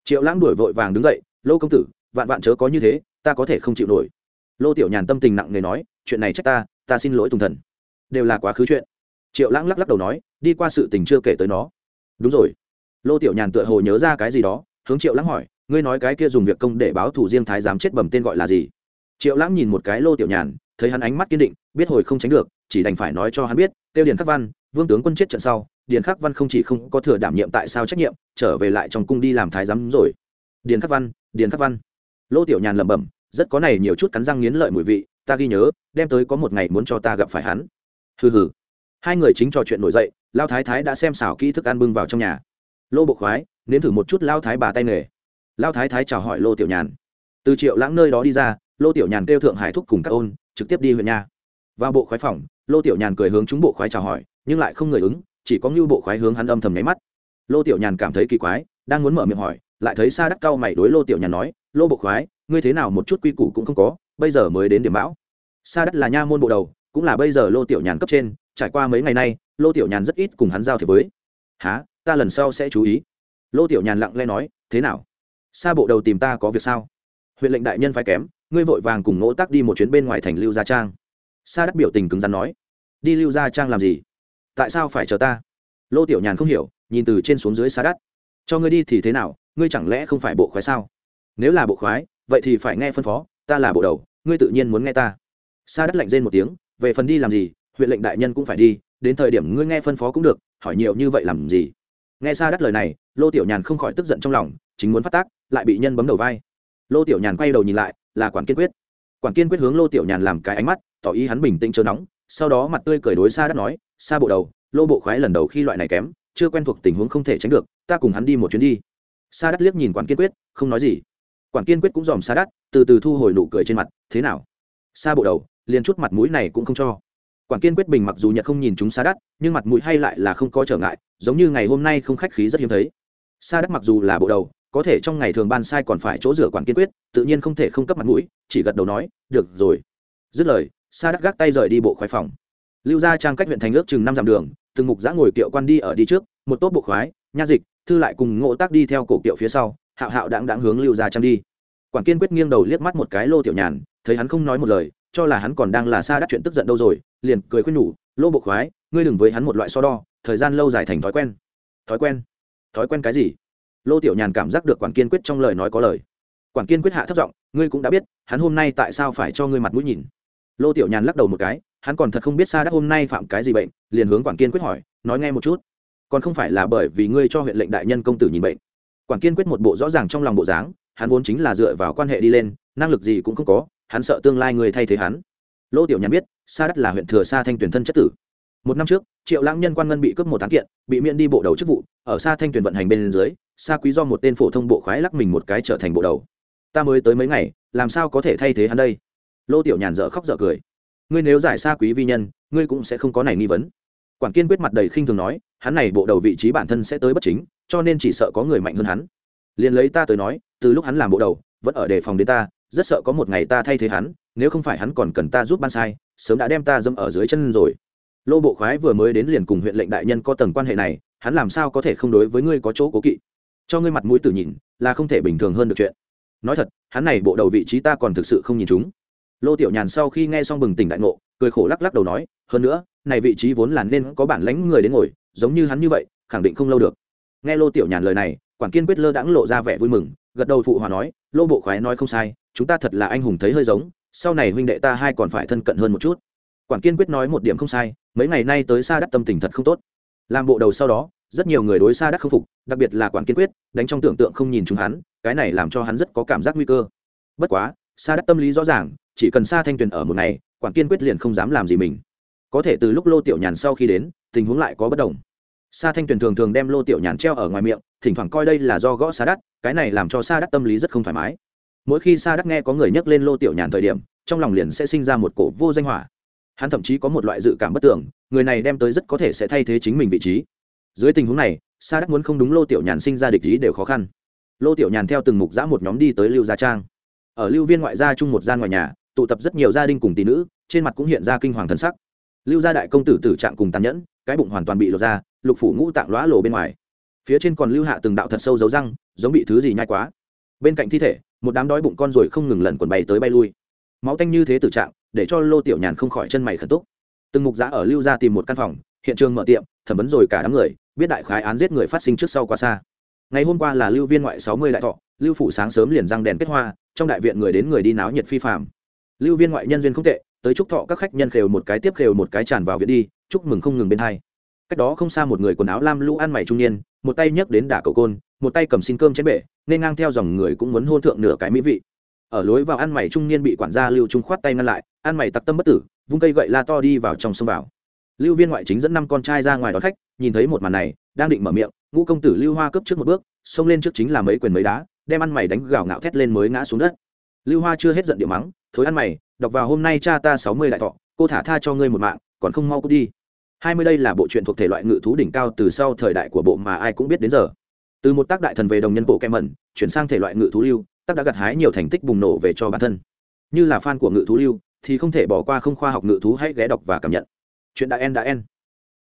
Triệu lãng đuổi vội vàng đứng dậy, lô công tử, vạn vạn chớ có như thế ta có thể không chịu nổi. Lô tiểu nhàn tâm tình nặng nề nói, chuyện này trách ta ta xin lỗi tùng thần. Đều là quá khứ chuyện. Triệu lãng lắc lắc đầu nói, đi qua sự tình chưa kể tới nó. Đúng rồi. Lô tiểu nhàn tựa hồ nhớ ra cái gì đó, hướng triệu lãng hỏi, ngươi nói cái kia dùng việc công để báo thủ riêng thái giám chết bầm tên gọi là gì? Triệu lãng nhìn một cái lô tiểu nhàn, thấy hắn ánh mắt kiên định, biết hồi không tránh được, chỉ đành phải nói cho hắn biết, tiêu điền khắc văn, vương tướng quân chết trận sau, điền khắc văn không chỉ không có thừa đảm nhiệm tại sao trách nhiệm, trở về lại trong cung đi làm thái giám rồi. Điền khắc văn, điền khắc văn lô tiểu nhàn lẩm bẩm, rất có này nhiều chút cắn răng nghiến lợi mùi vị, ta ghi nhớ, đem tới có một ngày muốn cho ta gặp phải hắn. Hừ hừ. Hai người chính trò chuyện nổi dậy, lao thái thái đã xem xảo kỹ thức ăn bưng vào trong nhà. Lô bộ khoái, nếm thử một chút lao thái bà tay nghề. Lao thái thái chào hỏi lô tiểu nhàn. Từ triệu lãng nơi đó đi ra, lô tiểu nhàn kêu thượng hải thúc cùng các ôn, trực tiếp đi huyện nhà. Vào bộ khoái phòng, lô tiểu nhàn cười hướng chúng bộ khoái chào hỏi, nhưng lại không người ứng, chỉ có ngưu bộ khoái hướng hắn âm thầm nháy mắt. Lô tiểu nhàn cảm thấy kỳ quái, đang muốn mở miệng hỏi, lại thấy sa đắc cao mày đối lô tiểu nhàn nói lô bộ khoái ngươi thế nào một chút quy củ cũng không có bây giờ mới đến điểm bão. Sa đắt là nha môn bộ đầu cũng là bây giờ lô tiểu nhàn cấp trên trải qua mấy ngày nay lô tiểu nhàn rất ít cùng hắn giao thiệp với. Há ta lần sau sẽ chú ý. Lô tiểu nhàn lặng lẽ nói thế nào? Sa bộ đầu tìm ta có việc sao? Huyện lệnh đại nhân phải kém ngươi vội vàng cùng ngỗ tác đi một chuyến bên ngoài thành lưu gia trang. Sa đắt biểu tình cứng rắn nói đi lưu gia trang làm gì? Tại sao phải chờ ta? Lô tiểu nhàn không hiểu nhìn từ trên xuống dưới sa đắt, cho ngươi đi thì thế nào? Ngươi chẳng lẽ không phải bộ khoái sao? Nếu là bộ khoái, vậy thì phải nghe phân phó, ta là bộ đầu, ngươi tự nhiên muốn nghe ta. Sa đất lạnh rên một tiếng, về phần đi làm gì, huyện lệnh đại nhân cũng phải đi, đến thời điểm ngươi nghe phân phó cũng được, hỏi nhiều như vậy làm gì? Nghe sa đất lời này, lô tiểu nhàn không khỏi tức giận trong lòng, chính muốn phát tác, lại bị nhân bấm đầu vai. Lô tiểu nhàn quay đầu nhìn lại, là quản kiên quyết. Quản kiên quyết hướng lô tiểu nhàn làm cái ánh mắt, tỏ ý hắn bình tĩnh chớ nóng, sau đó mặt tươi cười đối Sa đất nói, Sa bộ đầu, lô bộ khoái lần đầu khi loại này kém, chưa quen thuộc tình huống không thể tránh được, ta cùng hắn đi một chuyến đi. Sa đất liếc nhìn quản kiên quyết, không nói gì quản kiên quyết cũng dòm xa đắt, từ từ thu hồi nụ cười trên mặt, thế nào? Sa bộ đầu, liền chút mặt mũi này cũng không cho. Quản kiên quyết bình mặc dù nhật không nhìn chúng xa đắt, nhưng mặt mũi hay lại là không có trở ngại, giống như ngày hôm nay không khách khí rất hiếm thấy. Sa đắt mặc dù là bộ đầu, có thể trong ngày thường ban sai còn phải chỗ rửa quản kiên quyết, tự nhiên không thể không cấp mặt mũi, chỉ gật đầu nói, được rồi. Dứt lời, sa đắc gác tay rời đi bộ khoái phòng. Lưu gia trang cách huyện thành ước chừng năm dặm đường, từng mục giã ngồi kiệu quan đi ở đi trước, một tốt bộ khoái, nha dịch, thư lại cùng ngộ tác đi theo cổ kiệu phía sau hạo hạo đáng đáng hướng lưu gia trang đi. Quản kiên quyết nghiêng đầu liếc mắt một cái lô tiểu nhàn, thấy hắn không nói một lời, cho là hắn còn đang là xa đắc chuyện tức giận đâu rồi, liền cười khuyên nhủ, lô bộ khoái, ngươi đừng với hắn một loại so đo, thời gian lâu dài thành thói quen. Thói quen? Thói quen cái gì? Lô tiểu nhàn cảm giác được quản kiên quyết trong lời nói có lời. Quản kiên quyết hạ thấp giọng, ngươi cũng đã biết, hắn hôm nay tại sao phải cho ngươi mặt mũi nhìn? Lô tiểu nhàn lắc đầu một cái, hắn còn thật không biết sa đắc hôm nay phạm cái gì bệnh, liền hướng quản kiên quyết hỏi, nói nghe một chút, còn không phải là bởi vì ngươi cho huyện lệnh đại nhân công tử nhìn bệnh? Quản kiên quyết một bộ rõ ràng trong lòng bộ dáng, hắn vốn chính là dựa vào quan hệ đi lên, năng lực gì cũng không có, hắn sợ tương lai người thay thế hắn. Lô tiểu nhàn biết, sa đất là huyện thừa sa thanh tuyển thân chất tử. Một năm trước, triệu lãng nhân quan ngân bị cướp một tháng kiện, bị miễn đi bộ đầu chức vụ, ở Sa thanh tuyển vận hành bên dưới, Sa quý do một tên phổ thông bộ khoái lắc mình một cái trở thành bộ đầu. Ta mới tới mấy ngày, làm sao có thể thay thế hắn đây? Lô tiểu nhàn dở khóc dở cười. Ngươi nếu giải Sa quý vi nhân, ngươi cũng sẽ không có này nghi vấn. Quản kiên quyết mặt đầy khinh thường nói, hắn này bộ đầu vị trí bản thân sẽ tới bất chính cho nên chỉ sợ có người mạnh hơn hắn. Liền lấy ta tới nói, từ lúc hắn làm bộ đầu, vẫn ở đề phòng đến ta, rất sợ có một ngày ta thay thế hắn, nếu không phải hắn còn cần ta giúp ban sai, sớm đã đem ta dâm ở dưới chân rồi. Lô bộ khoái vừa mới đến liền cùng huyện lệnh đại nhân có tầng quan hệ này, hắn làm sao có thể không đối với ngươi có chỗ cố kỵ? Cho ngươi mặt mũi tử nhìn, là không thể bình thường hơn được chuyện. Nói thật, hắn này bộ đầu vị trí ta còn thực sự không nhìn chúng. Lô tiểu nhàn sau khi nghe xong bừng tỉnh đại ngộ, cười khổ lắc lắc đầu nói, hơn nữa, này vị trí vốn là nên có bản lãnh người đến ngồi, giống như hắn như vậy, khẳng định không lâu được nghe lô tiểu nhàn lời này, quản kiên quyết lơ đãng lộ ra vẻ vui mừng, gật đầu phụ hòa nói, lô bộ khoái nói không sai, chúng ta thật là anh hùng thấy hơi giống, sau này huynh đệ ta hai còn phải thân cận hơn một chút. Quản kiên quyết nói một điểm không sai, mấy ngày nay tới xa đắt tâm tình thật không tốt. Làm bộ đầu sau đó, rất nhiều người đối xa Đắc không phục, đặc biệt là quản kiên quyết, đánh trong tưởng tượng không nhìn chúng hắn, cái này làm cho hắn rất có cảm giác nguy cơ. Bất quá xa Đắc tâm lý rõ ràng, chỉ cần xa thanh tuyền ở một ngày, quản kiên quyết liền không dám làm gì mình. Có thể từ lúc lô tiểu nhàn sau khi đến, tình huống lại có bất đồng sa thanh tuyền thường thường đem lô tiểu nhàn treo ở ngoài miệng, thỉnh thoảng coi đây là do gõ sa đắt cái này làm cho sa đắt tâm lý rất không thoải mái. Mỗi khi sa đắt nghe có người nhắc lên lô tiểu nhàn thời điểm, trong lòng liền sẽ sinh ra một cổ vô danh hỏa. Hắn thậm chí có một loại dự cảm bất tưởng người này đem tới rất có thể sẽ thay thế chính mình vị trí. Dưới tình huống này, sa đắc muốn không đúng lô tiểu nhàn sinh ra địch ý đều khó khăn. Lô tiểu nhàn theo từng mục giã một nhóm đi tới lưu gia trang. Ở lưu viên ngoại gia chung một gian ngoài nhà, tụ tập rất nhiều gia đình cùng tỷ nữ, trên mặt cũng hiện ra kinh hoàng thân sắc. Lưu gia đại công tử tử trạng cùng tàn nhẫn, cái bụng hoàn toàn bị lột ra lục phủ ngũ tạng lõa lổ bên ngoài. Phía trên còn lưu hạ từng đạo thật sâu dấu răng, giống bị thứ gì nhai quá. Bên cạnh thi thể, một đám đói bụng con rồi không ngừng lần quần bay tới bay lui. Máu tanh như thế tử trạng, để cho lô tiểu nhàn không khỏi chân mày khẩn túc. Từng mục giã ở lưu gia tìm một căn phòng, hiện trường mở tiệm, thẩm vấn rồi cả đám người, biết đại khái án giết người phát sinh trước sau quá xa. Ngày hôm qua là lưu viên ngoại sáu mươi đại thọ, lưu phủ sáng sớm liền răng đèn kết hoa, trong đại viện người đến người đi náo nhiệt phi phạm lưu viên ngoại nhân duyên không tệ, tới chúc thọ các khách nhân khều một cái tiếp khều một cái tràn vào viện đi, chúc mừng không ngừng bên hai cách đó không xa một người quần áo lam lũ ăn mày trung niên, một tay nhấc đến đả cầu côn, một tay cầm xin cơm chén bể, nên ngang theo dòng người cũng muốn hôn thượng nửa cái mỹ vị. Ở lối vào ăn mày trung niên bị quản gia lưu trung khoát tay ngăn lại, ăn mày tặc tâm bất tử, vung cây gậy la to đi vào trong sông vào. Lưu viên ngoại chính dẫn năm con trai ra ngoài đón khách, nhìn thấy một màn này, đang định mở miệng, ngũ công tử lưu hoa cấp trước một bước, xông lên trước chính là mấy quyền mấy đá, đem ăn mày đánh gào ngạo thét lên mới ngã xuống đất. Lưu hoa chưa hết giận điệu mắng thối ăn mày, đọc vào hôm nay cha ta sáu mươi đại thọ, cô thả tha cho ngươi một mạng, còn không mau cút đi hai mươi đây là bộ truyện thuộc thể loại ngự thú đỉnh cao từ sau thời đại của bộ mà ai cũng biết đến giờ. Từ một tác đại thần về đồng nhân bộ kem mẩn, chuyển sang thể loại ngự thú lưu, tác đã gặt hái nhiều thành tích bùng nổ về cho bản thân. Như là fan của ngự thú lưu, thì không thể bỏ qua không khoa học ngự thú hãy ghé đọc và cảm nhận. Chuyện đã en đã en